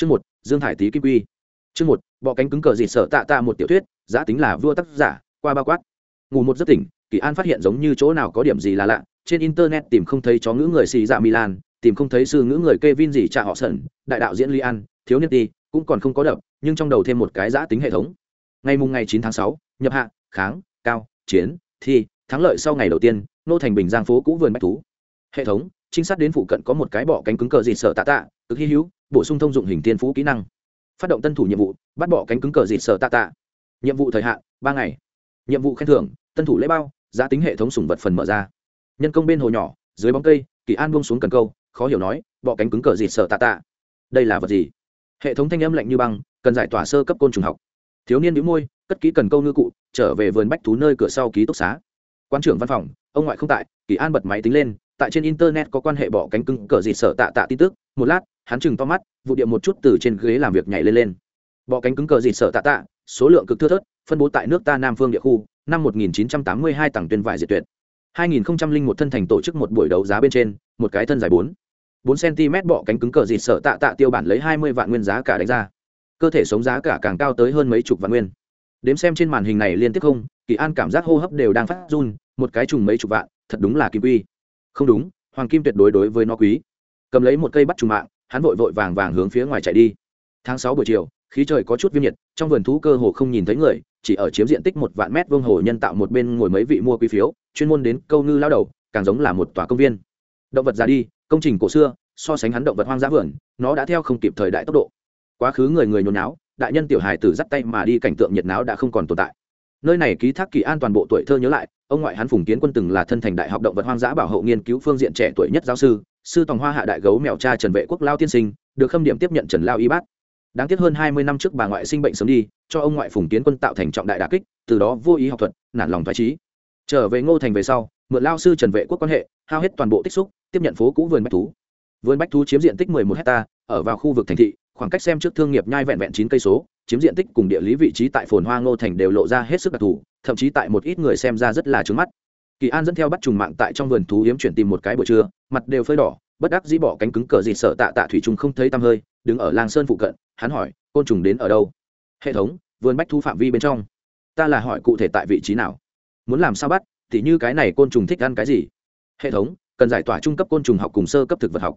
chương một, dương thải tý kim quy. Chương một, bọ cánh cứng cờ dịt sợ tạ tạ một tiểu thuyết, giá tính là vua tác giả, qua ba quát. Ngủ một giấc tỉnh, kỳ an phát hiện giống như chỗ nào có điểm gì là lạ, trên internet tìm không thấy chó ngữ người xì dạ milan, tìm không thấy sư ngữ người kevin gì trả họ sẩn, đại đạo diễn li an thiếu niên ti, cũng còn không có đập, nhưng trong đầu thêm một cái giã tính hệ thống. Ngày mùng ngày chín tháng sáu, nhập hạ, kháng, cao, chiến, thi, thắng lợi sau ngày đầu tiên, nô thành bình giang phố cũ vườn bách thú. Hệ thống trinh sát đến phụ cận có một cái bọ cánh cứng cờ dịt sở tạ tạ, cực hy hữu, bổ sung thông dụng hình tiên phú kỹ năng. Phát động tân thủ nhiệm vụ, bắt bỏ cánh cứng cờ dịt sở tạ tạ. Nhiệm vụ thời hạn, ba ngày. Nhiệm vụ khen thưởng, tân thủ lễ bao, giá tính hệ thống sủng vật phần mở ra. Nhân công bên hồ nhỏ, dưới bóng cây, kỳ an buông xuống cần câu, khó hiểu nói, bọ cánh cứng cờ dịt sợ tạ tạ. Đây là vật gì? Hệ thống thanh âm lạnh như băng, cần giải tỏa sơ cấp côn trùng học. Thiếu niên đĩu môi, cất kỹ cần câu ngư cụ, trở về vườn bách thú nơi cửa sau ký túc xá. Quan trưởng văn phòng, ông ngoại không tại, kỳ an bật máy tính lên tại trên internet có quan hệ bỏ cánh cứng cờ gì sợ tạ tạ tin tức. Một lát, hắn chừng to mắt, vụ điệu một chút từ trên ghế làm việc nhảy lên lên. Bỏ cánh cứng cờ gì sợ tạ tạ, số lượng cực thưa thớt, phân bố tại nước ta nam phương địa khu, năm 1982 tầng tuyên vải diệt tuyệt. 2001 thân thành tổ chức một buổi đấu giá bên trên, một cái thân dài 4 4 cm bỏ cánh cứng cờ gì sợ tạ tạ tiêu bản lấy 20 vạn nguyên giá cả đánh ra. Cơ thể sống giá cả càng cao tới hơn mấy chục vạn nguyên. Đếm xem trên màn hình này liên tiếp không, kỳ an cảm giác hô hấp đều đang phát run, một cái trùng mấy chục vạn, thật đúng là kỳ quy không đúng, hoàng kim tuyệt đối đối với nó quý. Cầm lấy một cây bắt trùng mạng, hắn vội vội vàng vàng hướng phía ngoài chạy đi. Tháng sáu buổi chiều, khí trời có chút viêm nhiệt, trong vườn thú cơ hồ không nhìn thấy người, chỉ ở chiếm diện tích một vạn mét vuông hồ nhân tạo một bên ngồi mấy vị mua quý phiếu, chuyên môn đến câu ngư lao đầu, càng giống là một tòa công viên. Động vật ra đi, công trình cổ xưa, so sánh hắn động vật hoang dã vườn, nó đã theo không kịp thời đại tốc độ. Quá khứ người người nhốn náo đại nhân tiểu hài tử dắt tay mà đi cảnh tượng nhiệt náo đã không còn tồn tại nơi này ký thác kỳ an toàn bộ tuổi thơ nhớ lại, ông ngoại hắn phùng kiến quân từng là thân thành đại học động vật hoang dã bảo hộ nghiên cứu phương diện trẻ tuổi nhất giáo sư sư tòng hoa hạ đại gấu mèo cha trần vệ quốc lao tiên sinh, được khâm điểm tiếp nhận trần lao y bác. Đáng tiếc hơn hai mươi năm trước bà ngoại sinh bệnh sớm đi, cho ông ngoại phùng kiến quân tạo thành trọng đại đà kích, từ đó vô ý học thuật, nản lòng thoái trí trở về ngô thành về sau, mượn lao sư trần vệ quốc quan hệ, hao hết toàn bộ tích xúc, tiếp nhận phố cũ vườn bách thú. Vườn bách thú chiếm diện tích 11 hecta ở vào khu vực thành thị, khoảng cách xem trước thương nghiệp nhai vẹn vẹn chín cây số chiếm diện tích cùng địa lý vị trí tại phồn hoa ngô thành đều lộ ra hết sức đặc thù, thậm chí tại một ít người xem ra rất là trứng mắt. Kỳ an dẫn theo bắt trùng mạng tại trong vườn thú hiếm chuyển tìm một cái buổi trưa, mặt đều phơi đỏ, bất đắc dĩ bỏ cánh cứng cờ gì sợ tạ tạ thủy trùng không thấy tăm hơi, đứng ở lang sơn phụ cận, hắn hỏi, côn trùng đến ở đâu? Hệ thống, vườn bách thu phạm vi bên trong. Ta là hỏi cụ thể tại vị trí nào? Muốn làm sao bắt? Thì như cái này côn trùng thích ăn cái gì? Hệ thống, cần giải tỏa trung cấp côn trùng học cùng sơ cấp thực vật học.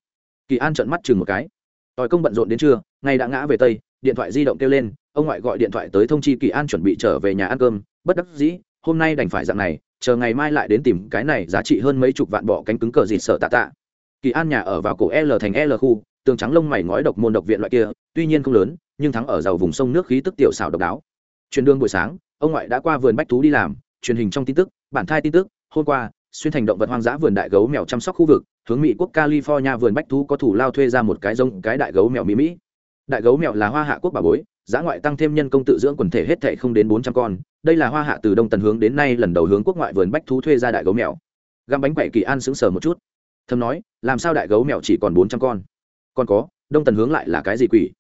Kỳ an trợn mắt chừng một cái. Tòi công bận rộn đến trưa, ngày đã ngã về tây, điện thoại di động kêu lên ông ngoại gọi điện thoại tới thông chi kỳ an chuẩn bị trở về nhà ăn cơm, bất đắc dĩ, hôm nay đành phải dạng này, chờ ngày mai lại đến tìm cái này giá trị hơn mấy chục vạn bỏ cánh cứng cờ dịt sợ tạ tạ. Kỳ an nhà ở vào cổ l thành l khu, tường trắng lông mày ngói độc môn độc viện loại kia, tuy nhiên không lớn, nhưng thắng ở giàu vùng sông nước khí tức tiểu xảo độc đáo. Truyền đường buổi sáng, ông ngoại đã qua vườn bách thú đi làm, truyền hình trong tin tức, bản thai tin tức, hôm qua, xuyên thành động vật hoang dã vườn đại gấu mèo chăm sóc khu vực, hướng mỹ quốc california vườn bách thú có thủ lao thuê ra một cái giống cái đại gấu mèo mỹ mỹ. Đại gấu mèo là hoa hạ quốc bà bối giá ngoại tăng thêm nhân công tự dưỡng quần thể hết thệ không đến bốn trăm con, đây là hoa hạ từ đông tần hướng đến nay lần đầu hướng quốc ngoại vườn bách thú thuê ra đại gấu mèo. Găm bánh quậy kỳ an sững sờ một chút. Thầm nói, làm sao đại gấu mèo chỉ còn bốn trăm con? Còn có, đông tần hướng lại là cái gì quỷ?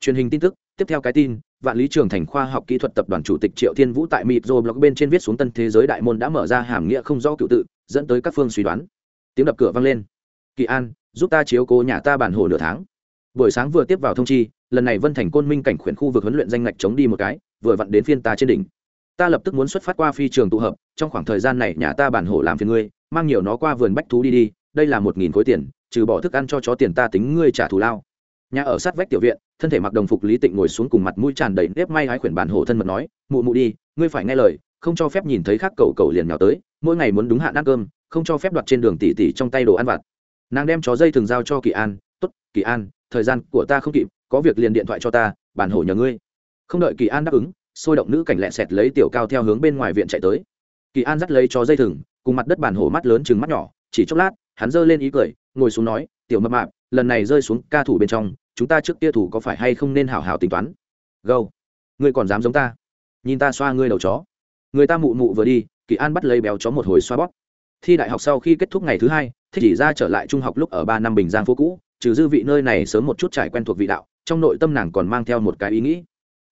Truyền hình tin tức, tiếp theo cái tin, vạn lý trường thành khoa học kỹ thuật tập đoàn chủ tịch triệu thiên vũ tại mịp rồi blog bên trên viết xuống tân thế giới đại môn đã mở ra hàm nghĩa không rõ cựu tự, dẫn tới các phương suy đoán. Tiếng đập cửa vang lên. Kỳ an, giúp ta chiếu cố nhà ta bản hồ nửa tháng. Buổi sáng vừa tiếp vào thông chi lần này vân thành côn minh cảnh khuyển khu vực huấn luyện danh ngạch chống đi một cái, vừa vặn đến phiên ta trên đỉnh. Ta lập tức muốn xuất phát qua phi trường tụ hợp, trong khoảng thời gian này nhà ta bản hổ làm phiền ngươi, mang nhiều nó qua vườn bách thú đi đi, đây là một nghìn khối tiền, trừ bỏ thức ăn cho chó tiền ta tính ngươi trả thù lao. Nhà ở sát vách tiểu viện, thân thể mặc đồng phục lý tịnh ngồi xuống cùng mặt mũi tràn đầy nếp may hái khuyển bản hổ thân mật nói, mụ mụ đi, ngươi phải nghe lời, không cho phép nhìn thấy khác cầu cầu liền nhào tới, mỗi ngày muốn đúng hạn ăn cơm, không cho phép đoạt trên đường tỉ tỉ trong tay đồ ăn vặt. Nàng đem chó dây thường giao cho kỳ an t ố t kỳ an, thời gian của ta không kịp có việc liền điện thoại cho ta, bản hổ nhờ ngươi. Không đợi kỳ an đáp ứng, sôi động nữ cảnh lẹ xẹt lấy tiểu cao theo hướng bên ngoài viện chạy tới. Kỳ an dắt lấy chó dây thừng, cùng mặt đất bản hổ mắt lớn chừng mắt nhỏ, chỉ chốc lát, hắn giơ lên ý cười, ngồi xuống nói, tiểu mập mạp, lần này rơi xuống ca thủ bên trong, chúng ta trước kia thủ có phải hay không nên hảo hảo tính toán? Gâu, ngươi còn dám giống ta? Nhìn ta xoa ngươi đầu chó. Người ta mụ mụ vừa đi, kỳ an bắt lấy béo chó một hồi xoa bóp. Thi đại học sau khi kết thúc ngày thứ hai, thích chỉ ra trở lại trung học lúc ở ba năm bình giang phố cũ, trừ dư vị nơi này sớm một chút trải quen thuộc vị đạo trong nội tâm nàng còn mang theo một cái ý nghĩ.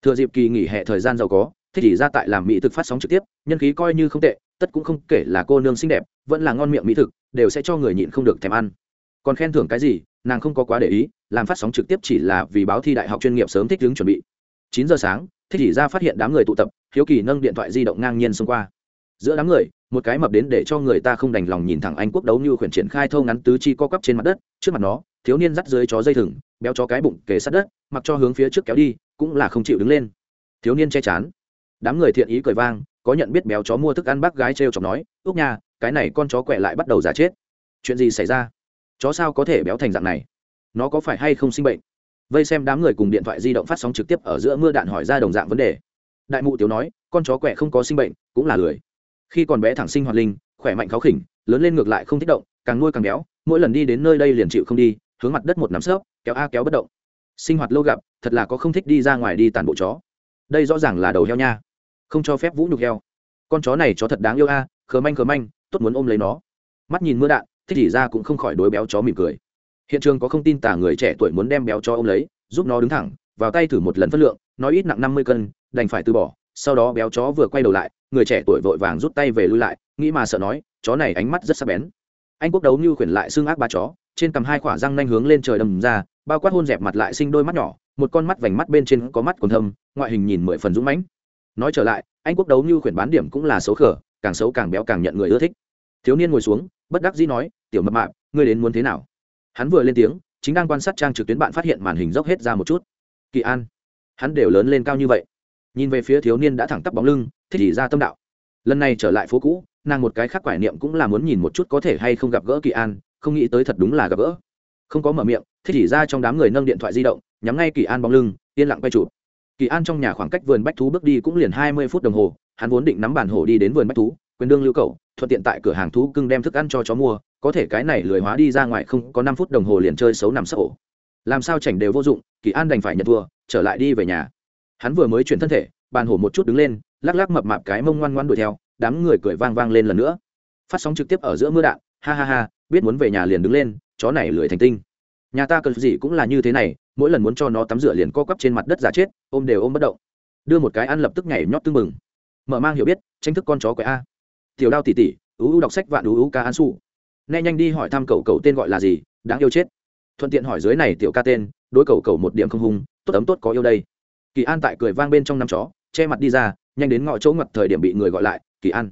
Thừa dịp kỳ nghỉ hè thời gian giàu có, thích chỉ ra tại làm mỹ thực phát sóng trực tiếp, nhân khí coi như không tệ, tất cũng không kể là cô nương xinh đẹp, vẫn là ngon miệng mỹ thực, đều sẽ cho người nhịn không được thèm ăn. Còn khen thưởng cái gì, nàng không có quá để ý, làm phát sóng trực tiếp chỉ là vì báo thi đại học chuyên nghiệp sớm thích ứng chuẩn bị. Chín giờ sáng, thích chỉ ra phát hiện đám người tụ tập, hiếu kỳ nâng điện thoại di động ngang nhiên xông qua. Giữa đám người một cái mập đến để cho người ta không đành lòng nhìn thẳng anh quốc đấu như khuyển triển khai thâu ngắn tứ chi co quắp trên mặt đất, trước mặt nó, thiếu niên dắt dưới chó dây thừng, béo chó cái bụng kề sát đất, mặc cho hướng phía trước kéo đi, cũng là không chịu đứng lên. Thiếu niên che chán. Đám người thiện ý cười vang, có nhận biết béo chó mua thức ăn bác gái trêu chọc nói ước nha, cái này con chó quẹ lại bắt đầu giả chết. Chuyện gì xảy ra? Chó sao có thể béo thành dạng này? Nó có phải hay không sinh bệnh? Vây xem đám người cùng điện thoại di động phát sóng trực tiếp ở giữa mưa đạn hỏi ra đồng dạng vấn đề. Đại mụ tiếu nói, con chó quẹ không có sinh bệnh, cũng là lười khi còn bé thẳng sinh hoạt linh, khỏe mạnh khó khỉnh, lớn lên ngược lại không thích động, càng nuôi càng béo, mỗi lần đi đến nơi đây liền chịu không đi, hướng mặt đất một nắm sớp kéo a kéo bất động. Sinh hoạt lâu gặp, thật là có không thích đi ra ngoài đi tàn bộ chó. Đây rõ ràng là đầu heo nha. Không cho phép vũ nhục heo. Con chó này chó thật đáng yêu a, khờ manh khờ manh, tốt muốn ôm lấy nó. Mắt nhìn mưa đạn, thích thì ra cũng không khỏi đối béo chó mỉm cười. Hiện trường có không tin tả người trẻ tuổi muốn đem béo chó ôm lấy, giúp nó đứng thẳng, vào tay thử một lần phất lượng, nói ít nặng năm mươi cân, đành phải từ bỏ, sau đó béo chó vừa quay đầu lại người trẻ tuổi vội vàng rút tay về lui lại, nghĩ mà sợ nói, chó này ánh mắt rất sắc bén. Anh quốc đấu như khuyển lại xương ác ba chó, trên cầm hai khỏa răng nanh hướng lên trời đầm ra, bao quát hôn dẹp mặt lại sinh đôi mắt nhỏ, một con mắt vành mắt bên trên có mắt còn thâm, ngoại hình nhìn mười phần dũng mãnh. Nói trở lại, anh quốc đấu như khuyển bán điểm cũng là xấu khở càng xấu càng béo càng nhận người ưa thích. Thiếu niên ngồi xuống, bất đắc dĩ nói, tiểu mập mạp, ngươi đến muốn thế nào? Hắn vừa lên tiếng, chính đang quan sát trang trực tuyến bạn phát hiện màn hình dốc hết ra một chút. Kỳ an, hắn đều lớn lên cao như vậy nhìn về phía thiếu niên đã thẳng tắp bóng lưng, thích chỉ ra tâm đạo. Lần này trở lại phố cũ, nàng một cái khác quải niệm cũng là muốn nhìn một chút có thể hay không gặp gỡ kỳ an, không nghĩ tới thật đúng là gặp gỡ. Không có mở miệng, thích chỉ ra trong đám người nâng điện thoại di động, nhắm ngay kỳ an bóng lưng, yên lặng quay chụp. Kỳ an trong nhà khoảng cách vườn bách thú bước đi cũng liền hai mươi phút đồng hồ, hắn vốn định nắm bản hổ đi đến vườn bách thú quyền đương lưu cầu, thuận tiện tại cửa hàng thú cưng đem thức ăn cho chó mua, có thể cái này lười hóa đi ra ngoài không có năm phút đồng hồ liền chơi xấu nằm sấp ổ làm sao chảnh đều vô dụng, kỳ an đành phải nhận thua, trở lại đi về nhà hắn vừa mới chuyển thân thể, bàn hổ một chút đứng lên, lắc lắc mập mạp cái mông ngoan ngoan đuổi theo, đám người cười vang vang lên lần nữa. Phát sóng trực tiếp ở giữa mưa đạn, ha ha ha, biết muốn về nhà liền đứng lên, chó này lười thành tinh. Nhà ta cần gì cũng là như thế này, mỗi lần muốn cho nó tắm rửa liền co quắp trên mặt đất giả chết, ôm đều ôm bất động. Đưa một cái ăn lập tức nhảy nhót tưng mừng mở mang hiểu biết, tranh thức con chó quậy a. Tiểu đao tỉ tỉ, ú ú đọc sách vạn ú ú ca an su nghe nhanh đi hỏi thăm cậu cậu tên gọi là gì, đáng yêu chết. Thuận tiện hỏi dưới này tiểu ca tên, đối cậu cậu một điểm không hung, tốt ấm tốt có yêu đây kỳ an tại cười vang bên trong năm chó, che mặt đi ra, nhanh đến ngõ chỗ ngặt thời điểm bị người gọi lại, kỳ an.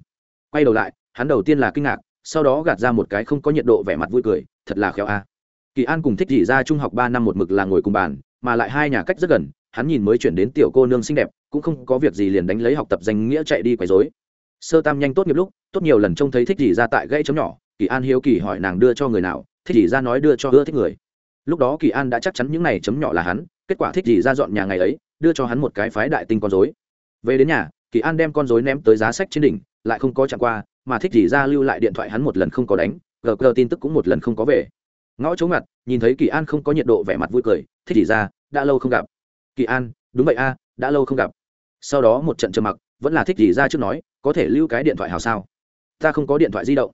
Quay đầu lại, hắn đầu tiên là kinh ngạc, sau đó gạt ra một cái không có nhiệt độ vẻ mặt vui cười, thật là khéo a. Kỳ an cùng thích chỉ ra trung học ba năm một mực là ngồi cùng bàn, mà lại hai nhà cách rất gần, hắn nhìn mới chuyển đến tiểu cô nương xinh đẹp, cũng không có việc gì liền đánh lấy học tập danh nghĩa chạy đi quấy rối. Sơ tam nhanh tốt nghiệp lúc, tốt nhiều lần trông thấy thích chỉ ra tại gãy chấm nhỏ, kỳ an hiếu kỳ hỏi nàng đưa cho người nào, thích chỉ ra nói đưa cho ưa thích người. Lúc đó kỳ an đã chắc chắn những này chấm nhỏ là hắn kết quả thích gì ra dọn nhà ngày ấy đưa cho hắn một cái phái đại tinh con dối về đến nhà kỳ an đem con dối ném tới giá sách trên đỉnh lại không có chạm qua mà thích gì ra lưu lại điện thoại hắn một lần không có đánh gờ gờ tin tức cũng một lần không có về. Ngõ chống mặt, nhìn thấy kỳ an không có nhiệt độ vẻ mặt vui cười thích gì ra đã lâu không gặp. Kỳ an đúng vậy a đã lâu không gặp. Sau đó một trận trầm mặc vẫn là thích gì ra trước nói có thể lưu cái điện thoại hào sao? Ta không có điện thoại di động.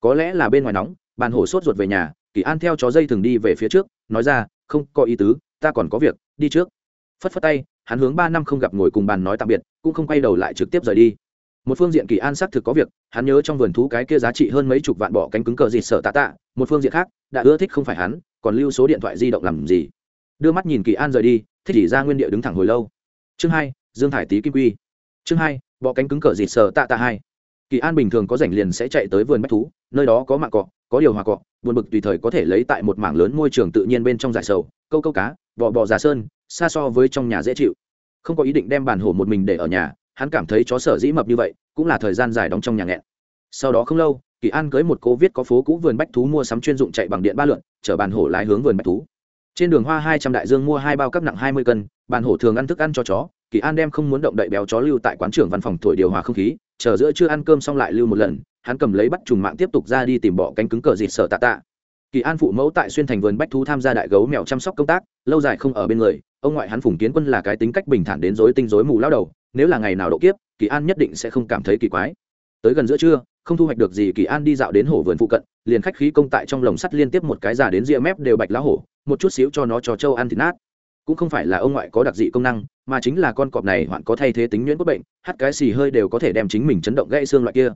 Có lẽ là bên ngoài nóng bàn hổ sốt ruột về nhà kỳ an theo chó dây thường đi về phía trước nói ra không có ý tứ ta còn có việc, đi trước. Phất phất tay, hắn hướng ba năm không gặp ngồi cùng bàn nói tạm biệt, cũng không quay đầu lại trực tiếp rời đi. Một phương diện kỳ an xác thực có việc, hắn nhớ trong vườn thú cái kia giá trị hơn mấy chục vạn bỏ cánh cứng cờ dịt sợ tạ tạ, một phương diện khác, đã ưa thích không phải hắn, còn lưu số điện thoại di động làm gì. Đưa mắt nhìn kỳ an rời đi, thích chỉ ra nguyên địa đứng thẳng hồi lâu. Chương hai, dương thải tý kim quy. Chương hai, bọ cánh cứng cờ dịt sợ tạ tạ hai. Kỳ an bình thường có rảnh liền sẽ chạy tới vườn bách thú, nơi đó có mạng cọ, có điều hòa cọ, buồn bực tùy thời có thể lấy tại một mảng lớn môi trường tự nhiên bên trong giải sầu câu câu cá bò bò già sơn, xa so với trong nhà dễ chịu. Không có ý định đem bàn hổ một mình để ở nhà, hắn cảm thấy chó sở dĩ mập như vậy, cũng là thời gian dài đóng trong nhà nghẹn. Sau đó không lâu, kỳ an cưới một cô viết có phố cũ vườn bách thú mua sắm chuyên dụng chạy bằng điện ba lượn, chở bàn hổ lái hướng vườn bách thú. Trên đường hoa hai trăm đại dương mua hai bao cấp nặng hai mươi cân bàn hổ thường ăn thức ăn cho chó, kỳ an đem không muốn động đậy béo chó lưu tại quán trưởng văn phòng thổi điều hòa không khí, chờ giữa chưa ăn cơm xong lại lưu một lần, hắn cầm lấy bắt trùng mạng tiếp tục ra đi tìm bỏ cánh cứng cờ dịt sợ tạ tạ kỳ an phụ mẫu tại xuyên thành vườn bách thú tham gia đại gấu mèo chăm sóc công tác, lâu dài không ở bên người, ông ngoại hắn phùng kiến quân là cái tính cách bình thản đến dối tinh dối mù lao đầu, nếu là ngày nào độ kiếp, kỳ an nhất định sẽ không cảm thấy kỳ quái. Tới gần giữa trưa, không thu hoạch được gì kỳ an đi dạo đến hổ vườn phụ cận, liền khách khí công tại trong lồng sắt liên tiếp một cái già đến ria mép đều bạch lá hổ, một chút xíu cho nó cho trâu ăn thịt nát. Cũng không phải là ông ngoại có đặc dị công năng, mà chính là con cọp này hoạn có thay thế tính nhuyễn cốt bệnh, hắt cái xì hơi đều có thể đem chính mình chấn động gãy xương loại kia.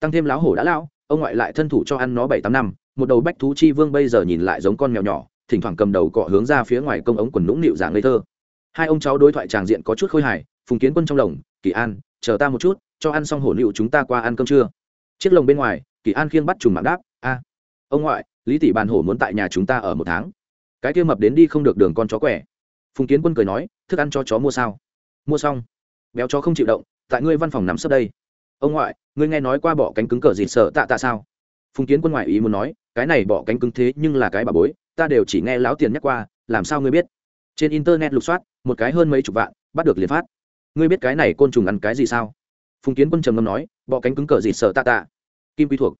Tăng thêm láo hổ đã lão ông ngoại lại thân thủ cho ăn nó bảy tám năm một đầu bách thú chi vương bây giờ nhìn lại giống con mèo nhỏ, thỉnh thoảng cầm đầu cọ hướng ra phía ngoài công ống quần nũng nịu dạng ngây thơ. Hai ông cháu đối thoại tràng diện có chút khôi hài, phùng kiến quân trong lồng, kỳ an, chờ ta một chút, cho ăn xong hổ nịu chúng ta qua ăn cơm trưa. Chiếc lồng bên ngoài, kỳ an khiêng bắt trùng mạng đáp, a, ông ngoại, lý tỷ bàn hổ muốn tại nhà chúng ta ở một tháng. Cái kia mập đến đi không được đường con chó quẻ. Phùng kiến quân cười nói, thức ăn cho chó mua sao? Mua xong. Béo chó không chịu động, tại ngươi văn phòng nằm sấp đây. Ông ngoại, ngươi nghe nói qua bỏ cánh cứng cờ gì sợ tạ tạ sao? Phùng kiến quân ngoại ý muốn nói cái này bỏ cánh cứng thế nhưng là cái bà bối, ta đều chỉ nghe láo tiền nhắc qua, làm sao ngươi biết? Trên internet lục soát, một cái hơn mấy chục vạn, bắt được liền phát. Ngươi biết cái này côn trùng ăn cái gì sao? Phùng kiến quân trầm ngâm nói bọ cánh cứng cờ gì sợ tạ tạ. Kim quy thuộc.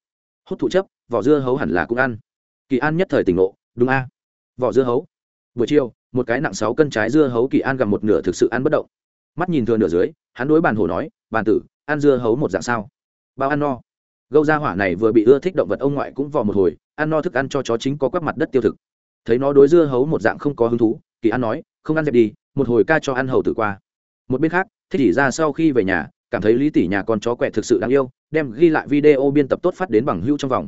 Hút thụ chấp, vỏ dưa hấu hẳn là cũng ăn. Kỳ an nhất thời tỉnh ngộ, đúng a? Vỏ dưa hấu. Buổi chiều, một cái nặng sáu cân trái dưa hấu kỳ an gặp một nửa thực sự ăn bất động. Mắt nhìn thừa nửa dưới, hắn đối bàn hồ nói, bàn tử, ăn dưa hấu một dạng sao? Bao ăn no. Gâu ra hỏa này vừa bị ưa thích động vật ông ngoại cũng vò một hồi ăn no thức ăn cho chó chính có quắp mặt đất tiêu thực. Thấy nó đối dưa hấu một dạng không có hứng thú, kỳ an nói, không ăn dẹp đi, một hồi ca cho ăn hầu tử qua. Một bên khác, thích chỉ ra sau khi về nhà, cảm thấy lý tỷ nhà con chó quẹ thực sự đáng yêu, đem ghi lại video biên tập tốt phát đến bằng hữu trong vòng.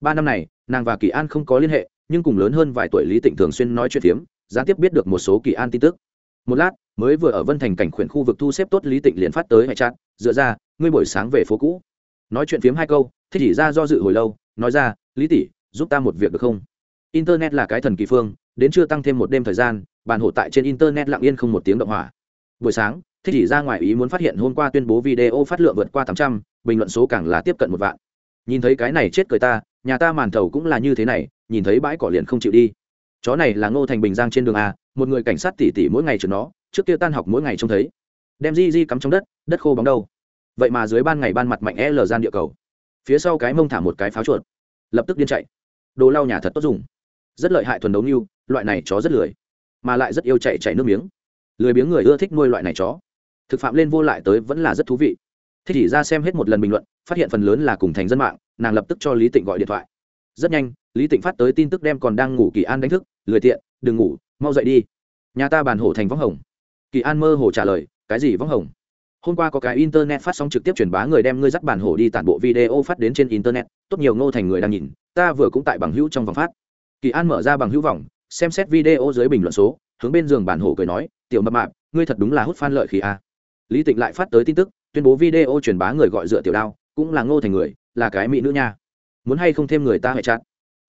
Ba năm này, nàng và kỳ an không có liên hệ, nhưng cùng lớn hơn vài tuổi lý tịnh thường xuyên nói chuyện phiếm, gián tiếp biết được một số kỳ an tin tức. Một lát, mới vừa ở vân thành cảnh khuyển khu vực thu xếp tốt lý tịnh liền phát tới hệ chat dựa ra, ngươi buổi sáng về phố cũ. Nói chuyện phiếm hai câu, thích chỉ ra do dự hồi lâu, nói ra, lý tỷ giúp ta một việc được không? Internet là cái thần kỳ phương, đến chưa tăng thêm một đêm thời gian, bàn hộ tại trên internet lặng yên không một tiếng động hỏa. Buổi sáng, thích chỉ ra ngoài ý muốn phát hiện hôm qua tuyên bố video phát lượng vượt qua tám trăm, bình luận số càng là tiếp cận một vạn. Nhìn thấy cái này chết cười ta, nhà ta màn thầu cũng là như thế này, nhìn thấy bãi cỏ liền không chịu đi. Chó này là ngô thành bình giang trên đường a, một người cảnh sát tỉ tỉ mỗi ngày chửi nó, trước kia tan học mỗi ngày trông thấy. Đem di di cắm trong đất đất khô bóng đâu. Vậy mà dưới ban ngày ban mặt mạnh e lờ gian địa cầu. Phía sau cái mông thả một cái pháo chuột. Lập tức điên chạy đồ lau nhà thật tốt dùng. Rất lợi hại thuần đấu như loại này chó rất lười, mà lại rất yêu chạy chạy nước miếng. Lười biếng người ưa thích nuôi loại này chó. Thực phạm lên vô lại tới vẫn là rất thú vị. Thế chỉ ra xem hết một lần bình luận, phát hiện phần lớn là cùng thành dân mạng, nàng lập tức cho lý tịnh gọi điện thoại. Rất nhanh, lý tịnh phát tới tin tức đem còn đang ngủ kỳ an đánh thức, lười tiện, đừng ngủ, mau dậy đi. Nhà ta bàn hổ thành võng hồng. Kỳ an mơ hồ trả lời, cái gì võng hồng? Hôm qua có cái internet phát sóng trực tiếp truyền bá người đem ngươi dắt bản hổ đi tản bộ video phát đến trên internet tốt nhiều ngô thành người đang nhìn ta vừa cũng tại bằng hữu trong vòng phát. Kỳ an mở ra bằng hữu vòng xem xét video dưới bình luận số hướng bên giường bản hổ cười nói tiểu mập mạp ngươi thật đúng là hút phan lợi khí a lý tịnh lại phát tới tin tức tuyên bố video truyền bá người gọi dựa tiểu đao cũng là ngô thành người là cái mỹ nữ nha. Muốn hay không thêm người ta hệ chặn,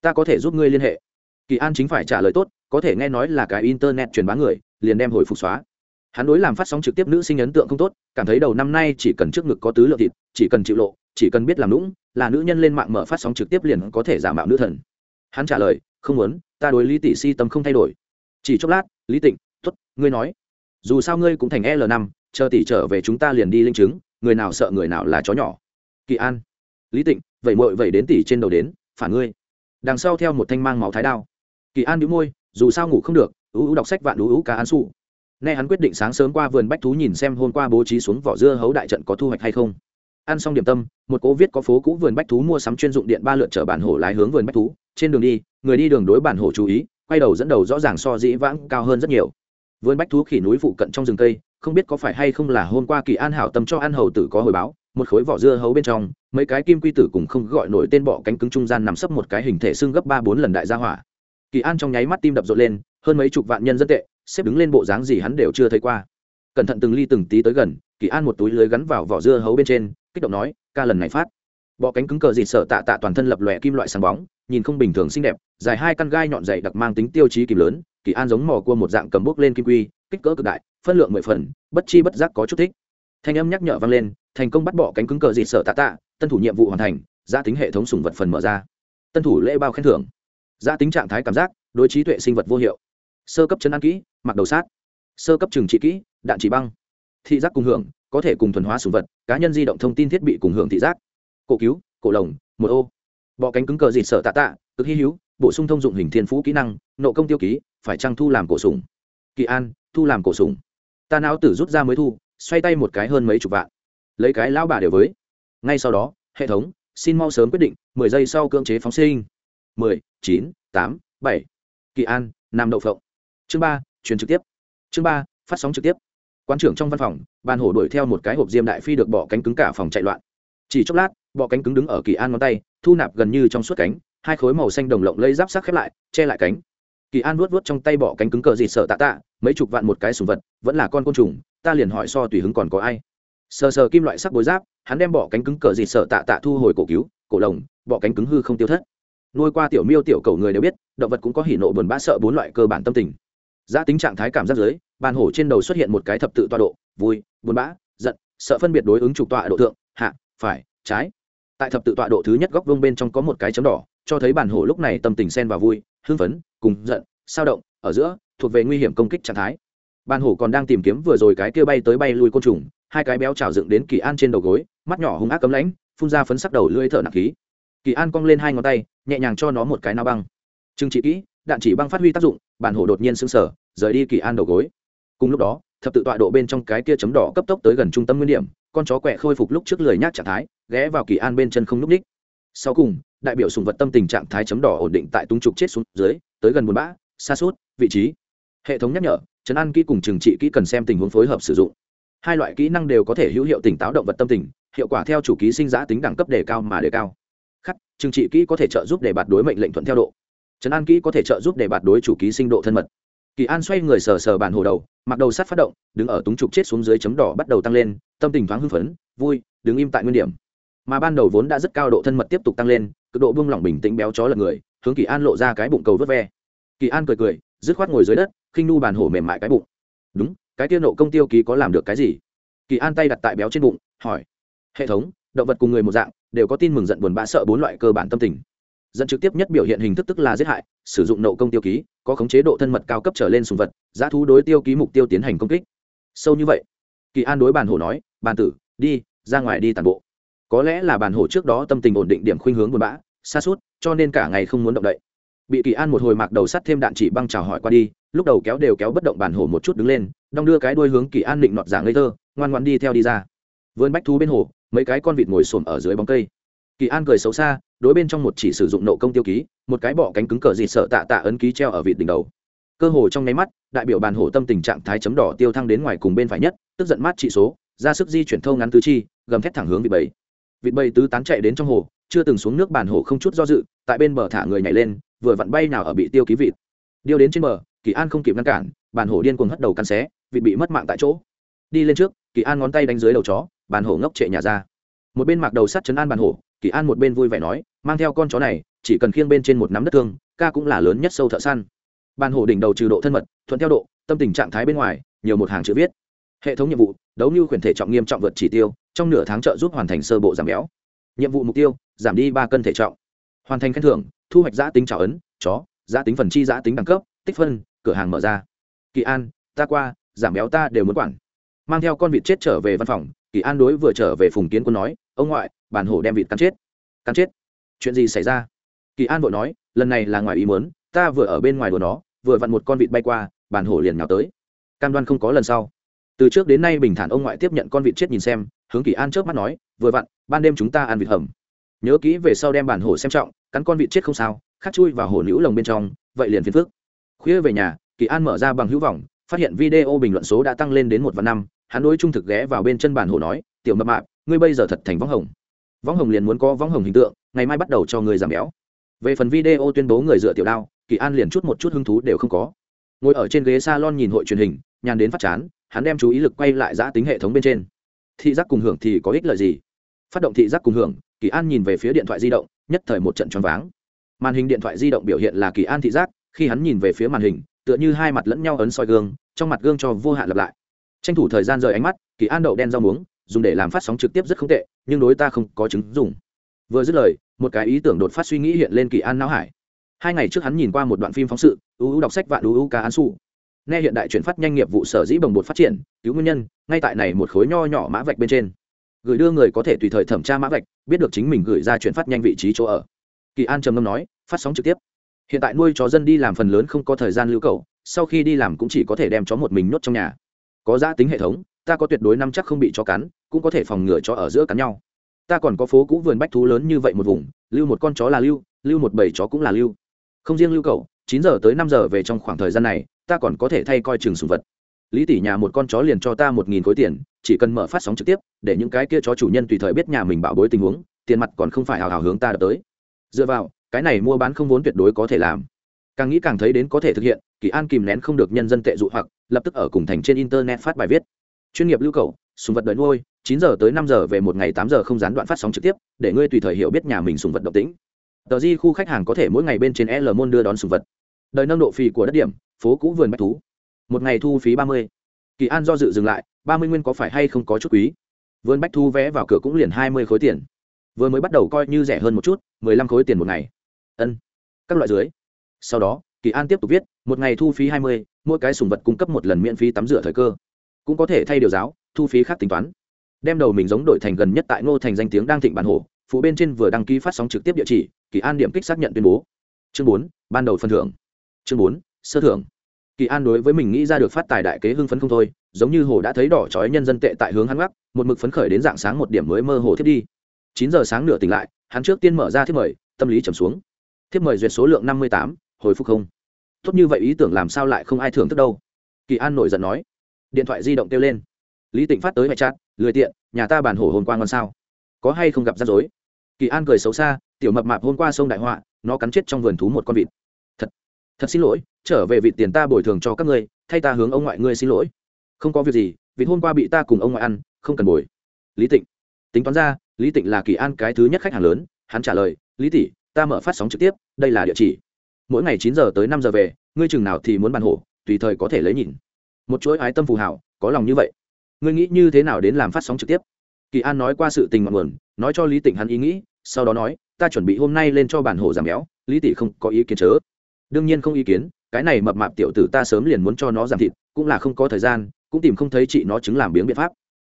ta có thể giúp ngươi liên hệ. Kỳ an chính phải trả lời tốt có thể nghe nói là cái internet truyền bá người liền đem hồi phục xóa hắn đối làm phát sóng trực tiếp nữ sinh ấn tượng không tốt, cảm thấy đầu năm nay chỉ cần trước ngực có tứ lượng thịt, chỉ cần chịu lộ, chỉ cần biết làm lũng là nữ nhân lên mạng mở phát sóng trực tiếp liền có thể giả mạo nữ thần. Hắn trả lời, không muốn, ta đối lý tỷ si tâm không thay đổi. Chỉ chốc lát, lý tịnh t ố t ngươi nói. Dù sao ngươi cũng thành l năm, chờ tỷ trở về chúng ta liền đi linh chứng, người nào sợ người nào là chó nhỏ. Kỳ an, lý tịnh, vậy mội vậy đến tỷ trên đầu đến, phản ngươi. Đằng sau theo một thanh mang máu thái đao. Kỳ an bị môi, dù sao ngủ không được, ú ú đọc sách vạn ú ú cá an su nay hắn quyết định sáng sớm qua vườn bách thú nhìn xem hôm qua bố trí xuống vỏ dưa hấu đại trận có thu hoạch hay không. Ăn xong điểm tâm, một cố viết có phố cũ vườn bách thú mua sắm chuyên dụng điện ba lượt chở bản hổ lái hướng vườn bách thú. Trên đường đi, người đi đường đối bản hổ chú ý, quay đầu dẫn đầu rõ ràng so dĩ vãng cao hơn rất nhiều. Vườn bách thú khỉ núi phụ cận trong rừng cây, không biết có phải hay không là hôm qua kỳ an hảo tâm cho ăn hầu tử có hồi báo, một khối vỏ dưa hấu bên trong, mấy cái kim quy tử cùng không gọi nổi tên bọ cánh cứng trung gian nằm sấp một cái hình thể xương gấp ba bốn lần đại gia hỏa. Kỳ an trong nháy mắt tim đập rộn lên, hơn mấy chục vạn nhân dân tệ xếp đứng lên bộ dáng gì hắn đều chưa thấy qua. Cẩn thận từng ly từng tí tới gần, kỳ an một túi lưới gắn vào vỏ dưa hấu bên trên, kích động nói, ca lần này phát. Bọ cánh cứng cờ dịt sợ tạ tạ toàn thân lập lòe kim loại sáng bóng, nhìn không bình thường xinh đẹp, dài hai căn gai nhọn dày đặc mang tính tiêu chí kìm lớn, kỳ an giống mò cua một dạng cầm bốc lên kim quy, kích cỡ cực đại, phân lượng mười phần, bất chi bất giác có chút thích. Thanh âm nhắc nhở vang lên, thành công bắt bỏ cánh cứng cờ dịt sợ tạ tạ, tân thủ nhiệm vụ hoàn thành gia tính hệ thống sùng vật phần mở ra. Tân thủ lễ bao khen thưởng. Gia tính trạng thái cảm giác, đối trí tuệ sinh vật vô hiệu. Sơ cấp chân ăn kỹ mặc đầu sát. Sơ cấp trừng trị kỹ, đạn chỉ băng. Thị giác cùng hưởng, có thể cùng thuần hóa sùng vật, cá nhân di động thông tin thiết bị cùng hưởng thị giác. Cổ cứu, cổ lồng, một ô. Bọ cánh cứng cờ dịt sợ tạ tạ, cực hy hữu, bổ sung thông dụng hình thiên phú kỹ năng, nộ công tiêu ký, phải trăng thu làm cổ sùng kỳ an, thu làm cổ sùng ta não tử rút ra mới thu, xoay tay một cái hơn mấy chục vạn. Lấy cái lão bà đều với. Ngay sau đó, hệ thống, xin mau sớm quyết định, mười giây sau cưỡng chế phóng sinh. Mười, chín, tám, bảy. Kỳ an, nam đậu phộng. Chương ba truyền trực tiếp. Chương ba, phát sóng trực tiếp. Quan trưởng trong văn phòng, bàn hổ đuổi theo một cái hộp diêm đại phi được bỏ cánh cứng cả phòng chạy loạn. Chỉ chốc lát, bọ cánh cứng đứng ở kỳ an ngón tay, thu nạp gần như trong suốt cánh, hai khối màu xanh đồng lộng lây giáp sắc khép lại, che lại cánh. Kỳ an vuốt vuốt trong tay bỏ cánh cứng cờ dịt sợ tạ tạ, mấy chục vạn một cái sùng vật, vẫn là con côn trùng, ta liền hỏi so tùy hứng còn có ai. Sờ sờ kim loại sắc bối giáp, hắn đem bỏ cánh cứng cờ dịt sợ tạ tạ thu hồi cổ cứu, cổ lồng bỏ cánh cứng hư không tiêu thất. Nuôi qua tiểu miêu tiểu cầu người đều biết, động vật cũng có hỉ nộ buồn bã sợ bốn loại cơ bản tâm tình giã tính trạng thái cảm giác giới, bàn hổ trên đầu xuất hiện một cái thập tự tọa độ, vui, buồn bã, giận, sợ phân biệt đối ứng trục tọa độ thượng, hạ, phải, trái. Tại thập tự tọa độ thứ nhất góc vông bên trong có một cái chấm đỏ, cho thấy bản hổ lúc này tâm tình xen vào vui, hưng phấn, cùng giận, sao động, ở giữa, thuộc về nguy hiểm công kích trạng thái. Bản hổ còn đang tìm kiếm vừa rồi cái kia bay tới bay lui côn trùng, hai cái béo trào dựng đến kỳ an trên đầu gối, mắt nhỏ hung ác cấm lãnh, phun ra phấn sắc đầu lưỡi thở nặng khí. Kỳ an cong lên hai ngón tay, nhẹ nhàng cho nó một cái nao băng. Trừng trị kỹ đạn chỉ băng phát huy tác dụng, bản hổ đột nhiên sững sờ, rời đi kỳ an đầu gối. Cùng lúc đó, thập tự tọa độ bên trong cái kia chấm đỏ cấp tốc tới gần trung tâm nguyên điểm, con chó quẹ khôi phục lúc trước lười nhác trạng thái, ghé vào kỳ an bên chân không núp ních. Sau cùng, đại biểu sùng vật tâm tình trạng thái chấm đỏ ổn định tại tung trục chết xuống dưới, tới gần buồn bã, xa suốt, vị trí. Hệ thống nhắc nhở chấn an kỹ cùng trừng trị kỹ cần xem tình huống phối hợp sử dụng. Hai loại kỹ năng đều có thể hữu hiệu tỉnh táo động vật tâm tình, hiệu quả theo chủ ký sinh giã tính đẳng cấp đề cao mà đề cao. Khắc, trừng trị kỹ có thể trợ giúp để bạt đối mệnh lệnh thuận theo độ. Trấn an kỹ có thể trợ giúp để bạt đối chủ ký sinh độ thân mật. Kỳ an xoay người sờ sờ bàn hồ đầu, mặc đầu sắt phát động, đứng ở túng trục chết xuống dưới chấm đỏ bắt đầu tăng lên, tâm tình thoáng hưng phấn, vui, đứng im tại nguyên điểm. Mà ban đầu vốn đã rất cao độ thân mật tiếp tục tăng lên, cực độ buông lỏng bình tĩnh béo chó lật người, hướng kỳ an lộ ra cái bụng cầu vớt ve. Kỳ an cười cười, dứt khoát ngồi dưới đất, khinh nu bàn hổ mềm mại cái bụng. Đúng, cái tiên nộ công tiêu ký có làm được cái gì? Kỳ an tay đặt tại béo trên bụng, hỏi. Hệ thống, động vật cùng người một dạng, đều có tin mừng giận buồn bã sợ bốn loại cơ bản tâm tình dẫn trực tiếp nhất biểu hiện hình thức tức là giết hại, sử dụng nộ công tiêu ký, có khống chế độ thân mật cao cấp trở lên sùng vật, giá thú đối tiêu ký mục tiêu tiến hành công kích. Sâu như vậy, kỳ an đối bàn hổ nói bàn tử, đi, ra ngoài đi tàn bộ. Có lẽ là bàn hổ trước đó tâm tình ổn định điểm khuynh hướng buồn bã, xa suốt, cho nên cả ngày không muốn động đậy. Bị kỳ an một hồi mạc đầu sắt thêm đạn chỉ băng trào hỏi qua đi, lúc đầu kéo đều kéo bất động bàn hổ một chút đứng lên, đong đưa cái đuôi hướng kỳ an định nọt giả ngây thơ, ngoan ngoan đi theo đi ra. Vươn bách thú bên hồ, mấy cái con vịt ngồi xổm ở dưới bóng cây. Kỳ an cười xấu xa đối bên trong một chỉ sử dụng nộ công tiêu ký, một cái bọ cánh cứng cờ dịt sợ tạ tạ ấn ký treo ở vịt đỉnh đầu. Cơ hồ trong nháy mắt, đại biểu bàn hổ tâm tình trạng thái chấm đỏ tiêu thăng đến ngoài cùng bên phải nhất, tức giận mát trị số, ra sức di chuyển thâu ngắn tứ chi, gầm thét thẳng hướng vịt bầy. Vịt bầy tứ tán chạy đến trong hồ, chưa từng xuống nước bàn hổ không chút do dự, tại bên bờ thả người nhảy lên, vừa vặn bay nào ở bị tiêu ký vịt. Điêu đến trên bờ, kỳ an không kịp ngăn cản bàn hổ điên cuồng hất đầu căn xé, vịt bị mất mạng tại chỗ. Đi lên trước, kỳ an ngón tay đánh dưới đầu chó bàn hổ ngốc trệ nhà ra. Một bên mặc đầu sắt chấn an bàn hổ kỳ an một bên vui vẻ nói, mang theo con chó này, chỉ cần khiêng bên trên một nắm đất thương, ca cũng là lớn nhất sâu thợ săn. Bàn hổ đỉnh đầu trừ độ thân mật, thuận theo độ, tâm tình trạng thái bên ngoài, nhiều một hàng chữ viết. Hệ thống nhiệm vụ, đấu như khuyển thể trọng nghiêm trọng vượt chỉ tiêu, trong nửa tháng trợ giúp hoàn thành sơ bộ giảm béo. Nhiệm vụ mục tiêu, giảm đi ba cân thể trọng. Hoàn thành khen thưởng, thu hoạch giã tính trào ấn, chó giã tính phần chi giã tính đẳng cấp, tích phân, cửa hàng mở ra. Kỳ an, ta qua, giảm béo ta đều muốn quản. Mang theo con vịt chết trở về văn phòng, kỳ an đối vừa trở về phùng kiến quân nói, ông ngoại bản hổ đem vịt cắn chết. Cắn chết? Chuyện gì xảy ra? Kỳ an vội nói, lần này là ngoài ý muốn, ta vừa ở bên ngoài đùa nó, vừa vặn một con vịt bay qua, bản hổ liền nhào tới. Cam đoan không có lần sau. Từ trước đến nay bình thản ông ngoại tiếp nhận con vịt chết nhìn xem, hướng kỳ an trước mắt nói, vừa vặn, ban đêm chúng ta ăn vịt hầm. Nhớ kỹ về sau đem bản hổ xem trọng, cắn con vịt chết không sao, khát chui vào hổ nữ lồng bên trong, vậy liền phiền phức. khuya về nhà, kỳ an mở ra bằng hữu vọng, phát hiện video bình luận số đã tăng lên đến một vạn năm, hắn đối trung thực ghé vào bên chân bản hổ nói, tiểu mập mạp, ngươi bây giờ thật thành võng hồng võng hồng liền muốn có võng hồng hình tượng, ngày mai bắt đầu cho người giảm béo. Về phần video tuyên bố người dựa tiểu đao, kỳ an liền chút một chút hứng thú đều không có. Ngồi ở trên ghế salon nhìn hội truyền hình, nhàn đến phát chán, hắn đem chú ý lực quay lại giã tính hệ thống bên trên. Thị giác cùng hưởng thì có ích lợi gì? Phát động thị giác cùng hưởng, kỳ an nhìn về phía điện thoại di động, nhất thời một trận choáng váng. Màn hình điện thoại di động biểu hiện là kỳ an thị giác, khi hắn nhìn về phía màn hình, tựa như hai mặt lẫn nhau ấn soi gương, trong mặt gương cho vô hạn lặp lại. Tranh thủ thời gian rời ánh mắt, kỳ an đậu đen rau muống dùng để làm phát sóng trực tiếp rất không tệ, nhưng đối ta không có chứng dùng vừa dứt lời, một cái ý tưởng đột phát suy nghĩ hiện lên kỳ an não hải. Hai ngày trước hắn nhìn qua một đoạn phim phóng sự uu đọc sách vạn uu ca an su nghe hiện đại chuyển phát nhanh nghiệp vụ sở dĩ bồng bột phát triển, cứu nguyên nhân, ngay tại này một khối nho nhỏ mã vạch bên trên. Gửi đưa người có thể tùy thời thẩm tra mã vạch, biết được chính mình gửi ra chuyển phát nhanh vị trí chỗ ở. Kỳ an trầm ngâm nói, phát sóng trực tiếp. Hiện tại nuôi chó dân đi làm phần lớn không có thời gian lưu cầu, sau khi đi làm cũng chỉ có thể đem chó một mình nhốt trong nhà. Có giá tính hệ thống ta có tuyệt đối năm chắc không bị chó cắn, cũng có thể phòng ngừa chó ở giữa cắn nhau. Ta còn có phố cũ vườn bách thú lớn như vậy một vùng, lưu một con chó là lưu lưu một bầy chó cũng là lưu. Không riêng lưu cầu chín giờ tới năm giờ về trong khoảng thời gian này, ta còn có thể thay coi chừng sùng vật. Lý tỷ nhà một con chó liền cho ta một nghìn khối tiền, chỉ cần mở phát sóng trực tiếp, để những cái kia chó chủ nhân tùy thời biết nhà mình bảo bối tình huống, tiền mặt còn không phải hào hào hướng ta đập tới. Dựa vào, cái này mua bán không vốn tuyệt đối có thể làm. Càng nghĩ càng thấy đến có thể thực hiện, kỳ an kìm nén không được nhân dân tệ dụ hoặc, lập tức ở cùng thành trên internet phát bài viết chuyên nghiệp lưu cầu, sùng vật đợi nuôi, chín giờ tới năm giờ về một ngày tám giờ không gián đoạn phát sóng trực tiếp, để ngươi tùy thời hiểu biết nhà mình sùng vật động tĩnh. Tờ di khu khách hàng có thể mỗi ngày bên trên l môn đưa đón sùng vật. Đời nâng độ phì của đất điểm, phố cũ vườn bách thú. Một ngày thu phí ba mươi. Kỳ an do dự dừng lại, ba mươi nguyên có phải hay không có chút quý? Vườn bách thu vé vào cửa cũng liền hai mươi khối tiền. Vừa mới bắt đầu coi như rẻ hơn một chút, mười lăm khối tiền một ngày. Ân. Các loại dưới. Sau đó, kỳ an tiếp tục viết, một ngày thu phí hai mươi, mỗi cái sùng vật cung cấp một lần miễn phí tắm rửa thời cơ cũng có thể thay điều giáo, thu phí khác tính toán. Đem đầu mình giống đội thành gần nhất tại ngô thành danh tiếng đang thịnh bản hồ phụ bên trên vừa đăng ký phát sóng trực tiếp địa chỉ, kỳ an điểm kích xác nhận tuyên bố. Chương bốn, ban đầu phân thưởng. Chương bốn, sơ thưởng. Kỳ an đối với mình nghĩ ra được phát tài đại kế hưng phấn không thôi, giống như hồ đã thấy đỏ trói nhân dân tệ tại hướng hắn gác, một mực phấn khởi đến dạng sáng một điểm mới mơ hồ thiết đi. Chín giờ sáng nửa tỉnh lại, hắn trước tiên mở ra thiết mời, tâm lý trầm xuống. Thiết mời duyệt số lượng năm mươi tám, hồi phục không. Tốt như vậy ý tưởng làm sao lại không ai thưởng thức đâu. Kỳ an nổi giận nói điện thoại di động kêu lên. Lý tịnh phát tới mẹ chát, lười tiện nhà ta bàn hổ hôm qua ngon sao? Có hay không gặp rắc rối? Kỳ an cười xấu xa tiểu mập mạp hôm qua sông đại họa nó cắn chết trong vườn thú một con vịt. Thật thật xin lỗi trở về vịt tiền ta bồi thường cho các ngươi thay ta hướng ông ngoại ngươi xin lỗi. Không có việc gì vịt hôm qua bị ta cùng ông ngoại ăn không cần bồi. Lý tịnh tính toán ra lý tịnh là kỳ an cái thứ nhất khách hàng lớn hắn trả lời lý tỷ ta mở phát sóng trực tiếp đây là địa chỉ. Mỗi ngày chín giờ tới năm giờ về ngươi chừng nào thì muốn bàn hổ tùy thời có thể lấy nhìn một chuỗi ái tâm phù hảo, có lòng như vậy. Ngươi nghĩ như thế nào đến làm phát sóng trực tiếp? Kỳ an nói qua sự tình ngọn nguồn, nói cho lý tịnh hắn ý nghĩ, sau đó nói, ta chuẩn bị hôm nay lên cho bản hồ giảm béo, lý tỷ không có ý kiến chớ. Đương nhiên không ý kiến, cái này mập mạp tiểu tử ta sớm liền muốn cho nó giảm thịt, cũng là không có thời gian, cũng tìm không thấy chị nó chứng làm biếng biện pháp.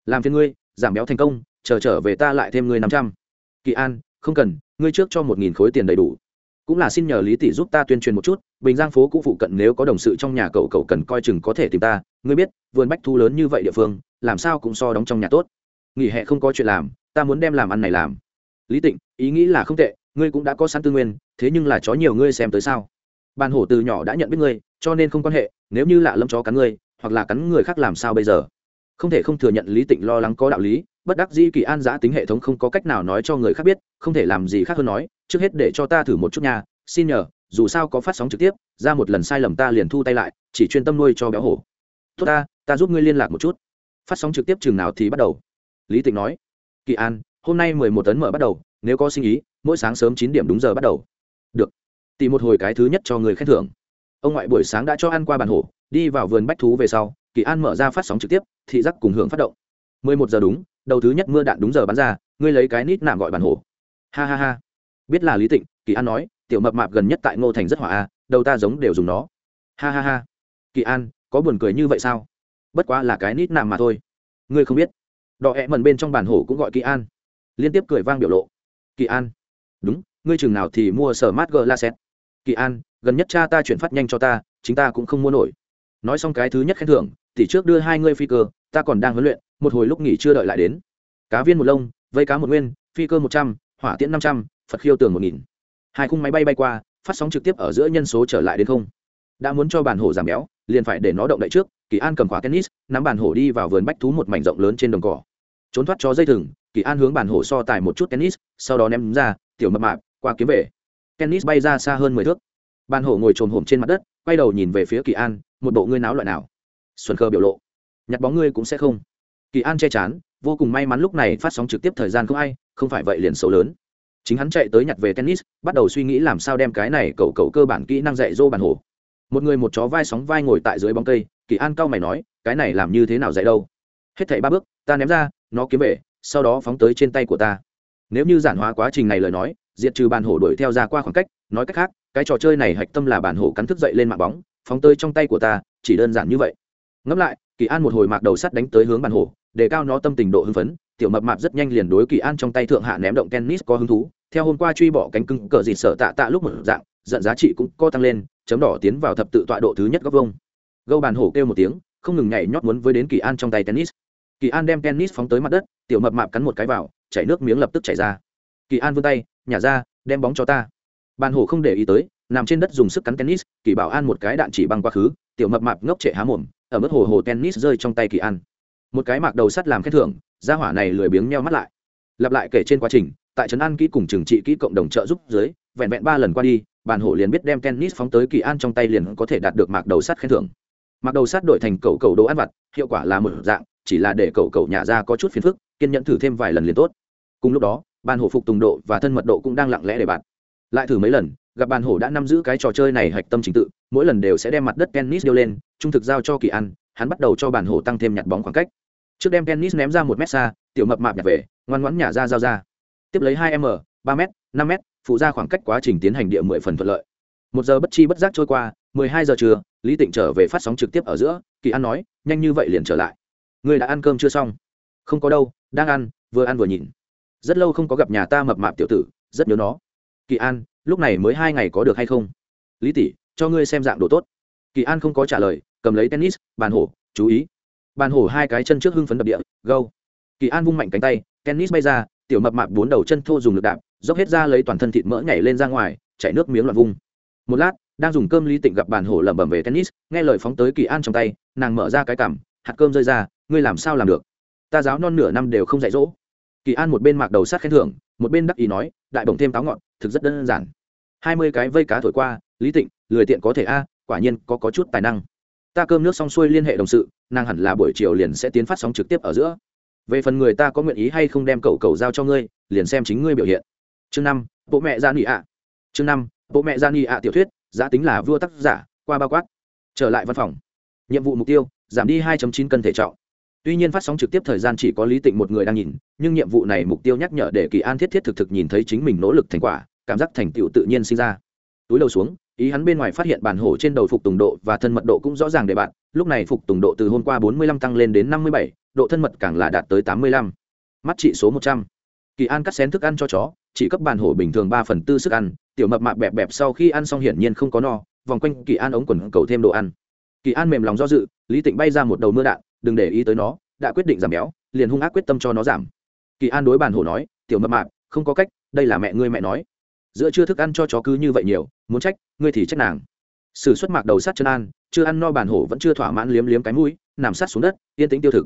Làm phiên ngươi, giảm béo thành công, chờ trở về ta lại thêm ngươi năm trăm. Kỳ an, không cần, ngươi trước cho một nghìn khối tiền đầy đủ cũng là xin nhờ lý tỷ giúp ta tuyên truyền một chút, bình giang phố cũ phụ cận nếu có đồng sự trong nhà cậu cậu cần coi chừng có thể tìm ta. Ngươi biết, vườn bách thu lớn như vậy địa phương, làm sao cũng so đóng trong nhà tốt. Nghỉ hè không có chuyện làm, ta muốn đem làm ăn này làm. Lý tịnh, ý nghĩ là không tệ, ngươi cũng đã có sẵn tư nguyên, thế nhưng là chó nhiều ngươi xem tới sao? Bàn hổ từ nhỏ đã nhận biết ngươi, cho nên không quan hệ, nếu như lạ lâm chó cắn ngươi, hoặc là cắn người khác làm sao bây giờ? Không thể không thừa nhận lý tịnh lo lắng có đạo lý bất đắc dĩ kỳ an giã tính hệ thống không có cách nào nói cho người khác biết, không thể làm gì khác hơn nói, trước hết để cho ta thử một chút nha, xin nhờ, dù sao có phát sóng trực tiếp, ra một lần sai lầm ta liền thu tay lại, chỉ chuyên tâm nuôi cho béo hổ. Tốt ta ta giúp ngươi liên lạc một chút. Phát sóng trực tiếp chừng nào thì bắt đầu. Lý tịnh nói. Kỳ an, hôm nay mười một tấn mở bắt đầu, nếu có sinh ý, mỗi sáng sớm chín điểm đúng giờ bắt đầu. Được. Tìm một hồi cái thứ nhất cho người khen thưởng. Ông ngoại buổi sáng đã cho ăn qua bàn hổ, đi vào vườn bách thú về sau, kỳ an mở ra phát sóng trực tiếp, thị giác cùng hưởng phát động. mười một giờ đúng đầu thứ nhất mưa đạn đúng giờ bắn ra, ngươi lấy cái nít nạm gọi bàn hổ. Ha ha ha. Biết là lý tịnh, kỳ an nói, tiểu mập mạp gần nhất tại ngô thành rất hỏa a, đầu ta giống đều dùng nó. Ha ha ha. Kỳ an, có buồn cười như vậy sao? Bất quá là cái nít nạm mà thôi. Ngươi không biết. Đọ hẹ mần bên trong bàn hổ cũng gọi kỳ an. Liên tiếp cười vang biểu lộ. Kỳ an. Đúng, ngươi chừng nào thì mua sở mát g la xét kỳ an, gần nhất cha ta chuyển phát nhanh cho ta, chính ta cũng không mua nổi. Nói xong cái thứ nhất khen thưởng, thì trước đưa hai ngươi phi cơ, ta còn đang huấn luyện một hồi lúc nghỉ chưa đợi lại đến. Cá viên một lông, vây cá một nguyên, phi cơ một trăm, hỏa tiễn năm trăm, phật khiêu tường một nghìn. Hai khung máy bay bay qua, phát sóng trực tiếp ở giữa nhân số trở lại đến không. Đã muốn cho bản hổ giảm béo, liền phải để nó động đậy trước, kỳ an cầm khóa tennis, nắm bản hổ đi vào vườn bách thú một mảnh rộng lớn trên đồng cỏ. Trốn thoát cho dây thừng, kỳ an hướng bản hổ so tài một chút tennis, sau đó ném ra, tiểu mập mạp, qua kiếm về. Tennis bay ra xa hơn mười thước. Bản hổ ngồi trồm hổm trên mặt đất, quay đầu nhìn về phía kỳ an, một bộ ngươi náo loại nào? Xuân khơ biểu lộ. Nhặt bóng ngươi cũng sẽ không kỳ an che chắn vô cùng may mắn lúc này phát sóng trực tiếp thời gian không ai, không phải vậy liền xấu lớn. Chính hắn chạy tới nhặt về tennis, bắt đầu suy nghĩ làm sao đem cái này cậu cậu cơ bản kỹ năng dạy dỗ bản hổ một người một chó vai sóng vai ngồi tại dưới bóng cây, kỳ an cao mày nói, cái này làm như thế nào dạy đâu? Hết thảy ba bước, ta ném ra, nó kiếm về, sau đó phóng tới trên tay của ta. Nếu như giản hóa quá trình này lời nói, diệt trừ bản hổ đuổi theo ra qua khoảng cách, nói cách khác, cái trò chơi này hạch tâm là bản hổ cắn thức dậy lên mạng bóng, phóng tới trong tay của ta, chỉ đơn giản như vậy. Ngẫm lại, kỳ an một hồi mạc đầu sắt đánh tới hướng bản hổ để cao nó tâm tình độ hưng phấn, tiểu mập mạp rất nhanh liền đối kỳ an trong tay thượng hạ ném động tennis có hứng thú. Theo hôm qua truy bỏ cánh cưng cờ dịt sở tạ tạ lúc một dạng, giận giá trị cũng co tăng lên, chấm đỏ tiến vào thập tự tọa độ thứ nhất góc vông gâu bàn hổ kêu một tiếng, không ngừng nhảy nhót muốn với đến kỳ an trong tay tennis. Kỳ an đem tennis phóng tới mặt đất, tiểu mập mạp cắn một cái vào, chảy nước miếng lập tức chảy ra. Kỳ an vươn tay, nhả ra, đem bóng cho ta. Bàn hổ không để ý tới, nằm trên đất dùng sức cắn tennis, kỳ bảo an một cái đạn chỉ băng quá khứ, tiểu mập mạp ngốc trệ há mồm, ở mức hồ hồ tennis rơi trong tay kỳ an một cái mạc đầu sắt làm khen thưởng, gia hỏa này lười biếng meo mắt lại. Lặp lại kể trên quá trình, tại trấn an kỹ cùng trừng trị kỹ cộng đồng trợ giúp dưới, vẹn vẹn ba lần qua đi, bàn hổ liền biết đem tennis phóng tới kỳ an trong tay liền có thể đạt được mạc đầu sắt khen thưởng. Mạc đầu sắt đổi thành cầu cầu đồ ăn vặt, hiệu quả là một dạng, chỉ là để cầu cầu nhà ra có chút phiền phức, kiên nhẫn thử thêm vài lần liền tốt. Cùng lúc đó, bàn hổ phục tùng độ và thân mật độ cũng đang lặng lẽ để bạn. Lại thử mấy lần, gặp bàn hổ đã nắm giữ cái trò chơi này hạch tâm trình tự, mỗi lần đều sẽ đem mặt đất tennis điêu lên, trung thực giao cho kỳ an, hắn bắt đầu cho bàn hổ tăng thêm nhặt bóng khoảng cách trước đem tennis ném ra một mét xa, tiểu mập mạp nhặt về, ngoan ngoãn nhả ra giao ra. Tiếp lấy hai m, ba m năm m phụ ra khoảng cách quá trình tiến hành địa mười phần thuận lợi. Một giờ bất chi bất giác trôi qua, mười hai giờ trưa, lý tịnh trở về phát sóng trực tiếp ở giữa, kỳ an nói, nhanh như vậy liền trở lại. Người đã ăn cơm chưa xong? Không có đâu, đang ăn, vừa ăn vừa nhìn. Rất lâu không có gặp nhà ta mập mạp tiểu tử, rất nhớ nó. Kỳ an, lúc này mới hai ngày có được hay không? Lý tỷ, cho ngươi xem dạng đồ tốt. Kỳ an không có trả lời, cầm lấy tennis, bàn hổ, chú ý bàn hổ hai cái chân trước hưng phấn đập địa gâu. Kỳ an vung mạnh cánh tay tennis bay ra tiểu mập mạp bốn đầu chân thô dùng lực đạp dốc hết ra lấy toàn thân thịt mỡ nhảy lên ra ngoài chạy nước miếng loạn vung. Một lát đang dùng cơm lý tịnh gặp bàn hổ lẩm bẩm về tennis nghe lời phóng tới kỳ an trong tay nàng mở ra cái cằm hạt cơm rơi ra ngươi làm sao làm được? Ta giáo non nửa năm đều không dạy dỗ. Kỳ an một bên mạc đầu sát khen thưởng một bên đắc ý nói đại bổng thêm táo ngọn thực rất đơn giản. Hai mươi cái vây cá thổi qua lý tịnh lười tiện có thể a quả nhiên có, có chút tài năng ta cơm nước xong xuôi liên hệ đồng sự, nàng hẳn là buổi chiều liền sẽ tiến phát sóng trực tiếp ở giữa. Về phần người ta có nguyện ý hay không đem cậu cầu giao cho ngươi, liền xem chính ngươi biểu hiện. Chương năm bộ mẹ gia nghị ạ. Chương năm bộ mẹ gia nghị ạ tiểu thuyết, giá tính là vua tác giả, qua bao quát. Trở lại văn phòng. Nhiệm vụ mục tiêu, giảm đi 2 chín cân thể trọng. Tuy nhiên phát sóng trực tiếp thời gian chỉ có lý tịnh một người đang nhìn, nhưng nhiệm vụ này mục tiêu nhắc nhở để kỳ an thiết thiết thực thực nhìn thấy chính mình nỗ lực thành quả, cảm giác thành tựu tự nhiên sinh ra. Túi đầu xuống ý hắn bên ngoài phát hiện bản hổ trên đầu phục tùng độ và thân mật độ cũng rõ ràng để bạn lúc này phục tùng độ từ hôm qua 45 tăng lên đến 57, độ thân mật càng là đạt tới 85. mắt trị số 100. kỳ an cắt xén thức ăn cho chó chỉ cấp bản hổ bình thường ba phần tư sức ăn tiểu mập mạp bẹp bẹp sau khi ăn xong hiển nhiên không có no vòng quanh kỳ an ống quần cầu thêm đồ ăn kỳ an mềm lòng do dự lý tịnh bay ra một đầu mưa đạn đừng để ý tới nó đã quyết định giảm béo liền hung ác quyết tâm cho nó giảm kỳ an đối bản hổ nói tiểu mập mạp không có cách đây là mẹ ngươi mẹ nói giữa chưa thức ăn cho chó cứ như vậy nhiều, muốn trách, ngươi thì trách nàng. Sử xuất mạc đầu sát chân an, chưa ăn no bàn hổ vẫn chưa thỏa mãn liếm liếm cái mũi, nằm sát xuống đất, yên tĩnh tiêu thực.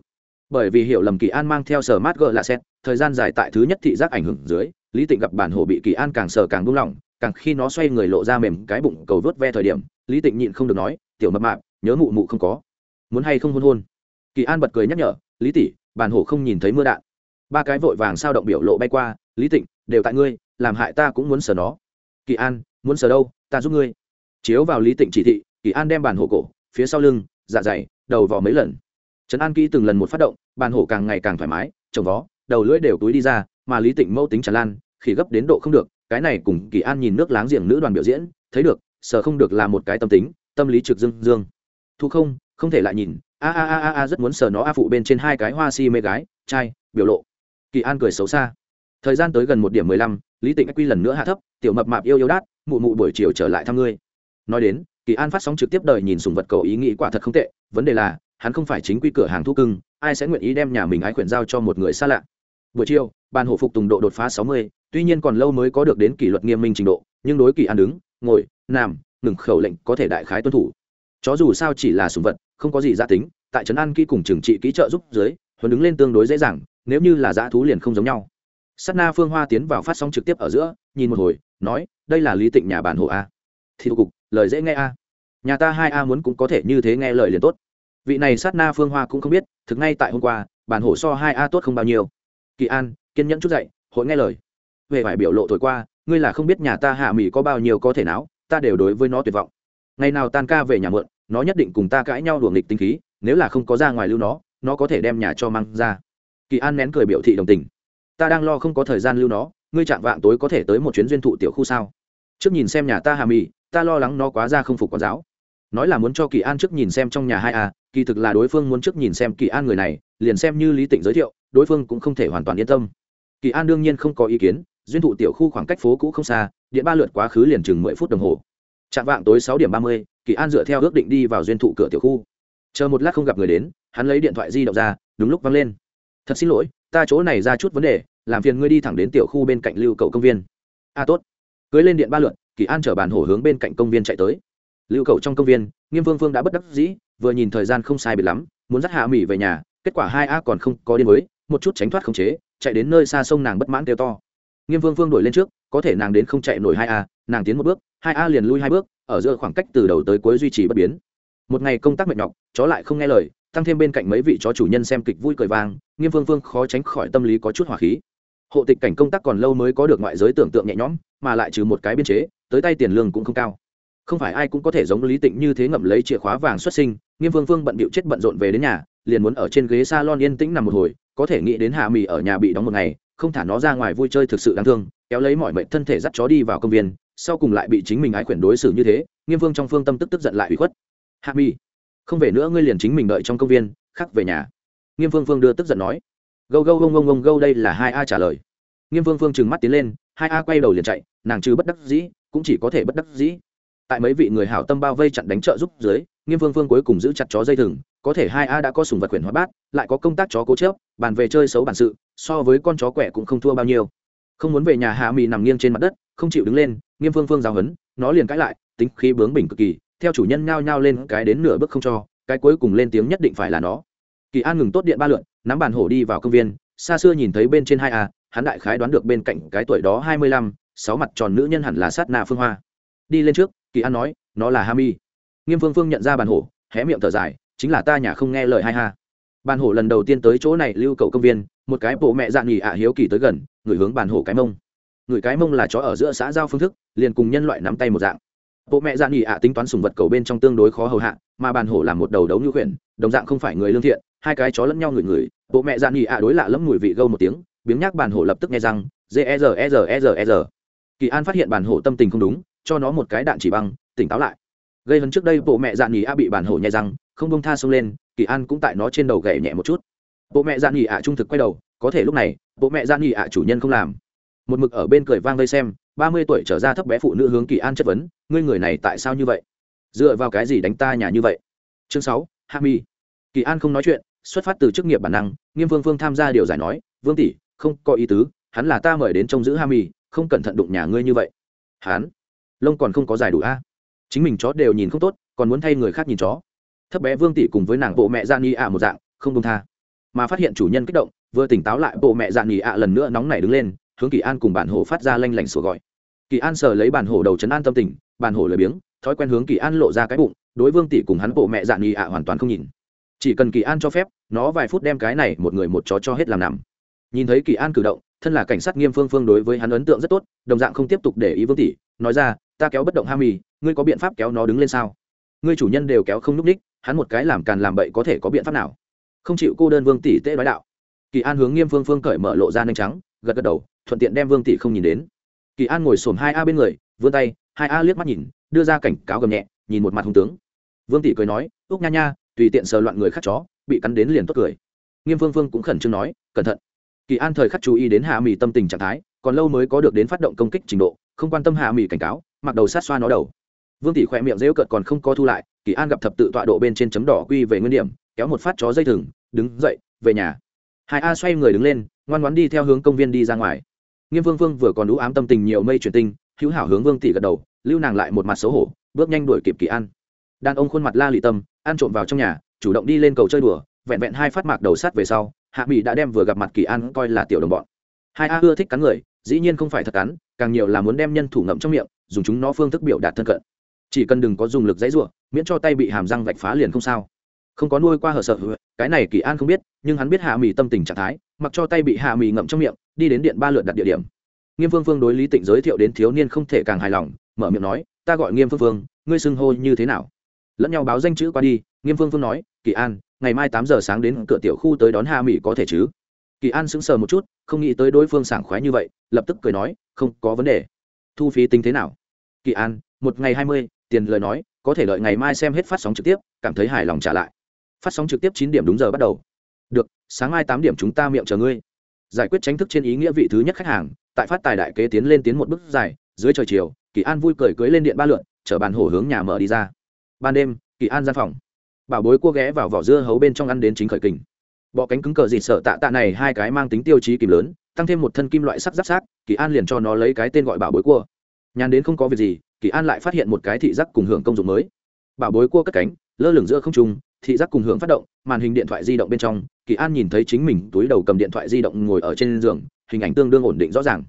Bởi vì hiểu lầm kỳ an mang theo sở mát gỡ là xét, thời gian dài tại thứ nhất thị giác ảnh hưởng dưới, lý tịnh gặp bản hổ bị kỳ an càng sờ càng buông lỏng, càng khi nó xoay người lộ ra mềm cái bụng cầu vớt ve thời điểm, lý tịnh nhịn không được nói, tiểu mập mạp, nhớ mụ mụ không có. Muốn hay không hôn hôn? Kỳ an bật cười nhắc nhở, lý tỷ, bản hổ không nhìn thấy mưa đạn. Ba cái vội vàng sao động biểu lộ bay qua, lý tịnh, đều tại ngươi làm hại ta cũng muốn sờ nó. Kỳ an, muốn sờ đâu, ta giúp ngươi. Chiếu vào lý tịnh chỉ thị, kỳ an đem bàn hổ cổ, phía sau lưng dạ dày, đầu vào mấy lần. Trấn an kỹ từng lần một phát động, bàn hổ càng ngày càng thoải mái, trồng vó, đầu lưỡi đều túi đi ra, mà lý tịnh mâu tính tràn lan khi gấp đến độ không được, cái này cùng kỳ an nhìn nước láng giềng nữ đoàn biểu diễn, thấy được sờ không được là một cái tâm tính, tâm lý trực dương dương. Thu không không thể lại nhìn a a a a rất muốn sờ nó a phụ bên trên hai cái hoa si mê gái, trai, biểu lộ. Kỳ an cười xấu xa. Thời gian tới gần một điểm mười lăm lý tịnh quy lần nữa hạ thấp, tiểu mập mạp yêu yêu đát, mụ mụ buổi chiều trở lại thăm ngươi. Nói đến, kỳ an phát sóng trực tiếp đời nhìn sùng vật cầu ý nghĩ quả thật không tệ, vấn đề là, hắn không phải chính quy cửa hàng thu cưng, ai sẽ nguyện ý đem nhà mình ái khuyển giao cho một người xa lạ. Buổi chiều ban hộ phục tùng độ đột phá sáu mươi, tuy nhiên còn lâu mới có được đến kỷ luật nghiêm minh trình độ, nhưng đối kỳ an đứng, ngồi, nằm, ngừng khẩu lệnh có thể đại khái tuân thủ. Chó dù sao chỉ là sùng vật, không có gì gia tính, tại trấn an kỹ cùng trừng trị kỹ trợ giúp dưới, huấn đứng lên tương đối dễ dàng, nếu như là dã thú liền không giống nhau s na phương hoa tiến vào phát sóng trực tiếp ở giữa, nhìn một hồi, nói, đây là lý tịnh nhà bản hộ a. Thì cục, lời dễ nghe a. Nhà ta hai a muốn cũng có thể như thế nghe lời liền tốt. Vị này sát na phương hoa cũng không biết, thực ngay tại hôm qua, bản hộ so hai a tốt không bao nhiêu. Kỳ an, kiên nhẫn chút dậy, hội nghe lời. Về phải biểu lộ thổi qua, ngươi là không biết nhà ta hạ mỹ có bao nhiêu có thể não ta đều đối với nó tuyệt vọng. Ngày nào tan ca về nhà mượn nó nhất định cùng ta cãi nhau đuổi nghịch tinh khí, nếu là không có ra ngoài lưu nó nó có thể đem nhà cho mang ra. Kỳ an nén cười biểu thị đồng tình ta đang lo không có thời gian lưu nó, ngươi chạm vạng tối có thể tới một chuyến duyên thụ tiểu khu sao? Trước nhìn xem nhà ta hà mì ta lo lắng nó quá ra không phục quản giáo. Nói là muốn cho kỳ an trước nhìn xem trong nhà hai a kỳ thực là đối phương muốn trước nhìn xem kỳ an người này, liền xem như lý tịnh giới thiệu, đối phương cũng không thể hoàn toàn yên tâm. Kỳ an đương nhiên không có ý kiến, duyên thụ tiểu khu khoảng cách phố cũ không xa, điện ba lượt quá khứ liền chừng mười phút đồng hồ. Chạm vạng tối sáu điểm ba mươi, kỳ an dựa theo ước định đi vào duyên thụ cửa tiểu khu. Chờ một lát không gặp người đến, hắn lấy điện thoại di động ra, đúng lúc văng lên. Thật xin lỗi ta chỗ này ra chút vấn đề làm phiền ngươi đi thẳng đến tiểu khu bên cạnh lưu cầu công viên. A à, tốt. Cưới lên điện ba lượn kỳ an chở bàn hổ hướng bên cạnh công viên chạy tới. Lưu cầu trong công viên nghiêm vương phương đã bất đắc dĩ vừa nhìn thời gian không sai biệt lắm muốn dắt hạ mỹ về nhà kết quả hai a còn không có điên mới một chút tránh thoát không chế chạy đến nơi xa sông nàng bất mãn kêu to. Nghiêm vương phương đổi lên trước có thể nàng đến không chạy nổi hai a nàng tiến một bước hai a liền lui hai bước ở giữa khoảng cách từ đầu tới cuối duy trì bất biến. Một ngày công tác mệt nhọc chó lại không nghe lời tăng thêm bên cạnh mấy vị chó chủ nhân xem kịch vui cười vang, nghiêm vương vương khó tránh khỏi tâm lý có chút hỏa khí hộ tịch cảnh công tác còn lâu mới có được ngoại giới tưởng tượng nhẹ nhõm, mà lại trừ một cái biên chế, tới tay tiền lương cũng không cao không phải ai cũng có thể giống lý tịnh như thế ngậm lấy chìa khóa vàng xuất sinh, nghiêm vương vương bận bịu chết bận rộn về đến nhà, liền muốn ở trên ghế s a lon yên tĩnh nằm một hồi, có thể nghĩ đến hạ mì ở nhà bị đóng một ngày, không thả nó ra ngoài vui chơi thực sự đáng thương, kéo lấy mọi mệnh thân thể dắt chó đi vào công viên, sau cùng lại bị chính mình ái quyển đối xử như thế, nghiêm vương trong phương tâm tức tức giận lại ủy khuất hạ mì không về nữa ngươi liền chính mình đợi trong công viên, khắc về nhà. Nghiêm vương vương đưa tức giận nói. Gâu gâu gông gông gông gâu đây là hai a trả lời. Nghiêm vương vương trừng mắt tiến lên, hai a quay đầu liền chạy, nàng chứ bất đắc dĩ, cũng chỉ có thể bất đắc dĩ. Tại mấy vị người hảo tâm bao vây chặn đánh trợ giúp dưới, nghiêm vương vương cuối cùng giữ chặt chó dây thừng, có thể hai a đã có sùng vật quyển hóa bát, lại có công tác chó cố chớp, bàn về chơi xấu bản sự, so với con chó quẻ cũng không thua bao nhiêu. Không muốn về nhà hạ mì nằm nghiêng trên mặt đất, không chịu đứng lên, nghiêm phương phương giáo hấn nó liền cãi lại, tính khí bướng bỉnh cực kỳ theo chủ nhân nhao nhao lên cái đến nửa bước không cho, cái cuối cùng lên tiếng nhất định phải là nó. Kỳ an ngừng tốt điện ba lượn, nắm bàn hổ đi vào công viên, xa xưa nhìn thấy bên trên hai a, hắn đại khái đoán được bên cạnh cái tuổi đó hai mươi lăm, sáu mặt tròn nữ nhân hẳn là sát na phương hoa. Đi lên trước, kỳ an nói, nó là hami. Nghiêm phương phương nhận ra bàn hổ, hé miệng thở dài, chính là ta nhà không nghe lời hai ha. Bàn hổ lần đầu tiên tới chỗ này lưu cầu công viên, một cái bộ mẹ dạng nghỉ ạ hiếu kỳ tới gần, người hướng bàn hổ cái mông. Người cái mông là chó ở giữa xã giao phương thức, liền cùng nhân loại nắm tay một dạng bộ mẹ dạng nghỉ ạ tính toán sùng vật cầu bên trong tương đối khó hầu hạ, mà bàn hổ là một đầu đấu như khuyển, đồng dạng không phải người lương thiện, hai cái chó lẫn nhau ngửi ngửi. Bộ mẹ dạng nghỉ ạ đối lạ lẫm mùi vị gâu một tiếng, biếng nhác bàn hổ lập tức nghe răng, g e r e r e r e r kỳ an phát hiện bàn hổ tâm tình không đúng, cho nó một cái đạn chỉ băng, tỉnh táo lại. Gây hấn trước đây, bộ mẹ dạn nghỉ ạ bị bản hổ nhẹ răng, không bông tha xông lên, kỳ an cũng tại nó trên đầu gậy nhẹ một chút. Bộ mẹ dạn nghỉ ạ trung thực quay đầu, có thể lúc này, bộ mẹ dạn nghỉ ạ chủ nhân không làm một mực ở bên cười vang vây xem, ba mươi tuổi trở ra thấp bé phụ nữ hướng kỳ an chất vấn, ngươi người này tại sao như vậy? Dựa vào cái gì đánh ta nhà như vậy? Chương sáu, hạ mi. Kỳ an không nói chuyện, xuất phát từ chức nghiệp bản năng, nghiêm vương phương tham gia điều giải nói, vương tỷ, không có ý tứ, hắn là ta mời đến trông giữ ha mi, không cẩn thận đụng nhà ngươi như vậy. Hắn? Lông còn không có dài đủ a? Chính mình chó đều nhìn không tốt, còn muốn thay người khác nhìn chó. Thấp bé vương tỷ cùng với nàng bộ mẹ dạ gian nghi ạ một dạng, không công tha. Mà phát hiện chủ nhân kích động, vừa tỉnh táo lại, bộ mẹ dạng nghi ạ lần nữa nóng nảy đứng lên hướng kỳ an cùng bản hổ phát ra lanh lảnh sủa gọi. Kỳ an sờ lấy bản hổ đầu chấn an tâm tình, bản hổ lười biếng, thói quen hướng kỳ an lộ ra cái bụng, đối vương tỷ cùng hắn bộ mẹ dạng nghi ạ hoàn toàn không nhìn. Chỉ cần kỳ an cho phép, nó vài phút đem cái này một người một chó cho hết làm nằm. Nhìn thấy kỳ an cử động, thân là cảnh sát nghiêm phương phương đối với hắn ấn tượng rất tốt, đồng dạng không tiếp tục để ý vương tỷ, nói ra, ta kéo bất động ham mì, ngươi có biện pháp kéo nó đứng lên sao? Ngươi chủ nhân đều kéo không n ú c ních, hắn một cái làm càn làm bậy có thể có biện pháp nào? Không chịu cô đơn vương tỷ tễ nói đạo. Kỳ an hướng nghiêm phương phương cởi mở lộ ra nhanh trắng, gật gật đầu thuận tiện đem vương tỷ không nhìn đến. Kỳ an ngồi xổm hai a bên người, vươn tay, hai a liếc mắt nhìn, đưa ra cảnh cáo gầm nhẹ, nhìn một mặt hung tướng. Vương tỷ cười nói, úc nha nha, tùy tiện sờ loạn người khác chó, bị cắn đến liền tốt cười. Nghiêm phương phương cũng khẩn trương nói, cẩn thận. Kỳ an thời khắc chú ý đến hạ mỹ tâm tình trạng thái, còn lâu mới có được đến phát động công kích trình độ, không quan tâm hạ mỹ cảnh cáo, mặc đầu sát xoa nó đầu. Vương tỷ khỏe miệng rêu cợt còn không có thu lại, kỳ an gặp thập tự tọa độ bên trên chấm đỏ quy về nguyên điểm, kéo một phát chó dây thừng, đứng dậy, về nhà. Hai a xoay người đứng lên, ngoan ngoan đi theo hướng công viên đi ra ngoài nghiêm vương vương vừa còn đũ ám tâm tình nhiều mây truyền tinh, hữu hảo hướng vương tỷ gật đầu, lưu nàng lại một mặt xấu hổ, bước nhanh đuổi kịp kỳ an. Đàn ông khuôn mặt la lị tâm, ăn trộm vào trong nhà, chủ động đi lên cầu chơi đùa, vẹn vẹn hai phát mạc đầu sát về sau, hạ mỹ đã đem vừa gặp mặt kỳ an coi là tiểu đồng bọn. Hai a ưa thích cắn người, dĩ nhiên không phải thật cắn, càng nhiều là muốn đem nhân thủ ngậm trong miệng, dùng chúng nó phương thức biểu đạt thân cận. Chỉ cần đừng có dùng lực dãy ruộng miễn cho tay bị hàm răng vạch phá liền không sao không có nuôi qua hở sợ, cái này kỳ an không biết, nhưng hắn biết hạ mì tâm tình trạng thái, mặc cho tay bị hạ mì ngậm trong miệng, đi đến điện ba lượt đặt địa điểm. Nghiêm phương phương đối lý tịnh giới thiệu đến thiếu niên không thể càng hài lòng, mở miệng nói, ta gọi nghiêm phương phương, ngươi xưng hô như thế nào? Lẫn nhau báo danh chữ qua đi, nghiêm phương phương nói, kỳ an, ngày mai tám giờ sáng đến cửa tiểu khu tới đón hạ mì có thể chứ? Kỳ an sững sờ một chút, không nghĩ tới đối phương sảng khoái như vậy, lập tức cười nói, không có vấn đề. Thu phí tính thế nào? Kỳ an, một ngày hai mươi, tiền lời nói, có thể đợi ngày mai xem hết phát sóng trực tiếp, cảm thấy hài lòng trả lại phát sóng trực tiếp chín điểm đúng giờ bắt đầu. Được, sáng mai tám điểm chúng ta miệng chờ ngươi. Giải quyết tranh thức trên ý nghĩa vị thứ nhất khách hàng, tại phát tài đại kế tiến lên tiến một bước dài, dưới trời chiều, kỳ an vui cười cưới lên điện ba lượn, chở bàn hổ hướng nhà mở đi ra. Ban đêm, kỳ an gian phòng. Bảo bối cua ghé vào vỏ dưa hấu bên trong ăn đến chính khởi kình. Bọ cánh cứng cờ dịt sợ tạ tạ này hai cái mang tính tiêu chí kìm lớn, tăng thêm một thân kim loại sắc giáp sát kỳ an liền cho nó lấy cái tên gọi bảo bối cua. Nhàn đến không có việc gì, kỳ an lại phát hiện một cái thị giác cùng hưởng công dụng mới. Bảo bối cua cất cánh, lơ lửng giữa không trung thị giác cùng hưởng phát động, màn hình điện thoại di động bên trong, kỳ an nhìn thấy chính mình túi đầu cầm điện thoại di động ngồi ở trên giường, hình ảnh tương đương ổn định rõ ràng.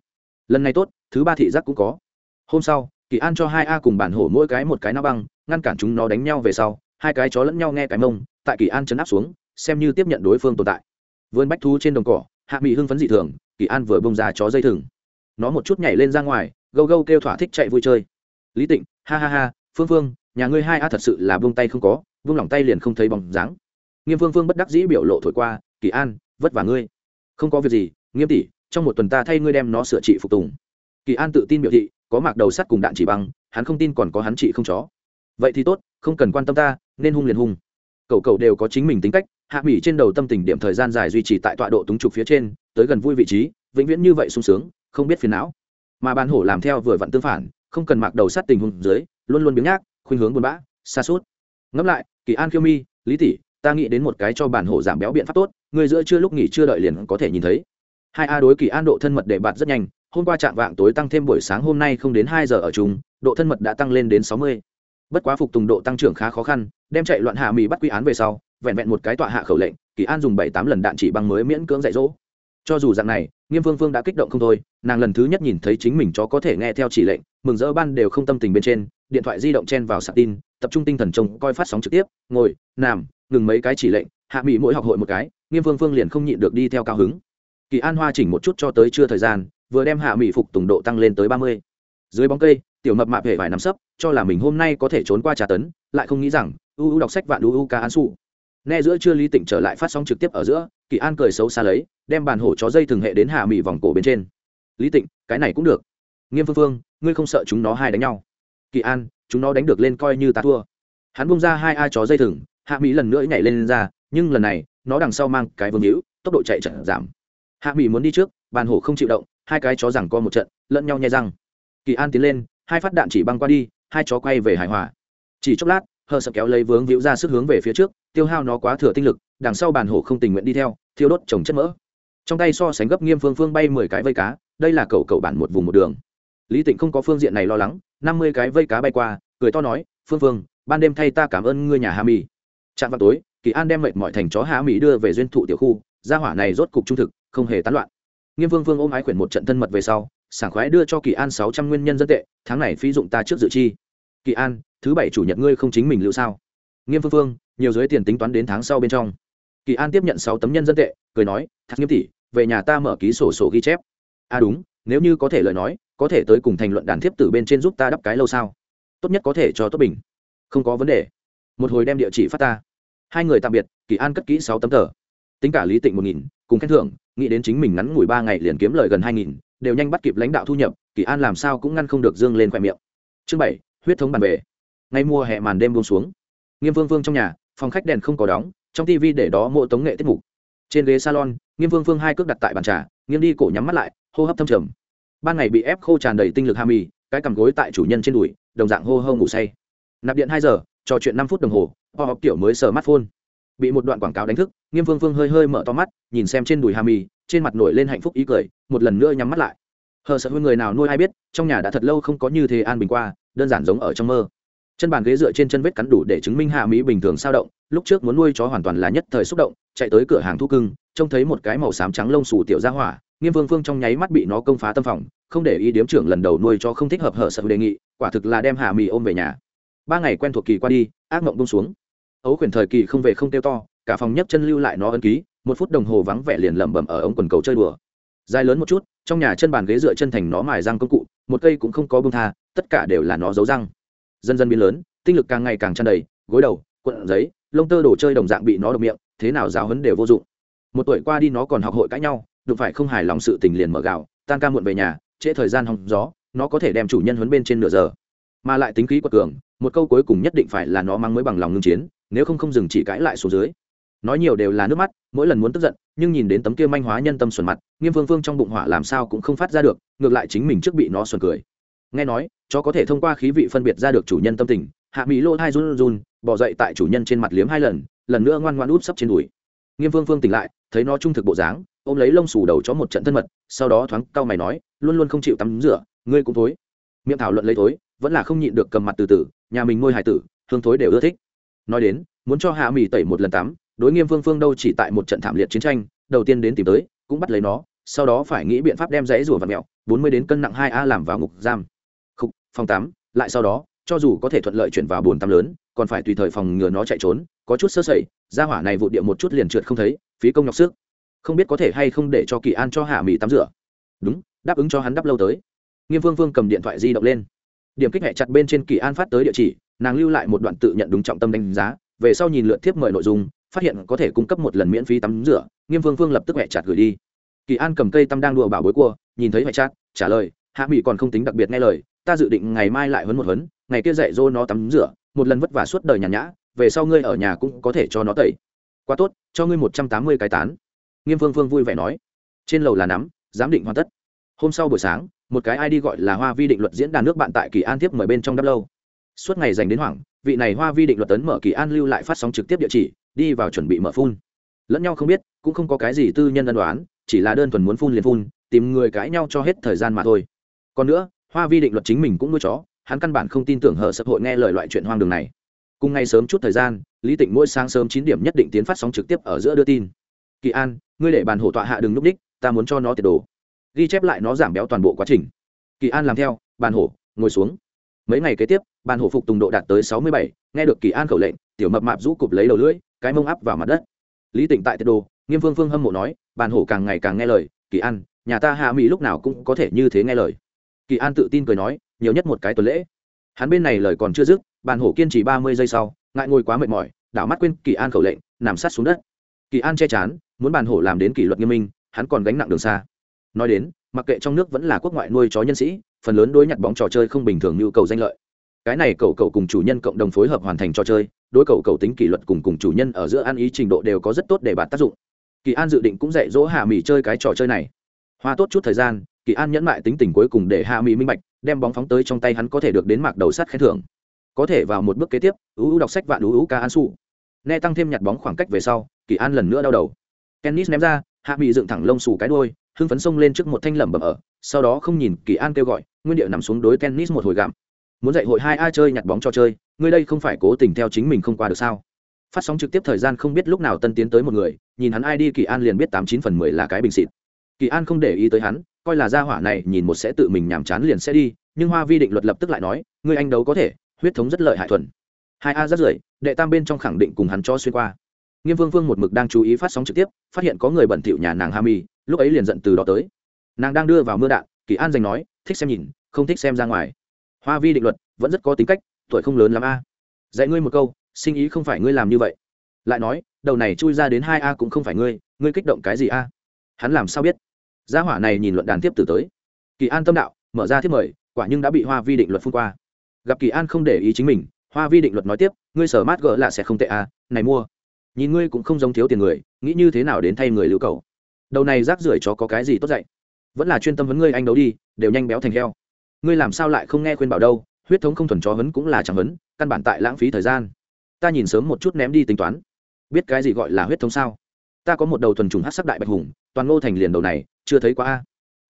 Lần này tốt, thứ ba thị giác cũng có. Hôm sau, kỳ an cho hai a cùng bản hổ mỗi cái một cái nao băng, ngăn cản chúng nó đánh nhau về sau, hai cái chó lẫn nhau nghe cái mông, tại kỳ an chấn áp xuống, xem như tiếp nhận đối phương tồn tại. Vươn bách thú trên đồng cỏ, hạ bị hưng phấn dị thường, kỳ an vừa bông ra chó dây thừng. Nó một chút nhảy lên ra ngoài, gâu gâu kêu thỏa thích chạy vui chơi. Lý tịnh, ha ha ha, phương phương, nhà ngươi hai a thật sự là buông tay không có vung lòng tay liền không thấy bóng dáng. Nghiêm phương phương bất đắc dĩ biểu lộ thổi qua, kỳ an, vất vả ngươi. Không có việc gì, nghiêm tỷ, trong một tuần ta thay ngươi đem nó sửa trị phục tùng. Kỳ an tự tin biểu thị, có mạc đầu sắt cùng đạn chỉ băng, hắn không tin còn có hắn trị không chó. Vậy thì tốt, không cần quan tâm ta, nên hung liền hung. Cậu cậu đều có chính mình tính cách, hạ mỹ trên đầu tâm tình điểm thời gian dài duy trì tại tọa độ túng trục phía trên, tới gần vui vị trí, vĩnh viễn như vậy sung sướng, không biết phiền não. Mà ban hổ làm theo vừa vặn tương phản, không cần mặc đầu sát tình hung dưới, luôn luôn biếng nhác, khuynh hướng buồn bã, xa suốt. Ngẫm lại kỳ an khiêu mi, lý tỷ, ta nghĩ đến một cái cho bản hổ giảm béo biện pháp tốt người giữa chưa lúc nghỉ chưa đợi liền có thể nhìn thấy. Hai a đối kỳ an độ thân mật để bạt rất nhanh, hôm qua chạm vạng tối tăng thêm buổi sáng, hôm nay không đến hai giờ ở chung, độ thân mật đã tăng lên đến sáu mươi. Bất quá phục tùng độ tăng trưởng khá khó khăn, đem chạy loạn hạ mỹ bắt quy án về sau, vẹn vẹn một cái tọa hạ khẩu lệnh, kỳ an dùng bảy tám lần đạn chỉ bằng mới miễn cưỡng dạy dỗ. Cho dù dạng này, nghiêm phương phương đã kích động không thôi, nàng lần thứ nhất nhìn thấy chính mình chó có thể nghe theo chỉ lệnh, mừng rỡ ban đều không tâm tình bên trên, điện thoại di động chen vào sạc tin tập trung tinh thần trông coi phát sóng trực tiếp, ngồi, nằm, ngừng mấy cái chỉ lệnh, hạ mỹ mỗi học hội một cái, nghiêm phương phương liền không nhịn được đi theo cao hứng. Kỳ an hoa chỉnh một chút cho tới chưa thời gian, vừa đem hạ mỹ phục tùng độ tăng lên tới ba mươi. Dưới bóng cây, tiểu mập mạp hệ vải nắm sấp, cho là mình hôm nay có thể trốn qua trà tấn, lại không nghĩ rằng, u u đọc sách vạn u u ca an su. Nghe giữa chưa lý tịnh trở lại phát sóng trực tiếp ở giữa, kỳ an cười xấu xa lấy, đem bàn hổ chó dây thường hệ đến hạ mỹ vòng cổ bên trên. Lý tịnh, cái này cũng được. Nghiêm phương phương, ngươi không sợ chúng nó hai đánh nhau. Kỳ an chúng nó đánh được lên coi như ta thua. Hắn bung ra hai ai chó dây thừng hạ mỹ lần nữa nhảy lên, lên ra nhưng lần này nó đằng sau mang cái vương hữu tốc độ chạy chậm giảm. Hạ mỹ muốn đi trước bàn hổ không chịu động hai cái chó rằng co một trận lẫn nhau nhai răng. Kỳ an tiến lên hai phát đạn chỉ băng qua đi hai chó quay về hài hòa. Chỉ chốc lát hờ sợ kéo lấy vướng víu ra sức hướng về phía trước tiêu hao nó quá thừa tinh lực đằng sau bàn hổ không tình nguyện đi theo thiêu đốt trồng chất mỡ. Trong tay so sánh gấp nghiêm phương phương bay mười cái vây cá đây là cầu cầu bản một vùng một đường. Lý tịnh không có phương diện này lo lắng năm mươi cái vây cá bay qua, cười to nói, phương phương, ban đêm thay ta cảm ơn ngươi nhà hà mỹ chạm vào tối, kỳ an đem mệt mọi thành chó hà mỹ đưa về duyên thụ tiểu khu, gia hỏa này rốt cục trung thực, không hề tán loạn. Nghiêm phương phương ôm ái quyển một trận thân mật về sau, sảng khoái đưa cho kỳ an sáu trăm nguyên nhân dân tệ, tháng này phí dụng ta trước dự chi. Kỳ an, thứ bảy chủ nhật ngươi không chính mình lưu sao? Nghiêm phương phương nhiều giới tiền tính toán đến tháng sau bên trong. Kỳ an tiếp nhận sáu tấm nhân dân tệ, cười nói thật nghiêm tỷ, về nhà ta mở ký sổ sổ ghi chép. À đúng nếu như có thể lời nói, có thể tới cùng thành luận đàn thiếp từ bên trên giúp ta đắp cái lâu sao? Tốt nhất có thể cho tốt bình. Không có vấn đề. Một hồi đem địa chỉ phát ta. Hai người tạm biệt, kỳ an cất kỹ sáu tấm tờ. Tính cả lý tịnh một nghìn, cùng khen thưởng, nghĩ đến chính mình ngắn ngủi ba ngày liền kiếm lời gần hai nghìn, đều nhanh bắt kịp lãnh đạo thu nhập, kỳ an làm sao cũng ngăn không được dương lên khoe miệng. Chương bảy, huyết thống bàn về ngay mùa hè màn đêm buông xuống. Nghiêm vương vương trong nhà, phòng khách đèn không có đóng, trong tv để đó mộ tống nghệ tiết mục. Trên ghế salon, nghiêm vương vương hai cước đặt tại bàn trà, nghiêng đi cổ nhắm mắt lại hô hấp thâm trầm. Ban ngày bị ép khô tràn đầy tinh lực ham mì cái cằm gối tại chủ nhân trên đùi, đồng dạng hô hô ngủ say. Nạp điện hai giờ, trò chuyện năm phút đồng hồ ho học tiểu mới sờ mắt phôn bị một đoạn quảng cáo đánh thức, nghiêm vương vương hơi hơi mở to mắt, nhìn xem trên đùi hà mì trên mặt nổi lên hạnh phúc ý cười, một lần nữa nhắm mắt lại. Hờ sợ hơn người nào nuôi ai biết, trong nhà đã thật lâu không có như thế an bình qua, đơn giản giống ở trong mơ. Chân bàn ghế dựa trên chân vết cắn đủ để chứng minh hạ mỹ bình thường sao động, lúc trước muốn nuôi chó hoàn toàn là nhất thời xúc động, chạy tới cửa hàng thu cưng, trông thấy một cái màu xám trắng lông xù tiểu ra hỏa nghiêm vương phương trong nháy mắt bị nó công phá tâm phòng, không để ý điếm trưởng lần đầu nuôi cho không thích hợp hở sợ đề nghị, quả thực là đem hà mì ôm về nhà. Ba ngày quen thuộc kỳ qua đi, ác mộng bông xuống. Ấu khuyển thời kỳ không về không tiêu to, cả phòng nhấc chân lưu lại nó ân ký, một phút đồng hồ vắng vẻ liền lẩm bẩm ở ống quần cầu chơi đùa. Dài lớn một chút, trong nhà chân bàn ghế dựa chân thành nó mài răng công cụ, một cây cũng không có bông tha, tất cả đều là nó giấu răng. Dần dần biến lớn, tinh lực càng ngày càng tràn đầy, gối đầu, cuộn giấy, lông tơ đồ chơi đồng dạng bị nó độc miệng, thế nào giáo hấn đều vô dụng. Một tuổi qua đi nó còn học hội cãi nhau đụng phải không hài lòng sự tình liền mở gạo, tan ca muộn về nhà, trễ thời gian hòng gió, nó có thể đem chủ nhân huấn bên trên nửa giờ. Mà lại tính khí quật cường, một câu cuối cùng nhất định phải là nó mang mới bằng lòng ngưng chiến, nếu không không dừng chỉ cãi lại xuống dưới. Nói nhiều đều là nước mắt, mỗi lần muốn tức giận, nhưng nhìn đến tấm kia manh hóa nhân tâm xuẩn mặt, nghiêm phương phương trong bụng hỏa làm sao cũng không phát ra được, ngược lại chính mình trước bị nó xuẩn cười. Nghe nói, chó có thể thông qua khí vị phân biệt ra được chủ nhân tâm tình, hạ mỹ lô hai run run, bỏ dậy tại chủ nhân trên mặt liếm hai lần lần nữa ngoan ngoan úp sấp trên đùi. Nghiêm phương phương tỉnh lại, thấy nó trung thực bộ dáng ôm lấy lông xù đầu chó một trận thân mật sau đó thoáng cau mày nói luôn luôn không chịu tắm rửa ngươi cũng thối. Miệng thảo luận lấy thối vẫn là không nhịn được cầm mặt từ từ nhà mình ngôi hải tử hương thối đều ưa thích. Nói đến muốn cho hạ mỹ tẩy một lần tắm đối nghiêm phương phương đâu chỉ tại một trận thảm liệt chiến tranh đầu tiên đến tìm tới cũng bắt lấy nó sau đó phải nghĩ biện pháp đem rẫy rùa và mẹo bốn mươi đến cân nặng hai a làm vào ngục giam. Khúc, phòng tắm, lại sau đó cho dù có thể thuận lợi chuyển vào bồn tắm lớn còn phải tùy thời phòng ngừa nó chạy trốn có chút sơ sẩy ra hỏa này vụ địa một chút liền trượt không thấy phí công nhọc sức không biết có thể hay không để cho kỳ an cho hạ mỹ tắm rửa. Đúng, đáp ứng cho hắn đắp lâu tới. Nghiêm vương vương cầm điện thoại di động lên. Điểm kích hẹ chặt bên trên kỳ an phát tới địa chỉ, nàng lưu lại một đoạn tự nhận đúng trọng tâm đánh giá, về sau nhìn lượt thiếp mời nội dung, phát hiện có thể cung cấp một lần miễn phí tắm rửa, nghiêm vương vương lập tức hẹ chặt gửi đi. Kỳ an cầm cây tăm đang đùa bảo bối cua, nhìn thấy hẹ chặt, trả lời, hạ mỹ còn không tính đặc biệt nghe lời, ta dự định ngày mai lại huấn một huấn, ngày kia dạy dô nó tắm rửa, một lần vất vả suốt đời nhàn nhã, về sau ngươi ở nhà cũng có thể cho nó tẩy. Quá tốt, cho ngươi một trăm tám mươi cái tán nghiêm phương phương vui vẻ nói, trên lầu là nắm, giám định hoàn tất. Hôm sau buổi sáng, một cái id gọi là hoa vi định luật diễn đàn nước bạn tại kỳ an tiếp mời bên trong đắp lâu. Suốt ngày dành đến hoảng, vị này hoa vi định luật tấn mở kỳ an lưu lại phát sóng trực tiếp địa chỉ, đi vào chuẩn bị mở phun. Lẫn nhau không biết, cũng không có cái gì tư nhân ân đoán chỉ là đơn thuần muốn phun liền phun, tìm người cãi nhau cho hết thời gian mà thôi. Còn nữa, hoa vi định luật chính mình cũng nuôi chó, hắn căn bản không tin tưởng hở sập hội nghe lời loại chuyện hoang đường này. Cùng ngày sớm chút thời gian, lý tịnh mỗi sáng sớm chín điểm nhất định tiến phát sóng trực tiếp ở giữa đưa tin kỳ an, ngươi để bàn hổ tọa hạ đừng núp đích, ta muốn cho nó tiệt đồ. Ghi chép lại nó giảm béo toàn bộ quá trình. Kỳ an làm theo, bàn hổ, ngồi xuống. Mấy ngày kế tiếp, bàn hổ phục tùng độ đạt tới sáu mươi bảy, nghe được kỳ an khẩu lệnh, tiểu mập mạp rũ cụp lấy đầu lưỡi, cái mông áp vào mặt đất. Lý tịnh tại tiệt đồ, nghiêm phương phương hâm mộ nói, bàn hổ càng ngày càng nghe lời, kỳ an, nhà ta hạ mỹ lúc nào cũng có thể như thế nghe lời. Kỳ an tự tin cười nói, nhiều nhất một cái tuần lễ. Hắn bên này lời còn chưa dứt, bàn hổ kiên trì ba mươi giây sau, ngại ngồi quá mệt mỏi, đảo mắt quên kỳ an khẩu lệnh, nằm sát xuống đất kỳ an che chán, muốn bàn hổ làm đến kỷ luật nghiêm minh, hắn còn gánh nặng đường xa. Nói đến, mặc kệ trong nước vẫn là quốc ngoại nuôi chó nhân sĩ, phần lớn đối nhặt bóng trò chơi không bình thường nhu cầu danh lợi. Cái này cậu cậu cùng chủ nhân cộng đồng phối hợp hoàn thành trò chơi, đối cậu cậu tính kỷ luật cùng cùng chủ nhân ở giữa ăn ý trình độ đều có rất tốt để bạn tác dụng. Kỳ an dự định cũng dạy dỗ hạ mỹ chơi cái trò chơi này. Hoa tốt chút thời gian, kỳ an nhẫn mại tính tình cuối cùng để hạ mỹ minh bạch, đem bóng phóng tới trong tay hắn có thể được đến mạc đầu sắt khen thưởng. Có thể vào một bước kế tiếp ưu đọc sách vạn ưu ca an su ne tăng thêm nhặt bóng khoảng cách về sau, kỳ an lần nữa đau đầu. Kennis ném ra, hạ Mị dựng thẳng lông xù cái đôi hưng phấn xông lên trước một thanh lẩm bẩm ở, sau đó không nhìn kỳ an kêu gọi, nguyên điệu nằm xuống đối tennis một hồi gặm. Muốn dạy hội hai a chơi, nhặt bóng cho chơi, ngươi đây không phải cố tình theo chính mình không qua được sao? Phát sóng trực tiếp thời gian không biết lúc nào tân tiến tới một người, nhìn hắn ai đi kỳ an liền biết tám chín phần mười là cái bình xịt. Kỳ an không để ý tới hắn, coi là gia hỏa này nhìn một sẽ tự mình nhàm chán liền sẽ đi, nhưng hoa vi định luật lập tức lại nói, ngươi anh đấu có thể, huyết thống rất lợi hại thuần hai a rất rưởi, đệ tam bên trong khẳng định cùng hắn cho xuyên qua. Nghiêm vương vương một mực đang chú ý phát sóng trực tiếp, phát hiện có người bẩn thỉu nhà nàng hami, lúc ấy liền giận từ đó tới. Nàng đang đưa vào mưa đạn, kỳ an dành nói, thích xem nhìn, không thích xem ra ngoài. Hoa vi định luật, vẫn rất có tính cách, tuổi không lớn l a. Dạy ngươi một câu, sinh ý không phải ngươi làm như vậy. Lại nói, đầu này chui ra đến hai a cũng không phải ngươi ngươi kích động cái gì a? Hắn làm sao biết? Gia hỏa này nhìn luận đàn tiếp từ tới. Kỳ an tâm đạo, mở ra thiết mời, quả nhưng đã bị hoa vi định luật phun qua. Gặp kỳ an không để ý chính mình hoa vi định luật nói tiếp, ngươi sở mát gỡ là sẽ không tệ à này mua. Nhìn ngươi cũng không giống thiếu tiền người, nghĩ như thế nào đến thay người lưu cầu. Đầu này rác rưởi chó có cái gì tốt dạy? Vẫn là chuyên tâm vấn ngươi anh đấu đi, đều nhanh béo thành heo. Ngươi làm sao lại không nghe khuyên bảo đâu, huyết thống không thuần chó hấn cũng là chẳng hấn căn bản tại lãng phí thời gian. Ta nhìn sớm một chút ném đi tính toán. Biết cái gì gọi là huyết thống sao? Ta có một đầu thuần trùng hát sắc đại bạch hùng, toàn ngô thành liền đầu này, chưa thấy quá a.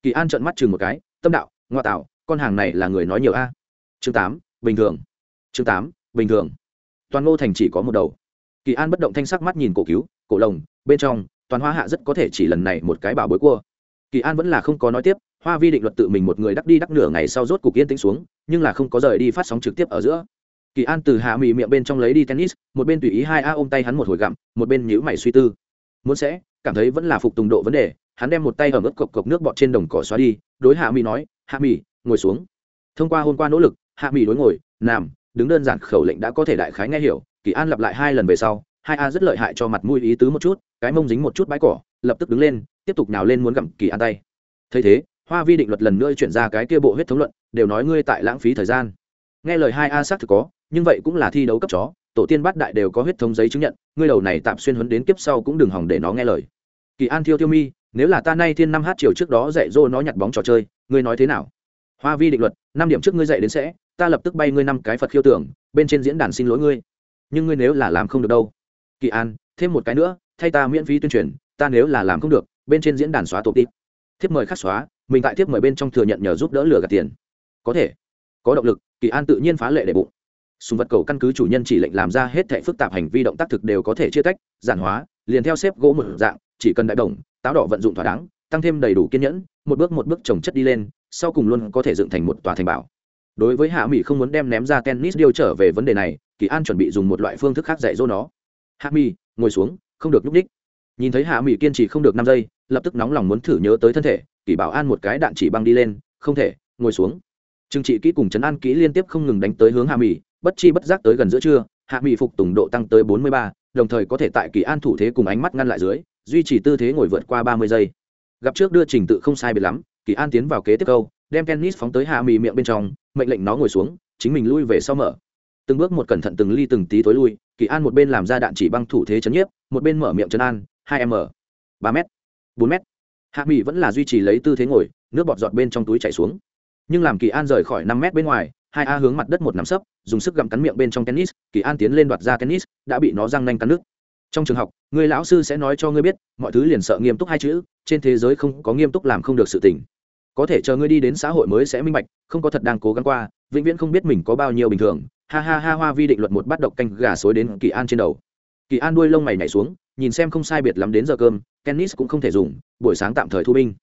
Kỳ an trợn mắt chừng một cái, tâm đạo ngoa tạo, con hàng này là người nói nhiều a. Chương tám, bình thường chương tám, bình thường. Toàn ngô thành chỉ có một đầu. Kỳ an bất động thanh sắc mắt nhìn cổ cứu, cổ lồng, bên trong, toàn hoa hạ rất có thể chỉ lần này một cái bảo bối cua. Kỳ an vẫn là không có nói tiếp, hoa vi định luật tự mình một người đắc đi đắc nửa ngày sau rốt cục yên tĩnh xuống, nhưng là không có rời đi phát sóng trực tiếp ở giữa. Kỳ an từ hạ mì miệng bên trong lấy đi tennis, một bên tùy ý hai a ôm tay hắn một hồi gặm, một bên nhữ mày suy tư. Muốn sẽ, cảm thấy vẫn là phục tùng độ vấn đề, hắn đem một tay ở mức cộc cộc nước bọt trên đồng cỏ xóa đi, đối hạ mỹ nói, hạ mỹ ngồi xuống. Thông qua hôm qua nỗ lực, hạ mỹ đối ngồi, nằm đứng đơn giản khẩu lệnh đã có thể đại khái nghe hiểu, kỳ an lặp lại hai lần về sau, hai a rất lợi hại cho mặt mũi ý tứ một chút, cái mông dính một chút bãi cỏ, lập tức đứng lên, tiếp tục nào lên muốn gặm kỳ an tay. Thấy thế, hoa vi định luật lần nữa chuyển ra cái kia bộ huyết thống luận, đều nói ngươi tại lãng phí thời gian. Nghe lời hai a xác thực có, nhưng vậy cũng là thi đấu cấp chó, tổ tiên bát đại đều có huyết thống giấy chứng nhận, ngươi đầu này tạm xuyên huấn đến kiếp sau cũng đừng hỏng để nó nghe lời. Kỳ an thiêu tiêu mi, nếu là ta nay thiên năm hát chiều trước đó dạy dỗ nó nhặt bóng trò chơi, ngươi nói thế nào? Hoa vi định luật, năm điểm trước ngươi dạy đến sẽ ta lập tức bay ngươi năm cái phật khiêu tưởng, bên trên diễn đàn xin lỗi ngươi. Nhưng ngươi nếu là làm không được đâu. Kỳ an, thêm một cái nữa, thay ta miễn phí tuyên truyền, ta nếu là làm không được, bên trên diễn đàn xóa tổ tịp thiếp mời khắc xóa, mình tại thiếp mời bên trong thừa nhận nhờ giúp đỡ lừa gạt tiền. Có thể. Có động lực, kỳ an tự nhiên phá lệ để bụng. Sùng vật cầu căn cứ chủ nhân chỉ lệnh làm ra hết thệ phức tạp hành vi động tác thực đều có thể chia tách, giản hóa, liền theo xếp gỗ một dạng, chỉ cần đại đồng táo đỏ vận dụng thỏa đáng, tăng thêm đầy đủ kiên nhẫn, một bước một bước trồng chất đi lên, sau cùng luôn có thể dựng thành một tòa thành bảo đối với hạ mỹ không muốn đem ném ra tennis điêu trở về vấn đề này, kỳ an chuẩn bị dùng một loại phương thức khác dạy dỗ nó. Hạ mỹ ngồi xuống, không được nhúc h nhìn thấy hạ mỹ kiên trì không được năm giây, lập tức nóng lòng muốn thử nhớ tới thân thể, kỳ bảo an một cái đạn chỉ băng đi lên, không thể, ngồi xuống. Trừng trị kỹ cùng chấn an kỹ liên tiếp không ngừng đánh tới hướng hạ mỹ bất chi bất giác tới gần giữa trưa, hạ mỹ phục tùng độ tăng tới bốn mươi ba, đồng thời có thể tại kỳ an thủ thế cùng ánh mắt ngăn lại dưới, duy trì tư thế ngồi vượt qua ba mươi giây. Gặp trước đưa trình tự không sai biệt lắm, kỳ an tiến vào kế tiếp câu đem tennis phóng tới hạ mì miệng bên trong, mệnh lệnh nó ngồi xuống, chính mình lui về sau mở. Từng bước một cẩn thận từng ly từng tí tối lui, kỳ an một bên làm ra đạn chỉ băng thủ thế chấn nhiếp, một bên mở miệng chấn an, hai m ba m bốn m hạ mỹ vẫn là duy trì lấy tư thế ngồi, nước bọt giọt bên trong túi chảy xuống. Nhưng làm kỳ an rời khỏi năm mét bên ngoài, hai a hướng mặt đất một nắm sấp, dùng sức gặm cắn miệng bên trong tennis, kỳ an tiến lên đoạt ra tennis, đã bị nó răng nanh cắn nước trong trường học, người lão sư sẽ nói cho ngươi biết, mọi thứ liền sợ nghiêm túc hai chữ, trên thế giới không có nghiêm túc làm không được sự tình có thể chờ ngươi đi đến xã hội mới sẽ minh bạch, không có thật đang cố gắng qua, vĩnh viễn không biết mình có bao nhiêu bình thường. Ha ha ha, hoa vi định luật một bắt độc canh gà xối đến kỳ an trên đầu. Kỳ an đuôi lông mày nhảy xuống, nhìn xem không sai biệt lắm đến giờ cơm tennis cũng không thể dùng, buổi sáng tạm thời thu binh.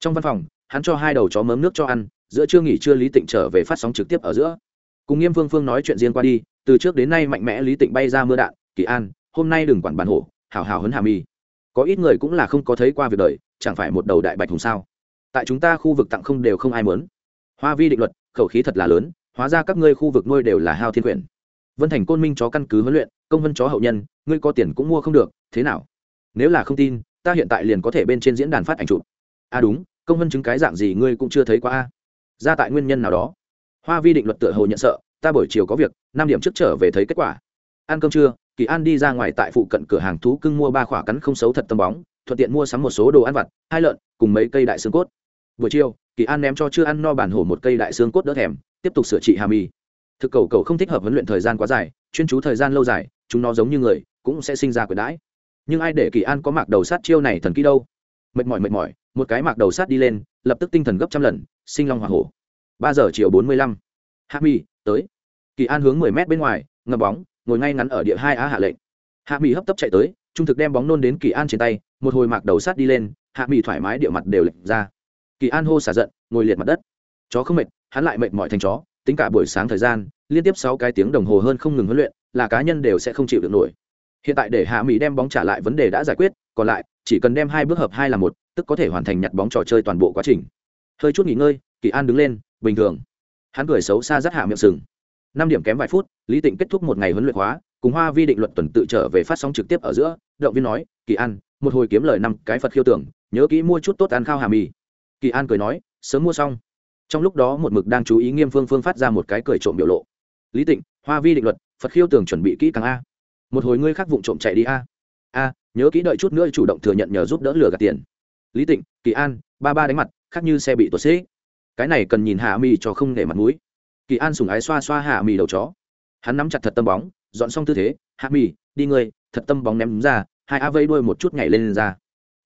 Trong văn phòng, hắn cho hai đầu chó mớm nước cho ăn, giữa trưa nghỉ trưa lý tịnh trở về phát sóng trực tiếp ở giữa. Cùng nghiêm vương phương nói chuyện riêng qua đi, từ trước đến nay mạnh mẽ lý tịnh bay ra mưa đạn, kỳ an, hôm nay đừng quản bản hổ, hảo hảo hấn hà mi. Có ít người cũng là không có thấy qua việc đời, chẳng phải một đầu đại bạch hùng sao? Tại chúng ta khu vực tặng không đều không ai muốn. Hoa vi định luật, khẩu khí thật là lớn, hóa ra các ngươi khu vực nuôi đều là hao thiên quyển vân thành côn minh chó căn cứ huấn luyện, công vân chó hậu nhân, ngươi có tiền cũng mua không được, thế nào? Nếu là không tin, ta hiện tại liền có thể bên trên diễn đàn phát ảnh chụp. A à đúng, công vân chứng cái dạng gì ngươi cũng chưa thấy qua a. Ra tại nguyên nhân nào đó? Hoa vi định luật tựa hồ nhận sợ, ta buổi chiều có việc, năm điểm trước trở về thấy kết quả. Ăn cơm trưa, kỳ an đi ra ngoài tại phụ cận cửa hàng thú cưng mua ba khỏa cắn không xấu thật tâm bóng, thuận tiện mua sắm một số đồ ăn vặt, hai lợn, cùng mấy cây đại xương cốt buổi chiều, kỳ an ném cho chưa ăn no bản hổ một cây đại xương cốt đỡ thèm, tiếp tục sửa trị hà mi. Thực cầu cầu không thích hợp huấn luyện thời gian quá dài, chuyên chú thời gian lâu dài, chúng nó giống như người, cũng sẽ sinh ra quyền đãi. Nhưng ai để kỳ an có mạc đầu sát chiêu này thần kỹ đâu? Mệt mỏi mệt mỏi, một cái mạc đầu sát đi lên, lập tức tinh thần gấp trăm lần, sinh long h hổ. Ba giờ chiều bốn mươi lăm. Hạ mi, tới. Kỳ an hướng mười mét bên ngoài, ngập bóng, ngồi ngay ngắn ở địa hai á hạ lệnh. Hạ mỹ hấp tấp chạy tới, trung thực đem bóng nôn đến kỳ an trên tay, một hồi mạc đầu sát đi lên hạ mỹ thoải mái địa mặt đều lệnh ra kỳ an hô xả giận, ngồi liệt mặt đất. Chó không mệt, hắn lại mệt mỏi thành chó, tính cả buổi sáng thời gian, liên tiếp sáu cái tiếng đồng hồ hơn không ngừng huấn luyện, là cá nhân đều sẽ không chịu được nổi. Hiện tại để hạ mỹ đem bóng trả lại vấn đề đã giải quyết, còn lại, chỉ cần đem hai bước hợp hai là một, tức có thể hoàn thành nhặt bóng trò chơi toàn bộ quá trình. Hơi chút nghỉ ngơi, kỳ an đứng lên, bình thường. Hắn cười xấu xa rất hạ miệng sừng. Năm điểm kém vài phút, lý tịnh kết thúc một ngày huấn luyện hóa cùng hoa vi định luật tuần tự trở về phát sóng trực tiếp ở giữa, động viên nói, kỳ an, một hồi kiếm lời năm cái phật khiêu tưởng, nhớ kỹ mua chút tốt ăn khao hà mì kỳ an cười nói sớm mua xong. Trong lúc đó một mực đang chú ý nghiêm phương phương phát ra một cái cười trộm biểu lộ. Lý tịnh hoa vi định luật phật khiêu tưởng chuẩn bị kỹ càng a. Một hồi ngươi khác vụng trộm chạy đi a. A nhớ kỹ đợi chút nữa chủ động thừa nhận nhờ giúp đỡ lừa gạt tiền. Lý tịnh kỳ an ba ba đánh mặt khác như xe bị tuột xế cái này cần nhìn hạ mì cho không để mặt mũi. Kỳ an sùng ái xoa xoa hạ mì đầu chó. Hắn nắm chặt thật tâm bóng dọn xong tư thế hạ mì đi ngươi thật tâm bóng ném ra hai a vây đuôi một chút nhảy lên, lên ra.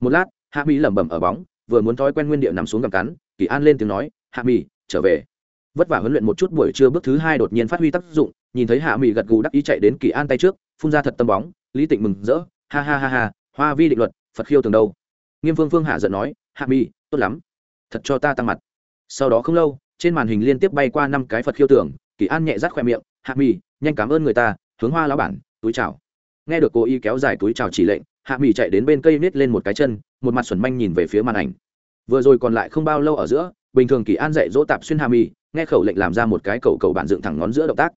Một lát hạ mì lẩm bẩm ở bóng vừa muốn thói quen nguyên địa nằm xuống gầm cắn, kỳ an lên tiếng nói, hạ mì, trở về. Vất vả huấn luyện một chút buổi trưa bước thứ hai đột nhiên phát huy tác dụng, nhìn thấy hạ mì gật gù đắc ý chạy đến kỳ an tay trước, phun ra thật tâm bóng, lý tịnh mừng rỡ, ha ha ha ha, hoa vi định luật, phật khiêu tường đâu? Nghiêm phương phương hạ giận nói, hạ mì, tốt lắm, thật cho ta tăng mặt. Sau đó không lâu, trên màn hình liên tiếp bay qua năm cái phật khiêu tưởng, kỳ an nhẹ rát khoe miệng, hạ mì, nhanh cảm ơn người ta, hướng hoa lão bản, túi chào. Nghe được cô y kéo dài túi chào chỉ lệnh hạ mỹ chạy đến bên cây nít lên một cái chân một mặt xuẩn manh nhìn về phía màn ảnh. Vừa rồi còn lại không bao lâu ở giữa bình thường kỳ an dạy dỗ tạp xuyên hạ mỹ nghe khẩu lệnh làm ra một cái cầu cầu bản dựng thẳng ngón giữa động tác.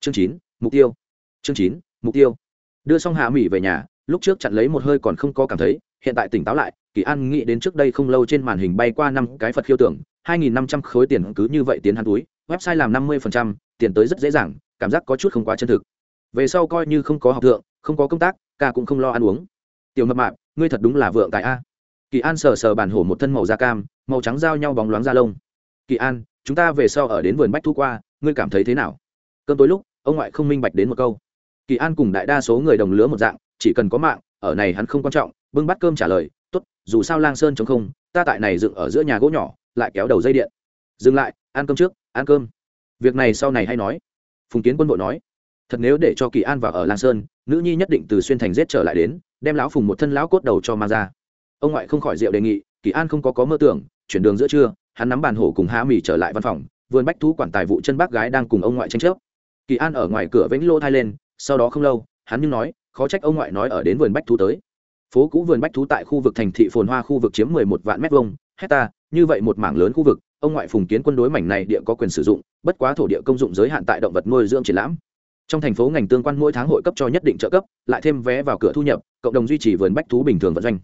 Chương chín mục tiêu. Chương chín mục tiêu. Đưa xong hạ mỹ về nhà lúc trước chặn lấy một hơi còn không có cảm thấy hiện tại tỉnh táo lại kỳ an nghĩ đến trước đây không lâu trên màn hình bay qua năm cái phật khiêu tưởng 2.500 khối tiền cứ như vậy tiến hắn túi website làm 50%, tiền tới rất dễ dàng cảm giác có chút không quá chân thực. Về sau coi như không có học thượng không có công tác ca cũng không lo ăn uống tiểu mập mạp, ngươi thật đúng là vượng tại a. Kỳ an sờ sờ bản hổ một thân màu da cam, màu trắng giao nhau bóng loáng da lông. Kỳ an, chúng ta về sau ở đến vườn bách thu qua, ngươi cảm thấy thế nào? Cơn tối lúc, ông ngoại không minh bạch đến một câu. Kỳ an cùng đại đa số người đồng lứa một dạng, chỉ cần có mạng, ở này hắn không quan trọng, bưng bát cơm trả lời, tốt, dù sao lang sơn chống không, ta tại này dựng ở giữa nhà gỗ nhỏ, lại kéo đầu dây điện. Dừng lại, ăn cơm trước, ăn cơm. Việc này sau này hay nói. Phùng kiến quân bộ nói, thật nếu để cho kỳ an vào ở lang sơn, nữ nhi nhất định từ xuyên thành giết trở lại đến đem lão phùng một thân lão cốt đầu cho mang ra. Ông ngoại không khỏi rượu đề nghị, kỳ an không có có mơ tưởng, chuyển đường giữa trưa, hắn nắm bàn hổ cùng há mì trở lại văn phòng, vườn bách thú quản tài vụ chân bác gái đang cùng ông ngoại tranh chấp. Kỳ an ở ngoài cửa vĩnh lô thai lên, sau đó không lâu, hắn nhưng nói, khó trách ông ngoại nói ở đến vườn bách thú tới. Phố cũ vườn bách thú tại khu vực thành thị phồn hoa khu vực chiếm mười một vạn mét vuông, hecta, như vậy một mảng lớn khu vực, ông ngoại phùng kiến quân đối mảnh này địa có quyền sử dụng, bất quá thổ địa công dụng giới hạn tại động vật nuôi dưỡng triển lãm trong thành phố ngành tương quan mỗi tháng hội cấp cho nhất định trợ cấp, lại thêm vé vào cửa thu nhập, cộng đồng duy trì vườn bách thú bình thường vận doanh.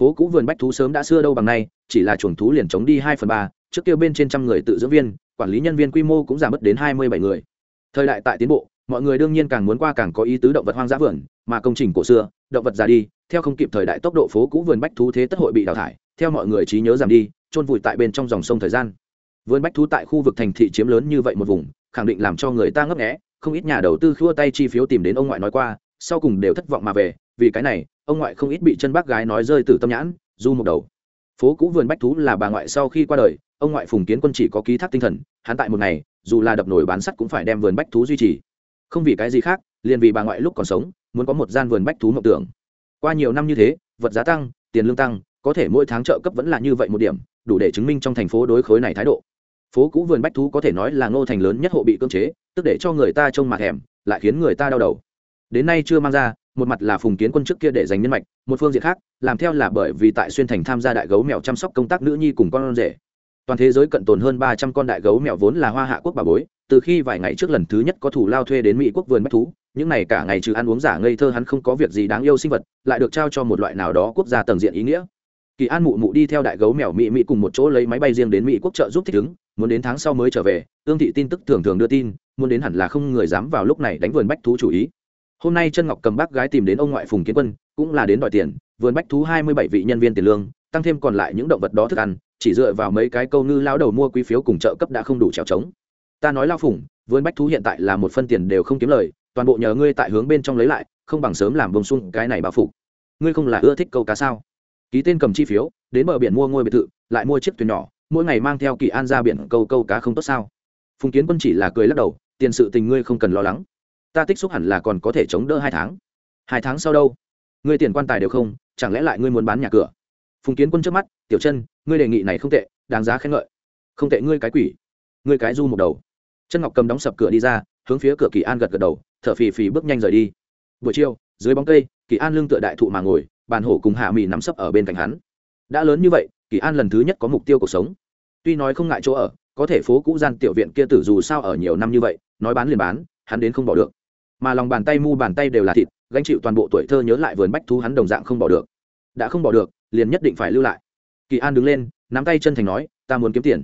Phố cũ vườn bách thú sớm đã xưa đâu bằng nay, chỉ là chuồng thú liền chống đi hai phần ba, trước kia bên trên trăm người tự dưỡng viên, quản lý nhân viên quy mô cũng giảm mất đến hai mươi bảy người. Thời đại tại tiến bộ, mọi người đương nhiên càng muốn qua càng có ý tứ động vật hoang dã vườn, mà công trình cổ xưa, động vật già đi, theo không kịp thời đại tốc độ phố cũ vườn bách thú thế tất hội bị đào thải, theo mọi người trí nhớ giảm đi trôn vùi tại bên trong dòng sông thời gian. Vườn bách thú tại khu vực thành thị chiếm lớn như vậy một vùng, khẳng định làm cho người ta ngấp nghẽ không ít nhà đầu tư khua tay chi phiếu tìm đến ông ngoại nói qua, sau cùng đều thất vọng mà về, vì cái này, ông ngoại không ít bị chân bác gái nói rơi từ tâm nhãn, du một đầu. Phố cũ vườn bách thú là bà ngoại sau khi qua đời, ông ngoại phùng kiến quân chỉ có ký thác tinh thần, hắn tại một ngày, dù là đập nổi bán sắt cũng phải đem vườn bách thú duy trì. Không vì cái gì khác, liền vì bà ngoại lúc còn sống, muốn có một gian vườn bách thú mộng tưởng. Qua nhiều năm như thế, vật giá tăng, tiền lương tăng, có thể mỗi tháng trợ cấp vẫn là như vậy một điểm, đủ để chứng minh trong thành phố đối khối này thái độ phố cũ vườn bách thú có thể nói là ngô thành lớn nhất hộ bị cưỡng chế, tức để cho người ta trông mặt thèm, lại khiến người ta đau đầu. Đến nay chưa mang ra, một mặt là phùng kiến quân trước kia để dành nhân mạch, một phương diện khác, làm theo là bởi vì tại xuyên thành tham gia đại gấu mèo chăm sóc công tác nữ nhi cùng con rể. Toàn thế giới cận tồn hơn ba trăm con đại gấu mèo vốn là hoa hạ quốc bà bối, từ khi vài ngày trước lần thứ nhất có thủ lao thuê đến mỹ quốc vườn bách thú, những này cả ngày trừ ăn uống giả ngây thơ hắn không có việc gì đáng yêu sinh vật, lại được trao cho một loại nào đó quốc gia tầng diện ý nghĩa kỳ an mụ mụ đi theo đại gấu mèo mỹ mỹ cùng một chỗ lấy máy bay riêng đến mỹ quốc trợ giúp thích ứng, muốn đến tháng sau mới trở về, ương thị tin tức thường thường đưa tin, muốn đến hẳn là không người dám vào lúc này đánh vườn bách thú chủ ý. Hôm nay chân ngọc cầm bác gái tìm đến ông ngoại phùng kiến quân, cũng là đến đòi tiền, vườn bách thú hai mươi bảy vị nhân viên tiền lương, tăng thêm còn lại những động vật đó thức ăn, chỉ dựa vào mấy cái câu ngư lao đầu mua quý phiếu cùng trợ cấp đã không đủ trèo trống. Ta nói lao phùng, vườn bách thú hiện tại là một phân tiền đều không kiếm lời, toàn bộ nhờ ngươi tại hướng bên trong lấy lại, không bằng sớm làm bông sung cái này bao phục ngươi không là ưa thích câu cá sao? Ký tên cầm chi phiếu, đến bờ biển mua ngôi biệt thự, lại mua chiếc thuyền nhỏ, mỗi ngày mang theo kỳ an ra biển câu câu cá không tốt sao? Phùng kiến quân chỉ là cười lắc đầu, tiền sự tình ngươi không cần lo lắng. Ta tích xúc hẳn là còn có thể chống đỡ hai tháng. Hai tháng sau đâu? Ngươi tiền quan tài đều không, chẳng lẽ lại ngươi muốn bán nhà cửa? Phùng kiến quân trước mắt, tiểu chân ngươi đề nghị này không tệ, đáng giá khen ngợi. Không tệ, ngươi cái quỷ. Ngươi cái du một đầu. Chân ngọc cầm đóng sập cửa đi ra, hướng phía cửa kỳ an gật gật đầu, thở phì phì bước nhanh rời đi. Buổi chiều, dưới bóng cây, kỳ an lưng tựa đại thụ mà ngồi bàn hổ cùng hạ mỹ nắm sấp ở bên cạnh hắn. Đã lớn như vậy, kỳ an lần thứ nhất có mục tiêu cuộc sống. Tuy nói không ngại chỗ ở, có thể phố cũ gian tiểu viện kia tử dù sao ở nhiều năm như vậy, nói bán liền bán, hắn đến không bỏ được. Mà lòng bàn tay mu bàn tay đều là thịt, gánh chịu toàn bộ tuổi thơ nhớ lại vườn bách thú hắn đồng dạng không bỏ được. Đã không bỏ được, liền nhất định phải lưu lại. Kỳ an đứng lên, nắm tay chân thành nói, ta muốn kiếm tiền.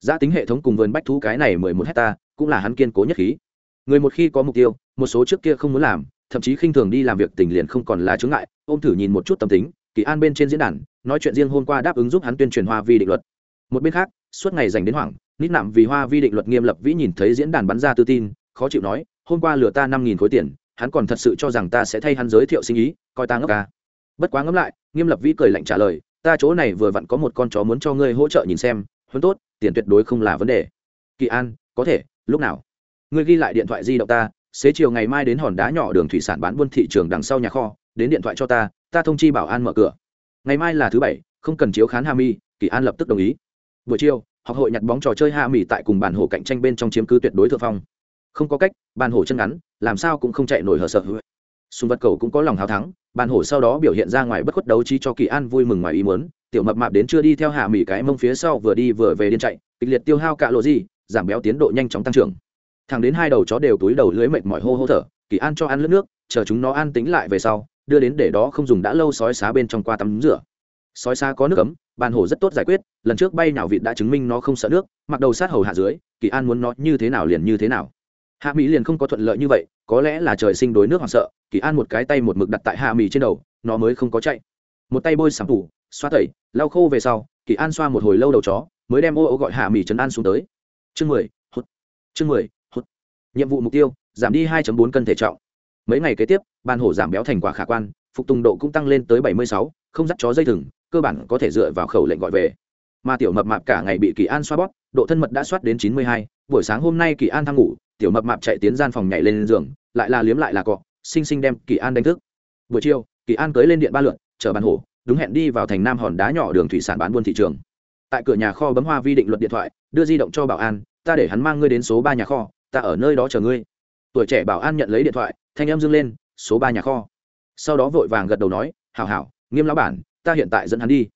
Giá tính hệ thống cùng vườn bách thú cái này mười một hecta, cũng là hắn kiên cố nhất khí. Người một khi có mục tiêu, một số trước kia không muốn làm thậm chí khinh thường đi làm việc tình liền không còn là chướng ngại, ôm thử nhìn một chút tâm tính, kỳ an bên trên diễn đàn, nói chuyện riêng hôm qua đáp ứng giúp hắn tuyên truyền hoa vi định luật. Một bên khác, suốt ngày dành đến hoảng, nít nạm vì hoa vi định luật nghiêm lập vĩ nhìn thấy diễn đàn bắn ra tư tin, khó chịu nói, hôm qua lừa ta năm nghìn khối tiền, hắn còn thật sự cho rằng ta sẽ thay hắn giới thiệu sinh ý, coi ta ngốc ca bất quá ngẫm lại, nghiêm lập vĩ cười lạnh trả lời, ta chỗ này vừa vặn có một con chó muốn cho ngươi hỗ trợ nhìn xem, huấn tốt, tiền tuyệt đối không là vấn đề. Kỳ an, có thể, lúc nào? Ngươi ghi lại điện thoại di động ta xế chiều ngày mai đến hòn đá nhỏ đường thủy sản bán buôn thị trường đằng sau nhà kho, đến điện thoại cho ta ta thông chi bảo an mở cửa. Ngày mai là thứ bảy, không cần chiếu khán hà mi kỳ an lập tức đồng ý. Buổi chiều học hội nhặt bóng trò chơi hà mi tại cùng bàn hổ cạnh tranh bên trong chiếm cứ tuyệt đối thượng phong. Không có cách, bàn hổ chân ngắn, làm sao cũng không chạy nổi hở sợ. Sùng vật cầu cũng có lòng hào thắng, bàn hổ sau đó biểu hiện ra ngoài bất khuất đấu chi cho kỳ an vui mừng ngoài ý muốn. Tiểu mập mạp đến chưa đi theo hạ mỹ cái mông phía sau vừa đi vừa về điên chạy, kịch liệt tiêu hao cạ lộ gì, giảm béo tiến độ nhanh chóng tăng trưởng thằng đến hai đầu chó đều túi đầu lưới mệt mỏi hô hô thở, kỳ an cho ăn lướt nước, chờ chúng nó an tính lại về sau, đưa đến để đó không dùng đã lâu sói xá bên trong qua tắm rửa. Sói xá có nước cấm bàn hổ rất tốt giải quyết, lần trước bay nào vịt đã chứng minh nó không sợ nước, mặc đầu sát hầu hạ dưới, kỳ an muốn nó như thế nào liền như thế nào. Hạ mỹ liền không có thuận lợi như vậy, có lẽ là trời sinh đối nước hoảng sợ, kỳ an một cái tay một mực đặt tại hạ mỹ trên đầu, nó mới không có chạy. Một tay bôi sắm thủ xoa tẩy, lau khô về sau, kỳ an xoa một hồi lâu đầu chó, mới đem ô ô gọi hạ mỹ trấn an xuống tới. Chương mười hốt chương mười nhiệm vụ mục tiêu, giảm đi hai bốn cân thể trọng. Mấy ngày kế tiếp, ban hổ giảm béo thành quả khả quan, phục tùng độ cũng tăng lên tới bảy mươi sáu, không dắt chó dây thừng, cơ bản có thể dựa vào khẩu lệnh gọi về. Mà tiểu mập mạp cả ngày bị kỳ an xoa bóp, độ thân mật đã soát đến chín mươi hai, buổi sáng hôm nay kỳ an thăng ngủ, tiểu mập mạp chạy tiến gian phòng nhảy lên giường, lại là liếm lại là cọ, xinh xinh đem kỳ an đánh thức. Buổi chiều, kỳ an cưới lên điện ba lượn, chở bàn hổ, đúng hẹn đi vào thành nam hòn đá nhỏ đường thủy sản bán buôn thị trường. Tại cửa nhà kho bấm hoa vi định luật điện thoại, đưa di động cho bảo an, ta để hắn mang ngươi đến số ba nhà kho ta ở nơi đó chờ ngươi. Tuổi trẻ bảo an nhận lấy điện thoại, thanh em dưng lên, số ba nhà kho. Sau đó vội vàng gật đầu nói, hảo hảo, nghiêm lão bản, ta hiện tại dẫn hắn đi.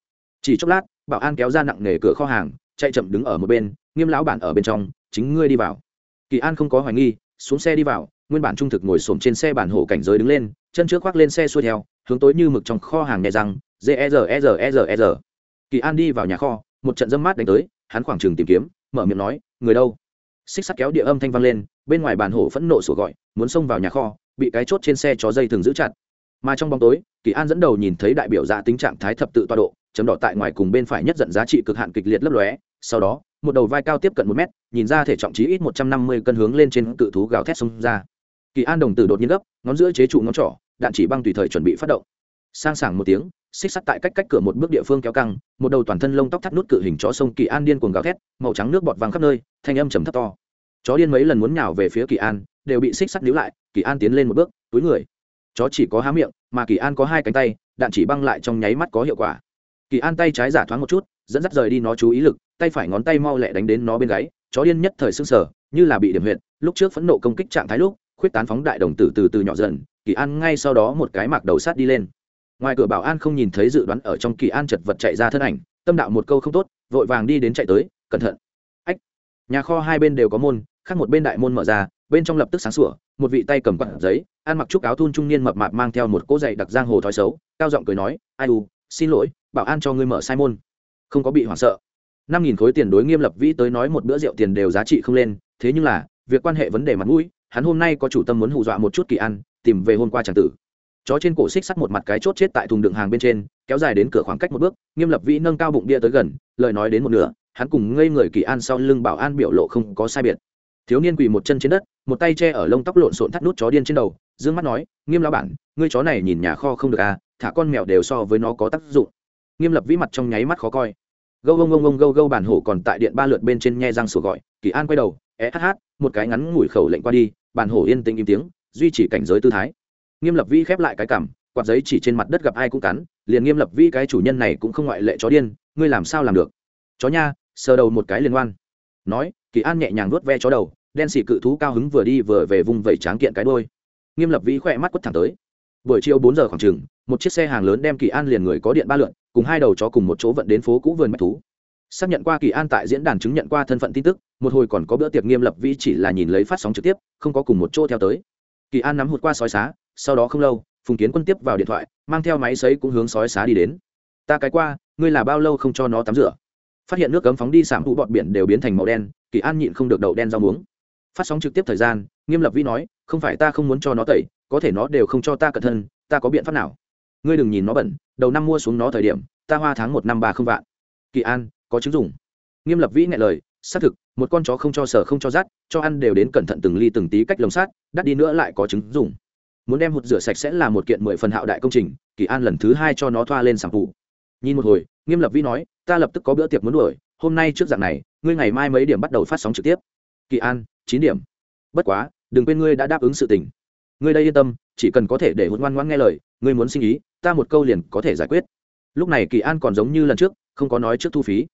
Chỉ chốc lát, bảo an kéo ra nặng nề cửa kho hàng, chạy chậm đứng ở một bên, nghiêm lão bản ở bên trong, chính ngươi đi vào. Kỳ an không có hoài nghi, xuống xe đi vào, nguyên bản trung thực ngồi xổm trên xe bản hổ cảnh giới đứng lên, chân trước khoác lên xe xuôi theo, hướng tối như mực trong kho hàng nhẹ răng g e, e, e, kỳ an đi vào nhà kho, một trận dâm mát đánh tới, hắn khoảng trường tìm kiếm, mở miệng nói, người đâu? Xích sắt kéo địa âm thanh vang lên, bên ngoài bàn hổ phẫn nộ sủa gọi, muốn xông vào nhà kho, bị cái chốt trên xe chó dây thường giữ chặt. Mà trong bóng tối, kỳ an dẫn đầu nhìn thấy đại biểu dạ tính trạng thái thập tự toa độ, chấm đỏ tại ngoài cùng bên phải nhất dẫn giá trị cực hạn kịch liệt lấp lóe, sau đó, một đầu vai cao tiếp cận một mét, nhìn ra thể trọng trí ít một trăm năm mươi cân hướng lên trên cự thú gào thét xông ra. Kỳ an đồng tử đột nhiên gấp, ngón giữa chế trụ ngón trỏ, đạn chỉ băng tùy thời chuẩn bị phát động. Sang sảng một tiếng xích sắt tại cách cách cửa một bước địa phương kéo căng, một đầu toàn thân lông tóc thắt nút cự hình chó sông kỳ an điên cuồng gào thét, màu trắng nước bọt vàng khắp nơi, thanh âm trầm thấp to. Chó điên mấy lần muốn nhào về phía kỳ an, đều bị xích sắt níu lại, kỳ an tiến lên một bước, túi người. Chó chỉ có há miệng, mà kỳ an có hai cánh tay, đạn chỉ băng lại trong nháy mắt có hiệu quả. Kỳ an tay trái giả thoáng một chút, dẫn dắt rời đi nó chú ý lực, tay phải ngón tay mau lẹ đánh đến nó bên gáy, chó điên nhất thời sưng sở như là bị điểm huyệt, lúc trước phẫn nộ công kích trạng thái lúc, khuyết tán phóng đại đồng tử từ từ nhỏ dần, kỳ an ngay sau đó một cái mạc đầu sát đi lên ngoài cửa bảo an không nhìn thấy dự đoán ở trong kỳ an chật vật chạy ra thân ảnh, tâm đạo một câu không tốt, vội vàng đi đến chạy tới, cẩn thận. Ách, nhà kho hai bên đều có môn, khác một bên đại môn mở ra, bên trong lập tức sáng sủa, một vị tay cầm quặn giấy, ăn mặc trúc áo thun trung niên mập mạp mang theo một cỗ giày đặc giang hồ thói xấu, cao giọng cười nói, ai u, xin lỗi, bảo an cho ngươi mở sai môn. Không có bị hoảng sợ. Năm nghìn khối tiền đối nghiêm lập vĩ tới nói một bữa rượu tiền đều giá trị không lên, thế nhưng là, việc quan hệ vấn đề mặt mũi, hắn hôm nay có chủ tâm muốn hù dọa một chút kỳ ăn tìm về hôm qua tràng tử chó trên cổ xích sắt một mặt cái chốt chết tại thùng đựng hàng bên trên, kéo dài đến cửa khoảng cách một bước, nghiêm lập vĩ nâng cao bụng bia tới gần, lời nói đến một nửa, hắn cùng ngây người kỳ an sau lưng bảo an biểu lộ không có sai biệt. Thiếu niên quỳ một chân trên đất, một tay che ở lông tóc lộn xộn thắt nút chó điên trên đầu d ư ơ n g mắt nói, nghiêm lão bản, ngươi chó này nhìn nhà kho không được à thả con mèo đều so với nó có tác dụng. Nghiêm lập vĩ mặt trong nháy mắt khó coi. Gâu gâu gâu gâu gâu bản hổ còn tại điện ba lượt bên trên nhe răng sủa gọi, kỳ an quay đầu é hát hát, một cái ngắn ngủi khẩu lệnh qua đi. Bản hổ yên tĩnh im tiếng, duy trì cảnh giới tư thái nghiêm lập Vi khép lại cái cảm quạt giấy chỉ trên mặt đất gặp ai cũng cắn, liền nghiêm lập Vi cái chủ nhân này cũng không ngoại lệ chó điên, ngươi làm sao làm được? Chó nha, sờ đầu một cái liên quan nói, kỳ an nhẹ nhàng nuốt ve chó đầu, đen xì cự thú cao hứng vừa đi vừa về vùng vẩy tráng kiện cái đôi nghiêm lập vĩ khỏe mắt quất thẳng tới. Buổi chiều bốn giờ khoảng chừng, một chiếc xe hàng lớn đem kỳ an liền người có điện ba lượn, cùng hai đầu chó cùng một chỗ vận đến phố cũ vườn bách thú. Xác nhận qua kỳ an tại diễn đàn chứng nhận qua thân phận tin tức, một hồi còn có bữa tiệc nghiêm lập vĩ chỉ là nhìn lấy phát sóng trực tiếp, không có cùng một chỗ theo tới. Kỳ an nắm hụt qua sói xá sau đó không lâu, phùng kiến quân tiếp vào điện thoại, mang theo máy xấy cũng hướng sói xá đi đến. Ta cái qua, ngươi là bao lâu không cho nó tắm rửa? Phát hiện nước cấm phóng đi sảm vụ bọt biển đều biến thành màu đen, kỳ an nhịn không được đậu đen rau muống. Phát sóng trực tiếp thời gian, nghiêm lập vi nói, không phải ta không muốn cho nó tẩy, có thể nó đều không cho ta cẩn thân ta có biện pháp nào? Ngươi đừng nhìn nó bẩn, đầu năm mua xuống nó thời điểm, ta hoa tháng một năm ba không vạn. Kỳ an, có chứng dùng. Nghiêm lập vĩ nghe lời, xác thực, một con chó không cho sở không cho rát cho ăn đều đến cẩn thận từng ly từng tí cách lồng sát, đắt đi nữa lại có chứng dùng muốn đem hụt rửa sạch sẽ là một kiện mười phần hạo đại công trình, kỳ an lần thứ hai cho nó thoa lên sảng phụ nhìn một hồi, nghiêm lập vĩ nói, ta lập tức có bữa tiệc muốn đuổi, hôm nay trước dạng này, ngươi ngày mai mấy điểm bắt đầu phát sóng trực tiếp. Kỳ an, chín điểm. Bất quá, đừng quên ngươi đã đáp ứng sự tình. Ngươi đây yên tâm, chỉ cần có thể để hụt ngoan ngoãn nghe lời, ngươi muốn sinh ý, ta một câu liền có thể giải quyết. Lúc này kỳ an còn giống như lần trước, không có nói trước thu phí.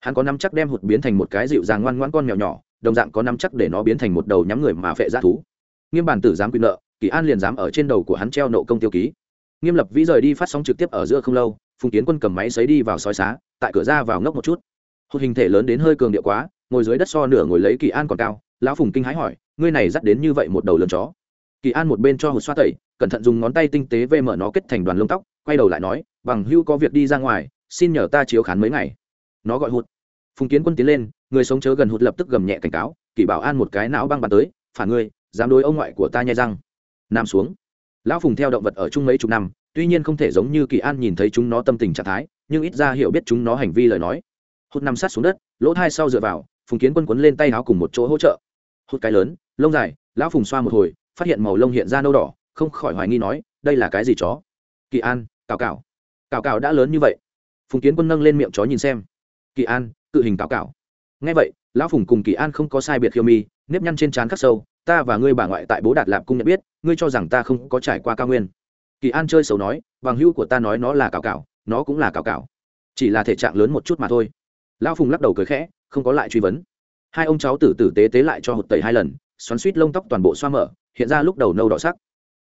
Hắn có nắm chắc đem hụt biến thành một cái dịu dàng ngoan ngoãn con mèo nhỏ, đồng dạng có nắm chắc để nó biến thành một đầu nhắm người mà phệ ra thú. Nghiêm bản tử dám quyền nợ kỳ an liền dám ở trên đầu của hắn treo nộ công tiêu ký. Nghiêm lập vĩ rời đi phát sóng trực tiếp ở giữa không lâu, phùng kiến quân cầm máy xấy đi vào sói xá, tại cửa ra vào ngốc một chút. Hụt hình thể lớn đến hơi cường điệu quá, ngồi dưới đất so nửa ngồi lấy kỳ an còn cao, lão phùng kinh hãi hỏi, ngươi này dắt đến như vậy một đầu lớn chó? Kỳ an một bên cho hụt xoa tẩy, cẩn thận dùng ngón tay tinh tế vê mở nó kết thành đoàn lông tóc, quay đầu lại nói, bằng hưu có việc đi ra ngoài, xin nhờ ta chiếu khán mấy ngày. Nó gọi hụt. Phùng kiến quân tiến lên, người sống chớ gần hụt lập tức gầm nhẹ cảnh cáo, kỳ bảo an một cái não băng bàn tới, phản ngươi, dám đối ông ngoại của ta nhai răng nam xuống. Lão phùng theo động vật ở chung mấy chục năm, tuy nhiên không thể giống như kỳ an nhìn thấy chúng nó tâm tình trạng thái, nhưng ít ra hiểu biết chúng nó hành vi lời nói. Hụt nằm sát xuống đất, lỗ thai sau dựa vào, phùng kiến quân quấn lên tay áo cùng một chỗ hỗ trợ. Hụt cái lớn, lông dài, lão phùng xoa một hồi, phát hiện màu lông hiện ra nâu đỏ, không khỏi hoài nghi nói, đây là cái gì chó? Kỳ an, cào cào. Cào cào đã lớn như vậy. Phùng kiến quân nâng lên miệng chó nhìn xem. Kỳ an, cự hình cào cào. Ngay vậy lão phùng cùng kỳ an không có sai biệt khiêu mi, nếp nhăn trên trán khắc sâu, ta và ngươi bà ngoại tại bố đạt lạp cung nhận biết, ngươi cho rằng ta không có trải qua cao nguyên. Kỳ an chơi xấu nói, bằng hữu của ta nói nó là cào cào nó cũng là cào cào chỉ là thể trạng lớn một chút mà thôi. Lão phùng lắc đầu cười khẽ, không có lại truy vấn. Hai ông cháu tử tử tế tế lại cho hột tẩy hai lần, xoắn suýt lông tóc toàn bộ xoa mở, hiện ra lúc đầu nâu đỏ sắc.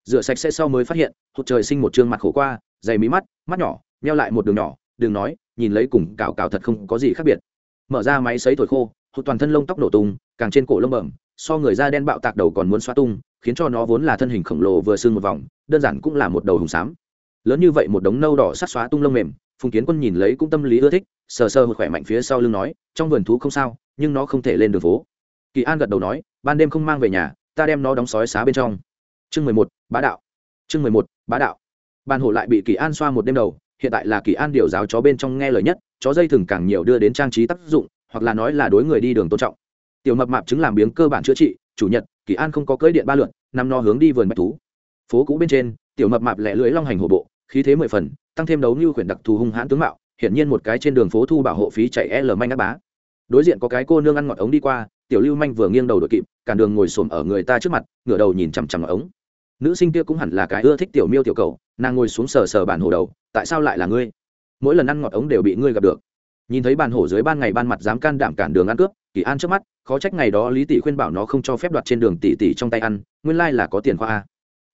Rửa sạch sẽ sau mới phát hiện hột trời sinh một trương mặt khổ qua, dày mí mắt mắt nhỏ neo lại một đường nhỏ, đừng nói, nhìn lấy cùng cào cào thật không có gì khác biệt. Mở ra máy sấy thổi khô hụt toàn thân lông tóc nổ tung, càng trên cổ lông bẩm, so người da đen bạo tạc đầu còn muốn xóa tung, khiến cho nó vốn là thân hình khổng lồ vừa xương một vòng, đơn giản cũng là một đầu hùng xám lớn như vậy một đống nâu đỏ sát xóa tung lông mềm, phùng kiến quân nhìn lấy cũng tâm lý ưa thích, sờ sờ một khỏe mạnh phía sau lưng nói, trong vườn thú không sao, nhưng nó không thể lên đường phố. Kỳ an gật đầu nói, ban đêm không mang về nhà, ta đem nó đóng sói xá bên trong. Chương mười một, bá đạo. Chương mười một, bá đạo. Ban hộ lại bị kỳ an xoa một đêm đầu, hiện tại là kỳ an điều giáo chó bên trong nghe lời nhất, chó dây thừng càng nhiều đưa đến trang trí tác dụng hoặc là nói là đối người đi đường tôn trọng. Tiểu mập mạp chứng làm biếng cơ bản chữa trị, chủ nhật, kỳ an không có cưỡi điện ba lượn, nằm no hướng đi vườn bạch thú. Phố cũ bên trên, tiểu mập mạp lẻ lưỡi long hành hổ bộ, khí thế mười phần, tăng thêm đấu như khuyển đặc thù hung hãn tướng mạo, hiển nhiên một cái trên đường phố thu bảo hộ phí chạy l manh áp bá. Đối diện có cái cô nương ăn ngọt ống đi qua, tiểu lưu manh vừa nghiêng đầu đội kịp cản đường ngồi xổm ở người ta trước mặt, ngửa đầu nhìn chằm chằm ngọt ống. Nữ sinh kia cũng hẳn là cái ưa thích tiểu miêu tiểu cầu, nàng ngồi xuống sờ sờ bản hồ đầu, tại sao lại là ngươi? Mỗi lần ăn ngọt ống đều bị ngươi gặp được nhìn thấy bàn hổ dưới ban ngày ban mặt dám can đảm cản đường ăn cướp, kỳ an trước mắt, khó trách ngày đó lý tỷ khuyên bảo nó không cho phép đoạt trên đường tỷ tỷ trong tay ăn, nguyên lai là có tiền khoa a.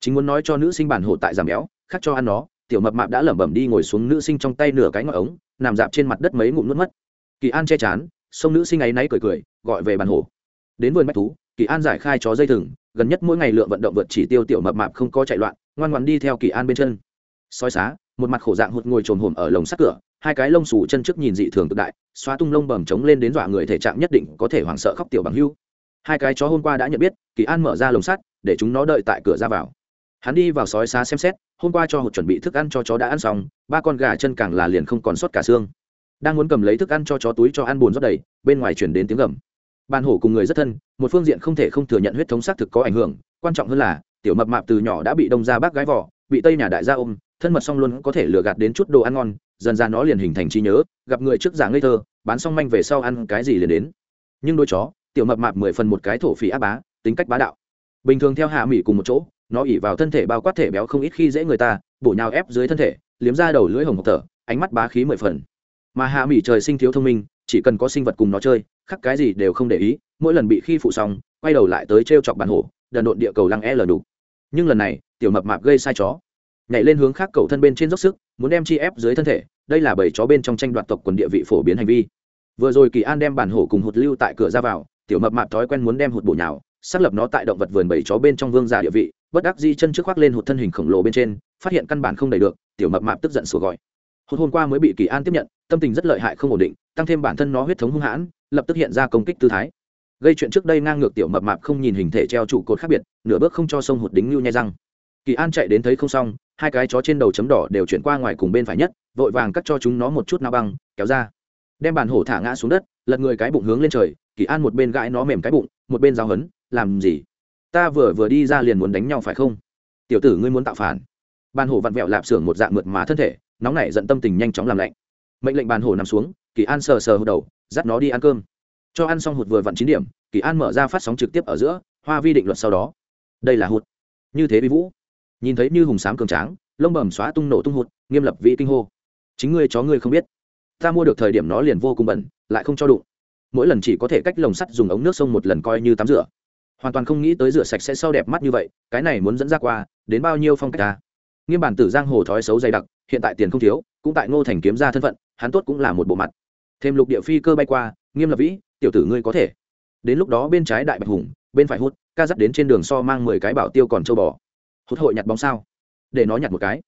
Chính muốn nói cho nữ sinh bản hổ tại giảm béo khắc cho ăn nó, tiểu mập mạp đã lẩm bẩm đi ngồi xuống nữ sinh trong tay nửa cái ngọn ống, nằm dạp trên mặt đất mấy ngụm nuốt mất. Kỳ an che chán, sông nữ sinh ấy náy cười cười, gọi về bàn hổ. Đến vườn bách thú, kỳ an giải khai chó dây thừng, gần nhất mỗi ngày lượng vận động vượt chỉ tiêu tiểu mập mạp không có chạy loạn, ngoan ngoan đi theo kỳ an bên chân. Soi xá, một mặt khổ dạng hụt ngồi trồn hổm ở lồng sắt cửa hai cái lông xù chân trước nhìn dị thường cực đại, xóa tung lông bầm trống lên đến dọa người thể trạng nhất định có thể hoảng sợ khóc tiểu bằng hưu. Hai cái chó hôm qua đã nhận biết, kỳ an mở ra lồng sắt, để chúng nó đợi tại cửa ra vào. Hắn đi vào sói xá xem xét, hôm qua cho hụt chuẩn bị thức ăn cho chó đã ăn xong, ba con gà chân càng là liền không còn sót cả xương. Đang muốn cầm lấy thức ăn cho chó túi cho ăn bùn rót đầy, bên ngoài chuyển đến tiếng gầm. Bàn hổ cùng người rất thân, một phương diện không thể không thừa nhận huyết thống xác thực có ảnh hưởng, quan trọng hơn là, tiểu mập mạp từ nhỏ đã bị đông ra bác gái vỏ bị tây nhà đại gia ôm, thân mật xong luôn có thể lừa gạt đến chút đồ ăn ngon dần ra nó liền hình thành trí nhớ, gặp người trước giả ngây thơ, bán xong manh về sau ăn cái gì liền đến. Nhưng đôi chó, tiểu mập mạp mười phần một cái thổ phỉ áp bá, tính cách bá đạo. Bình thường theo hạ mỹ cùng một chỗ, nó ỉ vào thân thể bao quát thể béo không ít khi dễ người ta, bổ nhào ép dưới thân thể, liếm ra đầu lưỡi hồng hộc thở, ánh mắt bá khí mười phần. Mà hạ mỹ trời sinh thiếu thông minh, chỉ cần có sinh vật cùng nó chơi, khắc cái gì đều không để ý, mỗi lần bị khi phụ xong, quay đầu lại tới t r e o chọc bàn hổ, đần độn địa cầu lăng e lờ đủ nhưng lần này, tiểu mập mạp gây sai chó. Nhảy lên hướng khác cầu thân bên trên dốc sức muốn đem chi ép dưới thân thể, đây là bảy chó bên trong tranh đoạt tộc quần địa vị phổ biến hành vi. Vừa rồi kỳ an đem bản hổ cùng hụt lưu tại cửa ra vào, tiểu mập mạp thói quen muốn đem hụt bổ nhào, xác lập nó tại động vật vườn bảy chó bên trong vương giả địa vị, bất đắc di chân trước khoác lên hụt thân hình khổng lồ bên trên, phát hiện căn bản không đầy được, tiểu mập mạp tức giận sủa gọi. Hụt hôm qua mới bị kỳ an tiếp nhận, tâm tình rất lợi hại không ổn định, tăng thêm bản thân nó huyết thống hung hãn, lập tức hiện ra công kích tư thái. Gây chuyện trước đây ngang ngược tiểu mập mạp không nhìn hình thể treo trụ cột khác biệt, nửa bước không cho sông hụt đính lưu nhai răng kỳ an chạy đến thấy không xong, hai cái chó trên đầu chấm đỏ đều chuyển qua ngoài cùng bên phải nhất, vội vàng cắt cho chúng nó một chút nao băng, kéo ra. Đem bàn hổ thả ngã xuống đất, lật người cái bụng hướng lên trời, kỳ an một bên gãi nó mềm cái bụng, một bên giáo hấn làm gì? Ta vừa vừa đi ra liền muốn đánh nhau phải không? Tiểu tử ngươi muốn tạo phản. Bàn hổ vặn vẹo lạp xưởng một dạng mượt mà thân thể, nóng nảy giận tâm tình nhanh chóng làm lạnh. Mệnh lệnh bàn hổ nằm xuống, kỳ an sờ sờ hụt đầu, dắt nó đi ăn cơm. Cho ăn xong hụt vừa vặn chín điểm, kỳ an mở ra phát sóng trực tiếp ở giữa, hoa vi định luật sau đó. Đây là hụt. Như thế vi vũ nhìn thấy như hùng sám cường tráng, lông bầm xóa tung nổ tung hụt, nghiêm lập vị kinh hô. Chính ngươi chó ngươi không biết. Ta mua được thời điểm nó liền vô cùng bẩn, lại không cho đụng. Mỗi lần chỉ có thể cách lồng sắt dùng ống nước sông một lần coi như tắm rửa. Hoàn toàn không nghĩ tới rửa sạch sẽ sau đẹp mắt như vậy, cái này muốn dẫn ra qua, đến bao nhiêu phong cách ta. Nghiêm bản tử giang hồ thói xấu dày đặc, hiện tại tiền không thiếu, cũng tại ngô thành kiếm ra thân phận, hắn tốt cũng là một bộ mặt. Thêm lục địa phi cơ bay qua, nghiêm lập vĩ, tiểu tử ngươi có thể. Đến lúc đó bên trái đại bạch hùng, bên phải hút, ca dắt đến trên đường so mang mười cái bảo tiêu còn châu bò hút hội nhặt bóng sao? Để nó nhặt một cái.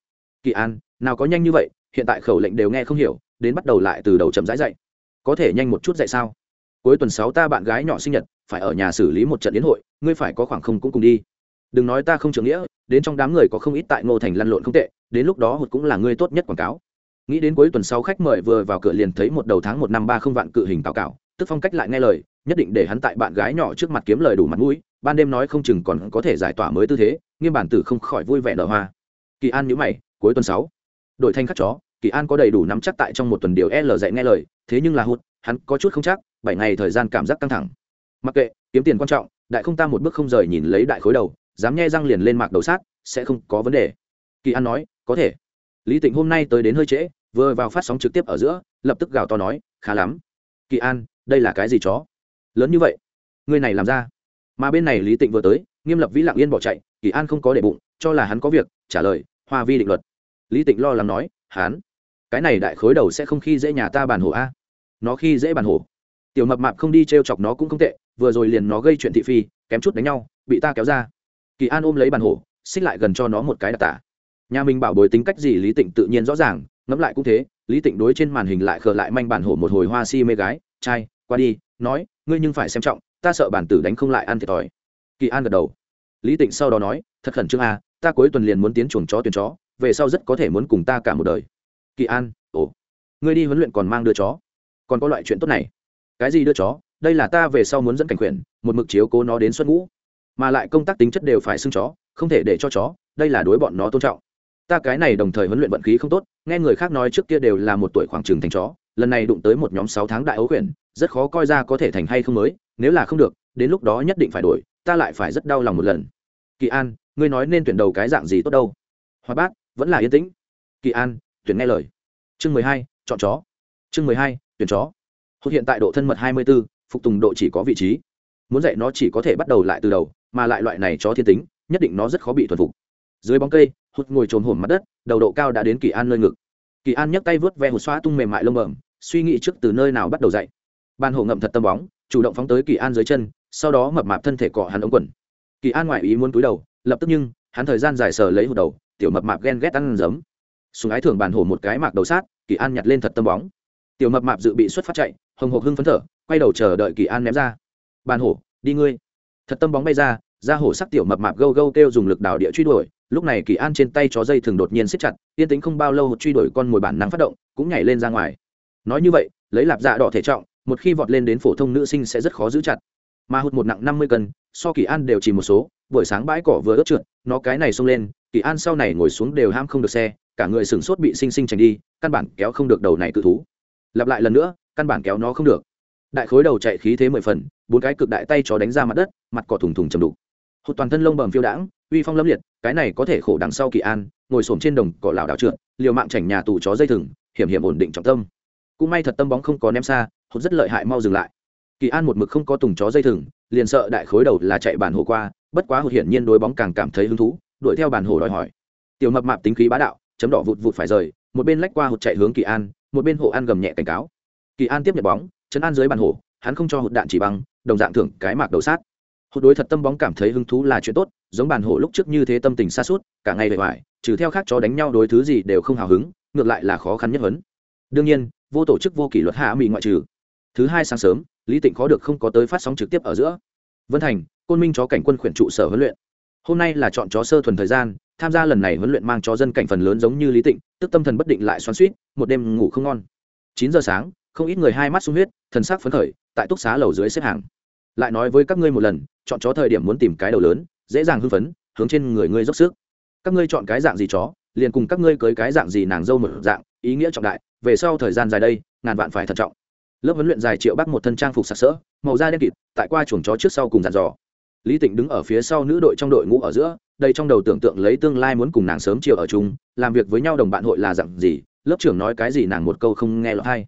Kỳ an, nào có nhanh như vậy, hiện tại khẩu lệnh đều nghe không hiểu, đến bắt đầu lại từ đầu chậm rãi dạy. có thể nhanh một chút dạy sao? Cuối tuần sáu ta bạn gái nhỏ sinh nhật, phải ở nhà xử lý một trận đến hội, ngươi phải có khoảng không cũng cùng đi. Đừng nói ta không trưởng nghĩa, đến trong đám người có không ít tại ngô thành lăn lộn không tệ, đến lúc đó hụt cũng là ngươi tốt nhất quảng cáo. Nghĩ đến cuối tuần sau khách mời vừa vào cửa liền thấy một đầu tháng một năm ba không vạn cự hình tào cào, tức phong cách lại nghe lời, nhất định để hắn tại bạn gái nhỏ trước mặt kiếm lời đủ mặt mũi ban đêm nói không chừng còn có thể giải tỏa mới tư thế, nghiêm bản tử không khỏi vui vẻ nở hoa. Kỳ an nhữ mày, cuối tuần sáu, đội thanh khắc chó, kỳ an có đầy đủ nắm chắc tại trong một tuần điều l dạy nghe lời, thế nhưng là hụt, hắn có chút không chắc, bảy ngày thời gian cảm giác căng thẳng. Mặc kệ, kiếm tiền quan trọng, đại không ta một bước không rời nhìn lấy đại khối đầu, dám nghe răng liền lên mạc đầu sát, sẽ không có vấn đề. Kỳ an nói, có thể. Lý tịnh hôm nay tới đến hơi trễ, vừa vào phát sóng trực tiếp ở giữa, lập tức gào to nói, khá lắm. Kỳ an, đây là cái gì chó? Lớn như vậy. Người này làm ra mà bên này lý tịnh vừa tới nghiêm lập vĩ lặng yên bỏ chạy kỳ an không có để bụng cho là hắn có việc trả lời hoa vi định luật lý tịnh lo lắng nói hắn cái này đại khối đầu sẽ không khi dễ nhà ta bàn hổ a nó khi dễ bàn hổ tiểu mập mạp không đi t r e o chọc nó cũng không tệ vừa rồi liền nó gây chuyện thị phi kém chút đánh nhau bị ta kéo ra kỳ an ôm lấy bàn hổ xích lại gần cho nó một cái đặc tả nhà mình bảo bồi tính cách gì lý tịnh tự nhiên rõ ràng ngẫm lại cũng thế lý tịnh đối trên màn hình lại khờ lại manh bản hổ một hồi hoa si mê gái trai qua đi nói ngươi nhưng phải xem trọng ta sợ bản tử đánh không lại ăn thiệt thòi. Kỳ an gật đầu. Lý tịnh sau đó nói, thật khẩn trương a ta cuối tuần liền muốn tiến chuồng chó tuyển chó, về sau rất có thể muốn cùng ta cả một đời. Kỳ an, ồ, ngươi đi huấn luyện còn mang đưa chó. Còn có loại chuyện tốt này. Cái gì đưa chó? Đây là ta về sau muốn dẫn cảnh quyền, một mực chiếu cố nó đến xuân ngũ. Mà lại công tác tính chất đều phải xưng chó, không thể để cho chó, đây là đối bọn nó tôn trọng. Ta cái này đồng thời huấn luyện vận khí không tốt, nghe người khác nói trước kia đều là một tuổi khoảng trường thành chó, lần này đụng tới một nhóm sáu tháng đại ấu quyển rất khó coi ra có thể thành hay không mới nếu là không được, đến lúc đó nhất định phải đổi, ta lại phải rất đau lòng một lần. Kỳ an, ngươi nói nên tuyển đầu cái dạng gì tốt đâu? Hoa bát, vẫn là yên tĩnh. Kỳ an, tuyển nghe lời. Chương mười hai, chọn chó. Chương mười hai, tuyển chó. Hốt hiện tại độ thân mật hai mươi b ố phục tùng độ chỉ có vị trí. Muốn dạy nó chỉ có thể bắt đầu lại từ đầu, mà lại loại này chó thiên tính, nhất định nó rất khó bị thuần phục. Dưới bóng cây, hụt ngồi trồn hổm mặt đất, đầu độ cao đã đến kỳ an nơi ngực. Kỳ an nhấc tay vớt ve hụt xóa tung mềm mại lông bẩm, suy nghĩ trước từ nơi nào bắt đầu dậy ban hổ ngậm thật tâm bóng chủ động phóng tới kỳ an dưới chân, sau đó mập mạp thân thể cọ hắn ống quần. Kỳ an ngoại ý muốn cúi đầu, lập tức nhưng, hắn thời gian dài sờ lấy hụt đầu, tiểu mập mạp ghen ghét ăn giấm. Sùng ái thường bàn hổ một cái mạc đầu sát, kỳ an nhặt lên thật tâm bóng. Tiểu mập mạp dự bị xuất phát chạy, hồng hộc hưng phấn thở, quay đầu chờ đợi kỳ an ném ra. Bàn hổ, đi ngươi. Thật tâm bóng bay ra ra hổ sắc tiểu mập mạp gâu gâu kêu dùng lực đào địa truy đuổi, lúc này kỳ an trên tay chó dây thường đột nhiên siết chặt, yên tính không bao lâu truy đuổi con mồi bản năng phát động, cũng nhảy lên ra ngoài. Nói như vậy, lấy lạp dạ đỏ thể trọng một khi vọt lên đến phổ thông nữ sinh sẽ rất khó giữ chặt. Mà hụt một nặng năm mươi cân, so kỳ an đều chỉ một số, buổi sáng bãi cỏ vừa ướt trượt, nó cái này xông lên, kỳ an sau này ngồi xuống đều ham không được xe, cả người sửng sốt bị sinh sinh tránh đi, căn bản kéo không được đầu này tự thú. Lặp lại lần nữa, căn bản kéo nó không được. Đại khối đầu chạy khí thế mười phần, bốn cái cực đại tay chó đánh ra mặt đất, mặt cỏ thùng thùng chầm đục. Hụt toàn thân lông bầm phiêu đãng, uy phong lâm liệt, cái này có thể khổ đằng sau kỳ an, ngồi xổm trên đồng cỏ lảo đảo trượt, liều mạng chảnh nhà tù chó dây thừng, hiểm hiểm ổn định trọng tâm cũng may thật tâm bóng không có ném xa hốt rất lợi hại mau dừng lại. Kỳ an một mực không có tùng chó dây thừng, liền sợ đại khối đầu là chạy bản hồ qua, bất quá hụt hiển nhiên đối bóng càng cảm thấy hứng thú, đuổi theo bản hồ đòi hỏi. Tiểu mập mạp tính khí bá đạo, chấm đỏ vụt vụt phải rời, một bên lách qua hụt chạy hướng kỳ an, một bên hộ an gầm nhẹ cảnh cáo. Kỳ an tiếp nhận bóng, chấn an dưới bàn hồ hắn không cho hụt đạn chỉ bằng đồng dạng thưởng cái mạc đầu sát. Hụt đối thật tâm bóng cảm thấy hứng thú là chuyện tốt, giống bàn hồ lúc trước như thế tâm tình xa suốt, cả ngày bề ngoài, trừ theo khác chó đánh nhau đối thứ gì đều không hào hứng, ngược lại là khó khăn nhất vấn đương nhiên vô tổ chức vô kỷ luật hạ mỹ ngoại trừ. Thứ hai sáng sớm, lý tịnh khó được không có tới phát sóng trực tiếp ở giữa. Vân thành, côn minh chó cảnh quân khuyển trụ sở huấn luyện. Hôm nay là chọn chó sơ thuần thời gian, tham gia lần này huấn luyện mang chó dân cảnh phần lớn giống như lý tịnh, tức tâm thần bất định lại xoắn suýt một đêm ngủ không ngon. Chín giờ sáng, không ít người hai mắt sung huyết, thần sắc phấn khởi, tại túc xá lầu dưới xếp hàng. Lại nói với các ngươi một lần, chọn chó thời điểm muốn tìm cái đầu lớn, dễ dàng hưng phấn, hướng trên người ngươi dốc sức. Các ngươi chọn cái dạng gì chó, liền cùng các ngươi cưới cái dạng gì nàng dâu một dạng, ý nghĩa trọng đại về sau thời gian dài đây, ngàn vạn phải thận trọng. Lớp huấn luyện dài triệu bắc một thân trang phục sặc sỡ, màu da đen kịt, tại qua chuồng chó trước sau cùng dàn dò. Lý tịnh đứng ở phía sau nữ đội trong đội ngũ ở giữa đây trong đầu tưởng tượng lấy tương lai muốn cùng nàng sớm chiều ở chung, làm việc với nhau đồng bạn hội là dặn gì, lớp trưởng nói cái gì nàng một câu không nghe lọt hay.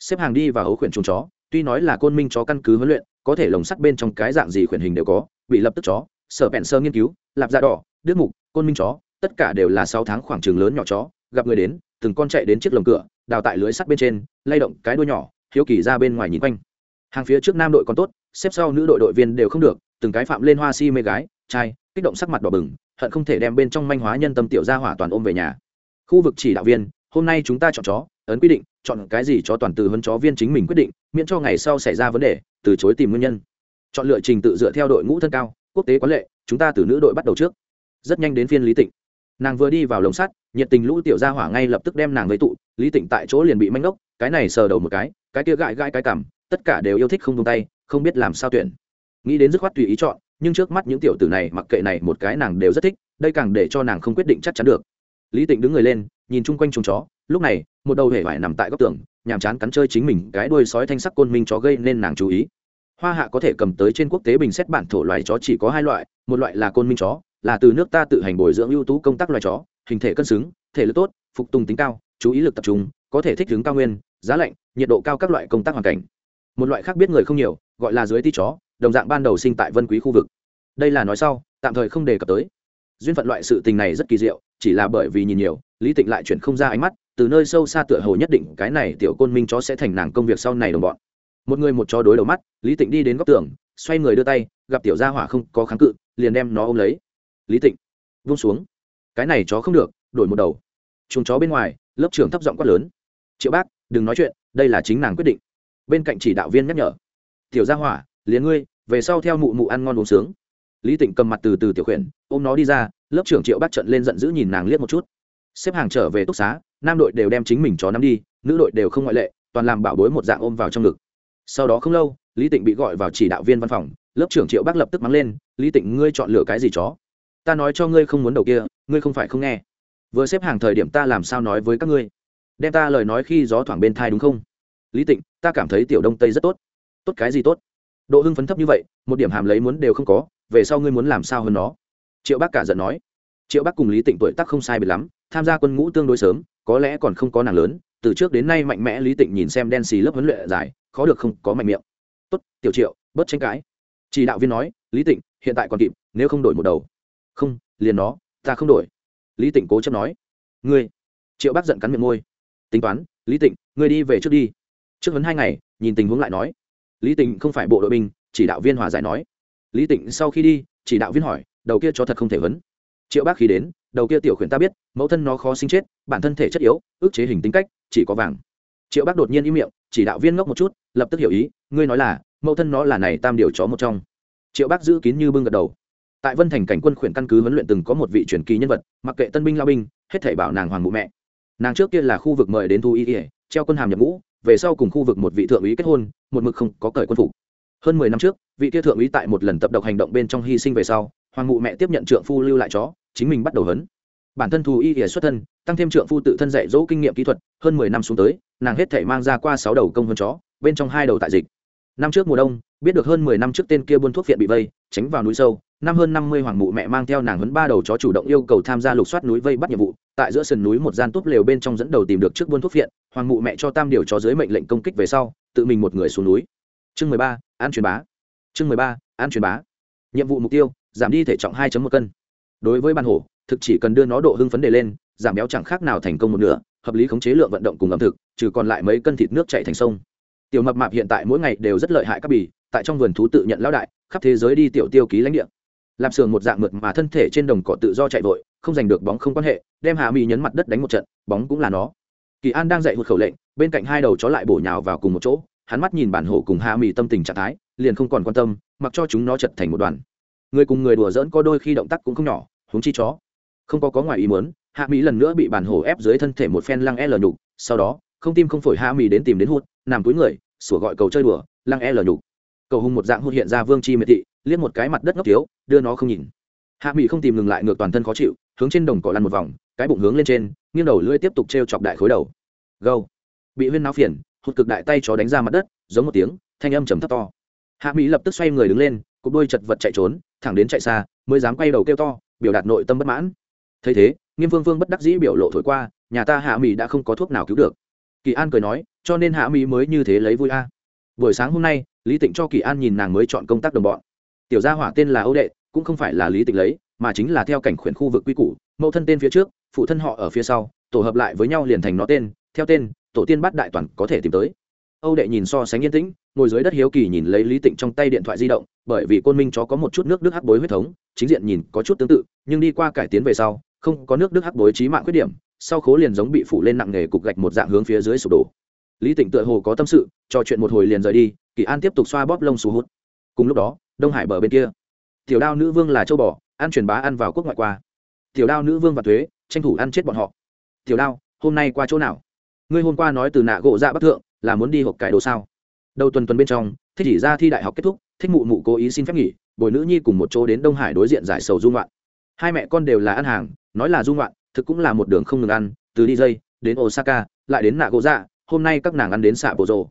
Xếp hàng đi và hấu khuyển chuồng chó, tuy nói là côn minh chó căn cứ huấn luyện, có thể lồng sắt bên trong cái dạng gì khuyển hình đều có, bị lập tức chó, sở bẹn sơ nghiên cứu, lạp da đỏ đứt mục, côn minh chó, tất cả đều là sáu tháng khoảng trường lớn nhỏ chó, gặp người đến từng con chạy đến chiếc lồng cửa, đào tại lưới sắt bên trên, lay động cái đuôi nhỏ, hiếu kỳ ra bên ngoài nhìn quanh. Hàng phía trước nam đội còn tốt, xếp sau nữ đội đội viên đều không được, từng cái phạm lên hoa si mê gái, trai, kích động sắc mặt đỏ bừng, hận không thể đem bên trong manh hóa nhân tâm tiểu gia hỏa toàn ôm về nhà. Khu vực chỉ đạo viên, hôm nay chúng ta chọn chó, ấn quy định, chọn cái gì cho toàn từ hơn chó viên chính mình quyết định, miễn cho ngày sau xảy ra vấn đề, từ chối tìm nguyên nhân. Chọn lựa trình tự dựa theo đội ngũ thân cao, quốc tế quán lệ, chúng ta từ nữ đội bắt đầu trước. Rất nhanh đến phiên lý tịnh. Nàng vừa đi vào lồng sắt nhiệt tình lũ tiểu gia hỏa ngay lập tức đem nàng với tụ, lý tịnh tại chỗ liền bị manh đốc. cái này sờ đầu một cái cái kia gãi gãi cái cảm tất cả đều yêu thích không tung tay, không biết làm sao tuyển nghĩ đến dứt khoát tùy ý chọn, nhưng trước mắt những tiểu tử này mặc kệ này một cái nàng đều rất thích, đây càng để cho nàng không quyết định chắc chắn được lý tịnh đứng người lên, nhìn chung quanh chuồng chó, lúc này, một đầu hề vải nằm tại góc tường, nhàm chán cắn chơi chính mình, cái đuôi sói thanh sắc côn minh chó gây nên nàng chú ý hoa hạ có thể cầm tới trên quốc tế bình xét bản thổ loài chó chỉ có hai loại, một loại là côn minh chó, là từ nước ta tự hành bồi dưỡng ưu tú công tác loài chó hình thể cân xứng, thể lực tốt, phục tùng tính cao, chú ý lực tập trung, có thể thích ứng cao nguyên, giá lạnh, nhiệt độ cao các loại công tác hoàn cảnh. Một loại khác biết người không nhiều, gọi là dưới ti chó, đồng dạng ban đầu sinh tại vân quý khu vực. Đây là nói sau, tạm thời không đề cập tới. Duyên phận loại sự tình này rất kỳ diệu, chỉ là bởi vì nhìn nhiều, lý tịnh lại chuyển không ra ánh mắt, từ nơi sâu xa tựa hồ nhất định cái này tiểu côn minh chó sẽ thành nàng công việc sau này đồng bọn. Một người một chó đối đầu mắt, lý tịnh đi đến góc tường, xoay người đưa tay, gặp tiểu gia hỏa không có kháng cự, liền đem nó ôm lấy. Lý tịnh, vung xuống cái này chó không được, đổi một đầu. Chuồng chó bên ngoài, lớp trưởng thấp giọng quát lớn. Triệu bác, đừng nói chuyện, đây là chính nàng quyết định. Bên cạnh chỉ đạo viên nhắc nhở. Tiểu gia hỏa, liền ngươi, về sau theo mụ mụ ăn ngon uống sướng. Lý tịnh cầm mặt từ từ tiểu khuyển, ôm nó đi ra, lớp trưởng triệu bác trận lên giận dữ nhìn nàng liếc một chút. Xếp hàng trở về túc xá, nam đội đều đem chính mình chó nắm đi, nữ đội đều không ngoại lệ, toàn làm bảo bối một dạng ôm vào trong ngực. Sau đó không lâu, lý tịnh bị gọi vào chỉ đạo viên văn phòng, lớp trưởng triệu bác lập tức mắng lên, lý tịnh, ngươi chọn lựa cái gì chó? Ta nói cho ngươi không muốn đầu kia, ngươi không phải không nghe. Vừa xếp hàng thời điểm ta làm sao nói với các ngươi? Đem ta lời nói khi gió thoảng bên thai đúng không? Lý tịnh, ta cảm thấy tiểu đông tây rất tốt. Tốt cái gì tốt? Độ hưng phấn thấp như vậy, một điểm hàm lấy muốn đều không có, về sau ngươi muốn làm sao hơn nó? Triệu bác cả giận nói. Triệu bác cùng lý tịnh tuổi tác không sai biệt lắm, tham gia quân ngũ tương đối sớm, có lẽ còn không có nàng lớn. Từ trước đến nay mạnh mẽ, lý tịnh nhìn xem đen xì lớp huấn luyện dài khó được không có mạnh miệng. Tốt, tiểu triệu, bớt tranh cãi. Chỉ đạo viên nói, lý tịnh, hiện tại còn kịp, nếu không đổi một đầu không, liền nó, ta không đổi. Lý tịnh cố chấp nói. Ngươi. Triệu bác giận cắn miệng môi. Tính toán, lý tịnh, ngươi đi về trước đi. Trước vấn hai ngày, nhìn tình huống lại nói. Lý tịnh không phải bộ đội binh, chỉ đạo viên hòa giải nói. Lý tịnh sau khi đi, chỉ đạo viên hỏi, đầu kia cho thật không thể vấn triệu bác khi đến, đầu kia tiểu khuyển ta biết, mẫu thân nó khó sinh chết, bản thân thể chất yếu, ức chế hình tính cách, chỉ có vàng. Triệu bác đột nhiên im miệng, chỉ đạo viên ngốc một chút, lập tức hiểu ý, ngươi nói là, mẫu thân nó là này tam điều chó một trong. Triệu bác giữ kín như bưng gật đầu tại vân thành cảnh quân khuyển căn cứ huấn luyện từng có một vị truyền kỳ nhân vật, mặc kệ tân binh lao binh, hết thảy bảo nàng hoàng mụ mẹ. Nàng trước kia là khu vực mời đến thu y ỉa treo quân hàm nhập ngũ, về sau cùng khu vực một vị thượng úy kết hôn, một mực không có cởi quân phục. Hơn mười năm trước, vị kia thượng úy tại một lần tập độc hành động bên trong hy sinh về sau, hoàng mụ mẹ tiếp nhận trượng phu lưu lại chó, chính mình bắt đầu hấn bản thân thù y ỉa xuất thân, tăng thêm trượng phu tự thân dạy dỗ kinh nghiệm kỹ thuật, hơn mười năm xuống tới, nàng hết thể mang ra qua sáu đầu công hơn chó, bên trong hai đầu tại dịch năm trước mùa đông, biết được hơn mười năm trước tên kia buôn thuốc viện bị vây, tránh vào núi sâu, năm hơn năm mươi hoàng mụ mẹ mang theo nàng huấn ba đầu chó chủ động yêu cầu tham gia lục soát núi vây bắt nhiệm vụ, tại giữa sườn núi một gian túp lều bên trong dẫn đầu tìm được trước buôn thuốc viện hoàng mụ mẹ cho tam điều chó dưới mệnh lệnh công kích về sau, tự mình một người xuống núi. Chương mười ba, an truyền bá. Chương mười ba, an truyền bá. Nhiệm vụ mục tiêu, giảm đi thể trọng hai một cân. Đối với ban hổ, thực chỉ cần đưa nó độ hưng phấn đề lên, giảm béo chẳng khác nào thành công một nửa, hợp lý khống chế lượng vận động cùng ẩm thực, trừ còn lại mấy cân thịt nước chạy thành sông tiểu mập mạp hiện tại mỗi ngày đều rất lợi hại các bì, tại trong vườn thú tự nhận lão đại, khắp thế giới đi tiểu tiêu ký lãnh địa. Lạp sườn một dạng mượt mà thân thể trên đồng cỏ tự do chạy vội, không giành được bóng không quan hệ, đem hạ mỹ nhấn mặt đất đánh một trận, bóng cũng là nó. Kỳ an đang dạy hụt khẩu lệnh, bên cạnh hai đầu chó lại bổ nhào vào cùng một chỗ, hắn mắt nhìn bản hổ cùng hạ mỹ tâm tình trạng thái, liền không còn quan tâm, mặc cho chúng nó chật thành một đoàn. Người cùng người đùa giỡn có đôi khi động tác cũng không nhỏ, huống chi chó. Không có có ngoài ý muốn hạ mỹ lần nữa bị bản hổ ép dưới thân thể một phen lăng e l nhục, sau đó, không tim không phổi hạ mỹ đến tìm đến hụt, nằm túi người sủa gọi cầu chơi đùa, lăng e l nhục. Cầu hùng một dạng hút hiện ra vương chi miệt thị, liếc một cái mặt đất ngốc thiếu, đưa nó không nhìn. Hạ mỹ không tìm ngừng lại ngược toàn thân khó chịu, hướng trên đồng cỏ lăn một vòng, cái bụng hướng lên trên, nghiêng đầu lưỡi tiếp tục t r e o chọc đại khối đầu. Gâu. Bị huyên náo phiền hụt cực đại tay chó đánh ra mặt đất, giống một tiếng, thanh âm trầm thấp to. Hạ mỹ lập tức xoay người đứng lên, cục đôi chật vật chạy trốn, thẳng đến chạy xa, mới dám quay đầu kêu to, biểu đạt nội tâm bất mãn. Thấy thế, nghiêm vương vương bất đắc dĩ biểu lộ thổi qua, nhà ta hạ mỹ đã không có thuốc nào cứu được kỳ an cười nói, cho nên hạ mỹ mới như thế lấy vui a. Buổi sáng hôm nay, lý tịnh cho kỳ an nhìn nàng mới chọn công tác đồng bọn. Tiểu gia hỏa tên là âu đệ, cũng không phải là lý tịnh lấy, mà chính là theo cảnh khuyển khu vực quy củ, mẫu thân tên phía trước, phụ thân họ ở phía sau, tổ hợp lại với nhau liền thành nó tên, theo tên, tổ tiên bắt đại toàn có thể tìm tới. Âu đệ nhìn so sánh yên tĩnh, ngồi dưới đất hiếu kỳ nhìn lấy lý tịnh trong tay điện thoại di động, bởi vì côn minh chó có một chút nước đức hắc bối huyết thống, chính diện nhìn có chút tương tự, nhưng đi qua cải tiến về sau, không có nước đức hắc bối trí mạng khuyết điểm sau khố liền giống bị phủ lên nặng nghề cục gạch một dạng hướng phía dưới sụp đổ. Lý tịnh tựa hồ có tâm sự, trò chuyện một hồi liền rời đi, kỳ an tiếp tục xoa bóp lông xù hút. Cùng lúc đó, đông hải bờ bên kia. Tiểu đao nữ vương là châu bò, ăn truyền bá ăn vào quốc ngoại qua. Tiểu đao nữ vương và thuế, tranh thủ ăn chết bọn họ. Tiểu đao, hôm nay qua chỗ nào? Ngươi hôm qua nói từ nạ gỗ ra dạ bắc thượng, là muốn đi hộp cải đồ sao? Đầu tuần tuần bên trong, thích chỉ ra thi đại học kết thúc, thích mụ mụ cố ý xin phép nghỉ, bồi nữ nhi cùng một chỗ đến đông hải đối diện giải sầu dung loạn hai mẹ con đều là ăn hàng, nói là dung loạn thực cũng là một đường không ngừng ăn, từ đi dây đến osaka, lại đến nạ gỗ dạ hôm nay các nàng ăn đến xạ bộ rồ.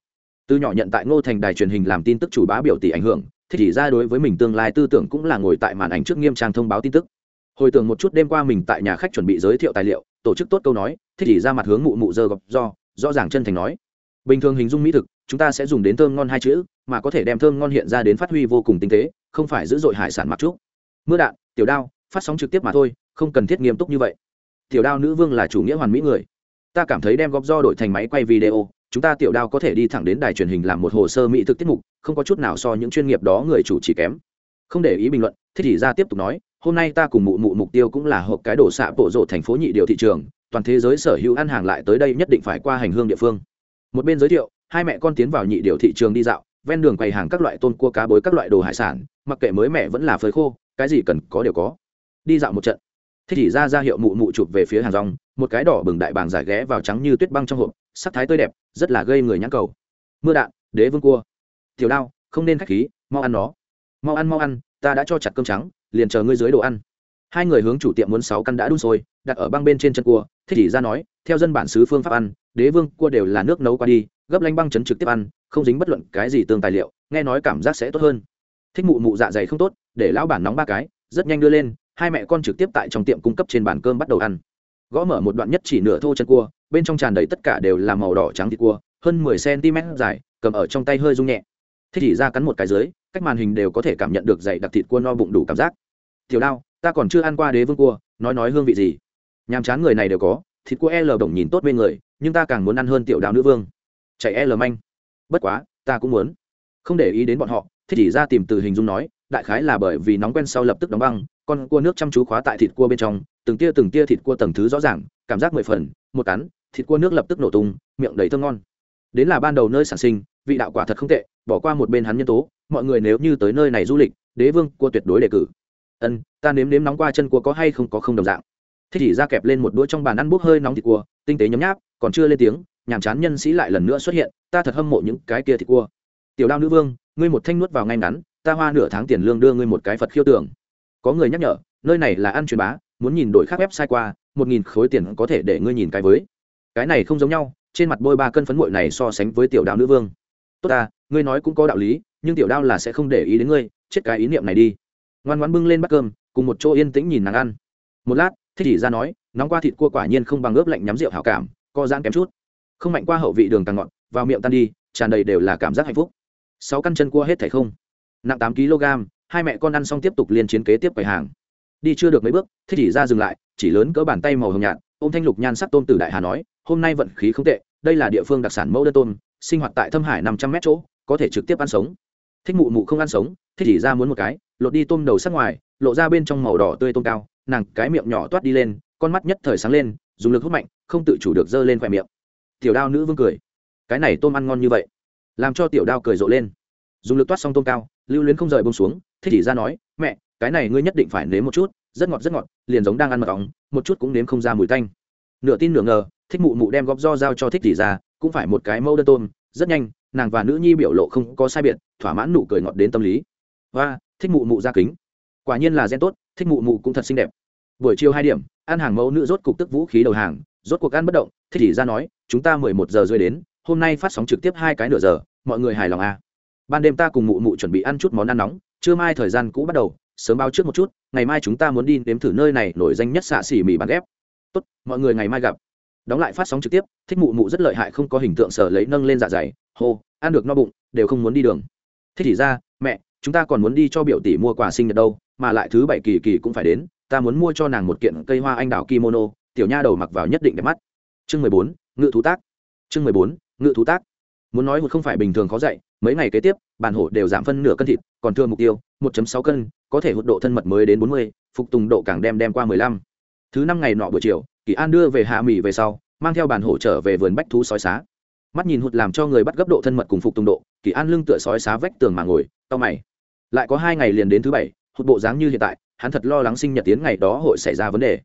Từ nhỏ nhận tại ngô thành đài truyền hình làm tin tức chủ bá biểu tỷ ảnh hưởng thích chỉ ra đối với mình tương lai tư tưởng cũng là ngồi tại màn ảnh trước nghiêm trang thông báo tin tức. Hồi tưởng một chút đêm qua mình tại nhà khách chuẩn bị giới thiệu tài liệu, tổ chức tốt câu nói thích chỉ ra mặt hướng mụ mụ dơ gọc do, rõ ràng chân thành nói. Bình thường hình dung mỹ thực, chúng ta sẽ dùng đến thơm ngon hai chữ, mà có thể đem thơm ngon hiện ra đến phát huy vô cùng tinh tế, không phải dữ dội hải sản mặc trước mưa đạn, tiểu đao, phát sóng trực tiếp mà thôi, không cần thiết nghiêm túc như vậy tiểu đao nữ vương là chủ nghĩa hoàn mỹ người. Ta cảm thấy đem góp do đổi thành máy quay video, chúng ta tiểu đao có thể đi thẳng đến đài truyền hình làm một hồ sơ mỹ thực tiết mục, không có chút nào so những chuyên nghiệp đó người chủ chỉ kém. Không để ý bình luận, thích thì ra tiếp tục nói, hôm nay ta cùng mụ mụ mục tiêu cũng là hộp cái đổ xạ bộ rộ thành phố nhị điều thị trường, toàn thế giới sở hữu ăn hàng lại tới đây nhất định phải qua hành hương địa phương. Một bên giới thiệu, hai mẹ con tiến vào nhị điều thị trường đi dạo, ven đường quầy hàng các loại tôn cua cá bối các loại đồ hải sản, mặc kệ mới mẹ vẫn là phơi khô, cái gì cần có đều có. Đi dạo một trận thích thị ra ra hiệu mụ mụ chụp về phía hàng rong, một cái đỏ bừng đại bàng giải ghé vào trắng như tuyết băng trong hộp, sắc thái tươi đẹp, rất là gây người nhãn cầu. Mưa đạn, đế vương cua. Tiểu đao, không nên khách khí, mau ăn nó. Mau ăn mau ăn, ta đã cho chặt cơm trắng, liền chờ ngươi dưới đồ ăn. Hai người hướng chủ tiệm muốn sáu căn đã đun sôi, đặt ở băng bên trên chân cua. Thích thị ra nói, theo dân bản xứ phương pháp ăn, đế vương cua đều là nước nấu qua đi, gấp lanh băng chấn trực tiếp ăn, không dính bất luận cái gì tương tài liệu, nghe nói cảm giác sẽ tốt hơn. Thích mụ mụ dạ dày không tốt, để lão bản nóng ba cái, rất nhanh đưa lên hai mẹ con trực tiếp tại trong tiệm cung cấp trên bàn cơm bắt đầu ăn. Gõ mở một đoạn nhất chỉ nửa thô chân cua, bên trong tràn đầy tất cả đều là màu đỏ trắng thịt cua, hơn mười cm dài, cầm ở trong tay hơi rung nhẹ. Thích chỉ ra cắn một cái dưới, cách màn hình đều có thể cảm nhận được dày đặc thịt cua no bụng đủ cảm giác. Tiểu đao, ta còn chưa ăn qua đế vương cua, nói nói hương vị gì? Nhàm chán người này đều có, thịt cua l đồng nhìn tốt bên người, nhưng ta càng muốn ăn hơn tiểu đao nữ vương. Chạy l manh. Bất quá, ta cũng muốn. Không để ý đến bọn họ thích chỉ ra tìm từ hình dung nói, đại khái là bởi vì nóng quen sau lập tức đóng băng con cua nước chăm chú khóa tại thịt cua bên trong, từng tia từng tia thịt cua tầng thứ rõ ràng, cảm giác mười phần, một cắn, thịt cua nước lập tức nổ tung, miệng đầy thơm ngon. Đến là ban đầu nơi sản sinh, vị đạo quả thật không tệ, bỏ qua một bên hắn nhân tố, mọi người nếu như tới nơi này du lịch, đế vương cua tuyệt đối đề cử. Ân, ta nếm nếm nóng qua chân cua có hay không có không đồng dạng. Thích chỉ ra kẹp lên một đũa trong bàn ăn bốc hơi nóng thịt cua, tinh tế nhấm nháp, còn chưa lên tiếng, nhàm chán nhân sĩ lại lần nữa xuất hiện, ta thật hâm mộ những cái kia thịt cua. Tiểu đao nữ vương, ngươi một thanh nuốt vào ngay ngắn, ta hoa nửa tháng tiền lương đưa ngươi một cái phật khiêu tưởng có người nhắc nhở, nơi này là ăn truyền bá, muốn nhìn đổi khác website qua, một nghìn khối tiền có thể để ngươi nhìn cái với. Cái này không giống nhau, trên mặt bôi ba cân phấn muội này so sánh với tiểu đao nữ vương. Tốt ta, ngươi nói cũng có đạo lý, nhưng tiểu đao là sẽ không để ý đến ngươi, chết cái ý niệm này đi. Ngoan ngoãn bưng lên bát cơm, cùng một chỗ yên tĩnh nhìn nàng ăn. Một lát, thích chỉ ra nói, nóng qua thịt cua quả nhiên không bằng ướp lạnh nhắm rượu hảo cảm, co giãn kém chút. Không mạnh qua hậu vị đường càng ngọt, vào miệng tan đi, tràn đầy đều là cảm giác hạnh phúc. Sáu căn chân cua hết thảy không? Nặng tám kg hai mẹ con ăn xong tiếp tục liên chiến kế tiếp quầy hàng. Đi chưa được mấy bước, thích chỉ ra dừng lại, chỉ lớn cỡ bàn tay màu hồng nhạt ô m thanh lục nhan sắc tôm từ đại hà nói, hôm nay vận khí không tệ, đây là địa phương đặc sản mẫu đơn tôm, sinh hoạt tại thâm hải năm trăm mét chỗ, có thể trực tiếp ăn sống. Thích mụ mụ không ăn sống, thích chỉ ra muốn một cái, lột đi tôm đầu sắc ngoài, lộ ra bên trong màu đỏ tươi tôm cao, nàng cái miệng nhỏ toát đi lên, con mắt nhất thời sáng lên, dùng lực hút mạnh, không tự chủ được giơ lên khoe miệng. Tiểu đao nữ vương cười, cái này tôm ăn ngon như vậy, làm cho tiểu đao cười rộ lên. Dùng lực toát xong tôm cao, lưu luyến không rời bông xuống thích thì ra nói, mẹ, cái này ngươi nhất định phải nếm một chút, rất ngọt rất ngọt, liền giống đang ăn mật ong, một chút cũng nếm không ra mùi tanh. Nửa tin nửa ngờ, thích mụ mụ đem góp do giao cho thích thì ra, cũng phải một cái mẫu đơn tôm, rất nhanh, nàng và nữ nhi biểu lộ không có sai biệt, thỏa mãn nụ cười ngọt đến tâm lý. Và thích mụ mụ ra kính. Quả nhiên là gen tốt, thích mụ mụ cũng thật xinh đẹp. Buổi chiều hai điểm, ăn hàng mẫu nữ rốt cục tức vũ khí đầu hàng, rốt cuộc ăn bất động, thích thì ra nói, chúng ta mười một giờ rơi đến, hôm nay phát sóng trực tiếp hai cái nửa giờ, mọi người hài lòng à. ban đêm ta cùng mụ mụ chuẩn bị ăn chút món ăn nóng trưa mai thời gian cũ bắt đầu, sớm báo trước một chút, ngày mai chúng ta muốn đi nếm thử nơi này nổi danh nhất xạ xỉ mì bán ghép. Tốt, mọi người ngày mai gặp. Đóng lại phát sóng trực tiếp, thích mụ mụ rất lợi hại không có hình tượng sở lấy nâng lên dạ dày, hô, ăn được no bụng, đều không muốn đi đường. Thích thì ra, mẹ, chúng ta còn muốn đi cho biểu tỷ mua quà sinh nhật đâu, mà lại thứ bảy kỳ kỳ cũng phải đến, ta muốn mua cho nàng một kiện cây hoa anh đào kimono, tiểu nha đầu mặc vào nhất định đẹp mắt. Chương mười bốn, ngự thú tác. Chương mười bốn, ngự thú tác. Muốn nói một không phải bình thường khó dạy mấy ngày kế tiếp, bản hổ đều giảm phân nửa cân thịt, còn thưa mục tiêu 1 sáu cân, có thể hụt độ thân mật mới đến bốn mươi, phục tùng độ càng đem đem qua mười lăm. Thứ năm ngày nọ buổi chiều, kỳ an đưa về hạ mỹ về sau, mang theo bản hổ trở về vườn bách thú sói xá. Mắt nhìn hụt làm cho người bắt gấp độ thân mật cùng phục tùng độ, kỳ an lưng tựa sói xá vách tường mà ngồi tao mày. Lại có hai ngày liền đến thứ bảy, hụt bộ dáng như hiện tại, hắn thật lo lắng sinh nhật tiến ngày đó hội xảy ra vấn đề.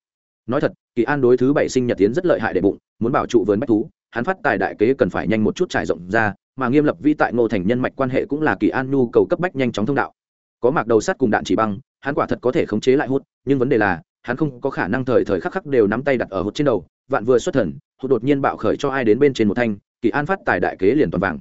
Nói thật, kỳ an đối thứ bảy sinh nhật tiến rất lợi hại để bụng, muốn bảo trụ vườn bách thú, hắn phát tài đại kế cần phải nhanh một chút trải rộng ra mà nghiêm lập vi tại ngô thành nhân mạch quan hệ cũng là kỳ an nhu cầu cấp bách nhanh chóng thông đạo. Có mặc đầu sắt cùng đạn chỉ băng, hắn quả thật có thể khống chế lại hút, nhưng vấn đề là, hắn không có khả năng thời thời khắc khắc đều nắm tay đặt ở hút trên đầu, vạn vừa xuất thần, hút đột nhiên bạo khởi cho ai đến bên trên một thanh, kỳ an phát tài đại kế liền toàn vàng.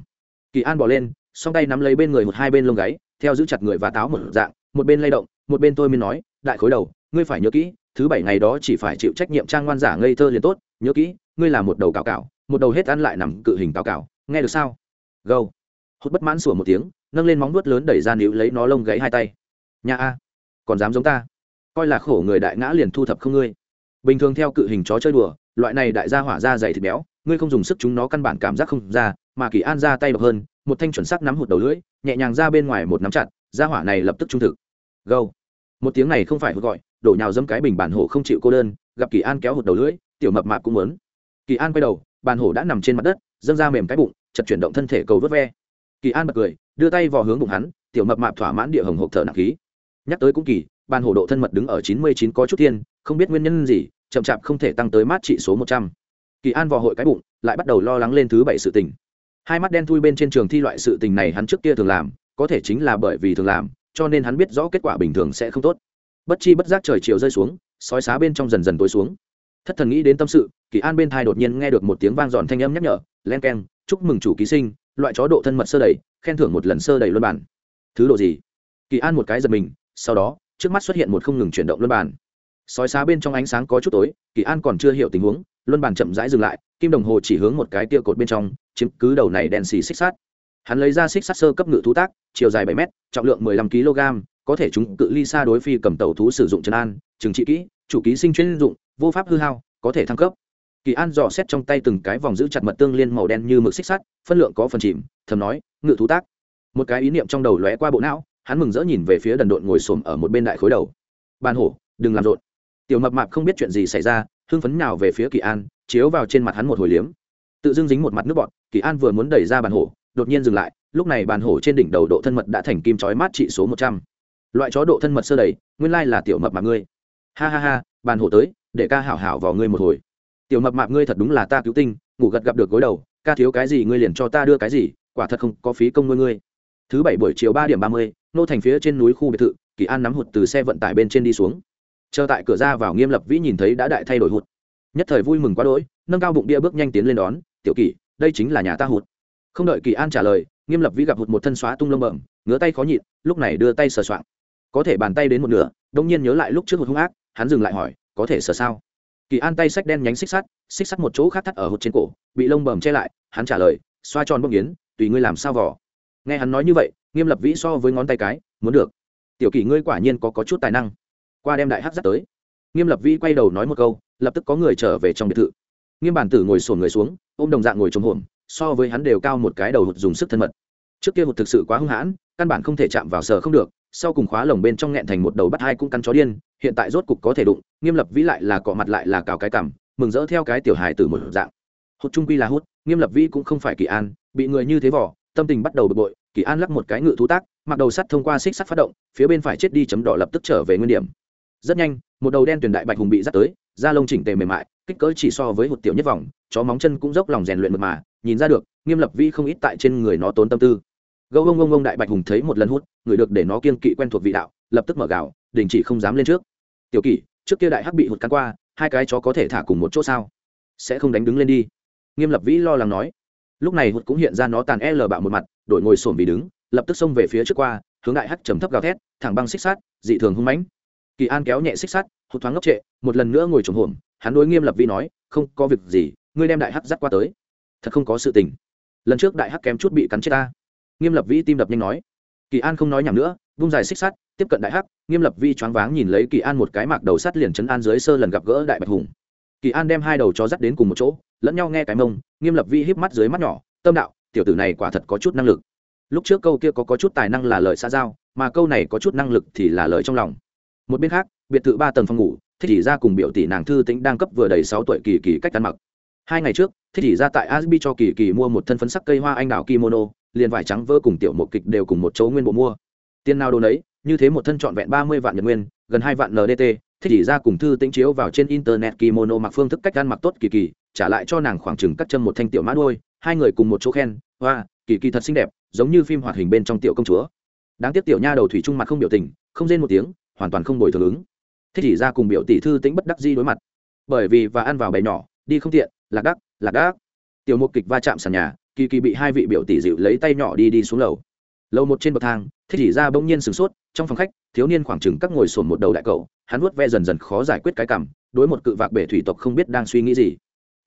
Kỳ an bỏ lên, song tay nắm lấy bên người một hai bên lông gáy, theo giữ chặt người và táo một dạng, một bên lay động, một bên tôi mới nói, đại khối đầu, ngươi phải nhớ kỹ, thứ bảy ngày đó chỉ phải chịu trách nhiệm trang ngoan giả ngây thơ liền tốt, nhớ kỹ, ngươi là một đầu cào cào, một đầu hết ăn lại nằm cự hình cào cào, nghe được sao? Gâu. Hốt bất mãn sủa một tiếng, nâng lên móng vuốt lớn đẩy ra níu lấy nó lông gãy hai tay. Nhà a, còn dám giống ta? Coi là khổ người đại ngã liền thu thập không ngươi. Bình thường theo cự hình chó chơi đùa, loại này đại gia hỏa ra dày thịt béo, ngươi không dùng sức chúng nó căn bản cảm giác không ra, mà kỳ an ra tay độc hơn, một thanh chuẩn sắc nắm hụt đầu lưỡi, nhẹ nhàng ra bên ngoài một nắm chặt, gia hỏa này lập tức trung thực. Gâu. Một tiếng này không phải hụt gọi, đổ nhào dâm cái bình bản hổ không chịu cô đơn, gặp kỳ an kéo hụt đầu lưỡi, tiểu mập mạp cũng muốn. Kỳ an quay đầu, bản hổ đã nằm trên mặt đất, dâng ra mềm cái bụng chật chuyển động thân thể cầu vớt ve. Kỳ an bật cười, đưa tay vào hướng bụng hắn, tiểu mập mạp thỏa mãn địa hồng hộp thở nặng khí. Nhắc tới cũng kỳ, bàn hổ độ thân mật đứng ở chín mươi chín có chút tiên không biết nguyên nhân gì, chậm chạp không thể tăng tới mát trị số một trăm. Kỳ an vào hội cái bụng, lại bắt đầu lo lắng lên thứ bảy sự tình. Hai mắt đen thui bên trên trường thi loại sự tình này hắn trước kia thường làm, có thể chính là bởi vì thường làm, cho nên hắn biết rõ kết quả bình thường sẽ không tốt. Bất chi bất giác trời chiều rơi xuống, sói xá bên trong dần dần tối xuống. Thất thần nghĩ đến tâm sự, kỳ an bên thai đột nhiên nghe được một tiếng vang giòn thanh âm nhắc nhở len k e n chúc mừng chủ ký sinh, loại chó độ thân mật sơ đầy, khen thưởng một lần sơ đầy luân bản. Thứ độ gì? Kỳ an một cái giật mình, sau đó, trước mắt xuất hiện một không ngừng chuyển động luân bản. Sói xá bên trong ánh sáng có chút tối, kỳ an còn chưa hiểu tình huống, luân bản chậm rãi dừng lại, kim đồng hồ chỉ hướng một cái tia cột bên trong, chiếm cứ đầu này đèn xì xích sát hắn lấy ra xích sắt sơ cấp ngự thú tác, chiều dài bảy m trọng lượng mười lăm kg có thể chúng cự ly xa đối phi cầm tàu thú sử dụng chân an trừng trị kỹ, chủ ký sinh chuyên dụng, vô pháp hư hao, có thể thăng cấp kỳ an dò xét trong tay từng cái vòng giữ chặt mật tương liên màu đen như mực xích sắt, phân lượng có phần chìm, thầm nói, ngự thú tác. Một cái ý niệm trong đầu lóe qua bộ não, hắn mừng rỡ nhìn về phía đần độn ngồi xổm ở một bên đại khối đầu. Bàn hổ, đừng làm rộn. Tiểu mập mạp không biết chuyện gì xảy ra, hưng phấn nào về phía kỳ an, chiếu vào trên mặt hắn một hồi liếm. Tự dưng dính một mặt nước bọt, kỳ an vừa muốn đẩy ra bàn hổ, đột nhiên dừng lại, lúc này bàn hổ trên đỉnh đầu độ thân mật đã thành kim chói mát trị số một trăm. Loại chó độ thân mật sơ đầy, nguyên lai là tiểu mập mạp ngươi. Ha ha ha, bàn hổ tới, để ca hảo hảo vào ngươi một hồi tiểu mập mạp ngươi thật đúng là ta cứu tinh, ngủ gật gặp được gối đầu, ca thiếu cái gì ngươi liền cho ta đưa cái gì, quả thật không có phí công nuôi ngươi. Thứ bảy buổi chiều ba điểm ba mươi, nô thành phía trên núi khu biệt thự, kỳ an nắm hụt từ xe vận tải bên trên đi xuống. Chờ tại cửa ra vào nghiêm lập vĩ nhìn thấy đã đại thay đổi hụt. Nhất thời vui mừng quá đỗi, nâng cao bụng bia bước nhanh tiến lên đón, tiểu kỳ, đây chính là nhà ta hụt. Không đợi kỳ an trả lời, nghiêm lập vĩ gặp hụt một thân xóa tung lông bẩm, ngứa tay khó nhịn, lúc này đưa tay sờ soạng. Có thể bàn tay đến một nửa đông nhiên nhớ lại lúc trước hụt hung ác, hắn dừng lại hỏi, có thể sờ sao? Kỳ an tay sách đen nhánh xích sắt xích sắt một chỗ khác thắt ở hụt trên cổ bị lông bầm che lại hắn trả lời xoa tròn bông yến tùy ngươi làm sao vỏ nghe hắn nói như vậy nghiêm lập vĩ so với ngón tay cái muốn được. Tiểu kỳ ngươi quả nhiên có, có chút tài năng. Qua đem đại hắc dắt tới. Nghiêm lập vĩ quay đầu nói một câu lập tức có người trở về trong biệt thự. Nghiêm bản tử ngồi sổn người xuống ôm đồng dạng ngồi trồng hổm so với hắn đều cao một cái đầu hụt dùng sức thân mật. Trước kia hụt thực sự quá hung hãn căn bản không thể chạm vào sờ không được sau cùng khóa lồng bên trong nghẹn thành một đầu bắt hai cũng cắn chó điên, hiện tại rốt cục có thể đụng, nghiêm lập vĩ lại là cọ mặt lại là cào cái cằm, mừng rỡ theo cái tiểu hài từ một dạng. Hốt trung quy là hút, nghiêm lập vĩ cũng không phải kỳ an, bị người như thế vỏ tâm tình bắt đầu bực bội, kỳ an lắc một cái ngự thú tác, mặc đầu sắt thông qua xích sắt phát động, phía bên phải chết đi chấm đỏ lập tức trở về nguyên điểm. Rất nhanh, một đầu đen tuyển đại bạch hùng bị dắt tới, da lông chỉnh tề mềm mại, kích cỡ chỉ so với hột tiểu nhất vòng, chó móng chân cũng dốc lòng rèn luyện mật mà, nhìn ra được, nghiêm lập vĩ không ít tại trên người nó tốn tâm tư. Gâu ông ông ông đại bạch hùng thấy một lần hút người được để nó kiên kỵ quen thuộc vị đạo, lập tức mở gạo đình chỉ không dám lên trước. Tiểu kỷ, trước kia đại hắc bị hụt cắn qua, hai cái chó có thể thả cùng một chỗ sao? Sẽ không đánh đứng lên đi. Nghiêm lập vĩ lo lắng nói. Lúc này hụt cũng hiện ra nó tàn l bạo một mặt, đổi ngồi sổm vì đứng, lập tức xông về phía trước qua, hướng đại hắc trầm thấp gào thét, thẳng băng xích sát dị thường hung mãnh. Kỳ an kéo nhẹ xích sắt, hụt thoáng ngốc trệ, một lần nữa ngồi trồng hổm, hắn đối nghiêm lập vĩ nói, không có việc gì, ngươi đem đại hắc dắt qua tới. Thật không có sự tình. Lần trước đại hắc kém chút bị cắn chết ta. Nghiêm lập vĩ tim đập nhanh nói kỳ an không nói nhảm nữa vung dài xích sắt tiếp cận đại hắc nghiêm lập vi choáng váng nhìn lấy kỳ an một cái mạc đầu sắt liền chấn an dưới sơ lần gặp gỡ đại bạch hùng. Kỳ an đem hai đầu chó dắt đến cùng một chỗ lẫn nhau nghe cái mông nghiêm lập vi híp mắt dưới mắt nhỏ tâm đạo tiểu tử này quả thật có chút năng lực. Lúc trước câu kia có, có chút tài năng là lời xa giao mà câu này có chút năng lực thì là lời trong lòng. Một bên khác biệt thự ba tầng phòng ngủ thích chỉ ra cùng biểu tỷ nàng thư tĩnh đang cấp vừa đầy sáu tuổi kỳ kỳ cách ăn mặc. Hai ngày trước thích chỉ ra tại asbi cho kỳ kỳ mua một thân phấn sắc cây hoa anh đào kimono liền vải trắng vơ cùng tiểu một kịch đều cùng một chỗ nguyên bộ mua. Tiền nào đồ nấy, như thế một thân trọn vẹn ba mươi vạn nhật nguyên, gần hai vạn ndt thích chỉ ra cùng thư tĩnh chiếu vào trên internet kimono mặc phương thức cách ăn mặc tốt kỳ kỳ, trả lại cho nàng khoảng chừng cắt chân một thanh tiểu mã đôi hai người cùng một chỗ khen hoa kỳ kỳ thật xinh đẹp, giống như phim hoạt hình bên trong tiểu công chúa. Đáng tiếc tiểu nha đầu thủy trung mặt không biểu tình, không rên một tiếng, hoàn toàn không bồi thường ứng. Thích chỉ ra cùng biểu tỷ thư tĩnh bất đắc di đối mặt. Bởi vì và ăn vào bầy nhỏ, đi không tiện, lạc đắc lạc đắc. Tiểu mục kịch va chạm sàn nhà kỳ kỳ bị hai vị biểu tỷ dịu lấy tay nhỏ đi đi xuống lầu. Lầu một trên bậc thang, thích chỉ ra bỗng nhiên sửng sốt, trong phòng khách, thiếu niên khoảng chừng các ngồi sồn một đầu đại cậu, hắn vuốt ve dần dần khó giải quyết cái cảm, đối một cự vạc bể thủy tộc không biết đang suy nghĩ gì.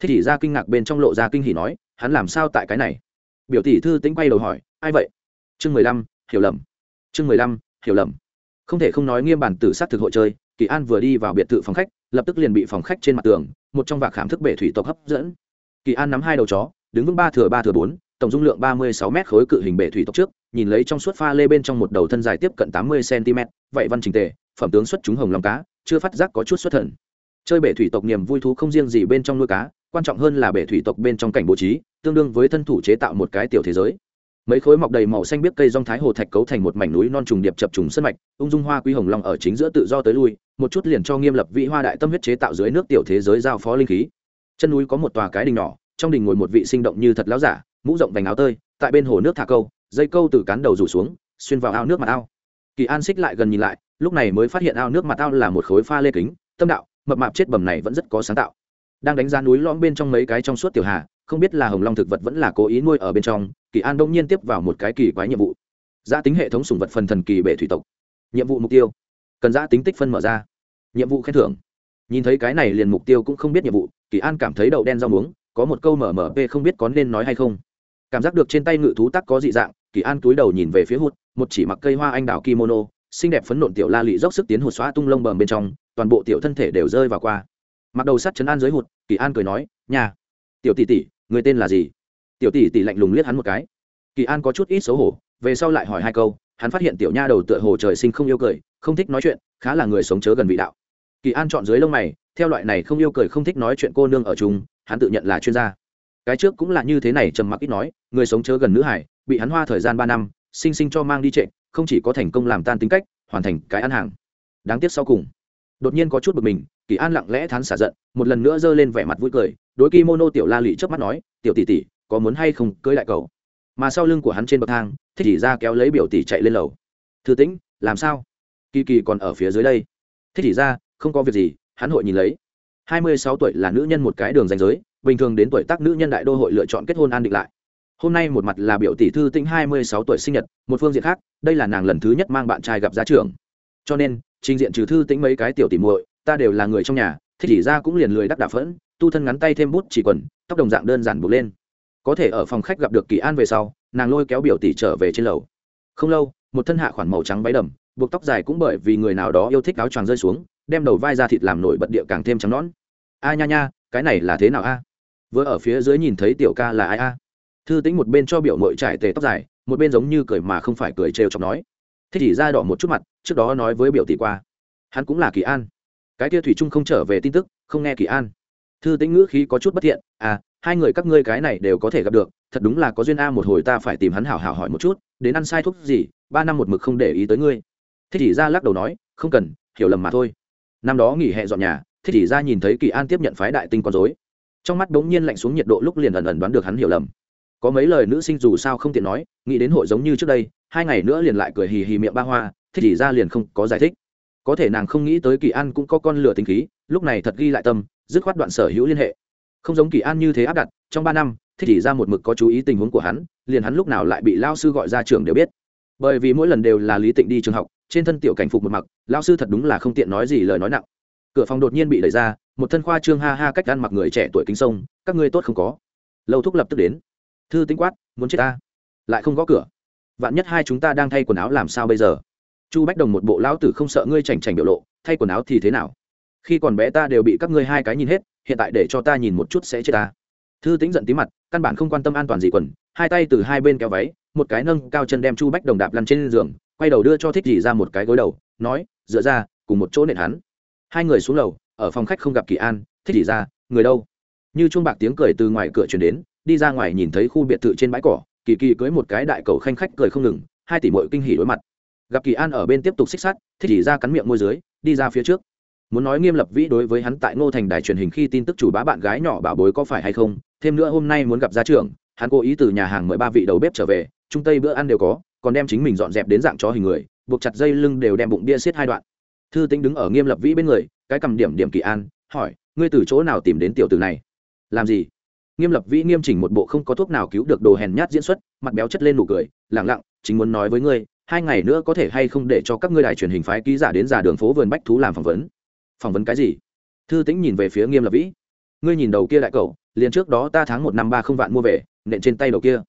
Thích chỉ ra kinh ngạc bên trong lộ ra kinh hỉ nói, hắn làm sao tại cái này? Biểu tỷ thư tính quay đầu hỏi, ai vậy? Chương mười lăm, hiểu lầm. Chương mười lăm, hiểu lầm. Không thể không nói nghiêm bản tử sát thực hội chơi, kỳ an vừa đi vào biệt thự phòng khách, lập tức liền bị phòng khách trên mặt tường, một trong vạc khảm thức bể thủy tộc hấp dẫn. Kỳ an nắm hai đầu chó đứng vững ba thừa ba thừa bốn, tổng dung lượng ba mươi sáu m khối cự hình bể thủy tộc trước, nhìn lấy trong suốt pha lê bên trong một đầu thân dài tiếp cận tám mươi cm vậy văn trình tề, phẩm tướng xuất chúng hồng lòng cá, chưa phát giác có chút xuất thần. Chơi bể thủy tộc niềm vui thú không riêng gì bên trong nuôi cá, quan trọng hơn là bể thủy tộc bên trong cảnh bố trí, tương đương với thân thủ chế tạo một cái tiểu thế giới. Mấy khối mọc đầy màu xanh biếc cây rong thái hồ thạch cấu thành một mảnh núi non trùng điệp chập trùng sân mạch, ung dung hoa quý hồng long ở chính giữa tự do tới lui, một chút liền cho nghiêm lập vị hoa đại tâm huyết chế tạo dưới nước tiểu thế giới giao phó linh khí. Chân núi có một tòa cái đình nhỏ trong đình ngồi một vị sinh động như thật láo giả, mũ rộng vành áo tơi, tại bên hồ nước thả câu, dây câu từ cán đầu rủ xuống, xuyên vào ao nước mặt ao. Kỳ an xích lại gần nhìn lại, lúc này mới phát hiện ao nước mặt ao là một khối pha lê kính, tâm đạo, mập mạp chết bầm này vẫn rất có sáng tạo. Đang đánh giá núi lõm bên trong mấy cái trong suốt tiểu hà, không biết là hồng long thực vật vẫn là cố ý nuôi ở bên trong, kỳ an đông nhiên tiếp vào một cái kỳ quái nhiệm vụ. Gia tính hệ thống sùng vật phần thần kỳ bể thủy tộc. Nhiệm vụ mục tiêu. Cần gia tính tích phân mở ra. Nhiệm vụ khen thưởng. Nhìn thấy cái này liền mục tiêu cũng không biết nhiệm vụ, kỳ an cảm thấy đậu đen rau muống có một câu mở mở p không biết có nên nói hay không. Cảm giác được trên tay ngự thú tắc có dị dạng, kỳ an túi đầu nhìn về phía hụt, một chỉ mặc cây hoa anh đào kimono, xinh đẹp phấn nộn tiểu la lị dốc sức tiến hụt xóa tung lông bờm bên trong, toàn bộ tiểu thân thể đều rơi vào qua. Mặc đầu sắt chấn an dưới hụt, kỳ an cười nói, nhà, tiểu tỷ tỷ, người tên là gì? Tiểu tỷ tỷ lạnh lùng liếc hắn một cái. Kỳ an có chút ít xấu hổ, về sau lại hỏi hai câu, hắn phát hiện tiểu nha đầu tựa hồ trời sinh không yêu cười, không thích nói chuyện, khá là người sống chớ gần vị đạo. Kỳ an chọn dưới lông mày, theo loại này không yêu cười không thích nói chuyện cô nương ở chung hắn tự nhận là chuyên gia. Cái trước cũng là như thế này, trầm mặc ít nói, người sống chớ gần nữ hải, bị hắn hoa thời gian ba năm, sinh sinh cho mang đi trệ, không chỉ có thành công làm tan tính cách, hoàn thành cái ăn hàng. Đáng tiếc sau cùng, đột nhiên có chút bực mình, kỳ an lặng lẽ thán xả giận, một lần nữa giơ lên vẻ mặt vui cười, đối kimono tiểu la lị trước mắt nói, tiểu tỷ tỷ, có muốn hay không cưới lại cầu? Mà sau lưng của hắn trên bậc thang, thích chỉ ra kéo lấy biểu tỷ chạy lên lầu. Thư tĩnh, làm sao? Kỳ kỳ còn ở phía dưới đây. Thích chỉ ra không có việc gì, hắn hội nhìn lấy hai mươi sáu tuổi là nữ nhân một cái đường danh giới, bình thường đến tuổi tác nữ nhân đại đô hội lựa chọn kết hôn an định lại. Hôm nay một mặt là biểu tỷ thư tĩnh hai mươi sáu tuổi sinh nhật, một phương diện khác, đây là nàng lần thứ nhất mang bạn trai gặp giá trưởng. Cho nên, trình diện trừ thư tĩnh mấy cái tiểu tỉ muội, ta đều là người trong nhà, thích chỉ ra cũng liền lười đắc đả phẫn, tu thân ngắn tay thêm bút chỉ quần, tóc đồng dạng đơn giản buộc lên. Có thể ở phòng khách gặp được kỳ an về sau, nàng lôi kéo biểu tỷ trở về trên lầu. Không lâu, một thân hạ khoản màu trắng váy đầm, buộc tóc dài cũng bởi vì người nào đó yêu thích áo choàng rơi xuống đem đầu vai ra thịt làm nổi bật địa càng thêm trắng nón a nha nha, cái này là thế nào a? Vừa ở phía dưới nhìn thấy tiểu ca là ai a? Thư tính một bên cho biểu mội trải tề tóc dài, một bên giống như cười mà không phải cười trêu chọc nói. Thế chỉ ra đỏ một chút mặt, trước đó nói với biểu tỷ qua. Hắn cũng là kỳ an. Cái kia thủy trung không trở về tin tức, không nghe kỳ an. Thư tính ngữ khí có chút bất thiện à hai người các ngươi cái này đều có thể gặp được, thật đúng là có duyên a, một hồi ta phải tìm hắn hảo hảo hỏi một chút, đến ăn sai thuốc gì, ba năm một mực không để ý tới ngươi. Thế chỉ ra lắc đầu nói, không cần, hiểu lầm mà thôi năm đó nghỉ hè dọn nhà Thích chỉ ra nhìn thấy kỳ an tiếp nhận phái đại tinh con dối trong mắt bỗng nhiên lạnh xuống nhiệt độ lúc liền ẩn ẩn đoán được hắn hiểu lầm. Có mấy lời nữ sinh dù sao không tiện nói, nghĩ đến hội giống như trước đây, hai ngày nữa liền lại cười hì hì miệng ba hoa Thích chỉ ra liền không có giải thích. Có thể nàng không nghĩ tới kỳ an cũng có con lửa tính khí, lúc này thật ghi lại tâm, dứt khoát đoạn sở hữu liên hệ. Không giống kỳ an như thế áp đặt, trong ba năm thích chỉ ra một mực có chú ý tình huống của hắn, liền hắn lúc nào lại bị lao sư gọi ra trường đều biết. Bởi vì mỗi lần đều là lý tịnh đi trường học trên thân tiểu cảnh phục một mặc lao sư thật đúng là không tiện nói gì lời nói nặng. Cửa phòng đột nhiên bị đẩy ra, một thân khoa trương ha ha cách ăn mặc người trẻ tuổi kính sông, các ngươi tốt không có. Lâu thúc lập tức đến. Thư tính quát, muốn chết ta? Lại không gõ cửa. Vạn nhất hai chúng ta đang thay quần áo làm sao bây giờ? Chu bách đồng một bộ lão tử không sợ ngươi chảnh chảnh biểu lộ, thay quần áo thì thế nào? Khi còn bé ta đều bị các ngươi hai cái nhìn hết, hiện tại để cho ta nhìn một chút sẽ chết ta. Thư tính giận tí mặt, căn bản không quan tâm an toàn gì quần, hai tay từ hai bên kéo váy, một cái nâng cao chân đem chu bách đồng đạp lăn trên giường quay đầu đưa cho thích dì ra một cái gối đầu, nói, dựa ra, cùng một chỗ nện hắn. Hai người xuống lầu, ở phòng khách không gặp kỳ an, thích dì ra, người đâu? Như chuông bạc tiếng cười từ ngoài cửa chuyển đến, đi ra ngoài nhìn thấy khu biệt thự trên bãi cỏ, kỳ kỳ cưới một cái đại cầu khanh khách cười không ngừng, hai tỷ mội kinh hỉ đối mặt. Gặp kỳ an ở bên tiếp tục xích sắt, thích dì ra cắn miệng môi dưới, đi ra phía trước. Muốn nói nghiêm lập vĩ đối với hắn tại ngô thành đài truyền hình khi tin tức chủ bá bạn gái nhỏ bảo bối có phải hay không, thêm nữa hôm nay muốn gặp gia trưởng, hắn cố ý từ nhà hàng mời ba vị đầu bếp trở về trung tây bữa ăn đều có còn đem chính mình dọn dẹp đến dạng chó hình người, buộc chặt dây lưng đều đem bụng bia xiết hai đoạn. Thư tính đứng ở nghiêm lập vĩ bên người, cái cầm điểm điểm kỳ an, hỏi, ngươi từ chỗ nào tìm đến tiểu tử này? Làm gì? Nghiêm lập vĩ nghiêm chỉnh một bộ không có thuốc nào cứu được đồ hèn nhát diễn xuất, mặt béo chất lên nụ cười lẳng lặng, chính muốn nói với ngươi, hai ngày nữa có thể hay không để cho các ngươi đài truyền hình phái ký giả đến giả đường phố vườn bách thú làm phỏng vấn. Phỏng vấn cái gì? Thư tĩnh nhìn về phía nghiêm lập vĩ. Ngươi nhìn đầu kia đại cậu, liền trước đó ta tháng một năm ba không vạn mua về, nện trên tay đầu kia.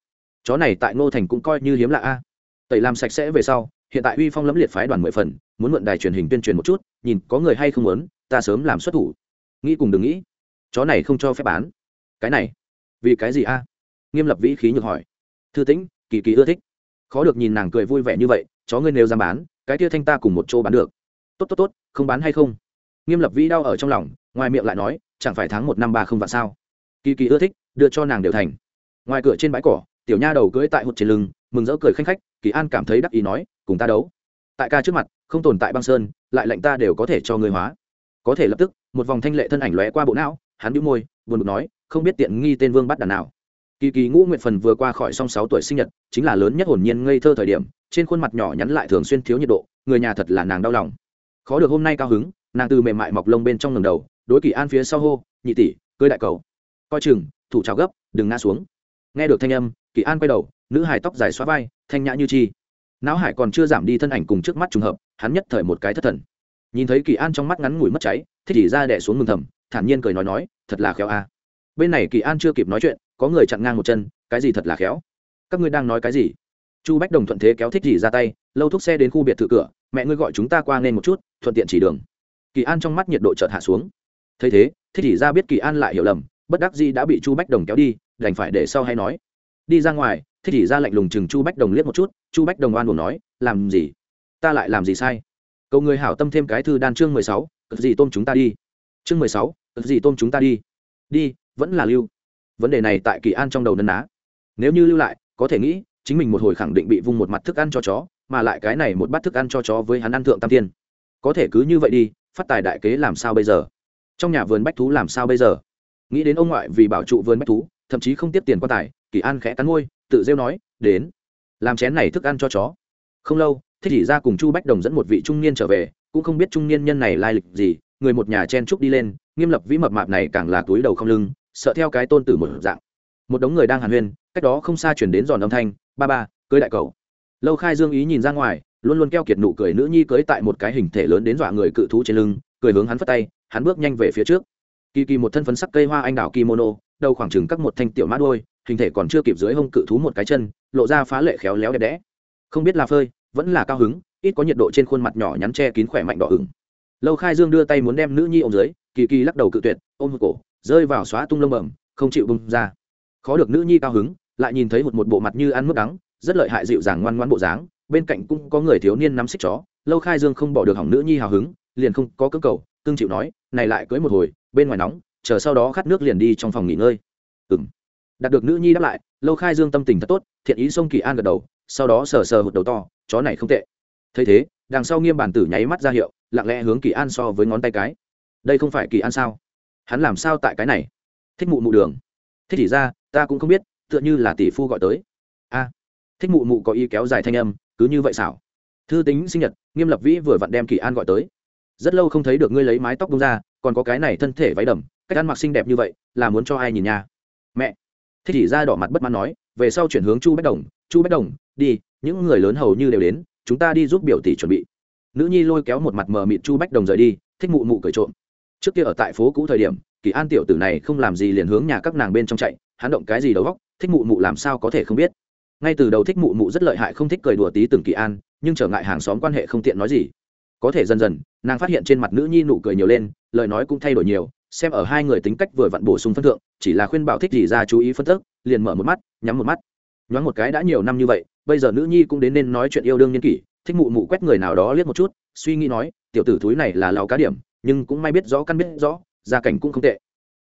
Chó này tại ngô thành cũng coi như hiếm lạ a tẩy làm sạch sẽ về sau, hiện tại uy phong lẫm liệt phái đoàn mười phần, muốn mượn đài truyền hình tuyên truyền một chút, nhìn có người hay không muốn, ta sớm làm xuất thủ. Nghĩ cùng đừng nghĩ. Chó này không cho phép bán. Cái này, vì cái gì a? Nghiêm lập vĩ khí nhược hỏi. Thư tĩnh, kỳ kỳ ưa thích. Khó được nhìn nàng cười vui vẻ như vậy, chó ngươi nếu dám bán, cái tia thanh ta cùng một chỗ bán được. Tốt tốt tốt, không bán hay không? Nghiêm lập vĩ đau ở trong lòng, ngoài miệng lại nói, chẳng phải tháng một năm ba không vạn sao? Kỳ kỳ ưa thích, đưa cho nàng đều thành. Ngoài cửa trên bãi cỏ, tiểu nha đầu cưỡi tại hụt trên lưng mừng rỡ cười khanh khách, kỳ an cảm thấy đắc ý nói, cùng ta đấu. Tại ca trước mặt, không tồn tại băng sơn, lại lệnh ta đều có thể cho người hóa. Có thể lập tức, một vòng thanh lệ thân ảnh lóe qua bộ não, hắn bĩu môi, buồn bực nói, không biết tiện nghi tên vương bắt đàn nào. Kỳ kỳ ngũ nguyện phần vừa qua khỏi song sáu tuổi sinh nhật, chính là lớn nhất hồn nhiên ngây thơ thời điểm, trên khuôn mặt nhỏ nhắn lại thường xuyên thiếu nhiệt độ, người nhà thật là nàng đau lòng. Khó được hôm nay cao hứng, nàng từ mềm mại mọc lông bên trong ngầm đầu, đối kỳ an phía sau hô, nhị tỷ, cưới đại cầu. Coi chừng, thủ trào gấp, đừng ngã xuống. Nghe được thanh âm, kỳ an quay đầu nữ hải tóc dài xóa vai, thanh nhã như chi. Não hải còn chưa giảm đi thân ảnh cùng trước mắt trùng hợp, hắn nhất thời một cái thất thần. Nhìn thấy kỳ an trong mắt ngắn ngủi mất cháy, thích chỉ ra đẻ xuống mừng thầm, thản nhiên cười nói nói, thật là khéo a. Bên này kỳ an chưa kịp nói chuyện, có người chặn ngang một chân, cái gì thật là khéo? Các ngươi đang nói cái gì? Chu bách đồng thuận thế kéo thích gì ra tay, lâu thúc xe đến khu biệt thự cửa, mẹ ngươi gọi chúng ta qua nên một chút, thuận tiện chỉ đường. Kỳ an trong mắt nhiệt độ chợt hạ xuống. Thấy thế, thích chỉ ra biết kỳ an lại hiểu lầm, bất đắc gì đã bị chu bách đồng kéo đi, đành phải để sau hay nói, đi ra ngoài thích chỉ ra lạnh lùng chừng chu bách đồng liếc một chút, chu bách đồng oan buồn nói, làm gì? Ta lại làm gì sai? Cầu người hảo tâm thêm cái thư đan chương mười sáu cực gì tôm chúng ta đi. Chương mười sáu cực gì tôm chúng ta đi. Đi, vẫn là lưu. Vấn đề này tại kỳ an trong đầu nân ná. Nếu như lưu lại, có thể nghĩ, chính mình một hồi khẳng định bị vung một mặt thức ăn cho chó, mà lại cái này một bát thức ăn cho chó với hắn ăn thượng tam tiên có thể cứ như vậy đi, phát tài đại kế làm sao bây giờ? Trong nhà vườn bách thú làm sao bây giờ? Nghĩ đến ông ngoại vì bảo trụ vườn bách thú, thậm chí không tiếp tiền quan tài, kỳ an khẽ cắn môi tự rêu nói, đến, làm chén này thức ăn cho chó. Không lâu, thích chỉ ra cùng chu bách đồng dẫn một vị trung niên trở về, cũng không biết trung niên nhân này lai lịch gì, người một nhà chen trúc đi lên, nghiêm lập vĩ mập mạp này càng là túi đầu không lưng, sợ theo cái tôn tử một dạng. Một đống người đang hàn huyên, cách đó không xa chuyển đến giòn âm thanh, ba ba, cưới đại cầu lâu khai dương ý nhìn ra ngoài, luôn luôn keo kiệt nụ cười nữ nhi cưới tại một cái hình thể lớn đến dọa người cự thú trên lưng, cười hướng hắn phất tay, hắn bước nhanh về phía trước. Kỳ kỳ một thân phấn sắc cây hoa anh đào kimono đầu khoảng chừng các một thanh tiểu mát đôi hình thể còn chưa kịp dưới hông cự thú một cái chân, lộ ra phá lệ khéo léo đẹp đẽ. Không biết là phơi, vẫn là cao hứng, ít có nhiệt độ trên khuôn mặt nhỏ nhắn che kín khỏe mạnh đỏ hứng lâu khai dương đưa tay muốn đem nữ nhi ôm dưới, kỳ kỳ lắc đầu cự tuyệt, ôm cổ, rơi vào xóa tung lông bẩm, không chịu bung ra. Khó được nữ nhi cao hứng, lại nhìn thấy một một bộ mặt như ăn mướp đắng, rất lợi hại dịu dàng ngoan ngoãn bộ dáng, bên cạnh cũng có người thiếu niên nắm xích chó. Lâu khai dương không bỏ được hỏng nữ nhi hào hứng, liền không có cơ cầu tương chịu nói, này lại cưới một hồi, bên ngoài nóng chờ sau đó khát nước liền đi trong phòng nghỉ ngơi. Ừng đạt được nữ nhi đáp lại, lâu khai dương tâm tình thật tốt, thiện ý xông kỳ an gật đầu, sau đó sờ sờ một đầu to, chó này không tệ. Thấy thế, đằng sau nghiêm bản tử nháy mắt ra hiệu, lặng lẽ hướng kỳ an so với ngón tay cái. Đây không phải kỳ an sao? Hắn làm sao tại cái này? Thích mụ mụ đường. Thích thì ra, ta cũng không biết, tựa như là tỷ phu gọi tới. A. Thích mụ mụ có ý kéo dài thanh âm, cứ như vậy xảo. Thư tính sinh nhật, nghiêm lập vĩ vừa vặn đem kỳ an gọi tới. Rất lâu không thấy được ngươi lấy mái tóc bông ra, còn có cái này thân thể váy đầm cách ăn mặc xinh đẹp như vậy là muốn cho ai nhìn nha? Mẹ. Thích chỉ ra đỏ mặt bất mãn nói, về sau chuyển hướng chu bách đồng. Chu bách đồng, đi, những người lớn hầu như đều đến, chúng ta đi giúp biểu tỷ chuẩn bị. Nữ nhi lôi kéo một mặt mờ mịt chu bách đồng rời đi, thích mụ mụ cười trộm. Trước kia ở tại phố cũ thời điểm, kỳ an tiểu tử này không làm gì liền hướng nhà các nàng bên trong chạy, hắn động cái gì đầu góc thích mụ mụ làm sao có thể không biết. Ngay từ đầu thích mụ mụ rất lợi hại không thích cười đùa tí từng kỳ an, nhưng trở ngại hàng xóm quan hệ không tiện nói gì. Có thể dần dần, nàng phát hiện trên mặt nữ nhi nụ cười nhiều lên, lời nói cũng thay đổi nhiều xem ở hai người tính cách vừa vặn bổ sung phân thượng, chỉ là khuyên bảo thích gì ra chú ý phân tức liền mở một mắt, nhắm một mắt. Nhoáng một cái đã nhiều năm như vậy, bây giờ nữ nhi cũng đến nên nói chuyện yêu đương nhân kỷ, thích mụ mụ quét người nào đó liếc một chút, suy nghĩ nói, tiểu tử thúi này là lào cá điểm, nhưng cũng may biết rõ căn biết rõ, gia cảnh cũng không tệ.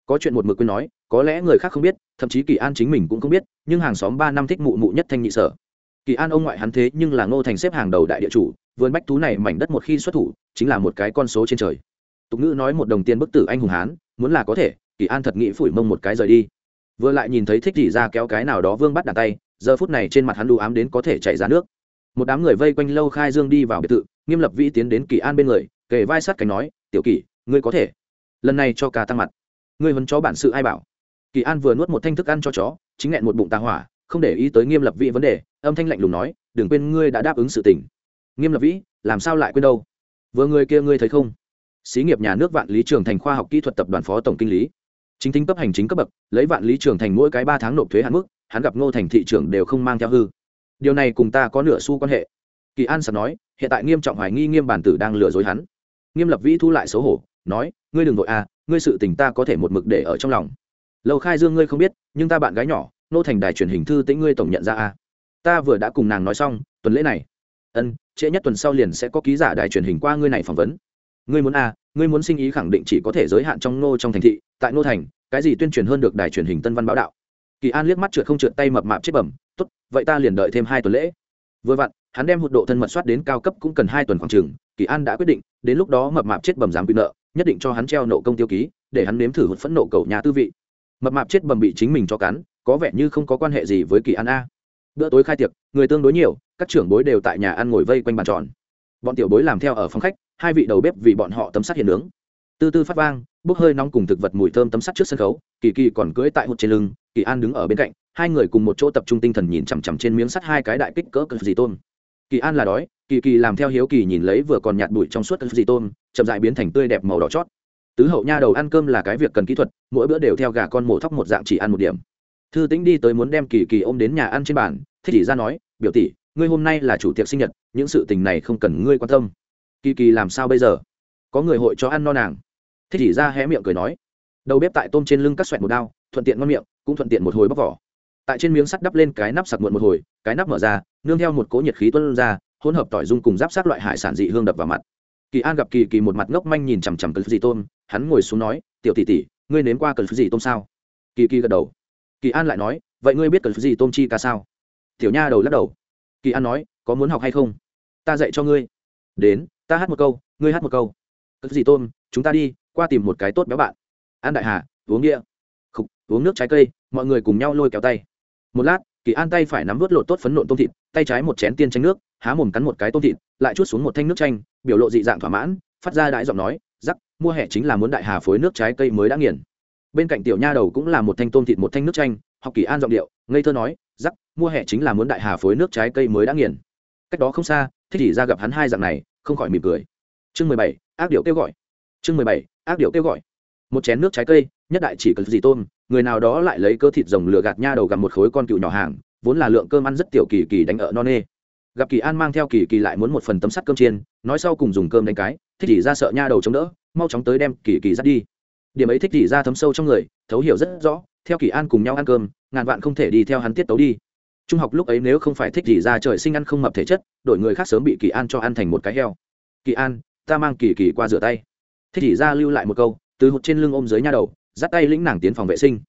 Có chuyện một mực quên nói, có lẽ người khác không biết, thậm chí kỳ an chính mình cũng không biết, nhưng hàng xóm ba năm thích mụ mụ nhất thanh nhị sở. Kỳ an ông ngoại hắn thế nhưng là ngô thành xếp hàng đầu đại địa chủ, vườn bách thú này mảnh đất một khi xuất thủ, chính là một cái con số trên trời tục ngữ nói một đồng tiền bức tử anh hùng hán, muốn là có thể, kỳ an thật nghĩ phủi mông một cái rời đi. Vừa lại nhìn thấy thích gì ra kéo cái nào đó vương bắt đàn tay, giờ phút này trên mặt hắn đủ ám đến có thể chạy ra nước. Một đám người vây quanh lâu khai dương đi vào biệt thự, nghiêm lập vĩ tiến đến kỳ an bên người, kề vai sát cánh nói, tiểu kỳ, ngươi có thể. Lần này cho ca tăng mặt. Ngươi vẫn chó bản sự ai bảo? Kỳ an vừa nuốt một thanh thức ăn cho chó, chính nghẹn một bụng tà hỏa, không để ý tới nghiêm lập vĩ vấn đề, âm thanh lạnh lùng nói, đừng quên ngươi đã đáp ứng sự tình. Nghiêm lập vĩ, làm sao lại quên đâu? Vừa người kia ngươi thấy không? Xí nghiệp nhà nước vạn lý trường thành khoa học kỹ thuật tập đoàn phó tổng kinh lý. Chính tính cấp hành chính cấp bậc, lấy vạn lý trường thành mỗi cái ba tháng nộp thuế hạn mức, hắn gặp ngô thành thị trường đều không mang theo hư. Điều này cùng ta có nửa xu quan hệ. Kỳ an sập nói, hiện tại nghiêm trọng hoài nghi nghiêm bản tử đang lừa dối hắn. Nghiêm lập vĩ thu lại xấu hổ, nói, ngươi đừng vội à ngươi sự tình ta có thể một mực để ở trong lòng. Lâu khai dương ngươi không biết, nhưng ta bạn gái nhỏ nô thành đài truyền hình thư tĩnh ngươi tổng nhận ra à. Ta vừa đã cùng nàng nói xong, tuần lễ này, ân, trễ nhất tuần sau liền sẽ có ký giả đài truyền hình qua ngươi này phỏng vấn ngươi muốn à ngươi muốn sinh ý khẳng định chỉ có thể giới hạn trong nô trong thành thị, tại nô thành, cái gì tuyên truyền hơn được đài truyền hình tân văn báo đạo. Kỳ an liếc mắt trượt không trượt tay mập mạp chết bẩm, tốt, vậy ta liền đợi thêm hai tuần lễ. Vừa vặn, hắn đem một độ thân mật soát đến cao cấp cũng cần hai tuần khoảng trường kỳ an đã quyết định, đến lúc đó mập mạp chết bầm dám quy nợ, nhất định cho hắn treo nộ công tiêu ký, để hắn nếm thử hụt phẫn nộ cầu nhà tư vị. Mập mạp chết bầm bị chính mình cho cắn, có vẻ như không có quan hệ gì với kỳ an a. Bữa tối khai tiệc, người tương đối nhiều, các trưởng bối đều tại nhà ăn ngồi vây quanh bàn tròn bọn tiểu bối làm theo ở phòng khách, hai vị đầu bếp vì bọn họ tấm sắt hiện nướng. Tư tư phát vang, bốc hơi nóng cùng thực vật mùi thơm tấm sắt trước sân khấu, kỳ kỳ còn cưỡi tại hụt trên lưng, kỳ an đứng ở bên cạnh, hai người cùng một chỗ tập trung tinh thần nhìn chằm chằm trên miếng sắt hai cái đại kích cỡ cỡ gì tôm. Kỳ an là đói, kỳ kỳ làm theo hiếu kỳ nhìn lấy vừa còn nhạt bụi trong suốt cỡ gì tôm, chậm dại biến thành tươi đẹp màu đỏ chót. Tứ hậu nha đầu ăn cơm là cái việc cần kỹ thuật, mỗi bữa đều theo gà con mổ thóc một dạng chỉ ăn một điểm. Thư tĩnh đi tới muốn đem kỳ kỳ ôm đến nhà ăn trên bàn, thích chỉ ra nói, biểu tỷ ngươi hôm nay là chủ tiệc sinh nhật, những sự tình này không cần ngươi quan tâm. Kỳ kỳ làm sao bây giờ? Có người hội cho ăn no nàng. Thích chỉ ra hé miệng cười nói. Đầu bếp tại tôm trên lưng cắt xoẹt một đao, thuận tiện ngon miệng, cũng thuận tiện một hồi bóc vỏ. Tại trên miếng sắt đắp lên cái nắp sặc muộn một hồi, cái nắp mở ra, nương theo một cỗ nhiệt khí tuân ra, hỗn hợp tỏi dung cùng giáp sát loại hải sản dị hương đập vào mặt. Kỳ an gặp kỳ kỳ một mặt ngốc manh nhìn chằm chằm cần gì tôm, hắn ngồi xuống nói, tiểu tỷ tỷ, ngươi nếm qua cần gì tôm sao? Kỳ kỳ gật đầu. Kỳ an lại nói, vậy ngươi biết cần gì tôm chi ca sao? Tiểu nha đầu lắc đầu kỳ an nói có muốn học hay không? Ta dạy cho ngươi. Đến ta hát một câu ngươi hát một câu. Cất gì tôm chúng ta đi qua tìm một cái tốt béo bạn. An đại hà uống nghĩa Khục, uống nước trái cây mọi người cùng nhau lôi kéo tay. Một lát kỳ an tay phải nắm vớt lột tốt phấn nộn tôm thịt tay trái một chén tiên chanh nước há mồm cắn một cái tôm thịt lại chút xuống một thanh nước chanh biểu lộ dị dạng thỏa mãn phát ra đại giọng nói giắc mua hẹ chính là muốn đại hà phối nước trái cây mới đã nghiền. Bên cạnh tiểu nha đầu cũng là một thanh tôm thịt một thanh nước chanh học kỳ an giọng điệu ngây thơ nói giắc mua hè chính là muốn đại hà phối nước trái cây mới đã nghiền. Cách đó không xa, thích chỉ ra gặp hắn hai dạng này, không khỏi mỉm cười. Chương mười bảy, ác điệu kêu gọi. Chương mười bảy, ác điệu kêu gọi. Một chén nước trái cây, nhất đại chỉ cần gì tôm, người nào đó lại lấy cơ thịt rồng lửa gạt nha đầu gặp một khối con cựu nhỏ hàng, vốn là lượng cơm ăn rất tiểu kỳ kỳ đánh ở non nê. Gặp kỳ an mang theo kỳ kỳ lại muốn một phần tấm sắt cơm chiên, nói sau cùng dùng cơm đánh cái, thích chỉ ra sợ nha đầu chống đỡ, mau chóng tới đem kỳ kỳ dắt đi. Điểm ấy thích chỉ ra thấm sâu trong người, thấu hiểu rất rõ theo kỳ an cùng nhau ăn cơm, ngàn vạn không thể đi theo hắn tiết tấu đi. Trung học lúc ấy nếu không phải thích gì ra trời sinh ăn không mập thể chất đổi người khác sớm bị kỳ an cho ăn thành một cái heo. Kỳ an, ta mang kỳ kỳ qua rửa tay. Thích gì ra lưu lại một câu, từ hụt trên lưng ôm dưới nha đầu, dắt tay lĩnh nàng tiến phòng vệ sinh.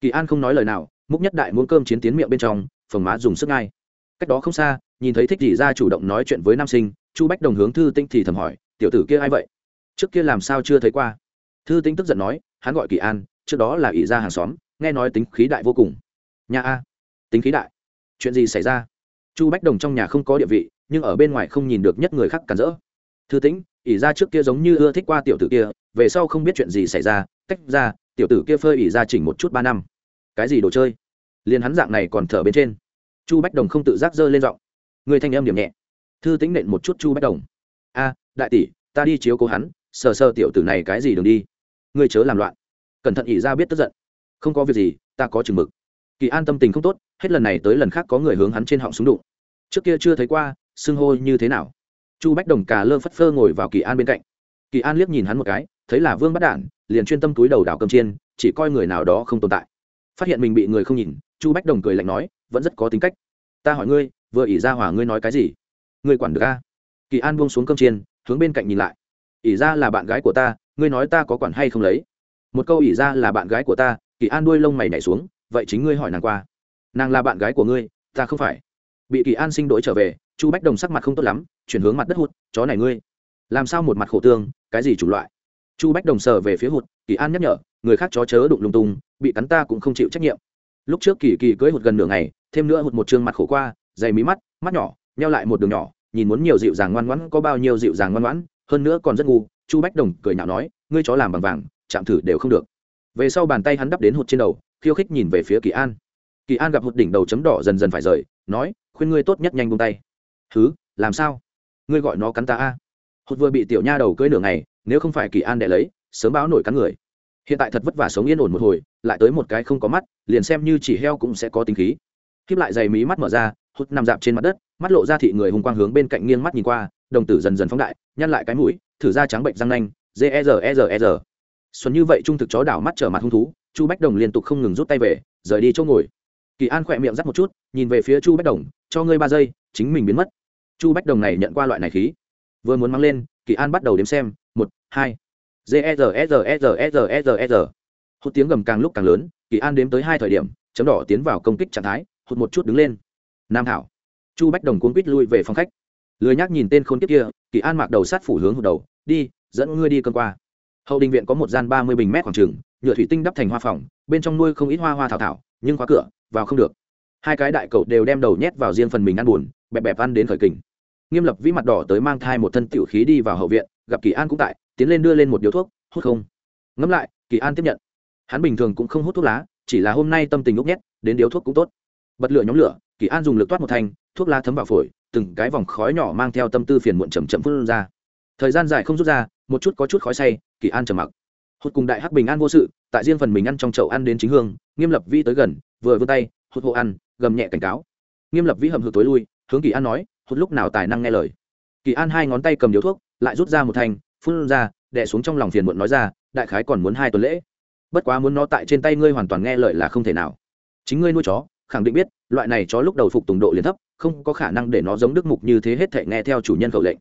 Kỳ an không nói lời nào, múc nhất đại muốn cơm chiến tiến miệng bên trong phần má dùng sức ngay cách đó không xa, nhìn thấy thích gì ra chủ động nói chuyện với nam sinh, chu bách đồng hướng thư tinh thì thầm hỏi, tiểu tử kia ai vậy? Trước kia làm sao chưa thấy qua? Thư tinh tức giận nói, hắn gọi kỳ an, trước đó là ỷ ra hàng xóm nghe nói tính khí đại vô cùng. Nhà a, tính khí đại. Chuyện gì xảy ra? Chu bách đồng trong nhà không có địa vị, nhưng ở bên ngoài không nhìn được nhất người khác cản rỡ. Thư tĩnh, ỷ ra trước kia giống như ưa thích qua tiểu tử kia, về sau không biết chuyện gì xảy ra, tách ra, tiểu tử kia phơi ỉ ra chỉnh một chút ba năm. Cái gì đồ chơi? Liền hắn dạng này còn thở bên trên. Chu bách đồng không tự giác dơ lên giọng. Người thanh em điểm nhẹ. Thư Tĩnh nện một chút chu bách đồng. A, đại tỷ, ta đi chiếu cố hắn, sờ sờ tiểu tử này cái gì đừng đi. Ngươi chớ làm loạn. Cẩn thận ỉ ra biết tức giận không có việc gì, ta có chừng mực. Kỳ an tâm tình không tốt, hết lần này tới lần khác có người hướng hắn trên họng súng đụng. Trước kia chưa thấy qua, xưng hô như thế nào. Chu bách đồng cà lơ phất phơ ngồi vào kỳ an bên cạnh. Kỳ an liếc nhìn hắn một cái, thấy là vương bắt đản, liền chuyên tâm túi đầu đảo cơm chiên, chỉ coi người nào đó không tồn tại. Phát hiện mình bị người không nhìn, chu bách đồng cười lạnh nói, vẫn rất có tính cách. Ta hỏi ngươi, vừa ỉ ra hỏa ngươi nói cái gì? Ngươi quản được a? Kỳ an buông xuống cơm chiên, hướng bên cạnh nhìn lại. Ỉ ra là bạn gái của ta, ngươi nói ta có quản hay không lấy? Một câu ỉ ra là bạn gái của ta kỳ an đuôi lông mày nhảy xuống vậy chính ngươi hỏi nàng qua. Nàng là bạn gái của ngươi ta không phải. Bị kỳ an sinh đổi trở về chu bách đồng sắc mặt không tốt lắm chuyển hướng mặt đất hụt, chó này ngươi làm sao một mặt khổ tương cái gì chủng loại? Chu bách đồng sờ về phía hụt kỳ an nhắc nhở người khác chó chớ đụng lung tung bị cắn ta cũng không chịu trách nhiệm. Lúc trước kỳ kỳ cưới hụt gần nửa ngày thêm nữa hụt một chương mặt khổ qua dày mí mắt mắt nhỏ neo lại một đường nhỏ nhìn muốn nhiều dịu dàng ngoan ngoãn có bao nhiêu dịu dàng ngoan ngoãn hơn nữa còn rất ngu. Chu bách đồng cười nhạo nói ngươi chó làm bằng vàng chạm thử đều không được về sau bàn tay hắn đắp đến hụt trên đầu, khiêu khích nhìn về phía kỳ an. Kỳ an gặp hụt đỉnh đầu chấm đỏ dần dần phải rời, nói, khuyên ngươi tốt nhất nhanh buông tay. Thứ làm sao? Ngươi gọi nó cắn ta a? Hụt vừa bị tiểu nha đầu cưới nửa ngày, nếu không phải kỳ an đệ lấy, sớm báo nổi cắn người. Hiện tại thật vất vả sống yên ổn một hồi, lại tới một cái không có mắt, liền xem như chỉ heo cũng sẽ có tính khí. Khiếp lại dày mí mắt mở ra hút nằm dạp trên mặt đất, mắt lộ ra thị người hùng quang hướng bên cạnh nghiêng mắt nhìn qua, đồng tử dần dần phóng đại, nhăn lại cái mũi, thử ra trắng bệnh răng nanh, g e r e r e r xuân như vậy trung thực chó đảo mắt trở mặt hung thú, chu bách đồng liên tục không ngừng rút tay về, rời đi chỗ ngồi. Kỳ an khỏe miệng dắt một chút, nhìn về phía chu bách đồng, cho ngươi ba giây, chính mình biến mất. Chu bách đồng này nhận qua loại này khí. Vừa muốn mang lên, kỳ an bắt đầu đếm xem, một, hai. G e r e r e r e r e r e r hút tiếng gầm càng lúc càng lớn, kỳ an đếm tới hai thời điểm, chấm đỏ tiến vào công kích trạng thái hụt một chút đứng lên. Nam thảo. Chu bách đồng cuốn quýt lui về phòng khách. Lười nhác nhìn tên khôn kiếp kia, kỳ an mặc đầu sát phủ hướng hụt đầu, đi, dẫn ngươi đi cơn qua hậu đình viện có một gian ba mươi bình mét khoảng trừng nhựa thủy tinh đắp thành hoa phòng, bên trong nuôi không ít hoa hoa thảo thảo, nhưng khóa cửa, vào không được. Hai cái đại cậu đều đem đầu nhét vào riêng phần mình ăn buồn, bẹp bẹp ăn đến khởi kình. Nghiêm lập vĩ mặt đỏ tới mang thai một thân tiểu khí đi vào hậu viện, gặp kỳ an cũng tại, tiến lên đưa lên một điếu thuốc, hút không. Ngẫm lại, kỳ an tiếp nhận. Hắn bình thường cũng không hút thuốc lá, chỉ là hôm nay tâm tình lúc nhét, đến điếu thuốc cũng tốt. Bật lửa nhóm lửa, kỳ an dùng lực toát một thanh, thuốc lá thấm vào phổi, từng cái vòng khói nhỏ mang theo tâm tư phiền muộn chầm chậm phun ra. Thời gian dài không rút ra một chút có chút khói say, kỳ an trầm mặc. Hút cùng đại hắc bình an vô sự, tại riêng phần mình ăn trong chậu ăn đến chính hương, nghiêm lập vi tới gần, vừa vươn tay hút hộ ăn, gầm nhẹ cảnh cáo. Nghiêm lập vi hầm hực tối lui, hướng kỳ an nói hốt lúc nào tài năng nghe lời? Kỳ an hai ngón tay cầm điếu thuốc, lại rút ra một thanh, phun ra đẻ xuống trong lòng phiền muộn nói ra, đại khái còn muốn hai tuần lễ. Bất quá muốn nó tại trên tay ngươi hoàn toàn nghe lời là không thể nào. Chính ngươi nuôi chó, khẳng định biết, loại này chó lúc đầu phục tùng độ liền thấp, không có khả năng để nó giống đức mục như thế hết thể nghe theo chủ nhân khẩu lệnh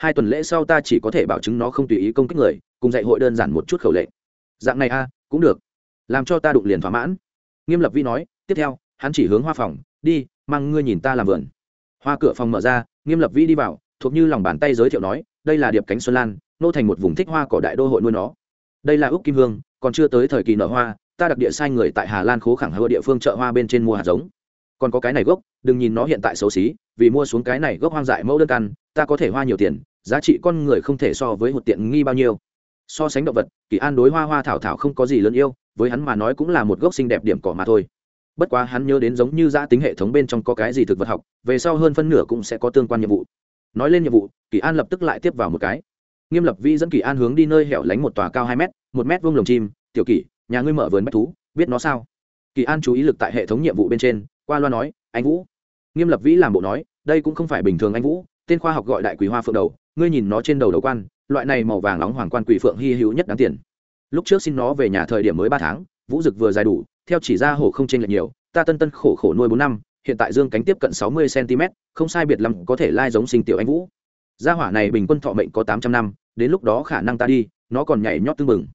hai tuần lễ sau ta chỉ có thể bảo chứng nó không tùy ý công kích người, cùng dạy hội đơn giản một chút khẩu lệnh. Dạng này a, cũng được. Làm cho ta đụng liền thỏa mãn. Nghiêm lập vi nói, tiếp theo, hắn chỉ hướng hoa phòng, đi, mang ngươi nhìn ta làm vườn. Hoa cửa phòng mở ra, nghiêm lập vi đi vào, thuộc như lòng bàn tay giới thiệu nói, đây là điệp cánh xuân lan, nô thành một vùng thích hoa cỏ đại đô hội nuôi nó. Đây là úc kim hương, còn chưa tới thời kỳ nở hoa, ta đặc địa sai người tại hà lan khố khẳng hơ địa phương chợ hoa bên trên mua hạt giống. Còn có cái này gốc, đừng nhìn nó hiện tại xấu xí, vì mua xuống cái này gốc hoang dại mẫu đơn căn, ta có thể hoa nhiều tiền giá trị con người không thể so với một tiện nghi bao nhiêu. So sánh động vật, kỳ an đối hoa hoa thảo thảo không có gì lớn yêu, với hắn mà nói cũng là một gốc xinh đẹp điểm cỏ mà thôi. Bất quá hắn nhớ đến giống như giã tính hệ thống bên trong có cái gì thực vật học, về sau hơn phân nửa cũng sẽ có tương quan nhiệm vụ. Nói lên nhiệm vụ, kỳ an lập tức lại tiếp vào một cái. Nghiêm lập vi dẫn kỳ an hướng đi nơi hẻo lánh một tòa cao hai m một m vông lồng chim, tiểu kỷ nhà ngươi mở vườn bách thú, biết nó sao? Kỳ an chú ý lực tại hệ thống nhiệm vụ bên trên, qua loa nói, anh vũ. Nghiêm lập vĩ làm bộ nói, đây cũng không phải bình thường anh vũ tên khoa học gọi đại quỷ hoa phượng đầu, ngươi nhìn nó trên đầu đầu quan, loại này màu vàng nóng hoàng quan quỷ phượng hy hữu nhất đáng tiền. Lúc trước xin nó về nhà thời điểm mới ba tháng, vũ dực vừa dài đủ, theo chỉ ra hổ không chênh lệch nhiều, ta tân tân khổ khổ nuôi bốn năm, hiện tại dương cánh tiếp cận sáu mươi cm không sai biệt lắm có thể lai giống sinh tiểu anh vũ. Gia hỏa này bình quân thọ mệnh có tám trăm năm, đến lúc đó khả năng ta đi, nó còn nhảy nhót tưng mừng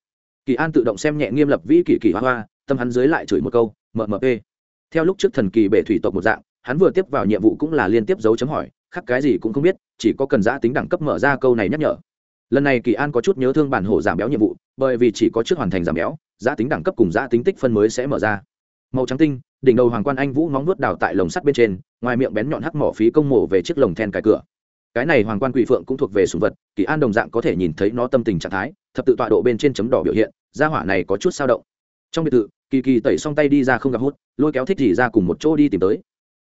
kỳ an tự động xem nhẹ nghiêm lập vĩ kỳ kỳ hoa hoa, tâm hắn dưới lại chửi một câu mmp theo lúc trước thần kỳ bể thủy tộc một dạng, hắn vừa tiếp vào nhiệm vụ cũng là liên tiếp dấu chấm hỏi khác cái gì cũng không biết, chỉ có cần giã tính đẳng cấp mở ra câu này nhắc nhở. Lần này kỳ an có chút nhớ thương bản hổ giảm béo nhiệm vụ, bởi vì chỉ có trước hoàn thành giảm béo, giã tính đẳng cấp cùng giã tính tích phân mới sẽ mở ra. Màu trắng tinh, đỉnh đầu hoàng quan anh vũ ngóng nuốt đào tại lồng sắt bên trên, ngoài miệng bén nhọn hắc mỏ phí công mổ về chiếc lồng then cài cửa. Cái này hoàng quan quỷ phượng cũng thuộc về sùng vật, kỳ an đồng dạng có thể nhìn thấy nó tâm tình trạng thái, thập tự tọa độ bên trên chấm đỏ biểu hiện, gia hỏa này có chút sao động. Trong biệt thự, kỳ kỳ tẩy xong tay đi ra không gặp hút, lôi kéo thích dỉ ra cùng một chỗ đi tìm tới.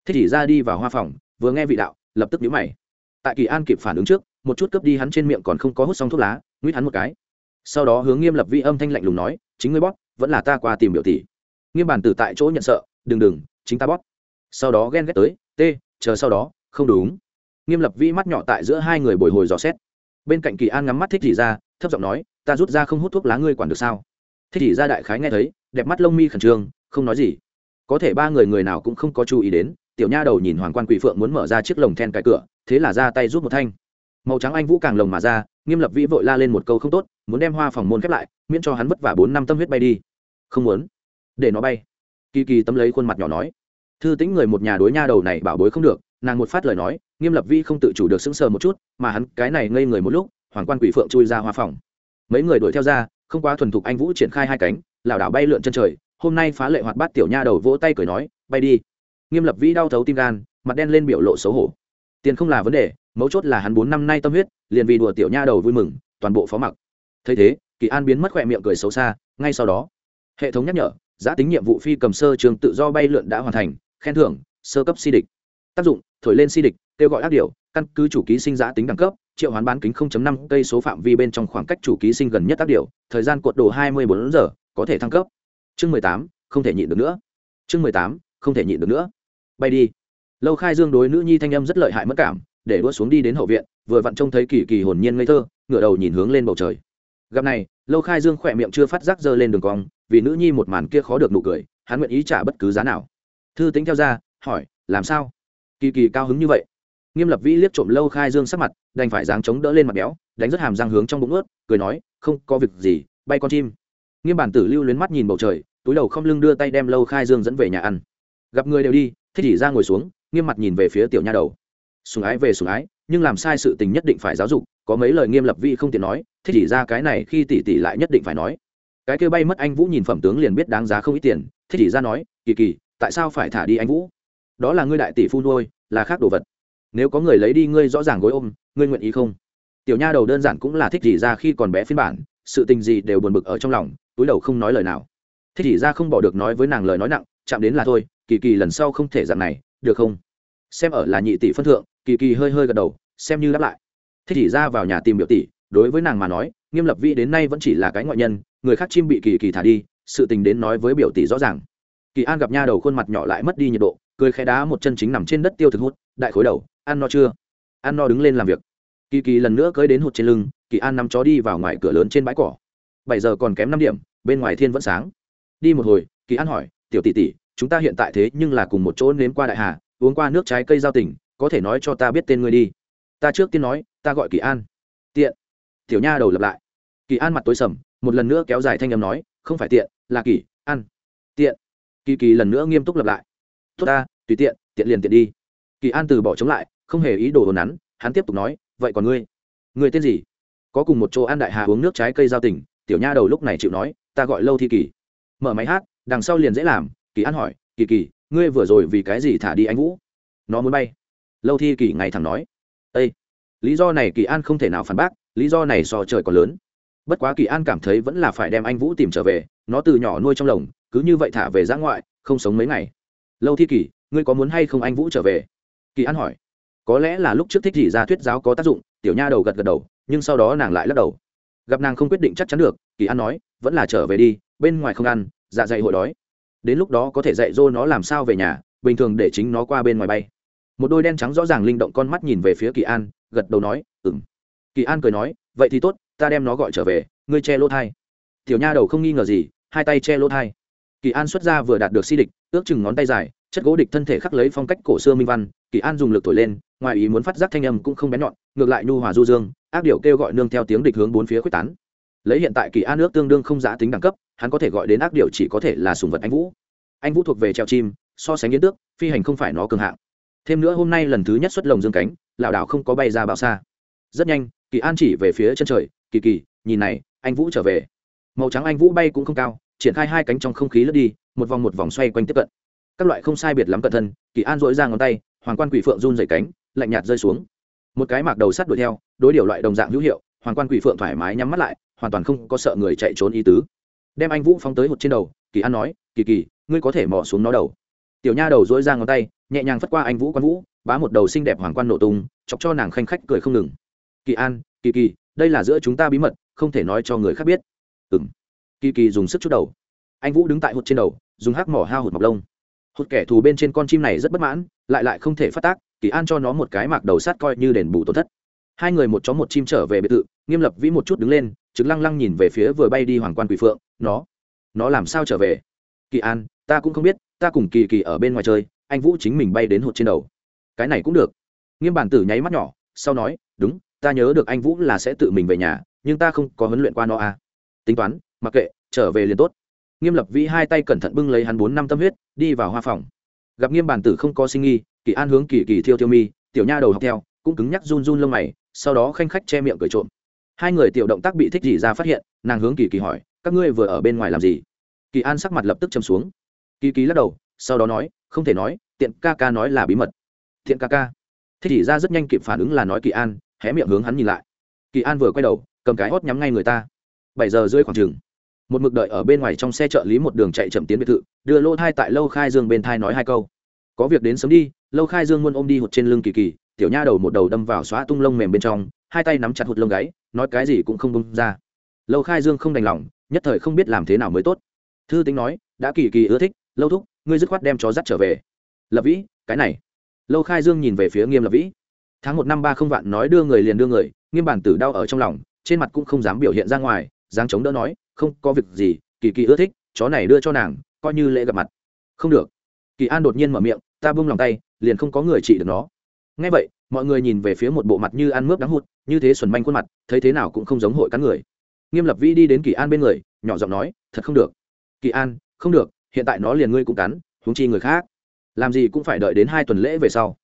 Thích dỉ ra đi vào hoa phòng, vừa nghe vị đạo lập tức nhíu mày. Tại kỳ an kịp phản ứng trước, một chút cướp đi hắn trên miệng còn không có hút xong thuốc lá, nguyết hắn một cái. Sau đó hướng nghiêm lập vi âm thanh lạnh lùng nói, chính ngươi bóp, vẫn là ta qua tìm biểu tỷ. Nghiêm bản tử tại chỗ nhận sợ, đừng đừng, chính ta bóp. Sau đó ghen ghét tới t chờ sau đó, không đúng. Nghiêm lập vi mắt nhỏ tại giữa hai người bồi hồi dò xét. Bên cạnh kỳ an ngắm mắt thích gì ra thấp giọng nói, ta rút ra không hút thuốc lá ngươi quản được sao? Thích thị ra đại khái nghe thấy, đẹp mắt lông mi khẩn trương, không nói gì. Có thể ba người người nào cũng không có chú ý đến tiểu nha đầu nhìn hoàng quan quỷ phượng muốn mở ra chiếc lồng then cài cửa, thế là ra tay rút một thanh. Màu trắng anh vũ càng lồng mà ra, nghiêm lập vĩ vội la lên một câu không tốt, muốn đem hoa phòng môn khép lại, miễn cho hắn vất vả bốn năm tâm huyết bay đi. Không muốn. Để nó bay. Kỳ kỳ tấm lấy khuôn mặt nhỏ nói. Thư tính người một nhà đối nha đầu này bảo bối không được, nàng một phát lời nói, nghiêm lập vi không tự chủ được sững sờ một chút, mà hắn cái này ngây người một lúc, hoàng quan quỷ phượng chui ra hoa phòng. Mấy người đuổi theo ra, không quá thuần thục anh vũ triển khai hai cánh, lảo đảo bay lượn chân trời, hôm nay phá lệ hoạt bát tiểu nha đầu vỗ tay cười nói, bay đi nghiêm lập vĩ đau thấu tim gan mặt đen lên biểu lộ xấu hổ. Tiền không là vấn đề mấu chốt là hắn bốn năm nay tâm huyết liền vì đùa tiểu nha đầu vui mừng toàn bộ phó mặc. Thấy thế kỳ an biến mất khỏe miệng cười xấu xa ngay sau đó hệ thống nhắc nhở giã tính nhiệm vụ phi cầm sơ trường tự do bay lượn đã hoàn thành khen thưởng sơ cấp si địch. Tác dụng thổi lên si địch kêu gọi ác điều căn cứ chủ ký sinh giã tính đẳng cấp triệu hoán bán kính 0.5 cây số phạm vi bên trong khoảng cách chủ ký sinh gần nhất ác điều thời gian cuộn đồ 24 giờ có thể thăng cấp. Chương 18, không thể nhịn được nữa. Chương 18, không thể nhịn được nữa bay đi. Lâu khai dương đối nữ nhi thanh âm rất lợi hại mất cảm, để đua xuống đi đến hậu viện, vừa vặn trông thấy kỳ kỳ hồn nhiên ngây thơ, ngửa đầu nhìn hướng lên bầu trời. Gặp này, lâu khai dương khỏe miệng chưa phát giác dơ lên đường cong, vì nữ nhi một màn kia khó được nụ cười, hắn nguyện ý trả bất cứ giá nào. Thư tính theo ra, hỏi, làm sao? Kỳ kỳ cao hứng như vậy. Nghiêm lập vĩ liếc trộm lâu khai dương sắc mặt, đành phải dáng chống đỡ lên mặt béo, đánh rất hàm răng hướng trong bụng ướt, cười nói, không có việc gì, bay con chim. Nghiêm bản tử lưu luyến mắt nhìn bầu trời, túi đầu không lưng đưa tay đem lâu khai dương dẫn về nhà ăn gặp người đều đi, thích chỉ ra ngồi xuống, nghiêm mặt nhìn về phía tiểu nha đầu. Sùng ái về sùng ái, nhưng làm sai sự tình nhất định phải giáo dục, có mấy lời nghiêm lập vi không tiện nói, thích chỉ ra cái này khi tỷ tỷ lại nhất định phải nói. Cái kêu bay mất anh vũ nhìn phẩm tướng liền biết đáng giá không ít tiền, thích chỉ ra nói, kỳ kỳ, tại sao phải thả đi anh vũ? Đó là ngươi đại tỷ phu nuôi, là khác đồ vật. Nếu có người lấy đi ngươi rõ ràng gối ôm, ngươi nguyện ý không? Tiểu nha đầu đơn giản cũng là thích chỉ ra khi còn bé phiên bản, sự tình gì đều buồn bực ở trong lòng, túi đầu không nói lời nào. Thích chỉ ra không bỏ được nói với nàng lời nói nặng, chạm đến là thôi kỳ kỳ lần sau không thể dạng này, được không? Xem ở là nhị tỷ phân thượng, kỳ kỳ hơi hơi gật đầu, xem như đáp lại. Thích chỉ ra vào nhà tìm biểu tỷ, đối với nàng mà nói, nghiêm lập vi đến nay vẫn chỉ là cái ngoại nhân, người khác chim bị kỳ kỳ thả đi, sự tình đến nói với biểu tỷ rõ ràng. Kỳ an gặp nha đầu khuôn mặt nhỏ lại mất đi nhiệt độ, cười khẽ đá một chân chính nằm trên đất tiêu thực hút, đại khối đầu, ăn no chưa? Ăn no đứng lên làm việc. Kỳ kỳ lần nữa cưới đến hụt trên lưng, kỳ an nắm chó đi vào ngoài cửa lớn trên bãi cỏ. Bảy giờ còn kém năm điểm, bên ngoài thiên vẫn sáng. Đi một hồi, kỳ an hỏi, tiểu tỷ tỷ chúng ta hiện tại thế nhưng là cùng một chỗ nếm qua đại hà, uống qua nước trái cây giao tỉnh có thể nói cho ta biết tên ngươi đi. Ta trước tiên nói, ta gọi kỳ an. Tiện. Tiểu nha đầu lặp lại. Kỳ an mặt tối sầm, một lần nữa kéo dài thanh âm nói, không phải tiện, là kỳ an. Tiện. Kỳ kỳ lần nữa nghiêm túc lặp lại. Tốt ta, tùy tiện tiện liền tiện đi. Kỳ an từ bỏ chống lại, không hề ý đồ hồn nắn, hắn tiếp tục nói, vậy còn ngươi? Ngươi tên gì? Có cùng một chỗ an đại hà uống nước trái cây giao tỉnh tiểu nha đầu lúc này chịu nói, ta gọi lâu thi kỳ. Mở máy hát, đằng sau liền dễ làm kỳ an hỏi, kỳ kỳ, ngươi vừa rồi vì cái gì thả đi anh vũ? Nó muốn bay. Lâu thi kỳ ngày thẳng nói ây lý do này kỳ an không thể nào phản bác, lý do này so trời còn lớn. Bất quá kỳ an cảm thấy vẫn là phải đem anh vũ tìm trở về, nó từ nhỏ nuôi trong lồng, cứ như vậy thả về giã ngoại, không sống mấy ngày. Lâu thi kỳ, ngươi có muốn hay không anh vũ trở về? Kỳ an hỏi, có lẽ là lúc trước thích gì ra thuyết giáo có tác dụng. Tiểu nha đầu gật gật đầu, nhưng sau đó nàng lại lắc đầu. Gặp nàng không quyết định chắc chắn được, kỳ an nói, vẫn là trở về đi, bên ngoài không ăn dạ dày hội đói đến lúc đó có thể dạy dỗ nó làm sao về nhà, bình thường để chính nó qua bên ngoài bay. Một đôi đen trắng rõ ràng linh động con mắt nhìn về phía kỳ an, gật đầu nói ừng kỳ an cười nói, vậy thì tốt, ta đem nó gọi trở về, ngươi che lỗ thai. Tiểu nha đầu không nghi ngờ gì, hai tay che lỗ thai. Kỳ an xuất ra vừa đạt được si địch, ước chừng ngón tay dài, chất gỗ địch thân thể khắc lấy phong cách cổ xưa minh văn, kỳ an dùng lực thổi lên, ngoài ý muốn phát giác thanh âm cũng không bén nhọn, ngược lại nhu hòa du dương, ác điệu kêu gọi nương theo tiếng địch hướng bốn phía quyết tán. Lấy hiện tại kỳ an ước tương đương không giá tính đẳng cấp hắn có thể gọi đến ác điều chỉ có thể là sùng vật anh vũ. Anh vũ thuộc về treo chim, so sánh yến tước, phi hành không phải nó cường hạng. Thêm nữa hôm nay lần thứ nhất xuất lồng dương cánh, lảo đảo không có bay ra bao xa. Rất nhanh, kỳ an chỉ về phía chân trời, kỳ kỳ, nhìn này, anh vũ trở về. Màu trắng anh vũ bay cũng không cao, triển khai hai cánh trong không khí lướt đi, một vòng một vòng xoay quanh tiếp cận. Các loại không sai biệt lắm cận thân, kỳ an dội ra ngón tay, hoàng quan quỷ phượng run dày cánh, lạnh nhạt rơi xuống. Một cái mạc đầu sắt đuổi theo, đối điều loại đồng dạng hữu hiệu, hoàng quan quỷ phượng thoải mái nhắm mắt lại, hoàn toàn không có sợ người chạy trốn ý tứ đem anh vũ phóng tới một trên đầu, kỳ an nói, kỳ kỳ, ngươi có thể mò xuống nó đầu. Tiểu nha đầu dỗi ra ngón tay, nhẹ nhàng phất qua anh vũ quan vũ, bá một đầu xinh đẹp hoàng quan nổ tung, chọc cho nàng khanh khách cười không ngừng. Kỳ an, kỳ kỳ, đây là giữa chúng ta bí mật, không thể nói cho người khác biết. Ừng kỳ kỳ dùng sức chút đầu. Anh vũ đứng tại hụt trên đầu, dùng hắc mỏ hao hụt mọc lông. Hụt kẻ thù bên trên con chim này rất bất mãn, lại lại không thể phát tác, kỳ an cho nó một cái mạc đầu sát coi như đền bù tổn thất. Hai người một chó một chim trở về biệt thự, nghiêm lập vĩ một chút đứng lên chứng lăng lăng nhìn về phía vừa bay đi hoàng quan quỷ phượng nó nó làm sao trở về? Kỳ an, ta cũng không biết, ta cùng kỳ kỳ ở bên ngoài chơi, anh vũ chính mình bay đến hụt trên đầu. Cái này cũng được. Nghiêm bản tử nháy mắt nhỏ, sau nói, đúng, ta nhớ được anh vũ là sẽ tự mình về nhà, nhưng ta không có huấn luyện qua nó à. Tính toán, mặc kệ, trở về liền tốt. Nghiêm lập vĩ hai tay cẩn thận bưng lấy hắn bốn năm tâm huyết, đi vào hoa phòng. Gặp nghiêm bản tử không có sinh nghi kỳ an hướng kỳ kỳ thiêu thiêu mi, tiểu nha đầu học theo. Cũng cứng nhắc run run lông mày, sau đó khanh khách che miệng cười trộm. Hai người tiểu động tác bị thích gì ra phát hiện, nàng hướng kỳ kỳ hỏi các ngươi vừa ở bên ngoài làm gì? Kỳ an sắc mặt lập tức châm xuống. Kỳ kỳ lắc đầu, sau đó nói, không thể nói, tiện ca ca nói là bí mật. Thiện ca ca. Thích chỉ ra rất nhanh kịp phản ứng là nói kỳ an, hé miệng hướng hắn nhìn lại. Kỳ an vừa quay đầu, cầm cái hót nhắm ngay người ta. Bảy giờ rưỡi khoảng chừng. Một mực đợi ở bên ngoài trong xe trợ lý một đường chạy chậm tiến biệt thự, đưa lô thai tại lâu khai dương bên thai nói hai câu. Có việc đến sớm đi, lâu khai dương muôn ôm đi hụt trên lưng kỳ kỳ, tiểu nha đầu một đầu đâm vào xóa tung lông mềm bên trong, hai tay nắm chặt hụt lông gáy, nói cái gì cũng không bông ra. Lâu khai dương không đành lòng nhất thời không biết làm thế nào mới tốt. Thư tính nói, đã kỳ kỳ ưa thích, lâu thúc, ngươi dứt khoát đem chó dắt trở về. Lập vĩ, cái này. Lâu khai dương nhìn về phía nghiêm lập vĩ. Tháng một năm ba không vạn nói đưa người liền đưa người, nghiêm bản tử đau ở trong lòng, trên mặt cũng không dám biểu hiện ra ngoài, dáng chống đỡ nói, không có việc gì, kỳ kỳ ưa thích, chó này đưa cho nàng, coi như lễ gặp mặt. Không được. Kỳ an đột nhiên mở miệng, ta buông lòng tay, liền không có người trị được nó. Ngay vậy, mọi người nhìn về phía một bộ mặt như ăn mướp đắng hụt, như thế xuẩn manh khuôn mặt, thấy thế nào cũng không giống hội cắn người nghiêm lập vĩ đi đến kỳ an bên người, nhỏ giọng nói, thật không được. Kỳ an, không được, hiện tại nó liền ngươi cũng cắn húng chi người khác. Làm gì cũng phải đợi đến hai tuần lễ về sau.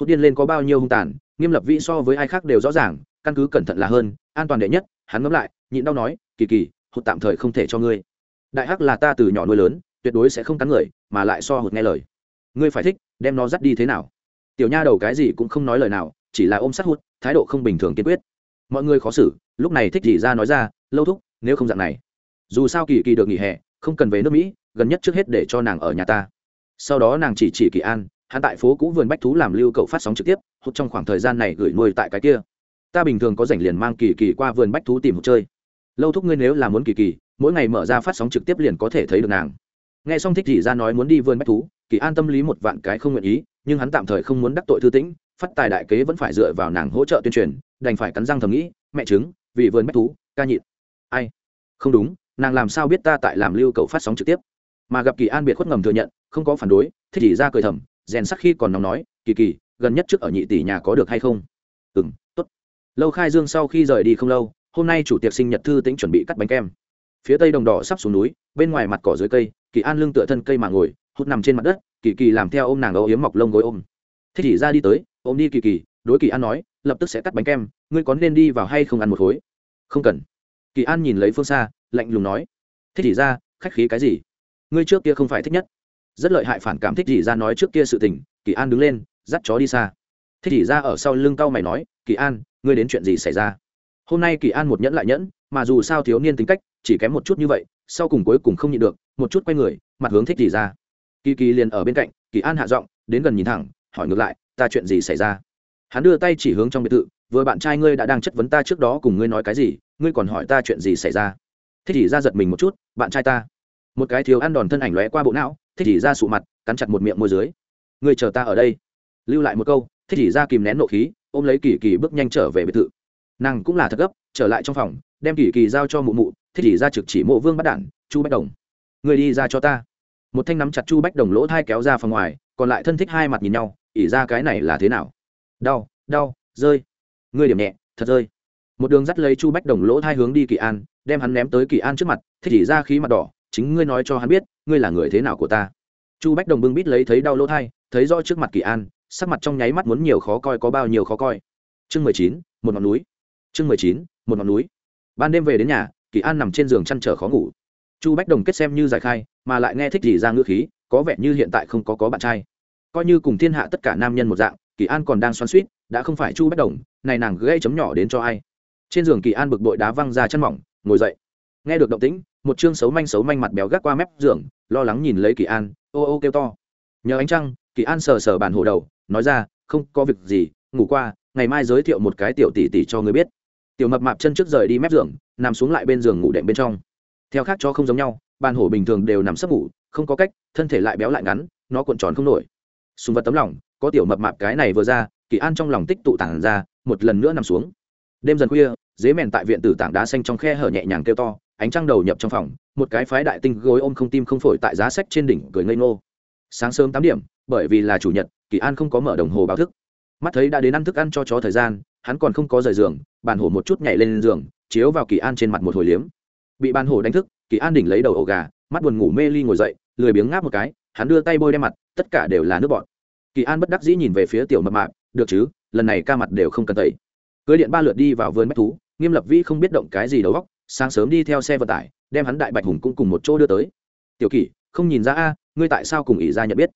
Hốt điên lên có bao nhiêu hung tàn, nghiêm lập vĩ so với ai khác đều rõ ràng, căn cứ cẩn thận là hơn, an toàn đệ nhất, hắn ngẫm lại, nhịn đau nói, kỳ kỳ, hốt tạm thời không thể cho ngươi. Đại hắc là ta từ nhỏ nuôi lớn, tuyệt đối sẽ không cắn người, mà lại so hụt nghe lời. Ngươi phải thích, đem nó dắt đi thế nào? Tiểu nha đầu cái gì cũng không nói lời nào, chỉ là ôm sát hút thái độ không bình thường kiên quyết. Mọi người khó xử, lúc này thích gì ra nói ra lâu thúc, nếu không dạng này. Dù sao kỳ kỳ được nghỉ hè, không cần về nước mỹ, gần nhất trước hết để cho nàng ở nhà ta. Sau đó nàng chỉ chỉ kỳ an, hắn tại phố cũ vườn bách thú làm lưu cậu phát sóng trực tiếp hút trong khoảng thời gian này gửi nuôi tại cái kia. Ta bình thường có rảnh liền mang kỳ kỳ qua vườn bách thú tìm một chơi. Lâu thúc ngươi nếu là muốn kỳ kỳ, mỗi ngày mở ra phát sóng trực tiếp liền có thể thấy được nàng. Nghe xong thích chỉ ra nói muốn đi vườn bách thú, kỳ an tâm lý một vạn cái không nguyện ý, nhưng hắn tạm thời không muốn đắc tội thư tĩnh, phát tài đại kế vẫn phải dựa vào nàng hỗ trợ tuyên truyền, đành phải cắn răng thầm nghĩ, mẹ chứng vì vườn bách thú, ca nhịn ai? Không đúng, nàng làm sao biết ta tại làm lưu cậu phát sóng trực tiếp? Mà gặp kỳ an biệt khuất ngầm thừa nhận, không có phản đối thích chỉ ra cười thầm, rèn sắc khi còn nóng nói, kỳ kỳ, gần nhất trước ở nhị tỷ nhà có được hay không? Ừ m t ố t lâu khai dương sau khi rời đi không lâu, hôm nay chủ tiệc sinh nhật thư tĩnh chuẩn bị cắt bánh kem. Phía tây đồng đỏ sắp xuống núi, bên ngoài mặt cỏ dưới cây, kỳ an lưng tựa thân cây mà ngồi, hút nằm trên mặt đất, kỳ kỳ làm theo ôm nàng âu yếm mọc lông gối ôm. Thích chỉ ra đi tới, ôm đi kỳ kỳ, đối kỳ an nói, lập tức sẽ cắt bánh kem, ngươi có nên đi vào hay không ăn một khối? Không cần kỳ an nhìn lấy phương xa, lạnh lùng nói, thích chỉ ra, khách khí cái gì? Ngươi trước kia không phải thích nhất. Rất lợi hại phản cảm thích chỉ ra nói trước kia sự tình, kỳ an đứng lên, dắt chó đi xa. Thích chỉ ra ở sau lưng cau mày nói, kỳ an, ngươi đến chuyện gì xảy ra? Hôm nay kỳ an một nhẫn lại nhẫn, mà dù sao thiếu niên tính cách, chỉ kém một chút như vậy, sau cùng cuối cùng không nhịn được, một chút quay người, mặt hướng thích chỉ ra. Kỳ kỳ liền ở bên cạnh, kỳ an hạ giọng, đến gần nhìn thẳng, hỏi ngược lại, ta chuyện gì xảy ra? Hắn đưa tay chỉ hướng trong biệt thự, vừa bạn trai ngươi đã đang chất vấn ta trước đó cùng ngươi nói cái gì ngươi còn hỏi ta chuyện gì xảy ra? Thích thì ra giật mình một chút, bạn trai ta. Một cái thiếu ăn đòn thân ảnh lóe qua bộ não, thích thì ra sụ mặt, cắn chặt một miệng môi dưới. Ngươi chờ ta ở đây. Lưu lại một câu, thích thì ra kìm nén nộ khí, ôm lấy kỳ kỳ bước nhanh trở về biệt thự. Nàng cũng là thật gấp, trở lại trong phòng, đem kỳ kỳ giao cho mụ mụ, thích thì ra trực chỉ mộ vương bắt đản chu bách đồng. Người đi ra cho ta. Một thanh nắm chặt chu bách đồng lỗ thai kéo ra phòng ngoài, còn lại thân thích hai mặt nhìn nhau ỉ ra cái này là thế nào? Đau đau, rơi. Ngươi điểm nhẹ, thật rơi một đường dắt lấy chu bách đồng lỗ thai hướng đi kỳ an, đem hắn ném tới kỳ an trước mặt, thích chỉ ra khí mặt đỏ, chính ngươi nói cho hắn biết, ngươi là người thế nào của ta. Chu bách đồng bưng bít lấy thấy đau lỗ thai, thấy rõ trước mặt kỳ an, sắc mặt trong nháy mắt muốn nhiều khó coi có bao nhiêu khó coi. Chương mười chín, một ngọn núi. Chương mười chín, một ngọn núi. Ban đêm về đến nhà, kỳ an nằm trên giường chăn trở khó ngủ. Chu bách đồng kết xem như giải khai, mà lại nghe thích gì ra ngữ khí, có vẻ như hiện tại không có có bạn trai. Coi như cùng thiên hạ tất cả nam nhân một dạng, kỳ an còn đang xoắn suýt đã không phải chu bách đồng, này nàng gây chấm nhỏ đến cho ai? Trên giường kỳ an bực bội đá văng ra chân mỏng, ngồi dậy. Nghe được động tĩnh, một chương xấu manh xấu manh mặt béo gác qua mép giường, lo lắng nhìn lấy kỳ an, ô ô kêu to. Nhờ ánh trăng, kỳ an sờ sờ bàn hồ đầu, nói ra, không có việc gì, ngủ qua, ngày mai giới thiệu một cái tiểu tỷ tỷ cho người biết. Tiểu mập mạp chân trước rời đi mép giường, nằm xuống lại bên giường ngủ đệm bên trong. Theo khác cho không giống nhau bàn hổ bình thường đều nằm sấp ngủ, không có cách, thân thể lại béo lại ngắn, nó cuộn tròn không nổi. Sùng vật tấm lòng, có tiểu mập mạp cái này vừa ra, kỳ an trong lòng tích tụ tản ra, một lần nữa nằm xuống. Đêm dần khuya dế mèn tại viện tử tảng đá xanh trong khe hở nhẹ nhàng kêu to, ánh trăng đầu nhập trong phòng, một cái phái đại tinh gối ôm không tim không phổi tại giá sách trên đỉnh cười ngây ngô. Sáng sớm tám điểm, bởi vì là chủ nhật, kỳ an không có mở đồng hồ báo thức. Mắt thấy đã đến ăn thức ăn cho chó thời gian, hắn còn không có rời giường, bàn hổ một chút nhảy lên giường, chiếu vào kỳ an trên mặt một hồi liếm. Bị bàn hổ đánh thức, kỳ an đỉnh lấy đầu ổ gà, mắt buồn ngủ mê ly ngồi dậy, lười biếng ngáp một cái, hắn đưa tay bôi đem mặt, tất cả đều là nước bọt. Kỳ an bất đắc dĩ nhìn về phía tiểu mập mạp, được chứ, lần này ca mặt đều không cần tẩy. Cưới điện ba lượt đi vào vườn bách thú nghiêm lập vĩ không biết động cái gì đầu góc sáng sớm đi theo xe vận tải đem hắn đại bạch hùng cũng cùng một chỗ đưa tới. Tiểu kỷ, không nhìn ra a ngươi tại sao cùng ỷ ra nhận biết?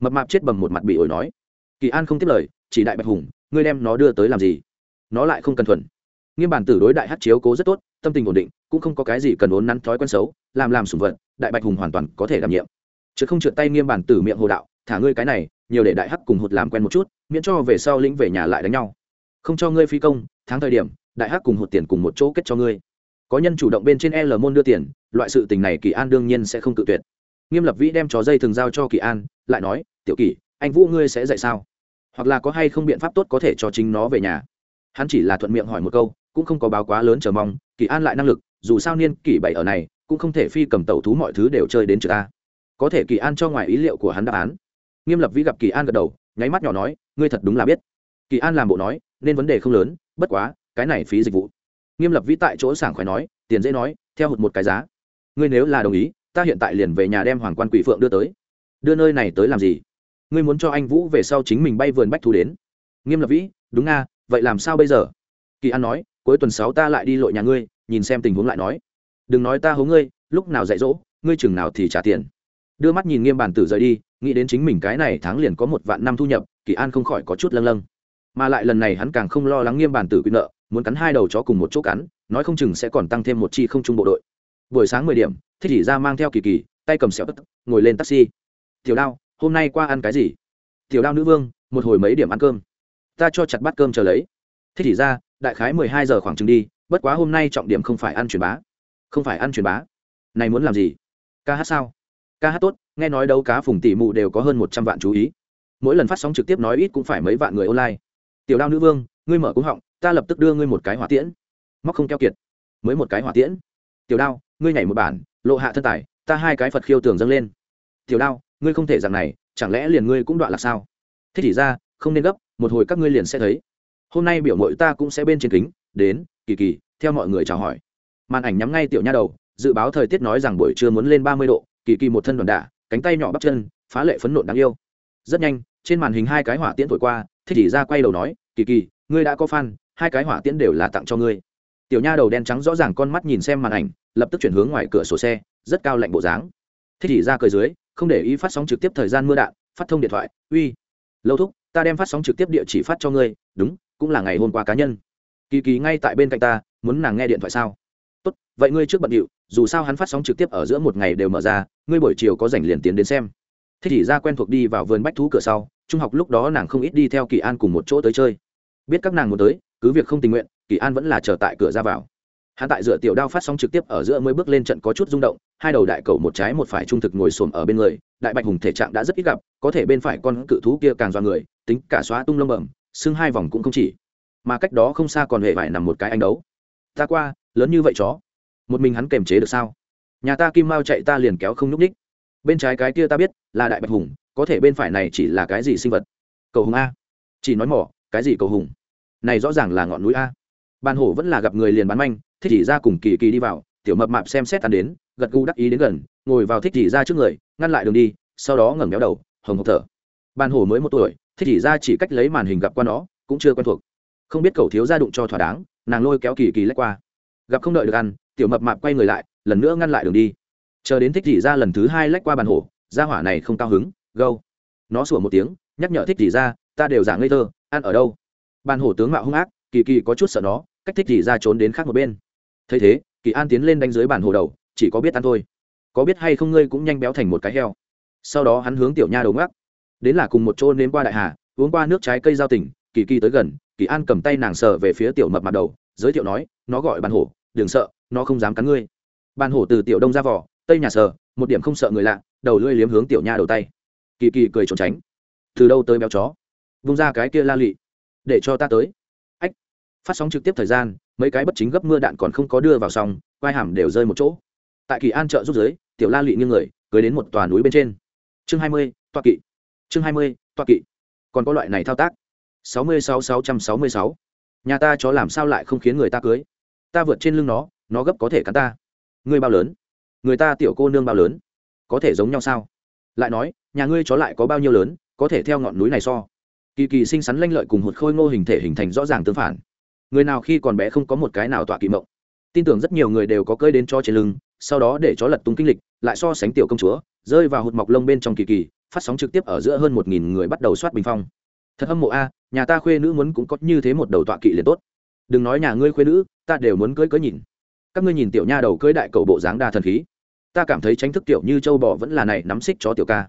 Mập mạp chết bầm một mặt bị ổi nói. Kỳ an không tiếp lời chỉ đại bạch hùng ngươi đem nó đưa tới làm gì? Nó lại không cần thuần. Nghiêm bản tử đối đại hát chiếu cố rất tốt tâm tình ổn định cũng không có cái gì cần uốn nắn thói quen xấu làm làm sùng vật đại bạch hùng hoàn toàn có thể đảm nhiệm. Chứ không trượt tay nghiêm bản tử miệng hồ đạo thả ngươi cái này nhiều để đại hắc cùng hụt làm quen một chút miễn cho về sau lĩnh về nhà lại đánh nhau. Không cho ngươi phi công tháng thời điểm đại hắc cùng hụt tiền cùng một chỗ kết cho ngươi. Có nhân chủ động bên trên l môn đưa tiền, loại sự tình này kỳ an đương nhiên sẽ không tự tuyệt. Nghiêm lập vĩ đem chó dây thường giao cho kỳ an, lại nói, tiểu kỳ, anh vũ ngươi sẽ dạy sao? Hoặc là có hay không biện pháp tốt có thể cho chính nó về nhà? Hắn chỉ là thuận miệng hỏi một câu, cũng không có báo quá lớn chờ mong, kỳ an lại năng lực, dù sao niên kỷ bảy ở này, cũng không thể phi cầm tẩu thú mọi thứ đều chơi đến chữ ta có thể kỳ an cho ngoài ý liệu của hắn đáp án. Nghiêm lập vĩ gặp kỳ an gật đầu, nháy mắt nhỏ nói, ngươi thật đúng là biết. Kỳ an làm bộ nói, nên vấn đề không lớn, bất quá cái này phí dịch vụ. Nghiêm lập vĩ tại chỗ sảng khoái nói, tiền dễ nói, theo hụt một cái giá. Ngươi nếu là đồng ý, ta hiện tại liền về nhà đem hoàng quan quỷ phượng đưa tới. Đưa nơi này tới làm gì? Ngươi muốn cho anh vũ về sau chính mình bay vườn bách thú đến. Nghiêm lập vĩ, đúng nga, vậy làm sao bây giờ? Kỳ an nói, cuối tuần sáu ta lại đi lội nhà ngươi, nhìn xem tình huống lại nói. Đừng nói ta hố ngươi, lúc nào dạy dỗ, ngươi chừng nào thì trả tiền. Đưa mắt nhìn nghiêm bàn tử rời đi, nghĩ đến chính mình cái này tháng liền có một vạn năm thu nhập, kỳ an không khỏi có chút lâng lâng. Mà lại lần này hắn càng không lo lắng nghiêm bàn tử quyền nợ muốn cắn hai đầu chó cùng một chỗ cắn, nói không chừng sẽ còn tăng thêm một chi không trung bộ đội. Buổi sáng mười điểm, thích chỉ ra mang theo kỳ kỳ, tay cầm xẻo tất, ngồi lên taxi. Tiểu đao, hôm nay qua ăn cái gì? Tiểu đao nữ vương, một hồi mấy điểm ăn cơm. Ta cho chặt bát cơm chờ lấy. Thích chỉ ra đại khái mười hai giờ khoảng chừng đi, bất quá hôm nay trọng điểm không phải ăn truyền bá. Không phải ăn truyền bá. Này muốn làm gì? Ca hát sao? Ca hát tốt, nghe nói đấu cá phùng tỷ mụ đều có hơn một trăm vạn chú ý. Mỗi lần phát sóng trực tiếp nói ít cũng phải mấy vạn người online. Tiểu đao nữ vương, ngươi mở cúng họng ta lập tức đưa ngươi một cái hỏa tiễn. Móc không keo kiệt. Mới một cái hỏa tiễn. Tiểu đao, ngươi nhảy một bản, lộ hạ thân tài, ta hai cái phật khiêu tường dâng lên. Tiểu đao, ngươi không thể rằng này, chẳng lẽ liền ngươi cũng đoạn là sao? Thế thì ra, không nên gấp, một hồi các ngươi liền sẽ thấy. Hôm nay biểu mội ta cũng sẽ bên trên kính, đến, kỳ kỳ, theo mọi người chào hỏi. Màn ảnh nhắm ngay tiểu nha đầu, dự báo thời tiết nói rằng buổi trưa muốn lên ba mươi độ, kỳ kỳ một thân đoàn đả cánh tay nhỏ bắp chân, phá lệ phấn nộn đáng yêu. Rất nhanh, trên màn hình hai cái hỏa tiễn thổi qua thích chỉ ra quay đầu nói, kỳ kỳ, ngươi đã có fan hai cái hỏa tiễn đều là tặng cho ngươi. Tiểu nha đầu đen trắng rõ ràng con mắt nhìn xem màn ảnh, lập tức chuyển hướng ngoài cửa sổ xe, rất cao lạnh bộ dáng. Thích chỉ ra cười dưới, không để ý phát sóng trực tiếp thời gian mưa đạn, phát thông điện thoại, uy, lâu thúc, ta đem phát sóng trực tiếp địa chỉ phát cho ngươi, đúng, cũng là ngày hôm qua cá nhân. Kỳ kỳ ngay tại bên cạnh ta, muốn nàng nghe điện thoại sao? Tốt, vậy ngươi trước bận điệu, dù sao hắn phát sóng trực tiếp ở giữa một ngày đều mở ra, ngươi buổi chiều có rảnh liền tiến đến xem. Thích thì ra quen thuộc đi vào vườn bách thú cửa sau, trung học lúc đó nàng không ít đi theo kỳ an cùng một chỗ tới chơi. Biết các nàng muốn tới cứ việc không tình nguyện, kỳ an vẫn là chờ tại cửa ra vào. Hắn tại dựa tiểu đao phát sóng trực tiếp ở giữa mới bước lên trận có chút rung động, hai đầu đại cầu một trái một phải trung thực ngồi xổm ở bên người, đại bạch hùng thể trạng đã rất ít gặp, có thể bên phải con cự thú kia càng do người, tính cả xóa tung lông bẩm, xưng hai vòng cũng không chỉ. Mà cách đó không xa còn hề vải nằm một cái anh đấu. Ta qua, lớn như vậy chó, một mình hắn kềm chế được sao? Nhà ta kim mao chạy ta liền kéo không nhúc ních bên trái cái kia ta biết, là đại bạch hùng, có thể bên phải này chỉ là cái gì sinh vật? Cầu hùng a. Chỉ nói mỏ, cái gì cầu hùng? Này rõ ràng là ngọn núi a. Ban hổ vẫn là gặp người liền bán manh, thích chỉ ra cùng kỳ kỳ đi vào, tiểu mập mạp xem xét tàn đến, gật gù đắc ý đến gần, ngồi vào thích chỉ ra trước người, ngăn lại đường đi, sau đó ngẩng méo đầu, hồng hộc thở. Ban hổ mới một tuổi, thích chỉ ra chỉ cách lấy màn hình gặp qua nó, cũng chưa quen thuộc. Không biết cậu thiếu ra đụng cho thỏa đáng, nàng lôi kéo kỳ kỳ lách qua. Gặp không đợi được ăn, tiểu mập mạp quay người lại, lần nữa ngăn lại đường đi. Chờ đến thích chỉ ra lần thứ hai lách qua bàn hổ ra hỏa này không cao hứng, gâu. Nó sủa một tiếng, nhắc nhở thích chỉ ra, ta đều giả ngây thơ, ăn ở đâu? Bàn hổ tướng mạo hung ác, kỳ kỳ có chút sợ nó, cách thích thì ra trốn đến khác một bên. Thấy thế, kỳ an tiến lên đánh dưới bàn hổ đầu, chỉ có biết ăn thôi. Có biết hay không ngươi cũng nhanh béo thành một cái heo. Sau đó hắn hướng tiểu nha đầu ngắc. Đến là cùng một chỗ nếm qua đại hà, uống qua nước trái cây giao tỉnh kỳ kỳ tới gần, kỳ an cầm tay nàng sờ về phía tiểu mập mặt đầu, giới thiệu nói, nó gọi bàn hổ, đừng sợ, nó không dám cắn ngươi. Bàn hổ từ tiểu đông ra vỏ, tây nhà sờ, một điểm không sợ người lạ, đầu lưỡi liếm hướng tiểu nha đầu tay. Kỳ kỳ cười trốn tránh. Từ đâu tới béo chó? Vung ra cái kia la lị để cho ta tới. Ách. Phát sóng trực tiếp thời gian, mấy cái bất chính gấp mưa đạn còn không có đưa vào xong vai hàm đều rơi một chỗ. Tại kỳ an chợ rút giới, tiểu la lụy như người, cưới đến một tòa núi bên trên. Chương hai mươi toa kỵ. Chương hai mươi toa kỵ. Còn có loại này thao tác. sáu mươi sáu sáu trăm sáu mươi sáu. Nhà ta chó làm sao lại không khiến người ta cưới? Ta vượt trên lưng nó nó gấp có thể cắn ta. Ngươi bao lớn? Người ta tiểu cô nương bao lớn? Có thể giống nhau sao? Lại nói, nhà ngươi chó lại có bao nhiêu lớn, có thể theo ngọn núi này so kỳ kỳ xinh xắn lanh lợi cùng hụt khôi ngô hình thể hình thành rõ ràng tương phản. Người nào khi còn bé không có một cái nào tọa kỵ mộng. Tin tưởng rất nhiều người đều có cơi đến cho trên lưng, sau đó để chó lật tung kinh lịch, lại so sánh tiểu công chúa, rơi vào hụt mọc lông bên trong kỳ kỳ, phát sóng trực tiếp ở giữa hơn một nghìn người bắt đầu soát bình phong. Thật hâm mộ a, nhà ta khuê nữ muốn cũng có như thế một đầu tọa kỵ liền tốt. Đừng nói nhà ngươi khuê nữ, ta đều muốn cưới cưới nhìn. Các ngươi nhìn tiểu nha đầu cưới đại cầu bộ dáng đa thần khí. Ta cảm thấy tránh thức tiểu như châu bò vẫn là này nắm xích cho tiểu ca.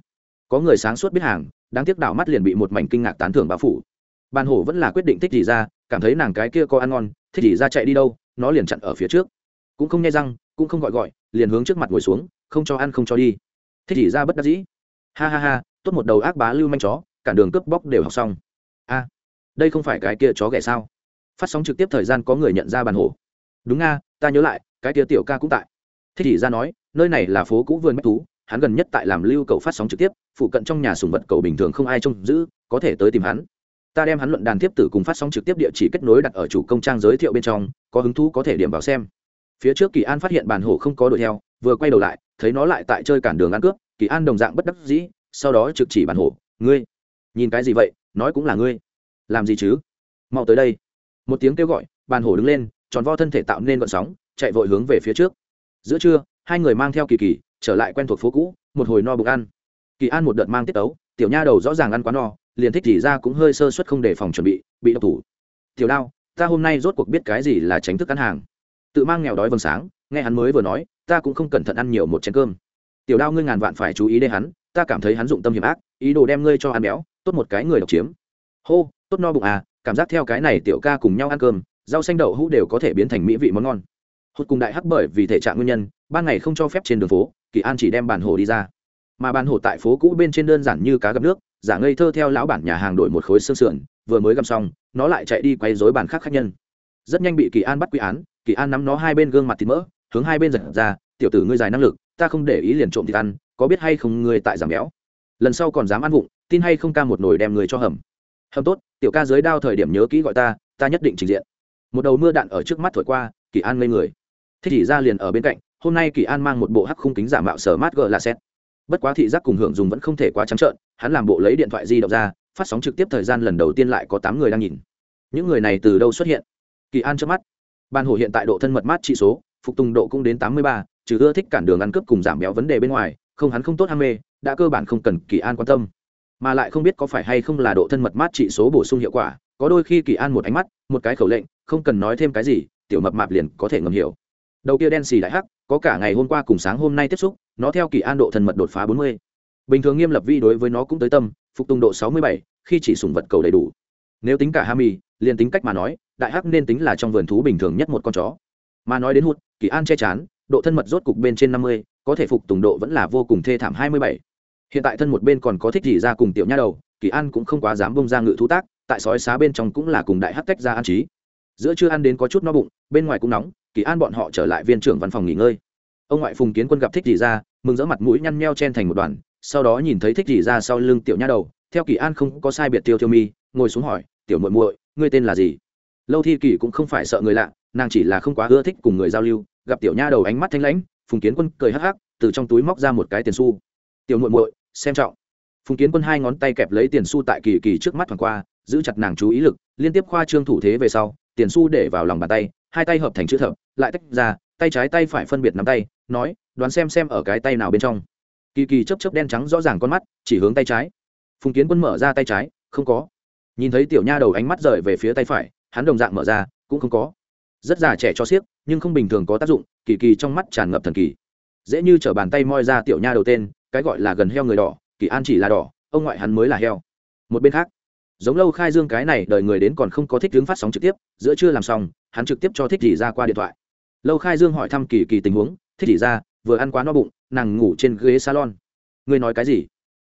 Có người sáng suốt biết hàng đáng tiếc đảo mắt liền bị một mảnh kinh ngạc tán thưởng bao phủ. Ban hổ vẫn là quyết định thích gì ra cảm thấy nàng cái kia có ăn ngon thích gì ra chạy đi đâu nó liền chặn ở phía trước. Cũng không nghe răng cũng không gọi gọi liền hướng trước mặt ngồi xuống không cho ăn không cho đi. Thích gì ra bất đắc dĩ. Ha ha ha tốt một đầu ác bá lưu manh chó cản đường cướp bóc đều học xong. A, đây không phải cái kia chó ghẻ sao? Phát sóng trực tiếp thời gian có người nhận ra bàn hổ đúng nga ta nhớ lại cái kia tiểu ca cũng tại. Thích gì ra nói nơi này là phố cũ vườn bách thú hắn gần nhất tại làm lưu cầu phát sóng trực tiếp, phụ cận trong nhà sùng vật cầu bình thường không ai trông giữ, có thể tới tìm hắn. Ta đem hắn luận đàn tiếp tử cùng phát sóng trực tiếp địa chỉ kết nối đặt ở chủ công trang giới thiệu bên trong, có hứng thú có thể điểm vào xem. Phía trước kỳ an phát hiện bàn hổ không có đuổi theo, vừa quay đầu lại, thấy nó lại tại chơi cản đường ăn cướp, kỳ an đồng dạng bất đắc dĩ, sau đó trực chỉ bàn hổ, ngươi, nhìn cái gì vậy? Nói cũng là ngươi. Làm gì chứ? Mau tới đây. Một tiếng kêu gọi, bàn hổ đứng lên, tròn vo thân thể tạo nên vận sóng, chạy vội hướng về phía trước. Giữa trưa, hai người mang theo kỳ kỳ trở lại quen thuộc phố cũ, một hồi no bụng ăn. Kỳ an một đợt mang tiết tấu, tiểu nha đầu rõ ràng ăn quá no, liền thích thì ra cũng hơi sơ suất không để phòng chuẩn bị bị độc thủ. Tiểu đao, ta hôm nay rốt cuộc biết cái gì là tránh thức ăn hàng. Tự mang nghèo đói vầng sáng, nghe hắn mới vừa nói, ta cũng không cẩn thận ăn nhiều một chén cơm. Tiểu đao ngươi ngàn vạn phải chú ý đến hắn, ta cảm thấy hắn dụng tâm hiểm ác, ý đồ đem ngươi cho ăn béo, tốt một cái người độc chiếm. Hô, tốt no bụng à cảm giác theo cái này tiểu ca cùng nhau ăn cơm, rau xanh đậu hũ đều có thể biến thành mỹ vị món ngon hụt cùng đại hắc bởi vì thể trạng nguyên nhân, ban ngày không cho phép trên đường phố, kỳ an chỉ đem bàn hồ đi ra. Mà bàn hồ tại phố cũ bên trên đơn giản như cá gặp nước, giả ngây thơ theo lão bản nhà hàng đổi một khối xương sườn, vừa mới găm xong, nó lại chạy đi quay dối bàn khác khách nhân. Rất nhanh bị kỳ an bắt quy án, kỳ an nắm nó hai bên gương mặt thịt mỡ, hướng hai bên giật ra, tiểu tử ngươi dài năng lực, ta không để ý liền trộm thịt ăn, có biết hay không ngươi tại giảm béo? Lần sau còn dám ăn vụng, tin hay không ca một nồi đem người cho hầm. Hầm tốt, tiểu ca dưới đao thời điểm nhớ kỹ gọi ta ta nhất định trình diện. Một đầu mưa đạn ở trước mắt thổi qua, kỳ an ngây người thích thị ra liền ở bên cạnh, hôm nay kỳ an mang một bộ hắc khung kính giả mạo sở mát gờ là xét. Bất quá thị giác cùng hưởng dùng vẫn không thể quá trắng trợn, hắn làm bộ lấy điện thoại di động ra, phát sóng trực tiếp thời gian lần đầu tiên lại có tám người đang nhìn. Những người này từ đâu xuất hiện? Kỳ an trước mắt. Ban hồ hiện tại độ thân mật mát trị số, phục tùng độ cũng đến tám mươi ba, trừ ưa thích cản đường ăn cướp cùng giảm béo vấn đề bên ngoài, không hắn không tốt ham mê, đã cơ bản không cần kỳ an quan tâm. Mà lại không biết có phải hay không là độ thân mật mát trị số bổ sung hiệu quả, có đôi khi kỳ an một ánh mắt, một cái khẩu lệnh, không cần nói thêm cái gì, tiểu mập mạp liền có thể ngầm hiểu đầu kia đen xì đại hắc, có cả ngày hôm qua cùng sáng hôm nay tiếp xúc, nó theo kỳ an độ thân mật đột phá bốn mươi. Bình thường nghiêm lập vi đối với nó cũng tới tâm, phục tùng độ sáu mươi bảy, khi chỉ sùng vật cầu đầy đủ. Nếu tính cả hami, liền tính cách mà nói, đại hắc nên tính là trong vườn thú bình thường nhất một con chó. Mà nói đến hụt, kỳ an che chắn độ thân mật rốt cục bên trên năm mươi, có thể phục tùng độ vẫn là vô cùng thê thảm hai mươi bảy. Hiện tại thân một bên còn có thích gì ra cùng tiểu nha đầu, kỳ an cũng không quá dám bông ra ngự thú tác, tại sói xá bên trong cũng là cùng đại hắc tách ra an trí giữa chưa ăn đến có chút no bụng, bên ngoài cũng nóng, kỳ an bọn họ trở lại viên trưởng văn phòng nghỉ ngơi. Ông ngoại phùng kiến quân gặp thích gì ra mừng rỡ mặt mũi nhăn nheo chen thành một đoàn, sau đó nhìn thấy thích gì ra sau lưng tiểu nha đầu, theo kỳ an không có sai biệt tiêu tiêu mi, ngồi xuống hỏi, tiểu muội muội, ngươi tên là gì? Lâu thi kỳ cũng không phải sợ người lạ, nàng chỉ là không quá ưa thích cùng người giao lưu, gặp tiểu nha đầu ánh mắt thanh lãnh, phùng kiến quân cười hắc hắc, từ trong túi móc ra một cái tiền xu. Tiểu muội muội, xem trọng. Phùng kiến quân hai ngón tay kẹp lấy tiền xu tại kỳ kỳ trước mắt thoảng qua, giữ chặt nàng chú ý lực, liên tiếp khoa trương thủ thế về sau tiền xu để vào lòng bàn tay, hai tay hợp thành chữ thập, lại tách ra, tay trái tay phải phân biệt nắm tay, nói, đoán xem xem ở cái tay nào bên trong. Kỳ kỳ chấp chấp đen trắng rõ ràng con mắt, chỉ hướng tay trái. Phùng kiến quân mở ra tay trái, không có. Nhìn thấy tiểu nha đầu ánh mắt rời về phía tay phải, hắn đồng dạng mở ra, cũng không có. Rất già trẻ cho xiếc, nhưng không bình thường có tác dụng, kỳ kỳ trong mắt tràn ngập thần kỳ. Dễ như t r ở bàn tay moi ra tiểu nha đầu tên, cái gọi là gần heo người đỏ, kỳ an chỉ là đỏ, ông ngoại hắn mới là heo. Một bên khác giống lâu khai dương cái này đợi người đến còn không có thích hướng phát sóng trực tiếp, giữa chưa làm xong, hắn trực tiếp cho thích dì ra qua điện thoại. Lâu khai dương hỏi thăm kỳ kỳ tình huống, thích dì ra, vừa ăn quá no bụng, nàng ngủ trên ghế salon. Ngươi nói cái gì?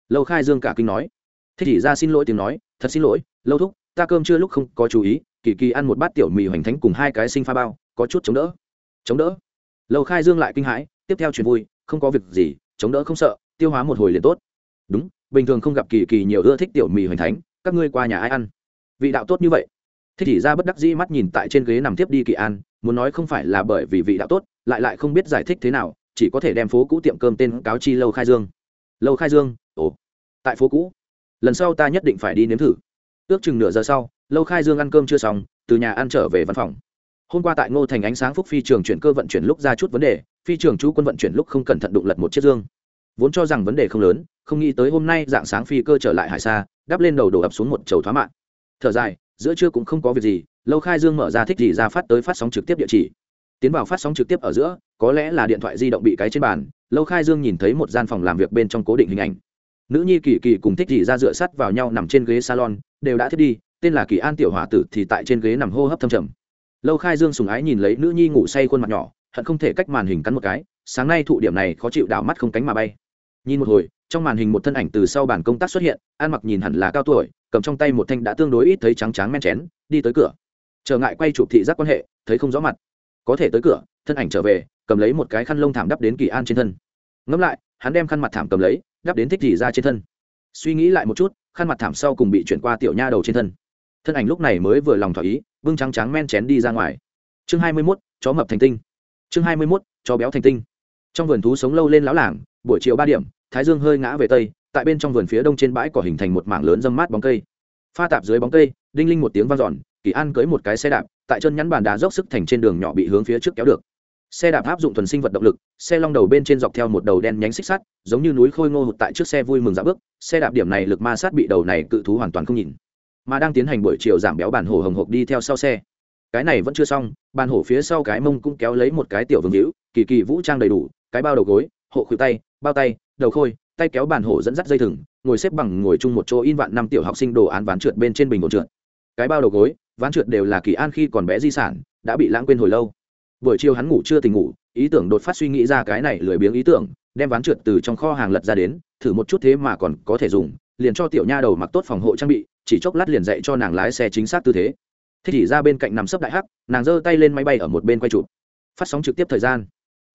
Lâu khai dương cả kinh nói. Thích dì ra xin lỗi tiếng nói, thật xin lỗi, lâu thúc, ta cơm chưa lúc không có chú ý, kỳ kỳ ăn một bát tiểu mì hoành thánh cùng hai cái sinh pha bao, có chút chống đỡ. Chống đỡ? Lâu khai dương lại kinh hãi, tiếp theo chuyện vui, không có việc gì, chống đỡ không sợ, tiêu hóa một hồi liền tốt. Đúng, bình thường không gặp kỳ kỳ nhiều ưa thích tiểu mì hoành thánh các ngươi qua nhà ai ăn? Vị đạo tốt như vậy. Thích chỉ ra bất đắc dĩ mắt nhìn tại trên ghế nằm tiếp đi kỳ an, muốn nói không phải là bởi vì vị đạo tốt, lại lại không biết giải thích thế nào, chỉ có thể đem phố cũ tiệm cơm tên cáo chi lâu khai dương. Lâu khai dương, ồ, tại phố cũ. Lần sau ta nhất định phải đi nếm thử. Ước chừng nửa giờ sau, lâu khai dương ăn cơm chưa xong, từ nhà ăn trở về văn phòng. Hôm qua tại ngô thành ánh sáng phúc phi trường chuyển cơ vận chuyển lúc ra chút vấn đề, phi trường chú quân vận chuyển lúc không cẩn thận đụng lật một chiếc dương. Vốn cho rằng vấn đề không lớn, không nghĩ tới hôm nay dạng sáng phi cơ trở lại hải xa đắp lên đầu đổ ập xuống một chầu thoá mạng thở dài, giữa trưa cũng không có việc gì, lâu khai dương mở ra thích gì ra phát tới phát sóng trực tiếp địa chỉ. Tiến vào phát sóng trực tiếp ở giữa, có lẽ là điện thoại di động bị cái trên bàn, lâu khai dương nhìn thấy một gian phòng làm việc bên trong cố định hình ảnh. Nữ nhi kỳ kỳ cùng thích gì ra dựa sắt vào nhau nằm trên ghế salon, đều đã thiết đi, tên là kỳ an tiểu hòa tử thì tại trên ghế nằm hô hấp thâm trầm. Lâu khai dương sùng ái nhìn lấy nữ nhi ngủ say khuôn mặt nhỏ, hận không thể cách màn hình cắn một cái, sáng nay thụ điểm này khó chịu đảo mắt không cánh mà bay. Nhìn một hồi trong màn hình một thân ảnh từ sau bàn công tác xuất hiện, an mặc nhìn hẳn là cao tuổi, cầm trong tay một thanh đã tương đối ít thấy trắng trắng men chén, đi tới cửa. Trở ngại quay chụp thị giác quan hệ, thấy không rõ mặt. Có thể tới cửa, thân ảnh trở về, cầm lấy một cái khăn lông thảm đắp đến kỳ an trên thân. Ngẫm lại, hắn đem khăn mặt thảm cầm lấy, đắp đến thích gì ra trên thân. Suy nghĩ lại một chút, khăn mặt thảm sau cùng bị chuyển qua tiểu nha đầu trên thân. Thân ảnh lúc này mới vừa lòng thỏa ý vương trắng trắng men chén đi ra ngoài. Chương hai mươi mốt, chó mập thành tinh. Chương hai mươi mốt, chó béo thành tinh. Trong vườn thú sống lâu lên láo làng, buổi chiều ba điểm thái dương hơi ngã về tây, tại bên trong vườn phía đông trên bãi cỏ hình thành một mảng lớn dâm mát bóng cây. Pha tạp dưới bóng cây, đinh linh một tiếng vang dọn, kỳ an cưới một cái xe đạp, tại chân nhắn bàn đá dốc sức thành trên đường nhỏ bị hướng phía trước kéo được. Xe đạp áp dụng thuần sinh vật động lực, xe long đầu bên trên dọc theo một đầu đen nhánh xích sắt, giống như núi khôi ngô hụt tại trước xe vui mừng dạo bước, xe đạp điểm này lực ma sát bị đầu này cự thú hoàn toàn không nhìn. Mà đang tiến hành buổi chiều giảm béo bản hổ hồng hộc đi theo sau xe. Cái này vẫn chưa xong, bàn hổ phía sau cái mông cũng kéo lấy một cái tiểu vương hữu, kỳ kỳ vũ trang đầy đủ, cái bao đầu gối, hộ khuỷu tay, bao tay đầu khôi, tay kéo bàn hổ dẫn dắt dây thừng, ngồi xếp bằng ngồi chung một chỗ in vạn năm tiểu học sinh đồ án ván trượt bên trên bình ổn trượt. Cái bao đầu gối, ván trượt đều là kỳ an khi còn bé di sản, đã bị lãng quên hồi lâu. Buổi chiều hắn ngủ chưa tỉnh ngủ, ý tưởng đột phát suy nghĩ ra cái này lười biếng ý tưởng, đem ván trượt từ trong kho hàng lật ra đến, thử một chút thế mà còn có thể dùng, liền cho tiểu nha đầu mặc tốt phòng hộ trang bị, chỉ chốc lát liền dạy cho nàng lái xe chính xác tư thế. Thích chỉ ra bên cạnh nằm sấp đại hắc, nàng giơ tay lên máy bay ở một bên quay chụp. Phát sóng trực tiếp thời gian.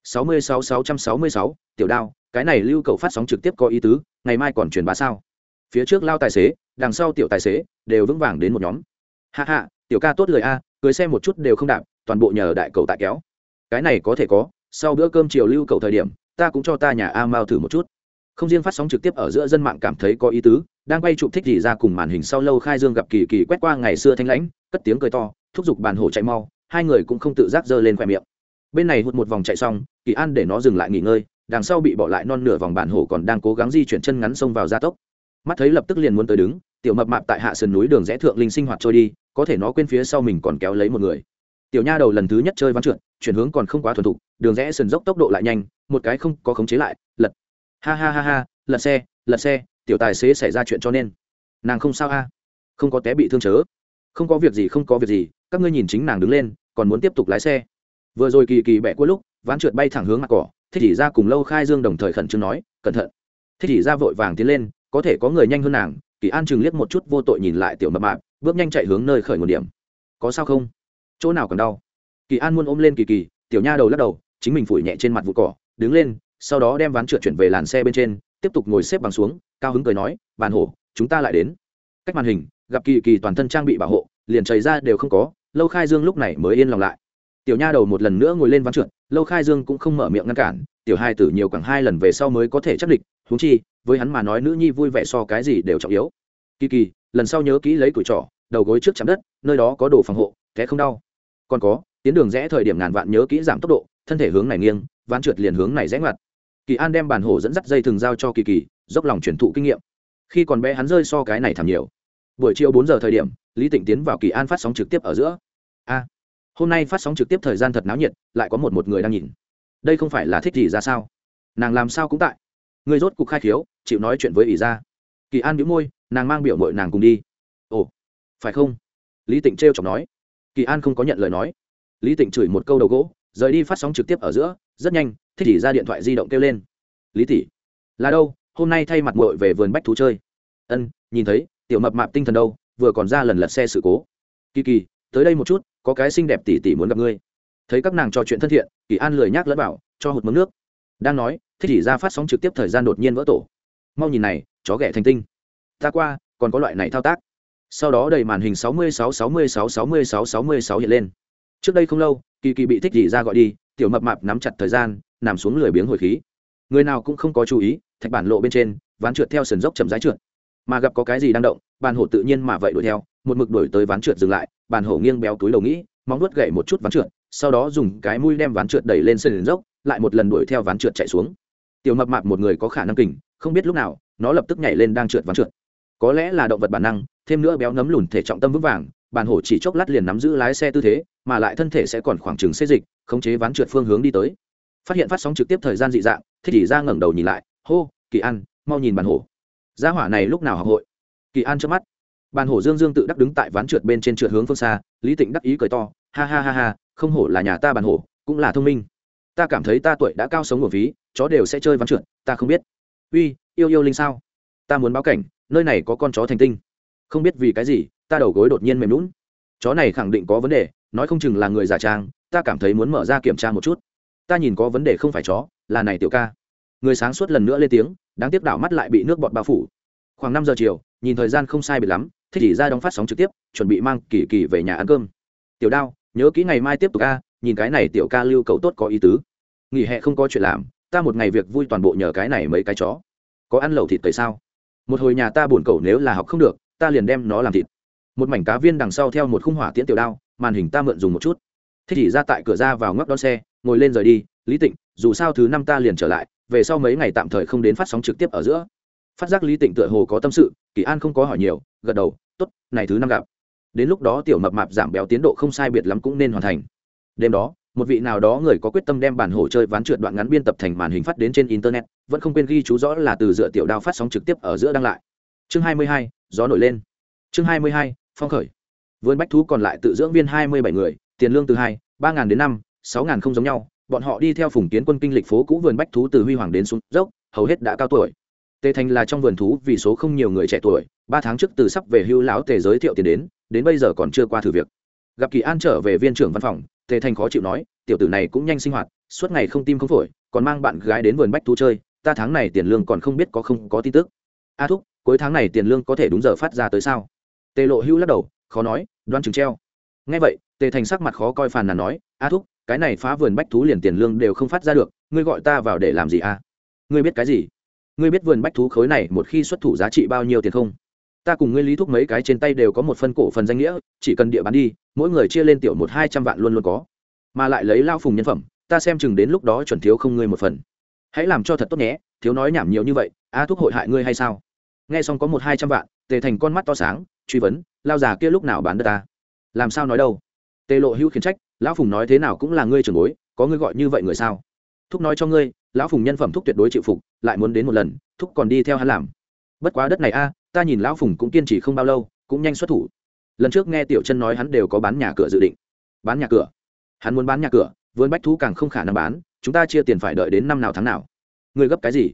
66666, tiểu đao cái này lưu cầu phát sóng trực tiếp có ý tứ ngày mai còn truyền bá sao? Phía trước lao tài xế đằng sau tiểu tài xế đều vững vàng đến một nhóm. Ha ha, tiểu ca tốt lời a cưới xe một chút đều không đạp toàn bộ nhờ đại cầu tại kéo. Cái này có thể có sau bữa cơm chiều lưu cầu thời điểm ta cũng cho ta nhà a mao thử một chút. Không riêng phát sóng trực tiếp ở giữa dân mạng cảm thấy có ý tứ đang quay chụp thích gì ra cùng màn hình sau lâu khai dương gặp kỳ kỳ quét qua ngày xưa thanh lãnh cất tiếng cười to thúc giục bàn hổ chạy mau hai người cũng không tự giác giơ lên khóe miệng bên này hụt một vòng chạy xong, kỳ an để nó dừng lại nghỉ ngơi, đằng sau bị bỏ lại non nửa vòng bản hổ còn đang cố gắng di chuyển chân ngắn sông vào gia tốc. Mắt thấy lập tức liền muốn tới đứng, tiểu mập mạp tại hạ sườn núi đường rẽ thượng linh sinh hoạt trôi đi, có thể nó quên phía sau mình còn kéo lấy một người. Tiểu nha đầu lần thứ nhất chơi ván trượt, chuyển hướng còn không quá thuần thục, đường rẽ sườn dốc tốc độ lại nhanh, một cái không có khống chế lại, lật. Ha ha ha ha, lật xe lật xe, tiểu tài xế xảy ra chuyện cho nên. Nàng không sao a không có té bị thương chớ. Không có việc gì, không có việc gì, các ngươi nhìn chính nàng đứng lên, còn muốn tiếp tục lái xe vừa rồi kỳ kỳ bẹ cuối lúc, ván trượt bay thẳng hướng mặt cỏ, thích thị ra cùng lâu khai dương đồng thời khẩn trương nói, cẩn thận. Thích thị ra vội vàng tiến lên, có thể có người nhanh hơn nàng, kỳ an chừng liếc một chút vô tội nhìn lại tiểu mập mạp, bước nhanh chạy hướng nơi khởi nguồn điểm. Có sao không? Chỗ nào còn đau? Kỳ an muốn ôm lên kỳ kỳ, tiểu nha đầu lắc đầu, chính mình phủi nhẹ trên mặt vụ cỏ, đứng lên, sau đó đem ván trượt chuyển về làn xe bên trên, tiếp tục ngồi xếp bằng xuống, cao hứng cười nói, bàn hổ, chúng ta lại đến. Cách màn hình, gặp kỳ kỳ toàn thân trang bị bảo hộ, liền chảy ra đều không có, lâu khai dương lúc này mới yên lòng lại tiểu nha đầu một lần nữa ngồi lên ván trượt, lâu khai dương cũng không mở miệng ngăn cản, tiểu hai tử nhiều khoảng hai lần về sau mới có thể chắc địch húng chi, với hắn mà nói nữ nhi vui vẻ so cái gì đều trọng yếu. Kỳ kỳ, lần sau nhớ kỹ lấy củi trỏ đầu gối trước chạm đất, nơi đó có đồ phòng hộ té không đau. Còn có, tiến đường rẽ thời điểm ngàn vạn nhớ kỹ giảm tốc độ, thân thể hướng này nghiêng, ván trượt liền hướng này rẽ ngoặt. Kỳ an đem bàn hổ dẫn dắt dây thường giao cho kỳ kỳ, dốc lòng truyền thụ kinh nghiệm. Khi còn bé hắn rơi so cái này thảm nhiều. Buổi chiều bốn giờ thời điểm, lý tịnh tiến vào kỳ an phát sóng trực tiếp ở giữa. A hôm nay phát sóng trực tiếp thời gian thật náo nhiệt, lại có một một người đang nhìn. Đây không phải là thích gì ra sao? Nàng làm sao cũng tại. Người rốt cục khai khiếu, chịu nói chuyện với ỷ ra kỳ an nhíu môi, nàng mang biểu mội nàng cùng đi. Ồ, phải không? Lý tịnh t chọc nói. Kỳ an không có nhận lời nói. Lý tịnh chửi một câu đầu gỗ, rời đi phát sóng trực tiếp ở giữa, rất nhanh, thích tỷ ra điện thoại di động kêu lên. Lý tỷ là đâu? Hôm nay thay mặt muội về vườn bách thú chơi. Ân, nhìn thấy, tiểu mập mạp tinh thần đâu, vừa còn ra lần lật xe sự cố. Kỳ kỳ tới đây một chút, có cái xinh đẹp tỷ tỷ muốn gặp ngươi. Thấy các nàng trò chuyện thân thiện, kỳ an lười nhác lẫn bảo cho hụt mấm nước. Đang nói, thích chỉ ra phát sóng trực tiếp thời gian đột nhiên vỡ tổ. Mau nhìn này, chó ghẻ thành tinh. Ta qua, còn có loại này thao tác. Sau đó đầy màn hình 66 66 66 66 hiện lên. Trước đây không lâu, kỳ kỳ bị thích chỉ ra gọi đi, tiểu mập mạp nắm chặt thời gian, nằm xuống lười biếng hồi khí. Người nào cũng không có chú ý, thạch bản lộ bên trên, ván trượt theo sườn dốc chậm rãi trượt. Mà gặp có cái gì đang động, bàn hổ tự nhiên mà vậy đuổi theo, một mực đuổi tới ván trượt dừng lại bàn hổ nghiêng béo túi đầu nghĩ, móng nuốt gậy một chút ván trượt, sau đó dùng cái mũi đem ván trượt đẩy lên sân dốc, lại một lần đuổi theo ván trượt chạy xuống. Tiểu mập mạp một người có khả năng kình, không biết lúc nào, nó lập tức nhảy lên đang trượt ván trượt. Có lẽ là động vật bản năng, thêm nữa béo nấm lùn thể trọng tâm vững vàng, bàn hổ chỉ chốc lát liền nắm giữ lái xe tư thế, mà lại thân thể sẽ còn khoảng trừng xê dịch, khống chế ván trượt phương hướng đi tới. Phát hiện phát sóng trực tiếp thời gian dị dạng, thích chỉ ra ngẩng đầu nhìn lại, hô, kỳ an, mau nhìn bàn hổ. Gia hỏa này lúc nào học hội? Kỳ an trước mắt bàn hổ dương dương tự đắc đứng tại ván trượt bên trên trượt hướng phương xa, lý tịnh đắc ý cười to, ha ha ha ha, không hổ là nhà ta bàn hổ, cũng là thông minh. Ta cảm thấy ta tuổi đã cao sống của phí chó đều sẽ chơi ván trượt, ta không biết. Uy, yêu yêu linh sao? Ta muốn báo cảnh, nơi này có con chó thành tinh. Không biết vì cái gì, ta đầu gối đột nhiên mềm lún chó này khẳng định có vấn đề, nói không chừng là người giả trang, ta cảm thấy muốn mở ra kiểm tra một chút. Ta nhìn có vấn đề không phải chó, là này tiểu ca. Người sáng suốt lần nữa lên tiếng, đáng tiếc đảo mắt lại bị nước bọt bao phủ. Khoảng năm giờ chiều, nhìn thời gian không sai biệt lắm thích chỉ ra đóng phát sóng trực tiếp, chuẩn bị mang kỳ kỳ về nhà ăn cơm. Tiểu đao, nhớ kỹ ngày mai tiếp tục ca nhìn cái này tiểu ca lưu cầu tốt có ý tứ. Nghỉ hè không có chuyện làm, ta một ngày việc vui toàn bộ nhờ cái này mấy cái chó. Có ăn lẩu thịt tẩy sao? Một hồi nhà ta buồn cầu nếu là học không được, ta liền đem nó làm thịt. Một mảnh cá viên đằng sau theo một khung hỏa tiễn tiểu đao, màn hình ta mượn dùng một chút. Thích chỉ ra tại cửa ra vào ngóc đón xe, ngồi lên rời đi, lý tịnh, dù sao thứ năm ta liền trở lại, về sau mấy ngày tạm thời không đến phát sóng trực tiếp ở giữa. Phát giác lý tịnh tựa hồ có tâm sự, kỳ an không có hỏi nhiều gật đầu t ố t này thứ năm gặp. Đến lúc đó tiểu mập mạp giảm béo tiến độ không sai biệt lắm cũng nên hoàn thành. Đêm đó một vị nào đó người có quyết tâm đem bản hồ chơi ván trượt đoạn ngắn biên tập thành màn hình phát đến trên internet vẫn không quên ghi chú rõ là từ dựa tiểu đao phát sóng trực tiếp ở giữa đăng lại. Chương 22, gió nổi lên. Chương 22, phong khởi. Vườn bách thú còn lại tự dưỡng viên 27 người tiền lương từ hai ba ngàn đến năm sáu ngàn không giống nhau bọn họ đi theo phùng kiến quân kinh lịch phố cũ vườn bách thú từ huy hoàng đến xuống dốc hầu hết đã cao tuổi. Tề thành là trong vườn thú vì số không nhiều người trẻ tuổi ba tháng trước từ sắp về hưu lão tề giới thiệu tiền đến đến bây giờ còn chưa qua thử việc. Gặp kỳ an trở về viên trưởng văn phòng, tề thành khó chịu nói, tiểu tử này cũng nhanh sinh hoạt, suốt ngày không tim không phổi, còn mang bạn gái đến vườn bách thú chơi, ta tháng này tiền lương còn không biết có không có tin tức. A thúc, cuối tháng này tiền lương có thể đúng giờ phát ra tới sao? Tề lộ hưu lắc đầu, khó nói, đoan chừng treo. Ngay vậy, tề thành sắc mặt khó coi phàn nàn nói, a thúc, cái này phá vườn bách thú liền tiền lương đều không phát ra được, ngươi gọi ta vào để làm gì a ngươi biết cái gì? Ngươi biết vườn bách thú khối này một khi xuất thủ giá trị bao nhiêu tiền không? Ta cùng ngươi lý thúc mấy cái trên tay đều có một phân cổ phần danh nghĩa, chỉ cần địa bán đi, mỗi người chia lên tiểu một hai trăm vạn luôn luôn có. Mà lại lấy lao phùng nhân phẩm, ta xem chừng đến lúc đó chuẩn thiếu không ngươi một phần. Hãy làm cho thật tốt nhé, thiếu nói nhảm nhiều như vậy, a thúc hội hại ngươi hay sao? Nghe xong có một hai trăm vạn, tề thành con mắt to sáng, truy vấn, lao già kia lúc nào bán đất ta? Làm sao nói đâu? Tề lộ hữu khiển trách, lão phùng nói thế nào cũng là ngươi trưởng bối, có ngươi gọi như vậy người sao? Thúc nói cho ngươi, lão phùng nhân phẩm thúc tuyệt đối chịu phục, lại muốn đến một lần, thúc còn đi theo hắn làm. Bất quá đất này a ta nhìn lão phùng cũng kiên trì không bao lâu, cũng nhanh xuất thủ. Lần trước nghe tiểu chân nói hắn đều có bán nhà cửa dự định. Bán nhà cửa? Hắn muốn bán nhà cửa, vườn bách thú càng không khả năng bán, chúng ta chia tiền phải đợi đến năm nào tháng nào. Ngươi gấp cái gì?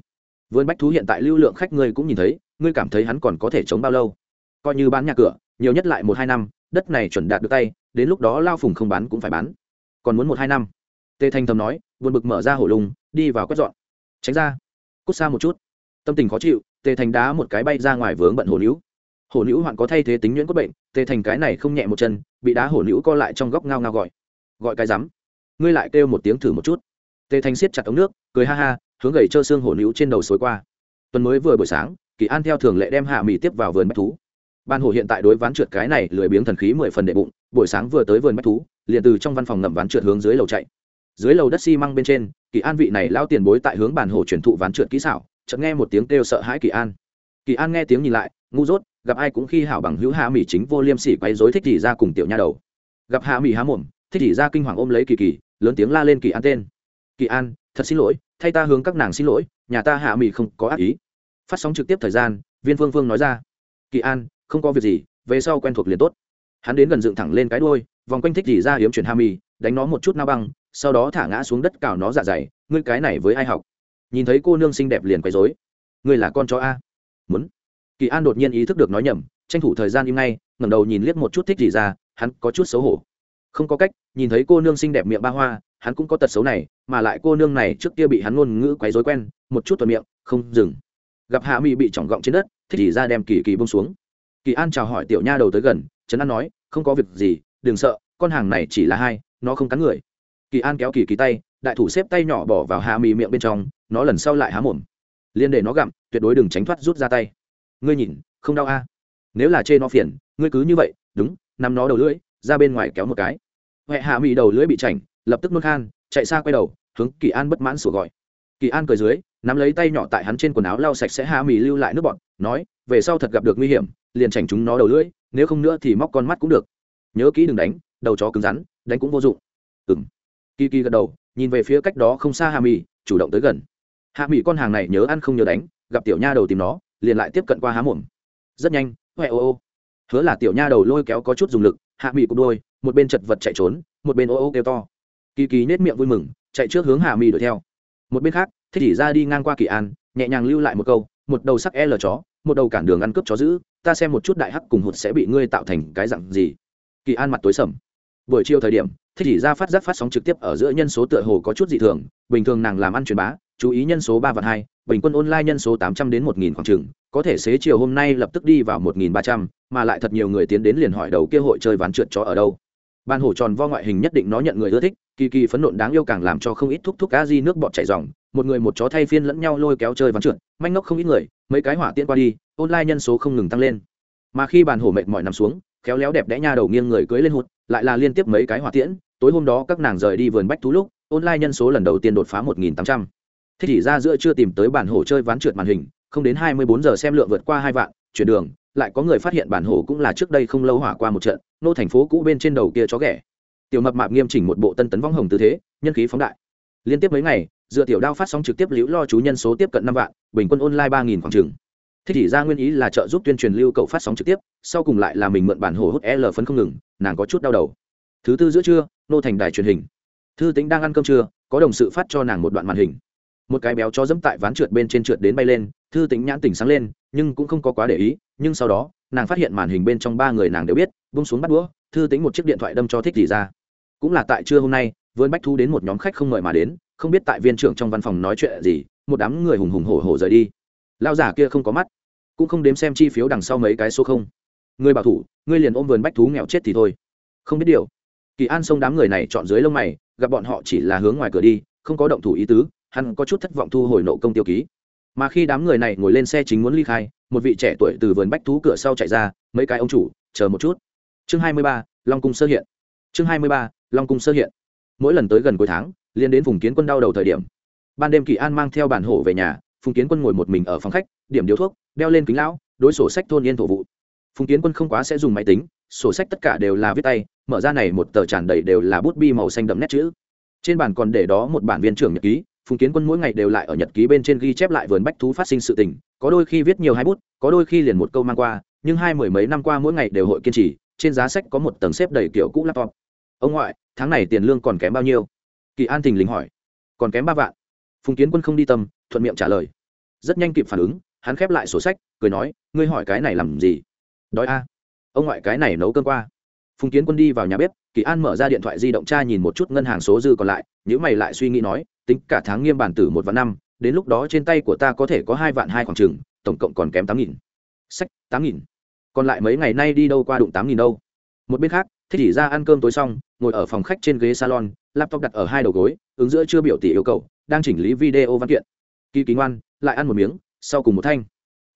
Vườn bách thú hiện tại lưu lượng khách ngươi cũng nhìn thấy, ngươi cảm thấy hắn còn có thể chống bao lâu? Coi như bán nhà cửa, nhiều nhất lại một hai năm, đất này chuẩn đạt được tay, đến lúc đó lao phùng không bán cũng phải bán. Còn muốn một hai năm? Tề thanh thầm nói, buồn bực mở ra hổ lùng, đi vào quét dọn. Tránh ra. Cút xa một chút. Tâm tình khó chịu tề thành đá một cái bay ra ngoài vướng bận hổ nữ hổ nữ hoạn có thay thế tính nhuyễn cốt bệnh, tề thành cái này không nhẹ một chân, bị đá hổ nữ co lại trong góc ngao ngao gọi. Gọi cái rắm. Ngươi lại kêu một tiếng thử một chút. Tề thành siết chặt ống nước, cười ha ha, hướng gầy trơ xương hổ nữ trên đầu xối qua. Tuần mới vừa buổi sáng, kỳ an theo thường lệ đem hạ mì tiếp vào vườn bách thú. Ban hổ hiện tại đối ván trượt cái này lười biếng thần khí mười phần đệ bụng, buổi sáng vừa tới vườn bách thú, liền từ trong văn phòng ngậm ván trượt hướng dưới lầu chạy. Dưới lầu đất xi măng bên trên, kỳ an vị này lao tiền bối tại hướng bản hồ truyền thụ ván trượt kỹ xảo chợt nghe một tiếng kêu sợ hãi kỳ an. Kỳ an nghe tiếng nhìn lại, ngu dốt, gặp ai cũng khi hảo bằng hữu hạ mỹ chính vô liêm sỉ quấy rối thích thì ra cùng tiểu nha đầu. Gặp hạ mỹ há mồm, thích thì ra kinh hoàng ôm lấy kỳ kỳ, lớn tiếng la lên kỳ an tên. Kỳ an, thật xin lỗi, thay ta hướng các nàng xin lỗi, nhà ta hạ mỹ không có ác ý. Phát sóng trực tiếp thời gian, viên phương phương nói ra. Kỳ an, không có việc gì, về sau quen thuộc liền tốt. Hắn đến gần dựng thẳng lên cái đuôi, vòng quanh thích thì ra hiếm chuyển hạ mỹ đánh nó một chút na băng, sau đó thả ngã xuống đất cào nó dạ dày, ngươi cái này với ai học? Nhìn thấy cô nương xinh đẹp liền quấy dối ngươi là con chó a. Muốn. Kỳ an đột nhiên ý thức được nói nhầm, tranh thủ thời gian im ngay, ngẩng đầu nhìn liếc một chút thích gì ra, hắn có chút xấu hổ. Không có cách, nhìn thấy cô nương xinh đẹp miệng ba hoa, hắn cũng có tật xấu này, mà lại cô nương này trước kia bị hắn ngôn ngữ quấy rối quen, một chút thuận miệng, không dừng. Gặp hạ mỹ bị chỏng gọng trên đất, thích gì ra đem kỳ kỳ bông xuống. Kỳ an chào hỏi tiểu nha đầu tới gần, trấn an nói, không có việc gì, đừng sợ, con hàng này chỉ là hai, nó không cắn người. Kỳ an kéo kỳ kỳ tay đại thủ xếp tay nhỏ bỏ vào hạ mì miệng bên trong, nó lần sau lại há mồm. Liên để nó gặm, tuyệt đối đừng tránh thoát rút ra tay. Ngươi nhìn, không đau a? Nếu là chê nó phiền, ngươi cứ như vậy, đúng nằm nó đầu lưỡi, ra bên ngoài kéo một cái. Huệ hạ mì đầu lưỡi bị chảnh, lập tức nôn khan, chạy xa quay đầu, hướng kỳ an bất mãn sủa gọi. Kỳ an cười dưới, nắm lấy tay nhỏ tại hắn trên quần áo lau sạch sẽ hạ mì lưu lại nước bọn nói, về sau thật gặp được nguy hiểm, liền chảnh chúng nó đầu lưỡi, nếu không nữa thì móc con mắt cũng được. Nhớ kỹ đừng đánh, đầu chó cứng rắn, đánh cũng vô dụng. Ừng kỳ kỳ gật đầu, nhìn về phía cách đó không xa Hà mỹ chủ động tới gần. Hạ mỹ con hàng này nhớ ăn không nhớ đánh, gặp tiểu nha đầu tìm nó, liền lại tiếp cận qua há mồm. Rất nhanh huệ ô ô. Hứa là tiểu nha đầu lôi kéo có chút dùng lực, hạ mỹ cục đôi, một bên chật vật chạy trốn, một bên ô ô kêu to. Kỳ kỳ nết miệng vui mừng, chạy trước hướng hạ mỹ đuổi theo. Một bên khác, thích chỉ ra đi ngang qua kỳ an, nhẹ nhàng lưu lại một câu, một đầu sắc l chó, một đầu cản đường ăn cướp chó giữ ta xem một chút đại hắc cùng hụt sẽ bị ngươi tạo thành cái dặn gì. Kỳ an mặt tối sầm buổi chiều thời điểm, thích chỉ ra phát giác phát sóng trực tiếp ở giữa nhân số tựa hồ có chút dị thường, bình thường nàng làm ăn truyền bá, chú ý nhân số ba và hai, bình quân online nhân số tám trăm đến một nghìn khoảng trường có thể xế chiều hôm nay lập tức đi vào một nghìn ba trăm, mà lại thật nhiều người tiến đến liền hỏi đầu kia hội chơi ván trượt chó ở đâu. Ban hổ tròn vo ngoại hình nhất định nó nhận người ưa thích, kỳ kỳ phấn nộn đáng yêu càng làm cho không ít thúc thúc cá di nước bọt chảy dòng một người một chó thay phiên lẫn nhau lôi kéo chơi ván trượt, manh ngốc không ít người, mấy cái hỏa tiễn qua đi, online nhân số không ngừng tăng lên. Mà khi bàn hổ mệt mỏi nằm xuống, khéo léo đẹp đẽ nha đầu nghiêng người cưới lên hụt lại là liên tiếp mấy cái hỏa tiễn, tối hôm đó các nàng rời đi vườn bách thú lúc, online nhân số lần đầu tiên đột phá một nghìn tám trăm. Thích chỉ ra giữa chưa tìm tới bản hổ chơi ván trượt màn hình, không đến hai mươi bốn giờ xem lượng vượt qua hai vạn, chuyển đường, lại có người phát hiện bản hổ cũng là trước đây không lâu hỏa qua một trận, nô thành phố cũ bên trên đầu kia chó ghẻ. Tiểu mập mạp nghiêm chỉnh một bộ tân tấn vong hồng tư thế, nhân khí phóng đại. Liên tiếp mấy ngày, dựa tiểu đao phát sóng trực tiếp liễu lo chú nhân số tiếp cận năm vạn, bình quân online ba nghìn khoảng trường thích chỉ ra nguyên ý là trợ giúp tuyên truyền lưu cậu phát sóng trực tiếp, sau cùng lại là mình mượn bản hồ hút l phấn không ngừng nàng có chút đau đầu. Thứ tư giữa trưa, nô thành đài truyền hình. Thư tính đang ăn cơm trưa, có đồng sự phát cho nàng một đoạn màn hình. Một cái béo cho dẫm tại ván trượt bên trên trượt đến bay lên, thư tính nhãn tỉnh sáng lên, nhưng cũng không có quá để ý, nhưng sau đó, nàng phát hiện màn hình bên trong ba người nàng đều biết bung xuống bắt đũa, thư tính một chiếc điện thoại đâm cho thích gì ra. Cũng là tại trưa hôm nay vườn bách thu đến một nhóm khách không mời mà đến, không biết tại viên trưởng trong văn phòng nói chuyện gì, một đám người hùng hùng hổ hổ rời đi. Lao giả kia không có mắt, cũng không đếm xem chi phiếu đằng sau mấy cái số không người bảo thủ, ngươi liền ôm vườn bách thú nghèo chết thì thôi. Không biết điều. Kỳ an xông đám người này chọn dưới lông mày, gặp bọn họ chỉ là hướng ngoài cửa đi, không có động thủ ý tứ, hắn có chút thất vọng thu hồi nộ công tiêu ký. Mà khi đám người này ngồi lên xe chính muốn ly khai, một vị trẻ tuổi từ vườn bách thú cửa sau chạy ra, mấy cái ông chủ, chờ một chút. Chương hai mươi ba, long cung sơ hiện. Chương hai mươi ba, long cung sơ hiện. Mỗi lần tới gần cuối tháng liên đến vùng kiến quân đau đầu thời điểm. Ban đêm kỳ an mang theo bản hổ về nhà, phùng kiến quân ngồi một mình ở phòng khách, điểm điếu thuốc, đeo lên kính lão, đối sổ sách thôn yên thổ vụ phùng kiến quân không quá sẽ dùng máy tính, sổ sách tất cả đều là viết tay, mở ra này một tờ tràn đầy đều là bút bi màu xanh đậm nét chữ. Trên bàn còn để đó một bản viên trưởng nhật ký, phùng kiến quân mỗi ngày đều lại ở nhật ký bên trên ghi chép lại vườn bách thú phát sinh sự tình, có đôi khi viết nhiều hai bút, có đôi khi liền một câu mang qua, nhưng hai mười mấy năm qua mỗi ngày đều hội kiên trì, trên giá sách có một tầng xếp đầy kiểu cũ laptop. Ông ngoại, tháng này tiền lương còn kém bao nhiêu? Kỳ an thình lình hỏi. Còn kém ba vạn. Phùng kiến quân không đi tâm, thuận miệng trả lời. Rất nhanh kịp phản ứng, hắn khép lại sổ sách, cười nói, ngươi hỏi cái này làm gì? Đói a. Ông ngoại cái này nấu cơm qua. Phùng kiến quân đi vào nhà bếp, kỳ an mở ra điện thoại di động tra nhìn một chút ngân hàng số dư còn lại nhữ mày lại suy nghĩ nói, tính cả tháng nghiêm bản tử một vạn năm, đến lúc đó trên tay của ta có thể có hai vạn hai khoảng trừng tổng cộng còn kém tám nghìn. Sách, tám nghìn. Còn lại mấy ngày nay đi đâu qua đụng tám nghìn đâu. Một bên khác, thích chỉ ra ăn cơm tối xong, ngồi ở phòng khách trên ghế salon, laptop đặt ở hai đầu gối, ứng giữa chưa biểu tỷ yêu cầu, đang chỉnh lý video văn kiện. Kỳ kính ngoan lại ăn một miếng, sau cùng một thanh.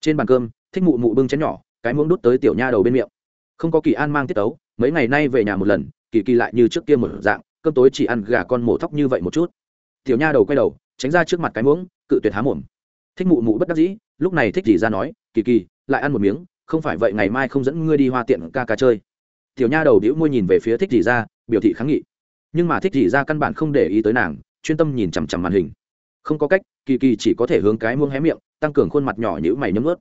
Trên bàn cơm, thích mụ mụ bưng chén nhỏ cái muỗng đút tới tiểu nha đầu bên miệng. Không có kỳ an mang tiết tấu, mấy ngày nay về nhà một lần, kỳ kỳ lại như trước kia một dạng, cơm tối chỉ ăn gà con mổ thóc như vậy một chút. Tiểu nha đầu quay đầu, tránh ra trước mặt cái muỗng, cự tuyệt há mồm. Thích mụ mụ bất đắc dĩ, lúc này thích gì ra nói, kỳ kỳ, lại ăn một miếng, không phải vậy ngày mai không dẫn ngươi đi hoa tiện ca ca chơi. Tiểu nha đầu đĩu môi nhìn về phía thích gì ra, biểu thị kháng nghị. Nhưng mà thích gì ra căn bản không để ý tới nàng, chuyên tâm nhìn chằm chằm màn hình. Không có cách, kỳ kỳ chỉ có thể hướng cái muông hé miệng, tăng cường khuôn mặt nhỏ nhữ mày nhấm ướt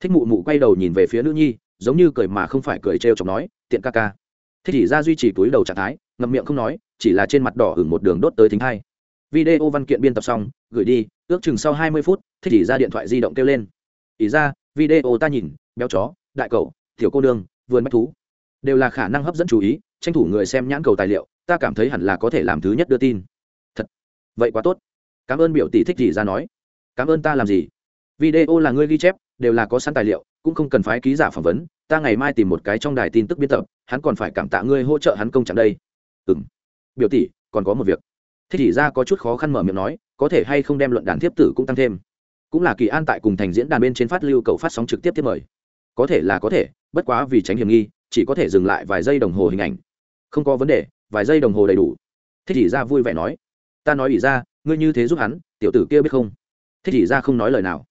thích mụ mụ quay đầu nhìn về phía nữ nhi, giống như cười mà không phải cười trêu chọc nói, tiện ca ca. Thích chỉ ra duy trì túi đầu trạng thái, ngậm miệng không nói, chỉ là trên mặt đỏ hửng một đường đốt tới thính hai video văn kiện biên tập xong, gửi đi, ước chừng sau hai mươi phút thích chỉ ra điện thoại di động kêu lên. Ỉ ra, video ta nhìn, béo chó, đại cậu, tiểu cô nương, vườn bách thú. Đều là khả năng hấp dẫn chú ý, tranh thủ người xem nhãn cầu tài liệu, ta cảm thấy hẳn là có thể làm thứ nhất đưa tin. Thật, vậy quá tốt. Cảm ơn biểu tỷ thích Chỉ ra nói. Cảm ơn ta làm gì? Video là ngươi ghi chép đều là có sẵn tài liệu, cũng không cần phái ký giả phỏng vấn, ta ngày mai tìm một cái trong đài tin tức biên tập, hắn còn phải cảm tạ ngươi hỗ trợ hắn công trạng đây. Ừ m biểu tỷ, còn có một việc. Thích chỉ ra có chút khó khăn mở miệng nói, có thể hay không đem luận đàn tiếp tử cũng tăng thêm. Cũng là kỳ an tại cùng thành diễn đàn bên trên phát lưu cầu phát sóng trực tiếp tiếp mời. Có thể là có thể, bất quá vì tránh hiểm nghi, chỉ có thể dừng lại vài giây đồng hồ hình ảnh. Không có vấn đề, vài giây đồng hồ đầy đủ. Thích chỉ ra vui vẻ nói, ta nói ỷ ra ngươi như thế giúp hắn, tiểu tử kia biết không? Thích ỷ ra không nói lời nào.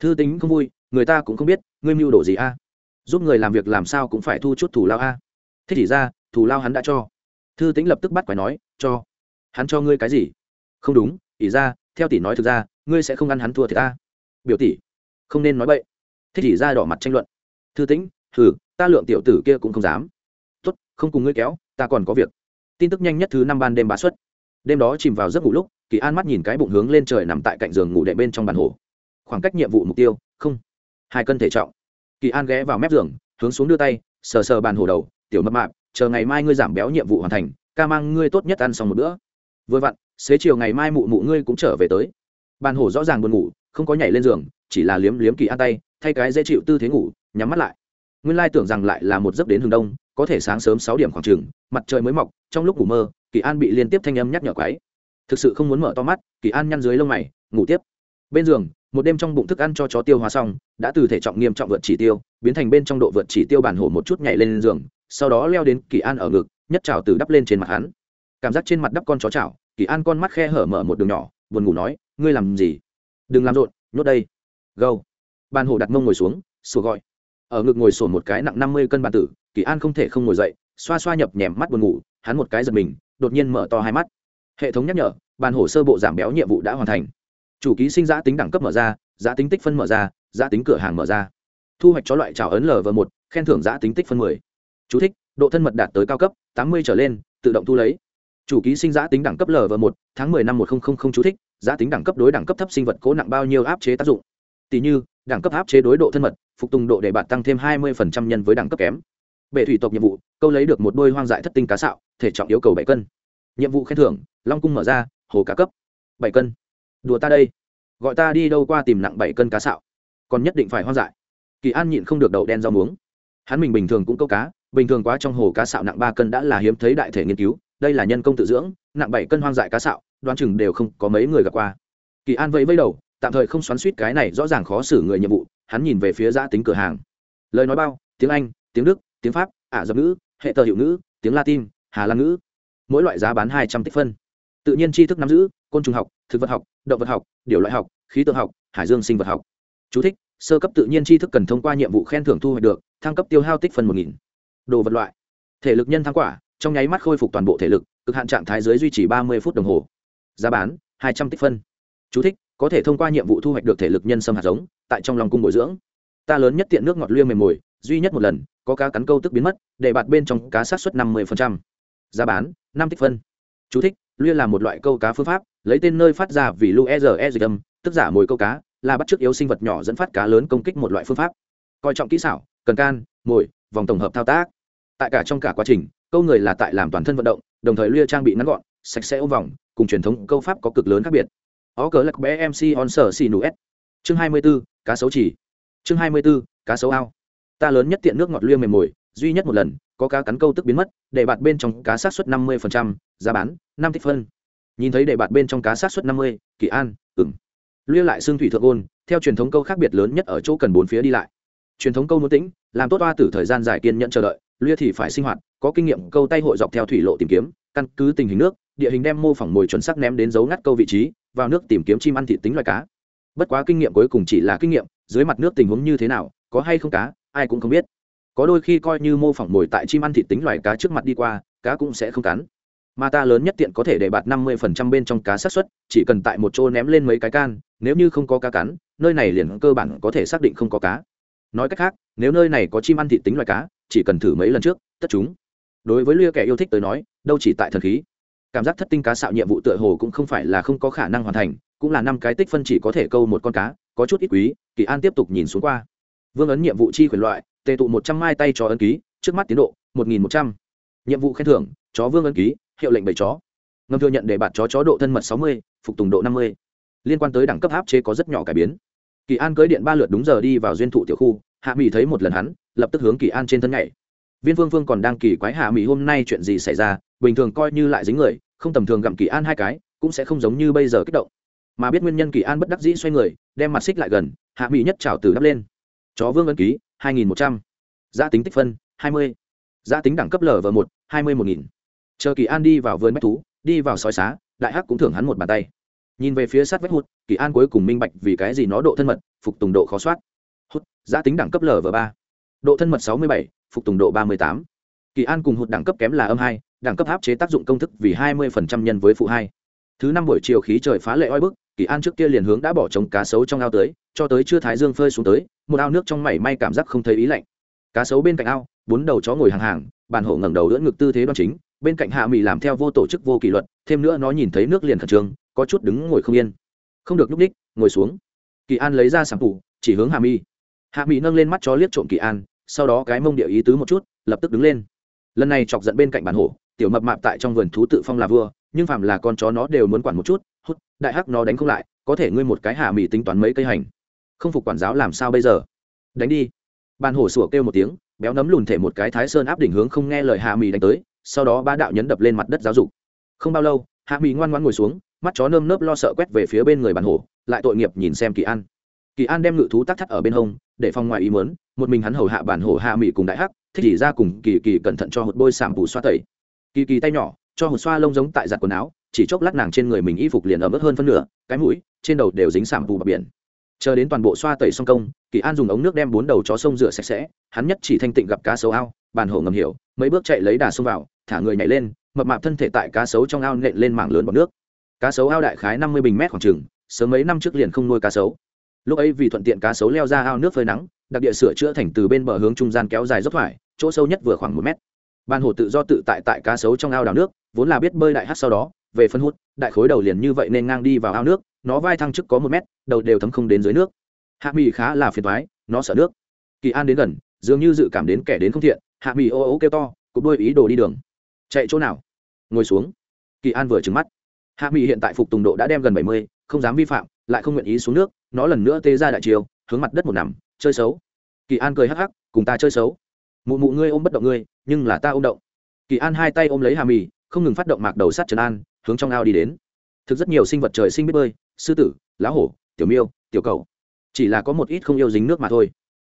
Thư tính không vui người ta cũng không biết, ngươi mưu đồ gì a? Giúp người làm việc làm sao cũng phải thu chút thù lao a. Thế thì ra, thù lao hắn đã cho. Thư tính lập tức bắt quái nói, cho. Hắn cho ngươi cái gì? Không đúng, ỷ ra, theo tỷ nói thực ra, ngươi sẽ không ăn hắn thua thì ta biểu tỷ, không nên nói bậy. Thế thì ra đỏ mặt tranh luận. Thư tĩnh thử ta lượng tiểu tử kia cũng không dám. Tốt, không cùng ngươi kéo, ta còn có việc. Tin tức nhanh nhất thứ năm ban đêm bá xuất. Đêm đó chìm vào giấc ngủ lúc, kỳ an mắt nhìn cái bụng hướng lên trời nằm tại cạnh giường ngủ đệ bên trong bàn hồ. Khoảng cách nhiệm vụ mục tiêu, không hai cân thể trọng. Kỳ an ghé vào mép giường, hướng xuống đưa tay, sờ sờ bàn hồ đầu, tiểu mập mạp, chờ ngày mai ngươi giảm béo nhiệm vụ hoàn thành, ca mang ngươi tốt nhất ăn xong một bữa. Vừa vặn, xế chiều ngày mai mụ mụ ngươi cũng trở về tới. Bàn hổ rõ ràng buồn ngủ, không có nhảy lên giường, chỉ là liếm liếm kỳ an tay, thay cái dễ chịu tư thế ngủ, nhắm mắt lại. Nguyên lai tưởng rằng lại là một giấc đến hướng đông, có thể sáng sớm sáu điểm khoảng trường, mặt trời mới mọc, trong lúc ngủ mơ, kỳ an bị liên tiếp thanh âm nhắc nhở quái thực sự không muốn mở to mắt, kỳ an nhăn dưới lông mày, ngủ tiếp. Bên giường một đêm trong bụng thức ăn cho chó tiêu hóa xong, đã từ thể trọng nghiêm trọng vượt chỉ tiêu, biến thành bên trong độ vượt chỉ tiêu bản hổ một chút nhảy lên giường, sau đó leo đến kỳ an ở ngực, nhất trào từ đắp lên trên mặt hắn. Cảm giác trên mặt đắp con chó chảo, kỳ an con mắt khe hở mở một đường nhỏ, buồn ngủ nói, ngươi làm gì? Đừng làm rộn, nhốt đây. Gâu. Bàn hổ đặt mông ngồi xuống, sủa gọi. Ở ngực ngồi sổn một cái nặng năm mươi cân bàn tử, kỳ an không thể không ngồi dậy, xoa xoa nhập nhèm mắt buồn ngủ, hắn một cái giật mình, đột nhiên mở to hai mắt. Hệ thống nhắc nhở bàn hổ sơ bộ giảm béo nhiệm vụ đã hoàn thành chủ ký sinh giã tính đẳng cấp mở ra giã tính tích phân mở ra giã tính cửa hàng mở ra. Thu hoạch chó loại trào ấn lv một khen thưởng giã tính tích phân mười. Chú thích, độ thân mật đạt tới cao cấp tám mươi trở lên tự động thu lấy. Chủ ký sinh giã tính đẳng cấp lv một tháng mười năm một nghìn chú thích giã tính đẳng cấp đối đẳng cấp thấp sinh vật cố nặng bao nhiêu áp chế tác dụng? Tỷ như đẳng cấp áp chế đối độ thân mật phục tùng độ để bạn tăng thêm hai mươi nhân với đẳng cấp kém. Bệ thủy tộc nhiệm vụ câu lấy được một đôi hoang dại thất tinh cá sạo thể trọng yêu cầu bảy cân. Nhiệm vụ khen thưởng long cung mở ra hồ cá cấp bảy cân đùa ta đây. Gọi ta đi đâu qua tìm nặng bảy cân cá sạo. Còn nhất định phải hoang dại. Kỳ an nhịn không được đậu đen rau muống. Hắn mình bình thường cũng câu cá, bình thường quá trong hồ cá sạo nặng ba cân đã là hiếm thấy đại thể nghiên cứu, đây là nhân công tự dưỡng, nặng bảy cân hoang dại cá sạo, đoán chừng đều không có mấy người gặp qua. Kỳ an vẫy vẫy đầu, tạm thời không xoắn suýt cái này rõ ràng khó xử người nhiệm vụ, hắn nhìn về phía giã tính cửa hàng. Lời nói bao, tiếng anh, tiếng đức, tiếng pháp, ả dập ngữ, hệ tờ hiệu ngữ, tiếng latin, hà lan ngữ. Mỗi loại giá bán hai trăm tích phân tự nhiên tri thức nắm giữ côn trùng học thực vật học động vật học điều loại học khí tượng học hải dương sinh vật học. Chú thích, sơ cấp tự nhiên tri thức cần thông qua nhiệm vụ khen thưởng thu hoạch được thăng cấp tiêu hao tích phân một nghìn. Đồ vật loại. Thể lực nhân thắng quả trong nháy mắt khôi phục toàn bộ thể lực cực hạn trạng thái dưới duy trì ba mươi phút đồng hồ. Giá bán hai trăm tích phân. Chú thích, có thể thông qua nhiệm vụ thu hoạch được thể lực nhân sâm hạt giống tại trong lòng cung bồi dưỡng. Ta lớn nhất tiện nước ngọt liêu mềm mồi duy nhất một lần có cá cắn câu tức biến mất để bạt bên trong cá sát xuất năm mươi giá bán năm tích phân. Chú thích, Lưa là một loại câu cá phương pháp, lấy tên nơi phát ra vì lu e r e âm, tức giả mồi câu cá, là bắt chước yếu sinh vật nhỏ dẫn phát cá lớn công kích một loại phương pháp. Coi trọng kỹ xảo, cần can, mồi, vòng tổng hợp thao tác. Tại cả trong cả quá trình, câu người là tại làm toàn thân vận động, đồng thời lưa trang bị ngắn gọn, sạch sẽ ôm vòng, cùng truyền thống câu pháp có cực lớn khác biệt. Ó cờ lạc bé mc on sở xì nụ s chương hai mươi b ố cá sấu chỉ. Chương hai mươi b ố cá sấu ao. Ta lớn nhất tiện nước ngọt lưa mềm mồi duy nhất một lần, có cá cắn câu tức biến mất, để bạt bên trong cá sát xuất năm mươi giá bán, năm tích phân. Nhìn thấy để bạt bên trong cá sát xuất năm mươi, kỳ an ừng lia lại xương thủy thượng ôn, theo truyền thống câu khác biệt lớn nhất ở chỗ cần bốn phía đi lại. Truyền thống câu muốn tĩnh, làm tốt toa từ thời gian dài kiên nhận chờ đợi lia thì phải sinh hoạt, có kinh nghiệm câu tay hội dọc theo thủy lộ tìm kiếm, căn cứ tình hình nước, địa hình đem mô phỏng mồi chuẩn xác ném đến dấu ngắt câu vị trí, vào nước tìm kiếm chim ăn thịt tính loài cá. Bất quá kinh nghiệm cuối cùng chỉ là kinh nghiệm, dưới mặt nước tình huống như thế nào, có hay không cá, ai cũng không biết có đôi khi coi như mô phỏng mồi tại chim ăn thịt tính loài cá trước mặt đi qua, cá cũng sẽ không cắn. Mà ta lớn nhất tiện có thể để bạt năm mươi phần trăm bên trong cá sát xuất chỉ cần tại một chỗ ném lên mấy cái can, nếu như không có cá cắn, nơi này liền cơ bản có thể xác định không có cá. Nói cách khác, nếu nơi này có chim ăn thịt tính loài cá, chỉ cần thử mấy lần trước, tất chúng. Đối với lia kẻ yêu thích tới nói, đâu chỉ tại thần khí. Cảm giác thất tinh cá xạo nhiệm vụ tựa hồ cũng không phải là không có khả năng hoàn thành, cũng là năm cái tích phân chỉ có thể câu một con cá, có chút ít quý, kỳ an tiếp tục nhìn xuống qua. Vương ấn nhiệm vụ chi quyền loại tề tụ một trăm mai tay cho ấn ký, trước mắt tiến độ, một nghìn một trăm. Nhiệm vụ khen thưởng, chó vương ấn ký, hiệu lệnh bảy chó. Ngâm thừa nhận để bạt chó chó độ thân mật sáu mươi, phục tùng độ năm mươi. Liên quan tới đẳng cấp áp chế có rất nhỏ cải biến. Kỳ an cưới điện ba lượt đúng giờ đi vào duyên thụ tiểu khu, hạ mỹ thấy một lần hắn, lập tức hướng kỳ an trên thân nhảy. Viên phương phương còn đang kỳ quái hạ mỹ hôm nay chuyện gì xảy ra, bình thường coi như lại dính người, không tầm thường gặm kỳ an hai cái, cũng sẽ không giống như bây giờ kích động. Mà biết nguyên nhân kỳ an bất đắc dĩ xoay người, đem mặt xích lại gần, hạ mỹ nhất trào từ đắp lên. Chó vương ân ký hai nghìn một trăm. Giá tính tích phân, hai mươi. Giá tính đẳng cấp lv một, hai mươi một nghìn. Chờ kỳ an đi vào vườn bách thú, đi vào sói xá, đại hắc cũng thưởng hắn một bàn tay. Nhìn về phía sát vách hút kỳ an cuối cùng minh bạch vì cái gì nó độ thân mật, phục tùng độ khó soát. Hút giá tính đẳng cấp lv ba. Độ thân mật sáu mươi bảy, phục tùng độ ba mươi tám. Kỳ an cùng hụt đẳng cấp kém là âm hai, đẳng cấp áp chế tác dụng công thức vì hai mươi nhân với phụ hai. Thứ năm buổi chiều khí trời phá lệ oi bức kỳ an trước kia liền hướng đã bỏ trống cá sấu trong ao tới, cho tới chưa thái dương phơi xuống tới, một ao nước trong mảy may cảm giác không thấy ý lạnh. Cá sấu bên cạnh ao, bốn đầu chó ngồi hàng hàng, bàn hổ ngẩng đầu đỡ ngực tư thế đoan chính, bên cạnh hạ mỹ làm theo vô tổ chức vô kỷ luật, thêm nữa nó nhìn thấy nước liền khẩn trương, có chút đứng ngồi không yên. Không được núp ních ngồi xuống. Kỳ an lấy ra sảng phủ chỉ hướng hạ mi hạ Mị nâng lên mắt cho liếc trộm kỳ an, sau đó cái mông địa ý tứ một chút, lập tức đứng lên. Lần này chọc giận bên cạnh bản hổ, tiểu mập mạp tại trong vườn thú tự phong là vua, nhưng phàm là con chó nó đều muốn quản một chút đại hắc nó đánh không lại, có thể ngươi một cái hạ mỹ tính toán mấy cây hành. Không phục quản giáo làm sao bây giờ? Đánh đi. Bàn hổ sủa kêu một tiếng, béo nấm lùn thể một cái thái sơn áp đỉnh hướng không nghe lời hạ mỹ đánh tới, sau đó ba đạo nhấn đập lên mặt đất giáo dục. Không bao lâu, hạ mỹ ngoan ngoan ngồi xuống, mắt chó nơm nớp lo sợ quét về phía bên người bàn hổ, lại tội nghiệp nhìn xem kỳ an. Kỳ an đem ngự thú tắc thắt ở bên hông, để phòng ngoài ý mớn một mình hắn hầu hạ bản hổ hạ mỹ cùng đại hắc, thích chỉ ra cùng kỳ kỳ cẩn thận cho hột bôi sảm bù xoa tẩy. Kỳ kỳ tay nhỏ, cho hột xoa lông giống tại giặt quần áo chỉ chốc lát nàng trên người mình y phục liền ẩm ướt hơn phân nửa, cái mũi, trên đầu đều dính sảm vụ bạc biển. Chờ đến toàn bộ xoa tẩy xong công, kỳ an dùng ống nước đem bốn đầu chó sông rửa sạch sẽ, hắn nhất chỉ thanh tịnh gặp cá sấu ao, bàn hổ ngầm hiểu, mấy bước chạy lấy đà sông vào, thả người nhảy lên, mập mạp thân thể tại cá sấu trong ao nện lên mảng lớn bọt nước. Cá sấu ao đại khái năm mươi bình mét khoảng trừng sớm mấy năm trước liền không nuôi cá sấu. Lúc ấy vì thuận tiện cá sấu leo ra ao nước phơi nắng, đặc địa sửa chữa thành từ bên bờ hướng trung gian kéo dài dốc thoải, chỗ sâu nhất vừa khoảng một mét. Ban hồ tự do tự tại tại cá sấu trong ao đào nước, vốn là biết bơi đại hát sau đó về phân hút, đại khối đầu liền như vậy nên ngang đi vào ao nước, nó vai thăng chức có một mét, đầu đều thấm không đến dưới nước. Hạ mỹ khá là phiền thoái nó sợ nước. Kỳ an đến gần, dường như dự cảm đến kẻ đến không thiện, hạ mỹ ô ô kêu to, cụp đôi ý đồ đi đường. Chạy chỗ nào? Ngồi xuống. Kỳ an vừa trứng mắt. Hạ mỹ hiện tại phục tùng độ đã đem gần bảy mươi, không dám vi phạm, lại không nguyện ý xuống nước, nó lần nữa tê ra đại chiều hướng mặt đất một nằm, chơi xấu. Kỳ an cười hắc hắc, cùng ta chơi xấu. Mụ mụ ngươi ôm bất động ngươi, nhưng là ta ôm động. Kỳ an hai tay ôm lấy hà mì không ngừng phát động mạc đầu sát trần an hướng trong ao đi đến. Thực rất nhiều sinh vật trời sinh biết bơi, sư tử, lá hổ, tiểu miêu, tiểu cầu chỉ là có một ít không yêu dính nước mà thôi.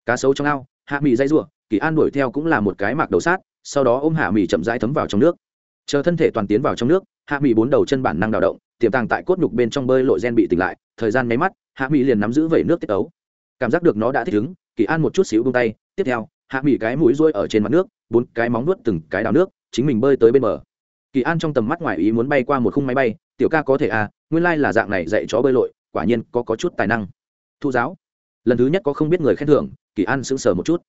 Cá sấu trong ao, hạ mì dây rụa kỳ an đuổi theo cũng là một cái mạc đầu sát, sau đó ôm hạ mì chậm rãi thấm vào trong nước. Chờ thân thể toàn tiến vào trong nước, hạ mì bốn đầu chân bản năng đào động, tiềm tàng tại cốt nhục bên trong bơi lội gen bị tỉnh lại, thời gian nháy mắt, hạ mì liền nắm giữ vẩy nước tiết ấu. Cảm giác được nó đã thích ứng, kỳ an một chút xíu bông tay, tiếp theo, hạ mỹ cái mũi ruôi ở trên mặt nước, bốn cái móng nuốt từng cái đào nước, chính mình bơi tới bên bờ kỳ an trong tầm mắt ngoài ý muốn bay qua một khung máy bay, tiểu ca có thể à nguyên lai là dạng này dạy chó bơi lội, quả nhiên có có chút tài năng. Thu giáo, lần thứ nhất có không biết người khen thưởng, kỳ an sững sờ một chút.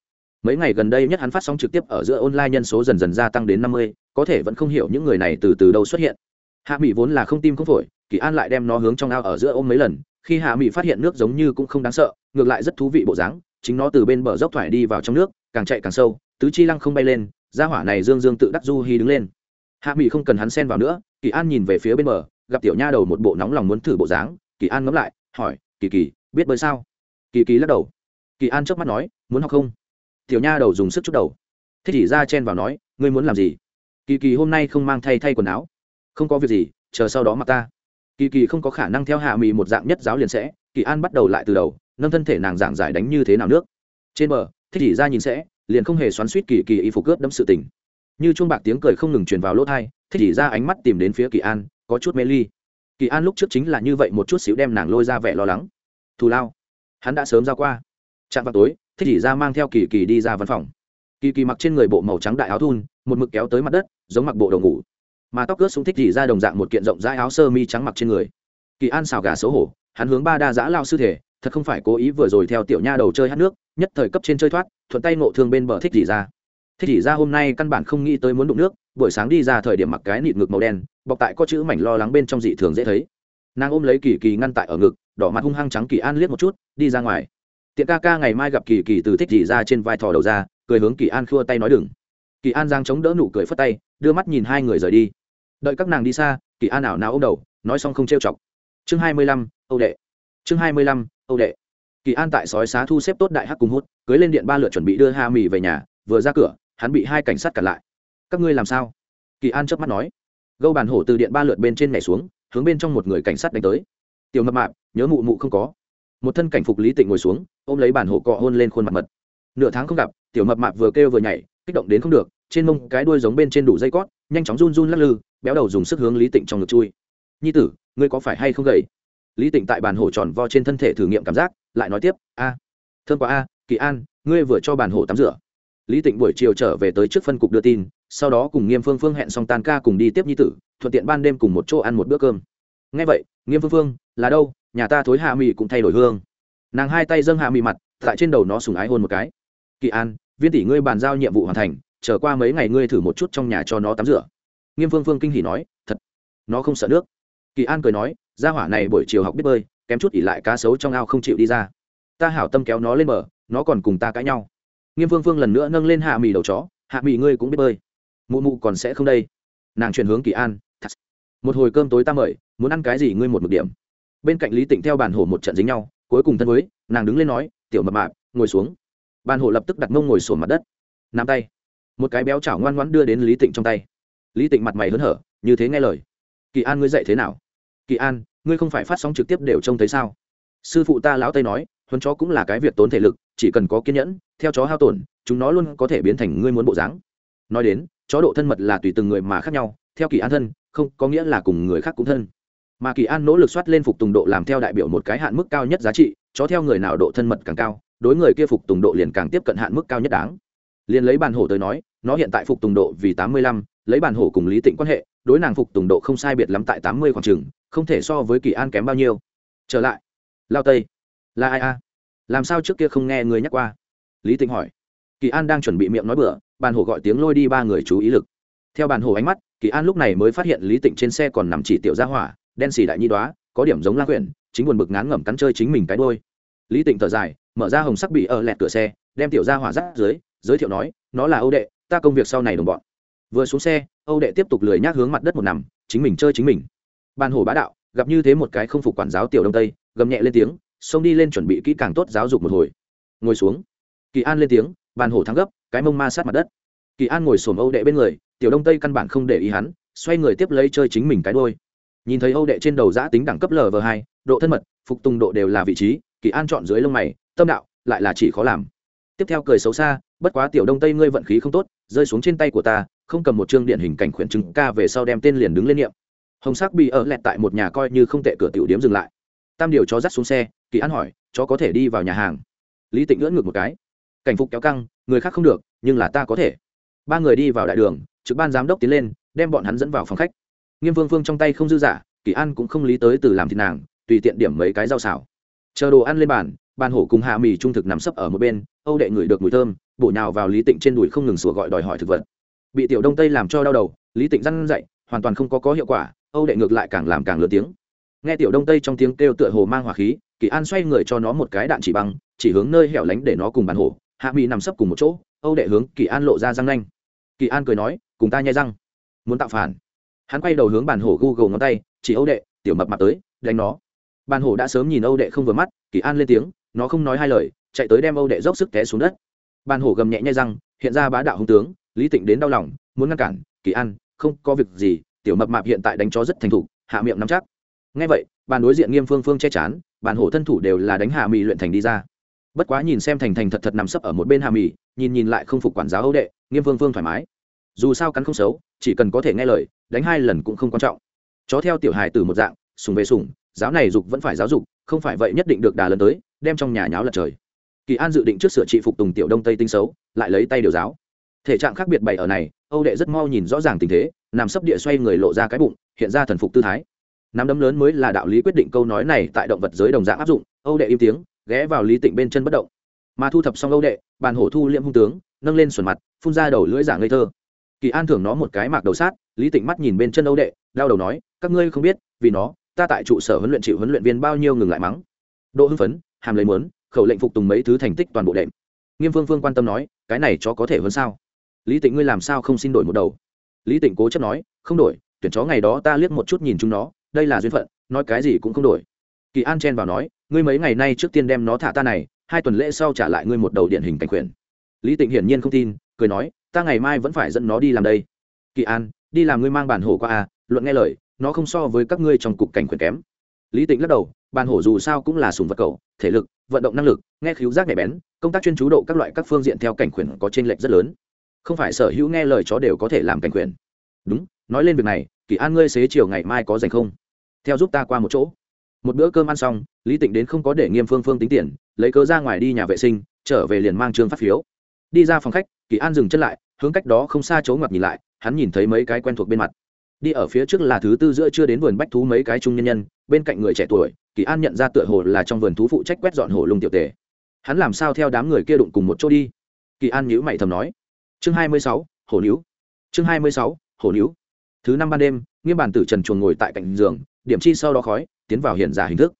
Mấy ngày gần đây nhất hắn phát sóng trực tiếp ở giữa online nhân số dần dần gia tăng đến năm mươi, có thể vẫn không hiểu những người này từ từ đâu xuất hiện. Hạ mỹ vốn là không tim không phổi, kỳ an lại đem nó hướng trong ao ở giữa ôm mấy lần, khi hạ mỹ phát hiện nước giống như cũng không đáng sợ, ngược lại rất thú vị bộ dáng, chính nó từ bên bờ dốc thoải đi vào trong nước, càng chạy càng sâu, tứ chi lăng không bay lên ra hỏa này dương dương tự đắc du hi đứng lên hạ mỹ không cần hắn xen vào nữa, kỳ an nhìn về phía bên bờ, gặp tiểu nha đầu một bộ nóng lòng muốn thử bộ dáng, kỳ an ngẫm lại, hỏi, kỳ kỳ, biết bơi sao? Kỳ kỳ lắc đầu. Kỳ an trước mắt nói, muốn học không? Tiểu nha đầu dùng sức chút đầu. Thích chỉ ra chen vào nói, ngươi muốn làm gì? Kỳ kỳ hôm nay không mang thay thay quần áo. Không có việc gì, chờ sau đó mặc ta. Kỳ kỳ không có khả năng theo hạ mỹ một dạng nhất giáo liền sẽ, kỳ an bắt đầu lại từ đầu, nâng thân thể nàng giảng giải đánh như thế nào nước. Trên bờ thích chỉ ra nhìn sẽ, liền không hề xoắn suýt kỳ kỳ y phục cướp đâm sự tình như chuông bạc tiếng cười không ngừng truyền vào lỗ thai, thích chỉ ra ánh mắt tìm đến phía kỳ an, có chút mê ly. Kỳ an lúc trước chính là như vậy một chút xíu đem nàng lôi ra vẻ lo lắng. Thù lao. Hắn đã sớm ra qua. Chạm vào tối, thích chỉ ra mang theo kỳ kỳ đi ra văn phòng. Kỳ kỳ mặc trên người bộ màu trắng đại áo thun, một mực kéo tới mặt đất, giống mặc bộ đầu ngủ. Mà tóc cướp xuống thích chỉ ra đồng dạng một kiện rộng rãi áo sơ mi trắng mặc trên người. Kỳ an xào gà xấu hổ, hắn hướng ba đa giã lao sư thể, thật không phải cố ý vừa rồi theo tiểu nha đầu chơi hát nước, nhất thời cấp trên chơi thoát, thuận tay ngộ thương bên bờ thích gì ra thích thì ra hôm nay căn bản không nghĩ tới muốn đụng nước, buổi sáng đi ra thời điểm mặc cái nịt ngực màu đen, bọc tại có chữ mảnh lo lắng bên trong dị thường dễ thấy. Nàng ôm lấy kỳ kỳ ngăn tại ở ngực, đỏ mặt hung hăng trắng kỳ an liếc một chút, đi ra ngoài. Tiện ca ca ngày mai gặp kỳ kỳ từ thích gì ra trên vai thò đầu ra, cười hướng kỳ an khua tay nói đừng. Kỳ an giang chống đỡ nụ cười phất tay, đưa mắt nhìn hai người rời đi. Đợi các nàng đi xa, kỳ an ảo nào ô m đầu, nói xong không trêu chọc. Chương hai mươi lăm, âu đệ. Chương hai mươi lăm, âu đệ. Kỳ an tại sói xá thu xếp tốt đại hắc cùng hút, cưới lên điện ba lượt chuẩn bị đưa ha mì về nhà, vừa ra cửa hắn bị hai cảnh sát cản lại. Các ngươi làm sao? Kỳ an chớp mắt nói. Gâu bàn hổ từ điện ba lượt bên trên nhảy xuống hướng bên trong một người cảnh sát đánh tới. Tiểu mập mạp nhớ mụ mụ không có. Một thân cảnh phục lý tịnh ngồi xuống ôm lấy bàn hổ cọ hôn lên khuôn mặt mật. Nửa tháng không gặp tiểu mập mạp vừa kêu vừa nhảy kích động đến không được trên mông cái đuôi giống bên trên đủ dây cót nhanh chóng run run lắc lư béo đầu dùng sức hướng lý tịnh trong ngực chui. Nhi tử ngươi có phải hay không gầy? Lý tịnh tại bàn hổ tròn vo trên thân thể thử nghiệm cảm giác lại nói tiếp a à, thương quá a kỳ an ngươi vừa cho bàn hổ tắm rửa lý tịnh buổi chiều trở về tới trước phân cục đưa tin, sau đó cùng nghiêm phương phương hẹn xong tan ca cùng đi tiếp nhi tử, thuận tiện ban đêm cùng một chỗ ăn một bữa cơm. Ngay vậy, nghiêm phương phương, là đâu, nhà ta thối hạ mì cũng thay đổi hương. Nàng hai tay dâng hạ mì mặt, tại trên đầu nó sùng ái hôn một cái. Kỳ an, viên tỷ ngươi bàn giao nhiệm vụ hoàn thành trở qua mấy ngày ngươi thử một chút trong nhà cho nó tắm rửa. Nghiêm phương phương kinh hỉ nói, thật, nó không sợ nước. Kỳ an cười nói, gia hỏa này buổi chiều học biết bơi, kém chút ỉ lại cá sấu trong ao không chịu đi ra. Ta hảo tâm kéo nó lên bờ, nó còn cùng ta cãi nhau nghiêm phương phương lần nữa nâng lên hạ mì đầu chó, hạ mì ngươi cũng biết bơi. Mụ mụ còn sẽ không đây. Nàng chuyển hướng kỳ an một hồi cơm tối ta mời, muốn ăn cái gì ngươi một mực điểm. Bên cạnh lý tịnh theo bàn hổ một trận dính nhau, cuối cùng thân với, nàng đứng lên nói, tiểu mập mạp, ngồi xuống. Bàn hổ lập tức đặt mông ngồi sổ mặt đất, nắm tay. Một cái béo chảo ngoan ngoãn đưa đến lý tịnh trong tay. Lý tịnh mặt mày hớn hở, như thế nghe lời. Kỳ an ngươi dạy thế nào? Kỳ an, ngươi không phải phát sóng trực tiếp đều trông thấy sao? Sư phụ ta lão tây nói, huấn chó cũng là cái việc tốn thể lực chỉ cần có kiên nhẫn, theo chó hao tổn, chúng nó luôn có thể biến thành ngươi muốn bộ dáng. Nói đến, chó độ thân mật là tùy từng người mà khác nhau, theo kỳ an thân, không, có nghĩa là cùng người khác cũng thân. Mà kỳ an nỗ lực soát lên phục tùng độ làm theo đại biểu một cái hạn mức cao nhất giá trị, chó theo người nào độ thân mật càng cao, đối người kia phục tùng độ liền càng tiếp cận hạn mức cao nhất đáng. Liền lấy bàn hổ tới nói, nó hiện tại phục tùng độ vì tám mươi lăm, lấy bàn hổ cùng lý tịnh quan hệ, đối nàng phục tùng độ không sai biệt lắm tại tám mươi khoảng trừng không thể so với kỳ an kém bao nhiêu. Trở lại, lao tây, là ai a? Làm sao trước kia không nghe người nhắc qua? Lý tịnh hỏi. Kỳ an đang chuẩn bị miệng nói bữa bàn hổ gọi tiếng lôi đi ba người chú ý lực. Theo bàn hổ ánh mắt, kỳ an lúc này mới phát hiện lý tịnh trên xe còn nằm chỉ tiểu gia hỏa, đen xì đại nhi đoá, có điểm giống la quyển, chính buồn bực ngán ngẩm cắn chơi chính mình cái đôi lý tịnh thở dài, mở ra hồng sắc bị ở lẹt cửa xe, đem tiểu gia hỏa rác dưới, giới thiệu nói, nó là âu đệ, ta công việc sau này đồng bọn. Vừa xuống xe, âu đệ tiếp tục lười nhác hướng mặt đất một nằm, chính mình chơi chính mình. Bàn hổ bá đạo, gặp như thế một cái không phục quản giáo tiểu đông tây, gầm nhẹ lên tiếng xông đi lên chuẩn bị kỹ càng tốt giáo dục một hồi. Ngồi xuống. Kỳ an lên tiếng, bàn hổ thắng gấp, cái mông ma sát mặt đất. Kỳ an ngồi xổm âu đệ bên người, tiểu đông tây căn bản không để ý hắn, xoay người tiếp lấy chơi chính mình cái đôi. Nhìn thấy âu đệ trên đầu giã tính đẳng cấp lv hai, độ thân mật, phục tùng độ đều là vị trí, kỳ an chọn dưới lông mày, tâm đạo, lại là chỉ khó làm. Tiếp theo cười xấu xa, bất quá tiểu đông tây ngươi vận khí không tốt, rơi xuống trên tay của ta, không cầm một chương điện hình cảnh khuyển chứng ca về sau đem tên liền đứng lên niệm. Hồng sắc bị ở lẹt tại một nhà coi như không tệ cửa tiểu điếm dừng lại. Tam điều chó dắt xuống xe kỳ an hỏi, chó có thể đi vào nhà hàng? Lý tịnh ngưỡng ngược một cái. Cảnh phục kéo căng, người khác không được, nhưng là ta có thể. Ba người đi vào đại đường, trực ban giám đốc tiến lên, đem bọn hắn dẫn vào phòng khách. Nghiêm vương phương trong tay không dư giả, kỳ an cũng không lý tới từ làm thịt nàng, tùy tiện điểm mấy cái rau xào. Chờ đồ ăn lên bàn bàn hổ cùng hạ mì trung thực nằm sấp ở một bên, âu đệ ngửi được mùi thơm, bổ nhào vào lý tịnh trên đùi không ngừng sủa gọi đòi hỏi thực vật. Bị tiểu đông tây làm cho đau đầu, lý tịnh răn dậy, hoàn toàn không có có hiệu quả, âu đệ ngược lại càng làm càng lớn tiếng nghe tiểu đông tây trong tiếng kêu tựa hồ mang hỏa khí, kỳ an xoay người cho nó một cái đạn chỉ băng, chỉ hướng nơi hẻo lánh để nó cùng bàn hổ. Hạ mỹ nằm sấp cùng một chỗ, âu đệ hướng kỳ an lộ ra răng nanh. Kỳ an cười nói, cùng ta nhai răng. Muốn tạo phản. Hắn quay đầu hướng bàn hổ google ngón tay, chỉ âu đệ, tiểu mập mặt tới, đánh nó. Bàn hổ đã sớm nhìn âu đệ không vừa mắt, kỳ an lên tiếng, nó không nói hai lời, chạy tới đem âu đệ dốc sức té xuống đất. Bàn hổ gầm nhẹ nhai răng, hiện ra bá đạo hung tướng, lý tịnh đến đau lòng, muốn ngăn cản, kỳ an, không có việc gì, tiểu mập mạp hiện tại đánh chó rất thành thục, hạ miệng nắm chắc ngay vậy bàn đối diện nghiêm phương phương che chán, bàn hổ thân thủ đều là đánh hà mì luyện thành đi ra. Bất quá nhìn xem thành thành thật thật nằm sấp ở một bên hà mì, nhìn nhìn lại không phục quản giáo âu đệ nghiêm phương phương thoải mái. Dù sao cắn không xấu chỉ cần có thể nghe lời đánh hai lần cũng không quan trọng. Chó theo tiểu hài từ một dạng sùng về sùng giáo này dục vẫn phải giáo dục không phải vậy nhất định được đà lần tới đem trong nhà nháo lật trời. Kỳ an dự định trước sửa trị phục tùng tiểu đông tây tinh xấu lại lấy tay điều giáo. Thể trạng khác biệt bày ở này âu đệ rất mau nhìn rõ ràng tình thế nằm sấp địa xoay người lộ ra cái bụng hiện ra thần phục tư thái nắm đấm lớn mới là đạo lý quyết định câu nói này tại động vật giới đồng dạng áp dụng, âu đệ im tiếng, ghé vào lý tịnh bên chân bất động. Mà thu thập xong âu đệ, bàn hổ thu liệm hung tướng, nâng lên xuẩn mặt, phun ra đầu lưỡi giả ngây thơ. Kỳ an thưởng nó một cái mạc đầu sát, lý tịnh mắt nhìn bên chân âu đệ, đau đầu nói, các ngươi không biết, vì nó, ta tại trụ sở huấn luyện chịu huấn luyện viên bao nhiêu ngừng lại mắng. Độ hưng phấn, hàm lấy mớn khẩu lệnh phục tùng mấy thứ thành tích toàn bộ đệm. Nghiêm phương phương quan tâm nói, cái này chó có thể hơn sao? Lý tịnh ngươi làm sao không xin đổi một đầu? Lý tịnh cố chấp nói, không đổi, tuyển chó ngày đó ta liếc một chút nhìn chúng nó đây là duyên phận, nói cái gì cũng không đổi. Kỳ an chen vào nói, ngươi mấy ngày nay trước tiên đem nó thả ta này, hai tuần lễ sau trả lại ngươi một đầu điển hình cảnh quyền. Lý tịnh hiển nhiên không tin, cười nói, ta ngày mai vẫn phải dẫn nó đi làm đây. Kỳ an, đi làm ngươi mang bản hổ qua à luận nghe lời, nó không so với các ngươi trong cục cảnh quyền kém. Lý tịnh lắc đầu, bản hổ dù sao cũng là sùng vật cầu, thể lực, vận động năng lực, nghe khíu giác nhạy bén, công tác chuyên chú độ các loại các phương diện theo cảnh quyền có t r ê n lệch rất lớn. Không phải sở hữu nghe lời chó đều có thể làm cảnh quyền. Đúng, nói lên việc này, kỳ an ngươi xế chiều ngày mai có dành không? Theo giúp ta qua một chỗ. Một bữa cơm ăn xong, lý tịnh đến không có để nghiêm phương phương tính tiền, lấy cớ ra ngoài đi nhà vệ sinh, trở về liền mang trương phát phiếu. Đi ra phòng khách, kỳ an dừng chân lại, hướng cách đó không xa chỗ ngoặt nhìn lại, hắn nhìn thấy mấy cái quen thuộc bên mặt. Đi ở phía trước là thứ tư giữa chưa đến vườn bách thú mấy cái trung nhân nhân, bên cạnh người trẻ tuổi, kỳ an nhận ra tựa hồ là trong vườn thú phụ trách quét dọn hồ lung tiểu tề. Hắn làm sao theo đám người kia đụng cùng một chỗ đi? Kỳ an nhữ mày thầm nói. Chương hai mươi sáu, hồ níu. Chương hai mươi sáu, hồ níu. Thứ năm ban đêm, nghiêm bản tử trần chuồng ngồi tại cạnh giường điểm chi sau đó khói, tiến vào hiện giả hình thức.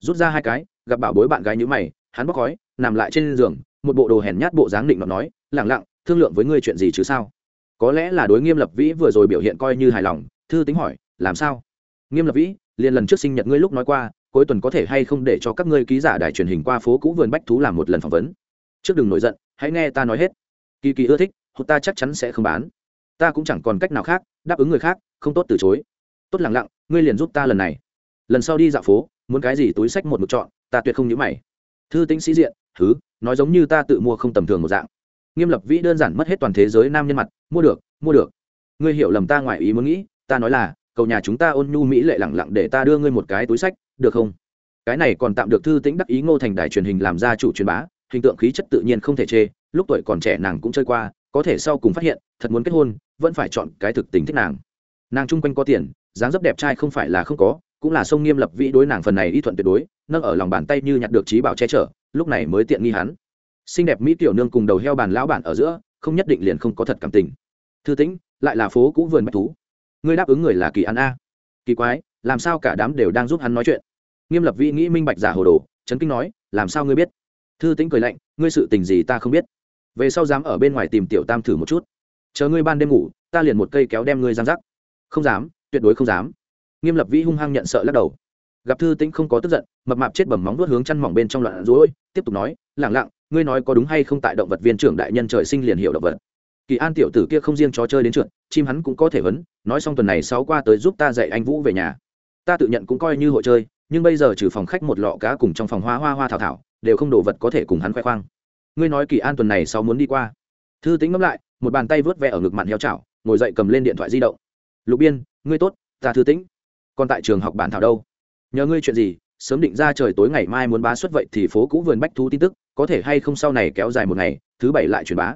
Rút ra hai cái, gặp bảo bối bạn gái như mày, hắn bóc khói, nằm lại trên giường, một bộ đồ hèn nhát bộ dáng định nó nói, lẳng lặng, thương lượng với ngươi chuyện gì chứ sao? Có lẽ là đối nghiêm lập vĩ vừa rồi biểu hiện coi như hài lòng, thư tính hỏi, làm sao? Nghiêm lập vĩ, liền lần trước sinh nhật ngươi lúc nói qua, cuối tuần có thể hay không để cho các ngươi ký giả đài truyền hình qua phố cũ vườn bách thú làm một lần phỏng vấn? Trước đừng nổi giận, hãy nghe ta nói hết. Kỳ kỳ ưa thích, hụt ta chắc chắn sẽ không bán. Ta cũng chẳng còn cách nào khác, đáp ứng người khác, không tốt từ chối tốt lẳng lặng, ngươi liền giúp ta lần này. Lần sau đi dạo phố, muốn cái gì túi sách một mực chọn, ta tuyệt không nhớ mày. Thư tính sĩ diện thứ nói giống như ta tự mua không tầm thường một dạng. Nghiêm lập vĩ đơn giản mất hết toàn thế giới nam nhân mặt, mua được mua được. Ngươi hiểu lầm ta ngoài ý muốn nghĩ, ta nói là cầu nhà chúng ta ôn nhu mỹ lệ lẳng lặng để ta đưa ngươi một cái túi sách, được không? Cái này còn tạm được thư tĩnh đắc ý ngô thành đài truyền hình làm ra chủ truyền bá, hình tượng khí chất tự nhiên không thể chê, lúc tuổi còn trẻ nàng cũng chơi qua, có thể sau cùng phát hiện, thật muốn kết hôn, vẫn phải chọn cái thực tình thích nàng. Nàng chung quanh có tiền dáng dấp đẹp trai không phải là không có, cũng là sông nghiêm lập vĩ đối nàng phần này y thuận tuyệt đối, nâng ở lòng bàn tay như nhặt được trí bảo che chở, lúc này mới tiện nghi hắn. Xinh đẹp mỹ tiểu nương cùng đầu heo bàn lão bản ở giữa, không nhất định liền không có thật cảm tình. Thư tĩnh, lại là phố cũ vườn bách thú. Ngươi đáp ứng người là kỳ ăn a. Kỳ quái, làm sao cả đám đều đang giúp hắn nói chuyện? Nghiêm lập vĩ nghĩ minh bạch giả hồ đồ trấn kinh nói, làm sao ngươi biết? Thư tĩnh cười lạnh, ngươi sự tình gì ta không biết? Về sau dám ở bên ngoài tìm tiểu tam thử một chút. Chờ ngươi ban đêm ngủ, ta liền một cây kéo đem ngươi giang rắc không dám tuyệt đối không dám. Nghiêm lập vĩ hung hăng nhận sợ lắc đầu. Gặp thư tĩnh không có tức giận, mập mạp chết bầm móng vuốt hướng chăn mỏng bên trong loạn rối tiếp tục nói, lẳng lặng, ngươi nói có đúng hay không tại động vật viên trưởng đại nhân trời sinh liền hiệu động vật. Kỳ an tiểu tử kia không riêng chó chơi đến trượt, chim hắn cũng có thể vấn nói xong tuần này sáu qua tới giúp ta dạy anh vũ về nhà. Ta tự nhận cũng coi như hội chơi, nhưng bây giờ trừ phòng khách một lọ cá cùng trong phòng hoa hoa hoa thảo thảo, đều không đồ vật có thể cùng hắn khoe khoang. Ngươi nói kỳ an tuần này sáu muốn đi qua. Thư tính ngẫm lại, một bàn tay vớt ve ở ngực mặn heo chảo, ngồi dậy cầm lên điện thoại di động lục biên, ngươi tốt, ta thư tĩnh. Còn tại trường học bản thảo đâu? Nhờ ngươi chuyện gì, sớm định ra trời tối ngày mai muốn bá xuất vậy thì phố cũ vườn bách thú tin tức, có thể hay không sau này kéo dài một ngày, thứ bảy lại truyền bá.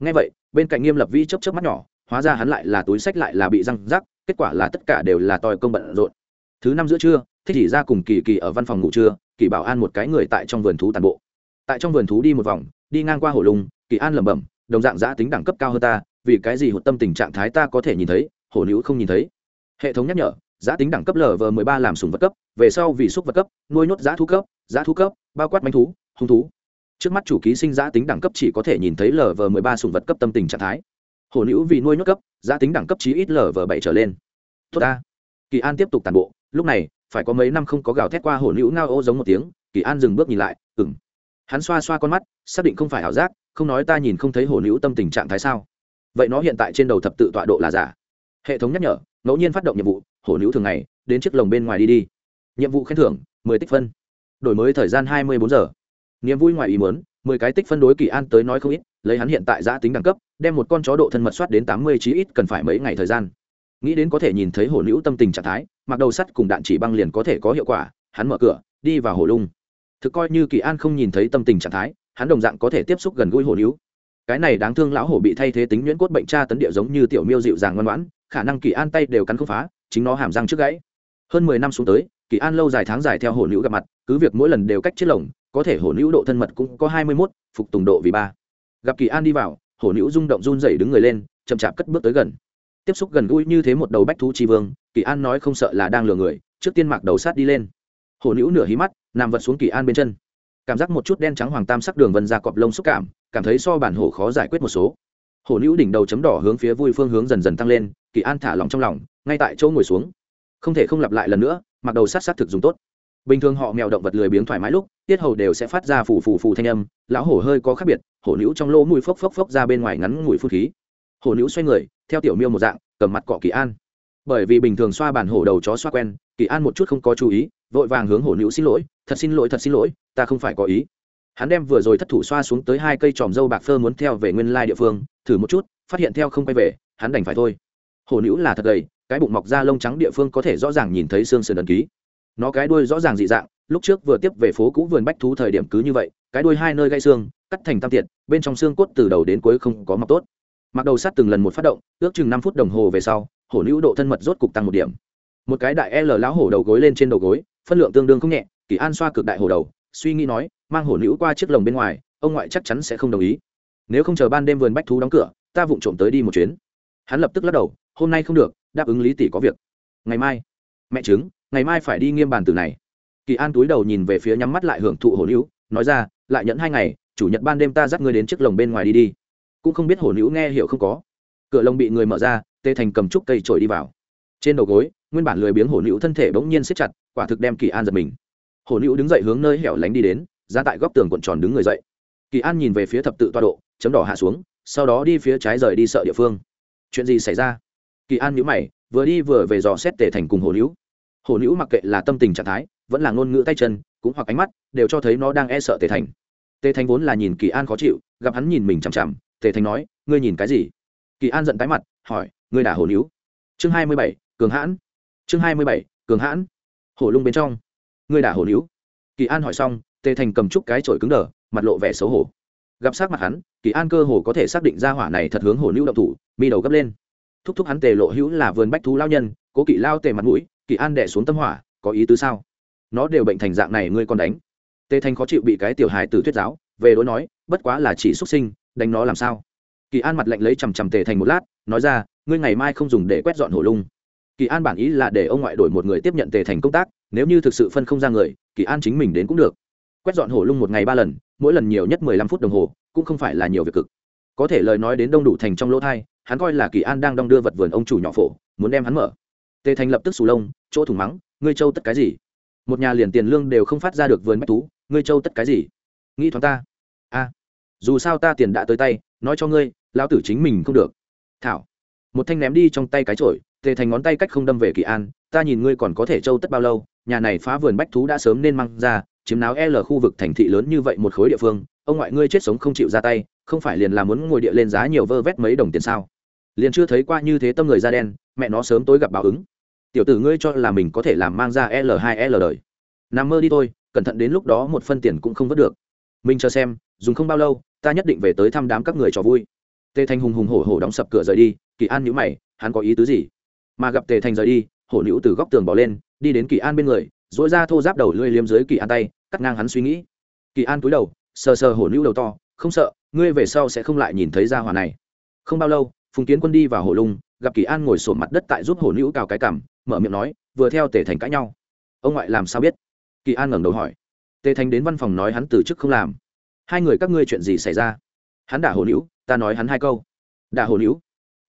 Ngay vậy, bên cạnh nghiêm lập vi chấp chấp mắt nhỏ, hóa ra hắn lại là túi sách lại là bị răng rắc, kết quả là tất cả đều là tòi công bận rộn. Thứ năm giữa trưa, thích chỉ ra cùng kỳ kỳ ở văn phòng ngủ trưa, kỳ bảo an một cái người tại trong vườn thú tàn bộ. Tại trong vườn thú đi một vòng, đi ngang qua hồ lùng, kỳ an lẩm bẩm, đồng dạng giã tính đẳng cấp cao hơn ta, vì cái gì hụt tâm tình trạng thái ta có thể nhìn thấy hổ nữ không nhìn thấy. Hệ thống nhắc nhở, giá tính đẳng cấp lv mười ba làm sùng vật cấp, về sau vì xúc vật cấp, nuôi nhốt giá thu cấp, giá thu cấp, bao quát bánh thú, hung thú. Trước mắt chủ ký sinh giá tính đẳng cấp chỉ có thể nhìn thấy lv mười ba sùng vật cấp tâm tình trạng thái. Hổ nữ vì nuôi nhốt cấp, giá tính đẳng cấp chí ít lv bảy trở lên. Tốt ta. Kỳ an tiếp tục tàn bộ, lúc này, phải có mấy năm không có gào thét qua hổ nữ ngao ô giống một tiếng, kỳ an dừng bước nhìn lại ừng hắn xoa xoa con mắt, xác định không phải ảo giác, không nói ta nhìn không thấy hổ nữ tâm tình trạng thái sao. Vậy nó hiện tại trên đầu thập tự tọa độ là giả hệ thống nhắc nhở, ngẫu nhiên phát động nhiệm vụ, hổ nữ thường ngày, đến chiếc lồng bên ngoài đi đi. Nhiệm vụ khen thưởng, mười tích phân. Đổi mới thời gian hai mươi bốn giờ. Niềm vui ngoài ý muốn, mười cái tích phân đối kỳ an tới nói không ít, lấy hắn hiện tại giã tính đẳng cấp, đem một con chó độ thân mật soát đến tám mươi chí ít cần phải mấy ngày thời gian. Nghĩ đến có thể nhìn thấy hổ nữ tâm tình trạng thái, mặc đầu sắt cùng đạn chỉ băng liền có thể có hiệu quả, hắn mở cửa, đi vào hổ lung. Thực coi như kỳ an không nhìn thấy tâm tình trạng thái, hắn đồng dạng có thể tiếp xúc gần gũi hổ nữ cái này đáng thương lão hổ bị thay thế tính nhuyễn cốt bệnh tra tấn địa giống như tiểu miêu dịu dàng ngoan ngoãn khả năng kỳ an tay đều cắn không phá, chính nó hàm răng trước gãy. Hơn mười năm xuống tới, kỳ an lâu dài tháng dài theo hổ nữ gặp mặt, cứ việc mỗi lần đều cách chết lồng, có thể hổ nữ độ thân mật cũng có hai mươi mốt, phục tùng độ vì ba. Gặp kỳ an đi vào, hổ nữ rung động run dậy đứng người lên, chậm chạp cất bước tới gần. Tiếp xúc gần gũi như thế một đầu bách thú tri vương, kỳ an nói không sợ là đang lừa người, trước tiên mạc đầu sát đi lên. Hổ nữ nửa hí mắt, nằm vật xuống kỳ an bên chân. Cảm giác một chút đen trắng hoàng tam sắc đường vân ra cọp lông xúc cảm cảm thấy so bản hổ khó giải quyết một số. Hổ nữ đỉnh đầu chấm đỏ hướng phía vui phương hướng dần dần tăng lên kỳ an thả lòng trong lòng, ngay tại chỗ ngồi xuống. Không thể không lặp lại lần nữa, mặc đầu sát sát thực dùng tốt. Bình thường họ mèo động vật lười biếng thoải mái lúc, tiết hầu đều sẽ phát ra phù phù phù thanh âm, lão hổ hơi có khác biệt, hổ nữ trong lỗ mùi phốc phốc phốc ra bên ngoài ngắn mùi phun khí. Hổ nữ xoay người, theo tiểu miêu một dạng, cầm mặt cọ kỳ an. Bởi vì bình thường xoa bản hổ đầu chó xoa quen, kỳ an một chút không có chú ý, vội vàng hướng hổ nữ xin lỗi, thật xin lỗi, thật xin lỗi, ta không phải có ý. Hắn đem vừa rồi thất thủ xoa xuống tới hai cây tròm dâu bạc phơ muốn theo về nguyên lai địa phương, thử một chút, phát hiện theo không quay về, hắn đành phải thôi hổ nữ là thật gầy, cái bụng mọc ra lông trắng địa phương có thể rõ ràng nhìn thấy xương sườn ấn ký. Nó cái đuôi rõ ràng dị dạng, lúc trước vừa tiếp về phố cũ vườn bách thú thời điểm cứ như vậy, cái đuôi hai nơi gãy xương, cắt thành tam tiệt, bên trong xương cốt từ đầu đến cuối không có mọc tốt. Mặc đầu sắt từng lần một phát động, ước chừng năm phút đồng hồ về sau, hổ nữ độ thân mật rốt cục tăng một điểm. Một cái đại l lão hổ đầu gối lên trên đầu gối, phân lượng tương đương không nhẹ, kỳ an xoa cực đại hổ đầu, suy nghĩ nói, mang hổ nữ qua chiếc lồng bên ngoài, ông ngoại chắc chắn sẽ không đồng ý. Nếu không chờ ban đêm vườn bách thú đóng cửa, ta vụng trộm tới đi một chuyến. Hắn lập tức lắc đầu hôm nay không được, đáp ứng lý tỷ có việc. Ngày mai. Mẹ chứng ngày mai phải đi nghiêm bàn từ này. Kỳ an túi đầu nhìn về phía nhắm mắt lại hưởng thụ hồn hữu nói ra, lại nhẫn hai ngày, chủ nhật ban đêm ta dắt ngươi đến chiếc lồng bên ngoài đi đi. Cũng không biết hồn hữu nghe hiểu không có. Cửa lồng bị người mở ra, tê thành cầm trúc cây trổi đi vào. Trên đầu gối, nguyên bản lười biếng hồn hữu thân thể bỗng nhiên siết chặt, quả thực đem kỳ an giật mình. Hồn hữu đứng dậy hướng nơi hẻo lánh đi đến, ra tại góc tường cuộn tròn đứng người dậy. Kỳ an nhìn về phía thập tự toa độ, chấm đỏ hạ xuống, sau đó đi phía trái rời đi sợ địa phương. Chuyện gì xảy ra? Kỳ an nhữ mày, vừa đi vừa về dò xét tề thành cùng hồ nữ hồ nữ mặc kệ là tâm tình trạng thái, vẫn là ngôn ngữ tay chân, cũng hoặc ánh mắt, đều cho thấy nó đang e sợ tề thành. Tề thành vốn là nhìn kỳ an khó chịu, gặp hắn nhìn mình chằm chằm, tề thành nói, ngươi nhìn cái gì? Kỳ an giận tái mặt, hỏi, ngươi đả hồ nữ chương hai mươi bảy, cường hãn. Chương hai mươi bảy, cường hãn. Hổ lung bên trong. Ngươi đả hồ nữ kỳ an hỏi xong, tề thành cầm chúc cái chổi cứng đờ, mặt lộ vẻ xấu hổ. Gặp sát mặt hắn, kỳ an cơ hồ có thể xác định ra hỏa này thật hướng hổ nữ động thủ, mi đầu gấp lên thúc thúc hắn tề lộ hữu là vườn bách thú lao nhân, cố kỵ lao tề mặt mũi kỳ an đẻ xuống tâm hỏa, có ý tứ sao? Nó đều bệnh thành dạng này ngươi còn đánh. Tề thành khó chịu bị cái tiểu hài tử thuyết giáo, về đối nói, bất quá là chỉ xuất sinh, đánh nó làm sao? Kỳ an mặt lạnh lấy chằm chằm tề thành một lát, nói ra, ngươi ngày mai không dùng để quét dọn hổ lung. Kỳ an bản ý là để ông ngoại đổi một người tiếp nhận tề thành công tác, nếu như thực sự phân không ra người kỳ an chính mình đến cũng được. Quét dọn hổ lung một ngày ba lần, mỗi lần nhiều nhất mười lăm phút đồng hồ, cũng không phải là nhiều việc cực. Có thể lời nói đến đông đủ thành trong lỗ thai hắn coi là kỳ an đang đong đưa vật vườn ông chủ nhỏ phổ, muốn đem hắn mở. Tề thành lập tức sù lông, chỗ thủng mắng, ngươi châu tất cái gì? Một nhà liền tiền lương đều không phát ra được vườn bách tú ngươi châu tất cái gì? Nghĩ thoáng ta. A, dù sao ta tiền đã tới tay, nói cho ngươi, lão tử chính mình không được. Thảo. Một thanh ném đi trong tay cái trội tề thành ngón tay cách không đâm về kỳ an, ta nhìn ngươi còn có thể châu tất bao lâu, nhà này phá vườn bách thú đã sớm nên mang ra, chiếm náo e l khu vực thành thị lớn như vậy một khối địa phương, ông ngoại ngươi chết sống không chịu ra tay không phải liền là muốn ngồi địa lên giá nhiều vơ vét mấy đồng tiền sao? Liền chưa thấy qua như thế tâm người da đen, mẹ nó sớm tối gặp báo ứng. Tiểu tử ngươi cho là mình có thể làm mang ra l 2 l đời. Nằm mơ đi thôi, cẩn thận đến lúc đó một phân tiền cũng không vớt được. Mình chờ xem, dùng không bao lâu, ta nhất định về tới thăm đám các người trò vui. Tề thành hùng hùng hổ hổ đóng sập cửa rời đi, kỳ an nhữ mày, hắn có ý tứ gì? Mà gặp tề thành rời đi, hổ nữ từ góc tường bỏ lên, đi đến kỳ an bên người dỗi ra thô giáp đầu lưỡi liếm dưới kỳ an tay, cắt ngang hắn suy nghĩ. Kỳ an cúi đầu, sờ sờ hổ nữ đầu to, không sợ ngươi về sau sẽ không lại nhìn thấy gia hỏa này. Không bao lâu, phùng kiến quân đi vào hồ lung, gặp kỳ an ngồi sổ mặt đất tại giúp hổ nữ cào cái cảm mở miệng nói, vừa theo tề thành cãi nhau. Ông ngoại làm sao biết? Kỳ an ngẩng đầu hỏi. Tề thành đến văn phòng nói hắn từ chức không làm. Hai người các ngươi chuyện gì xảy ra? Hắn đả hồ nữ, ta nói hắn hai câu. Đả hồ nữ?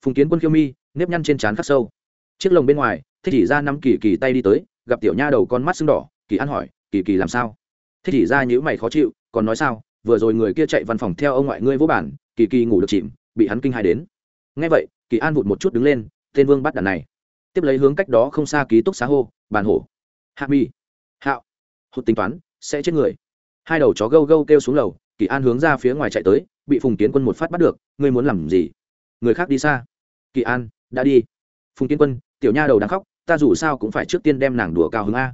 Phùng kiến quân khiêu mi, nếp nhăn trên trán khắc sâu. Chiếc lồng bên ngoài, thích chỉ ra năm kỳ kỳ tay đi tới, gặp tiểu nha đầu con mắt sưng đỏ, kỳ an hỏi, kỳ kỳ làm sao? Thích chỉ ra nhữ mày khó chịu, còn nói sao? Vừa rồi người kia chạy văn phòng theo ông ngoại ngươi vô bản, kỳ kỳ ngủ được chìm, bị hắn kinh hai đến. Ngay vậy, kỳ an vụt một chút đứng lên, tên vương bắt đàn này. Tiếp lấy hướng cách đó không xa ký túc xá hô, bàn hổ. Hạ mi. Hạo. Hụt tính toán, sẽ chết người. Hai đầu chó gâu gâu kêu xuống lầu, kỳ an hướng ra phía ngoài chạy tới, bị phùng kiến quân một phát bắt được, ngươi muốn làm gì? Người khác đi xa. Kỳ an, đã đi. Phùng kiến quân, tiểu nha đầu đang khóc, ta dù sao cũng phải trước tiên đem nàng đùa cao hứng a.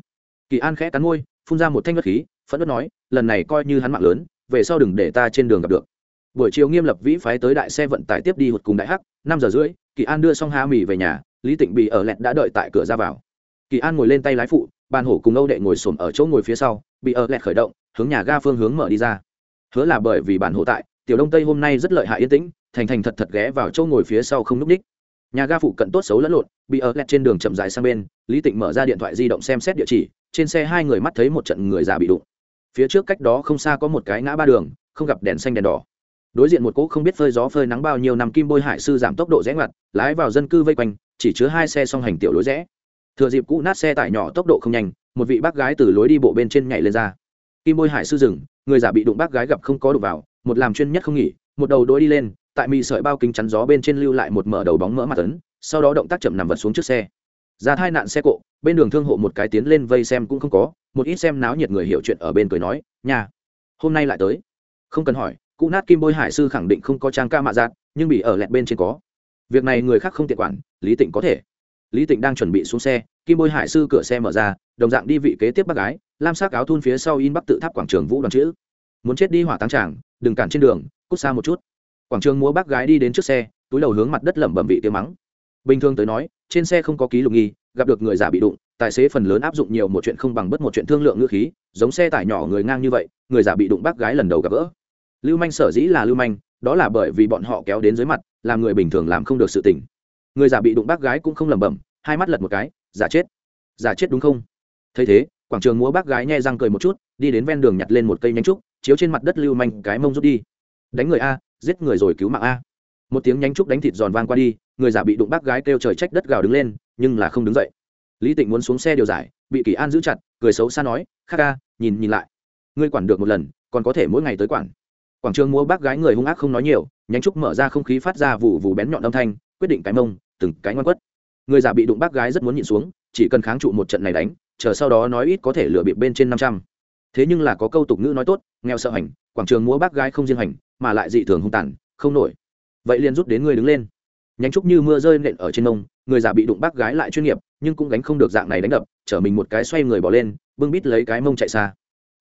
Kỳ an khẽ cắn môi, phun ra một thanh ngất khí, phẫn nộ nói, lần này coi như hắn mạng lớn về sau đừng để ta trên đường gặp được. Buổi chiều nghiêm lập vĩ phái tới đại xe vận tải tiếp đi hụt cùng đại hắc, năm giờ rưỡi, kỳ an đưa xong ha mì về nhà, lý tịnh bị ở lẹt đã đợi tại cửa ra vào. Kỳ an ngồi lên tay lái phụ, bàn hổ cùng âu đệ ngồi xổm ở chỗ ngồi phía sau, bị ở lẹt khởi động, hướng nhà ga phương hướng mở đi ra. Hứa là bởi vì bản hổ tại, tiểu đông tây hôm nay rất lợi hại yên tĩnh, thành thành thật thật ghé vào chỗ ngồi phía sau không núp ních. Nhà ga phụ cận tốt xấu lẫn lộn, bị ở lẹt trên đường chậm dài sang bên, lý tịnh mở ra điện thoại di động xem xét địa chỉ, trên xe hai người mắt thấy một trận người già bị đụng phía trước cách đó không xa có một cái ngã ba đường, không gặp đèn xanh đèn đỏ. Đối diện một cỗ không biết phơi gió phơi nắng bao nhiêu năm kim bôi hải sư giảm tốc độ rẽ ngoặt, lái vào dân cư vây quanh, chỉ chứa hai xe song hành tiểu lối rẽ. Thừa dịp cũ nát xe tải nhỏ tốc độ không nhanh, một vị bác gái từ lối đi bộ bên trên nhảy lên ra. Kim bôi hải sư dừng, người giả bị đụng bác gái gặp không có đụng vào, một làm chuyên nhất không nghỉ, một đầu đôi đi lên, tại mì sợi bao kính chắn gió bên trên lưu lại một mở đầu bóng mỡ mặt tấn sau đó động tác chậm nằm vật xuống trước xe. Ra thai nạn xe cộ bên đường thương hộ một cái tiến lên vây xem cũng không có, một ít xem náo nhiệt người hiểu chuyện ở bên cười nói nhà hôm nay lại tới. Không cần hỏi cụ nát kim bôi hải sư khẳng định không có trang ca mạ giạt, nhưng bị ở lẹt bên trên có. Việc này người khác không tiện quản, lý tịnh có thể. Lý tịnh đang chuẩn bị xuống xe, kim bôi hải sư cửa xe mở ra, đồng dạng đi vị kế tiếp bác gái, lam sắc áo thun phía sau in bắc tự tháp quảng trường vũ đoàn chữ. Muốn chết đi hỏa táng tràng, đừng cản trên đường, cút xa một chút. Quảng trường múa bác gái đi đến trước xe, túi đầu hướng mặt đất lẩm bẩm vị tiếng mắng. Bình thường tới nói, trên xe không có ký lục nghi gặp được người giả bị đụng, tài xế phần lớn áp dụng nhiều một chuyện không bằng bất một chuyện thương lượng ngữ khí, giống xe tải nhỏ người ngang như vậy, người giả bị đụng bác gái lần đầu gặp gỡ. Lưu manh sở dĩ là lưu manh, đó là bởi vì bọn họ kéo đến dưới mặt làm người bình thường làm không được sự tình. Người giả bị đụng bác gái cũng không lẩm bẩm, hai mắt lật một cái, giả chết. Giả chết đúng không? Thấy thế, quảng trường múa bác gái nhẹ răng cười một chút, đi đến ven đường nhặt lên một cây nhánh trúc, chiếu trên mặt đất lưu manh cái mông rút đi. Đánh người a, giết người rồi cứu mạng a. Một tiếng nhánh trúc đánh thịt giòn vang qua đi người già bị đụng bác gái kêu trời trách đất gào đứng lên, nhưng là không đứng dậy. Lý tịnh muốn xuống xe điều giải, bị kỳ an giữ chặt, cười xấu xa nói kha ca, nhìn nhìn lại. Ngươi quản được một lần, còn có thể mỗi ngày tới quản. Quảng trường múa bác gái người hung ác không nói nhiều, nhánh trúc mở ra không khí phát ra vụ vụ bén nhọn âm thanh, quyết định cái mông, từng cái ngoan quất. Người già bị đụng bác gái rất muốn nhịn xuống, chỉ cần kháng trụ một trận này đánh, chờ sau đó nói ít có thể lựa bịp bên trên năm trăm. Thế nhưng là có câu tục ngữ nói tốt, nghèo sợ hành, quảng trường múa bác gái không riêng hành, mà lại dị thường hung tàn, không nổi. Vậy liền rút đến người đứng lên nhánh trúc như mưa rơi nện ở trên nông người già bị đụng bác gái lại chuyên nghiệp, nhưng cũng gánh không được dạng này đánh đập, chở mình một cái xoay người bỏ lên, bưng bít lấy cái mông chạy xa.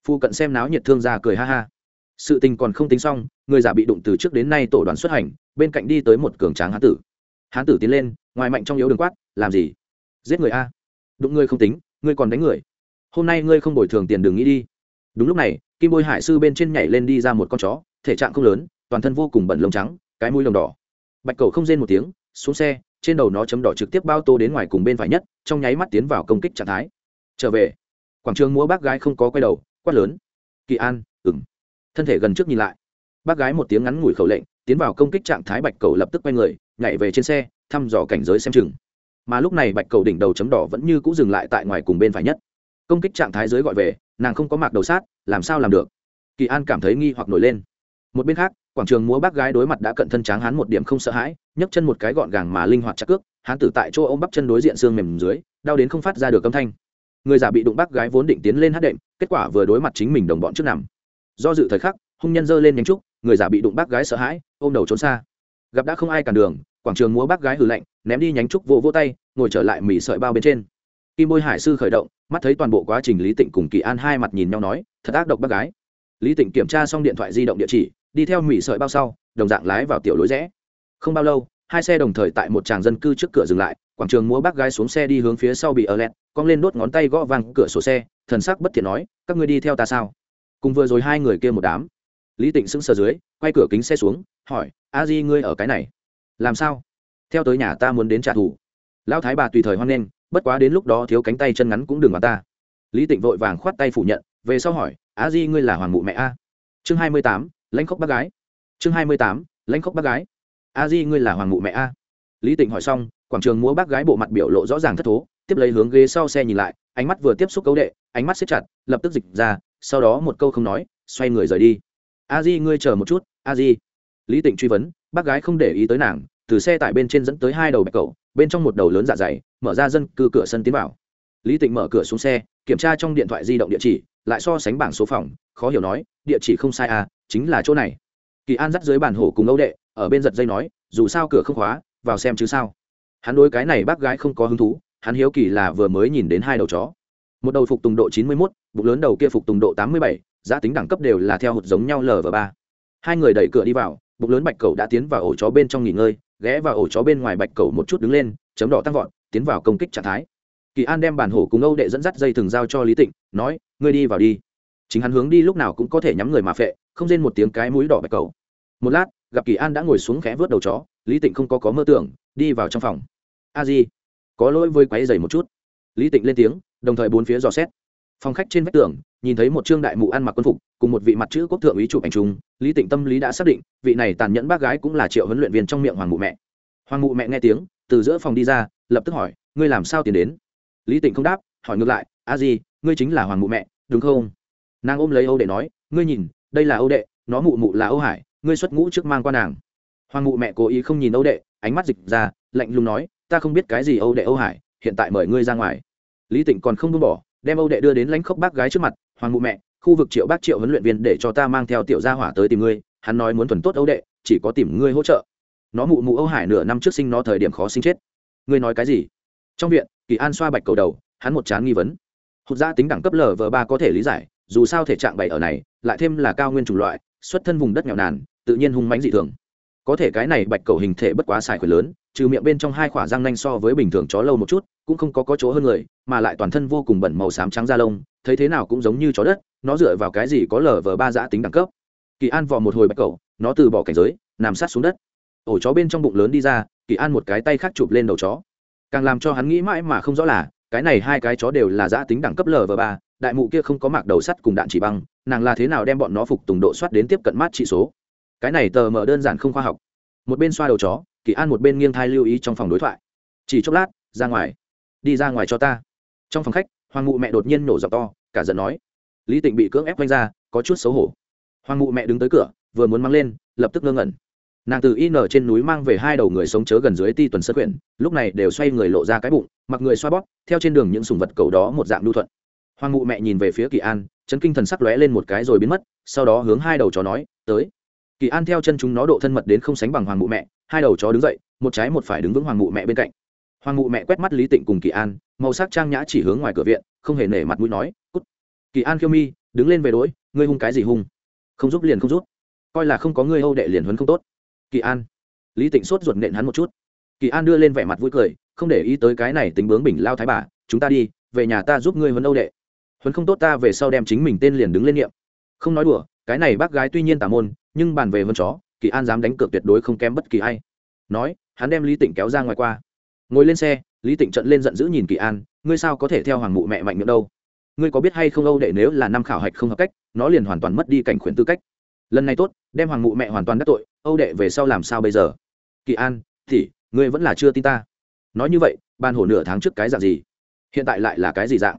Phu cận xem náo nhiệt thương ra cười ha ha. Sự tình còn không tính xong, người già bị đụng từ trước đến nay tổ đoàn xuất hành, bên cạnh đi tới một cường tráng hán tử. Hán tử tiến lên, ngoài mạnh trong yếu đường quát, làm gì? Giết người a? Đụng ngươi không tính, ngươi còn đánh người. Hôm nay ngươi không bồi thường tiền đừng nghĩ đi. Đúng lúc này, kim bôi hải sư bên trên nhảy lên đi ra một con chó, thể trạng không lớn, toàn thân vô cùng bẩn lông trắng, cái mũi lồng đỏ bạch cầu không rên một tiếng, xuống xe, trên đầu nó chấm đỏ trực tiếp bao tô đến ngoài cùng bên phải nhất, trong nháy mắt tiến vào công kích trạng thái. Trở về, quảng trường múa bác gái không có quay đầu, quát lớn. Kỳ an ừng thân thể gần trước nhìn lại. Bác gái một tiếng ngắn ngủi khẩu lệnh, tiến vào công kích trạng thái bạch cầu lập tức quay người, nhảy về trên xe, thăm dò cảnh giới xem chừng. Mà lúc này bạch cầu đỉnh đầu chấm đỏ vẫn như cũ dừng lại tại ngoài cùng bên phải nhất. Công kích trạng thái dưới gọi về, nàng không có mạc đầu sát, làm sao làm được? Kỳ an cảm thấy nghi hoặc nổi lên. Một bên khác quảng trường múa bác gái đối mặt đã cận thân tráng hắn một điểm không sợ hãi, nhấc chân một cái gọn gàng mà linh hoạt chắc cước hắn tử tại chỗ ôm bắp chân đối diện xương mềm dưới, đau đến không phát ra được âm thanh. Người giả bị đụng bác gái vốn định tiến lên hát đệm, kết quả vừa đối mặt chính mình đồng bọn trước nằm. Do dự thời khắc, hung nhân giơ lên nhánh trúc, người giả bị đụng bác gái sợ hãi, ôm đầu trốn xa. Gặp đã không ai cản đường, quảng trường múa bác gái hừ lạnh, ném đi nhánh trúc vô vô tay, ngồi trở lại mỉ sợi bao bên trên. Kim bôi hải sư khởi động, mắt thấy toàn bộ quá trình lý tịnh cùng kỳ an hai mặt nhìn nhau nói, thật ác độc bác gái. Lý tịnh kiểm tra xong điện thoại di động địa chỉ đi theo mỹ sợi bao sau, đồng dạng lái vào tiểu lối rẽ. Không bao lâu, hai xe đồng thời tại một tràng dân cư trước cửa dừng lại, quảng trường múa bác gái xuống xe đi hướng phía sau bị ở lẹt cong lên đốt ngón tay gõ vang cửa sổ xe, thần sắc bất thiện nói, các ngươi đi theo ta sao? Cùng vừa rồi hai người kia một đám. Lý tịnh sững sờ dưới, quay cửa kính xe xuống, hỏi, a di ngươi ở cái này? Làm sao? Theo tới nhà ta muốn đến trả thù. Lão thái bà tùy thời hoan nghênh, bất quá đến lúc đó thiếu cánh tay chân ngắn cũng đừng vào ta. Lý tịnh vội vàng khoát tay phủ nhận, về sau hỏi, a di ngươi là hoàng mụ mẹ a? Chương hai mươi tám lãnh khốc bác gái. Chương hai mươi tám, lãnh khốc bác gái. A di, ngươi là hoàng mụ mẹ a. Lý tịnh hỏi xong, quảng trường múa bác gái bộ mặt biểu lộ rõ ràng thất thố, tiếp lấy hướng ghế sau xe nhìn lại, ánh mắt vừa tiếp xúc cấu đệ, ánh mắt xếp chặt, lập tức dịch ra, sau đó một câu không nói, xoay người rời đi. A di, ngươi chờ một chút, a di. Lý tịnh truy vấn, bác gái không để ý tới nàng, từ xe tải bên trên dẫn tới hai đầu bạch cầu, bên trong một đầu lớn dạ dày, mở ra dân cư cửa sân tiến vào. Lý tịnh mở cửa xuống xe, kiểm tra trong điện thoại di động địa chỉ, lại so sánh bảng số phòng, khó hiểu nói, địa chỉ không sai à chính là chỗ này. Kỳ an dắt dưới bàn hổ cùng âu đệ, ở bên giật dây nói, dù sao cửa không khóa, vào xem chứ sao. Hắn đối cái này bác gái không có hứng thú, hắn hiếu kỳ là vừa mới nhìn đến hai đầu chó. Một đầu phục tùng độ chín mươi mốt, bụng lớn đầu kia phục tùng độ tám mươi bảy, giá tính đẳng cấp đều là theo hụt giống nhau l và ba. Hai người đẩy cửa đi vào, bụng lớn bạch cầu đã tiến vào ổ chó bên trong nghỉ ngơi, ghé vào ổ chó bên ngoài bạch cầu một chút đứng lên, chấm đỏ tăng vọt, tiến vào công kích trạng thái. Kỳ an đem bản hổ cùng âu đệ dẫn dắt dây thừng giao cho lý tịnh, nói, ngươi đi vào đi. Chính hắn hướng đi lúc nào cũng có thể nhắm người mà phệ không rên một tiếng cái mũi đỏ bạch cầu. Một lát, gặp kỳ an đã ngồi xuống khẽ vớt đầu chó, lý tịnh không có có mơ tưởng, đi vào trong phòng. A di, có lỗi với quáy dày một chút. Lý tịnh lên tiếng, đồng thời bốn phía dò xét. Phòng khách trên vách tường, nhìn thấy một trương đại mụ ăn mặc quân phục, cùng một vị mặt chữ quốc thượng úy chụp ảnh chung. lý tịnh tâm lý đã xác định, vị này tàn nhẫn bác gái cũng là triệu huấn luyện viên trong miệng hoàng mụ mẹ. Hoàng mụ mẹ nghe tiếng, từ giữa phòng đi ra, lập tức hỏi, ngươi làm sao tiến đến? Lý tịnh không đáp, hỏi ngược lại, a di, ngươi chính là hoàng mụ mẹ, đúng không? Nàng ôm lấy âu để nói, ngươi nhìn đây là âu đệ, nó mụ mụ là âu hải, ngươi xuất ngũ trước mang qua nàng. Hoàng mụ mẹ cố ý không nhìn âu đệ, ánh mắt dịch ra, lạnh lùng nói, ta không biết cái gì âu đệ âu hải, hiện tại mời ngươi ra ngoài. Lý tịnh còn không buông bỏ, đem âu đệ đưa đến lãnh khốc bác gái trước mặt, hoàng mụ mẹ, khu vực triệu bác triệu huấn luyện viên để cho ta mang theo tiểu gia hỏa tới tìm ngươi, hắn nói muốn thuần tốt âu đệ, chỉ có tìm ngươi hỗ trợ. Nó mụ mụ âu hải nửa năm trước sinh nó thời điểm khó sinh chết. Ngươi nói cái gì? Trong viện, kỳ an xoa bạch cầu đầu, hắn một chán nghi vấn. Hụt ra tính đẳng cấp lv ba có thể lý giải dù sao thể trạng bày ở này, lại thêm là cao nguyên chủng loại, xuất thân vùng đất nghèo nàn, tự nhiên hung mãnh dị thường. Có thể cái này bạch cầu hình thể bất quá xài khuyển lớn, trừ miệng bên trong hai khỏa răng nanh so với bình thường chó lâu một chút, cũng không có có chỗ hơn người, mà lại toàn thân vô cùng bẩn màu xám trắng da lông, thấy thế nào cũng giống như chó đất, nó dựa vào cái gì có lờ vờ ba giã tính đẳng cấp. Kỳ an vò một hồi bạch cầu, nó từ bỏ cảnh giới, nằm sát xuống đất. Ổ chó bên trong bụng lớn đi ra, kỳ an một cái tay khác chụp lên đầu chó. Càng làm cho hắn nghĩ mãi mà không rõ là, cái này hai cái chó đều là giã tính đẳng cấp lv ba đại mụ kia không có mạc đầu sắt cùng đạn chỉ băng, nàng là thế nào đem bọn nó phục tùng độ soát đến tiếp cận mát trị số? Cái này tờ mờ đơn giản không khoa học. Một bên xoa đầu chó, kỳ an một bên nghiêng thai lưu ý trong phòng đối thoại. Chỉ chốc lát, ra ngoài. Đi ra ngoài cho ta. Trong phòng khách, hoàng mụ mẹ đột nhiên nổ giọng to, cả giận nói. Lý tịnh bị cưỡng ép quanh ra, có chút xấu hổ. Hoàng mụ mẹ đứng tới cửa, vừa muốn mang lên, lập tức ngơ ngẩn. Nàng từ in trên núi mang về hai đầu người sống chớ gần dưới ti tuần sơ quyển, lúc này đều xoay người lộ ra cái bụng, mặc người xoa bóp, theo trên đường những sùng vật cầu đó một dạng lưu thuận hoàng mụ mẹ nhìn về phía kỳ an, chấn kinh thần sắc lóe lên một cái rồi biến mất, sau đó hướng hai đầu chó nói, tới. Kỳ an theo chân chúng nó độ thân mật đến không sánh bằng hoàng mụ mẹ, hai đầu chó đứng dậy, một trái một phải đứng vững hoàng mụ mẹ bên cạnh. Hoàng mụ mẹ quét mắt lý tịnh cùng kỳ an, màu sắc trang nhã chỉ hướng ngoài cửa viện, không hề nể mặt mũi nói, cút. Kỳ an khiêu mi, đứng lên về đối, ngươi hung cái gì hung? Không giúp liền không giúp. Coi là không có ngươi âu đệ liền huấn không tốt. Kỳ an. Lý tịnh sốt ruột nện hắn một chút. Kỳ an đưa lên vẻ mặt vui cười, không để ý tới cái này tính bướng bình lao thái bà, chúng ta đi, về nhà ta giúp ngươi huấn âu đệ huấn không tốt ta về sau đem chính mình tên liền đứng lên niệm không nói đùa, cái này bác gái tuy nhiên tà môn, nhưng bàn về hơn chó, kỳ an dám đánh cược tuyệt đối không kém bất kỳ ai. Nói, hắn đem lý tịnh kéo ra ngoài qua. Ngồi lên xe, lý tịnh trận lên giận dữ nhìn kỳ an, ngươi sao có thể theo hoàng mụ mẹ mạnh miệng đâu? Ngươi có biết hay không âu đệ nếu là năm khảo hạch không hợp cách, nó liền hoàn toàn mất đi cảnh khuyển tư cách. Lần này tốt, đem hoàng mụ mẹ hoàn toàn đắc tội, âu đệ về sau làm sao bây giờ? Kỳ an, thì, ngươi vẫn là chưa tin ta. Nói như vậy ban hổ nửa tháng trước cái dạng gì? Hiện tại lại là cái gì dạng?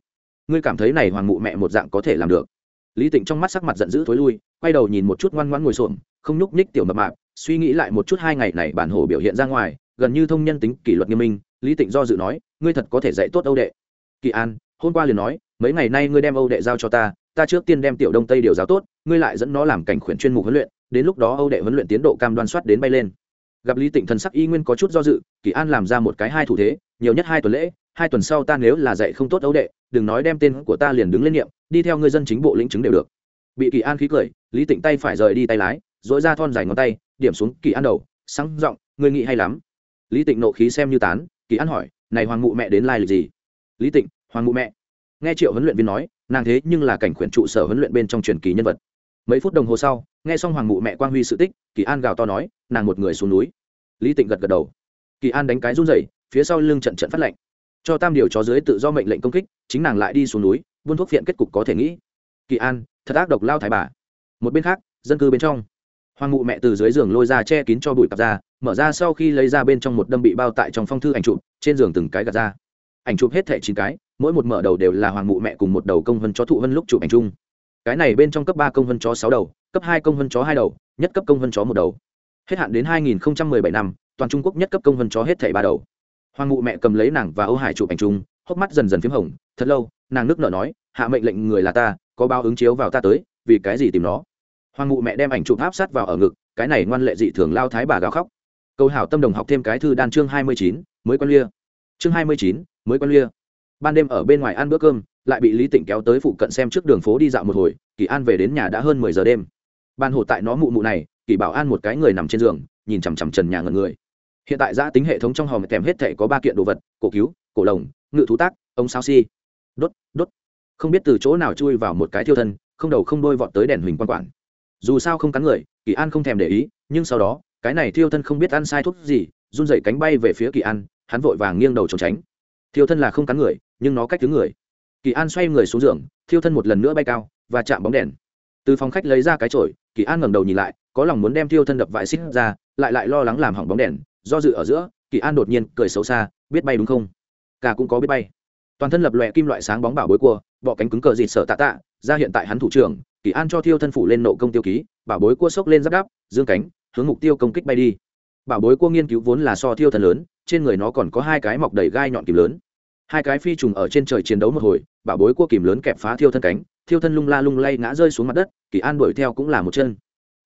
Ngươi cảm thấy này hoàng mụ mẹ một dạng có thể làm được. Lý tịnh trong mắt sắc mặt giận dữ thối lui, quay đầu nhìn một chút ngoan ngoan ngồi xổm, không nhúc nhích tiểu mập mạp, suy nghĩ lại một chút hai ngày này bản hổ biểu hiện ra ngoài, gần như thông nhân tính, kỷ luật nghiêm minh, lý tịnh do dự nói, ngươi thật có thể dạy tốt âu đệ. Kỳ an, hôm qua liền nói, mấy ngày nay ngươi đem âu đệ giao cho ta ta trước tiên đem tiểu đông tây điều giáo tốt, ngươi lại dẫn nó làm cảnh khuyển chuyên mục huấn luyện, đến lúc đó âu đệ huấn luyện tiến độ cam đoan soát đến bay lên. Gặp lý tịnh thần sắc y nguyên có chút do dự, kỳ an làm ra một cái hai thủ thế, nhiều nhất hai tuần lễ hai tuần sau ta nếu là dạy không tốt ấu đệ, đừng nói đem tên của ta liền đứng lên niệm, đi theo người dân chính bộ lĩnh chứng đều được. Bị kỳ an khí cười, lý tịnh tay phải rời đi tay lái dỗi ra thon dài ngón tay, điểm xuống kỳ an đầu, sáng giọng người nghĩ hay lắm. Lý tịnh nộ khí xem như tán, kỳ an hỏi, này hoàng mụ mẹ đến lai lịch gì? Lý tịnh, hoàng mụ mẹ. Nghe triệu huấn luyện viên nói, nàng thế nhưng là cảnh khuyển trụ sở huấn luyện bên trong truyền kỳ nhân vật. Mấy phút đồng hồ sau, nghe xong hoàng mụ mẹ quang huy sự tích, kỳ an gào to nói, nàng một người xuống núi. Lý tịnh gật gật đầu. Kỳ an đánh cái run rẩy, phía sau lưng trận trận phát lệnh cho tam điều chó dưới tự do mệnh lệnh công kích, chính nàng lại đi xuống núi, buôn thuốc phiện kết cục có thể nghĩ. Kỳ an, thật ác độc lao thái bà. Một bên khác, dân cư bên trong. Hoàng mụ mẹ từ dưới giường lôi ra che kín cho bụi cặp ra, mở ra sau khi lấy ra bên trong một đâm bị bao tại trong phong thư ảnh chụp, trên giường từng cái gạt ra. Ảnh chụp hết thẻ chín cái, mỗi một mở đầu đều là hoàng mụ mẹ cùng một đầu công vân chó thụ vân lúc chụp ảnh chung. Cái này bên trong cấp ba công vân chó sáu đầu, cấp hai công vân chó hai đầu, nhất cấp công vân chó một đầu. Hết hạn đến hai nghìn bảy năm, toàn trung quốc nhất cấp công vân chó hết thẻ ba đầu hoàng mụ mẹ cầm lấy nàng và âu hải chụp ảnh chung, hốc mắt dần dần p h í m hồng, thật lâu, nàng nước nở nói, hạ mệnh lệnh người là ta, có bao ứng chiếu vào ta tới, vì cái gì tìm nó? Hoàng mụ mẹ đem ảnh chụp áp sát vào ở ngực, cái này ngoan lệ dị thường lao thái bà gào khóc. Câu hảo tâm đồng học thêm cái thư đan chương hai mươi chín, mới quan lia. Chương hai mươi chín, mới quan lia. Ban đêm ở bên ngoài ăn bữa cơm, lại bị lý tịnh kéo tới phụ cận xem trước đường phố đi dạo một hồi, kỳ an về đến nhà đã hơn mười giờ đêm. Ban hồ tại nó mụ mụ này, kỳ bảo an một cái người nằm trên giường, nhìn chằm chằm trần nhà ngần người hiện tại giã tính hệ thống trong hòm kèm hết thể có ba kiện đồ vật, cổ cứu, cổ lồng, ngự thú tác ông sao si. Đốt đốt. Không biết từ chỗ nào chui vào một cái thiêu thân, không đầu không đôi vọt tới đèn huỳnh quan quản. Dù sao không cắn người, kỳ an không thèm để ý, nhưng sau đó, cái này thiêu thân không biết ăn sai thuốc gì, run dậy cánh bay về phía kỳ an, hắn vội vàng nghiêng đầu trốn tránh. Thiêu thân là không cắn người, nhưng nó cách thứ người. Kỳ an xoay người xuống giường, thiêu thân một lần nữa bay cao và chạm bóng đèn. Từ phòng khách lấy ra cái chổi, kỳ an ngẩng đầu nhìn lại, có lòng muốn đem thiêu thân đập vải xích ra, lại lại lo lắng làm hỏng bóng đèn do dự ở giữa, kỳ an đột nhiên cười xấu xa, biết bay đúng không? Cả cũng có biết bay. Toàn thân lập lòe kim loại sáng bóng bảo bối cua bọ cánh cứng cờ dịt sợ tạ tạ, ra hiện tại hắn thủ trưởng, kỳ an cho thiêu thân phủ lên nộ công tiêu ký, bảo bối cua sốc lên giáp đáp, dương cánh, hướng mục tiêu công kích bay đi. Bảo bối cua nghiên cứu vốn là so thiêu thân lớn, trên người nó còn có hai cái mọc đầy gai nhọn kìm lớn. Hai cái phi trùng ở trên trời chiến đấu một hồi, bảo bối cua kìm lớn kẹp phá thiêu thân cánh, thiêu thân lung la lung lay ngã rơi xuống mặt đất, kỳ an đuổi theo cũng là một chân.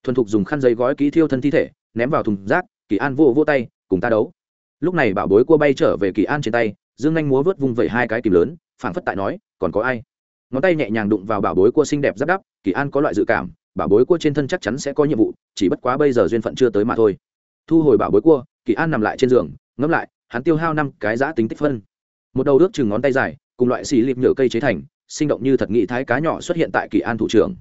Thuần thục dùng khăn giấy gói ký thiêu thân thi thể, ném vào thùng rác kỳ an vô vô tay, cùng ta đấu. Lúc này bảo bối cua bay trở về kỳ an trên tay, dương anh múa vớt vung vẩy hai cái kìm lớn, phảng phất tại nói, còn có ai? Ngón tay nhẹ nhàng đụng vào bảo bối cua xinh đẹp giáp đắp, kỳ an có loại dự cảm, bảo bối cua trên thân chắc chắn sẽ có nhiệm vụ, chỉ bất quá bây giờ duyên phận chưa tới mà thôi. Thu hồi bảo bối cua, kỳ an nằm lại trên giường, ngẫm lại, hắn tiêu hao năm cái giã tính tích phân. Một đầu đước chừng ngón tay dài, cùng loại xì liệp nhựa cây chế thành, sinh động như thật nghị thái cá nhỏ xuất hiện tại kỳ an thủ trưởng.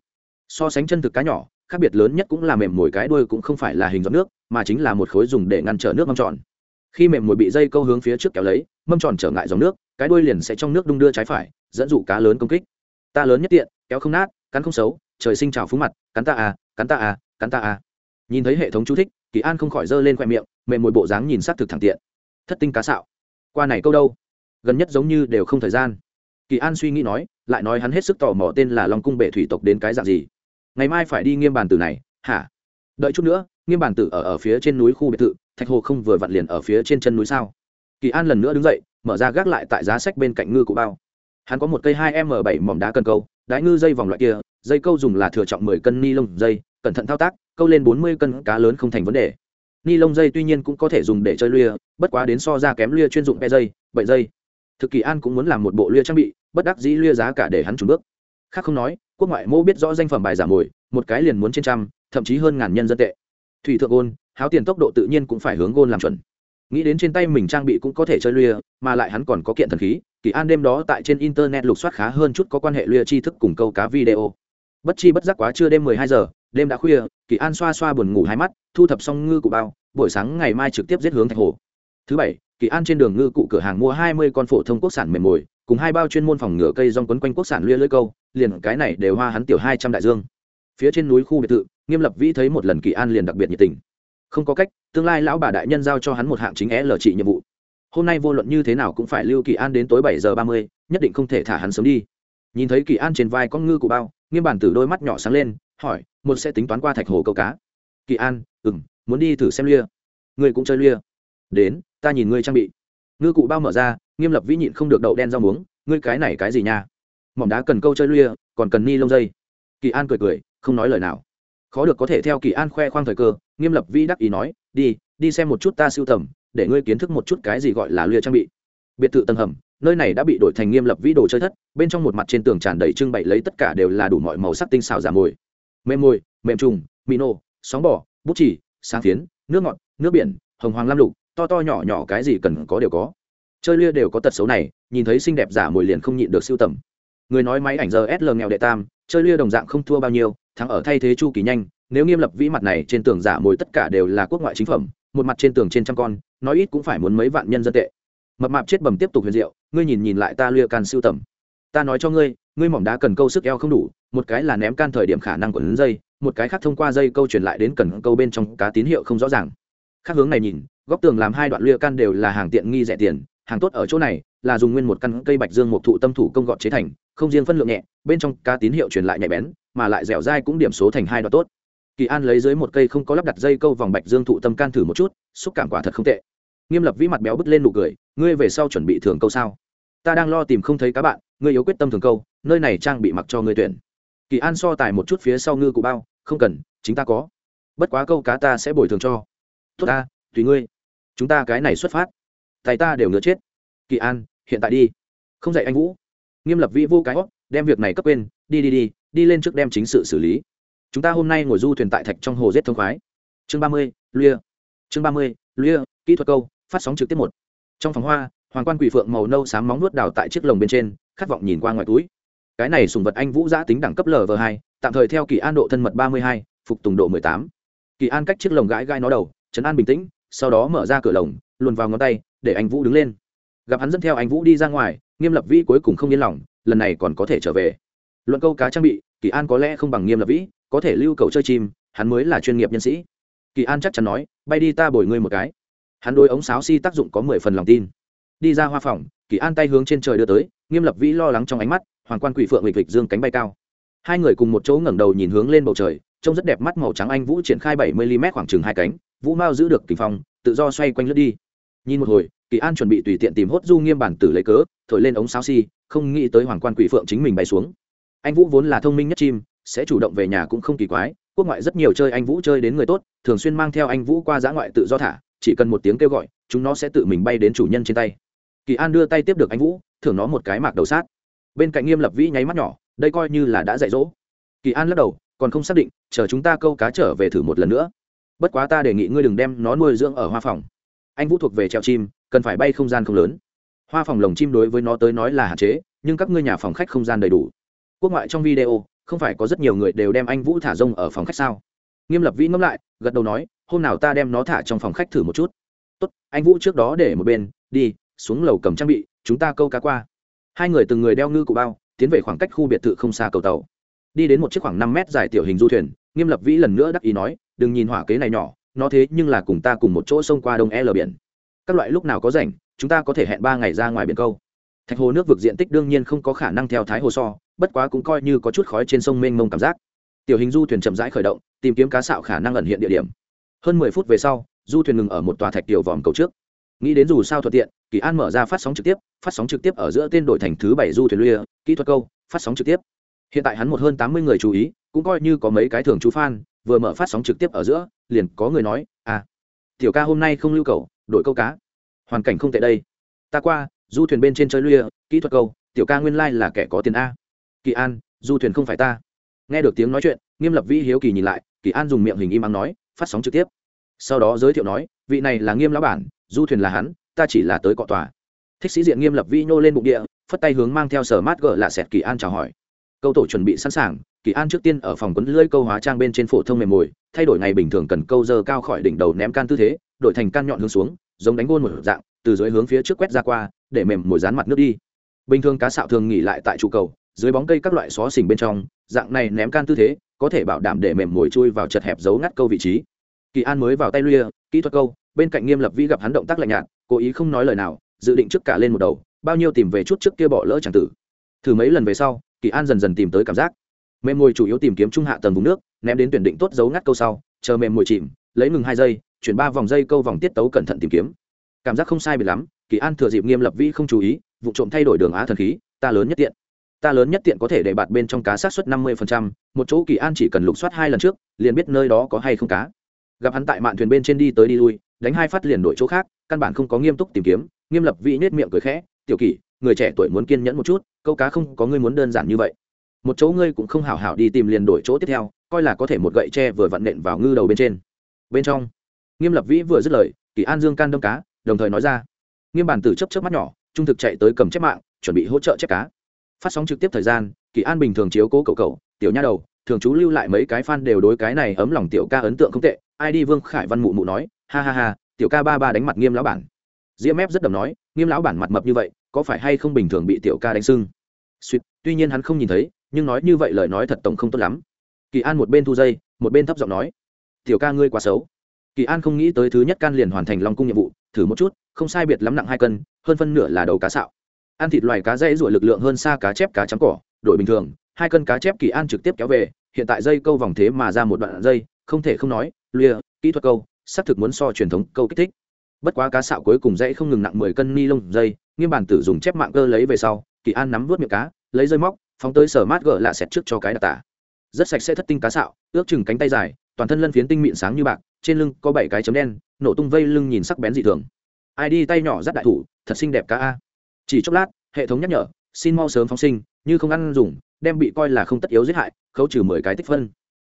So sánh chân thực cá nhỏ khác biệt lớn nhất cũng là mềm mồi cái đuôi cũng không phải là hình giọt nước, mà chính là một khối dùng để ngăn trở nước mâm tròn. Khi mềm mồi bị dây câu hướng phía trước kéo lấy, mâm tròn trở ngại dòng nước, cái đuôi liền sẽ trong nước đung đưa trái phải, dẫn dụ cá lớn công kích. Ta lớn nhất tiện, kéo không nát, cắn không xấu, trời sinh trào phú mặt, cắn ta à cắn ta à cắn ta à. Nhìn thấy hệ thống chú thích, kỳ an không khỏi giơ lên khoe miệng, mềm mồi bộ dáng nhìn s á c thực thẳng tiện. Thất tinh cá sạo. Qua này câu đâu? Gần nhất giống như đều không thời gian. Kỳ an suy nghĩ nói, lại nói hắn hết sức tò mò tên là long cung bệ thủy tộc đến cái dạng gì ngày mai phải đi nghiêm bàn tử này, hả? Đợi chút nữa, nghiêm bàn tử ở ở phía trên núi khu biệt thự, thạch hồ không vừa vặn liền ở phía trên chân núi sao? Kỳ an lần nữa đứng dậy, mở ra gác lại tại giá sách bên cạnh ngư cụ bao. Hắn có một cây hai m bảy mỏm đá cần câu, đái ngư dây vòng loại kia, dây câu dùng là thừa trọng mười cân ni lông dây, cẩn thận thao tác, câu lên bốn mươi cân cá lớn không thành vấn đề. Ni lông dây tuy nhiên cũng có thể dùng để chơi lia bất quá đến so ra kém lia chuyên dụng pe dây, bậy dây. Thực kỳ an cũng muốn làm một bộ lia trang bị, bất đắc dĩ lia giá cả để hắn trùng bước. Khác không nói quốc ngoại mô biết rõ danh phẩm bài giảm mồi một cái liền muốn trên trăm thậm chí hơn ngàn nhân dân tệ. Thủy thượng ôn, háo tiền tốc độ tự nhiên cũng phải hướng gôn làm chuẩn. Nghĩ đến trên tay mình trang bị cũng có thể chơi lia mà lại hắn còn có kiện thần khí kỳ an đêm đó tại trên internet lục soát khá hơn chút có quan hệ lia tri thức cùng câu cá video. Bất chi bất giác quá trưa đêm mười hai giờ đêm đã khuya kỳ an xoa xoa buồn ngủ hai mắt thu thập xong ngư cụ bao buổi sáng ngày mai trực tiếp giết hướng thạch hồ. Thứ bảy kỳ an trên đường ngư cụ cửa hàng mua hai mươi con phổ thông quốc sản mềm mồi cùng hai bao chuyên môn phòng ngựa cây rong quấn quanh quốc sản lia lưỡi câu, liền cái này đều hoa hắn tiểu hai trăm đại dương. Phía trên núi khu biệt thự, nghiêm lập vĩ thấy một lần kỳ an liền đặc biệt nhiệt tình. Không có cách, tương lai lão bà đại nhân giao cho hắn một hạng chính é lờ trị nhiệm vụ. Hôm nay vô luận như thế nào cũng phải lưu kỳ an đến tối bảy giờ ba mươi, nhất định không thể thả hắn sớm đi. Nhìn thấy kỳ an trên vai con ngư cụ bao, nghiêm bản tử đôi mắt nhỏ sáng lên, hỏi, một sẽ tính toán qua thạch hồ câu cá? Kỳ an ừ m muốn đi thử xem lia. Ngươi cũng chơi lia? Đến, ta nhìn ngươi trang bị. Ngư cụ bao mở ra nghiêm lập vĩ nhịn không được đậu đen rau muống, ngươi cái này cái gì nha? Mỏm đá cần câu chơi lia, còn cần ni lông dây. Kỳ an cười cười, không nói lời nào. Khó được có thể theo kỳ an khoe khoang thời cơ, nghiêm lập vĩ đắc ý nói, đi đi xem một chút ta siêu tầm, để ngươi kiến thức một chút cái gì gọi là lia trang bị. Biệt thự tầng hầm, nơi này đã bị đổi thành nghiêm lập vĩ đồ chơi thất, bên trong một mặt trên tường tràn đầy trưng bày lấy tất cả đều là đủ mọi màu sắc tinh xảo giả mồi. Mềm mồi, mềm trùng mì nô sóng bò, bút chỉ sáng phiến, nước ngọt, nước biển, hồng hoàng lam lục, to to nhỏ nhỏ cái gì cần có đều có chơi lia đều có tật xấu này, nhìn thấy xinh đẹp giả mồi liền không nhịn được siêu tầm. Người nói máy ảnh giờ sl nghèo đệ tam, chơi lia đồng dạng không thua bao nhiêu, thắng ở thay thế chu kỳ nhanh, nếu nghiêm lập vĩ mặt này trên tường giả mồi tất cả đều là quốc ngoại chính phẩm, một mặt trên tường trên trăm con, nói ít cũng phải muốn mấy vạn nhân dân tệ. Mập mạp chết bầm tiếp tục huyền diệu, ngươi nhìn nhìn lại ta lia can siêu tầm. Ta nói cho ngươi ngươi mỏm đá cần câu sức eo không đủ, một cái là ném can thời điểm khả năng của lấn dây, một cái khác thông qua dây câu truyền lại đến cần câu bên trong cá tín hiệu không rõ ràng. Khác hướng này nhìn, góc tường làm hai đoạn lia can đều là hàng tiện nghi rẻ tiền hàng tốt ở chỗ này là dùng nguyên một căn cây bạch dương một thụ tâm thủ công gọt chế thành, không riêng phân lượng nhẹ, bên trong cá tín hiệu truyền lại nhạy bén, mà lại dẻo dai cũng điểm số thành hai đoạn tốt. Kỳ an lấy dưới một cây không có lắp đặt dây câu vòng bạch dương thụ tâm can thử một chút, xúc cảm quả thật không tệ. Nghiêm lập vĩ mặt béo bứt lên nụ cười, ngươi về sau chuẩn bị thường câu sao? Ta đang lo tìm không thấy cá bạn, ngươi yếu quyết tâm thường câu, nơi này trang bị mặc cho ngươi tuyển. Kỳ an so tài một chút phía sau ngư cụ bao, không cần, chính ta có. Bất quá câu cá ta sẽ bồi thường cho. Tốt ta, tùy ngươi. Chúng ta cái này xuất phát tay ta đều ngứa chết. Kỳ an, hiện tại đi. Không dạy anh vũ. Nghiêm lập vĩ vô cái hót đem việc này cấp quên, đi đi đi đi lên trước đem chính sự xử lý. Chúng ta hôm nay ngồi du thuyền tại thạch trong hồ giết thông khoái. Chương ba mươi lia chương ba mươi lia kỹ thuật câu, phát sóng trực tiếp một. Trong phòng hoa, hoàng quan quỷ phượng màu nâu sáng móng nuốt đào tại chiếc lồng bên trên, khát vọng nhìn qua ngoài túi. Cái này sùng vật anh vũ giã tính đẳng cấp lv hai, tạm thời theo kỳ an độ thân mật ba mươi hai, phục tùng độ mười tám. Kỳ an cách chiếc lồng gãi gai nó đầu chấn an bình tĩnh, sau đó mở ra cửa lồng, luồn vào ngón tay để anh vũ đứng lên. Gặp hắn dẫn theo anh vũ đi ra ngoài, nghiêm lập vĩ cuối cùng không yên lòng, lần này còn có thể trở về. Luận câu cá trang bị, kỳ an có lẽ không bằng nghiêm lập vĩ, có thể lưu cầu chơi chim, hắn mới là chuyên nghiệp nhân sĩ. Kỳ an chắc chắn nói, bay đi ta bồi ngươi một cái. Hắn đôi ống sáo si tác dụng có mười phần lòng tin. Đi ra hoa phòng, kỳ an tay hướng trên trời đưa tới, nghiêm lập vĩ lo lắng trong ánh mắt, hoàng quan quỷ phượng lịch vịch dương cánh bay cao. Hai người cùng một chỗ ngẩng đầu nhìn hướng lên bầu trời, trông rất đẹp mắt màu trắng anh vũ triển khai bảy mươi mm khoảng chừng hai cánh, vũ mao giữ được kỳ phong, tự do xoay quanh lướt đi nhìn một hồi, kỳ an chuẩn bị tùy tiện tìm hốt du nghiêm bản tử lấy cớ, thổi lên ống sáo si không nghĩ tới hoàng quan quỷ phượng chính mình bay xuống. Anh vũ vốn là thông minh nhất chim, sẽ chủ động về nhà cũng không kỳ quái, quốc ngoại rất nhiều chơi anh vũ chơi đến người tốt, thường xuyên mang theo anh vũ qua giã ngoại tự do thả, chỉ cần một tiếng kêu gọi, chúng nó sẽ tự mình bay đến chủ nhân trên tay. Kỳ an đưa tay tiếp được anh vũ, thưởng nó một cái mạc đầu sát. Bên cạnh nghiêm lập vĩ nháy mắt nhỏ, đây coi như là đã dạy dỗ. Kỳ an lắc đầu, còn không xác định, chờ chúng ta câu cá trở về thử một lần nữa. Bất quá ta đề nghị ngươi đừng đem nó nuôi dưỡng ở hoa phòng anh vũ thuộc về treo chim, cần phải bay không gian không lớn. Hoa phòng lồng chim đối với nó tới nói là hạn chế, nhưng các ngươi nhà phòng khách không gian đầy đủ. Quốc ngoại trong video, không phải có rất nhiều người đều đem anh vũ thả rông ở phòng khách sao? Nghiêm lập vĩ ngẫm lại, gật đầu nói, hôm nào ta đem nó thả trong phòng khách thử một chút. Tốt, anh vũ trước đó để một bên, đi, xuống lầu cầm trang bị, chúng ta câu cá qua. Hai người từng người đeo ngư cụ bao, tiến về khoảng cách khu biệt thự không xa cầu tàu. Đi đến một chiếc khoảng năm mét dài tiểu hình du thuyền, nghiêm lập vĩ lần nữa đắc ý nói, đừng nhìn hỏa kế này nhỏ nó thế nhưng là cùng ta cùng một chỗ xông qua đông e l biển. Các loại lúc nào có rảnh, chúng ta có thể hẹn ba ngày ra ngoài biển câu. Thạch hồ nước vực diện tích đương nhiên không có khả năng theo thái hồ so, bất quá cũng coi như có chút khói trên sông mênh mông cảm giác. Tiểu hình du thuyền chậm rãi khởi động, tìm kiếm cá sạo khả năng ẩn hiện địa điểm. Hơn mười phút về sau, du thuyền ngừng ở một tòa thạch tiểu vòm cầu trước. Nghĩ đến dù sao thuận tiện, kỳ an mở ra phát sóng trực tiếp, phát sóng trực tiếp ở giữa tên đội thành thứ bảy du thuyền luya kỹ thuật câu, phát sóng trực tiếp. Hiện tại hắn một hơn tám mươi người chú ý, cũng coi như có mấy cái thường chú fan, vừa mở phát sóng trực tiếp ở giữa liền có người nói à tiểu ca hôm nay không lưu cầu đội câu cá. Hoàn cảnh không tệ đây. Ta qua, du thuyền bên trên chơi luya kỹ thuật câu, tiểu ca nguyên lai là kẻ có tiền a. Kỳ an, du thuyền không phải ta. Nghe được tiếng nói chuyện, nghiêm lập vĩ hiếu kỳ nhìn lại, kỳ an dùng miệng hình im ắng nói, phát sóng trực tiếp. Sau đó giới thiệu nói, vị này là nghiêm lão bản, du thuyền là hắn, ta chỉ là tới cọ tòa. Thích sĩ diện nghiêm lập vĩ nhô lên bụng địa, phất tay hướng mang theo sở mát gỡ lạ sẹt kỳ an chào hỏi. Câu tổ chuẩn bị sẵn sàng kỳ an trước tiên ở phòng quấn lưỡi câu hóa trang bên trên phổ thông mềm mồi, thay đổi ngày bình thường cần câu dơ cao khỏi đỉnh đầu ném can tư thế, đổi thành can nhọn hướng xuống, giống đánh gôn một dạng, từ dưới hướng phía trước quét ra qua, để mềm mồi dán mặt nước đi. Bình thường cá sạo thường nghỉ lại tại trụ cầu, dưới bóng cây các loại xó xỉnh bên trong, dạng này ném can tư thế, có thể bảo đảm để mềm mồi chui vào chật hẹp giấu ngắt câu vị trí. Kỳ an mới vào tay luya kỹ thuật câu, bên cạnh nghiêm lập vĩ gặp hắn động tác lạnh nhạt, cố ý không nói lời nào, dự định trước cả lên một đầu, bao nhiêu tìm về chút trước kia bỏ lỡ chẳng tử. Thử mấy lần về sau, kỳ an dần dần tìm tới cảm giác mềm mồi chủ yếu tìm kiếm trung hạ tầng vùng nước, ném đến tuyển định tốt dấu ngắt câu sau, chờ mềm mồi chìm, lấy ngừng hai giây, chuyển ba vòng dây câu vòng tiết tấu cẩn thận tìm kiếm. Cảm giác không sai biệt lắm, kỳ an thừa dịp nghiêm lập vĩ không chú ý, vụ trộm thay đổi đường á thần khí, ta lớn nhất tiện. Ta lớn nhất tiện có thể để bạt bên trong cá sát suất năm mươi một chỗ kỳ an chỉ cần lục soát hai lần trước, liền biết nơi đó có hay không cá. Gặp hắn tại mạn thuyền bên trên đi tới đi lui, đánh hai phát liền đổi chỗ khác, căn bản không có nghiêm túc tìm kiếm, nghiêm lập vĩ nết miệng cười khẽ, tiểu kỷ người trẻ tuổi muốn kiên nhẫn một chút, câu cá không có người muốn đơn giản như vậy một chỗ ngươi cũng không hảo hảo đi tìm liền đổi chỗ tiếp theo, coi là có thể một gậy tre vừa vặn nện vào ngư đầu bên trên. Bên trong, nghiêm lập vĩ vừa dứt lời, kỳ an dương can đâm cá, đồng thời nói ra. Nghiêm bản tử chấp chấp mắt nhỏ, trung thực chạy tới cầm chép mạng, chuẩn bị hỗ trợ chép cá. Phát sóng trực tiếp thời gian, kỳ an bình thường chiếu cố cậu cậu, tiểu nha đầu, thường chú lưu lại mấy cái fan đều đối cái này ấm lòng tiểu ca ấn tượng không tệ. Ai đi vương khải văn mụ mụ nói, ha ha ha, tiểu ca ba ba đánh mặt nghiêm lão bản. Diễm ép rất đầm nói, nghiêm lão bản mặt mập như vậy, có phải hay không bình thường bị tiểu ca đánh sưng? Suýt, tuy nhiên hắn không nhìn thấy nhưng nói như vậy lời nói thật tổng không tốt lắm. Kỳ an một bên thu dây, một bên thấp giọng nói, tiểu ca ngươi quá xấu. Kỳ an không nghĩ tới thứ nhất can liền hoàn thành long cung nhiệm vụ, thử một chút, không sai biệt lắm nặng hai cân, hơn phân nửa là đầu cá sạo. Ăn thịt loài cá dây ruổi lực lượng hơn xa cá chép cá trắng cỏ, đổi bình thường, hai cân cá chép kỳ an trực tiếp kéo về, hiện tại dây câu vòng thế mà ra một đoạn dây, không thể không nói, lìa, kỹ thuật câu, xác thực muốn so truyền thống câu kích thích. Bất quá cá sạo cuối cùng dãy không ngừng nặng mười cân ni lông dây, nghiêm bản tử dùng chép mạng cơ lấy về sau, kỳ an nắm vớt miệng cá, lấy dây móc phóng tới sở mát gỡ lạ xẹt trước cho cái đặc tả. Rất sạch sẽ thất tinh cá sạo, ước chừng cánh tay dài, toàn thân lân phiến tinh mịn sáng như bạc, trên lưng có bảy cái chấm đen, nổ tung vây lưng nhìn sắc bén dị thường. Ai đi tay nhỏ rất đại thủ, thật xinh đẹp cá a. Chỉ chốc lát, hệ thống nhắc nhở, xin mau sớm phóng sinh, như không ăn dùng, đem bị coi là không tất yếu giết hại, khấu trừ mười cái tích phân.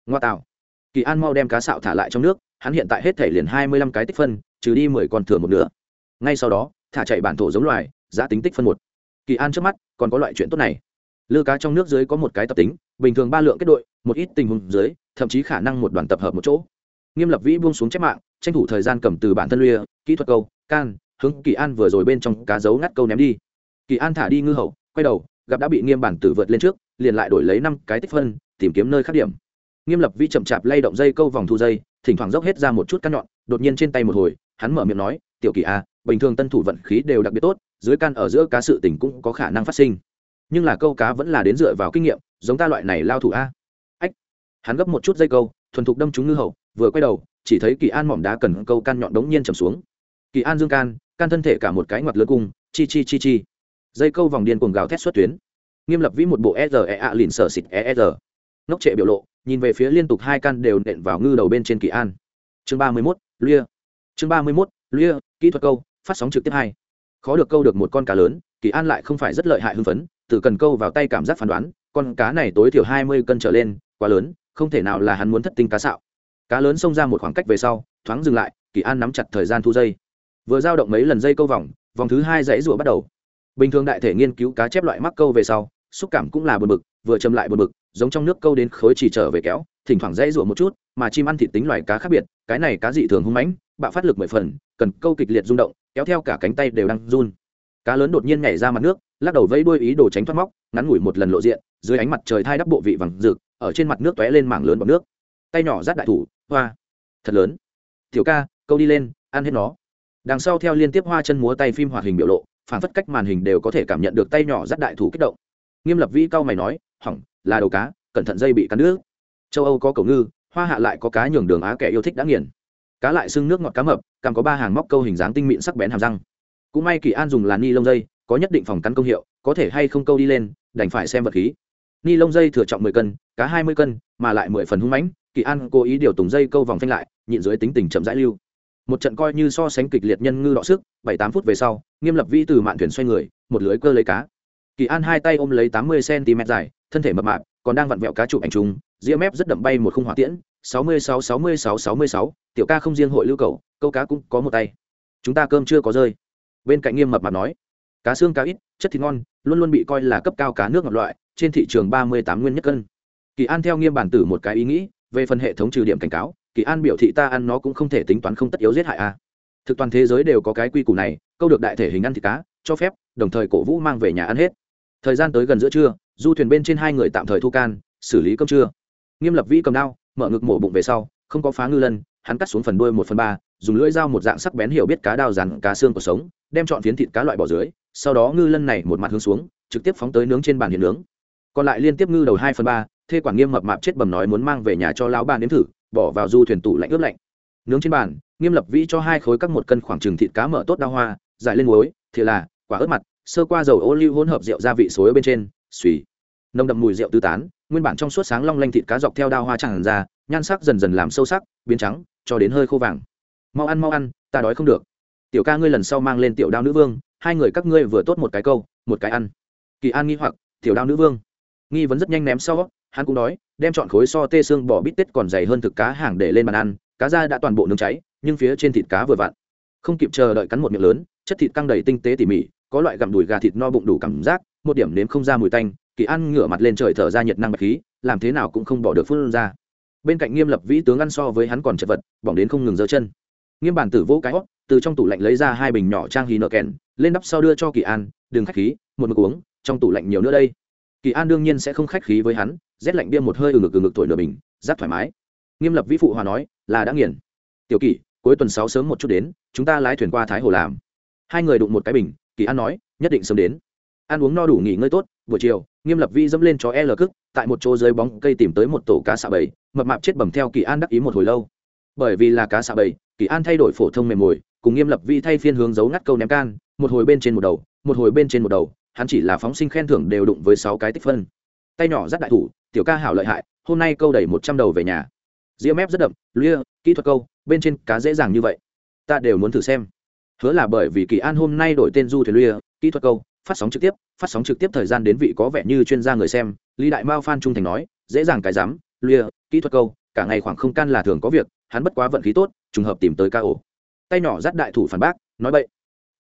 Ngoa tạo. Kỳ an mau đem cá sạo thả lại trong nước, hắn hiện tại hết thể liền hai mươi lăm cái tích phân, trừ đi mười còn thừa một nửa. Ngay sau đó, thả chạy bản thổ giống loài, giá tính tích phân một. Kỳ an trước mắt, còn có loại chuyện tốt này lư cá trong nước dưới có một cái tập tính, bình thường ba lượng kết đội, một ít tình huống dưới, thậm chí khả năng một đoàn tập hợp một chỗ. Nghiêm lập vĩ buông xuống chép mạng, tranh thủ thời gian cầm từ bản thân luya kỹ thuật câu, can, hướng kỳ an vừa rồi bên trong cá dấu ngắt câu ném đi. Kỳ an thả đi ngư hậu, quay đầu, gặp đã bị nghiêm bản tử vượt lên trước, liền lại đổi lấy năm cái tích phân, tìm kiếm nơi khác điểm. Nghiêm lập vĩ chậm chạp lay động dây câu vòng thu dây, thỉnh thoảng dốc hết ra một chút căn nhọn, đột nhiên trên tay một hồi, hắn mở miệng nói, tiểu kỳ a bình thường tân thủ vận khí đều đặc biệt tốt, dưới căn ở giữa cá sự tình cũng có khả năng phát sinh nhưng là câu cá vẫn là đến dựa vào kinh nghiệm, giống ta loại này lao thủ a. Ách, hắn gấp một chút dây câu, thuần thục đâm trúng ngư hậu, vừa quay đầu, chỉ thấy kỳ an mỏm đá cần câu can nhọn đống nhiên trầm xuống. Kỳ an dương can can thân thể cả một cái ngoặt lớn cung, chi chi chi chi. Dây câu vòng điên cuồng gào thét xuất tuyến. Nghiêm lập vĩ một bộ e r e a lìn sở xịt e r ngốc trệ biểu lộ, nhìn về phía liên tục hai can đều nện vào ngư đầu bên trên kỳ an. Chương ba mươi mốt, lia. Chương ba mươi mốt, lia, kỹ thuật câu, phát sóng trực tiếp hai. Khó được câu được một con cá lớn, kỳ an lại không phải rất lợi hại hưng phấn từ cần câu vào tay cảm giác phán đoán, con cá này tối thiểu hai mươi cân trở lên, quá lớn, không thể nào là hắn muốn thất tinh cá sạo. Cá lớn xông ra một khoảng cách về sau, thoáng dừng lại, kỳ an nắm chặt thời gian thu dây. Vừa giao động mấy lần dây câu vòng vòng thứ hai dãy rủa bắt đầu. Bình thường đại thể nghiên cứu cá chép loại mắc câu về sau, xúc cảm cũng là bờ bực, vừa châm lại bờ bực, giống trong nước câu đến khối chỉ trở về kéo, thỉnh thoảng dãy rủa một chút, mà chim ăn thịt tính loài cá khác biệt, cái này cá dị thường hung mãnh, bạo phát lực mười phần, cần câu kịch liệt rung động, kéo theo cả cánh tay đều đang run cá lớn đột nhiên nhảy ra mặt nước, lắc đầu vẫy đuôi ý đồ tránh thoát móc, ngắn ngủi một lần lộ diện, dưới ánh mặt trời thai đắp bộ vị vàng rực, ở trên mặt nước tóe lên mảng lớn bọt nước. Tay nhỏ rát đại thủ, hoa, thật lớn. Tiểu ca, câu đi lên, ăn hết nó. Đằng sau theo liên tiếp hoa chân múa tay phim hoạt hình biểu lộ, phản phất cách màn hình đều có thể cảm nhận được tay nhỏ rát đại thủ kích động. Nghiêm lập vĩ cao mày nói, hỏng, là đầu cá, cẩn thận dây bị cắn nước. Châu âu có cầu ngư, hoa hạ lại có cá nhường đường á kẻ yêu thích đã nghiền. Cá lại xưng nước ngọt cá mập, càng có ba hàng móc câu hình dáng tinh mịn sắc bén hàm răng cũng may kỳ an dùng là ni lông dây, có nhất định phòng cắn công hiệu, có thể hay không câu đi lên, đành phải xem vật khí. Ni lông dây thừa trọng mười cân, cá hai mươi cân, mà lại mười phần hung mãnh, kỳ an cố ý điều tùng dây câu vòng phanh lại, nhịn dưới tính tình chậm rãi lưu. Một trận coi như so sánh kịch liệt nhân ngư đọ sức, bảy tám phút về sau, nghiêm lập vi từ mạn thuyền xoay người, một lưới cơ lấy cá. Kỳ an hai tay ôm lấy tám mươi cm dài, thân thể mập mạp, còn đang vặn vẹo cá chụp ảnh chúng ria mép rất đậm bay một khung hỏa tiễn, sáu mươi sáu sáu mươi sáu sáu mươi sáu, tiểu ca không riêng hội lưu cầu, câu cá cũng có một tay. Chúng ta cơm chưa có rơi bên cạnh nghiêm mập mạp nói, cá xương cá ít, chất thịt ngon, luôn luôn bị coi là cấp cao cá nước ngọt loại, trên thị trường ba mươi tám nguyên nhất cân. Kỳ an theo nghiêm bản tử một cái ý nghĩ, về phần hệ thống trừ điểm cảnh cáo, kỳ an biểu thị ta ăn nó cũng không thể tính toán không tất yếu giết hại a. Thực toàn thế giới đều có cái quy củ này, câu được đại thể hình ăn thịt cá, cho phép, đồng thời cổ vũ mang về nhà ăn hết. Thời gian tới gần giữa trưa, du thuyền bên trên hai người tạm thời thu can, xử lý cơm trưa. Nghiêm lập vĩ cầm đao, mở ngực mổ bụng về sau, không có phá ngư lân, hắn cắt xuống phần đuôi một phần ba dùng lưỡi dao một dạng sắc bén hiểu biết cá đào dàn cá xương của sống, đem chọn phiến thịt cá loại bỏ dưới, sau đó ngư lân này một mặt hướng xuống, trực tiếp phóng tới nướng trên bàn hiện nướng. Còn lại liên tiếp ngư đầu hai phần ba, thê quản nghiêm mập mạp chết bầm nói muốn mang về nhà cho lão ba nếm thử, bỏ vào du thuyền tủ lạnh ướp lạnh. Nướng trên bàn, nghiêm lập vĩ cho hai khối cắt một cân khoảng trừng thịt cá mở tốt đao hoa dài lên muối, thì là, quả ớt mặt, sơ qua dầu ô liu hỗn hợp rượu gia vị xối bên trên suy nồng đậm mùi rượu tứ tán, nguyên bản trong suốt sáng long lanh thịt cá dọc theo đao hoa tràn ra, nhan sắc dần dần làm sâu sắc, biến trắng, cho đến hơi khô vàng mau ăn mau ăn, ta đói không được. Tiểu ca ngươi lần sau mang lên tiểu đao nữ vương, hai người các ngươi vừa tốt một cái câu, một cái ăn. Kỳ an nghi hoặc, tiểu đao nữ vương. Nghi vấn rất nhanh ném sau, hắn cũng đói, đem chọn khối so tê xương bò bít tết còn dày hơn thực cá hàng để lên bàn ăn, cá da đã toàn bộ nướng cháy, nhưng phía trên thịt cá vừa vặn. Không kịp chờ đợi cắn một miệng lớn, chất thịt căng đầy tinh tế tỉ mỉ, có loại gặm đùi gà thịt no bụng đủ cảm giác, một điểm nếm không ra mùi tanh, kỳ an ngửa mặt lên trời thở ra nhiệt năng bạch khí, làm thế nào cũng không bỏ được phun ra. Bên cạnh nghiêm lập vĩ tướng ăn so với hắn còn chật vật, bỏng đến không ngừng giơ chân nghiêm bản tử vỗ cái hót, từ trong tủ lạnh lấy ra hai bình nhỏ trang hì nợ kèn, lên đắp sau đưa cho kỳ an, đừng khách khí, một mực uống, trong tủ lạnh nhiều nữa đây. Kỳ an đương nhiên sẽ không khách khí với hắn, rét lạnh bia một hơi ừ ngực ừ ngực thổi nửa bình giáp thoải mái. Nghiêm lập vĩ phụ hòa nói, là đã nghiền. Tiểu kỷ cuối tuần sáu sớm một chút đến, chúng ta lái thuyền qua thái hồ làm. Hai người đụng một cái bình, kỳ an nói, nhất định sớm đến. Ăn uống no đủ nghỉ ngơi tốt, buổi chiều, nghiêm lập vi dẫm lên chó l cức, tại một chỗ dưới bóng cây tìm tới một tổ cá xạ bầy, mập mạp chết bầm theo kỳ an đắc ý một hồi lâu bởi vì là cá xạ bầy, kỳ an thay đổi phổ thông mềm mồi, cùng nghiêm lập vi thay phiên hướng giấu ngắt câu ném can, một hồi bên trên một đầu, một hồi bên trên một đầu, hắn chỉ là phóng sinh khen thưởng đều đụng với sáu cái tích phân. Tay nhỏ rất đại thủ, tiểu ca hảo lợi hại, hôm nay câu đẩy một trăm đầu về nhà. Ria mép rất đậm lia kỹ thuật câu, bên trên cá dễ dàng như vậy. Ta đều muốn thử xem. Hứa là bởi vì kỳ an hôm nay đổi tên du thuyền lia kỹ thuật câu, phát sóng trực tiếp, phát sóng trực tiếp thời gian đến vị có vẻ như chuyên gia người xem, lý đại mao phan trung thành nói, dễ dàng cái dám lia kỹ thuật câu, cả ngày khoảng không can là thường có việc hắn bất quá vận khí tốt, trùng hợp tìm tới ca ổ. Tay nhỏ dắt đại thủ phản bác, nói bậy.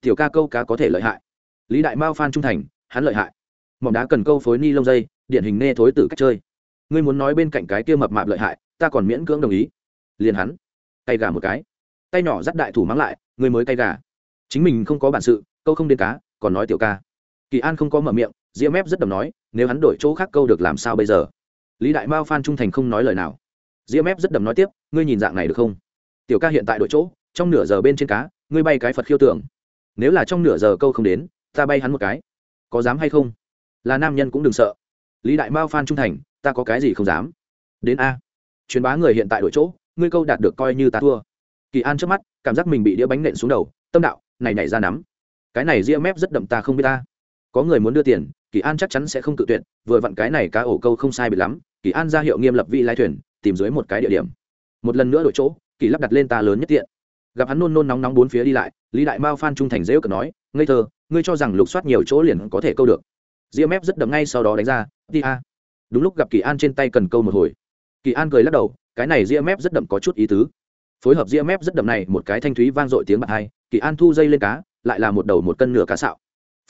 Tiểu ca câu cá có thể lợi hại. Lý đại mao phan trung thành, hắn lợi hại. Mỏng đá cần câu phối ni lông dây, điển hình nê thối tử cách chơi. Ngươi muốn nói bên cạnh cái kia mập mạp lợi hại, ta còn miễn cưỡng đồng ý. Liền hắn. Tay gà một cái. Tay nhỏ dắt đại thủ mắng lại, ngươi mới tay gà. Chính mình không có bản sự, câu không đến cá, còn nói tiểu ca. Kỳ an không có mở miệng diễm mép rất đầm nói, nếu hắn đổi chỗ khác câu được làm sao bây giờ? Lý đại mao phan trung thành không nói lời nào diêm mép rất đầm nói tiếp, ngươi nhìn dạng này được không? Tiểu ca hiện tại đổi chỗ, trong nửa giờ bên trên cá, ngươi bay cái phật khiêu tưởng. Nếu là trong nửa giờ câu không đến, ta bay hắn một cái. Có dám hay không? Là nam nhân cũng đừng sợ. Lý đại mao phan trung thành, ta có cái gì không dám? Đến a. Truyền bá người hiện tại đổi chỗ, ngươi câu đạt được coi như ta thua. Kỳ an trước mắt, cảm giác mình bị đĩa bánh nện xuống đầu, tâm đạo, này nhảy ra nắm. Cái này ria mép rất đậm ta không biết ta. Có người muốn đưa tiền, kỳ an chắc chắn sẽ không tự tuyệt, vừa vặn cái này cá ổ câu không sai bị lắm. Kỳ an ra hiệu nghiêm lập vị lái thuyền tìm dưới một cái địa điểm. Một lần nữa đổi chỗ, kỳ lắp đặt lên ta lớn nhất tiện. Gặp hắn nôn nôn nóng nóng bốn phía đi lại, lý đại mao phan trung thành dễ cờ nói, ngây thơ, ngươi cho rằng lục soát nhiều chỗ liền có thể câu được. Ria mép rất đậm ngay sau đó đánh ra, đi a. Đúng lúc gặp kỳ an trên tay cần câu một hồi. Kỳ an cười lắc đầu, cái này ria mép rất đậm có chút ý tứ. Phối hợp ria mép rất đậm này, một cái thanh thúy vang dội tiếng bạc hai, kỳ an thu dây lên cá, lại là một đầu một cân nửa cá sạo.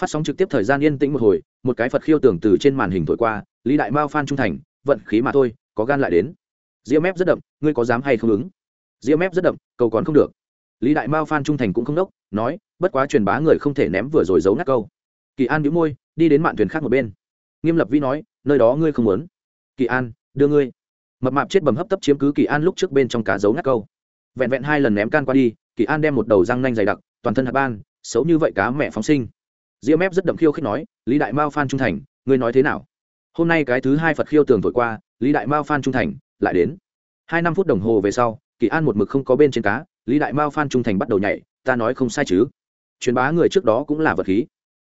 Phát sóng trực tiếp thời gian yên tĩnh một hồi, một cái phật khiêu tưởng từ trên màn hình thổi qua, lý đại mao phan trung thành, vận khí mà thôi, có gan lại đến ria mép rất đậm, ngươi có dám hay không ứng? Ria mép rất đậm, cầu còn không được. Lý đại mao phan trung thành cũng không đốc, nói, bất quá truyền bá người không thể ném vừa rồi giấu ngắt câu. Kỳ an đĩu môi, đi đến mạn thuyền khác một bên. Nghiêm lập vi nói, nơi đó ngươi không muốn. Kỳ an, đưa ngươi. Mập mạp chết bầm hấp tấp chiếm cứ kỳ an lúc trước bên trong cá giấu ngắt câu. Vẹn vẹn hai lần ném can qua đi, kỳ an đem một đầu răng nanh dày đặc, toàn thân hạt ban, xấu như vậy cá mẹ phóng sinh. Ria mép rất đậm khiêu khích nói, lý đại mao phan trung thành, ngươi nói thế nào? Hôm nay cái thứ hai phật khiêu tường thổi qua, lý đại mao phan trung thành lại đến. Hai năm phút đồng hồ về sau, kỳ an một mực không có bên trên cá, lý đại mao phan trung thành bắt đầu nhảy, ta nói không sai chứ? Truyền bá người trước đó cũng là vật khí.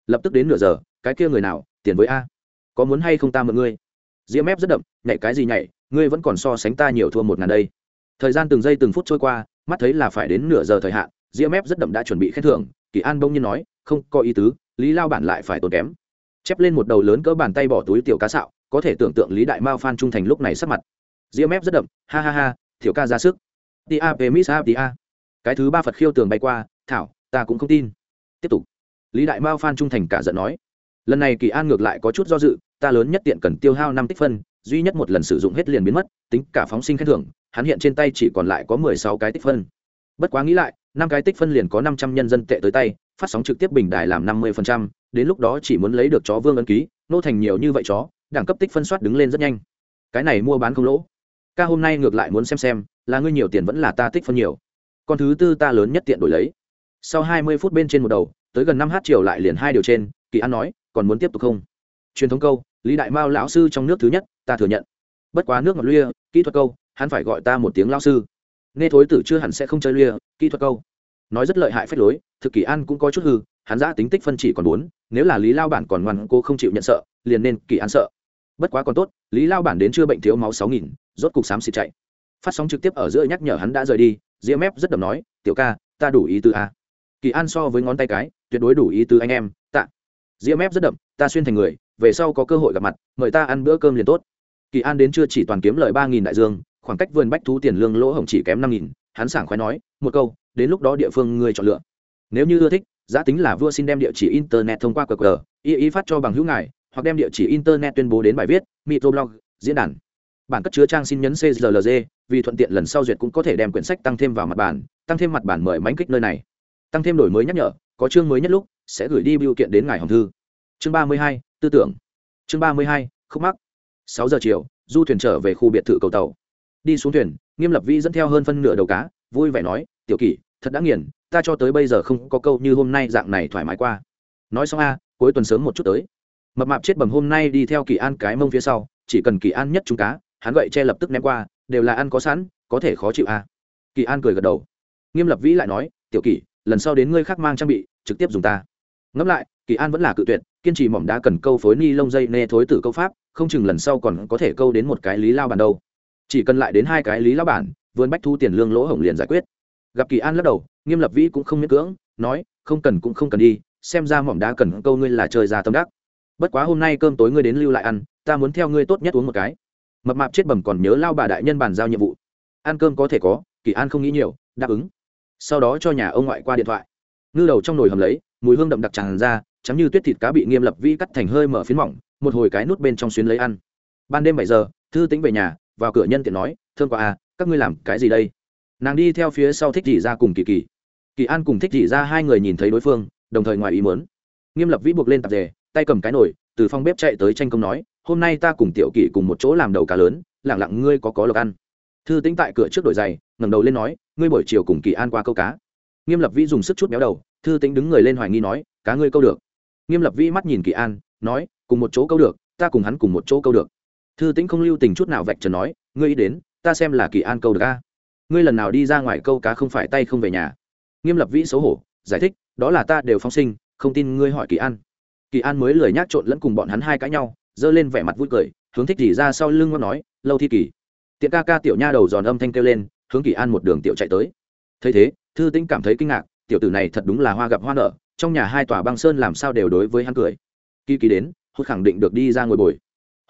Lập tức đến nửa giờ, cái kia người nào, tiền với a? Có muốn hay không ta mượn ngươi? Diễm ép rất đậm, nhảy cái gì nhảy, ngươi vẫn còn so sánh ta nhiều thua một ngàn đây. Thời gian từng giây từng phút trôi qua, mắt thấy là phải đến nửa giờ thời hạn diễm ép rất đậm đã chuẩn bị khen thưởng, kỳ an bông nhiên nói, không, có ý tứ, lý lao bản lại phải tốn kém. Chép lên một đầu lớn cỡ bàn tay bỏ túi tiểu cá sạo, có thể tưởng tượng lý đại mao phan trung thành lúc này sắp mặt ria mép rất đậm, ha ha ha thiểu ca ra sức. Tia pemis tia cái thứ ba phật khiêu tường bay qua, thảo, ta cũng không tin. Tiếp tục. Lý đại mao phan trung thành cả giận nói, lần này kỳ an ngược lại có chút do dự, ta lớn nhất tiện cần tiêu hao năm tích phân, duy nhất một lần sử dụng hết liền biến mất, tính cả phóng sinh khen thưởng, hắn hiện trên tay chỉ còn lại có mười sáu cái tích phân. Bất quá nghĩ lại, năm cái tích phân liền có năm trăm nhân dân tệ tới tay, phát sóng trực tiếp bình đài làm năm mươi phần trăm, đến lúc đó chỉ muốn lấy được chó vương ân ký, nô thành nhiều như vậy chó, đẳng cấp tích phân soát đứng lên rất nhanh. Cái này mua bán không lỗ ca hôm nay ngược lại muốn xem xem, là ngươi nhiều tiền vẫn là ta tích phân nhiều. Con thứ tư ta lớn nhất tiện đổi lấy. Sau hai mươi phút bên trên một đầu, tới gần năm h chiều lại liền hai điều trên, kỳ an nói, còn muốn tiếp tục không? Truyền thống câu, lý đại mao lão sư trong nước thứ nhất, ta thừa nhận. Bất quá nước ngọt lia kỹ thuật câu, hắn phải gọi ta một tiếng lao sư. Nghe thối tử chưa hẳn sẽ không chơi lia kỹ thuật câu. Nói rất lợi hại phép lối, thực kỳ an cũng có chút hư, hắn giã tính tích phân chỉ còn bốn, nếu là lý lao bản còn ngoan, cô không chịu nhận sợ, liền nên kỳ an sợ bất quá còn tốt, lý lao bản đến chưa bệnh thiếu máu sáu nghìn, rốt cục xám xịt chạy. Phát sóng trực tiếp ở giữa nhắc nhở hắn đã rời đi ria mép rất đầm nói, tiểu ca, ta đủ ý tư a. Kỳ an so với ngón tay cái, tuyệt đối đủ ý tư anh em, tạ. Ria mép rất đậm, ta xuyên thành người, về sau có cơ hội gặp mặt, mời ta ăn bữa cơm liền tốt. Kỳ an đến chưa chỉ toàn kiếm lời ba nghìn đại dương, khoảng cách vườn bách thú tiền lương lỗ hổng chỉ kém năm nghìn, hắn sảng khoái nói, một câu, đến lúc đó địa phương ngươi chọn lựa. Nếu như ưa thích, giá tính là vua xin đem địa chỉ internet thông qua qr y y phát cho bằng hữu ngài hoặc đem địa chỉ internet tuyên bố đến bài viết microblog diễn đàn. Bản cất chứa trang xin nhấn cglg vì thuận tiện lần sau duyệt cũng có thể đem quyển sách tăng thêm vào mặt bản, tăng thêm mặt bản mời mánh kích nơi này. Tăng thêm đổi mới nhắc nhở, có chương mới nhất lúc, sẽ gửi đi biểu kiện đến ngài hồng thư. Chương ba mươi hai, tư tưởng. Chương ba mươi hai, khúc mắc. Sáu giờ chiều, du thuyền trở về khu biệt thự cầu tàu. Đi xuống thuyền, nghiêm lập vĩ dẫn theo hơn phân nửa đầu cá, vui vẻ nói, tiểu kỷ, thật đã nghiền, ta cho tới bây giờ không có câu như hôm nay dạng này thoải mái qua. Nói xong a, cuối tuần sớm một chút tới mập mạp chết bầm hôm nay đi theo kỳ an cái mông phía sau, chỉ cần kỳ an nhất chúng cá, hắn gậy che lập tức ném qua, đều là ăn có sẵn, có thể khó chịu à? kỳ an cười gật đầu. Nghiêm lập vĩ lại nói, tiểu kỷ, lần sau đến ngươi khác mang trang bị, trực tiếp dùng ta. Ngẫm lại, kỳ an vẫn là cự tuyệt, kiên trì mỏm đá cần câu phối ni lông dây nê thối tử câu pháp, không chừng lần sau còn có thể câu đến một cái lý lao bản đâu. Chỉ cần lại đến hai cái lý lao bản vườn bách thu tiền lương lỗ hổng liền giải quyết. Gặp kỳ an lắc đầu, nghiêm lập vĩ cũng không miễn cưỡng, nói, không cần cũng không cần đi, xem ra mỏm đá cần câu ngươi là trời ra tâm đắc bất quá hôm nay cơm tối ngươi đến lưu lại ăn, ta muốn theo ngươi tốt nhất uống một cái. Mập mạp chết bẩm còn nhớ lao bà đại nhân bàn giao nhiệm vụ. Ăn cơm có thể có, kỳ an không nghĩ nhiều, đáp ứng. Sau đó cho nhà ông ngoại qua điện thoại. Ngư đầu trong nồi hầm lấy, mùi hương đậm đặc tràn ra chấm như tuyết thịt cá bị nghiêm lập vi cắt thành hơi mở phiến mỏng, một hồi cái nút bên trong xuyến lấy ăn. Ban đêm bảy giờ, thư tính về nhà, vào cửa nhân tiện nói, thương quả à các ngươi làm cái gì đây? Nàng đi theo phía sau thích dì ra cùng kỳ kỳ. Kỳ an cùng thích dì ra hai người nhìn thấy đối phương, đồng thời ngoài ý muốn. Nghiêm lập vĩ buộc lên tạp dề tay cầm cái nồi, từ phòng bếp chạy tới tranh công nói, hôm nay ta cùng tiểu kỷ cùng một chỗ làm đầu cá lớn lẳng lặng ngươi có có lộc ăn. Thư tính tại cửa trước đổi giày, ngẩng đầu lên nói, ngươi buổi chiều cùng kỳ an qua câu cá. Nghiêm lập vĩ dùng sức chút béo đầu, thư tính đứng người lên hoài nghi nói, cá ngươi câu được. Nghiêm lập vĩ mắt nhìn kỳ an nói, cùng một chỗ câu được, ta cùng hắn cùng một chỗ câu được. Thư tính không lưu tình chút nào vạch trần nói, ngươi ý đến, ta xem là kỳ an câu được a. Ngươi lần nào đi ra ngoài câu cá không phải tay không về nhà. Nghiêm lập vĩ xấu hổ, giải thích, đó là ta đều phong sinh, không tin ngươi hỏi kỳ an kỳ an mới lười nhác trộn lẫn cùng bọn hắn hai cãi nhau, giơ lên vẻ mặt vui cười, hướng thích gì ra sau lưng ngon nói, lâu thi kỳ. Tiện ca ca tiểu nha đầu giòn âm thanh kêu lên, hướng kỳ an một đường tiểu chạy tới. Thấy thế, thư tĩnh cảm thấy kinh ngạc, tiểu tử này thật đúng là hoa gặp hoa nở, trong nhà hai tòa băng sơn làm sao đều đối với hắn cười. Kỳ kỳ đến, hốt khẳng định được đi ra ngồi bồi.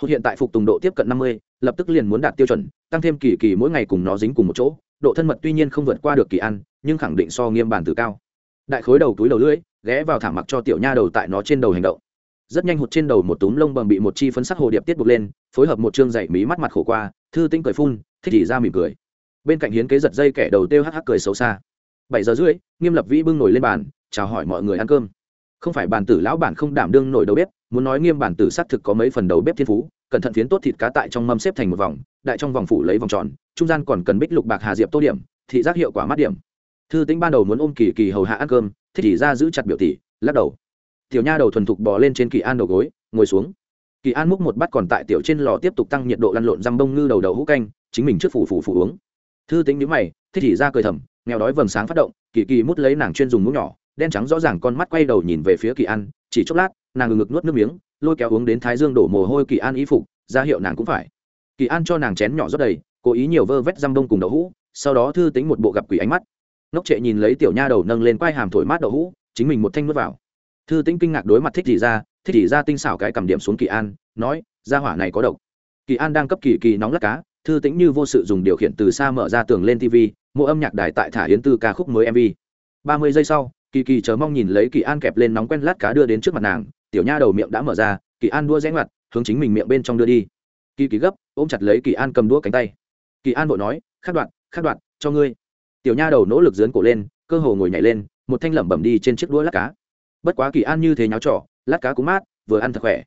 Hốt hiện tại phục tùng độ tiếp cận năm mươi, lập tức liền muốn đạt tiêu chuẩn, tăng thêm kỳ kỳ mỗi ngày cùng nó dính cùng một chỗ, độ thân mật tuy nhiên không vượt qua được kỳ an, nhưng khẳng định so nghiêm bản từ cao đại khối đầu túi đầu lưỡi, ghé vào thẳng mặc cho tiểu nha đầu tại nó trên đầu hành động. Rất nhanh hụt trên đầu một túm lông bầm bị một chi phấn sắc hồ điệp tiết buộc lên, phối hợp một chương dậy mí mắt mặt khổ qua, thư tinh cười phun, thích chỉ ra mỉm cười. Bên cạnh hiến kế giật dây kẻ đầu têu hắc hắc cười xấu xa. Bảy giờ rưỡi, nghiêm lập vĩ bưng nổi lên bàn, chào hỏi mọi người ăn cơm. Không phải bàn tử lão bản không đảm đương nổi đầu bếp, muốn nói nghiêm bản tử xác thực có mấy phần đầu bếp thiên phú, cẩn thận phiến tốt thịt cá tại trong mâm xếp thành một vòng, đại trong vòng phủ lấy vòng tròn, trung gian còn cần bích lục bạc hà diệp tô điểm, thị giác hiệu quả mát điểm thư tính ban đầu muốn ôm kỳ kỳ hầu hạ ăn cơm, thích chỉ ra giữ chặt biểu tỷ, lắc đầu. Tiểu nha đầu thuần thục bò lên trên kỳ an đầu gối, ngồi xuống. Kỳ an múc một bát còn tại tiểu trên lò tiếp tục tăng nhiệt độ lăn lộn răm bông ngư đầu đầu hũ canh, chính mình trước phủ phủ phủ uống. Thư tính nhíu mày, thích chỉ ra cười thầm, nghèo đói vầng sáng phát động, kỳ kỳ mút lấy nàng chuyên dùng mũ nhỏ, đen trắng rõ ràng con mắt quay đầu nhìn về phía kỳ an, chỉ chốc lát, nàng ngực nuốt nước miếng, lôi kéo uống đến thái dương đổ mồ hôi kỳ an ý phục, ra hiệu nàng cũng phải. Kỳ an cho nàng chén nhỏ rất đầy, cố ý nhiều vơ vét răm bông cùng đậu hũ, sau đó thư tính một bộ gặp quỷ ánh mắt ngốc trệ nhìn lấy tiểu nha đầu nâng lên quai hàm thổi mát đậu hũ, chính mình một thanh nuốt vào. Thư tĩnh kinh ngạc đối mặt thích gì ra thích gì ra tinh xảo cái cầm điểm xuống kỳ an, nói ra hỏa này có độc. Kỳ an đang cấp kỳ kỳ nóng lắc cá, thư tĩnh như vô sự dùng điều khiển từ xa mở ra tường lên tv mộ âm nhạc đài tại thả yến tư ca khúc mới mv ba mươi giây sau, kỳ kỳ chờ mong nhìn lấy kỳ an kẹp lên nóng quen lát cá đưa đến trước mặt nàng, tiểu nha đầu miệng đã mở ra, kỳ an đua rẽ ngoặt, hướng chính mình miệng bên trong đưa đi. Kỳ kỳ gấp, ôm chặt lấy kỳ an cầm đũa cánh tay. Kỳ an vội nói, khắc đoạn khắc đoạn, cho ngươi tiểu nha đầu nỗ lực dướn cổ lên, cơ hồ ngồi nhảy lên, một thanh lẩm bẩm đi trên chiếc đũa lát cá. Bất quá kỳ an như thế nháo trỏ lát cá cũng mát, vừa ăn thật khỏe.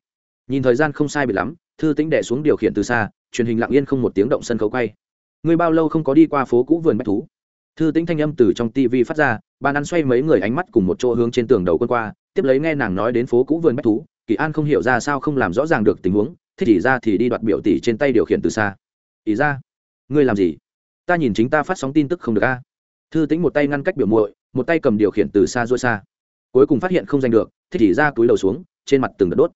Nhìn thời gian không sai bị lắm, thư tĩnh đẻ xuống điều khiển từ xa, truyền hình lặng yên không một tiếng động sân khấu quay. Ngươi bao lâu không có đi qua phố cũ vườn bách thú? Thư tĩnh thanh âm từ trong tv phát ra, bàn ăn xoay mấy người ánh mắt cùng một chỗ hướng trên tường đầu quân qua, tiếp lấy nghe nàng nói đến phố cũ vườn bách thú, kỳ an không hiểu ra sao không làm rõ ràng được tình huống thích ỷ ra thì đi đoạt biểu tỷ trên tay điều khiển từ xa. Ỷ ra, ngươi làm gì? Ta nhìn chính ta phát sóng tin tức không được a. Thư tính một tay ngăn cách biểu muội, một tay cầm điều khiển từ xa ruôi xa. Cuối cùng phát hiện không giành được thích chỉ ra túi đầu xuống, trên mặt từng đợt đốt.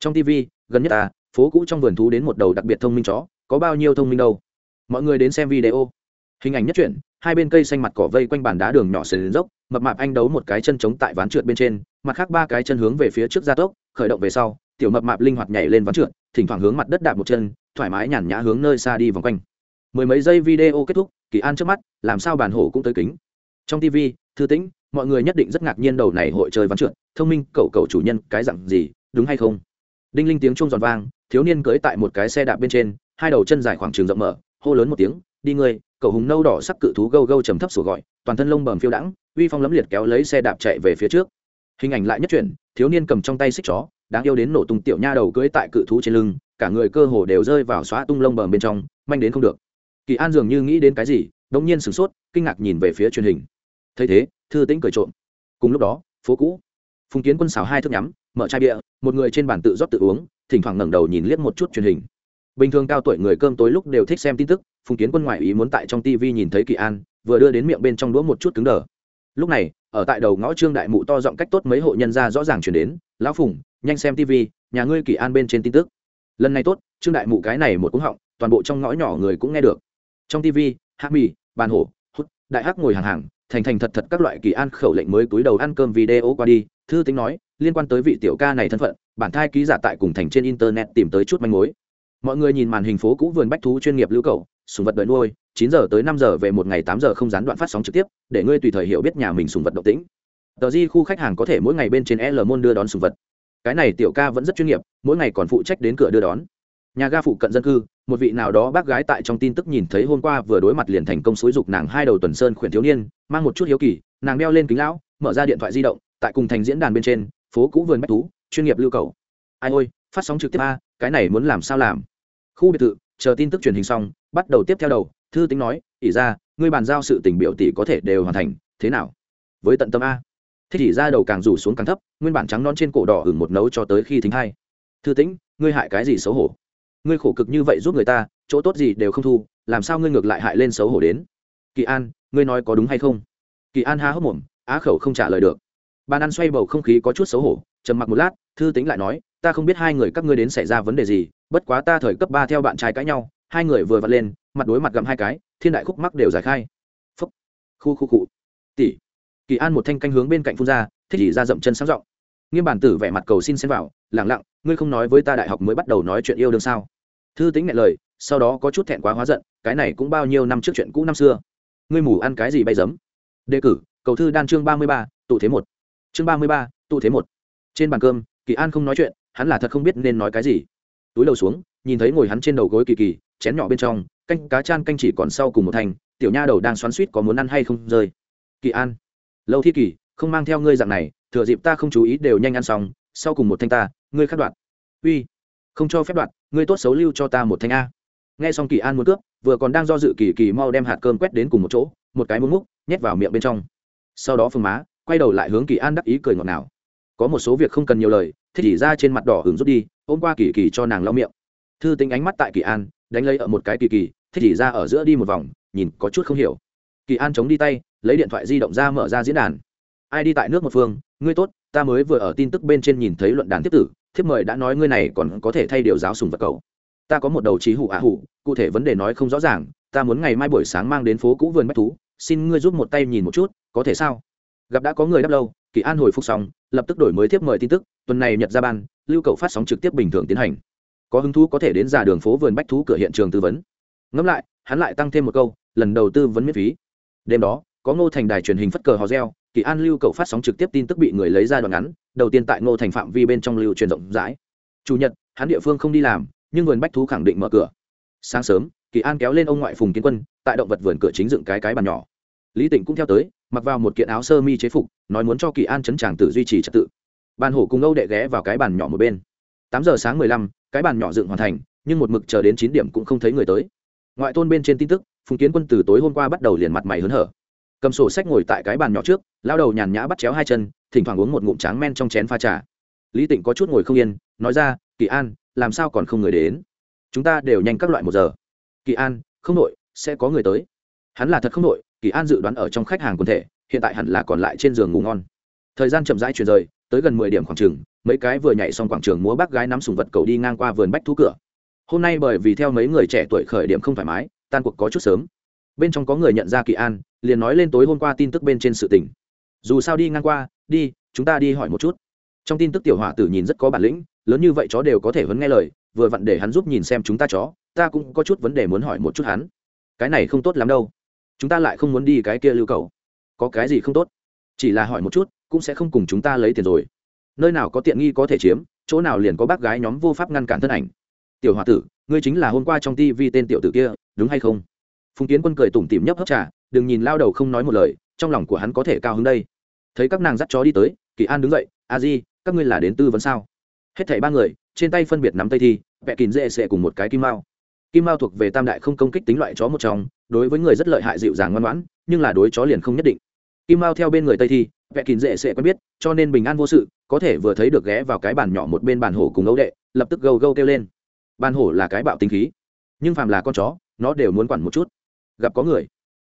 Trong tv gần nhất ta, phố cũ trong vườn thú đến một đầu đặc biệt thông minh chó, có bao nhiêu thông minh đâu. Mọi người đến xem video. Hình ảnh nhất truyện hai bên cây xanh mặt cỏ vây quanh bàn đá đường nhỏ sườn dốc, mập mạp anh đấu một cái chân chống tại ván trượt bên trên, mặt khác ba cái chân hướng về phía trước gia tốc, khởi động về sau, tiểu mập mạp linh hoạt nhảy lên ván trượt, thỉnh thoảng hướng mặt đất đạp một chân, thoải mái nhàn nhã hướng nơi xa đi vòng quanh mười mấy giây video kết thúc, kỳ an trước mắt, làm sao bàn hổ cũng tới kính. Trong tv thư tĩnh, mọi người nhất định rất ngạc nhiên đầu này hội chơi ván trượt, thông minh, cậu cậu chủ nhân, cái dặn gì, đúng hay không? Đinh linh tiếng chuông giòn vang, thiếu niên cưới tại một cái xe đạp bên trên, hai đầu chân dài khoảng trường rộng mở, hô lớn một tiếng, đi ngươi. Cậu hùng nâu đỏ sắc cự thú gâu gâu trầm thấp sủa gọi, toàn thân lông bầm phiêu đãng, uy phong lấm liệt kéo lấy xe đạp chạy về phía trước. Hình ảnh lại nhất chuyển, thiếu niên cầm trong tay xích chó, đáng yêu đến nổ tung tiểu nha đầu cưới tại cự thú trên lưng, cả người cơ hồ đều rơi vào xóa tung lông bầm bên trong, manh đến không được kỳ an dường như nghĩ đến cái gì, đống nhiên sửng sốt, kinh ngạc nhìn về phía truyền hình. Thấy thế, thư tĩnh cười trộm. Cùng lúc đó, phố cũ. Phùng kiến quân xào hai thức nhắm, mở chai bia, một người trên bàn tự rót tự uống, thỉnh thoảng ngẩng đầu nhìn liếc một chút truyền hình. Bình thường cao tuổi người cơm tối lúc đều thích xem tin tức, phùng kiến quân ngoại ý muốn tại trong tv nhìn thấy kỳ an, vừa đưa đến miệng bên trong đũa một chút cứng đờ. Lúc này, ở tại đầu ngõ trương đại mụ to giọng cách tốt mấy hộ nhân ra rõ ràng chuyển đến, lão phùng, nhanh xem tv nhà ngươi kỳ an bên trên tin tức. Lần này tốt, trương đại mụ cái này một cúng họng, toàn bộ trong ngõ nhỏ người cũng nghe được trong tv hát mì, bàn hổ, hút, đại hắc ngồi hàng hàng, thành thành thật thật các loại kỳ an khẩu lệnh mới túi đầu ăn cơm video qua đi. Thư tính nói, liên quan tới vị tiểu ca này thân phận, bản thai ký giả tại cùng thành trên internet tìm tới chút manh mối. Mọi người nhìn màn hình phố cũ vườn bách thú chuyên nghiệp lưu cầu, sùng vật đợi nuôi, chín giờ tới năm giờ về một ngày tám giờ không gián đoạn phát sóng trực tiếp, để ngươi tùy thời hiểu biết nhà mình sùng vật động tĩnh. Tờ di khu khách hàng có thể mỗi ngày bên trên l môn đưa đón sùng vật. Cái này tiểu ca vẫn rất chuyên nghiệp, mỗi ngày còn phụ trách đến cửa đưa đón. Nhà ga phụ cận dân cư một vị nào đó bác gái tại trong tin tức nhìn thấy hôm qua vừa đối mặt liền thành công xúi dục nàng hai đầu tuần sơn khuyển thiếu niên, mang một chút hiếu kỳ, nàng đeo lên kính lão, mở ra điện thoại di động, tại cùng thành diễn đàn bên trên, phố cũ vườn bách thú, chuyên nghiệp lưu cầu. Ai ôi, phát sóng trực tiếp a, cái này muốn làm sao làm? Khu biệt thự, chờ tin tức truyền hình xong, bắt đầu tiếp theo đầu, thư tính nói ỉ ra, ngươi bàn giao sự tình biểu tỷ có thể đều hoàn thành, thế nào? Với tận tâm a. Thế thì ra đầu càng rủ xuống càng thấp, nguyên bản trắng non trên cổ đỏ hừng một nấu cho tới khi thính hai. Thư tĩnh ngươi hại cái gì xấu hổ? Ngươi khổ cực như vậy giúp người ta, chỗ tốt gì đều không thu, làm sao ngươi ngược lại hại lên xấu hổ đến? Kỳ an, ngươi nói có đúng hay không? Kỳ an há hốc mồm, á khẩu không trả lời được. Bàn ăn xoay bầu không khí có chút xấu hổ, trầm mặc một lát, thư tính lại nói, ta không biết hai người các ngươi đến xảy ra vấn đề gì, bất quá ta thời cấp ba theo bạn trai cãi nhau, hai người vừa vặn lên, mặt đối mặt gặm hai cái, thiên đại khúc mắc đều giải khai. Phúc. Khu khu cụ. Tỷ. Kỳ an một thanh canh hướng bên cạnh phun ra, thích chỉ ra dậm chân sáng giọng nghiêm bản tử vẻ mặt cầu xin xem vào lẳng lặng, ngươi không nói với ta đại học mới bắt đầu nói chuyện yêu đương sao? Thư tính ngại lời, sau đó có chút thẹn quá hóa giận, cái này cũng bao nhiêu năm trước chuyện cũ năm xưa. Ngươi mù ăn cái gì bay giấm? Đề cử, cầu thư đan chương ba mươi ba, tụ thế một. Chương ba mươi ba, tụ thế một. Trên bàn cơm, kỳ an không nói chuyện, hắn là thật không biết nên nói cái gì. Túi đầu xuống, nhìn thấy ngồi hắn trên đầu gối kỳ kỳ, chén nhỏ bên trong, canh cá chan canh chỉ còn sau cùng một thành, tiểu nha đầu đang xoắn suýt có muốn ăn hay không rơi. Kỳ an, lâu thi kỳ không mang theo ngươi dạng này thừa dịp ta không chú ý đều nhanh ăn xong, sau cùng một thanh ta, ngươi khắc đoạn uy, không cho phép đoạn ngươi tốt xấu lưu cho ta một thanh a. Nghe xong kỳ an muốn cướp, vừa còn đang do dự kỳ kỳ mau đem hạt cơm quét đến cùng một chỗ, một cái muỗng múc, nhét vào miệng bên trong. Sau đó phương má, quay đầu lại hướng kỳ an đắc ý cười ngọt ngào. Có một số việc không cần nhiều lời thích chỉ ra trên mặt đỏ hứng rút đi, ôm qua kỳ kỳ cho nàng lau miệng. Thư tính ánh mắt tại kỳ an, đánh lấy ở một cái kỳ kỳ thích chỉ ra ở giữa đi một vòng, nhìn có chút không hiểu. Kỳ an chống đi tay, lấy điện thoại di động ra mở ra diễn đàn ai đi tại nước một phương, ngươi tốt, ta mới vừa ở tin tức bên trên nhìn thấy luận đàn tiếp tử, thiếp mời đã nói ngươi này còn có thể thay điều giáo sùng vật cầu. Ta có một đầu trí hủ ạ hủ, cụ thể vấn đề nói không rõ ràng, ta muốn ngày mai buổi sáng mang đến phố cũ vườn bách thú, xin ngươi giúp một tay nhìn một chút, có thể sao? Gặp đã có người đáp lâu, kỳ an hồi phục xong, lập tức đổi mới tiếp mời tin tức, tuần này nhật ra ban, lưu cầu phát sóng trực tiếp bình thường tiến hành. Có hứng thú có thể đến ra đường phố vườn bách thú cửa hiện trường tư vấn. Ngẫm lại, hắn lại tăng thêm một câu, lần đầu tư vấn miễn phí. Đêm đó, có ngô thành đài truyền hình phất cờ hò reo kỳ an lưu cầu phát sóng trực tiếp tin tức bị người lấy ra đoạn ngắn, đầu tiên tại ngô thành phạm vi bên trong lưu truyền rộng rãi. Chủ nhật, hắn địa phương không đi làm, nhưng vườn bách thú khẳng định mở cửa. Sáng sớm, kỳ an kéo lên ông ngoại phùng kiến quân, tại động vật vườn cửa chính dựng cái cái bàn nhỏ. Lý tịnh cũng theo tới, mặc vào một kiện áo sơ mi chế phục, nói muốn cho kỳ an chấn tràng tự duy trì trật tự. Bàn hổ cùng âu đệ ghé vào cái bàn nhỏ một bên. Tám giờ sáng mười lăm, cái bàn nhỏ dựng hoàn thành, nhưng một mực chờ đến chín điểm cũng không thấy người tới. Ngoại tôn bên trên tin tức, phùng kiến quân từ tối hôm qua bắt đầu liền mặt mày hớn hở cầm sổ sách ngồi tại cái bàn nhỏ trước, lao đầu nhàn nhã bắt chéo hai chân, thỉnh thoảng uống một ngụm tráng men trong chén pha trà. Lý tịnh có chút ngồi không yên, nói ra, kỳ an, làm sao còn không người đến? Chúng ta đều nhanh các loại một giờ. Kỳ an, không nội sẽ có người tới. Hắn là thật không nội kỳ an dự đoán ở trong khách hàng quần thể, hiện tại hẳn là còn lại trên giường ngủ ngon. Thời gian chậm rãi chuyển rời, tới gần mười điểm khoảng trường, mấy cái vừa nhảy xong quảng trường múa bác gái nắm sùng vật cầu đi ngang qua vườn bách thú cửa. Hôm nay bởi vì theo mấy người trẻ tuổi khởi điểm không thoải mái, tan cuộc có chút sớm bên trong có người nhận ra kỳ an, liền nói lên tối hôm qua tin tức bên trên sự tình. Dù sao đi ngang qua, đi, chúng ta đi hỏi một chút. Trong tin tức tiểu hỏa tử nhìn rất có bản lĩnh, lớn như vậy chó đều có thể vẫn nghe lời, vừa vặn để hắn giúp nhìn xem chúng ta chó, ta cũng có chút vấn đề muốn hỏi một chút hắn. Cái này không tốt lắm đâu. Chúng ta lại không muốn đi cái kia lưu cầu. Có cái gì không tốt? Chỉ là hỏi một chút, cũng sẽ không cùng chúng ta lấy tiền rồi. Nơi nào có tiện nghi có thể chiếm, chỗ nào liền có bác gái nhóm vô pháp ngăn cản thân ảnh. Tiểu h o a tử, ngươi chính là hôm qua trong tivi tên tiểu tử kia, đúng hay không? Phùng kiến quân cười tủm tỉm nhấp hấp trà, đừng nhìn lao đầu không nói một lời, trong lòng của hắn có thể cao hứng đây. Thấy các nàng dắt chó đi tới, kỳ an đứng dậy, a di, các ngươi là đến tư vấn sao? Hết thảy ba người, trên tay phân biệt nắm tay thi vẹ kín dễ sệ cùng một cái kim mao. Kim mao thuộc về tam đại không công kích tính loại chó một trong, đối với người rất lợi hại dịu dàng ngoan ngoãn, nhưng là đối chó liền không nhất định. Kim mao theo bên người tây thi vẹ kín dễ sệ quen biết, cho nên bình an vô sự, có thể vừa thấy được ghé vào cái bàn nhỏ một bên bàn hổ cùng ấu đệ, lập tức gâu gâu kêu lên. Bàn hổ là cái bạo tinh khí, nhưng phàm là con chó, nó đều muốn quản một chút gặp có người.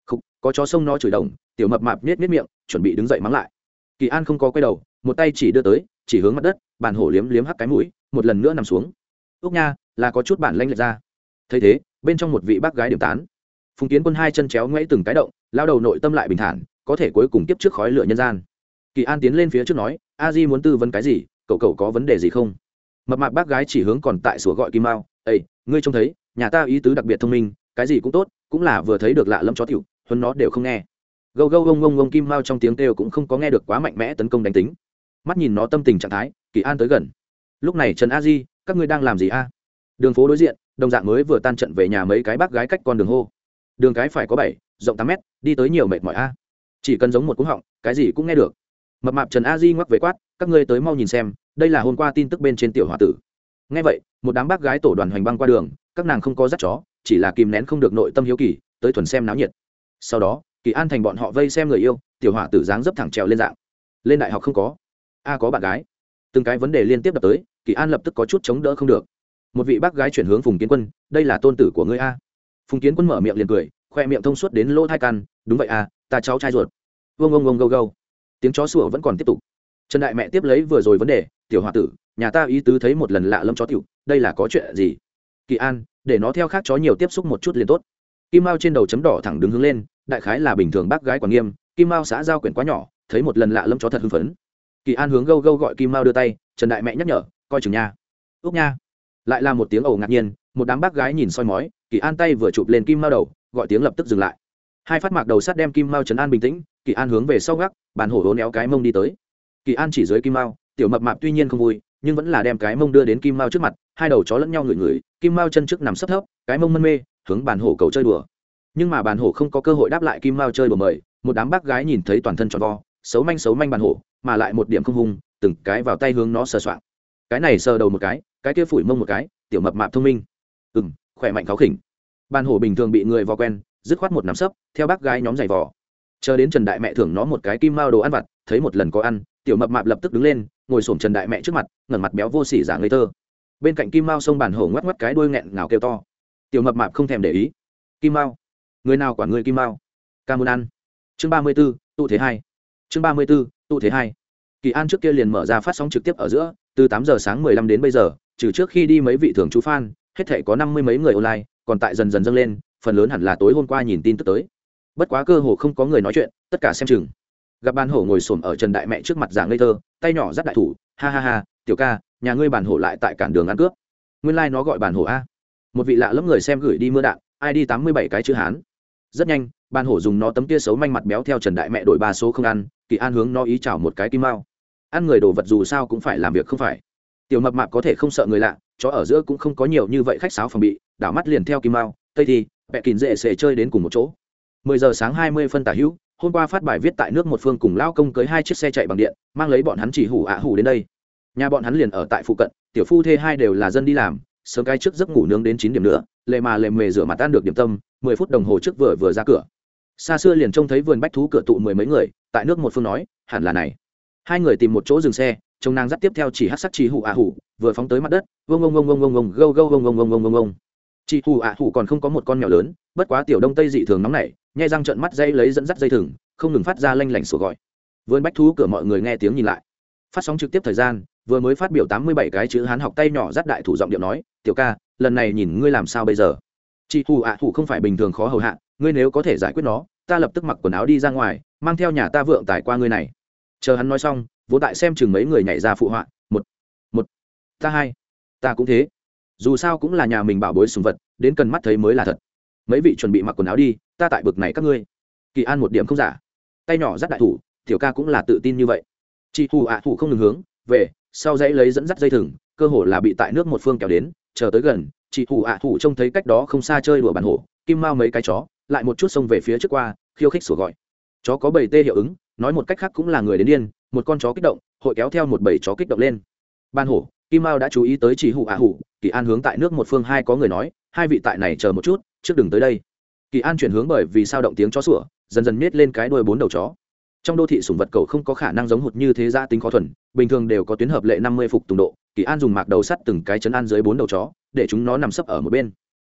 Khúc, có chó sông nó chửi đồng tiểu mập mạp nết nết miệng chuẩn bị đứng dậy mắng lại. Kỳ an không có quay đầu một tay chỉ đưa tới chỉ hướng mặt đất bàn hổ liếm liếm hắc cái mũi một lần nữa nằm xuống. Úc nha là có chút bản lanh lệch ra. Thấy thế bên trong một vị bác gái điểm tán. Phùng kiến quân hai chân chéo ngoáy từng cái động lao đầu nội tâm lại bình thản có thể cuối cùng tiếp trước khói lửa nhân gian. Kỳ an tiến lên phía trước nói a di muốn tư vấn cái gì? Cậu cậu có vấn đề gì không? Mập mạp bác gái chỉ hướng còn tại sủa gọi kim mao ây ngươi trông thấy nhà ta ý tứ đặc biệt thông minh cái gì cũng tốt cũng là vừa thấy được lạ lâm chó tiểu, huấn nó đều không nghe. Gâu gâu gông gông gông kim mao trong tiếng kêu cũng không có nghe được quá mạnh mẽ tấn công đánh tính. Mắt nhìn nó tâm tình trạng thái, kỳ an tới gần. Lúc này trần a di, các ngươi đang làm gì a? Đường phố đối diện, đồng dạng mới vừa tan trận về nhà mấy cái bác gái cách con đường hô. Đường cái phải có bảy, rộng tám mét, đi tới nhiều mệt mỏi a. Chỉ cần giống một cúng họng, cái gì cũng nghe được. Mập mạp trần a di ngoắc về quát, các ngươi tới mau nhìn xem, đây là hôm qua tin tức bên trên tiểu h o a tử. Ngay vậy, một đám bác gái tổ đoàn hoành băng qua đường, các nàng không có dắt chó chỉ là kìm nén không được nội tâm hiếu kỳ, tới thuần xem náo nhiệt. Sau đó, kỳ an thành bọn họ vây xem người yêu, tiểu hỏa tử dáng dấp thẳng trèo lên dạng. Lên đại học không có. A có bạn gái. Từng cái vấn đề liên tiếp đập tới, kỳ an lập tức có chút chống đỡ không được. Một vị bác gái chuyển hướng phùng kiến quân, đây là tôn tử của ngươi a. Phùng kiến quân mở miệng liền cười, khoe miệng thông suốt đến lỗ thai căn, đúng vậy a, ta cháu trai ruột. Vông ông ông gâu gâu. Tiếng chó sủa vẫn còn tiếp tục. Trần đại mẹ tiếp lấy vừa rồi vấn đề, tiểu h o a tử, nhà ta ý tứ thấy một lần lạ lâm chó tiểu, đây là có chuyện gì? Kỳ an để nó theo khác chó nhiều tiếp xúc một chút liền tốt. Kim mao trên đầu chấm đỏ thẳng đứng hướng lên, đại khái là bình thường bác gái quản nghiêm, kim mao xã giao quyển quá nhỏ, thấy một lần lạ lâm chó thật hưng phấn. Kỳ an hướng gâu gâu gọi kim mao đưa tay, trần đại mẹ nhắc nhở, coi chừng nha. Úc nha. Lại là một tiếng ẩu ngạc nhiên, một đám bác gái nhìn soi mói, kỳ an tay vừa chụp lên kim mao đầu, gọi tiếng lập tức dừng lại. Hai phát mạc đầu sắt đem kim mao trấn an bình tĩnh, kỳ an hướng về sau gác, bàn hổ hố néo cái mông đi tới. Kỳ an chỉ dưới kim mao, tiểu mập mạp tuy nhiên không vui nhưng vẫn là đem cái mông đưa đến kim mao trước mặt, hai đầu chó lẫn nhau ngửi ngửi, kim mao chân trước nằm sấp thấp, cái mông mân mê, hướng bàn hổ cầu chơi đùa. Nhưng mà bàn hổ không có cơ hội đáp lại kim mao chơi đùa mời, một đám bác gái nhìn thấy toàn thân tròn vo, xấu manh xấu manh bàn hổ, mà lại một điểm không hung, từng cái vào tay hướng nó sờ soạng. Cái này sờ đầu một cái cái kia phủi mông một cái, tiểu mập mạp thông minh. Ừ m khỏe mạnh khó khỉnh. Bàn hổ bình thường bị người vò quen, dứt khoát một nắm sấp, theo bác gái nhóm giày vò. Chờ đến trần đại mẹ thưởng nó một cái kim mao đồ ăn vặt, thấy một lần có ăn, tiểu mập mạp lập tức đứng lên ngồi s trần đại mẹ trước mặt, ngẩng mặt béo vô sỉ giả ngây thơ. Bên cạnh kim mao sông bàn hổ ngoắc ngoắc cái đuôi nghẹn ngào kêu to. Tiểu mập mạp không thèm để ý. Kim mao, người nào quản người kim mao? Ca muốn ăn chương ba mươi b ố tụ thế hai. Chương ba mươi b ố tụ thế hai. Kỳ an trước kia liền mở ra phát sóng trực tiếp ở giữa, từ tám giờ sáng mười lăm đến bây giờ, trừ trước khi đi mấy vị thường chú f hết thể có năm mươi mấy người online, còn tại dần dần dâng lên, phần lớn hẳn là tối hôm qua nhìn tin tức tới. Bất quá cơ hồ không có người nói chuyện, tất cả xem chừng gặp bàn hổ ngồi xổm ở trần đại mẹ trước mặt giảng ngây thơ, tay nhỏ dắt đại thủ, ha ha ha, tiểu ca, nhà ngươi bàn hổ lại tại cản đường ăn cướp. Nguyên lai、like、nó gọi bàn hổ a. Một vị lạ lẫm người xem gửi đi mưa đạn id tám mươi bảy cái chữ hán. Rất nhanh, bàn hổ dùng nó tấm tia xấu manh mặt béo theo trần đại mẹ đổi ba số không ăn, kỳ an hướng nó ý chảo một cái kim mao. Ăn người đồ vật dù sao cũng phải làm việc không phải. Tiểu mập mạp có thể không sợ người lạ, chó ở giữa cũng không có nhiều như vậy khách sáo phòng bị, đảo mắt liền theo kim mao, tây thì bẹ kín dễ sẽ chơi đến cùng một chỗ. mười giờ sáng hai mươi phân tả hữu hôm qua phát bài viết tại nước một phương cùng lao công cưới hai chiếc xe chạy bằng điện, mang lấy bọn hắn chỉ hủ ạ hủ đến đây. Nhà bọn hắn liền ở tại phụ cận, tiểu phu thê hai đều là dân đi làm, sớm cái trước giấc ngủ nướng đến chín điểm nữa lệ mà lệ mề rửa mặt tan được điểm tâm, mười phút đồng hồ trước vừa vừa ra cửa. Xa xưa liền trông thấy vườn bách thú cửa tụ mười mấy người, tại nước một phương nói, hẳn là này. Hai người tìm một chỗ dừng xe, trông nàng dắt tiếp theo chỉ hát sắc chỉ hủ ạ hủ, vừa phóng tới mặt đất, vông vông vông vông vông vông, gâu gâu vông vông vông vông vông vông chị hủ ạ thủ còn không có một con mèo lớn, bất quá tiểu đông tây dị thường nóng nảy, nhai răng trợn mắt dây lấy dẫn dắt dây thừng, không ngừng phát ra lanh lảnh sổ gọi. Vườn bách thú cửa mọi người nghe tiếng nhìn lại. Phát sóng trực tiếp thời gian, vừa mới phát biểu tám mươi bảy cái chữ hán học tay nhỏ dắt đại thủ giọng điệu nói, tiểu ca, lần này nhìn ngươi làm sao bây giờ? Chị hù ạ à hù không phải bình thường khó hầu hạ, ngươi nếu có thể giải quyết nó, ta lập tức mặc quần áo đi ra ngoài, mang theo nhà ta vượng tài qua ngươi này. Chờ hắn nói xong vô tại xem chừng mấy người nhảy ra phụ họa, một một, ta hai, ta cũng thế dù sao cũng là nhà mình bảo bối sùng vật, đến cần mắt thấy mới là thật. Mấy vị chuẩn bị mặc quần áo đi, ta tại bực này các ngươi. Kỳ an một điểm không giả. Tay nhỏ dắt đại thủ, tiểu ca cũng là tự tin như vậy. Chị hù ạ à không ngừng hướng, về, sau dãy lấy dẫn dắt dây thừng, cơ hồ là bị tại nước một phương kéo đến, chờ tới gần, chị hù ạ à trông thấy cách đó không xa chơi đùa bàn hổ, kim mao mấy cái chó, lại một chút xông về phía trước qua, khiêu khích sủa gọi. Chó có bầy tê hiệu ứng, nói một cách khác cũng là người đến điên, một con chó kích động, hội kéo theo một bầy chó kích động lên. Ban hổ kim mao đã chú ý tới chị hủ ạ à kỳ an hướng tại nước một phương hai có người nói, hai vị tại này chờ một chút, trước đừng tới đây. Kỳ an chuyển hướng bởi vì sao động tiếng chó sủa, dần dần miết lên cái đuôi bốn đầu chó. Trong đô thị sủng vật cầu không có khả năng giống hụt như thế gia tính khó thuần, bình thường đều có tuyến hợp lệ năm mươi phục tùng độ, kỳ an dùng mạc đầu sắt từng cái chấn an dưới bốn đầu chó, để chúng nó nằm sấp ở một bên.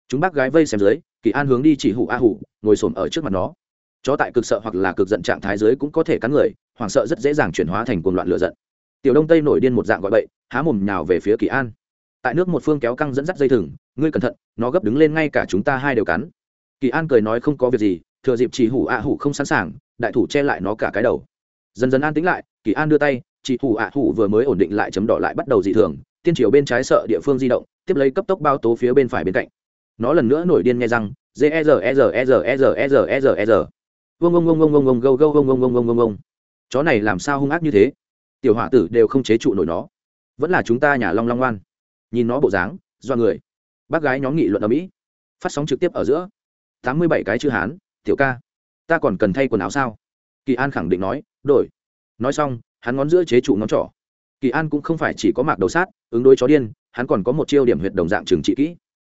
Chúng bác gái vây xem dưới, kỳ an hướng đi chỉ hụ a hụ ngồi xổm ở trước mặt nó. Chó tại cực sợ hoặc là cực giận trạng thái dưới cũng có thể cắn người, hoảng sợ rất dễ dàng chuyển hóa thành cuồng loạn lửa giận tiểu đông tây nổi điên một dạng gọi bậy, há mồm nhào về phía kỳ an. Tại nước một phương kéo căng dẫn dắt dây thừng, ngươi cẩn thận, nó gấp đứng lên ngay cả chúng ta hai đều cắn. Kỳ an cười nói không có việc gì, thừa dịp chỉ hủ ạ hủ không sẵn sàng, đại thủ che lại nó cả cái đầu. Dần dần an tĩnh lại, kỳ an đưa tay, chỉ hủ ạ hủ vừa mới ổn định lại chấm đỏ lại bắt đầu dị thường, tiên triều bên trái sợ địa phương di động, tiếp lấy cấp tốc bao tố phía bên phải bên cạnh. Nó lần nữa nổi điên nghe răng, g e r e r e r e r e r e r e r. Vông vông vông vông vông vông, gâu gâu, vông vông vông vông vông vông. Chó này làm sao hung ác như thế? Tiểu hỏa tử đều không chế trụ nổi nó. Vẫn là chúng ta nhà long long ngoan. Nhìn nó bộ dáng, do người. Bác gái nhóm nghị luận ở mỹ phát sóng trực tiếp ở giữa. Tám mươi bảy cái chữ hán, tiểu ca, ta còn cần thay quần áo sao? Kỳ an khẳng định nói, đổi. Nói xong, hắn ngón giữa chế trụ ngón trỏ. Kỳ an cũng không phải chỉ có mạc đầu sát, ứng đối chó điên, hắn còn có một chiêu điểm huyệt đồng dạng trừng trị kỹ.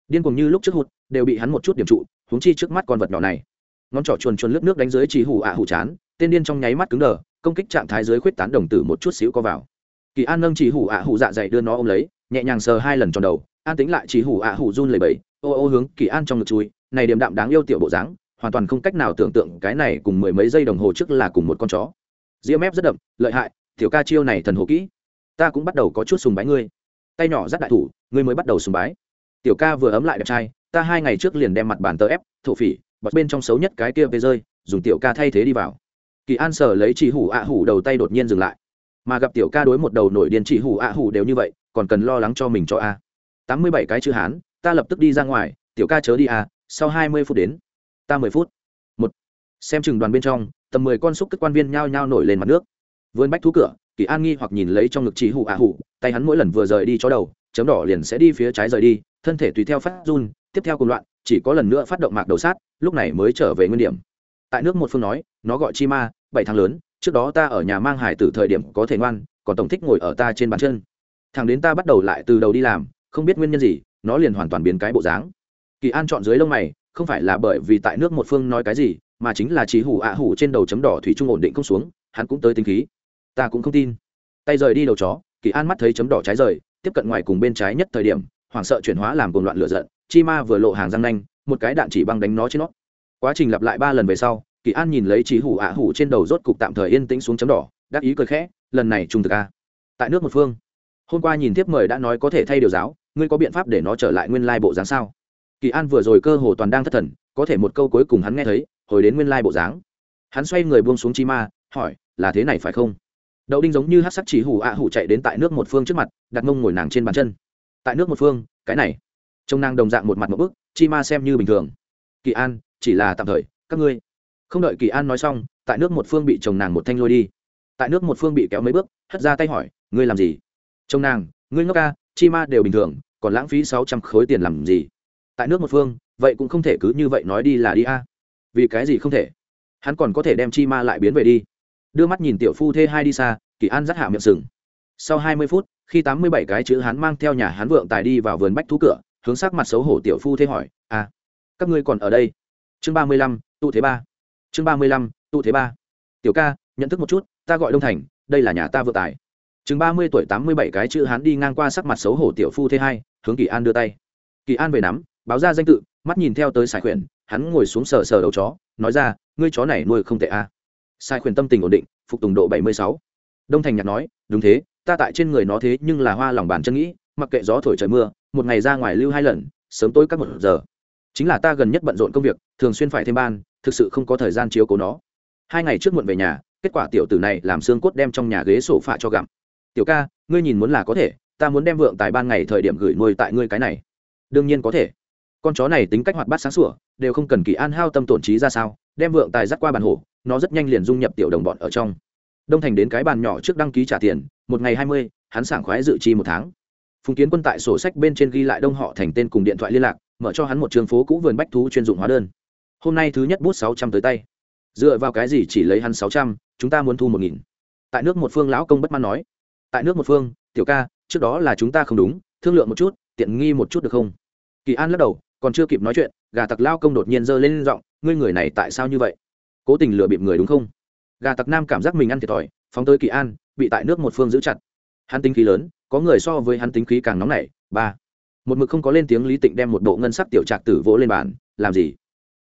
Điên cùng như lúc trước hụt, đều bị hắn một chút điểm trụ, huống chi trước mắt con vật nhỏ này. Ngón trỏ chuồn chuồn lướt nước đánh dưới chỉ hủ ạ hủ chán, tên điên trong nháy mắt cứng đờ công kích trạng thái dưới khuyết tán đồng tử một chút xíu co vào. Kỳ an nâng chỉ hủ ạ hủ dạ dày đưa nó ôm lấy, nhẹ nhàng sờ hai lần tròn đầu, an tính lại chỉ hủ ạ hủ run lầy bẫy ô ô hướng kỳ an trong ngực chui, này điềm đạm đáng yêu tiểu bộ dáng, hoàn toàn không cách nào tưởng tượng cái này cùng mười mấy giây đồng hồ trước là cùng một con chó. Ria mép rất đậm, lợi hại, tiểu ca chiêu này thần hồ kỹ. Ta cũng bắt đầu có chút sùng bái ngươi. Tay nhỏ rất đại thủ, ngươi mới bắt đầu sùng bái. Tiểu ca vừa ấm lại đẹp trai, ta hai ngày trước liền đem mặt bàn tờ ép, thổ phỉ, bật bên trong xấu nhất cái kia về rơi, dùng tiểu ca thay thế đi vào kỳ an sở lấy chỉ hủ ạ hủ đầu tay đột nhiên dừng lại. Mà gặp tiểu ca đối một đầu nổi điên chỉ hủ ạ hủ đều như vậy, còn cần lo lắng cho mình cho a. Tám mươi bảy cái chữ hán, ta lập tức đi ra ngoài, tiểu ca chớ đi a, sau hai mươi phút đến, ta mười phút. Một, xem chừng đoàn bên trong, tầm mười con xúc các quan viên nhao nhao nổi lên mặt nước. Vươn bách thú cửa, kỳ an nghi hoặc nhìn lấy trong ngực chỉ hủ ạ hủ, tay hắn mỗi lần vừa rời đi cho đầu, chấm đỏ liền sẽ đi phía trái rời đi, thân thể tùy theo phát run, tiếp theo cùng loạn, chỉ có lần nữa phát động mạc đầu sát, lúc này mới trở về nguyên điểm. Tại nước một phương nói, nó gọi chi ma bảy tháng lớn, trước đó ta ở nhà mang hải từ thời điểm có thể ngoan, còn tổng thích ngồi ở ta trên bàn chân. Thằng đến ta bắt đầu lại từ đầu đi làm, không biết nguyên nhân gì, nó liền hoàn toàn biến cái bộ dáng. Kỳ an chọn dưới lông mày, không phải là bởi vì tại nước một phương nói cái gì, mà chính là trí hủ ạ hủ trên đầu chấm đỏ thủy trung ổn định không xuống, hắn cũng tới tính khí. Ta cũng không tin. Tay rời đi đầu chó, kỳ an mắt thấy chấm đỏ trái rời, tiếp cận ngoài cùng bên trái nhất thời điểm, hoảng sợ chuyển hóa làm cuồng loạn lửa giận, chi ma vừa lộ hàng răng nanh, một cái đạn chỉ băng đánh nó trên nó. Quá trình lặp lại ba lần về sau kỳ an nhìn lấy chỉ hủ ạ hủ trên đầu rốt cục tạm thời yên tĩnh xuống chấm đỏ, đắc ý cười khẽ, lần này trung thực a tại nước một phương. Hôm qua nhìn tiếp mời đã nói có thể thay điều giáo, ngươi có biện pháp để nó trở lại nguyên lai bộ dáng sao? Kỳ an vừa rồi cơ hồ toàn đang thất thần, có thể một câu cuối cùng hắn nghe thấy, hồi đến nguyên lai bộ dáng. Hắn xoay người buông xuống chi ma, hỏi, là thế này phải không? Đậu đinh giống như hát sắc chỉ hủ ạ hủ chạy đến tại nước một phương trước mặt, đặt mông ngồi nàng trên bàn chân. Tại nước một phương, cái này. Trông nàng đồng dạng một mặt một bức chi ma xem như bình thường. Kỳ an, chỉ là tạm thời, các ngươi không đợi kỳ an nói xong, tại nước một phương bị chồng nàng một thanh lôi đi. Tại nước một phương bị kéo mấy bước, hất ra tay hỏi, ngươi làm gì? Chồng nàng, ngươi ngốc ca, chi ma đều bình thường, còn lãng phí sáu trăm khối tiền làm gì? Tại nước một phương, vậy cũng không thể cứ như vậy nói đi là đi a. Vì cái gì không thể? Hắn còn có thể đem chi ma lại biến về đi. Đưa mắt nhìn tiểu phu thê hai đi xa, kỳ an dắt hạ miệng sừng. Sau hai mươi phút, khi tám mươi bảy cái chữ hắn mang theo nhà hắn vượng tài đi vào vườn bách thú cửa, hướng sắc mặt xấu hổ tiểu phu thê hỏi à các ngươi còn ở đây? Chương ba mươi lăm, tụ thế ba chương ba mươi lăm, tụ thế ba. Tiểu ca, nhận thức một chút, ta gọi đông thành, đây là nhà ta vừa tài. Chừng ba mươi tuổi tám mươi bảy cái chữ hắn đi ngang qua sắc mặt xấu hổ tiểu phu Thế hai, hướng kỳ an đưa tay. Kỳ an về nắm, báo ra danh tự, mắt nhìn theo tới sài khuyển, hắn ngồi xuống sờ sờ đầu chó, nói ra, ngươi chó này nuôi không tệ a. À. sai khuyển tâm tình ổn định, phục tùng độ bảy mươi sáu. Đông thành nhạc nói, đúng thế, ta tại trên người nó thế nhưng là hoa lòng bàn chân nghĩ, mặc kệ gió thổi trời mưa, một ngày ra ngoài lưu hai lần, sớm tối các một giờ chính là ta gần nhất bận rộn công việc, thường xuyên phải thêm ban, thực sự không có thời gian chiếu cố nó. Hai ngày trước muộn về nhà, kết quả tiểu tử này làm xương cốt đem trong nhà ghế sổ phạ cho gặm. Tiểu ca, ngươi nhìn muốn là có thể, ta muốn đem vượng tài ban ngày thời điểm gửi nuôi tại ngươi cái này. Đương nhiên có thể. Con chó này tính cách hoạt bát sáng sủa, đều không cần kỳ an hao tâm tổn trí ra sao, đem vượng tài dắt qua bàn hổ, nó rất nhanh liền dung nhập tiểu đồng bọn ở trong. Đông thành đến cái bàn nhỏ trước đăng ký trả tiền, một ngày hai mươi, hắn sảng khoái dự chi một tháng. Phùng kiến quân tại sổ sách bên trên ghi lại đông họ thành tên cùng điện thoại liên lạc mở cho hắn một trường phố cũ vườn bách thú chuyên dụng hóa đơn. Hôm nay thứ nhất bút sáu trăm tới tay. Dựa vào cái gì chỉ lấy hắn sáu trăm, chúng ta muốn thu một nghìn? Tại nước một phương lão công bất mãn nói. Tại nước một phương, tiểu ca, trước đó là chúng ta không đúng, thương lượng một chút, tiện nghi một chút được không? Kỳ an lắc đầu, còn chưa kịp nói chuyện, gà tặc lao công đột nhiên giơ lên giọng, ngươi người này tại sao như vậy? Cố tình lừa bịp người đúng không? Gà tặc nam cảm giác mình ăn thiệt thòi, phóng tới kỳ an, bị tại nước một phương giữ chặt. Hắn tính khí lớn, có người so với hắn tính khí càng nóng nảy, ba một mực không có lên tiếng lý tịnh đem một bộ ngân sắc tiểu trạc tử vỗ lên bàn, làm gì?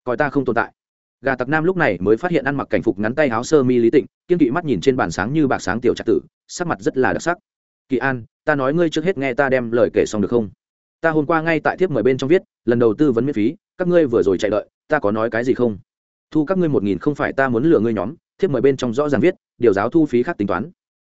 Coi ta không tồn tại. Gà tặc nam lúc này mới phát hiện ăn mặc cảnh phục ngắn tay áo sơ mi lý tịnh, kiên kỵ mắt nhìn trên bàn sáng như bạc sáng tiểu trạc tử, sắc mặt rất là đặc sắc. Kỳ an, ta nói ngươi trước hết nghe ta đem lời kể xong được không? Ta hôm qua ngay tại thiếp mời bên trong viết, lần đầu tư vấn miễn phí, các ngươi vừa rồi chạy đợi, ta có nói cái gì không? Thu các ngươi một nghìn không phải ta muốn lừa ngươi nhóm, thiếp mời bên trong rõ ràng viết, điều giáo thu phí khác tính toán.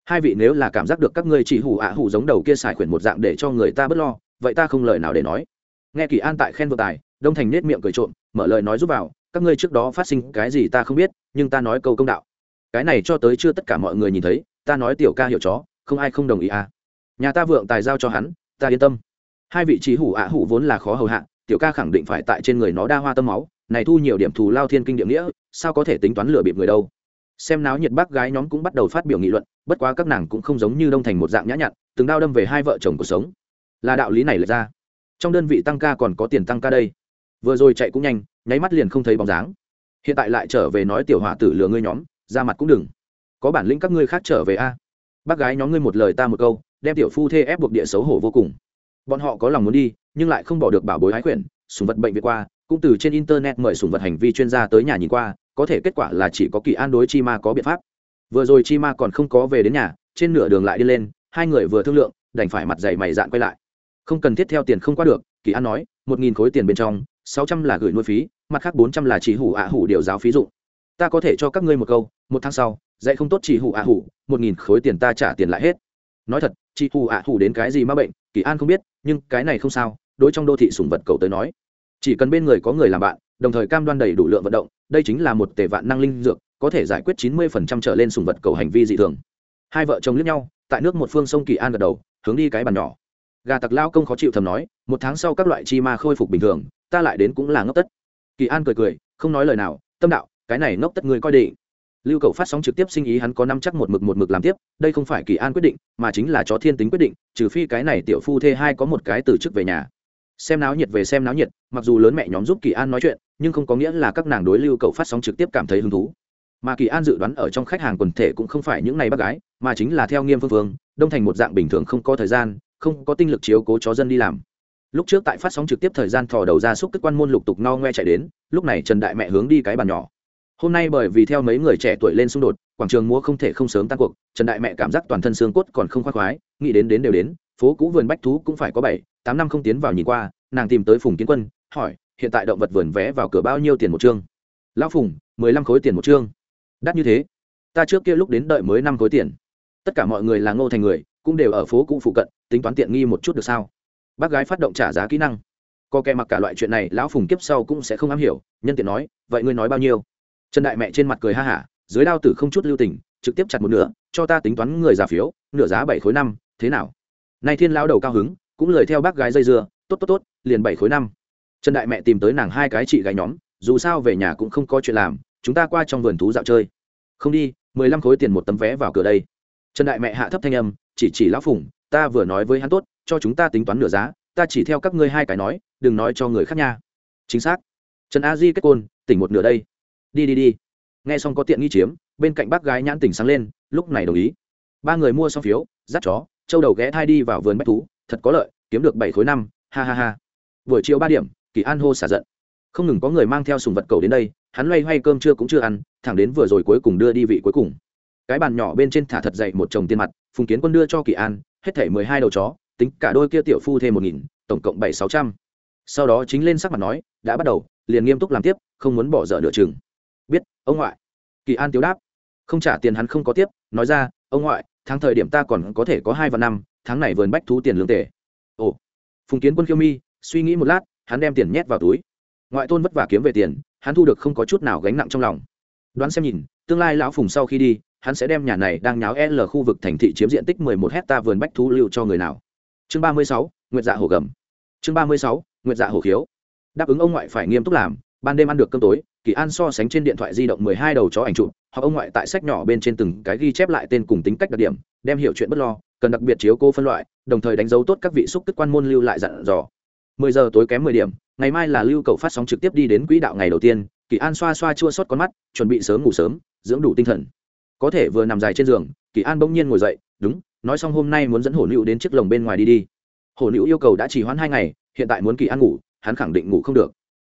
Hai vị nếu là cảm giác được các ngươi chỉ hủ ạ hủ giống đầu kia xài khuyển một dạng để cho người ta bớt lo vậy ta không lời nào để nói. Nghe kỳ an tại khen vừa tài, đông thành nết miệng cười trộm, mở lời nói giúp vào, các ngươi trước đó phát sinh cái gì ta không biết, nhưng ta nói câu công đạo. Cái này cho tới chưa tất cả mọi người nhìn thấy, ta nói tiểu ca hiểu chó, không ai không đồng ý à. Nhà ta vượng tài giao cho hắn, ta yên tâm. Hai vị trí hủ ạ hủ vốn là khó hầu hạ, tiểu ca khẳng định phải tại trên người nó đa hoa tâm máu, này thu nhiều điểm thù lao thiên kinh địa nghĩa, sao có thể tính toán lừa bịp người đâu. Xem náo nhiệt bác gái nhóm cũng bắt đầu phát biểu nghị luận, bất quá các nàng cũng không giống như đông thành một dạng nhã nhặn, từng đao đâm về hai vợ chồng cuộc sống là đạo lý này lệch ra. Trong đơn vị tăng ca còn có tiền tăng ca đây. Vừa rồi chạy cũng nhanh, nháy mắt liền không thấy bóng dáng. Hiện tại lại trở về nói tiểu hỏa tử lừa ngươi nhóm, ra mặt cũng đừng. Có bản lĩnh các ngươi khác trở về a. Bác gái nhóm ngươi một lời ta một câu, đem tiểu phu thê ép buộc địa xấu hổ vô cùng. Bọn họ có lòng muốn đi, nhưng lại không bỏ được bảo bối hái quyển sùng vật bệnh viện qua, cũng từ trên internet mời sùng vật hành vi chuyên gia tới nhà nhìn qua, có thể kết quả là chỉ có kỳ an đối chi ma có biện pháp. Vừa rồi chi ma còn không có về đến nhà, trên nửa đường lại đi lên, hai người vừa thương lượng, đành phải mặt dày mày dạn quay lại không cần thiết theo tiền không qua được, kỳ an nói, một nghìn khối tiền bên trong, sáu trăm là gửi nuôi phí, mặt khác bốn trăm là chỉ hủ ạ hủ điều giáo phí dụng. Ta có thể cho các ngươi một câu, một tháng sau, dạy không tốt chỉ hủ ạ hủ, một nghìn khối tiền ta trả tiền lại hết. Nói thật chị hủ ạ hủ đến cái gì ma bệnh, kỳ an không biết, nhưng cái này không sao, đối trong đô thị sùng vật cầu tới nói. Chỉ cần bên người có người làm bạn, đồng thời cam đoan đầy đủ lượng vận động, đây chính là một tề vạn năng linh dược, có thể giải quyết chín mươi phần trăm trở lên sùng vật cầu hành vi dị thường. Hai vợ chồng lướt nhau, tại nước một phương sông kỳ an gật đầu, hướng đi cái bàn nhỏ gà tặc lao công khó chịu thầm nói, một tháng sau các loại chi ma khôi phục bình thường, ta lại đến cũng là ngốc tất. Kỳ an cười cười, không nói lời nào, tâm đạo, cái này ngốc tất người coi định. Lưu cầu phát sóng trực tiếp sinh ý hắn có năm chắc một mực một mực làm tiếp, đây không phải kỳ an quyết định, mà chính là chó thiên tính quyết định, trừ phi cái này tiểu phu thê hai có một cái từ chức về nhà. Xem náo nhiệt về xem náo nhiệt, mặc dù lớn mẹ nhóm giúp kỳ an nói chuyện, nhưng không có nghĩa là các nàng đối lưu cầu phát sóng trực tiếp cảm thấy hứng thú. Mà kỳ an dự đoán ở trong khách hàng quần thể cũng không phải những ngày bác gái, mà chính là theo nghiêm phương phương, đông thành một dạng bình thường không có thời gian không có tinh lực chiếu cố chó dân đi làm. Lúc trước tại phát sóng trực tiếp thời gian thò đầu ra xúc tức quan môn lục tục no ngoe chạy đến, lúc này trần đại mẹ hướng đi cái bàn nhỏ. Hôm nay bởi vì theo mấy người trẻ tuổi lên xung đột, quảng trường múa không thể không sớm tan cuộc, trần đại mẹ cảm giác toàn thân xương cốt còn không khoác khoái, nghĩ đến đến đều đến, phố cũ vườn bách thú cũng phải có bảy, tám năm không tiến vào nhìn qua, nàng tìm tới phùng kiến quân, hỏi, hiện tại động vật vườn vé vào cửa bao nhiêu tiền một chương? Lão phùng, mười lăm khối tiền một chương. Đắt như thế. Ta trước kia lúc đến đợi mới năm khối tiền. Tất cả mọi người là ngô thành người cũng đều ở phố cũ phụ cận, tính toán tiện nghi một chút được sao? Bác gái phát động trả giá kỹ năng. Có kẻ mặc cả loại chuyện này, lão phùng kiếp sau cũng sẽ không am hiểu, nhân tiện nói, vậy ngươi nói bao nhiêu? Trần đại mẹ trên mặt cười ha hả, dưới đao tử không chút lưu tình, trực tiếp chặt một nửa, cho ta tính toán người giả phiếu, nửa giá bảy khối năm, thế nào? Nay thiên lao đầu cao hứng, cũng lời theo bác gái dây dưa, tốt tốt tốt, liền bảy khối năm. Trần đại mẹ tìm tới nàng hai cái chị gái nhóm, dù sao về nhà cũng không có chuyện làm, chúng ta qua trong vườn thú dạo chơi. Không đi, mười lăm khối tiền một tấm vé vào cửa đây. Trần đại mẹ hạ thấp thanh âm chỉ chỉ lão phùng, ta vừa nói với hắn tốt, cho chúng ta tính toán nửa giá, ta chỉ theo các ngươi hai cái nói, đừng nói cho người khác nha. Chính xác. Trần a di kết côn tỉnh một nửa đây. Đi đi đi. Nghe xong có tiện nghi chiếm, bên cạnh bác gái nhãn tỉnh sáng lên, lúc này đồng ý. Ba người mua xong phiếu, dắt chó châu đầu ghé thai đi vào vườn bách thú, thật có lợi, kiếm được bảy khối năm, ha ha ha. Buổi chiều ba điểm, kỳ an hô xả giận. Không ngừng có người mang theo sùng vật cầu đến đây, hắn loay hoay cơm trưa cũng chưa ăn, thẳng đến vừa rồi cuối cùng đưa đi vị cuối cùng cái bàn nhỏ bên trên thả thật dậy một chồng tiền mặt, phùng kiến quân đưa cho kỳ an, hết thảy mười hai đầu chó, tính cả đôi kia tiểu phu thêm một nghìn, tổng cộng bảy sáu trăm. Sau đó chính lên sắc mặt nói, đã bắt đầu, liền nghiêm túc làm tiếp, không muốn bỏ dở nửa chừng. Biết, ông ngoại. Kỳ an tiếu đáp. Không trả tiền hắn không có tiếp, nói ra, ông ngoại, tháng thời điểm ta còn có thể có hai và năm, tháng này vườn bách thú tiền lương tề. Ồ. Phùng kiến quân khiêu mi, suy nghĩ một lát, hắn đem tiền nhét vào túi. Ngoại tôn vất vả kiếm về tiền, hắn thu được không có chút nào gánh nặng trong lòng. Đoán xem nhìn, tương lai lão phùng sau khi đi hắn sẽ đem nhà này đang nháo l khu vực thành thị chiếm diện tích mười một hecta vườn bách thú lưu cho người nào. Chương ba mươi sáu, nguyệt dạ hồ gầm. Chương ba mươi sáu, nguyệt dạ hồ khiếu. Đáp ứng ông ngoại phải nghiêm túc làm, ban đêm ăn được cơm tối, kỳ an so sánh trên điện thoại di động mười hai đầu chó ảnh chụp, hoặc ông ngoại tại sách nhỏ bên trên từng cái ghi chép lại tên cùng tính cách đặc điểm, đem hiểu chuyện bất lo, cần đặc biệt chiếu cô phân loại, đồng thời đánh dấu tốt các vị xúc tức quan môn lưu lại dặn dò. Mười giờ tối kém mười điểm, ngày mai là lưu cầu phát sóng trực tiếp đi đến quỹ đạo ngày đầu tiên, kỳ an xoa xoa chua xót con mắt, chuẩn bị sớm ngủ sớm, dưỡng đủ tinh thần có thể vừa nằm dài trên giường, kỳ an bỗng nhiên ngồi dậy, đúng, nói xong hôm nay muốn dẫn hổ nữ đến chiếc lồng bên ngoài đi đi. Hổ nữ yêu cầu đã chỉ hoãn hai ngày, hiện tại muốn kỳ an ngủ, hắn khẳng định ngủ không được.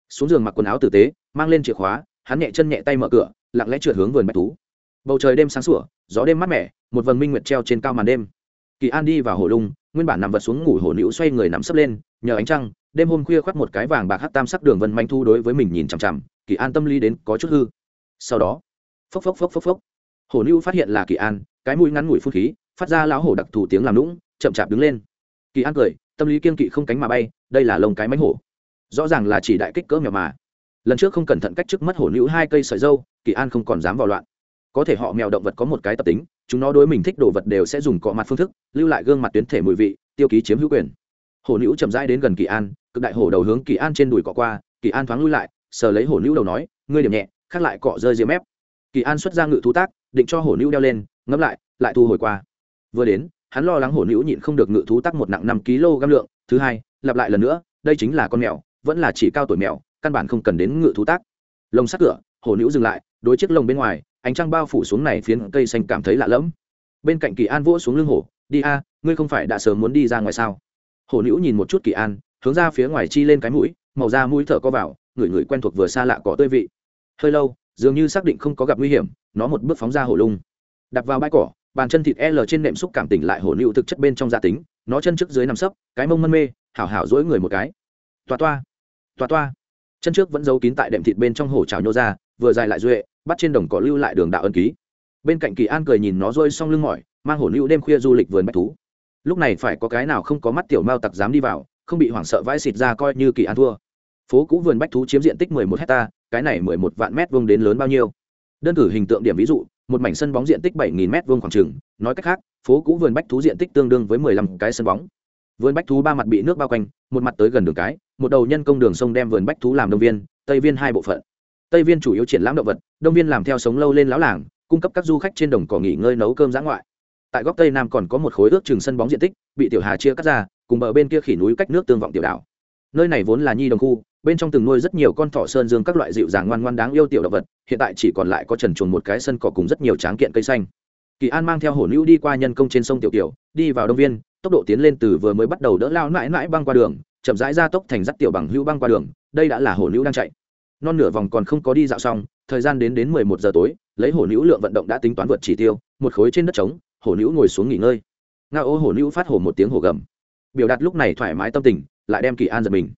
Xuống giường mặc quần áo tử tế, mang lên chìa khóa, hắn nhẹ chân nhẹ tay mở cửa, lặng lẽ trượt hướng vườn bạch thú. Bầu trời đêm sáng sủa, gió đêm mát mẻ, một vầng minh nguyệt treo trên cao màn đêm. Kỳ an đi vào hồ lung, nguyên bản nằm vật xuống ngủ hổ nữ xoay người nằm sấp lên, nhờ ánh trăng, đêm hôm khuya khoác một cái vàng bạc hát tam sắc đường vân manh thu đối với mình nhìn chằm chằm, kỳ an tâm lý đến có chút hư. Sau đó, phốc phốc phốc phốc phốc hổ nữ phát hiện là kỳ an, cái mũi ngắn ngủi phun khí, phát ra lão hổ đặc thù tiếng làm lũng chậm chạp đứng lên. Kỳ an cười, tâm lý kiên kỵ không cánh mà bay, đây là lồng cái mánh hổ. Rõ ràng là chỉ đại kích cỡ mèo mà. Lần trước không cẩn thận cách trước mất hổ nữ hai cây sợi dâu, kỳ an không còn dám vào loạn. Có thể họ mèo động vật có một cái tập tính, chúng nó đối mình thích đồ vật đều sẽ dùng cọ mặt phương thức, lưu lại gương mặt tuyến thể mùi vị, tiêu ký chiếm hữu quyền. Hổ nữ chậm rãi đến gần kỳ an, cực đại hổ đầu hướng kỳ an trên đùi cọ qua, kỳ an thoáng lui lại, sờ lấy hổ nữ đầu nói, ngươi điểm nhẹ, khác lại cọ rơi diêm mép. Kỳ an xuất ra ngự thú tác định cho hổ nữ đeo lên, ngẫm lại lại thu hồi qua. Vừa đến, hắn lo lắng hổ nữ nhịn không được ngự thú tác một nặng năm kg lượng. Thứ hai, lặp lại lần nữa, đây chính là con mèo, vẫn là chỉ cao tuổi mèo, căn bản không cần đến ngự thú tác lồng sắt cửa, hổ nữ dừng lại, đối chiếc lồng bên ngoài, ánh trăng bao phủ xuống này phiến cây xanh cảm thấy lạ lẫm. Bên cạnh kỳ an vỗ xuống lưng hổ, đi a, ngươi không phải đã sớm muốn đi ra ngoài sao? Hổ nữ nhìn một chút kỳ an, hướng ra phía ngoài chi lên cái mũi, màu da mũi thở co vào người người quen thuộc vừa xa lạ có tươi vị. Hơi lâu, dường như xác định không có gặp nguy hiểm nó một bước phóng ra hổ lung. Đặt vào bãi cỏ, bàn chân thịt l trên nệm xúc cảm tỉnh lại hổ nữ thực chất bên trong gia tính, nó chân trước dưới nằm sấp, cái mông mân mê, hảo hảo dỗi người một cái. Toa toa toa toa. Chân trước vẫn giấu kín tại đệm thịt bên trong hổ trào nhô ra, vừa dài lại duệ, bắt trên đồng cỏ lưu lại đường đạo ân ký. Bên cạnh kỳ an cười nhìn nó rôi xong lưng mỏi, mang hổ nữ đêm khuya du lịch vườn bách thú. Lúc này phải có cái nào không có mắt tiểu mao tặc dám đi vào, không bị hoảng sợ vãi xịt ra coi như kỳ an thua. Phố cũ vườn bách thú chiếm diện tích mười một hecta cái này mười một vạn mét vuông đến lớn bao nhiêu? Đơn cử hình tượng điểm ví dụ, một mảnh sân bóng diện tích bảy nghìn mét vuông khoảng trừng nói cách khác, phố cũ vườn bách thú diện tích tương đương với mười lăm cái sân bóng. Vườn bách thú ba mặt bị nước bao quanh, một mặt tới gần đường cái, một đầu nhân công đường sông đem vườn bách thú làm đông viên, tây viên hai bộ phận. Tây viên chủ yếu triển lãm động vật, đông viên làm theo sống lâu lên lão làng, cung cấp các du khách trên đồng cỏ nghỉ ngơi nấu cơm giã ngoại. Tại góc tây nam còn có một khối ước chừng sân bóng diện tích, bị tiểu hà chia cắt ra, cùng bờ bên kia khỉ núi cách nước tương vọng tiểu đảo nơi này vốn là nhi đồng khu bên trong từng nuôi rất nhiều con thỏ sơn dương các loại dịu dàng ngoan ngoan đáng yêu tiểu động vật hiện tại chỉ còn lại có trần chuồn một cái sân cỏ cùng rất nhiều tráng kiện cây xanh. Kỳ an mang theo hổ nữ đi qua nhân công trên sông tiểu tiểu, đi vào đông viên tốc độ tiến lên từ vừa mới bắt đầu đỡ lao mãi mãi băng qua đường chậm rãi ra tốc thành dắt tiểu bằng hữu băng qua đường đây đã là hổ nữ đang chạy. Non nửa vòng còn không có đi dạo xong thời gian đến đến mười một giờ tối lấy hổ nữ lượng vận động đã tính toán vượt chỉ tiêu một khối trên đất trống hổ nữ ngồi xuống nghỉ ngơi. Nga ô hổ nữ phát hổ một tiếng hổ gầm. Biểu đạt lúc này thoải mái tâm tình lại đem kỳ an giật mình.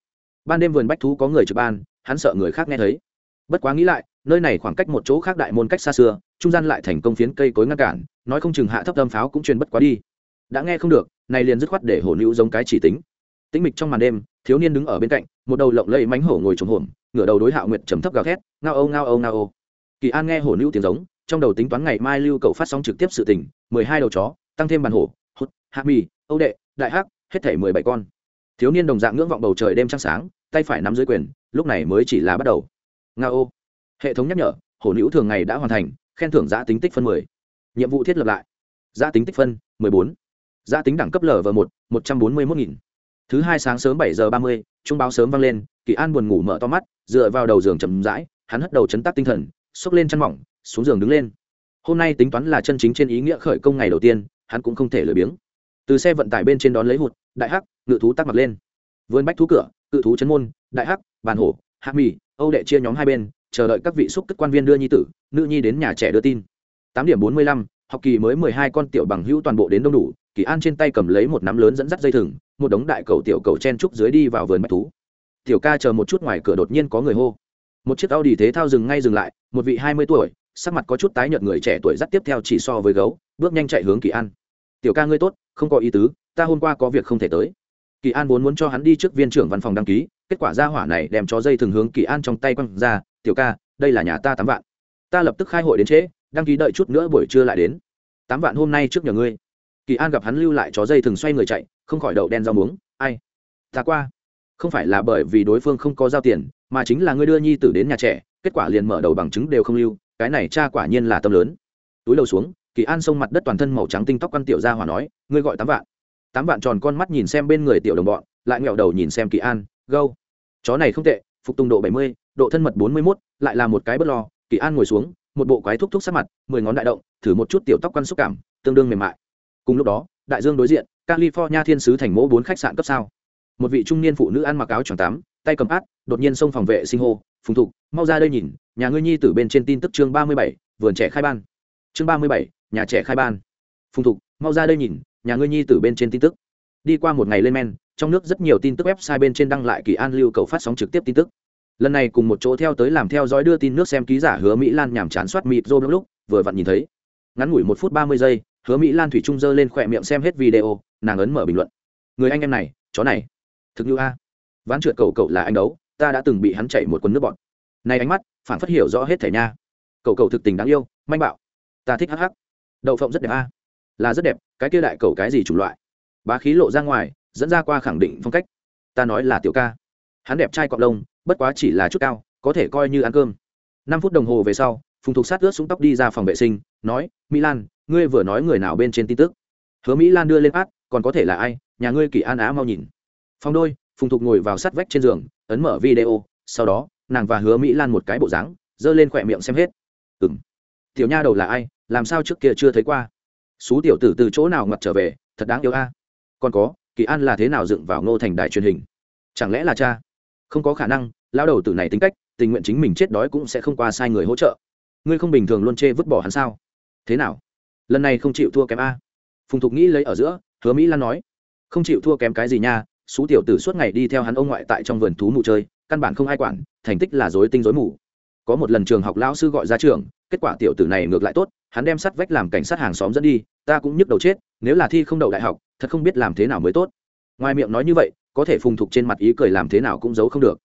Ban đêm vườn bách thú có người trực ban, hắn sợ người khác nghe thấy. Bất quá nghĩ lại, nơi này khoảng cách một chỗ khác đại môn cách xa xưa, trung gian lại thành công phiến cây cối ngăn cản, nói không chừng hạ thấp âm pháo cũng truyền bất quá đi. Đã nghe không được, này liền dứt khoát để hổ nữ giống cái chỉ tính. Tĩnh mịch trong màn đêm, thiếu niên đứng ở bên cạnh, một đầu lộng lẫy mánh hổ ngồi trống hổm, ngửa đầu đối hạo nguyệt trầm thấp gào thét, ngao âu ngao âu ngao âu kỳ an nghe hổ nữ tiếng giống, trong đầu tính toán ngày mai lưu cầu phát sóng trực tiếp sự tình, mười hai đầu chó, tăng thêm bàn hổ, hút, hạ mì, âu đệ, đại hắc, hết thể mười bảy con thiếu niên đồng dạng ngưỡng vọng bầu trời đêm trăng sáng, tay phải nắm dưới quyền, lúc này mới chỉ là bắt đầu. Nga ô. Hệ thống nhắc nhở, hổ nữ thường ngày đã hoàn thành, khen thưởng giã tính tích phân mười. Nhiệm vụ thiết lập lại. Giã tính tích phân, mười bốn. Giã tính đẳng cấp lv một một trăm bốn mươi mốt nghìn. Thứ hai sáng sớm bảy giờ ba mươi trung báo sớm vang lên, kỳ an buồn ngủ mở to mắt, dựa vào đầu giường chầm rãi, hắn hất đầu chấn tác tinh thần, xốc lên chăn mỏng, xuống giường đứng lên. Hôm nay tính toán là chân chính trên ý nghĩa khởi công ngày đầu tiên, hắn cũng không thể lười biếng. Từ xe vận tải bên trên đón lấy hụt, đại hắc ngự thú tắc mặt lên. Vươn bách thú cửa, cự thú chấn môn, đại hắc, bàn hổ, hạ mì, âu đệ chia nhóm hai bên, chờ đợi các vị xúc cất quan viên đưa nhi tử, nữ nhi đến nhà trẻ đưa tin. Tám điểm bốn mươi lăm, học kỳ mới mười hai con tiểu bằng hữu toàn bộ đến đông đủ, kỳ an trên tay cầm lấy một nắm lớn dẫn dắt dây thừng, một đống đại cầu tiểu cầu chen trúc dưới đi vào vườn bách thú. Tiểu ca chờ một chút ngoài cửa đột nhiên có người hô. Một chiếc Audi thế thao dừng ngay dừng lại, một vị hai mươi tuổi, sắc mặt có chút tái nhợt người trẻ tuổi dắt tiếp theo chỉ so với gấu, bước nhanh chạy hướng kỳ an. Tiểu ca ngươi tốt, không có ý tứ, ta hôm qua có việc không thể tới kỳ an vốn muốn cho hắn đi trước viên trưởng văn phòng đăng ký, kết quả ra hỏa này đem cho dây thường hướng kỳ an trong tay quăng ra, tiểu ca, đây là nhà ta tám vạn. Ta lập tức khai hội đến trễ, đăng ký đợi chút nữa buổi trưa lại đến. Tám vạn hôm nay trước nhờ ngươi. Kỳ an gặp hắn lưu lại chó dây thường xoay người chạy, không khỏi đậu đen rau muống, ai? Ta qua. Không phải là bởi vì đối phương không có giao tiền, mà chính là ngươi đưa nhi tử đến nhà trẻ, kết quả liền mở đầu bằng chứng đều không lưu, cái này cha quả nhiên là tâm lớn. Túi đầu xuống, kỳ an xông mặt đất toàn thân màu trắng tinh tóc quan tiểu ra hỏa nói, ngươi gọi tám vạn tám vạn tròn con mắt nhìn xem bên người tiểu đồng bọn lại nghẹo đầu nhìn xem kỳ an gâu chó này không tệ phục tùng độ bảy mươi độ thân mật bốn mươi mốt lại là một cái bất lo. Kỳ an ngồi xuống một bộ quái thúc thúc sát mặt mười ngón đại động thử một chút tiểu tóc quan xúc cảm tương đương mềm mại. Cùng lúc đó đại dương đối diện california thiên sứ thành mẫu bốn khách sạn cấp sao. Một vị trung niên phụ nữ ăn mặc áo tròn tám, tay cầm át đột nhiên xông phòng vệ sinh hô phùng thục mau ra đây nhìn nhà ngươi nhi tử bên trên tin tức chương ba mươi bảy vườn trẻ khai ban. Chương ba mươi bảy nhà trẻ khai ban. Phùng thục mau ra đây nhìn nhà ngươi nhi tử bên trên tin tức. Đi qua một ngày lên men, trong nước rất nhiều tin tức website bên trên đăng lại kỳ an lưu cầu phát sóng trực tiếp tin tức. Lần này cùng một chỗ theo tới làm theo dõi đưa tin nước xem ký giả hứa mỹ lan nhàm chán soát mịt rô lúc, vừa vặn nhìn thấy. Ngắn ngủi một phút ba mươi giây, hứa mỹ lan thủy trung dơ lên khỏe miệng xem hết video, nàng ấn mở bình luận. Người anh em này, chó này. Thực như a. Ván trượt cầu cậu là anh đấu, ta đã từng bị hắn chạy một quân nước bọn. Này ánh mắt, phản phát hiểu rõ hết thể nha. Cậu cậu thực tình đáng yêu, manh bạo. Ta thích hắc hắc. Đậu phộng rất đẹp a là rất đẹp, cái kia đại cầu cái gì chủng loại? Bá khí lộ ra ngoài, dẫn ra qua khẳng định phong cách. Ta nói là tiểu ca. Hắn đẹp trai cọp lông, bất quá chỉ là chút cao, có thể coi như ăn cơm. Năm phút đồng hồ về sau, phùng thục sát ướt xuống tóc đi ra phòng vệ sinh, nói mỹ lan ngươi vừa nói người nào bên trên tin tức? Hứa mỹ lan đưa lên át, còn có thể là ai? Nhà ngươi kỳ an á mau nhìn. Phong đôi, phùng thục ngồi vào sát vách trên giường, ấn mở video, sau đó, nàng và hứa mỹ lan một cái bộ dáng, giơ lên khỏe miệng xem hết. Ừng tiểu nha đầu là ai? Làm sao trước kia chưa thấy qua? Xú tiểu tử từ chỗ nào ngặt trở về, thật đáng yêu a. Còn có, kỳ an là thế nào dựng vào ngô thành đài truyền hình? Chẳng lẽ là cha? Không có khả năng lao đầu tử này tính cách, tình nguyện chính mình chết đói cũng sẽ không qua sai người hỗ trợ. Ngươi không bình thường luôn chê vứt bỏ hắn sao? Thế nào? Lần này không chịu thua kém a. Phùng thục nghĩ lấy ở giữa, hứa mỹ lan nói. Không chịu thua kém cái gì nha, xú tiểu tử suốt ngày đi theo hắn ông ngoại tại trong vườn thú mù chơi, căn bản không ai quản, thành tích là dối tinh dối mù. Có một lần trường học lão sư gọi ra trường, kết quả tiểu tử này ngược lại tốt, hắn đem sắt vách làm cảnh sát hàng xóm dẫn đi ta cũng nhức đầu chết, nếu là thi không đậu đại học, thật không biết làm thế nào mới tốt. Ngoài miệng nói như vậy, có thể phùng thục trên mặt ý cười làm thế nào cũng giấu không được.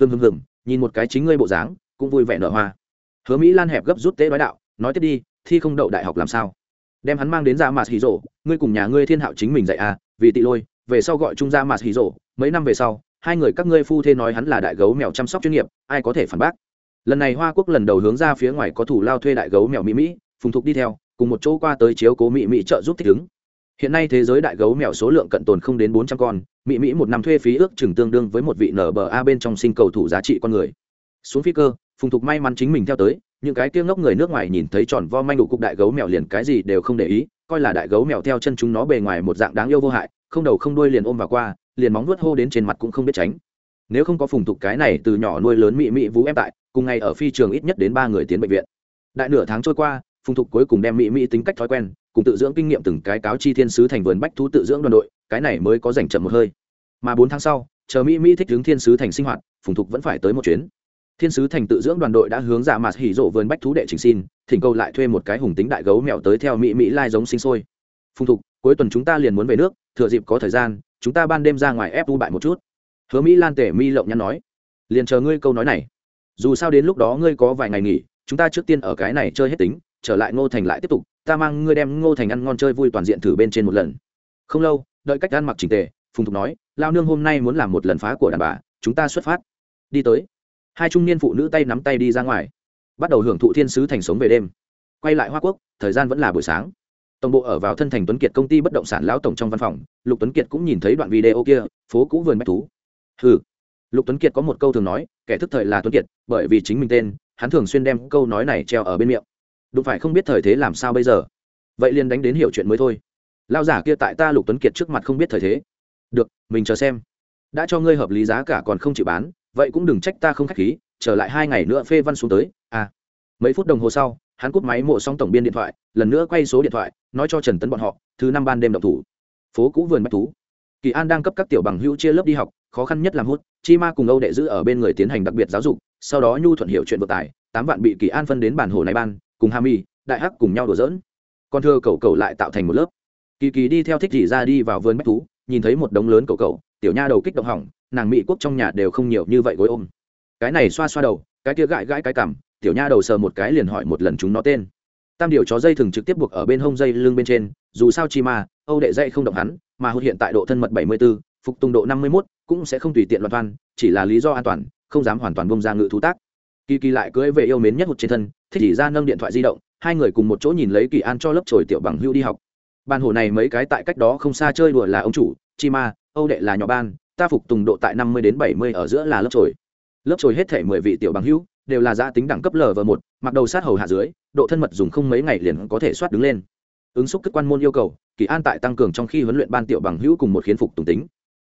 Hừng hừng hừng nhìn một cái chính ngươi bộ dáng, cũng vui vẻ nở hoa. Hứa mỹ lan hẹp gấp rút tế nói đạo, nói tiếp đi, thi không đậu đại học làm sao? Đem hắn mang đến ra mà hì rộ ngươi cùng nhà ngươi thiên hạo chính mình dạy à vì tị lôi, về sau gọi trung ra mà hì rộ mấy năm về sau, hai người các ngươi phu thê nói hắn là đại gấu mèo chăm sóc chuyên nghiệp, ai có thể phản bác? Lần này hoa quốc lần đầu hướng ra phía ngoài có thủ lao thuê đại gấu mèo mỹ mỹ, phùng thục đi theo cùng một chỗ qua tới chiếu cố mỹ mỹ trợ giúp thích ứng. Hiện nay thế giới đại gấu mèo số lượng cận tồn không đến bốn trăm con, mỹ mỹ một năm thuê phí ước chừng tương đương với một vị nở bờ a bên trong sinh cầu thủ giá trị con người. Xuống phi cơ, phùng thục may mắn chính mình theo tới, những cái kia ngốc người nước ngoài nhìn thấy tròn vo manh đủ cục đại gấu mèo liền cái gì đều không để ý, coi là đại gấu mèo theo chân chúng nó bề ngoài một dạng đáng yêu vô hại, không đầu không đuôi liền ôm vào qua, liền móng vuốt hô đến trên mặt cũng không biết tránh. Nếu không có phùng thục cái này từ nhỏ nuôi lớn mỹ mỹ vú em tại, cùng ngày ở phi trường ít nhất đến ba người tiến bệnh viện. Đại nửa tháng trôi qua phùng thục cuối cùng đem mỹ mỹ tính cách thói quen, cùng tự dưỡng kinh nghiệm từng cái cáo chi thiên sứ thành vườn bách thú tự dưỡng đoàn đội, cái này mới có dành chậm một hơi. Mà bốn tháng sau, chờ mỹ mỹ thích hướng thiên sứ thành sinh hoạt, phùng thục vẫn phải tới một chuyến. Thiên sứ thành tự dưỡng đoàn đội đã hướng dạ ra mặt hỉ rộ vườn bách thú đệ trình xin, thỉnh cầu lại thuê một cái hùng tính đại gấu mèo tới theo mỹ mỹ lai giống sinh sôi. Phùng thục, cuối tuần chúng ta liền muốn về nước, thừa dịp có thời gian, chúng ta ban đêm ra ngoài ép u bại một chút. Hứa mỹ lan tể mi lộng nhắn nói, liền chờ ngươi câu nói này. Dù sao đến lúc đó ngươi có vài ngày nghỉ, chúng ta trước tiên ở cái này chơi hết tính trở lại ngô thành lại tiếp tục, ta mang ngươi đem ngô thành ăn ngon chơi vui toàn diện thử bên trên một lần. Không lâu, đợi cách ăn mặc trình tề, phùng thục nói, lao nương hôm nay muốn làm một lần phá của đàn bà, chúng ta xuất phát. Đi tới, hai trung niên phụ nữ tay nắm tay đi ra ngoài, bắt đầu hưởng thụ thiên sứ thành sống về đêm. Quay lại hoa quốc, thời gian vẫn là buổi sáng. Tổng bộ ở vào thân thành tuấn kiệt công ty bất động sản lão tổng trong văn phòng, lục tuấn kiệt cũng nhìn thấy đoạn video kia, phố cũ vườn bách thú. Ừ lục tuấn kiệt có một câu thường nói, kẻ thức thời là tuấn kiệt, bởi vì chính mình tên, hắn thường xuyên đem câu nói này treo ở bên miệng đụng phải không biết thời thế làm sao bây giờ. Vậy liền đánh đến hiểu chuyện mới thôi. Lao giả kia tại ta lục tuấn kiệt trước mặt không biết thời thế. Được, mình chờ xem. Đã cho ngươi hợp lý giá cả còn không chịu bán, vậy cũng đừng trách ta không k h á c h khí trở lại hai ngày nữa phê văn xuống tới. À. Mấy phút đồng hồ sau, hắn cúp máy mộ xong tổng biên điện thoại, lần nữa quay số điện thoại, nói cho trần tấn bọn họ, thứ năm ban đêm động thủ. Phố cũ vườn bách thú. Kỳ an đang cấp các tiểu bằng hữu chia lớp đi học, khó khăn nhất làm hút, chi ma cùng âu đệ giữ ở bên người tiến hành đặc biệt giáo dục, sau đó nhu thuận hiệu chuyện vận tải tám vạn bị kỳ an phân đến bản hồ này ban cùng hà mi đại hắc cùng nhau đùa dỡn con thưa cầu cầu lại tạo thành một lớp. Kỳ kỳ đi theo thích dỉ ra đi vào vườn bách thú nhìn thấy một đống lớn cầu cầu tiểu nha đầu kích động hỏng nàng mỹ quốc trong nhà đều không nhiều như vậy gối ôm. Cái này xoa xoa đầu cái kia gãi gãi cái cằm tiểu nha đầu sờ một cái liền hỏi một lần chúng nó tên. Tam điều chó dây thường trực tiếp buộc ở bên hông dây lưng bên trên dù sao chi mà âu đệ dây không động hắn mà hụt hiện tại độ thân mật 74, phục tùng độ 51, cũng sẽ không tùy tiện loạn văn chỉ là lý do an toàn không dám hoàn toàn bông ra ngự thú tác. Kỳ kỳ lại cưỡi về yêu mến nhất hụt trên thân thích chỉ ra nâng điện thoại di động hai người cùng một chỗ nhìn lấy kỳ an cho lớp trồi tiểu bằng hưu đi học. Ban hồ này mấy cái tại cách đó không xa chơi đùa là ông chủ chi ma âu đệ là nhỏ ban ta phục tùng độ tại năm mươi đến bảy mươi ở giữa là lớp trồi. Lớp trồi hết thể mười vị tiểu bằng hưu, đều là gia tính đẳng cấp lv một mặc đầu sát hầu hạ dưới độ thân mật dùng không mấy ngày liền có thể soát đứng lên. Ứng xúc các quan môn yêu cầu kỳ an tại tăng cường trong khi huấn luyện ban tiểu bằng hữu cùng một khiến phục tùng tính.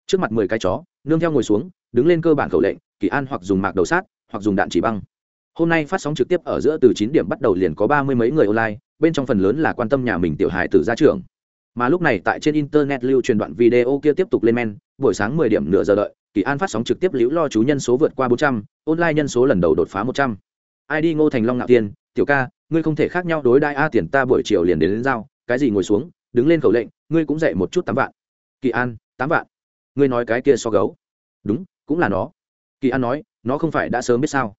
Trước mặt mười cái chó nương theo ngồi xuống đứng lên cơ bản khẩu lệnh kỳ an hoặc dùng mạc đầu sát hoặc dùng đạn chỉ băng hôm nay phát sóng trực tiếp ở giữa từ chín điểm bắt đầu liền có ba mươi mấy người online bên trong phần lớn là quan tâm nhà mình tiểu hài từ gia trưởng. Mà lúc này tại trên internet lưu truyền đoạn video kia tiếp tục lên men buổi sáng mười điểm nửa giờ đợi kỳ an phát sóng trực tiếp liễu lo chú nhân số vượt qua bốn trăm online nhân số lần đầu đột phá một trăm. Id ngô thành long ngạo tiên tiểu ca ngươi không thể khác nhau đối đai a tiền ta buổi chiều liền đến, đến giao cái gì ngồi xuống đứng lên khẩu lệnh ngươi cũng dạy một chút tám vạn. Kỳ an tám vạn? Ngươi nói cái kia so gấu. Đúng cũng là nó. Kỳ an nói nó không phải đã sớm biết sao?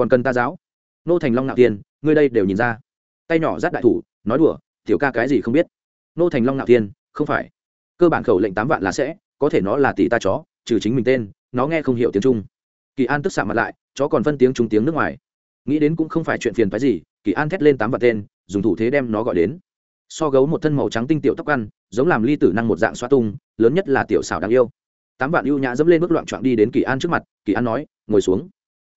Còn cần ta giáo? Nô thành long ngạo thiên ngươi đây đều nhìn ra. Tay nhỏ dắt đại thủ, nói đùa, tiểu ca cái gì không biết? Nô thành long ngạo thiên không phải. Cơ bản khẩu lệnh tám vạn là sẽ, có thể nó là tỷ ta chó, trừ chính mình tên, nó nghe không hiểu tiếng trung. Kỳ an tức xạ mặt lại, chó còn phân tiếng trung tiếng nước ngoài. Nghĩ đến cũng không phải chuyện phiền phái gì, kỳ an thét lên tám vạn tên, dùng thủ thế đem nó gọi đến. So gấu một thân màu trắng tinh tiểu tóc ăn, giống làm ly tử năng một dạng xoa tung, lớn nhất là tiểu xảo đáng yêu. Tám vạn ưu nhã dẫm lên bước loạn trọn đi đến kỳ an trước mặt, kỳ an nói, ngồi xuống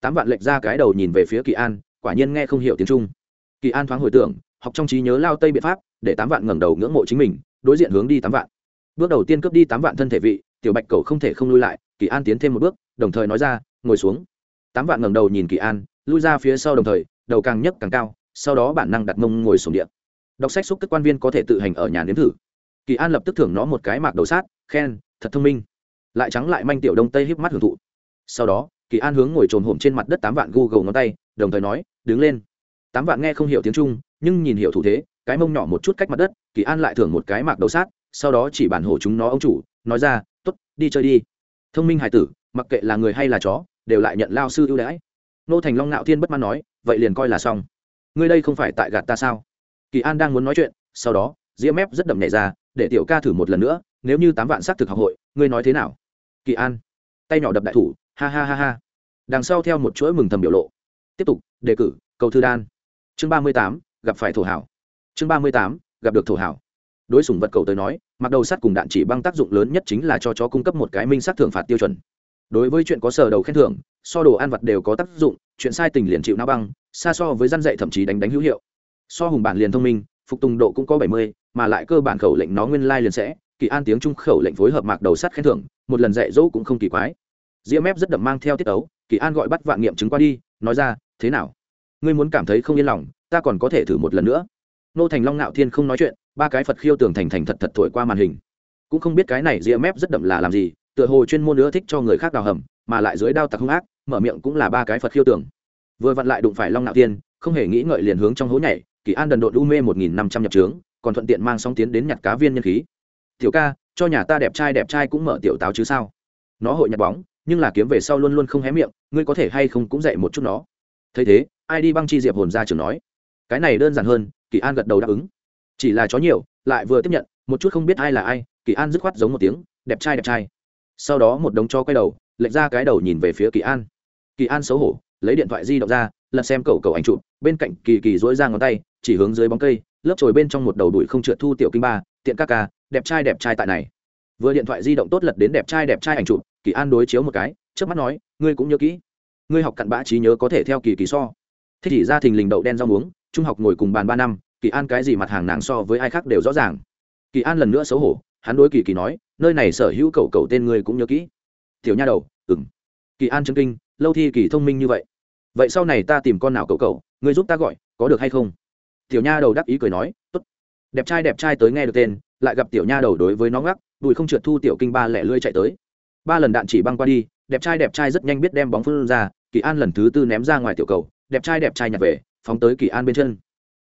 tám vạn lệch ra cái đầu nhìn về phía kỳ an, quả nhiên nghe không hiểu tiếng trung. Kỳ an thoáng hồi tưởng, học trong trí nhớ lao tây biện pháp, để tám vạn ngẩng đầu ngưỡng mộ chính mình, đối diện hướng đi tám vạn. Bước đầu tiên cướp đi tám vạn thân thể vị, tiểu bạch cầu không thể không lui lại, kỳ an tiến thêm một bước, đồng thời nói ra, ngồi xuống. Tám vạn ngẩng đầu nhìn kỳ an, lui ra phía sau đồng thời, đầu càng nhấc càng cao, sau đó bản năng đặt mông ngồi xuống điện đọc sách xúc các quan viên có thể tự hành ở nhà nếm thử. Kỳ an lập tức thưởng nó một cái mạc đầu sát, khen, thật thông minh. Lại trắng lại manh tiểu đông tây híp mắt hưởng thụ. Sau đó kỳ an hướng ngồi trồn hổm trên mặt đất tám vạn google ngón tay, đồng thời nói, đứng lên. Tám vạn nghe không hiểu tiếng trung, nhưng nhìn hiểu thủ thế, cái mông nhỏ một chút cách mặt đất, kỳ an lại thưởng một cái mạc đầu sát, sau đó chỉ bản hổ chúng nó ông chủ, nói ra t ố t đi chơi đi. Thông minh hải tử, mặc kệ là người hay là chó, đều lại nhận lao sư ưu đãi. Nô thành long ngạo thiên bất mãn nói, vậy liền coi là xong. Ngươi đây không phải tại gạt ta sao? Kỳ an đang muốn nói chuyện, sau đó, ria mép rất đậm nhảy ra, để tiểu ca thử một lần nữa, nếu như tám vạn xác thực học hội, ngươi nói thế nào? Kỳ an, tay nhỏ đập đại thủ, ha ha ha ha đằng sau theo một chuỗi mừng thầm biểu lộ. Tiếp tục, đề cử, cầu thư đan. Chương ba mươi tám, gặp phải thổ hảo. Chương ba mươi tám, gặp được thổ hảo. Đối sủng vật cầu tới nói, mặc đầu sắt cùng đạn chỉ băng tác dụng lớn nhất chính là cho chó cung cấp một cái minh sát thưởng phạt tiêu chuẩn. Đối với chuyện có sở đầu khen thưởng, so đồ ăn vặt đều có tác dụng, chuyện sai tình liền chịu nao băng, xa so với răn dạy thậm chí đánh đánh hữu hiệu. So hùng bản liền thông minh, phục tùng độ cũng có bảy mươi, mà lại cơ bản khẩu lệnh nó nguyên lai liền sẽ, kỳ an tiếng trung khẩu lệnh phối hợp mạc đầu sắt khen thưởng, một lần dạy dỗ cũng không kỳ quái. Diễm mép rất đậm mang theo tiết ấu kỳ an gọi bắt vạn nghiệm chứng qua đi, nói ra, thế nào? Ngươi muốn cảm thấy không yên lòng, ta còn có thể thử một lần nữa. Nô thành long nạo thiên không nói chuyện, ba cái phật khiêu tường thành thành thật thật thổi qua màn hình. Cũng không biết cái này diễm mép rất đậm là làm gì, tựa hồ chuyên môn nữa thích cho người khác đào hầm, mà lại dưới đao tặc hung ác, mở miệng cũng là ba cái phật khiêu tường. Vừa vặn lại đụng phải long nạo thiên, không hề nghĩ ngợi liền hướng trong hố nhảy, kỳ an đần độn u mê một nghìn năm trăm nhập trướng, còn thuận tiện mang song tiến đến nhặt cá viên nhân khí. Tiểu ca, cho nhà ta đẹp trai đẹp trai cũng mở tiểu táo chứ sao? Nó hội nhặt bóng nhưng là kiếm về sau luôn luôn không hé miệng, ngươi có thể hay không cũng dạy một chút nó. Thấy thế, ai đi băng chi diệp hồn ra trường nói. Cái này đơn giản hơn, kỳ an gật đầu đáp ứng. Chỉ là chó nhiều, lại vừa tiếp nhận, một chút không biết ai là ai, kỳ an dứt khoát giống một tiếng, đẹp trai đẹp trai. Sau đó một đống cho quay đầu, lệch ra cái đầu nhìn về phía kỳ an. Kỳ an xấu hổ, lấy điện thoại di động ra, lật xem cậu cậu ảnh chụp, bên cạnh kỳ kỳ dỗi ra ngón tay, chỉ hướng dưới bóng cây, lớp trồi bên trong một đầu đùi không trượt thu tiểu kinh ba, tiện ca ca, đẹp trai đẹp trai tại này vừa điện thoại di động tốt lật đến đẹp trai đẹp trai ảnh chụp, kỳ an đối chiếu một cái trước mắt nói, ngươi cũng nhớ kỹ. Ngươi học cặn bã trí nhớ có thể theo kỳ kỳ so. Thế chỉ ra thình lình đậu đen rau muống, trung học ngồi cùng bàn ba năm, kỳ an cái gì mặt hàng nàng so với ai khác đều rõ ràng. Kỳ an lần nữa xấu hổ, hắn đối kỳ kỳ nói, nơi này sở hữu cậu cậu tên ngươi cũng nhớ kỹ. Tiểu nha đầu ừng kỳ an chân kinh, lâu thi kỳ thông minh như vậy. Vậy sau này ta tìm con nào cậu cậu, ngươi giúp ta gọi, có được hay không? Tiểu nha đầu đắc ý cười nói, tốt. Đẹp trai đẹp trai tới nghe được tên, lại gặp tiểu nha đầu đối với nó ngắc đùi không trượt thu tiểu kinh ba lẻ lươi chạy tới. Ba lần đạn chỉ băng qua đi, đẹp trai đẹp trai rất nhanh biết đem bóng phân ra, kỳ an lần thứ tư ném ra ngoài tiểu cầu, đẹp trai đẹp trai nhặt về, phóng tới kỳ an bên chân.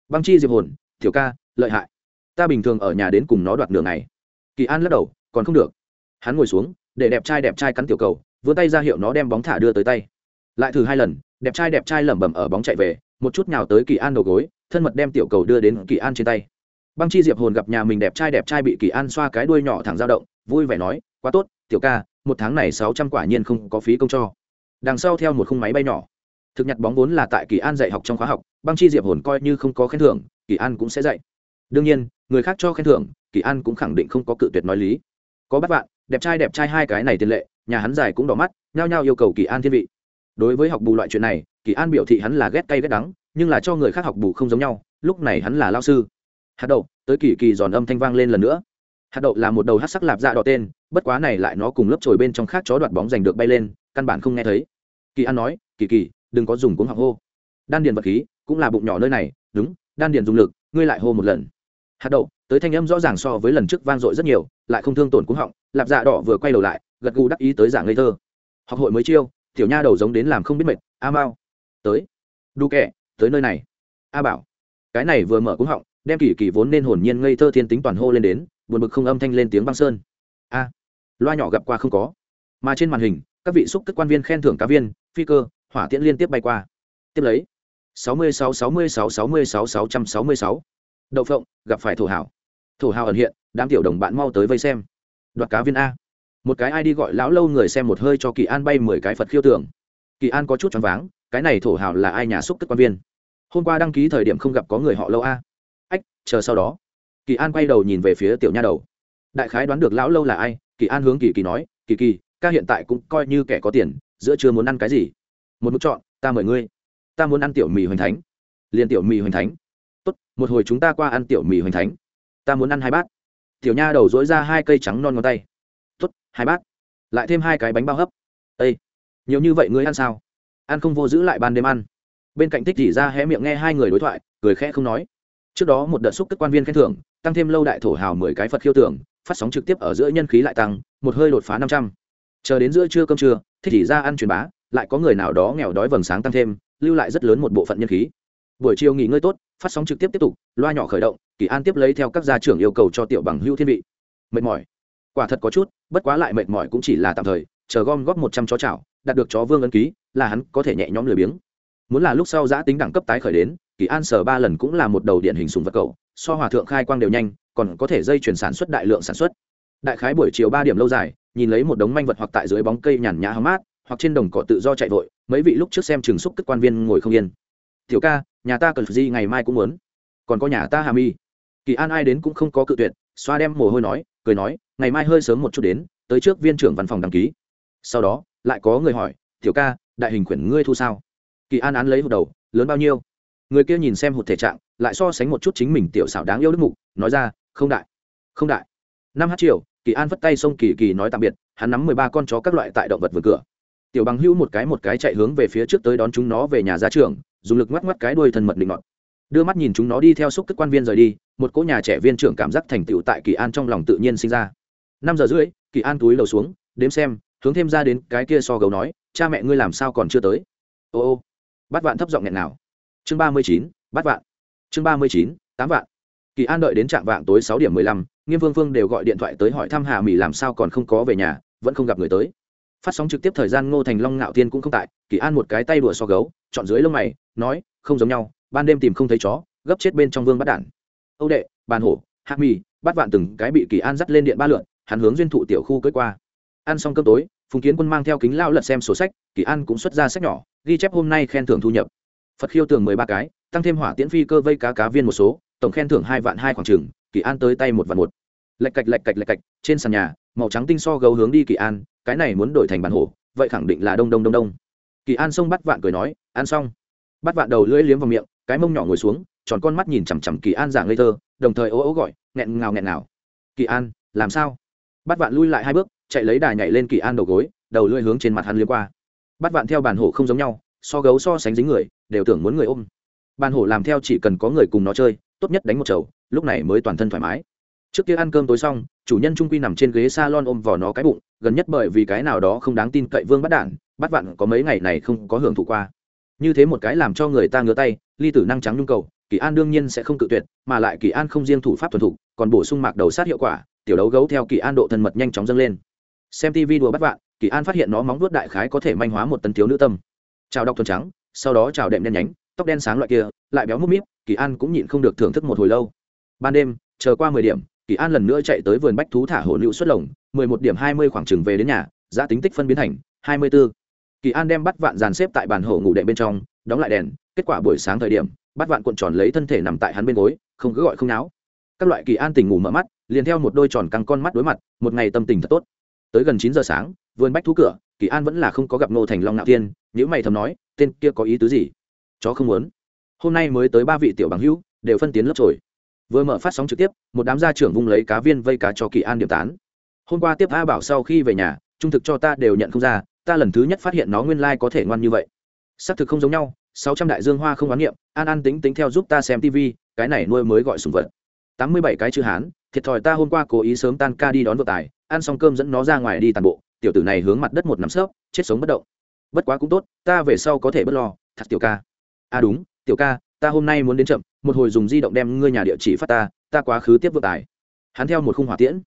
Băng chi diệp hồn, tiểu ca, lợi hại. Ta bình thường ở nhà đến cùng nó đoạt đường này kỳ an lắc đầu, còn không được. Hắn ngồi xuống, để đẹp trai đẹp trai cắn tiểu cầu, vươn tay ra hiệu nó đem bóng thả đưa tới tay. Lại thử hai lần, đẹp trai đẹp trai lẩm bẩm ở bóng chạy về, một chút nhào tới kỳ an đầu gối, thân mật đem tiểu cầu đưa đến kỳ an trên tay băng chi diệp hồn gặp nhà mình đẹp trai đẹp trai bị kỳ an xoa cái đuôi nhỏ thẳng dao động, vui vẻ nói, quá tốt, tiểu ca, một tháng này sáu trăm quả nhiên không có phí công cho. Đằng sau theo một khung máy bay nhỏ. Thực nhặt bóng vốn là tại kỳ an dạy học trong khóa học, băng chi diệp hồn coi như không có khen thưởng, kỳ an cũng sẽ dạy. Đương nhiên, người khác cho khen thưởng, kỳ an cũng khẳng định không có cự tuyệt nói lý. Có bắt bạn đẹp trai đẹp trai hai cái này tiền lệ, nhà hắn dài cũng đỏ mắt, nhao nhao yêu cầu kỳ an thiên vị. Đối với học bù loại chuyện này, kỳ an biểu thị hắn là ghét cay ghét đắng, nhưng là cho người khác học bù không giống nhau, lúc này hắn là lao sư hạt đậu, tới kỳ kỳ giòn âm thanh vang lên lần nữa. Hạt đậu là một đầu hát sắc lạp dạ đỏ tên, bất quá này lại nó cùng lớp trồi bên trong khác chó đoạt bóng giành được bay lên, căn bản không nghe thấy. Kỳ an nói, kỳ kỳ, đừng có dùng cuống học hô. Đan điền vật khí cũng là bụng nhỏ nơi này, đúng, đan điền dùng lực, ngươi lại hô một lần. Hạt đậu, tới thanh âm rõ ràng so với lần trước vang dội rất nhiều, lại không thương tổn cuống họng, lạp dạ đỏ vừa quay đầu lại, gật gù đắc ý tới giảng ngây thơ. Học hội mới chiêu, tiểu nha đầu giống đến làm không biết mệt, a mao. Tới. Đu kẹ tới nơi này. A bảo. Cái này vừa mở cuống họng đem kỳ kỳ vốn nên hồn nhiên ngây thơ thiên tính toàn hô lên đến, buồn bực không âm thanh lên tiếng băng sơn. A, loa nhỏ gặp qua không có. Mà trên màn hình, các vị xúc tức quan viên khen thưởng cá viên, phi cơ, hỏa tiễn liên tiếp bay qua. Tiếp lấy, sáu mươi sáu sáu mươi sáu sáu mươi sáu sáu trăm sáu mươi sáu. Đậu phộng, gặp phải thổ hảo thổ hào ẩn hiện, đám tiểu đồng bạn mau tới vây xem. Đoạt cá viên a. Một cái ai đi gọi lão lâu người xem một hơi cho kỳ an bay mười cái phật khiêu tưởng. Kỳ an có chút choáng váng, cái này thổ hào là ai nhà xúc tức quan viên? Hôm qua đăng ký thời điểm không gặp có người họ lâu a ách, chờ sau đó. Kỳ an quay đầu nhìn về phía tiểu nha đầu. Đại khái đoán được lão lâu là ai, kỳ an hướng kỳ kỳ nói, kỳ kỳ, ca hiện tại cũng coi như kẻ có tiền, giữa chưa muốn ăn cái gì? Một mức chọn, ta mời ngươi. Ta muốn ăn tiểu mì hoành thánh. Liền tiểu mì hoành thánh. Tốt, một hồi chúng ta qua ăn tiểu mì hoành thánh. Ta muốn ăn hai bát. Tiểu nha đầu dối ra hai cây trắng non ngón tay. Tốt, hai bát. Lại thêm hai cái bánh bao hấp. Ây nhiều như vậy ngươi ăn sao? Ăn không vô giữ lại ban đêm ăn. Bên cạnh thích chỉ ra hé miệng nghe hai người đối thoại, cười khẽ không nói trước đó một đợt xúc tức quan viên khen thưởng, tăng thêm lâu đại thổ hào mười cái phật khiêu tưởng, phát sóng trực tiếp ở giữa nhân khí lại tăng, một hơi đột phá năm trăm. Chờ đến giữa trưa cơm trưa, thích chỉ ra ăn truyền bá, lại có người nào đó nghèo đói vầng sáng tăng thêm, lưu lại rất lớn một bộ phận nhân khí. Buổi chiều nghỉ ngơi tốt, phát sóng trực tiếp tiếp tục, loa nhỏ khởi động, kỳ an tiếp lấy theo các gia trưởng yêu cầu cho tiểu bằng hưu thiên vị. Mệt mỏi. Quả thật có chút, bất quá lại mệt mỏi cũng chỉ là tạm thời, chờ gom góp một trăm chó chảo, đạt được chó vương ân ký, là hắn có thể nhẹ nhõm lười biếng. Muốn là lúc sau giã tính đẳng cấp tái khởi đến kỳ an sở ba lần cũng là một đầu điện hình sùng vật cầu so hòa thượng khai quang đều nhanh, còn có thể dây chuyển sản xuất đại lượng sản xuất. Đại khái buổi chiều ba điểm lâu dài, nhìn lấy một đống manh vật hoặc tại dưới bóng cây nhàn nhã hóng mát, hoặc trên đồng cỏ tự do chạy vội, mấy vị lúc trước xem trường xúc cất quan viên ngồi không yên. Tiểu ca, nhà ta cần gì ngày mai cũng muốn. Còn có nhà ta hà mi. Kỳ an ai đến cũng không có cự tuyệt, xoa đem mồ hôi nói, cười nói, ngày mai hơi sớm một chút đến, tới trước viên trưởng văn phòng đăng ký. Sau đó, lại có người hỏi, tiểu ca, đại hình quyển ngươi thu sao? Kỳ an án lấy hụt đầu, lớn bao nhiêu? Người kia nhìn xem hụt thể trạng, lại so sánh một chút chính mình tiểu xảo đáng yêu đức mục, nói ra, không đại không đại. Năm h triệu kỳ an vất tay xông kỳ kỳ nói tạm biệt, hắn nắm mười ba con chó các loại tại động vật vườn cửa. Tiểu bằng hữu một cái một cái chạy hướng về phía trước tới đón chúng nó về nhà ra trường, dùng lực ngoắc ngoắc cái đuôi thân mật định ngọt đưa mắt nhìn chúng nó đi theo xúc tức quan viên rời đi, một cỗ nhà trẻ viên trưởng cảm giác thành tựu tại kỳ an trong lòng tự nhiên sinh ra. Năm giờ rưỡi, kỳ an túi đầu xuống, đếm xem, hướng thêm ra đến cái kia so gấu nói, cha mẹ ngươi làm sao còn chưa tới? Ô ô, bắt vạn thấp giọng nghẹn nào chương ba mươi chín, bắt vạn. Chương ba mươi chín, tám vạn. Kỳ an đợi đến trạm vạng tối sáu điểm mười lăm, nghiêm vương phương đều gọi điện thoại tới hỏi thăm hà mỹ làm sao còn không có về nhà, vẫn không gặp người tới. Phát sóng trực tiếp thời gian ngô thành long ngạo thiên cũng không tại, kỳ an một cái tay đùa so gấu, chọn dưới lông mày, nói, không giống nhau, ban đêm tìm không thấy chó, gấp chết bên trong vương bắt đản âu đệ, bàn hổ hạ mì bắt vạn từng cái bị kỳ an dắt lên điện ba lượn, hắn hướng duyên thụ tiểu khu cưới qua. Ăn xong cơm tối, phùng kiến quân mang theo kính lao lật xem sổ sách, kỳ an cũng xuất ra sách nhỏ, ghi chép hôm nay khen thưởng thu nhập phật khiêu tường mười ba cái, tăng thêm hỏa tiễn phi cơ vây cá cá viên một số, tổng khen thưởng hai vạn hai khoảng trừng kỳ an tới tay một vạn một. Lạch cạch lạch cạch lạch cạch, trên sàn nhà, màu trắng tinh so gấu hướng đi kỳ an, cái này muốn đổi thành bản hổ, vậy khẳng định là đông đông đông đông. Kỳ an xông bắt vạn cười nói, ăn xong. Bắt vạn đầu lưỡi liếm vào miệng, cái mông nhỏ ngồi xuống, tròn con mắt nhìn chằm chằm kỳ an giả ngây thơ, đồng thời ố ố gọi, nghẹn ngào nghẹn ngào. Kỳ an, làm sao? Bắt vạn lui lại hai bước, chạy lấy đài nhảy lên kỳ an đầu gối, đầu lưỡi hướng trên mặt hắn liếm qua. Bắt vạn theo bản hổ không giống nhau so gấu so sánh dính người, đều tưởng muốn người ôm. Bàn hổ làm theo chỉ cần có người cùng nó chơi, tốt nhất đánh một chầu, lúc này mới toàn thân thoải mái. Trước kia ăn cơm tối xong, chủ nhân trung quy nằm trên ghế s a lon ôm vào nó cái bụng, gần nhất bởi vì cái nào đó không đáng tin cậy vương bắt đản bắt vạn có mấy ngày này không có hưởng thụ qua. Như thế một cái làm cho người ta ngứa tay, ly tử năng trắng nhung cầu, kỳ an đương nhiên sẽ không cự tuyệt, mà lại kỳ an không riêng thủ pháp thuần thục, còn bổ sung mạc đầu sát hiệu quả, tiểu đấu gấu theo kỳ an độ thân mật nhanh chóng dâng lên. Xem tv đùa bắt vạn, kỳ an phát hiện nó móng vuốt đại khái có thể manh hóa một tấn thiếu nữ tâm chào đọc thuần trắng, sau đó chào đệm đen nhánh, tóc đen sáng loại kia, lại béo múp míp, kỳ an cũng nhịn không được thưởng thức một hồi lâu. Ban đêm, chờ qua mười điểm, kỳ an lần nữa chạy tới vườn bách thú thả hồ lưu xuất lồng, mười một điểm hai mươi khoảng chừng về đến nhà, giá tính tích phân biến thành hai mươi b ố kỳ an đem bắt vạn dàn xếp tại bàn hổ ngủ đệm bên trong, đóng lại đèn, kết quả buổi sáng thời điểm, bắt vạn cuộn tròn lấy thân thể nằm tại hắn bên gối, không cứ gọi không náo. Các loại kỳ an tỉnh ngủ mở mắt, liền theo một đôi tròn căng con mắt đối mặt, một ngày tâm tình thật tốt. Tới gần chín giờ sáng, vườn bách thú cửa, kỳ an vẫn là không có gặp nô thành long nạo thiên những mày thầm nói, tên kia có ý tứ gì? Chó không muốn. Hôm nay mới tới ba vị tiểu bằng hữu, đều phân tiến lớp rồi. Vừa mở phát sóng trực tiếp, một đám gia trưởng vung lấy cá viên vây cá cho kỳ an điểm tán. Hôm qua tiếp a bảo sau khi về nhà, trung thực cho ta đều nhận không ra, ta lần thứ nhất phát hiện nó nguyên lai、like、có thể ngoan như vậy. Xác thực không giống nhau, sáu trăm đại dương hoa không quán niệm, an an tính tính theo giúp ta xem tv cái này nuôi mới gọi sùng vật. Tám mươi bảy cái chữ hán, thiệt thòi ta hôm qua cố ý sớm tan ca đi đón vợ tài, ăn xong cơm dẫn nó ra ngoài đi tàn bộ, tiểu tử này hướng mặt đất một nắm sớp, chết sống bất động bất quá cũng tốt, ta về sau có thể bất lo, thật tiểu ca. À đúng, tiểu ca, ta hôm nay muốn đến chậm, một hồi dùng di động đem ngươi nhà địa chỉ phát ta ta quá khứ tiếp vượt tài. Hắn theo một khung hỏa tiễn.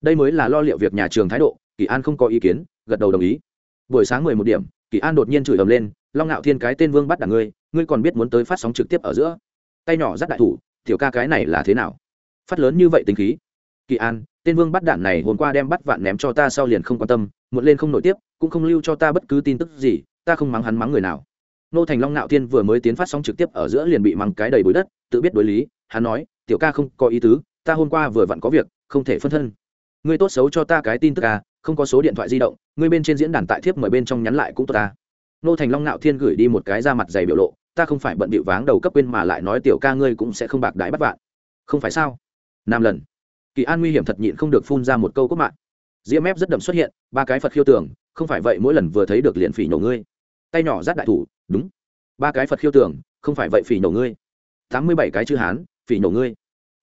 Đây mới là lo liệu việc nhà trường thái độ, kỳ an không có ý kiến, gật đầu đồng ý. Buổi sáng mười một điểm, kỳ an đột nhiên chửi ầm lên, long ngạo thiên cái tên vương bắt đảng ngươi ngươi còn biết muốn tới phát sóng trực tiếp ở giữa. Tay nhỏ dắt đại thủ, tiểu ca cái này là thế nào? Phát lớn như vậy tính khí. Kỳ an tên vương bắt đạn này hôm qua đem bắt vạn ném cho ta sau liền không quan tâm, muộn lên không nổi tiếp, cũng không lưu cho ta bất cứ tin tức gì, ta không mắng hắn mắng người nào. Nô thành long nạo thiên vừa mới tiến phát sóng trực tiếp ở giữa liền bị mắng cái đầy bụi đất, tự biết đối lý, hắn nói, tiểu ca không có ý tứ, ta hôm qua vừa vặn có việc, không thể phân thân. Ngươi tốt xấu cho ta cái tin tức à không có số điện thoại di động, ngươi bên trên diễn đàn tại thiếp mời bên trong nhắn lại cũng tốt ta. Nô thành long nạo thiên gửi đi một cái ra mặt dày biểu lộ, ta không phải bận bịu váng đầu cấp quên mà lại nói tiểu ca ngươi cũng sẽ không bạc đái bắt vạn. Không phải sao? Năm lần kỳ an nguy hiểm thật nhịn không được phun ra một câu cốt mạng. Diễm mép rất đậm xuất hiện, ba cái phật khiêu tưởng, không phải vậy mỗi lần vừa thấy được liền phỉ nổ ngươi. Tay nhỏ rát đại thủ, đúng. Ba cái phật khiêu tưởng, không phải vậy phỉ nổ ngươi. Tám mươi bảy cái chữ hán, phỉ nổ ngươi.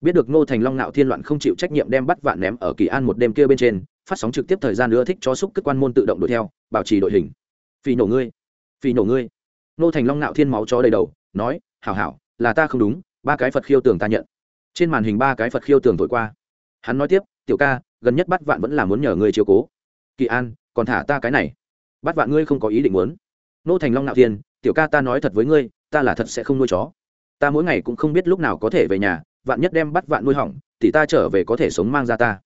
Biết được ngô thành long nạo thiên loạn không chịu trách nhiệm đem bắt vạn ném ở kỳ an một đêm kia bên trên, phát sóng trực tiếp thời gian nữa thích cho xúc cơ quan môn tự động đuổi theo, bảo trì đội hình. Phỉ nổ ngươi, phỉ nổ ngươi. Ngô thành long nạo thiên máu cho đầy đầu, nói, hảo hảo, là ta không đúng, ba cái phật khiêu tưởng ta nhận. Trên màn hình ba cái phật khiêu tưởng thổi qua hắn nói tiếp, tiểu ca, gần nhất bắt vạn vẫn là muốn nhờ ngươi chiếu cố. Kỳ an, còn thả ta cái này. Bắt vạn ngươi không có ý định muốn. Nô thành long nạo thiên tiểu ca ta nói thật với ngươi, ta là thật sẽ không nuôi chó. Ta mỗi ngày cũng không biết lúc nào có thể về nhà, vạn nhất đem bắt vạn nuôi hỏng, thì ta trở về có thể sống mang ra ta.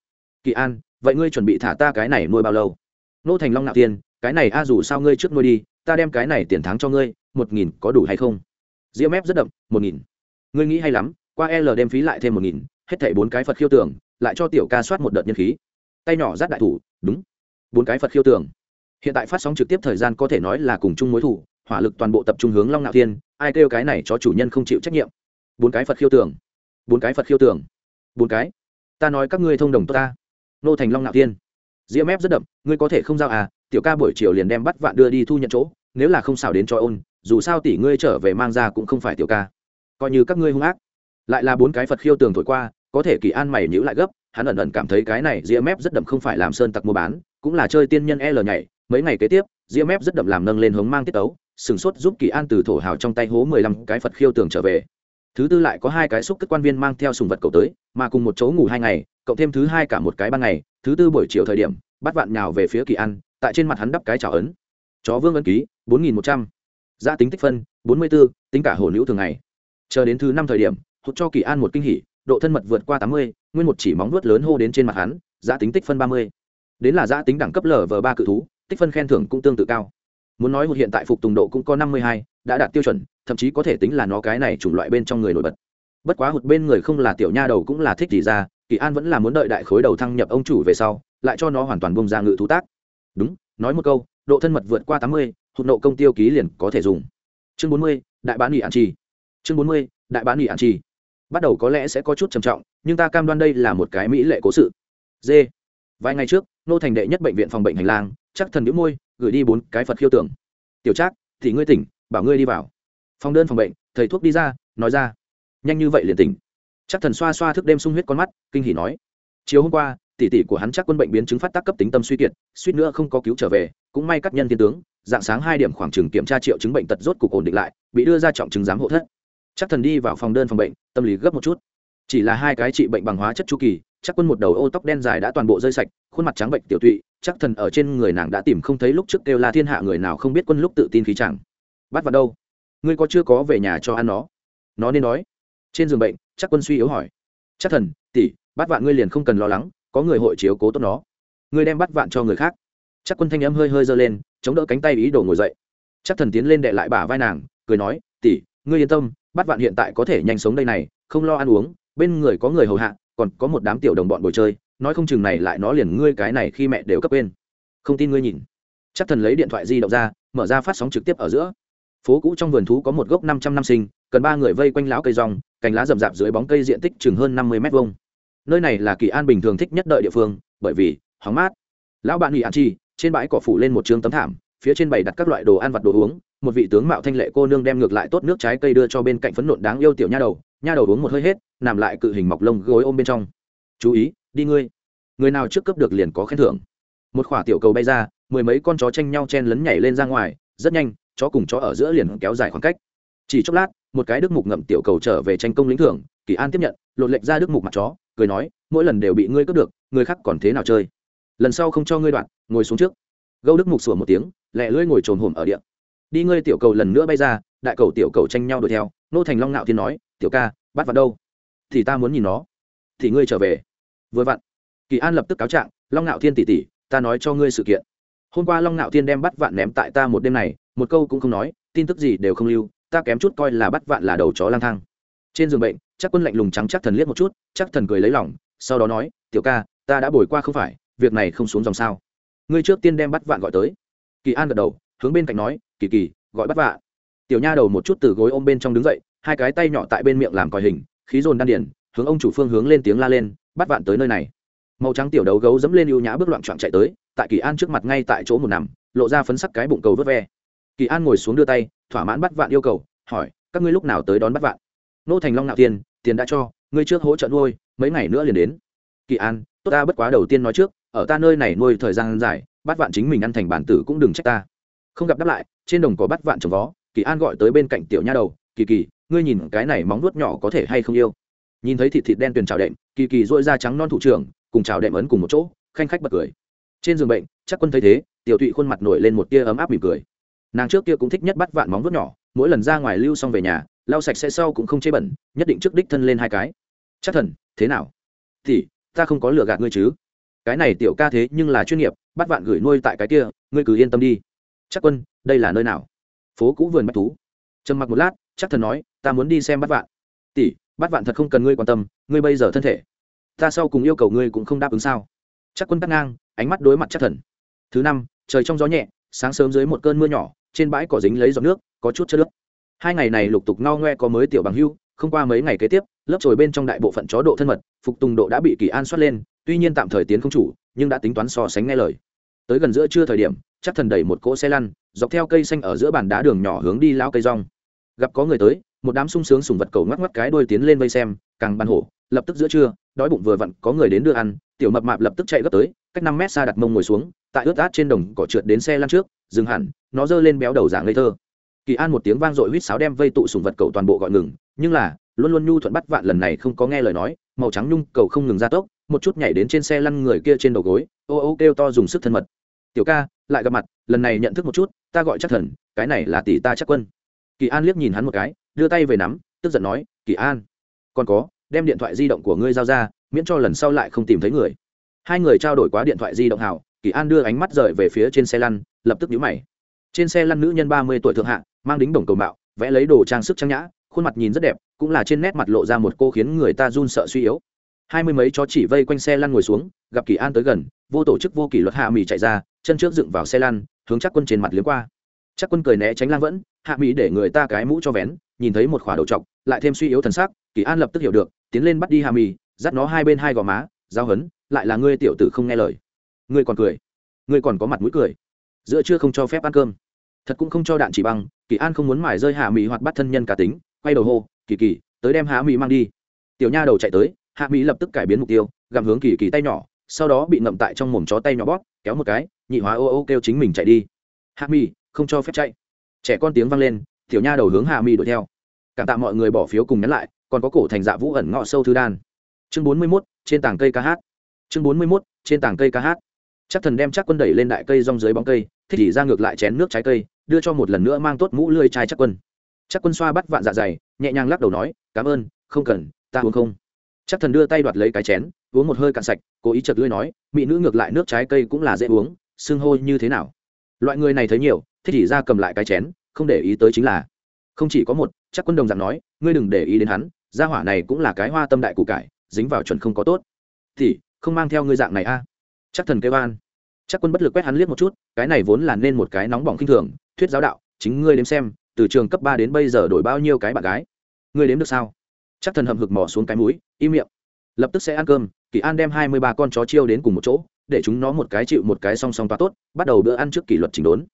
Kỳ an, vậy ngươi chuẩn bị thả ta cái này nuôi bao lâu? Nô thành long nạo thiên cái này a, dù sao ngươi trước nuôi đi, ta đem cái này tiền tháng cho ngươi, một nghìn có đủ hay không? Diễm ép rất đậm, một nghìn. Ngươi nghĩ hay lắm, qua l đem phí lại thêm một nghìn, hết thảy bốn cái phật khiêu tưởng lại cho tiểu ca soát một đợt nhân khí. Tay nhỏ rát đại thủ, đúng. Bốn cái phật khiêu tưởng hiện tại phát sóng trực tiếp thời gian có thể nói là cùng chung mối thủ, hỏa lực toàn bộ tập trung hướng long ngạo thiên, ai kêu cái này cho chủ nhân không chịu trách nhiệm. Bốn cái phật khiêu tưởng bốn cái phật khiêu tưởng bốn cái. Ta nói các ngươi thông đồng tốt ta. Nô thành long ngạo thiên. Diễm ép rất đậm, ngươi có thể không giao à tiểu ca buổi chiều liền đem bắt vạn đưa đi thu nhận chỗ, nếu là không xảo đến cho ôn, dù sao tỷ ngươi trở về mang ra cũng không phải tiểu ca. Coi như các ngươi hung ác. Lại là bốn cái phật khiêu tường thổi qua có thể kỳ an mày nhữ lại gấp, hắn ẩn ẩn cảm thấy cái này ria mép rất đậm không phải làm sơn tặc mua bán, cũng là chơi tiên nhân l nhảy. Mấy ngày kế tiếp ria mép rất đậm làm nâng lên hống mang tiết tấu, sừng sốt giúp kỳ an từ thổ hào trong tay hố mười lăm cái phật khiêu tường trở về. Thứ tư lại có hai cái xúc tức quan viên mang theo sùng vật cầu tới, mà cùng một chỗ ngủ hai ngày, cộng thêm thứ hai cả một cái ban ngày, thứ tư buổi chiều thời điểm, bắt vạn nhào về phía kỳ an, tại trên mặt hắn đắp cái trào ấn. Chó vương ấn ký, bốn nghìn một trăm. Gia tính tích phân, bốn mươi b ố tính cả hồ nữ thường ngày. Chờ đến thứ năm thời điểm, hụt cho kỳ an một kinh hỉ độ thân mật vượt qua tám mươi, nguyên một chỉ móng vuốt lớn hô đến trên mặt hắn, giá tính tích phân ba mươi. Đến là giá tính đẳng cấp lở lv ba cự thú, tích phân khen thưởng cũng tương tự cao. Muốn nói một hiện tại phục tùng độ cũng có năm mươi hai, đã đạt tiêu chuẩn, thậm chí có thể tính là nó cái này chủng loại bên trong người nổi bật. Bất quá hụt bên người không là tiểu nha đầu cũng là thích gì ra, kỳ an vẫn là muốn đợi đại khối đầu thăng nhập ông chủ về sau, lại cho nó hoàn toàn bông ra ngự thú tác. Đúng, nói một câu, độ thân mật vượt qua tám mươi, hụt nộ công tiêu ký liền có thể dùng. Chương bốn mươi, đại bán nghỉ an trì. Chương bốn mươi, đại bán nghỉ an trì bắt đầu có lẽ sẽ có chút trầm trọng, nhưng ta cam đoan đây là một cái mỹ lệ cố sự. D. Vài ngày trước, nô thành đệ nhất bệnh viện phòng bệnh hành lang, chắc thần đĩu môi, gửi đi bốn cái phật khiêu tưởng. Tiểu trác, thì ngươi tỉnh, bảo ngươi đi vào. Phòng đơn phòng bệnh, thầy thuốc đi ra, nói ra. Nhanh như vậy liền tỉnh. Chắc thần xoa xoa thức đêm sung huyết con mắt, kinh hỉ nói. Chiều hôm qua, tỷ tỷ của hắn chắc quân bệnh biến chứng phát tác cấp tính tâm suy kiệt, suýt nữa không có cứu trở về, cũng may các nhân thiên tướng, dạng sáng hai điểm khoảng trừng kiểm tra triệu chứng bệnh tật rốt cục ổn định lại, bị đưa ra trọng chứng giám hộ thất chắc thần đi vào phòng đơn phòng bệnh, tâm lý gấp một chút. Chỉ là hai cái trị bệnh bằng hóa chất chu kỳ, chắc quân một đầu ô tóc đen dài đã toàn bộ rơi sạch, khuôn mặt trắng bệnh tiểu tụy, chắc thần ở trên người nàng đã tìm không thấy lúc trước kêu la thiên hạ người nào không biết quân lúc tự tin khí chẳng. Bắt vào đâu? Ngươi có chưa có về nhà cho ăn nó? Nó nên nói. Trên giường bệnh, chắc quân suy yếu hỏi. Chắc thần, tỷ, bắt vạn ngươi liền không cần lo lắng, có người hội chiếu cố tốt nó. Ngươi đem bắt vạn cho người khác. Chắc quân thanh âm hơi hơi giơ lên, chống đỡ cánh tay ý đồ ngồi dậy. Chắc thần tiến lên đệ lại bả vai nàng, cười nói, tỷ, ngươi yên tâm bắt vạn hiện tại có thể nhanh sống đây này, không lo ăn uống, bên người có người hầu hạ, còn có một đám tiểu đồng bọn bồi chơi, nói không chừng này lại nó liền ngươi cái này khi mẹ đều cấp quên. Không tin ngươi nhìn. Chắc thần lấy điện thoại di động ra, mở ra phát sóng trực tiếp ở giữa. Phố cũ trong vườn thú có một gốc năm trăm năm sinh, cần ba người vây quanh lão cây rong, cành lá rậm rạp dưới bóng cây diện tích chừng hơn năm mươi m hai nơi này là kỳ an bình thường thích nhất đợi địa phương, bởi vì, hóng mát. Lão bạn nghỉ an chi, trên bãi cỏ phủ lên một trường tấm thảm, phía trên bày đặt các loại đồ ăn vặt đồ uống một vị tướng mạo thanh lệ cô nương đem ngược lại tốt nước trái cây đưa cho bên cạnh phấn nộn đáng yêu tiểu nha đầu nha đầu uống một hơi hết, nằm lại cự hình mọc lông gối ôm bên trong. Chú ý, đi ngươi. Người nào trước cấp được liền có khen thưởng. Một khỏa tiểu cầu bay ra, mười mấy con chó tranh nhau chen lấn nhảy lên ra ngoài, rất nhanh, chó cùng chó ở giữa liền kéo dài khoảng cách. Chỉ chốc lát, một cái đức mục ngậm tiểu cầu trở về tranh công lĩnh thưởng, kỳ an tiếp nhận, lột lệch ra đức mục mặt chó, cười nói, mỗi lần đều bị ngươi cướp được, người khác còn thế nào chơi? Lần sau không cho ngươi đoạn, ngồi xuống trước. Gâu đức mục sủa một tiếng, lẹ lưỡi ngồi trồn hổm ở điện đi ngươi tiểu cầu lần nữa bay ra đại cầu tiểu cầu tranh nhau đuổi theo. Nô thành long ngạo thiên nói tiểu ca bắt vào đâu? Thì ta muốn nhìn nó. Thì ngươi trở về. Vừa vặn kỳ an lập tức cáo trạng long ngạo thiên tỉ tỉ ta nói cho ngươi sự kiện. Hôm qua long ngạo thiên đem bắt vạn ném tại ta một đêm này một câu cũng không nói tin tức gì đều không lưu ta kém chút coi là bắt vạn là đầu chó lang thang. Trên giường bệnh chắc quân lạnh lùng trắng chắc thần liếc một chút chắc thần cười lấy lòng, sau đó nói tiểu ca ta đã bồi qua không phải việc này không xuống dòng sao? Ngươi trước tiên đem bắt vạn gọi tới. Kỳ an gật đầu hướng bên cạnh nói kỳ kỳ, gọi bắt vạ. Tiểu nha đầu một chút từ gối ôm bên trong đứng dậy, hai cái tay nhỏ tại bên miệng làm còi hình, khí dồn đan điển hướng ông chủ phương hướng lên tiếng la lên, bắt vạn tới nơi này. Màu trắng tiểu đấu gấu dẫm lên ưu nhã bước loạn trọn chạy tới, tại kỳ an trước mặt ngay tại chỗ một nằm, lộ ra phấn sắc cái bụng cầu vớt ve. Kỳ an ngồi xuống đưa tay, thỏa mãn bắt vạn yêu cầu, hỏi, các ngươi lúc nào tới đón bắt vạn? Nô thành long nạo tiền tiền đã cho, ngươi trước hỗ trợ nuôi, mấy ngày nữa liền đến. Kỳ an, tốt ta, bất quá đầu tiên nói trước, ở ta nơi này nuôi thời gian dài, bắt vạn chính mình ăn thành bản tử cũng đừng trách ta không gặp đáp lại, trên đồng có bắt vạn trồng vó, kỳ an gọi tới bên cạnh tiểu nha đầu, kỳ kỳ, ngươi nhìn cái này móng nuốt nhỏ có thể hay không yêu? Nhìn thấy thịt thịt đen tuyền trào đệm, kỳ kỳ dội da trắng non thủ trưởng, cùng trào đệm ấn cùng một chỗ, khanh khách bật cười. Trên giường bệnh, chắc quân thấy thế, tiểu tụy khuôn mặt nổi lên một tia ấm áp mỉm cười. Nàng trước kia cũng thích nhất bắt vạn móng vuốt nhỏ, mỗi lần ra ngoài lưu xong về nhà, lau sạch sẽ sau cũng không chê bẩn, nhất định trước đích thân lên hai cái. Chắc thần, thế nào? Thì, ta không có lừa gạt ngươi chứ. Cái này tiểu ca thế nhưng là chuyên nghiệp, bắt vạn gửi nuôi tại cái kia, ngươi cứ yên tâm đi chắc quân, đây là nơi nào? Phố cũ vườn bách thú. Trầm mặc một lát, chắc thần nói, ta muốn đi xem bắt vạn. Tỷ bắt vạn thật không cần ngươi quan tâm, ngươi bây giờ thân thể. Ta sau cùng yêu cầu ngươi cũng không đáp ứng sao? Chắc quân cắt ngang, ánh mắt đối mặt chắc thần. Thứ năm, trời trong gió nhẹ, sáng sớm dưới một cơn mưa nhỏ, trên bãi cỏ dính lấy giọt nước, có chút chất nước hai ngày này lục tục ngao ngoe có mới tiểu bằng hưu, không qua mấy ngày kế tiếp, lớp trồi bên trong đại bộ phận chó độ thân mật, phục tùng độ đã bị kỳ an soát lên, tuy nhiên tạm thời tiến không chủ, nhưng đã tính toán so sánh nghe lời tới gần giữa trưa thời điểm, chắc thần đẩy một cỗ xe lăn, dọc theo cây xanh ở giữa bàn đá đường nhỏ hướng đi lao cây rong. Gặp có người tới, một đám sung sướng sùng vật cầu ngoắc ngoắc cái đuôi tiến lên vây xem, càng bàn hổ, lập tức giữa trưa, đói bụng vừa vặn, có người đến đưa ăn, tiểu mập mạp lập tức chạy gấp tới, cách năm mét xa đặt mông ngồi xuống, tại ướt át trên đồng cỏ trượt đến xe lăn trước, dừng hẳn, nó giơ lên béo đầu dạng ngây thơ. Kỳ an một tiếng vang dội huýt sáo đem vây tụ sùng vật cầu toàn bộ gọi ngừng, nhưng là, luôn luôn nhu thuận bắt vạn lần này không có nghe lời nói, màu trắng nhung cầu không ngừng ra tốc một chút nhảy đến trên xe lăn người kia trên đầu gối, ô ô kêu to dùng sức thân mật. Tiểu ca, lại gặp mặt, lần này nhận thức một chút, ta gọi chắc thần, cái này là tỷ ta chắc quân. Kỳ an liếc nhìn hắn một cái, đưa tay về nắm, tức giận nói, kỳ an, còn có, đem điện thoại di động của ngươi giao ra, miễn cho lần sau lại không tìm thấy người. Hai người trao đổi quá điện thoại di động hảo kỳ an đưa ánh mắt rời về phía trên xe lăn, lập tức nhũ mày. Trên xe lăn nữ nhân ba mươi tuổi thượng hạ, mang đính đồng cầu mạo, vẽ lấy đồ trang sức trang nhã, khuôn mặt nhìn rất đẹp, cũng là trên nét mặt lộ ra một cô khiến người ta run sợ suy yếu hai mươi mấy chó chỉ vây quanh xe lăn ngồi xuống, gặp kỳ an tới gần, vô tổ chức vô kỷ luật hạ mỹ chạy ra, chân trước dựng vào xe lăn, hướng chắc quân trên mặt liếm qua. Chắc quân cười né tránh lan vẫn, hạ mỹ để người ta cái mũ cho vén, nhìn thấy một khỏa đầu trọc, lại thêm suy yếu thần sắc, kỳ an lập tức hiểu được, tiến lên bắt đi hạ mỹ dắt nó hai bên hai gò má, giao hấn, lại là ngươi tiểu tử không nghe lời. Ngươi còn cười, ngươi còn có mặt mũi cười. Giữa trưa không cho phép ăn cơm. Thật cũng không cho đạn chỉ băng, kỳ an không muốn mải rơi hạ mỹ hoặc bắt thân nhân cá tính, quay đầu hô, kỳ kỳ, tới đem hạ mỹ mang đi. Tiểu nha đầu chạy tới hạ mỹ lập tức cải biến mục tiêu gặm hướng kỳ kỳ tay nhỏ sau đó bị ngậm tại trong mồm chó tay nhỏ bóp kéo một cái nhị hóa ô ô kêu chính mình chạy đi. Hạ mỹ không cho phép chạy. Trẻ con tiếng vang lên tiểu nha đầu hướng hạ mỹ đuổi theo. Cảm tạ mọi người bỏ phiếu cùng nhắn lại còn có cổ thành dạ vũ ẩn ngọ sâu thư đan. Chương bốn mươi 41, trên tảng cây ca hát. Chương bốn mươi 41, trên tảng cây ca hát. Chắc thần đem chắc quân đẩy lên đại cây rong dưới bóng cây thích thì ra ngược lại chén nước trái cây đưa cho một lần nữa mang tốt mũ lươi chai chắc quân. Chắc quân xoa bắt vạn dạ dày nhẹ nhàng lắc đầu nói cảm ơn không cần ta uống không chắc thần đưa tay đoạt lấy cái chén, uống một hơi cạn sạch, cố ý chật lưỡi nói, mỹ nữ ngược lại nước trái cây cũng là dễ uống xương hôi như thế nào? Loại người này thấy nhiều thích thì ra cầm lại cái chén, không để ý tới chính là, không chỉ có một, chắc quân đồng dạng nói, ngươi đừng để ý đến hắn, gia hỏa này cũng là cái hoa tâm đại củ cải, dính vào chuẩn không có tốt. Thì, không mang theo ngươi dạng này a? Chắc thần kêu an. Chắc quân bất lực quét hắn liếc một chút, cái này vốn là nên một cái nóng bỏng khinh thường, thuyết giáo đạo, chính ngươi đếm xem, từ trường cấp ba đến bây giờ đổi bao nhiêu cái bạn gái? Ngươi đếm được sao? Chắc thần hầm hực mò xuống cái mũi, im miệng. Lập tức sẽ ăn cơm, kỳ an đem hai mươi ba con chó chiêu đến cùng một chỗ, để chúng nó một cái chịu một cái song song toa tốt, bắt đầu bữa ăn trước kỷ luật chỉnh đốn.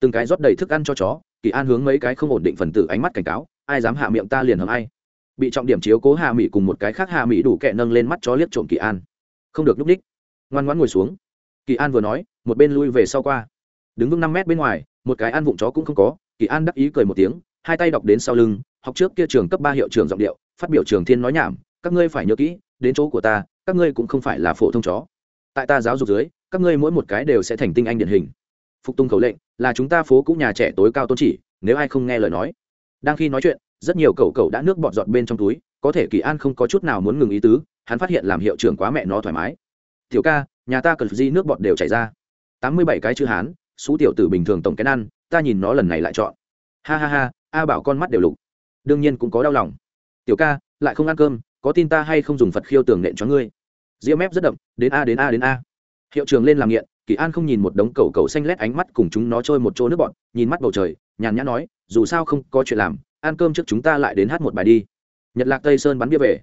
Từng cái rót đầy thức ăn cho chó, kỳ an hướng mấy cái không ổn định phần tử ánh mắt cảnh cáo, ai dám hạ miệng ta liền hầm ai. Bị trọng điểm chiếu cố hạ mỹ cùng một cái khác hạ mỹ đủ kẹ nâng lên mắt chó liếc trộm kỳ an. Không được núp ních ngoan ngoãn ngồi xuống. Kỳ an vừa nói, một bên lui về sau qua. Đứng vững năm mét bên ngoài, một cái ăn vụng chó cũng không có, kỳ an đắc ý cười một tiếng, hai tay đọc đến sau lưng, học trước kia trường cấp ba hiệu trường giọng điệu phát biểu trường thiên nói nhảm, các ngươi phải nhớ kỹ, đến chỗ của ta, các ngươi cũng không phải là phổ thông chó. Tại ta giáo dục dưới, các ngươi mỗi một cái đều sẽ thành tinh anh điển hình. Phục tung khẩu lệnh, là chúng ta phố cũng nhà trẻ tối cao tôn chỉ, nếu ai không nghe lời nói. Đang khi nói chuyện, rất nhiều cậu cậu đã nước bọt giọt bên trong túi, có thể kỳ an không có chút nào muốn ngừng ý tứ, hắn phát hiện làm hiệu trưởng quá mẹ nó thoải mái. Tiểu ca, nhà ta cần di nước bọt đều chảy ra. Tám mươi bảy cái chữ hán xú tiểu tử bình thường tổng cái ăn, ta nhìn nó lần này lại chọn. Ha ha ha, a bảo con mắt đều lục. Đương nhiên cũng có đau lòng tiểu ca, lại không ăn cơm, có tin ta hay không dùng phật khiêu tường nện cho ngươi? Ria mép rất đậm, đến a đến a đến a. Hiệu trường lên làm nghiện, kỳ an không nhìn một đống cầu cầu xanh lét ánh mắt cùng chúng nó trôi một chỗ nước bọn nhìn mắt bầu trời, nhàn nhã nói, dù sao không có chuyện làm, ăn cơm trước chúng ta lại đến hát một bài đi. Nhật lạc tây sơn bắn bia về.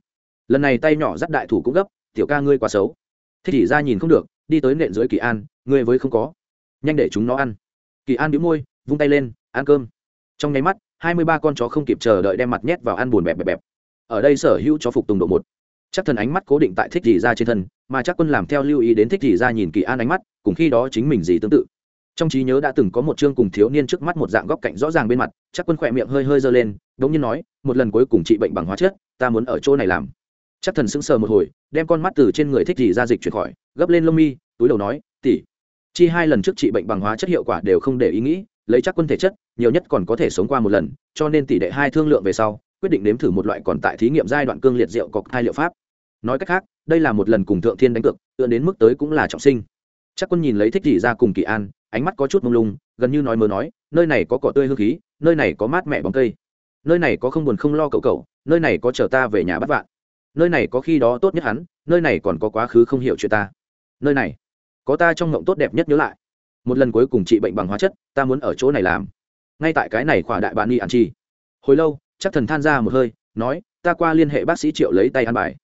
Lần này tay nhỏ dắt đại thủ cũng gấp, tiểu ca ngươi quá xấu. Thế thì ra nhìn không được, đi tới nện dưới kỳ an, ngươi với không có. Nhanh để chúng nó ăn. Kỳ an đĩu môi, vung tay lên, ăn cơm. Trong nháy mắt, hai mươi ba con chó không kịp chờ đợi đem mặt nhét vào ăn buồn bẹp bẹp bẹp ở đây sở hữu cho phục tùng độ một. Chắc thần ánh mắt cố định tại thích gì ra trên thân, mà chắc quân làm theo lưu ý đến thích gì ra nhìn kỳ an ánh mắt, cùng khi đó chính mình gì tương tự. Trong trí nhớ đã từng có một chương cùng thiếu niên trước mắt một dạng góc cạnh rõ ràng bên mặt, chắc quân khỏe miệng hơi hơi giơ lên đ ỗ n g nhiên nói, một lần cuối cùng trị bệnh bằng hóa chất, ta muốn ở chỗ này làm. Chắc thần sững sờ một hồi, đem con mắt từ trên người thích gì ra dịch chuyển khỏi, gấp lên lông mi, túi đầu nói tỉ chi hai lần trước trị bệnh bằng hóa chất hiệu quả đều không để ý nghĩ, lấy chắc quân thể chất, nhiều nhất còn có thể sống qua một lần, cho nên tỷ đệ hai thương lượng về sau quyết định nếm thử một loại còn tại thí nghiệm giai đoạn cương liệt rượu cọc hai liệu pháp. Nói cách khác, đây là một lần cùng thượng thiên đánh cược tựa đến mức tới cũng là trọng sinh. Chắc quân nhìn lấy thích thị ra cùng kỳ an, ánh mắt có chút mông lung, gần như nói mơ nói, nơi này có cỏ tươi hương khí, nơi này có mát mẹ bóng cây. Nơi này có không buồn không lo cậu cậu, nơi này có chờ ta về nhà bắt vạn. Nơi này có khi đó tốt nhất hắn, nơi này còn có quá khứ không hiểu chuyện ta. Nơi này, có ta trong ngộng tốt đẹp nhất nhớ lại. Một lần cuối cùng trị bệnh bằng hóa chất, ta muốn ở chỗ này làm. Ngay tại cái này khỏa đại bạn y ăn chi. Hồi lâu chắc thần than ra một hơi, nói, ta qua liên hệ bác sĩ triệu lấy tay ăn bài.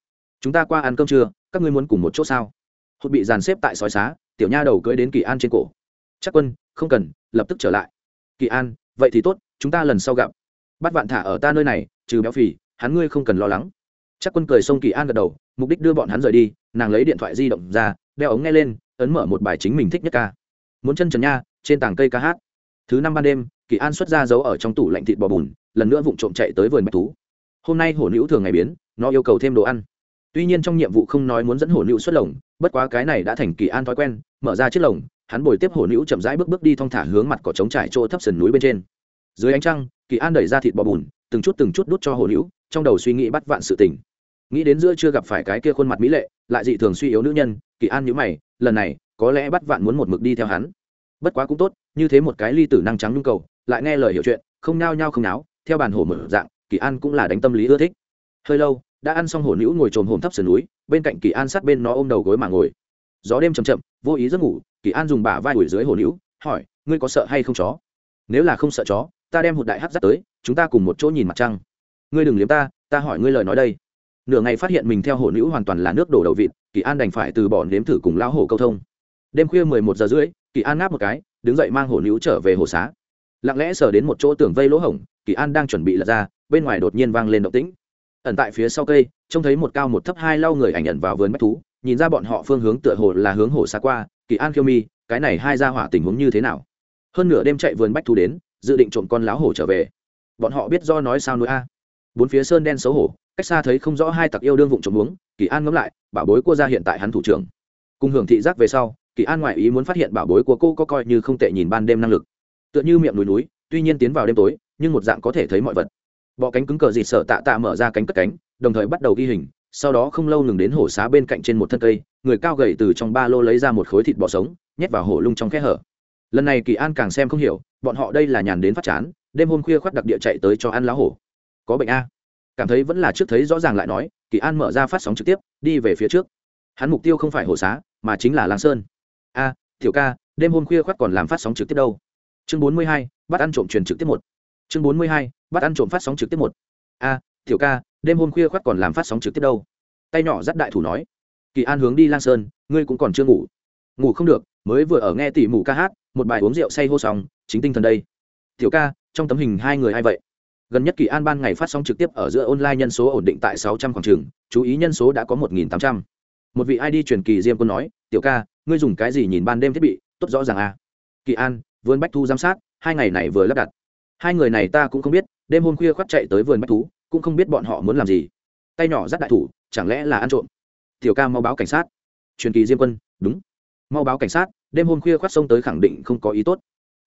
Chúng ta qua ăn cơm trưa, các ngươi muốn cùng một chỗ sao? Hụt bị dàn xếp tại sói xá, tiểu nha đầu cưỡi đến kỳ an trên cổ. Chắc quân, không cần, lập tức trở lại. Kỳ an, vậy thì tốt, chúng ta lần sau gặp. Bắt vạn thả ở ta nơi này, trừ béo phì, hắn ngươi không cần lo lắng. Chắc quân cười xông kỳ an gật đầu, mục đích đưa bọn hắn rời đi, nàng lấy điện thoại di động ra, đeo ống nghe lên, ấn mở một bài chính mình thích nhất ca. Muốn chân trần nha, trên tảng cây ca hát. Thứ năm ban đêm, kỳ an xuất ra giấu ở trong tủ lạnh thịt bò bùn lần nữa vụng trộm chạy tới vườn bạch thú. Hôm nay hổ nữ thường ngày biến, nó yêu cầu thêm đồ ăn. Tuy nhiên trong nhiệm vụ không nói muốn dẫn hổ nữ xuất lồng, bất quá cái này đã thành kỳ an thói quen, mở ra chiếc lồng, hắn bồi tiếp hổ nữ chậm rãi bước bước đi thong thả hướng mặt cỏ trống trải chỗ thấp sườn núi bên trên. Dưới ánh trăng, kỳ an đẩy ra thịt bò bùn, từng chút từng chút đút cho hổ nữ, trong đầu suy nghĩ bắt vạn sự tình. Nghĩ đến giữa chưa gặp phải cái kia khuôn mặt mỹ lệ, lại dị thường suy yếu nữ nhân, kỳ an nhữ mày, lần này, có lẽ bắt vạn muốn một mực đi theo hắn. Bất quá cũng tốt, như thế một cái ly tử năng trắng nhu cầu, lại nghe lời hiểu chuyện, không nao nhao không náo theo bàn hổ mở dạng, kỳ an cũng là đánh tâm lý ưa thích. Hơi lâu, đã ăn xong hổ nữ ngồi trồm hổm thấp sườn núi, bên cạnh kỳ an sát bên nó ôm đầu gối mà ngồi. Gió đêm chầm chậm, vô ý giấc ngủ, kỳ an dùng bả vai đuổi dưới hổ nữ, hỏi, ngươi có sợ hay không chó? Nếu là không sợ chó, ta đem hụt đại hát dắt tới, chúng ta cùng một chỗ nhìn mặt trăng. Ngươi đừng liếm ta ta hỏi ngươi lời nói đây. Nửa ngày phát hiện mình theo hổ nữ hoàn toàn là nước đổ đầu vịt, kỳ an đành phải từ bỏ nếm thử cùng lão hổ câu thông. Đêm khuya mười một giờ rưỡi, kỳ an ngáp một cái, đứng dậy mang hổ nữ trở về hồ xá. Lặng lẽ sờ đến một chỗ tường vây lỗ hổng kỳ an đang chuẩn bị lật ra, bên ngoài đột nhiên vang lên động tĩnh. Ẩn tại phía sau cây, trông thấy một cao một thấp hai lau người ảnh ẩn vào vườn bách thú, nhìn ra bọn họ phương hướng tựa hồ là hướng hồ xa qua. Kỳ an khiêu mi, cái này hai ra hỏa tình huống như thế nào? Hơn nửa đêm chạy vườn bách thú đến, dự định trộm con láo hổ trở về. Bọn họ biết do nói sao núi a. Bốn phía sơn đen xấu hổ, cách xa thấy không rõ hai tặc yêu đương vụng trộm uống. Kỳ an ngẫm lại, bảo bối cô ra hiện tại hắn thủ trưởng. Cùng hưởng thị giác về sau, kỳ an ngoại ý muốn phát hiện bảo bối của cô có coi như không tệ nhìn ban đêm năng lực. Tựa như miệng núi núi tuy nhiên tiến vào đêm tối, nhưng một dạng có thể thấy mọi vật. Bọ cánh cứng cờ dịt sợ tạ tạ mở ra cánh cất cánh, đồng thời bắt đầu ghi hình, sau đó không lâu ngừng đến hổ xá bên cạnh trên một thân cây, người cao gầy từ trong ba lô lấy ra một khối thịt bò sống, nhét vào hổ lung trong khe hở. Lần này kỳ an càng xem không hiểu, bọn họ đây là nhàn đến phát chán, đêm hôm khuya khoác đặc địa chạy tới cho ăn lá hổ. Có bệnh a. Cảm thấy vẫn là trước thấy rõ ràng lại nói, kỳ an mở ra phát sóng trực tiếp, đi về phía trước. Hắn mục tiêu không phải hổ xá, mà chính là làng sơn. A thiểu ca, đêm hôm khuya khoác còn làm phát sóng trực tiếp đâu? Chương bốn mươi hai bắt ăn trộm truyền trực tiếp một. Chương bốn mươi hai, bắt ăn trộm phát sóng trực tiếp một. A, tiểu ca, đêm hôm khuya khoác còn làm phát sóng trực tiếp đâu? Tay nhỏ dắt đại thủ nói. Kỳ an hướng đi lang sơn, ngươi cũng còn chưa ngủ. Ngủ không được, mới vừa ở nghe tỉ mù ca hát, một bài uống rượu say hô sóng chính tinh thần đây. Tiểu ca, trong tấm hình hai người ai vậy? Gần nhất kỳ an ban ngày phát sóng trực tiếp ở giữa online nhân số ổn định tại sáu trăm khoảng trường, chú ý nhân số đã có một nghìn tám trăm. Một vị id truyền kỳ diêm quân nói, tiểu ca, ngươi dùng cái gì nhìn ban đêm thiết bị? Tốt rõ ràng à. Kỳ an, vươn bách thu giám sát hai ngày này vừa lắp đặt. Hai người này ta cũng không biết, đêm hôm khuya khoác chạy tới vườn bách thú, cũng không biết bọn họ muốn làm gì. Tay nhỏ dắt đại thủ, chẳng lẽ là ăn trộm? Tiểu ca mau báo cảnh sát. Truyền kỳ diêm quân, đúng. Mau báo cảnh sát, đêm hôm khuya khoác sông tới khẳng định không có ý tốt.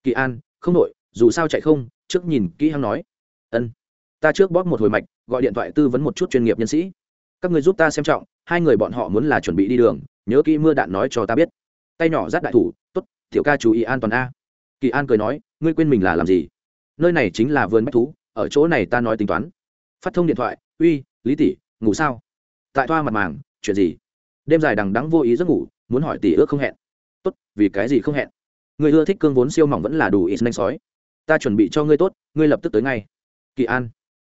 Kỳ an, không đội dù sao chạy không, trước nhìn kỹ hăng nói. Ân. Ta trước bóp một hồi mạch, gọi điện thoại tư vấn một chút chuyên nghiệp nhân sĩ. Các người giúp ta xem trọng, hai người bọn họ muốn là chuẩn bị đi đường, nhớ kỹ mưa đạn nói cho ta biết. Tay nhỏ dắt đại thủ t ố t tiểu ca chú ý an toàn a. Kỳ an cười nói ngươi quên mình là làm gì? Nơi này chính là vườn bách thú, ở chỗ này ta nói tính toán. Phát thông điện thoại, uy, lý tỷ, ngủ sao? Tại thoa mặt màng, chuyện gì? Đêm dài đằng đắng vô ý giấc ngủ, muốn hỏi tỷ ước không hẹn. Tốt, vì cái gì không hẹn? Người ưa thích cương vốn siêu mỏng vẫn là đủ ít nanh sói. Ta chuẩn bị cho ngươi tốt, ngươi lập tức tới ngay. Kỳ an.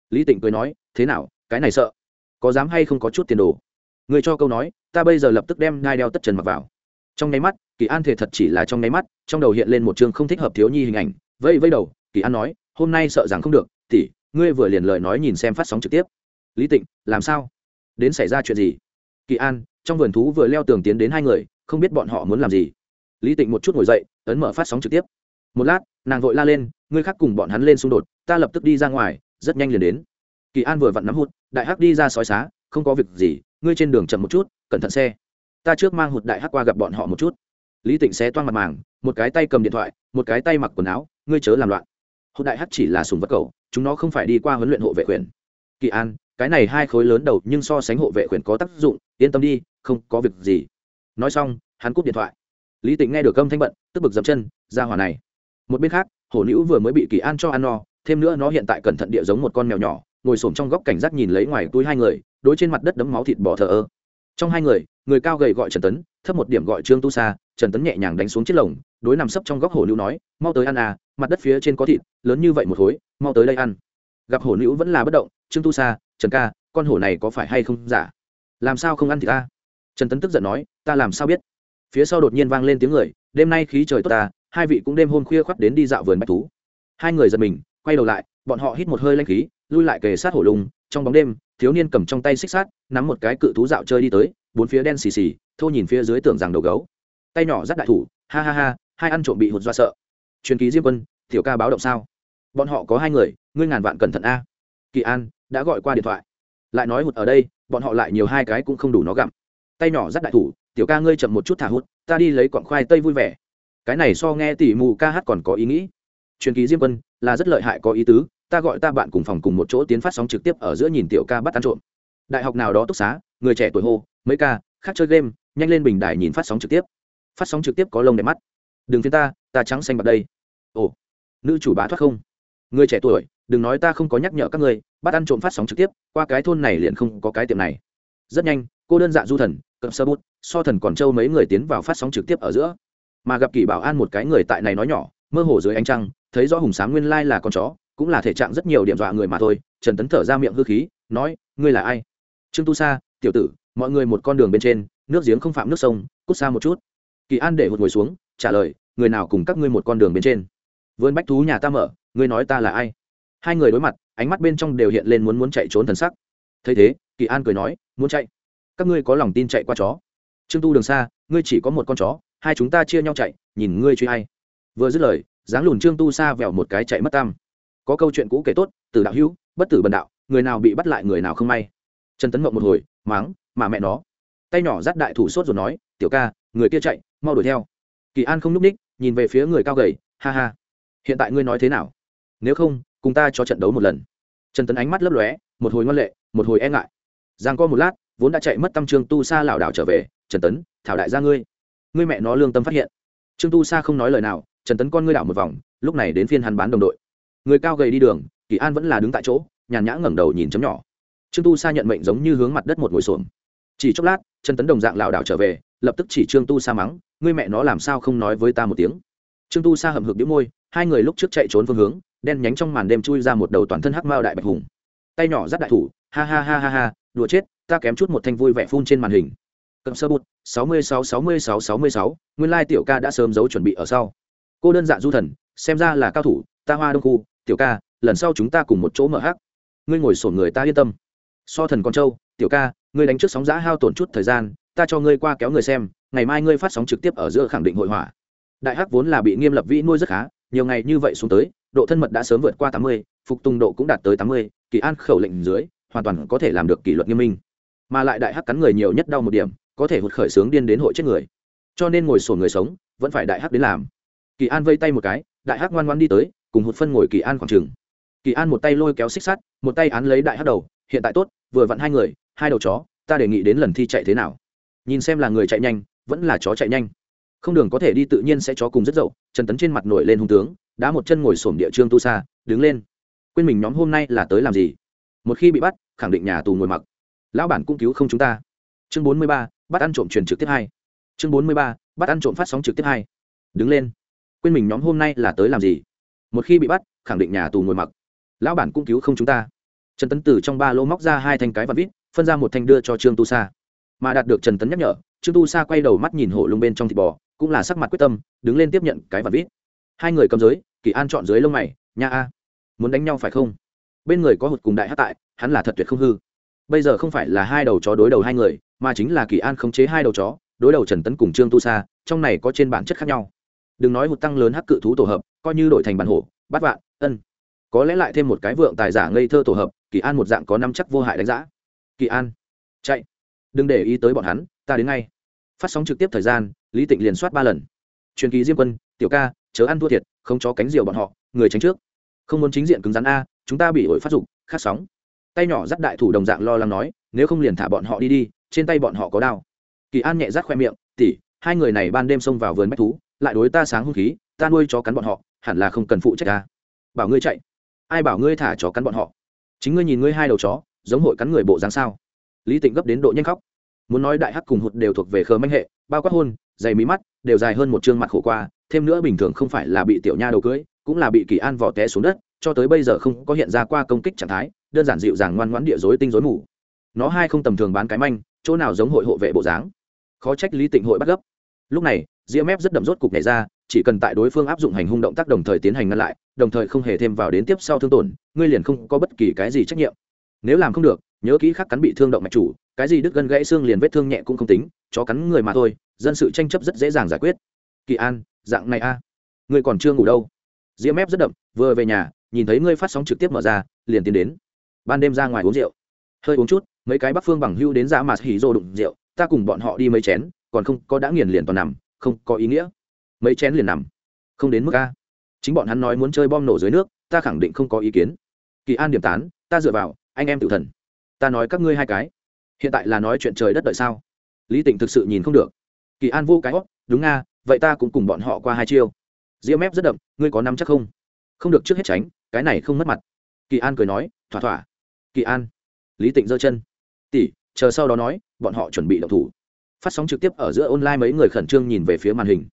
Lý tịnh cười nói, thế nào, cái này sợ? Có dám hay không có chút tiền đồ? Người cho câu nói, ta bây giờ lập tức đem ngai đeo tất trần mặc vào. Trong nháy mắt, kỳ an thể thật chỉ là trong nháy mắt trong đầu hiện lên một chương không thích hợp thiếu nhi hình ảnh, vẫy vẫy đầu, kỳ an nói, hôm nay sợ rằng không được, tỷ, ngươi vừa liền lời nói nhìn xem phát sóng trực tiếp. Lý tịnh, làm sao? Đến xảy ra chuyện gì? Kỳ an, trong vườn thú vừa leo tường tiến đến hai người, không biết bọn họ muốn làm gì. Lý tịnh một chút ngồi dậy, ấn mở phát sóng trực tiếp. Một lát, nàng vội la lên, ngươi khác cùng bọn hắn lên xung đột, ta lập tức đi ra ngoài, rất nhanh liền đến. Kỳ an vừa vặn nắm hụt, đại hắc đi ra sói xá, không có việc gì, ngươi trên đường chậm một chút, cẩn thận xe. Ta trước mang hụt đại hắc qua gặp bọn họ một chút lý tịnh xé toan mặt màng, một cái tay cầm điện thoại, một cái tay mặc quần áo, ngươi chớ làm loạn. Hộ đại hắc chỉ là sùng vật cầu, chúng nó không phải đi qua huấn luyện hộ vệ quyền. Kỳ an, cái này hai khối lớn đầu nhưng so sánh hộ vệ quyền có tác dụng, yên tâm đi, không có việc gì. Nói xong, hắn cúp điện thoại. Lý tịnh nghe được âm thanh bận, tức bực dậm chân, ra hỏa này. Một bên khác, hổ nữ vừa mới bị kỳ an cho ăn no, thêm nữa nó hiện tại cẩn thận địa giống một con mèo nhỏ, ngồi xổm trong góc cảnh giác nhìn lấy ngoài túi hai người, đối trên mặt đất đấm máu thịt bỏ thờ ơ. Trong hai người người cao gầy gọi trần tấn thấp một điểm gọi trương tu sa, trần tấn nhẹ nhàng đánh xuống chiếc lồng, đối nằm sấp trong góc hồ nữ nói, mau tới ăn à mặt đất phía trên có thịt, lớn như vậy một khối mau tới đây ăn. Gặp hổ nữ vẫn là bất động, trương tu sa, trần ca, con hổ này có phải hay không giả? Làm sao không ăn thì ta? Trần tấn tức giận nói, ta làm sao biết? Phía sau đột nhiên vang lên tiếng người, đêm nay khí trời tốt ta, hai vị cũng đêm hôm khuya khoắt đến đi dạo vườn bách thú. Hai người giật mình, quay đầu lại, bọn họ hít một hơi lanh khí, lui lại kề sát hổ lùng, trong bóng đêm, thiếu niên cầm trong tay xích sát nắm một cái cự thú dạo chơi đi tới, bốn phía đen xì xì thô nhìn phía dưới tưởng rằng đầu gấu. Tay nhỏ dắt đại thủ ha ha ha hai ăn trộm bị hụt do sợ. Truyền ký diêm quân tiểu ca báo động sao? Bọn họ có hai người ngươi ngàn vạn cẩn thận a. Kỳ an đã gọi qua điện thoại. Lại nói hụt ở đây bọn họ lại nhiều hai cái cũng không đủ nó gặm. Tay nhỏ dắt đại thủ tiểu ca ngươi chậm một chút thả hụt, ta đi lấy quặng khoai tây vui vẻ. Cái này so nghe tỉ mù ca hát còn có ý nghĩ. Truyền ký diêm quân là rất lợi hại có ý tứ ta gọi ta bạn cùng phòng cùng một chỗ tiến phát sóng trực tiếp ở giữa nhìn tiểu ca bắt ăn trộm. Đại học nào đó túc xá người trẻ tuổi hô mấy ca khác chơi game, nhanh lên bình đài nhìn phát sóng trực tiếp. Phát sóng trực tiếp có lông đẹp mắt. Đừng phiên ta ta trắng xanh bạc đây. Ồ, nữ chủ bá thoát không? Người trẻ tuổi, đừng nói ta không có nhắc nhở các ngươi, bắt ăn trộm phát sóng trực tiếp, qua cái thôn này liền không có cái tiệm này. Rất nhanh, cô đơn dạ du thần cận sơ bút, so thần còn trâu mấy người tiến vào phát sóng trực tiếp ở giữa. Mà gặp kỳ bảo an một cái người tại này nói nhỏ, mơ hồ dưới ánh trăng, thấy rõ hùng sáng nguyên lai là con chó, cũng là thể trạng rất nhiều điểm dọa người mà thôi, trần tấn thở ra miệng hư khí, nói, ngươi là ai? Trương tu sa, tiểu tử mọi người một con đường bên trên, nước giếng không phạm nước sông, cút xa một chút. Kỳ an để hụt ngồi xuống, trả lời, người nào cùng các ngươi một con đường bên trên? Vườn bách thú nhà ta mở, ngươi nói ta là ai? Hai người đối mặt, ánh mắt bên trong đều hiện lên muốn muốn chạy trốn thần sắc. Thấy thế, kỳ an cười nói, muốn chạy? Các ngươi có lòng tin chạy qua chó? Trương tu đường xa, ngươi chỉ có một con chó, hai chúng ta chia nhau chạy, nhìn ngươi truy hay vừa dứt lời, dáng lùn trương tu xa vẹo một cái chạy mất tam có câu chuyện cũ kể tốt, từ đạo hữu, bất tử bần đạo, người nào bị bắt lại người nào không may. Trần tấn mộng một hồi máng mà mẹ nó. Tay nhỏ dắt đại thủ sốt rồi nói, tiểu ca, người kia chạy, mau đuổi theo. Kỳ an không n ú c ních, nhìn về phía người cao gầy, ha ha, hiện tại ngươi nói thế nào? Nếu không, cùng ta cho trận đấu một lần. Trần tấn ánh mắt lấp lóe, một hồi ngoan lệ, một hồi e ngại. Giang co một lát, vốn đã chạy mất tâm trương tu sa lảo đảo trở về, trần tấn, thảo đại gia ngươi. Ngươi mẹ nó lương tâm phát hiện. Trương tu sa không nói lời nào, trần tấn con ngươi đảo một vòng, lúc này đến phiên hắn bán đồng đội. Người cao gầy đi đường, kỳ an vẫn là đứng tại chỗ, nhàn nhã ngẩng đầu nhìn chấm nhỏ. Trương tu sa nhận mệnh giống như hướng mặt đất một ngồi xuồng chỉ chốc lát trần tấn đồng dạng lảo đảo trở về, lập tức chỉ trương tu sa mắng, ngươi mẹ nó làm sao không nói với ta một tiếng? Trương tu sa hậm hực đĩu môi, hai người lúc trước chạy trốn phương hướng, đen nhánh trong màn đêm chui ra một đầu toàn thân hắc mao đại bạch hùng. Tay nhỏ giáp đại thủ, ha ha ha ha ha, đùa chết, ta kém chút một thanh vui vẻ phun trên màn hình. Cầm sơ bụt sáu mươi sáu sáu mươi sáu sáu mươi sáu, nguyên lai tiểu ca đã sớm giấu chuẩn bị ở sau. Cô đơn dạ du thần, xem ra là cao thủ, ta hoa đông khu, tiểu ca, lần sau chúng ta cùng một chỗ mở hát ngươi ngồi sổn người ta yên tâm so thần con trâu, tiểu ca, ngươi đánh trước sóng giã hao tổn chút thời gian, ta cho ngươi qua kéo người xem, ngày mai ngươi phát sóng trực tiếp ở giữa khẳng định hội họa đại hắc vốn là bị nghiêm lập vĩ nuôi rất khá, nhiều ngày như vậy xuống tới, độ thân mật đã sớm vượt qua tám mươi, phục tùng độ cũng đạt tới tám mươi, kỳ an khẩu lệnh dưới, hoàn toàn có thể làm được kỷ luật nghiêm minh. Mà lại đại hắc cắn người nhiều nhất đau một điểm, có thể hụt khởi sướng điên đến hội chết người. Cho nên ngồi sổ người sống, vẫn phải đại hắc đến làm. Kỳ an vây tay một cái, đại hắc ngoan ngoan đi tới, cùng hụt phân ngồi kỳ an khoảng trừng kỳ an một tay lôi kéo xích sắt, một tay án lấy đại hắc đầu hiện tại tốt, vừa vặn hai người, hai đầu chó, ta đề nghị đến lần thi chạy thế nào? Nhìn xem là người chạy nhanh, vẫn là chó chạy nhanh. Không đường có thể đi tự nhiên sẽ chó cùng rất dậu, trần tấn trên mặt nổi lên hung tướng, đá một chân ngồi sổm địa trương tu xa đứng lên. Quên mình nhóm hôm nay là tới làm gì? Một khi bị bắt, khẳng định nhà tù ngồi mặc. Lão bản cũng cứu không chúng ta. Chương bốn mươi ba, bắt ăn trộm truyền trực tiếp hai. Chương bốn mươi ba, bắt ăn trộm phát sóng trực tiếp hai. Đứng lên. Quên mình nhóm hôm nay là tới làm gì? Một khi bị bắt, khẳng định nhà tù ngồi mặc. Lão bản cũng cứu không chúng ta trần tấn từ trong ba lô móc ra hai thanh cái và vít, phân ra một thanh đưa cho trương tu sa. Mà đạt được trần tấn nhắc nhở, trương tu sa quay đầu mắt nhìn hộ lung bên trong thịt bò, cũng là sắc mặt quyết tâm, đứng lên tiếp nhận cái và vít. Hai người cầm giới, kỳ an chọn dưới lông mày, nha a, muốn đánh nhau phải không? Bên người có hụt cùng đại hát tại, hắn là thật tuyệt không hư. Bây giờ không phải là hai đầu chó đối đầu hai người, mà chính là kỳ an khống chế hai đầu chó, đối đầu trần tấn cùng trương tu sa, trong này có trên bản chất khác nhau. Đừng nói hụt tăng lớn hắc cự thú tổ hợp, coi như đổi thành bản hổ bắt vạn, ân. Có lẽ lại thêm một cái vượng tài giả ngây thơ tổ hợp kỳ an một dạng có năm chắc vô hại đánh giá kỳ an, chạy. Đừng để ý tới bọn hắn, ta đến ngay. Phát sóng trực tiếp thời gian, lý tịnh liền soát ba lần. Truyền kỳ diêm quân, tiểu ca, chớ ăn thua thiệt, không cho cánh diều bọn họ, người tránh trước. Không muốn chính diện cứng rắn a, chúng ta bị ổi phát dục, khát sóng. Tay nhỏ dắt đại thủ đồng dạng lo lắng nói, nếu không liền thả bọn họ đi đi, trên tay bọn họ có đao. Kỳ an nhẹ rắt khoe miệng tỉ hai người này ban đêm xông vào vườn bách thú, lại đối ta sáng hung khí, ta nuôi chó cắn bọn họ, hẳn là không cần phụ trách ta. Bảo ngươi chạy. Ai bảo ngươi thả chó cắn bọn họ? Chính ngươi nhìn ngươi hai đầu chó, giống hội cắn người bộ dáng sao? Lý tịnh gấp đến độ nhanh khóc. Muốn nói đại hắc cùng hụt đều thuộc về khờ manh hệ, bao quát hôn, dày mí mắt, đều dài hơn một chương mặt khổ qua, thêm nữa bình thường không phải là bị tiểu nha đầu cưới, cũng là bị kỳ an vỏ té xuống đất, cho tới bây giờ không có hiện ra qua công kích trạng thái, đơn giản dịu dàng ngoan ngoãn địa dối tinh dối mù. Nó hai không tầm thường bán cái manh, chỗ nào giống hội hộ vệ bộ dáng? Khó trách lý tịnh hội bắt gấp. Lúc này ria mép rất đậm rốt cục này ra chỉ cần tại đối phương áp dụng hành hung động tác đồng thời tiến hành ngăn lại, đồng thời không hề thêm vào đến tiếp sau thương tổn, ngươi liền không có bất kỳ cái gì trách nhiệm. Nếu làm không được, nhớ kỹ khắc cắn bị thương động mạch chủ, cái gì đứt gân gãy xương liền vết thương nhẹ cũng không tính, chó cắn người mà thôi, dân sự tranh chấp rất dễ dàng giải quyết. Kỳ an, dạng này a. À. ngươi còn chưa ngủ đâu. Diễm ép rất đậm, vừa về nhà, nhìn thấy ngươi phát sóng trực tiếp mở ra, liền tiến đến. Ban đêm ra ngoài uống rượu. Hơi uống chút, mấy cái bắc phương bằng hưu đến ra mà hỉ rô đụng rượu, ta cùng bọn họ đi mấy chén, còn không có đã nghiền liền toàn nằm, không có ý nghĩa mấy chén liền nằm. Không đến mức a. Chính bọn hắn nói muốn chơi bom nổ dưới nước, ta khẳng định không có ý kiến. Kỳ an điểm tán, ta dựa vào, anh em tự thần. Ta nói các ngươi hai cái. Hiện tại là nói chuyện trời đất đợi sao? Lý tịnh thực sự nhìn không được. Kỳ an vô cái hót đúng nga vậy ta cũng cùng bọn họ qua hai chiêu. Diễm mép rất đậm, ngươi có nắm chắc không? Không được trước hết tránh, cái này không mất mặt. Kỳ an cười nói, thỏa thỏa. Kỳ an. Lý tịnh giơ chân. Tỷ, chờ sau đó nói, bọn họ chuẩn bị động thủ. Phát sóng trực tiếp ở giữa online mấy người khẩn trương nhìn về phía màn hình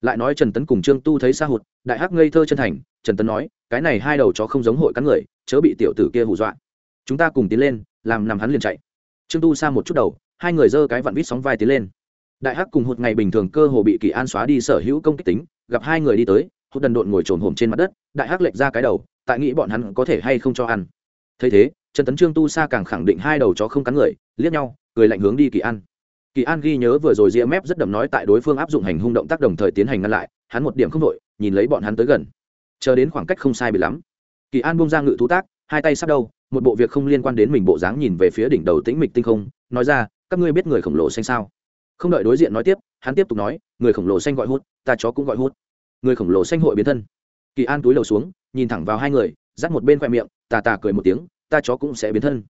lại nói trần tấn cùng trương tu thấy xa hụt, đại hắc ngây thơ chân thành, trần tấn nói, cái này hai đầu chó không giống hội cắn người, chớ bị tiểu tử kia hù dọa. Chúng ta cùng tiến lên, làm nằm hắn liền chạy. Trương tu xa một chút đầu, hai người giơ cái vặn vít sóng vai tiến lên. Đại hắc cùng hụt ngày bình thường cơ hồ bị kỳ an xóa đi sở hữu công kích tính, gặp hai người đi tới, hụt đần độn ngồi trồn hổm trên mặt đất, đại hắc lệch ra cái đầu, tại nghĩ bọn hắn có thể hay không cho ăn. Thấy thế, trần tấn trương tu xa càng khẳng định hai đầu chó không cắn người, liếc nhau, cười lạnh hướng đi kỳ an kỳ an ghi nhớ vừa rồi ria mép rất đậm nói tại đối phương áp dụng hành hung động tác đồng thời tiến hành ngăn lại, hắn một điểm không đội nhìn lấy bọn hắn tới gần. Chờ đến khoảng cách không sai bị lắm. Kỳ an bung ra ngự thú tác, hai tay sắp đâu, một bộ việc không liên quan đến mình bộ dáng nhìn về phía đỉnh đầu tĩnh mịch tinh không, nói ra, các ngươi biết người khổng lồ xanh sao? Không đợi đối diện nói tiếp, hắn tiếp tục nói, người khổng lồ xanh gọi hút, ta chó cũng gọi hút. Người khổng lồ xanh hội biến thân. Kỳ an túi đầu xuống, nhìn thẳng vào hai người dắt một bên khoe miệng, tà tà cười một tiếng, ta chó cũng sẽ biến thân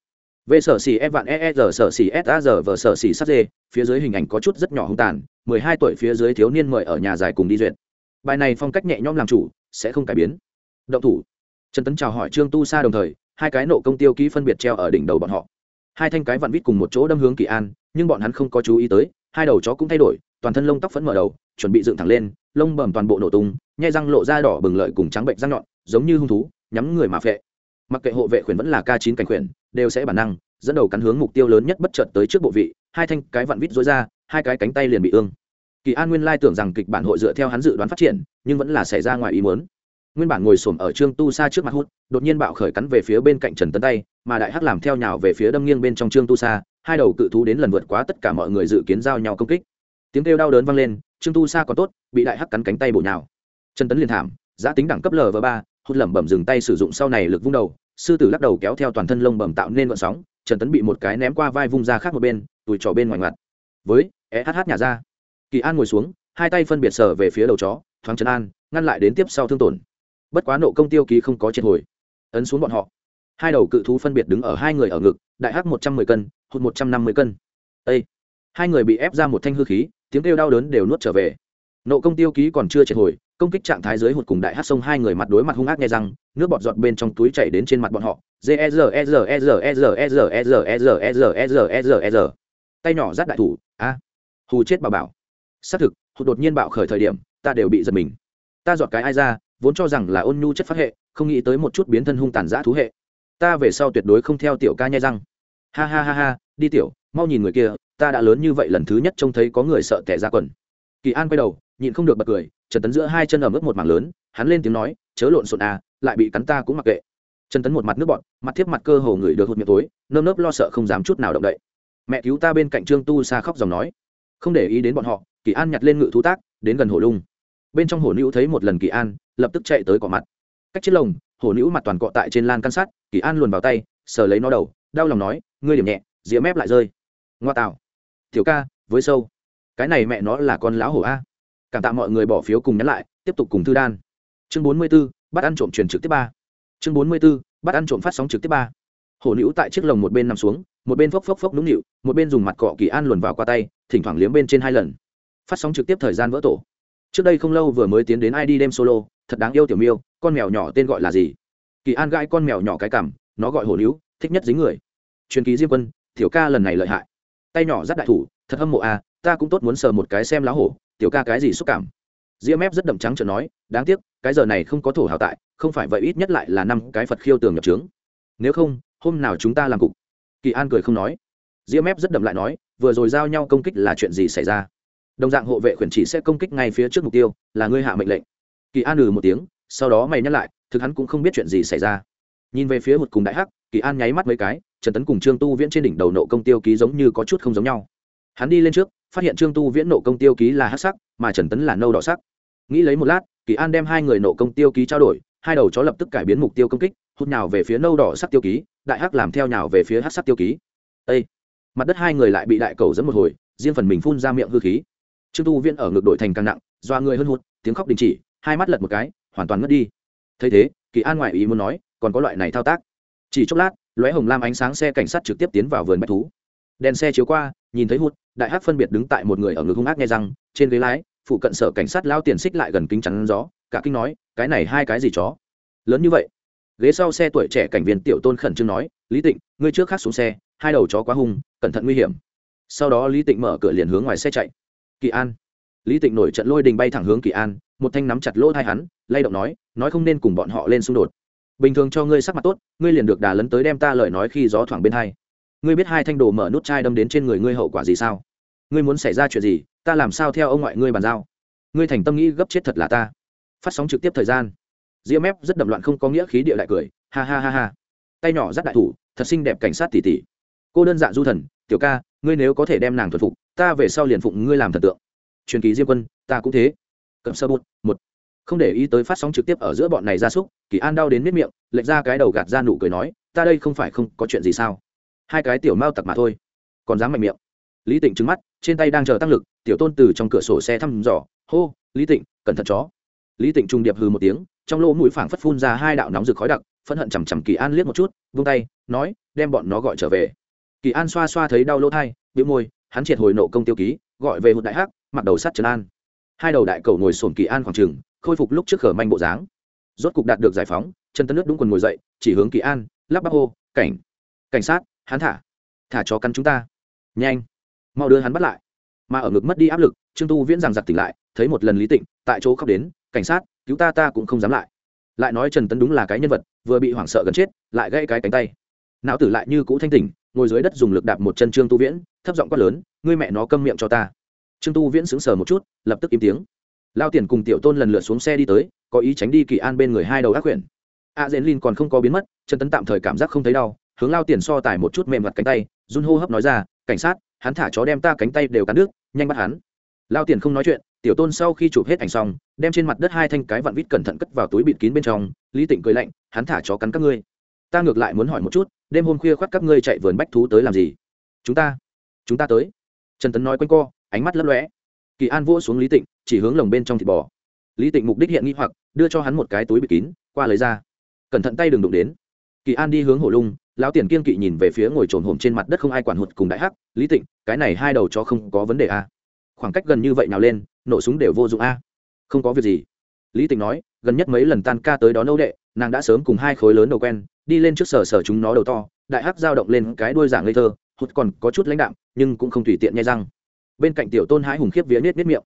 về sở xỉ f e vạn e e sở xỉ s a r vở sở xỉ sắt dê. Phía dưới hình ảnh có chút rất nhỏ hung tàn, mười hai tuổi phía dưới thiếu niên mời ở nhà dài cùng đi duyệt. Bài này phong cách nhẹ nhõm làm chủ, sẽ không cải biến. Động thủ. Trần tấn chào hỏi trương tu sa đồng thời, hai cái nộ công tiêu ký phân biệt treo ở đỉnh đầu bọn họ. Hai thanh cái vặn vít cùng một chỗ đâm hướng kỳ an, nhưng bọn hắn không có chú ý tới, hai đầu chó cũng thay đổi, toàn thân lông tóc phấn mở đầu, chuẩn bị dựng thẳng lên, lông bẩm toàn bộ nổ tung, nhai răng lộ ra đỏ bừng lợi cùng trắng bệnh răng nhọn, giống như hung thú, nhắm người mà phệ mặc kệ hộ vệ khuyển vẫn là k chín cảnh khuyển, đều sẽ bản năng, dẫn đầu cắn hướng mục tiêu lớn nhất bất chợt tới trước bộ vị, hai thanh cái vặn vít dối ra, hai cái cánh tay liền bị ương. Kỳ an nguyên lai tưởng rằng kịch bản hội dựa theo hắn dự đoán phát triển, nhưng vẫn là xảy ra ngoài ý muốn. Nguyên bản ngồi xổm ở trương tu sa trước mặt hút, đột nhiên bạo khởi cắn về phía bên cạnh trần tấn tay, mà đại hắc làm theo nhào về phía đâm nghiêng bên trong trương tu sa, hai đầu cự thú đến lần vượt quá tất cả mọi người dự kiến giao nhau công kích. Tiếng kêu đau đớn vang lên, trương tu sa còn tốt, bị đại hắc cắn cánh tay bổ nhào. Trần tấn liền thảm, giá tính đẳng cấp lv ba hút lẩm bẩm dừng tay sử dụng sau này lực vung đầu, sư tử lắc đầu kéo theo toàn thân lông bẩm tạo nên vận sóng, trần tấn bị một cái ném qua vai vung ra khác một bên, tùi trò bên ngoài mặt. Với, é hh nhà ra. Kỳ an ngồi xuống, hai tay phân biệt sở về phía đầu chó, thoáng trấn an, ngăn lại đến tiếp sau thương tổn. Bất quá nộ công tiêu ký không có triệt hồi. Ấn xuống bọn họ. Hai đầu cự thú phân biệt đứng ở hai người ở ngực, đại hắc một trăm mười cân, hụt một trăm năm mươi cân. Â hai người bị ép ra một thanh hư khí, tiếng kêu đau đớn đều nuốt trở về nộ công tiêu ký còn chưa triệt hồi, công kích trạng thái dưới hụt cùng đại hát sông hai người mặt đối mặt hung ác nghe rằng nước bọt giọt bên trong túi chảy đến trên mặt bọn họ. Tay nhỏ rát đại thủ, a, hù chết bà bảo. Xác thực, hụt đột nhiên bạo khởi thời điểm, ta đều bị giật mình. Ta dọt cái ai ra, vốn cho rằng là ôn nhu chất phát hệ, không nghĩ tới một chút biến thân hung tàn giã thú hệ. Ta về sau tuyệt đối không theo tiểu ca nhai răng. Ha ha ha ha, đi tiểu, mau nhìn người kia, ta đã lớn như vậy lần thứ nhất trông thấy có người sợ tẻ ra quần. Kỳ an quay đầu nhịn không được bật cười, trần tấn giữa hai chân ẩm ướt một mảng lớn, hắn lên tiếng nói, chớ lộn xộn à lại bị cắn ta cũng mặc kệ. Trần tấn một mặt nước bọn mặt thiếp mặt cơ hồ người được hụt miệng tối, nơm nớp lo sợ không dám chút nào động đậy. Mẹ cứu ta bên cạnh trương tu xa khóc dòng nói, không để ý đến bọn họ, kỳ an nhặt lên ngự thú tác, đến gần hồ lung. Bên trong hồ nữ thấy một lần kỳ an, lập tức chạy tới cỏ mặt. Cách chiếc lồng, hồ nữ mặt toàn cọ tại trên lan căn sát kỳ an luồn vào tay, sờ lấy nó đầu, đau lòng nói, ngươi điểm nhẹ, dĩa mép lại rơi. Ngoa tạo thiểu ca, với sâu, cái này mẹ nó là con lão hổ a cảm tạ mọi người bỏ phiếu cùng nhắn lại, tiếp tục cùng thư đan. Chương bốn mươi b ố bắt ăn trộm truyền trực tiếp ba. Chương bốn mươi b ố bắt ăn trộm phát sóng trực tiếp ba. Hổ nữ tại chiếc lồng một bên nằm xuống, một bên phốc phốc phốc nũng nịu, một bên dùng mặt cọ kỳ an luồn vào qua tay, thỉnh thoảng liếm bên trên hai lần. Phát sóng trực tiếp thời gian vỡ tổ. Trước đây không lâu vừa mới tiến đến id đêm solo, thật đáng yêu tiểu miêu, con mèo nhỏ tên gọi là gì? Kỳ an gãi con mèo nhỏ cái cảm nó gọi hổ nữ thích nhất dính người. Truyền ký diêm quân, tiểu ca lần này lợi hại. Tay nhỏ rất đại thủ, thật hâm mộ à ta cũng tốt muốn sờ một cái xem lá hổ tiểu ca cái gì xúc cảm? Ria mép rất đậm trắng trợn nói, đáng tiếc, cái giờ này không có thổ hào tại, không phải vậy ít nhất lại là năm cái phật khiêu tường nhập trướng. Nếu không, hôm nào chúng ta làm cục? Kỳ an cười không nói. Ria mép rất đậm lại nói, vừa rồi giao nhau công kích là chuyện gì xảy ra? Đồng dạng hộ vệ khuyển chỉ sẽ công kích ngay phía trước mục tiêu, là ngươi hạ mệnh lệnh. Kỳ an ừ một tiếng, sau đó mày nhắc lại, thực hắn cũng không biết chuyện gì xảy ra. Nhìn về phía một cùng đại hắc, kỳ an nháy mắt mấy cái, trần tấn cùng trương tu viễn trên đỉnh đầu nộ công tiêu ký giống như có chút không giống nhau. Hắn đi lên trước phát hiện trương tu viễn nộ công tiêu ký là hắc sắc, mà trần tấn là nâu đỏ sắc. Nghĩ lấy một lát, kỳ an đem hai người nộ công tiêu ký trao đổi, hai đầu chó lập tức cải biến mục tiêu công kích, hút nhào về phía nâu đỏ sắc tiêu ký, đại hắc làm theo nhào về phía hắc sắc tiêu ký. Ê! mặt đất hai người lại bị đại cầu dẫn một hồi, riêng phần mình phun ra miệng hư khí. Trương tu viễn ở ngực đội thành càng nặng, doa người hơn hụt, tiếng khóc đình chỉ, hai mắt lật một cái, hoàn toàn ngất đi. Thấy thế, kỳ an ngoại ý muốn nói, còn có loại này thao tác. Chỉ chốc lát, lóe hồng lam ánh sáng xe cảnh sát trực tiếp tiến vào vườn bách thú. Đèn xe chiếu qua, nhìn thấy hụt đại hắc phân biệt đứng tại một người ở ngực hung ác nghe răng, trên ghế lái phụ cận sở cảnh sát lao tiền xích lại gần kính chắn gió, cả kinh nói, cái này hai cái gì chó? Lớn như vậy. Ghế sau xe tuổi trẻ cảnh viên tiểu tôn khẩn trương nói, lý tịnh, ngươi trước khác xuống xe, hai đầu chó quá hung, cẩn thận nguy hiểm. Sau đó lý tịnh mở cửa liền hướng ngoài xe chạy. Kỳ an. Lý tịnh nổi trận lôi đình bay thẳng hướng kỳ an, một thanh nắm chặt lỗ thai hắn, lay động nói nói không nên cùng bọn họ lên xung đột. Bình thường cho ngươi sắc mặt tốt, ngươi liền được đà lấn tới đem ta lời nói khi gió thoảng bên hai. Ngươi biết hai thanh đồ mở nút chai đâm đến trên người ngươi hậu quả gì sao? Ngươi muốn xảy ra chuyện gì, ta làm sao theo ông ngoại ngươi bàn giao? Ngươi thành tâm nghĩ gấp chết thật là ta. Phát sóng trực tiếp thời gian. Diễm ép rất đậm loạn không có nghĩa khí địa lại cười, ha ha ha ha. Tay nhỏ rất đại thủ, thật xinh đẹp cảnh sát tỉ tỉ. Cô đơn dạ du thần, tiểu ca, ngươi nếu có thể đem nàng thuần phục, ta về sau liền phụng ngươi làm thần tượng. Truyền kỳ diêm quân, ta cũng thế. Cậm sơ bút, một. Không để ý tới phát sóng trực tiếp ở giữa bọn này gia súc, kỳ an đau đến miết miệng, lệch ra cái đầu gạt ra nụ cười nói, ta đây không phải không có chuyện gì sao? Hai cái tiểu mao tặc mà thôi. Còn dám mạnh miệng. Lý tịnh trứng mắt trên tay đang chờ tăng lực, tiểu tôn từ trong cửa sổ xe thăm dò, hô, lý tịnh, cẩn thận chó. Lý tịnh trung điệp hừ một tiếng, trong lỗ mũi phảng phất phun ra hai đạo nóng rực khói đặc phân hận chằm chằm kỳ an liếc một chút, vung tay, nói, đem bọn nó gọi trở về. Kỳ an xoa xoa thấy đau lỗ thai, bĩu môi, hắn triệt hồi nộ công tiêu ký, gọi về hụt đại hắc, mặc đầu sắt trấn an. Hai đầu đại cầu ngồi sổn kỳ an khoảng trừng khôi phục lúc trước khở manh bộ dáng. Rốt cục đạt được giải phóng, chân tân nước đúng quần ngồi dậy, chỉ hướng kỳ an, lắp bắp hô, cảnh cảnh sát, hắn thả thả chó cắn chúng ta. Nhanh mau đưa hắn bắt lại. Mà ở ngực mất đi áp lực, trương tu viễn rằng giặc tỉnh lại, thấy một lần lý tịnh, tại chỗ khóc đến, cảnh sát, cứu ta ta cũng không dám lại. Lại nói trần tấn đúng là cái nhân vật, vừa bị hoảng sợ gần chết, lại gãy cái cánh tay. Não tử lại như cũ thanh tỉnh, ngồi dưới đất dùng lực đạp một chân trương tu viễn, thấp giọng quát lớn, ngươi mẹ nó câm miệng cho ta. Trương tu viễn sững sờ một chút, lập tức im tiếng. Lao tiền cùng tiểu tôn lần lượt xuống xe đi tới, có ý tránh đi kỳ an bên người hai đầu ác quyển a dễn linh còn không có biến mất, trần tấn tạm thời cảm giác không thấy đau, hướng lao tiền so tài một chút mềm mặt cánh tay, run hô hấp nói ra, cảnh sát hắn thả chó đem ta cánh tay đều cắn nước, nhanh bắt hắn. Lao tiền không nói chuyện, tiểu tôn sau khi chụp hết ảnh xong, đem trên mặt đất hai thanh cái vặn vít cẩn thận cất vào túi bịt kín bên trong, lý tịnh cười lạnh, hắn thả chó cắn các ngươi. Ta ngược lại muốn hỏi một chút, đêm hôm khuya khoác các ngươi chạy vườn bách thú tới làm gì? Chúng ta chúng ta tới. Trần tấn nói quanh co, ánh mắt lấp lóe. Kỳ an vỗ xuống lý tịnh, chỉ hướng lồng bên trong thịt bò. Lý tịnh mục đích hiện nghi hoặc, đưa cho hắn một cái túi bịt kín, qua lấy ra. Cẩn thận tay đừng đụng đến. Kỳ an đi hướng hổ lung lão tiền kiên kỵ nhìn về phía ngồi trồn hổm trên mặt đất không ai quản hụt cùng đại hắc, lý tịnh, cái này hai đầu cho không có vấn đề a khoảng cách gần như vậy nào lên, nổ súng đều vô dụng a không có việc gì. Lý tịnh nói, gần nhất mấy lần tan ca tới đó âu đệ, nàng đã sớm cùng hai khối lớn đầu quen, đi lên trước sở sở chúng nó đầu to, đại hắc dao động lên cái đuôi giảng ngây thơ, hụt còn có chút lãnh đạm, nhưng cũng không tùy tiện nhai răng. Bên cạnh tiểu tôn hãi hùng khiếp vía nết nết miệng.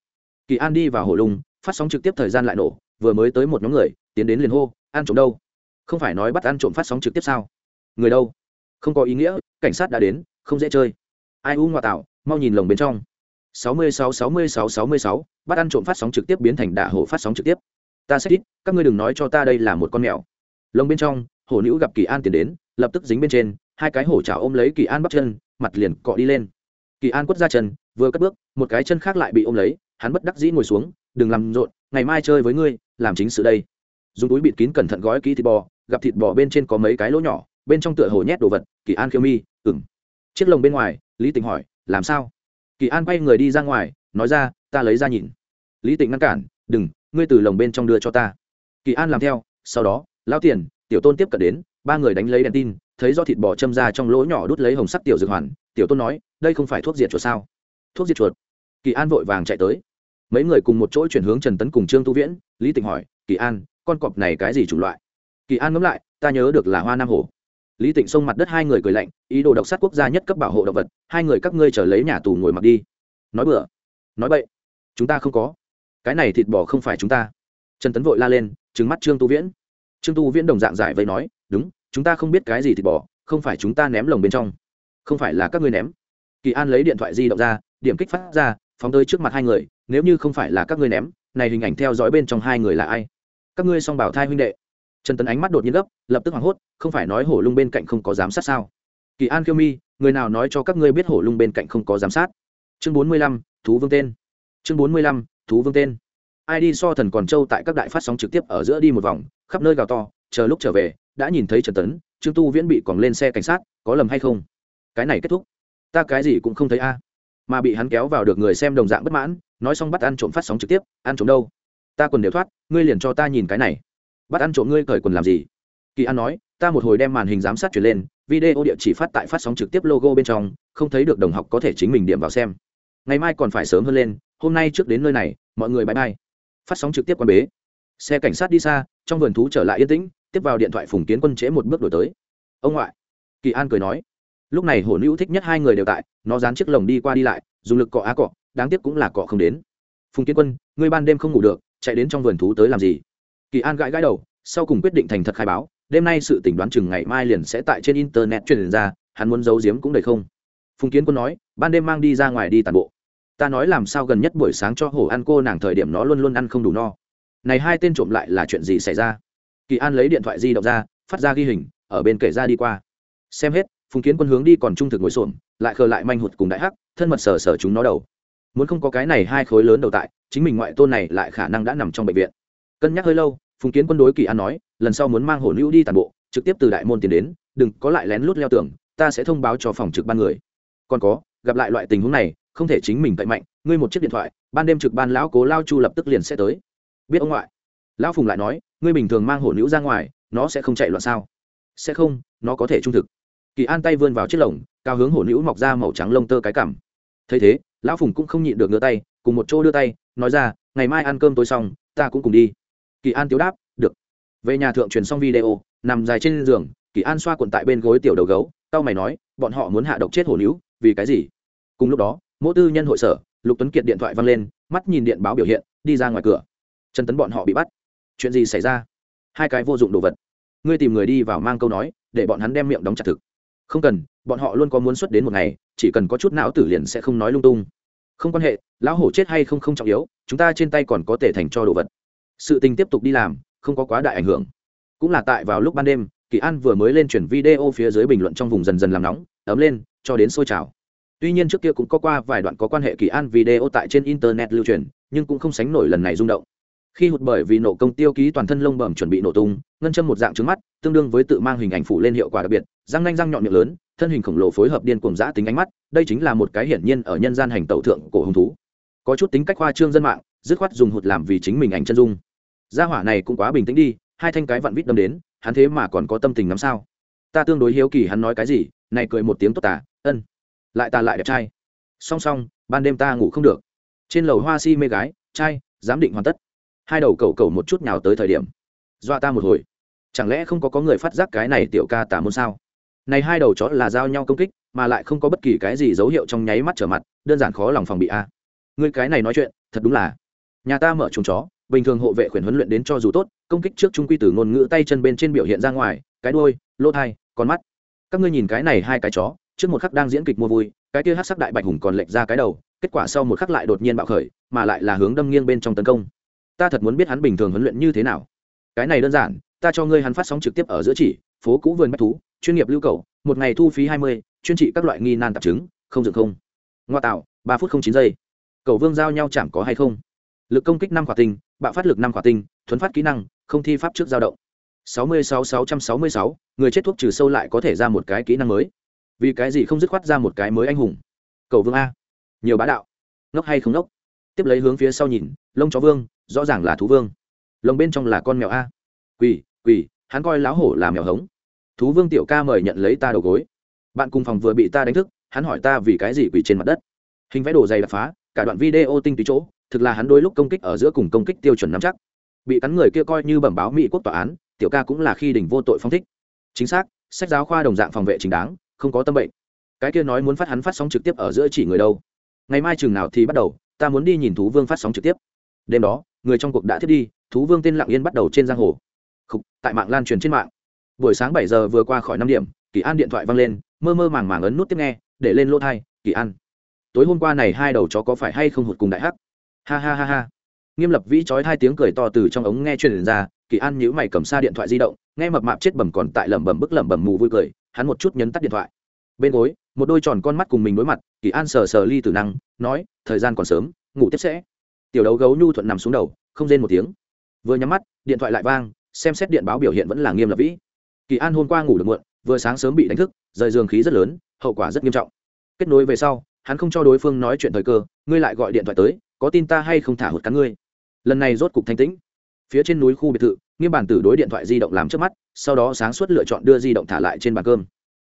Kỳ an đi vào hồ lùng phát sóng trực tiếp thời gian lại nổ, vừa mới tới một nhóm người, tiến đến liền hô, ăn trộm đâu? Không phải nói bắt ăn trộm phát sóng trực tiếp sao? Người đâu? Không có ý nghĩa, cảnh sát đã đến, không dễ chơi. Ai u ngoại tạo mau nhìn lồng bên trong. Sáu mươi sáu sáu mươi sáu sáu mươi sáu, bắt ăn trộm phát sóng trực tiếp biến thành đả hổ phát sóng trực tiếp. Ta sẽ ít các ngươi đừng nói cho ta đây là một con mèo. Lồng bên trong, hổ nữ gặp kỳ an tiến đến, lập tức dính bên trên, hai cái hổ chảo ôm lấy kỳ an bắt chân, mặt liền cọ đi lên. Kỳ an quất ra chân, vừa cất bước, một cái chân khác lại bị ôm lấy, hắn bất đắc dĩ ngồi xuống, đừng làm rộn, ngày mai chơi với ngươi, làm chính sự đây. Dùng túi bịt kín cẩn thận gói kỹ thịt bò, gặp thịt bò bên trên có mấy cái lỗ nhỏ bên trong tựa hồ nhét đồ vật, kỳ an khiêu mi ừng chiếc lồng bên ngoài, lý tịnh hỏi, làm sao? Kỳ an quay người đi ra ngoài, nói ra, ta lấy ra nhìn. Lý tịnh ngăn cản, đừng, ngươi từ lồng bên trong đưa cho ta. Kỳ an làm theo, sau đó lao tiền, tiểu tôn tiếp cận đến, ba người đánh lấy đèn tin, thấy do thịt bò châm ra trong lỗ nhỏ đút lấy hồng sắc tiểu dược hoàn, tiểu tôn nói, đây không phải thuốc diệt chuột sao? Thuốc diệt chuột. Kỳ an vội vàng chạy tới. Mấy người cùng một chỗ chuyển hướng trần tấn cùng trương tu viễn, lý tịnh hỏi, kỳ an, con cọp này cái gì chủng loại? Kỳ an ngẫm lại, ta nhớ được là hoa nam hổ lý tịnh xông mặt đất hai người cười lạnh, ý đồ độc sát quốc gia nhất cấp bảo hộ động vật, hai người các ngươi trở lấy nhà tù ngồi mặc đi. Nói bừa, nói bậy, chúng ta không có. Cái này thịt bò không phải chúng ta. Trần tấn vội la lên trứng mắt trương tu viễn. Trương tu viễn đồng dạng giải vây nói, đúng, chúng ta không biết cái gì thịt bò, không phải chúng ta ném lồng bên trong. Không phải là các ngươi ném. Kỳ an lấy điện thoại di động ra, điểm kích phát ra, phóng tới trước mặt hai người, nếu như không phải là các ngươi ném, này hình ảnh theo dõi bên trong hai người là ai? Các ngươi song bảo thai huynh đệ trần tấn ánh mắt đột nhiên gấp, lập tức hoảng hốt, không phải nói hổ lung bên cạnh không có giám sát sao? Kỳ an khiêu mi, người nào nói cho các ngươi biết hổ lung bên cạnh không có giám sát? Chương bốn mươi lăm, thú vương tên. Chương bốn mươi lăm, thú vương tên. Ai đi so thần còn châu tại các đại phát sóng trực tiếp ở giữa đi một vòng, khắp nơi gào to, chờ lúc trở về, đã nhìn thấy trần tấn, trương tu viễn bị còn lên xe cảnh sát, có lầm hay không? Cái này kết thúc. Ta cái gì cũng không thấy a. Mà bị hắn kéo vào được người xem đồng dạng bất mãn, nói xong bắt ăn trộm phát sóng trực tiếp, ăn trộm đâu? Ta quần đều thoát, ngươi liền cho ta nhìn cái này bắt ăn trộm ngươi cởi quần làm gì? Kỳ an nói, ta một hồi đem màn hình giám sát chuyển lên, video địa chỉ phát tại phát sóng trực tiếp logo bên trong, không thấy được đồng học có thể chính mình điểm vào xem. Ngày mai còn phải sớm hơn lên, hôm nay trước đến nơi này, mọi người bãi bay phát sóng trực tiếp quan bế. Xe cảnh sát đi xa, trong vườn thú trở lại yên tĩnh, tiếp vào điện thoại phùng kiến quân trễ một bước đổi tới. Ông ngoại. Kỳ an cười nói, lúc này hổ nữ thích nhất hai người đều tại, nó dán chiếc lồng đi qua đi lại, dùng lực cọ á cọ, đáng tiếc cũng là cọ không đến. Phùng kiến quân, ngươi ban đêm không ngủ được, chạy đến trong vườn thú tới làm gì? Kỳ an gãi gãi đầu, sau cùng quyết định thành thật khai báo, đêm nay sự tỉnh đoán chừng ngày mai liền sẽ tại trên internet truyền ra, hắn muốn giấu giếm cũng đầy không. Phùng kiến quân nói, ban đêm mang đi ra ngoài đi tàn bộ. Ta nói làm sao gần nhất buổi sáng cho hổ ăn cô nàng thời điểm nó luôn luôn ăn không đủ no. Này hai tên trộm lại là chuyện gì xảy ra? Kỳ an lấy điện thoại di động ra, phát ra ghi hình, ở bên kể ra đi qua. Xem hết, phùng kiến quân hướng đi còn trung thực ngồi xổm, lại khờ lại manh hụt cùng đại hắc, thân mật sờ sờ chúng nó đầu. Muốn không có cái này hai khối lớn đầu tại, chính mình ngoại tôn này lại khả năng đã nằm trong bệnh viện. Cân nhắc hơi lâu phùng kiến quân đối kỳ an nói, lần sau muốn mang hổ nữ đi toàn bộ, trực tiếp từ đại môn tiến đến, đừng có lại lén lút leo tường, ta sẽ thông báo cho phòng trực ban người. Còn có, gặp lại loại tình huống này, không thể chính mình cậy mạnh, ngươi một chiếc điện thoại, ban đêm trực ban lão cố lao chu lập tức liền sẽ tới. Biết ông ngoại. Lão phùng lại nói, ngươi bình thường mang hổ nữ ra ngoài, nó sẽ không chạy loạn sao? Sẽ không, nó có thể trung thực. Kỳ an tay vươn vào chiếc lồng, cao hướng hổ nữ mọc ra màu trắng lông tơ cái cảm thấy thế, lão phùng cũng không nhịn được ngửa tay, cùng một chỗ đưa tay, nói ra, ngày mai ăn cơm tối xong, ta cũng cùng đi kỳ an tiếu đáp, được. Về nhà thượng truyền xong video, nằm dài trên giường, kỳ an xoa cuộn tại bên gối tiểu đầu gấu tao mày nói, bọn họ muốn hạ độc chết hổ nữ vì cái gì? Cùng lúc đó, mỗi tư nhân hội sở, lục tuấn kiệt điện thoại văng lên, mắt nhìn điện báo biểu hiện, đi ra ngoài cửa. Trần tấn bọn họ bị bắt. Chuyện gì xảy ra? Hai cái vô dụng đồ vật. Ngươi tìm người đi vào mang câu nói, để bọn hắn đem miệng đóng chặt thực. Không cần, bọn họ luôn có muốn xuất đến một ngày, chỉ cần có chút não tử liền sẽ không nói lung tung. Không quan hệ, lão hổ chết hay không không trọng yếu, chúng ta trên tay còn có thể thành cho đồ vật sự tình tiếp tục đi làm, không có quá đại ảnh hưởng. Cũng là tại vào lúc ban đêm, kỳ an vừa mới lên chuyển video phía dưới bình luận trong vùng dần dần làm nóng, ấm lên, cho đến sôi trào. Tuy nhiên trước kia cũng có qua vài đoạn có quan hệ kỳ an video tại trên internet lưu truyền, nhưng cũng không sánh nổi lần này rung động. Khi hụt bởi vì nổ công tiêu ký toàn thân lông bẩm chuẩn bị nổ tung, ngân châm một dạng trứng mắt, tương đương với tự mang hình ảnh phủ lên hiệu quả đặc biệt, răng nanh răng nhọn miệng lớn, thân hình khổng lồ phối hợp điên cuồng giã tính ánh mắt, đây chính là một cái hiển nhiên ở nhân gian hành tẩu thượng cổ hứng thú. Có chút tính cách khoa trương dân mạng dứt khoát dùng hụt làm vì chính mình ảnh chân dung. Gia hỏa này cũng quá bình tĩnh đi, hai thanh cái vặn vít đâm đến, hắn thế mà còn có tâm tình lắm sao? Ta tương đối hiếu kỳ hắn nói cái gì, này cười một tiếng tốt tả ân. Lại ta lại đẹp trai. Song song, ban đêm ta ngủ không được. Trên lầu hoa si mê gái, trai, giám định hoàn tất. Hai đầu cầu cầu một chút nhào tới thời điểm. Dọa ta một hồi. Chẳng lẽ không có có người phát giác cái này tiểu ca tả môn sao? Này hai đầu chó là giao nhau công kích, mà lại không có bất kỳ cái gì dấu hiệu trong nháy mắt trở mặt, đơn giản khó lòng phòng bị a. À. người cái này nói chuyện, thật đúng là nhà ta mở chuồng chó, bình thường hộ vệ khuyển huấn luyện đến cho dù tốt, công kích trước trung quy từ ngôn ngữ tay chân bên trên biểu hiện ra ngoài, cái đuôi, lỗ thai, con mắt. Các ngươi nhìn cái này hai cái chó, trước một khắc đang diễn kịch mua vui, cái kia hát sắc đại bạch hùng còn lệch ra cái đầu, kết quả sau một khắc lại đột nhiên bạo khởi, mà lại là hướng đâm nghiêng bên trong tấn công. Ta thật muốn biết hắn bình thường huấn luyện như thế nào. Cái này đơn giản, ta cho ngươi hắn phát sóng trực tiếp ở giữa chỉ, phố cũ vườn bách thú, chuyên nghiệp lưu cầu, một ngày thu phí hai mươi, chuyên trị các loại nghi nan tạp chứng, không dừng không. Ngoa tạo, ba phút không chín giây. Cầu vương giao nhau chạm có hay không? Lực công kích năm quả tinh, bạo phát lực năm quả tinh, thuấn phát kỹ năng, không thi pháp trước dao động. Sáu mươi sáu sáu trăm sáu mươi sáu, người chết thuốc trừ sâu lại có thể ra một cái kỹ năng mới. Vì cái gì không dứt khoát ra một cái mới anh hùng? Cầu vương a. Nhiều bá đạo. Ngốc hay không ngốc? Tiếp lấy hướng phía sau nhìn, lông chó vương, rõ ràng là thú vương. Lồng bên trong là con mèo a. Quỳ quỳ hắn coi láo hổ là mèo hống. Thú vương tiểu ca mời nhận lấy ta đầu gối. Bạn cùng phòng vừa bị ta đánh thức, hắn hỏi ta vì cái gì quỳ trên mặt đất. Hình vẽ đồ dày đập phá, cả đoạn video tinh túy chỗ thực là hắn đôi lúc công kích ở giữa cùng công kích tiêu chuẩn nắm chắc. Bị cắn người kia coi như bẩm báo mỹ quốc tòa án tiểu ca cũng là khi đỉnh vô tội phong thích. Chính xác sách giáo khoa đồng dạng phòng vệ chính đáng không có tâm bệnh. Cái kia nói muốn phát hắn phát sóng trực tiếp ở giữa chỉ người đâu. Ngày mai chừng nào thì bắt đầu ta muốn đi nhìn thú vương phát sóng trực tiếp. Đêm đó người trong cuộc đã thiết đi thú vương tên lặng yên bắt đầu trên giang hồ. Khúc, tại mạng lan truyền trên mạng. Buổi sáng bảy giờ vừa qua khỏi năm điểm kỳ an điện thoại văng lên mơ mơ màng màng ấn nút tiếp nghe để lên lỗ thai kỳ an tối hôm qua này hai đầu chó có phải hay không hụt cùng đại hắc? Ha ha ha ha. Nghiêm lập vĩ trói hai tiếng cười to từ trong ống nghe truyền ra, kỳ an nhíu mày cầm xa điện thoại di động, nghe mập mạp chết bẩm còn tại lẩm bẩm bức lẩm bẩm mù vui cười, hắn một chút nhấn tắt điện thoại. Bên gối, một đôi tròn con mắt cùng mình đối mặt, kỳ an sờ sờ ly tử năng, nói, thời gian còn sớm, ngủ tiếp sẽ. Tiểu đấu gấu nhu thuận nằm xuống đầu, không rên một tiếng. Vừa nhắm mắt, điện thoại lại vang, xem xét điện báo biểu hiện vẫn là nghiêm lập vĩ. Kỳ an hôm qua ngủ được muộn, vừa sáng sớm bị đánh thức, rời giường khí rất lớn, hậu quả rất nghiêm trọng. Kết nối về sau, hắn không cho đối phương nói chuyện thời cơ, ngươi lại gọi điện thoại tới có tin ta hay không thả hụt cắn ngươi? Lần này rốt cục thanh tĩnh. Phía trên núi khu biệt thự nghiêm bản tử đối điện thoại di động làm trước mắt, sau đó sáng suốt lựa chọn đưa di động thả lại trên bàn cơm.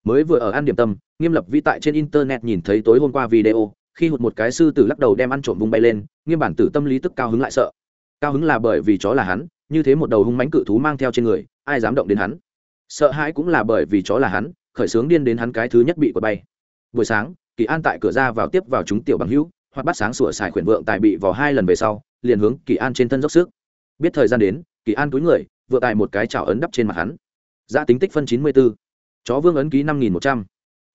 Mới vừa ở ăn điểm tâm, nghiêm lập vi tại trên internet nhìn thấy tối hôm qua video, khi hụt một cái sư tử lắc đầu đem ăn trộm vung bay lên, nghiêm bản tử tâm lý tức cao hứng lại sợ. Cao hứng là bởi vì chó là hắn, như thế một đầu hung mánh cự thú mang theo trên người, ai dám động đến hắn? Sợ hãi cũng là bởi vì chó là hắn, khởi sướng điên đến hắn cái thứ nhất bị quật bay. Buổi sáng, kỳ an tại cửa ra vào tiếp vào chúng tiểu bằng hữu hoặc bắt sáng sủa xài khuyển vượng tài bị vò hai lần về sau, liền hướng kỳ an trên thân dốc sức. Biết thời gian đến, kỳ an túi người, vượng tài một cái chảo ấn đắp trên mặt hắn. Giá tính tích phân chín mươi b ố chó vương ấn ký năm nghìn một trăm.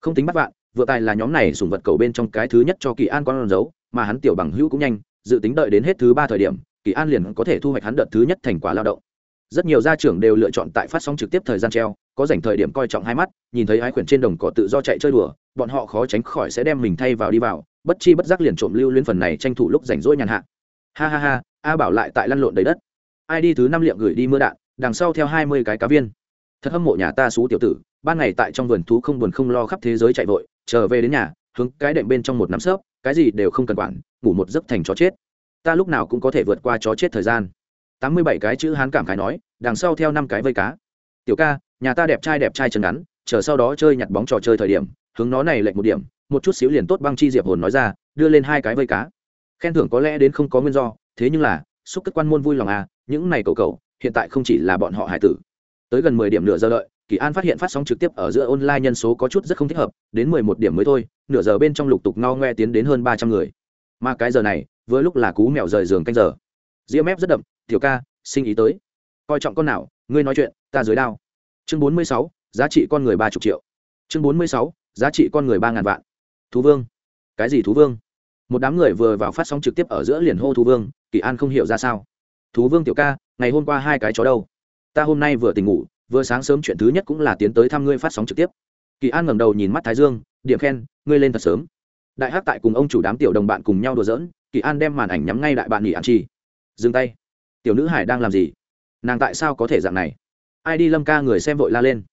Không tính bắt vạn, vượng tài là nhóm này sùng vật cầu bên trong cái thứ nhất cho kỳ an con dấu, mà hắn tiểu bằng hữu cũng nhanh, dự tính đợi đến hết thứ ba thời điểm, kỳ an liền có thể thu hoạch hắn đợt thứ nhất thành quả lao động. Rất nhiều gia trưởng đều lựa chọn tại phát sóng trực tiếp thời gian treo, có dành thời điểm coi trọng hai mắt, nhìn thấy ái khuyển trên đồng cỏ tự do chạy chơi đùa, bọn họ khó tránh khỏi sẽ đem mình thay vào đi vào bất chi bất giác liền trộm lưu luyến phần này tranh thủ lúc rảnh rỗi nhàn hạ. Ha ha ha, a bảo lại tại lăn lộn đầy đất. Ai đi thứ năm liệm gửi đi mưa đạn, đằng sau theo hai mươi cái cá viên. Thật hâm mộ nhà ta xú tiểu tử, ban ngày tại trong vườn thú không buồn không lo khắp thế giới chạy vội, trở về đến nhà, hướng cái đệm bên trong một nắm sớp cái gì đều không cần quản, ngủ một giấc thành chó chết. Ta lúc nào cũng có thể vượt qua chó chết thời gian. Tám mươi bảy cái chữ hán cảm khái nói, đằng sau theo năm cái vây cá. Tiểu ca, nhà ta đẹp trai đẹp trai chân ngắn, chờ sau đó chơi nhặt bóng trò chơi thời điểm, hướng nó này lệch một điểm một chút xíu liền tốt, băng chi diệp hồn nói ra, đưa lên hai cái vây cá. Khen thưởng có lẽ đến không có nguyên do, thế nhưng là, xúc kết quan môn vui lòng à những này cầu cầu hiện tại không chỉ là bọn họ hải tử. Tới gần mười điểm nửa giờ đợi, kỳ an phát hiện phát sóng trực tiếp ở giữa online nhân số có chút rất không thích hợp, đến mười một điểm mới thôi, nửa giờ bên trong lục tục no ngoe tiến đến hơn ba trăm người. Mà cái giờ này với lúc là cú mèo rời giường canh giờ. Ria mép rất đậm, tiểu ca, sinh ý tới. Coi trọng con nào, ngươi nói chuyện, ta dưới đao. Chương bốn mươi sáu, giá trị con người ba chục triệu. Chương bốn mươi sáu, giá trị con người ba ngàn vạn thú vương. Cái gì thú vương? Một đám người vừa vào phát sóng trực tiếp ở giữa liền hô thú vương, kỳ an không hiểu ra sao. Thú vương tiểu ca, ngày hôm qua hai cái chó đâu? Ta hôm nay vừa tỉnh ngủ, vừa sáng sớm chuyện thứ nhất cũng là tiến tới thăm ngươi phát sóng trực tiếp. Kỳ an ngẩng đầu nhìn mắt thái dương, điểm khen, ngươi lên thật sớm. Đại hắc tại cùng ông chủ đám tiểu đồng bạn cùng nhau đùa giỡn, kỳ an đem màn ảnh nhắm ngay đại bạn nghỉ ăn chi. Dừng tay. Tiểu nữ hải đang làm gì? Nàng tại sao có thể dạng này? Ai đi lâm ca người xem vội la lên.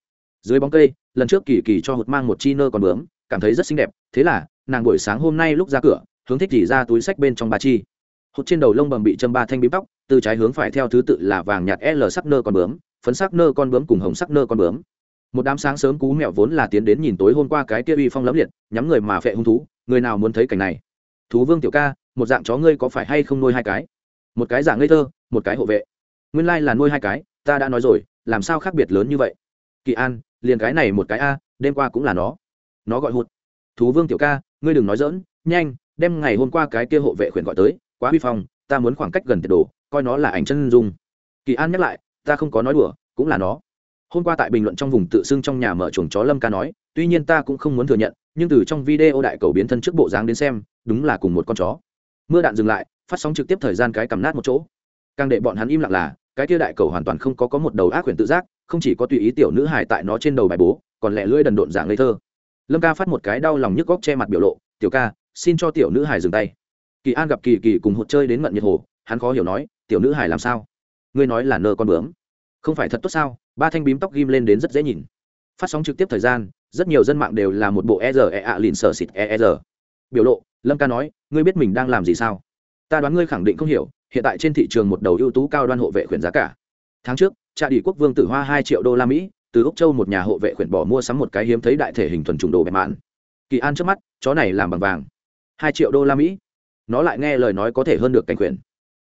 Dưới bóng cây, lần trước kỳ kỳ cho hụt mang một chi nơ còn bướm, cảm thấy rất xinh đẹp thế là, nàng buổi sáng hôm nay lúc ra cửa, hướng thích chỉ ra túi sách bên trong ba chi. Hụt trên đầu lông bầm bị châm ba thanh bím tóc, từ trái hướng phải theo thứ tự là vàng nhạt l sắc nơ con bướm, phấn sắc nơ con bướm cùng hồng sắc nơ con bướm. Một đám sáng sớm cú mẹo vốn là tiến đến nhìn tối hôm qua cái kia uy phong lẫm liệt, nhắm người mà phệ hung thú, người nào muốn thấy cảnh này? Thú vương tiểu ca, một dạng chó ngươi có phải hay không nuôi hai cái? Một cái giả ngây thơ, một cái hộ vệ. Nguyên lai là nuôi hai cái, ta đã nói rồi, làm sao khác biệt lớn như vậy? Kỳ an, liền cái này một cái a, đêm qua cũng là nó. Nó gọi hụt thú vương tiểu ca, ngươi đừng nói dỡn nhanh, đem ngày hôm qua cái kia hộ vệ khuyển gọi tới, quá huy phong, ta muốn khoảng cách gần tiệt đồ, coi nó là ảnh chân dung. Kỳ an nhắc lại, ta không có nói đùa, cũng là nó. Hôm qua tại bình luận trong vùng tự xưng trong nhà mở chuồng chó lâm ca nói, tuy nhiên ta cũng không muốn thừa nhận, nhưng từ trong video đại cầu biến thân trước bộ dáng đến xem, đúng là cùng một con chó. Mưa đạn dừng lại, phát sóng trực tiếp thời gian cái cầm nát một chỗ. Càng để bọn hắn im lặng là, cái kia đại cầu hoàn toàn không có có một đầu ác quyền tự giác, không chỉ có tùy ý tiểu nữ hài tại nó trên đầu bài bố, còn lẹ lưỡi đần độn dạng ngây thơ lâm ca phát một cái đau lòng nhức góc che mặt biểu lộ tiểu ca xin cho tiểu nữ Hải dừng tay kỳ an gặp kỳ kỳ cùng hột chơi đến ngận nhiệt hồ hắn khó hiểu nói tiểu nữ Hải làm sao ngươi nói là nơ con bướm không phải thật tốt sao ba thanh bím tóc ghim lên đến rất dễ nhìn phát sóng trực tiếp thời gian rất nhiều dân mạng đều là một bộ e r e ạ lìn sở xịt e, e r biểu lộ lâm ca nói ngươi biết mình đang làm gì sao ta đoán ngươi khẳng định không hiểu hiện tại trên thị trường một đầu ưu tú cao đoan hộ vệ khuyển giá cả tháng trước trà đỉ quốc vương tử hoa hai triệu đô la mỹ từ úc châu một nhà hộ vệ khuyển bỏ mua sắm một cái hiếm thấy đại thể hình thuần trùng đồ bẹp mạn. Kỳ an trước mắt, chó này làm bằng vàng. Hai triệu đô la mỹ. Nó lại nghe lời nói có thể hơn được cảnh khuyển.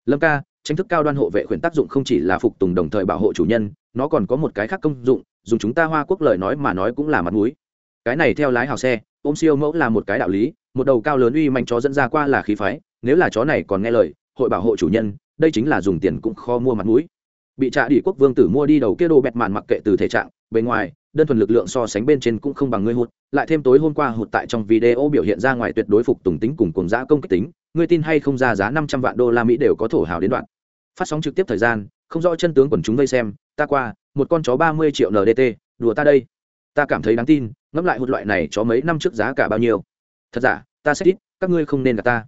Lâm ca, tranh thức cao đoan hộ vệ khuyển tác dụng không chỉ là phục tùng đồng thời bảo hộ chủ nhân, nó còn có một cái khác công dụng, dùng chúng ta hoa quốc lời nói mà nói cũng là mặt mũi. Cái này theo lái hào xe, ôm siêu mẫu là một cái đạo lý, một đầu cao lớn uy mạnh chó dẫn ra qua là khí phái, nếu là chó này còn nghe lời, hội bảo hộ chủ nhân, đây chính là dùng tiền cũng kho mua mặt mũi bị trạ đỉ quốc vương tử mua đi đầu kia đồ bẹt mạn mặc kệ từ thể trạng, bề ngoài, đơn thuần lực lượng so sánh bên trên cũng không bằng ngươi hụt, lại thêm tối hôm qua hụt tại trong video biểu hiện ra ngoài tuyệt đối phục tùng tính cùng cùng giã công kích tính, ngươi tin hay không ra giá năm trăm vạn đô la mỹ đều có thổ hào đến đoạn. Phát sóng trực tiếp thời gian, không rõ chân tướng quần chúng vây xem, ta qua, một con chó ba mươi triệu ndt đùa ta đây. Ta cảm thấy đáng tin, ngẫm lại hụt loại này chó mấy năm trước giá cả bao nhiêu. Thật giả, ta sẽ ít các ngươi không nên gặp ta.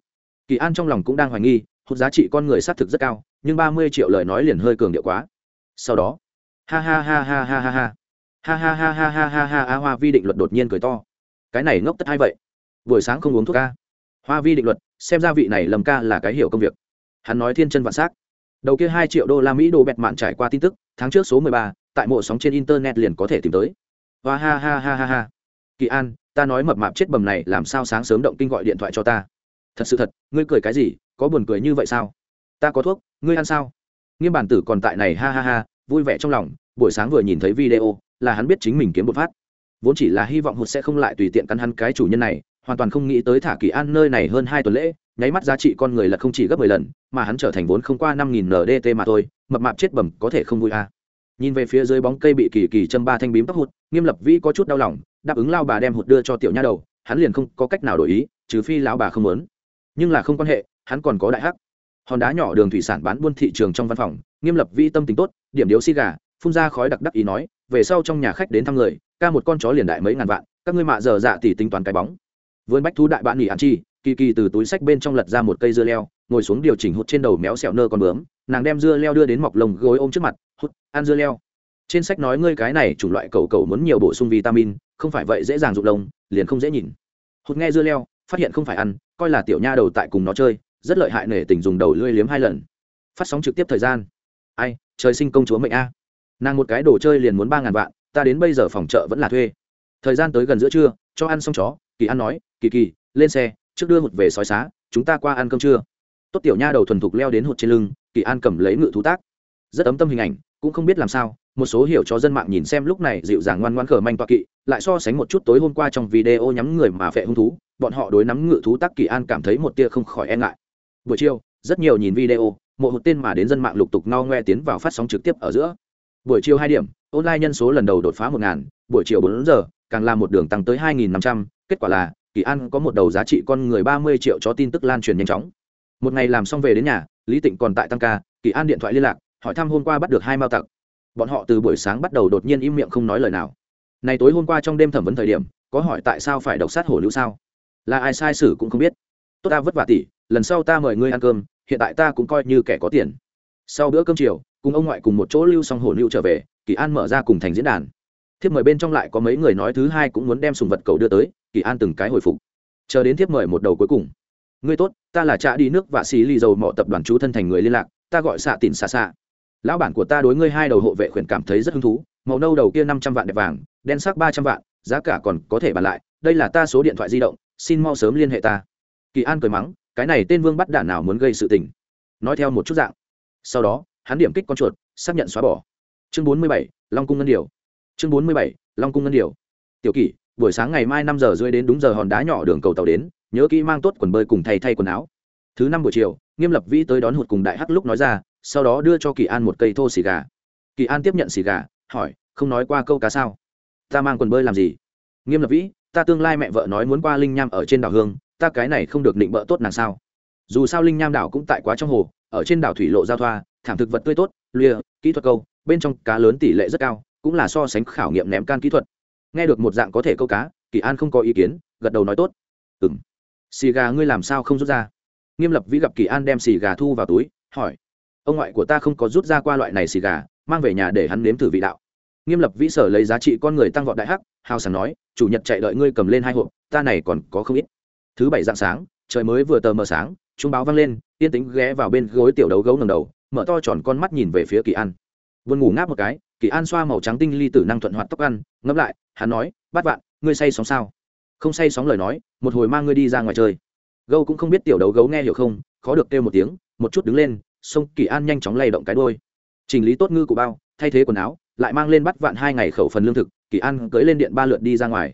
Kỳ an trong lòng cũng đang hoài nghi, hụt giá trị con người xác thực rất cao nhưng ba mươi triệu lời nói liền hơi cường điệu quá sau đó ha ha ha ha ha ha ha ha ha ha ha ha ha ha ha hoa vi định luật đột nhiên cười to cái này ngốc tất hay vậy buổi sáng không uống thuốc ca hoa vi định luật xem ra vị này lầm ca là cái hiểu công việc hắn nói thiên chân vạn s á c đầu kia hai triệu đô la mỹ đồ bẹt mạn trải qua tin tức tháng trước số mười ba tại mộ sóng trên internet liền có thể tìm tới hoa ha ha ha ha ha kỳ an ta nói mập mạp chết bầm này làm sao sáng sớm động kinh gọi điện thoại cho ta thật sự thật ngươi cười cái gì có buồn cười như vậy sao ta có thuốc, ngươi ăn sao? Nghiêm bản tử còn tại này, ha ha ha, vui vẻ trong lòng, buổi sáng vừa nhìn thấy video, là hắn biết chính mình kiếm một phát. Vốn chỉ là hy vọng hụt sẽ không lại tùy tiện cắn hắn cái chủ nhân này, hoàn toàn không nghĩ tới thả kỳ an nơi này hơn hai tuần lễ, nháy mắt giá trị con người là không chỉ gấp mười lần, mà hắn trở thành vốn không qua năm nghìn ndt mà thôi, mập mạp chết bẩm có thể không vui à. nhìn về phía dưới bóng cây bị kỳ kỳ châm ba thanh bím tóc hụt, nghiêm lập vĩ có chút đau lòng, đáp ứng lao bà đem hụt đưa cho tiểu nha đầu, hắn liền không có cách nào đổi ý, trừ phi lão bà không muốn. Nhưng là không quan hệ, hắn còn có đại hắc hòn đá nhỏ đường thủy sản bán buôn thị trường trong văn phòng, nghiêm lập Vi tâm tính tốt, điểm điếu xi gà, phun ra khói đặc đắc ý nói, về sau trong nhà khách đến thăm người, ca một con chó liền đại mấy ngàn vạn, các ngươi mạ giờ dạ thì tính toán cái bóng. Vườn bách thú đại bạn nghỉ ăn chi, kỳ kỳ từ túi sách bên trong lật ra một cây dưa leo, ngồi xuống điều chỉnh hút trên đầu méo xẹo nơ con bướm, nàng đem dưa leo đưa đến mọc lồng gối ôm trước mặt, hút, ăn dưa leo. Trên sách nói ngươi cái này chủng loại cầu cầu muốn nhiều bổ sung vitamin, không phải vậy dễ dàng rụng lông, liền không dễ nhìn. Hút nghe dưa leo, phát hiện không phải ăn, coi là tiểu nha đầu tại cùng nó chơi rất lợi hại nể tình dùng đầu lưỡi liếm hai lần. Phát sóng trực tiếp thời gian. Ai, trời sinh công chúa mệnh a. Nàng một cái đồ chơi liền muốn ba ngàn vạn, ta đến bây giờ phòng chợ vẫn là thuê. Thời gian tới gần giữa trưa, cho ăn xong chó, kỳ ăn nói, kỳ kỳ, lên xe, trước đưa hụt về sói xá, chúng ta qua ăn cơm trưa. Tốt tiểu nha đầu thuần thục leo đến hụt trên lưng, kỳ an cầm lấy ngự thú tác. Rất ấm tâm hình ảnh, cũng không biết làm sao, một số hiểu cho dân mạng nhìn xem lúc này dịu dàng ngoan ngoan khở manh toa kỵ, lại so sánh một chút tối hôm qua trong video nhắm người mà phệ hung thú, bọn họ đối nắm ngự thú tác kỳ an cảm thấy một tia không khỏi e ngại buổi chiều, rất nhiều nhìn video một hụt tên mà đến dân mạng lục tục no ngoe tiến vào phát sóng trực tiếp ở giữa. Buổi chiều hai điểm, online nhân số lần đầu đột phá một ngàn, buổi chiều bốn giờ, càng là một đường tăng tới hai nghìn năm trăm, kết quả là, kỳ an có một đầu giá trị con người ba mươi triệu cho tin tức lan truyền nhanh chóng. Một ngày làm xong về đến nhà, lý tịnh còn tại tăng ca, kỳ an điện thoại liên lạc, hỏi thăm hôm qua bắt được hai mao tặc. Bọn họ từ buổi sáng bắt đầu đột nhiên im miệng không nói lời nào. Này tối hôm qua trong đêm thẩm vấn thời điểm, có hỏi tại sao phải độc sát hổ lưu sao? Là ai sai sử cũng không biết. Tốt ta vất vả tỷ lần sau ta mời ngươi ăn cơm, hiện tại ta cũng coi như kẻ có tiền. Sau bữa cơm chiều, cùng ông ngoại cùng một chỗ lưu xong hổ lưu trở về, kỳ an mở ra cùng thành diễn đàn. Thiếp mời bên trong lại có mấy người nói thứ hai cũng muốn đem sùng vật cầu đưa tới, kỳ an từng cái hồi phục. Chờ đến thiếp mời một đầu cuối cùng. Ngươi tốt, ta là trạ đi nước và xì ly dầu mỏ tập đoàn chú thân thành người liên lạc, ta gọi xạ tỉn xa xa lão bản của ta đối ngươi hai đầu hộ vệ khuyển cảm thấy rất hứng thú, màu nâu đầu kia năm trăm vạn đẹp vàng, đen sắc ba trăm vạn, giá cả còn có thể bàn lại, đây là ta số điện thoại di động, xin mau sớm liên hệ ta. Kỳ an cười mắng cái này tên vương bắt đản nào muốn gây sự tình? Nói theo một chút dạng. Sau đó, hắn điểm kích con chuột, xác nhận xóa bỏ. Chương bốn mươi bảy, long cung ngân điều chương bốn mươi bảy, long cung ngân điều tiểu kỷ, buổi sáng ngày mai năm giờ rưỡi đến đúng giờ hòn đá nhỏ đường cầu tàu đến, nhớ kỹ mang tốt quần bơi cùng thay thay quần áo. Thứ năm buổi chiều, nghiêm lập vĩ tới đón hụt cùng đại hắc lúc nói ra, sau đó đưa cho kỳ an một cây thô xì gà. Kỳ an tiếp nhận xì gà, hỏi, không nói qua câu cá sao? Ta mang quần bơi làm gì? Nghiêm lập vĩ, ta tương lai mẹ vợ nói muốn qua linh nham ở trên đảo hương ta cái này không được định bỡ tốt nàng sao? Dù sao linh nham đảo cũng tại quá trong hồ, ở trên đảo thủy lộ giao thoa, thảm thực vật tươi tốt, lìa, kỹ thuật câu, bên trong cá lớn tỷ lệ rất cao, cũng là so sánh khảo nghiệm ném can kỹ thuật. Nghe được một dạng có thể câu cá, kỳ an không có ý kiến, gật đầu nói tốt. Ừng xì gà ngươi làm sao không rút ra? Nghiêm lập vĩ gặp kỳ an đem xì gà thu vào túi, hỏi. Ông ngoại của ta không có rút ra qua loại này xì gà, mang về nhà để hắn nếm thử vị đạo. Nghiêm lập vĩ sở lấy giá trị con người tăng vọt đại hắc, hào sảng nói, chủ nhật chạy đợi ngươi cầm lên hai hộp, ta này còn có không ít thứ bảy dạng sáng, trời mới vừa tờ mờ sáng trung báo vang lên, yên tính ghé vào bên gối tiểu đấu gấu ngầm đầu, mở to tròn con mắt nhìn về phía kỳ an. Vươn ngủ ngáp một cái, kỳ an xoa màu trắng tinh ly tử năng thuận hoạt tóc ăn, ngẫm lại, hắn nói bắt vạn, ngươi say sóng sao? Không say sóng lời nói, một hồi mang ngươi đi ra ngoài chơi. Gâu cũng không biết tiểu đấu gấu nghe hiểu không, khó được kêu một tiếng, một chút đứng lên xong kỳ an nhanh chóng lay động cái đôi chỉnh lý tốt ngư của bao, thay thế quần áo, lại mang lên bắt vạn hai ngày khẩu phần lương thực, kỳ an cưỡi lên điện ba lượt đi ra ngoài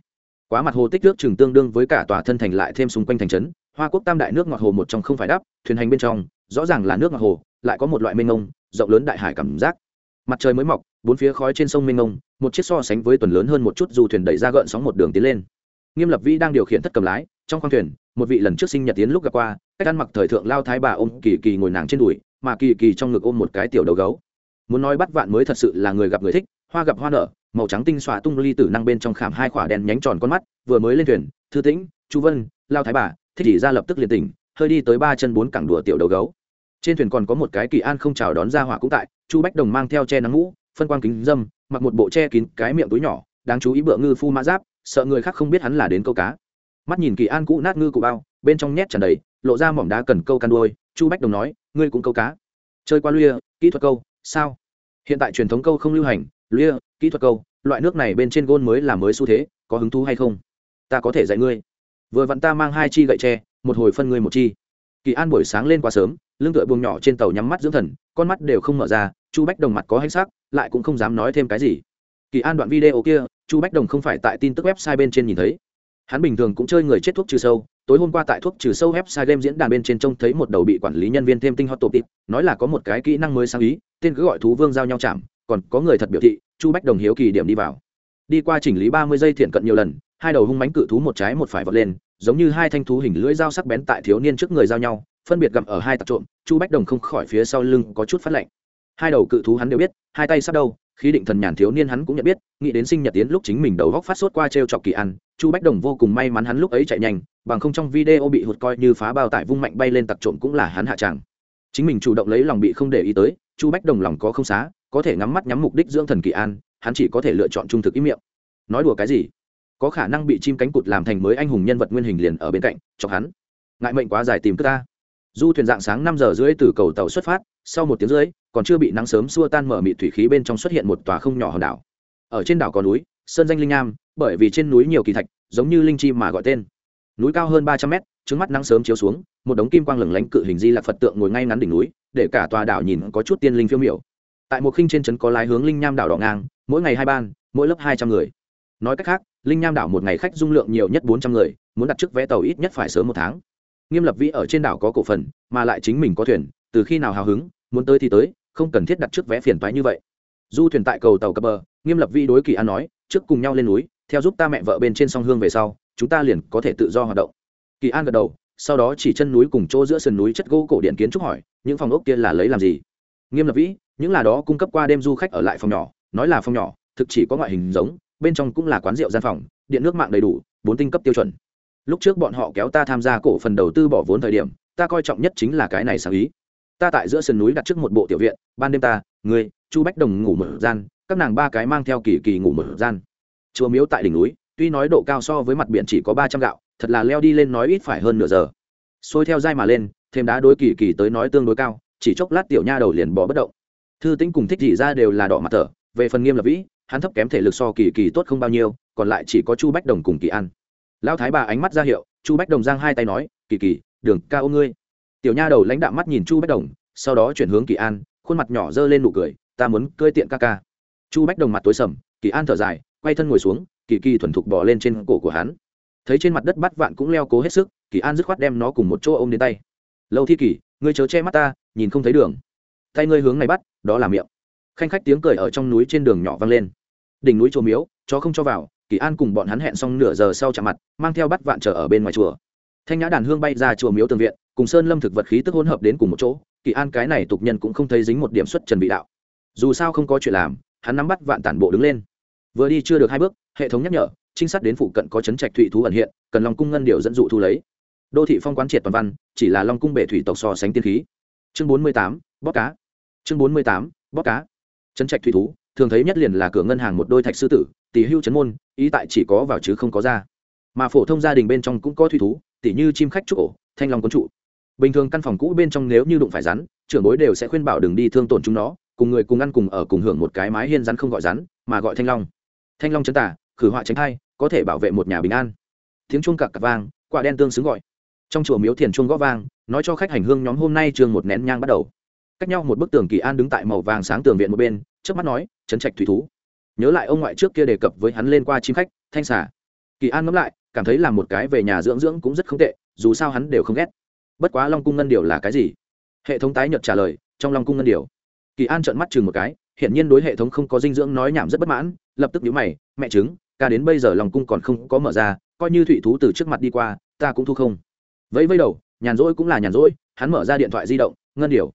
quá mặt hồ tích nước chừng tương đương với cả tòa thân thành lại thêm xung quanh thành trấn. Hoa quốc tam đại nước ngọt hồ một trong không phải đắp thuyền hành bên trong rõ ràng là nước ngọt hồ lại có một loại mênh ngông, rộng lớn đại hải cảm giác. Mặt trời mới mọc bốn phía khói trên sông mênh ngông, một chiếc so sánh với tuần lớn hơn một chút dù thuyền đẩy ra gợn sóng một đường tiến lên. Nghiêm lập vĩ đang điều khiển thất cầm lái trong khoang thuyền một vị lần trước sinh nhật tiến lúc gặp qua cách ăn mặc thời thượng lao thái bà ôm kỳ kỳ ngồi nàng trên đùi mà kỳ kỳ trong ngực ôm một cái tiểu đầu gấu. Muốn nói bắt vạn mới thật sự là người gặp người thích hoa gặp hoa nở, màu trắng tinh xòa tung ly tử năng bên trong khảm hai khỏa đèn nhánh tròn con mắt, vừa mới lên thuyền, thư tĩnh, chu vân, lao thái bà, thích chỉ ra lập tức liền tỉnh, hơi đi tới ba chân bốn cẳng đùa tiểu đầu gấu. Trên thuyền còn có một cái kỳ an không chào đón ra hỏa cũng tại, chu bách đồng mang theo che nắng ngũ, phân quang kính dâm, mặc một bộ che kín cái miệng túi nhỏ, đáng chú ý bựa ngư phu mã giáp, sợ người khác không biết hắn là đến câu cá. Mắt nhìn kỳ an cũ nát ngư cụ bao, bên trong nhét tràn đầy, lộ ra mỏm đá cần câu can đuôi, chu bách đồng nói, ngươi cũng câu cá. Chơi qua luya kỹ thuật câu, sao? Hiện tại truyền thống câu không lưu hành lia, kỹ thuật câu, loại nước này bên trên gôn mới là mới xu thế, có hứng thú hay không? Ta có thể dạy ngươi. Vừa vặn ta mang hai chi gậy tre, một hồi phân ngươi một chi. Kỳ an buổi sáng lên quá sớm, lưng tựa buồng nhỏ trên tàu nhắm mắt dưỡng thần, con mắt đều không mở ra, chu bách đồng mặt có hành sắc, lại cũng không dám nói thêm cái gì. Kỳ an đoạn video kia, chu bách đồng không phải tại tin tức website bên trên nhìn thấy. Hắn bình thường cũng chơi người chết thuốc trừ sâu, tối hôm qua tại thuốc trừ sâu website game diễn đàn bên trên trông thấy một đầu bị quản lý nhân viên thêm tinh hot tổ tịp nói là có một cái kỹ năng mới sáng ý, tên cứ gọi thú vương giao nhau chạm còn có người thật biểu thị, chu bách đồng hiếu kỳ điểm đi vào. Đi qua chỉnh lý ba mươi giây thiện cận nhiều lần, hai đầu hung mánh cự thú một trái một phải vọt lên, giống như hai thanh thú hình lưỡi dao sắc bén tại thiếu niên trước người giao nhau, phân biệt gặm ở hai tặc trộm, chu bách đồng không khỏi phía sau lưng có chút phát lạnh. Hai đầu cự thú hắn đều biết, hai tay sắp đâu, khí định thần nhàn thiếu niên hắn cũng nhận biết, nghĩ đến sinh nhật tiến lúc chính mình đầu góc phát sốt qua t r e o chọc kỳ ăn, chu bách đồng vô cùng may mắn hắn lúc ấy chạy nhanh, bằng không trong video bị hụt coi như phá bao tải vung mạnh bay lên tặc trộm cũng là hắn hạ tràng chính mình chủ động lấy lòng bị không để ý tới, chu bách đồng lòng có không xá, có thể ngắm mắt nhắm mục đích dưỡng thần kỳ an, hắn chỉ có thể lựa chọn trung thực ý miệng. Nói đùa cái gì? Có khả năng bị chim cánh cụt làm thành mới anh hùng nhân vật nguyên hình liền ở bên cạnh, chọc hắn. Ngại mệnh quá dài tìm cướp ta. Du thuyền dạng sáng năm giờ rưỡi từ cầu tàu xuất phát, sau một tiếng rưỡi, còn chưa bị nắng sớm xua tan mở mị thủy khí bên trong xuất hiện một tòa không nhỏ hòn đảo. Ở trên đảo có núi, sơn danh linh nam bởi vì trên núi nhiều kỳ thạch, giống như linh chi mà gọi tên. Núi cao hơn ba trăm mét trước mắt nắng sớm chiếu xuống một đống kim quang lửng lánh cự hình di lạc phật tượng ngồi ngay ngắn đỉnh núi, để cả tòa đảo nhìn có chút tiên linh phiêu miểu. Tại một khinh trên trấn có lái hướng linh nham đảo đỏ ngang, mỗi ngày hai ban, mỗi lớp hai trăm người. Nói cách khác, linh nham đảo một ngày khách dung lượng nhiều nhất bốn trăm người, muốn đặt trước vé tàu ít nhất phải sớm một tháng. Nghiêm lập vĩ ở trên đảo có cổ phần, mà lại chính mình có thuyền, từ khi nào hào hứng, muốn tới thì tới, không cần thiết đặt trước vé phiền toái như vậy. Du thuyền tại cầu tàu cập bờ, nghiêm lập vĩ đối kỳ an nói, trước cùng nhau lên núi, theo giúp ta mẹ vợ bên trên sông hương về sau, chúng ta liền có thể tự do hoạt động. Kỳ an gật đầu sau đó chỉ chân núi cùng chỗ giữa sườn núi chất gỗ cổ điện kiến trúc hỏi, những phòng ốc kia là lấy làm gì? Nghiêm lập vĩ, những là đó cung cấp qua đêm du khách ở lại phòng nhỏ, nói là phòng nhỏ, thực chỉ có ngoại hình giống, bên trong cũng là quán rượu gian phòng, điện nước mạng đầy đủ, bốn tinh cấp tiêu chuẩn. Lúc trước bọn họ kéo ta tham gia cổ phần đầu tư bỏ vốn thời điểm, ta coi trọng nhất chính là cái này sáng ý. Ta tại giữa sườn núi đặt trước một bộ tiểu viện, ban đêm ta người chu bách đồng ngủ mở gian, các nàng ba cái mang theo kỳ kỳ ngủ mở gian. Chùa miếu tại đỉnh núi, tuy nói độ cao so với mặt biển chỉ có ba trăm gạo thật là leo đi lên nói ít phải hơn nửa giờ. Xôi theo dai mà lên, thêm đá đối kỳ kỳ tới nói tương đối cao, chỉ chốc lát tiểu nha đầu liền bỏ bất động. Thư tĩnh cùng thích thị ra đều là đỏ mặt thở, về phần nghiêm lập vĩ, hắn thấp kém thể lực so kỳ kỳ tốt không bao nhiêu, còn lại chỉ có chu bách đồng cùng kỳ ăn lão thái bà ánh mắt ra hiệu, chu bách đồng giang hai tay nói, kỳ kỳ, đường ca ô ngươi. Tiểu nha đầu lãnh đạo mắt nhìn chu bách đồng, sau đó chuyển hướng kỳ an, khuôn mặt nhỏ giơ lên nụ cười, ta muốn cơi tiện ca ca. Chu bách đồng mặt tối sầm, kỳ an thở dài, quay thân ngồi xuống, kỳ kỳ thuần thục bỏ lên trên cổ của hắn thấy trên mặt đất bắt vạn cũng leo cố hết sức, kỳ an dứt khoát đem nó cùng một chỗ ôm đến tay. Lâu thi kỳ, ngươi chớ che mắt ta, nhìn không thấy đường. Tay ngươi hướng này bắt, đó là miệng. Khanh khách tiếng cười ở trong núi trên đường nhỏ vang lên. Đỉnh núi chùa miếu, chó không cho vào, kỳ an cùng bọn hắn hẹn xong nửa giờ sau chạm mặt, mang theo bắt vạn trở ở bên ngoài chùa. Thanh nhã đàn hương bay ra chùa miếu tường viện, cùng sơn lâm thực vật khí tức hỗn hợp đến cùng một chỗ, kỳ an cái này tục nhân cũng không thấy dính một điểm xuất trần bị đạo. Dù sao không có chuyện làm, hắn nắm bắt vạn tản bộ đứng lên. Vừa đi chưa được hai bước, hệ thống nhắc nhở trinh sát đến phụ cận có chấn trạch thụy thú ẩn hiện, cần long cung ngân điều dẫn dụ thu lấy. Đô thị phong quán triệt toàn văn, chỉ là long cung bể thủy tộc so sánh tiên khí. Chương bốn mươi tám bóc cá. Chương bốn mươi tám bóc cá. Chấn trạch thủy thú, thường thấy nhất liền là cửa ngân hàng một đôi thạch sư tử tỷ hưu chấn môn, ý tại chỉ có vào chứ không có ra. Mà phổ thông gia đình bên trong cũng có thủy thú tỷ như chim khách trúc ổ, thanh long quân trụ. Bình thường căn phòng cũ bên trong nếu như đụng phải rắn, trưởng bối đều sẽ khuyên bảo đừng đi thương tổn chúng nó, cùng người cùng ăn cùng ở cùng hưởng một cái mái hiên rắn không gọi rắn, mà gọi thanh long. Thanh long chấn tả khử họa tránh thai có thể bảo vệ một nhà bình an. Tiếng chuông cặp cặp vang, quả đen tương xứng gọi. Trong chùa miếu thiền chuông gõ vang, nói cho khách hành hương nhóm hôm nay trường một nén nhang bắt đầu. Cách nhau một bức tường kỳ an đứng tại màu vàng sáng tường viện một bên trước mắt nói, trấn trạch thủy thú. Nhớ lại ông ngoại trước kia đề cập với hắn lên qua chim khách, thanh xả kỳ an ngẫm lại, cảm thấy là một cái về nhà dưỡng dưỡng cũng rất không tệ, dù sao hắn đều không ghét. Bất quá long cung ngân điều là cái gì? Hệ thống tái nhật trả lời, trong long cung ngân điều kỳ an trợn mắt chừng một cái, hiển nhiên đối hệ thống không có dinh dưỡng nói nhảm rất bất mãn, lập tức nhíu mày, mẹ chứng ca đến bây giờ lòng cung còn không có mở ra, coi như thủy thú từ trước mặt đi qua, ta cũng thu không. Vẫy vẫy đầu, nhàn rỗi cũng là nhàn rỗi, hắn mở ra điện thoại di động, ngân điều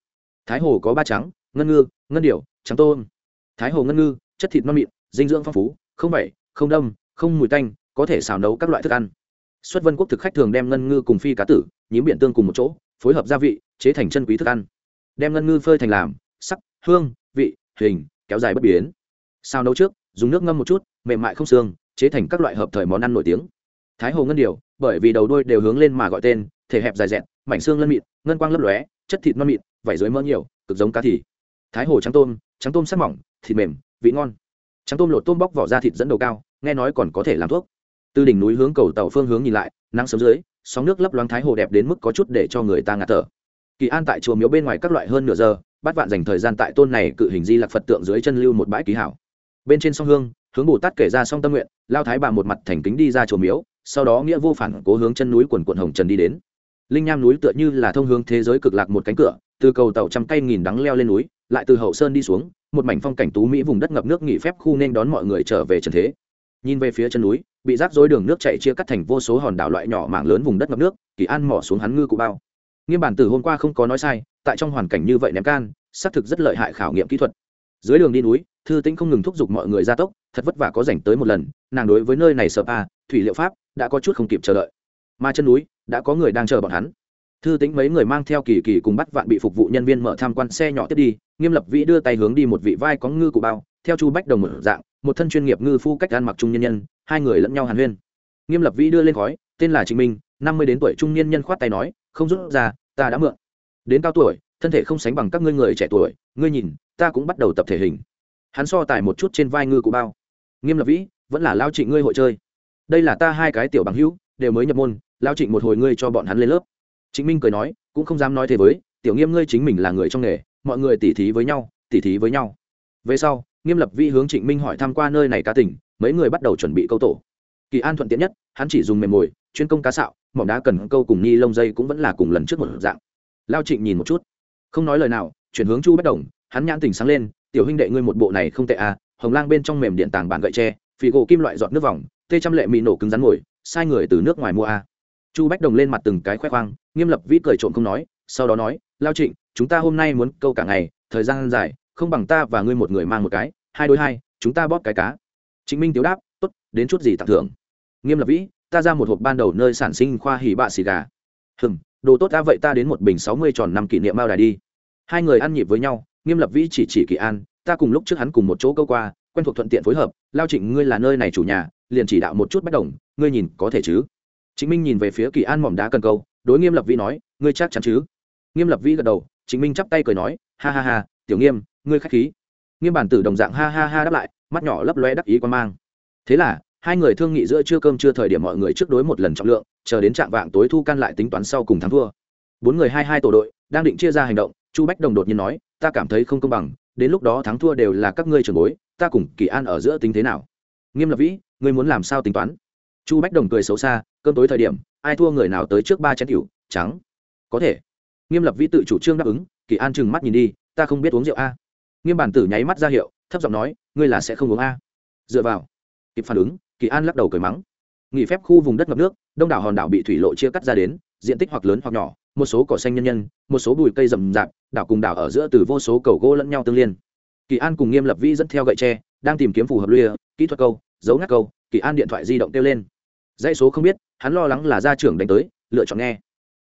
thái hồ có ba trắng, ngân ngư, ngân điều trắng tôm. Thái hồ, ngân ngư, chất thịt non mịn, dinh dưỡng phong phú, không vẩy, không đâm, không mùi tanh, có thể xào nấu các loại thức ăn. Xuất vân quốc thực khách thường đem ngân ngư cùng phi cá tử, nhím biển tương cùng một chỗ, phối hợp gia vị, chế thành chân quý thức ăn. Đem ngân ngư phơi thành làm, sắc, hương, vị, hình, kéo dài bất biến. Sao nấu trước, dùng nước ngâm một chút mềm mại không xương, chế thành các loại hợp thời món ăn nổi tiếng. Thái hồ ngân điều, bởi vì đầu đôi đều hướng lên mà gọi tên, thể hẹp dài dẹn, mảnh xương lân mịn, ngân quang lấp lóe, chất thịt non mịn vảy dưới mỡ nhiều, cực giống cá thì. Thái hồ trắng tôm trắng tôm sắc mỏng, thịt mềm, vị ngon. Trắng tôm lột tôm bóc vỏ ra thịt dẫn đầu cao, nghe nói còn có thể làm thuốc. Từ đỉnh núi hướng cầu tàu phương hướng nhìn lại, nắng sớm dưới, sóng nước lấp loáng thái hồ đẹp đến mức có chút để cho người ta ngạt thở. Kỳ an tại chùa miếu bên ngoài các loại hơn nửa giờ, bắt vạn dành thời gian tại tôn này cự hình di lạc phật tượng dưới chân lưu một bãi ký hảo. Bên trên sông hương hướng bồ tát kể ra xong tâm nguyện, lao thái bà một mặt thành kính đi ra chùa miếu, sau đó nghĩa vô phản cố hướng chân núi quần quận hồng trần đi đến. Linh nham núi tựa như là thông hướng thế giới cực lạc một cánh cửa, từ cầu tàu trăm cây nghìn đắng leo lên núi, lại từ hậu sơn đi xuống, một mảnh phong cảnh tú mỹ vùng đất ngập nước nghỉ phép khu nên đón mọi người trở về trần thế. Nhìn về phía chân núi, bị rác rối đường nước chạy chia cắt thành vô số hòn đảo loại nhỏ mảng lớn vùng đất ngập nước, kỳ an mỏ xuống hắn ngư cụ bao. Nghiêm bản từ hôm qua không có nói sai, tại trong hoàn cảnh như vậy ném can, xác thực rất lợi hại khảo nghiệm kỹ thuật. Dưới đường đi núi thư tĩnh không ngừng thúc giục mọi người ra tốc, thật vất vả có dành tới một lần, nàng đối với nơi này sợ a thủy liệu pháp, đã có chút không kịp chờ đợi. Mà chân núi, đã có người đang chờ bọn hắn. Thư tĩnh mấy người mang theo kỳ kỳ cùng bắt vạn bị phục vụ nhân viên mở tham quan xe nhỏ tiếp đi, nghiêm lập vĩ đưa tay hướng đi một vị vai có ngư cụ bao, theo chu bách đồng một dạng, một thân chuyên nghiệp ngư phu cách ăn mặc trung nhân nhân, hai người lẫn nhau hàn huyên. Nghiêm lập vĩ đưa lên khói, tên là trịnh minh, năm mươi đến tuổi trung niên nhân khoát tay nói, không rút ra, ta đã mượn. Đến cao tuổi, thân thể không sánh bằng các ngươi người trẻ tuổi, ngươi nhìn, ta cũng bắt đầu tập thể hình hắn so tài một chút trên vai ngư cụ bao. Nghiêm lập vĩ, vẫn là lao trịnh ngươi hội chơi. Đây là ta hai cái tiểu bằng hữu, đều mới nhập môn, lao trịnh một hồi ngươi cho bọn hắn lên lớp. Chính minh cười nói, cũng không dám nói thế với, tiểu nghiêm ngươi chính mình là người trong nghề, mọi người tỉ thí với nhau, tỉ thí với nhau. Về sau, nghiêm lập vĩ hướng trịnh minh hỏi tham q u a nơi này cá tỉnh, mấy người bắt đầu chuẩn bị câu tổ. Kỳ an thuận tiện nhất, hắn chỉ dùng mềm mồi, chuyên công cá sạo, mỏng đá cần câu cùng ni lông dây cũng vẫn là cùng lần trước một dạng. Lao trịnh nhìn một chút, không nói lời nào, chuyển hướng chu bất đồng, hắn nhãn tình sáng lên tiểu huynh đệ ngươi một bộ này không tệ à hồng lang bên trong mềm điện tàng bản gậy tre, phì gỗ kim loại dọn nước vòng, tê trăm lệ mì nổ cứng rắn ngồi, sai người từ nước ngoài mua à. chu bách đồng lên mặt từng cái khoe khoang, nghiêm lập vĩ cười trộm không nói, sau đó nói, lao trịnh, chúng ta hôm nay muốn câu cả ngày, thời gian dài, không bằng ta và ngươi một người mang một cái, hai đôi hai, chúng ta bóp cái cá. Chính minh tiếu đáp t ố t đến chút gì tặng thưởng. Nghiêm lập vĩ, ta ra một hộp ban đầu nơi sản sinh khoa hỉ bạ xì gà. Hừng đồ tốt đã vậy ta đến một bình sáu mươi tròn năm kỷ niệm bao đài đi. Hai người ăn nhịp với nhau nghiêm lập vĩ chỉ chỉ kỳ an, ta cùng lúc trước hắn cùng một chỗ câu qua, quen thuộc thuận tiện phối hợp, lao trịnh ngươi là nơi này chủ nhà, liền chỉ đạo một chút bất đồng, ngươi nhìn có thể chứ? Chính minh nhìn về phía kỳ an mỏm đá cần câu, đối nghiêm lập vĩ nói, ngươi chắc chắn chứ? Nghiêm lập vĩ gật đầu chính minh chắp tay cười nói, ha ha ha, tiểu nghiêm, ngươi k h á c h khí. Nghiêm bản tử đồng dạng ha ha ha đáp lại, mắt nhỏ lấp loe đắc ý quan mang. Thế là, hai người thương nghị giữa trưa cơm chưa thời điểm mọi người trước đối một lần trọng lượng, chờ đến trạng vạng tối thu can lại tính toán sau cùng thắng thua. Bốn người hai hai tổ đội, đang định chia ra hành động, chu bách đồng đột nhiên nói ta cảm thấy không công bằng, đến lúc đó thắng thua đều là các ngươi trường bối, ta cùng kỳ an ở giữa tính thế nào? Nghiêm lập vĩ, ngươi muốn làm sao tính toán? Chu bách đồng cười xấu xa, cơm tối thời điểm, ai thua người nào tới trước ba chén cựu trắng. Có thể. Nghiêm lập vĩ tự chủ trương đáp ứng, kỳ an trừng mắt nhìn đi, ta không biết uống rượu a. Nghiêm bản tử nháy mắt ra hiệu, thấp giọng nói, ngươi là sẽ không uống a. Dựa vào. Kịp phản ứng, kỳ an lắc đầu cười mắng. Nghỉ phép khu vùng đất ngập nước, đông đảo hòn đảo bị thủy lộ chia cắt ra đến, diện tích hoặc lớn hoặc nhỏ một số cỏ xanh nhân nhân, một số bụi cây rậm rạp, đảo cùng đảo ở giữa từ vô số cầu gỗ lẫn nhau tương liên. Kỳ an cùng nghiêm lập vĩ dẫn theo gậy tre, đang tìm kiếm phù hợp luyện kỹ thuật câu, dấu ngắt câu, kỳ an điện thoại di động kêu lên. Dãy số không biết, hắn lo lắng là gia trưởng đánh tới, lựa chọn nghe.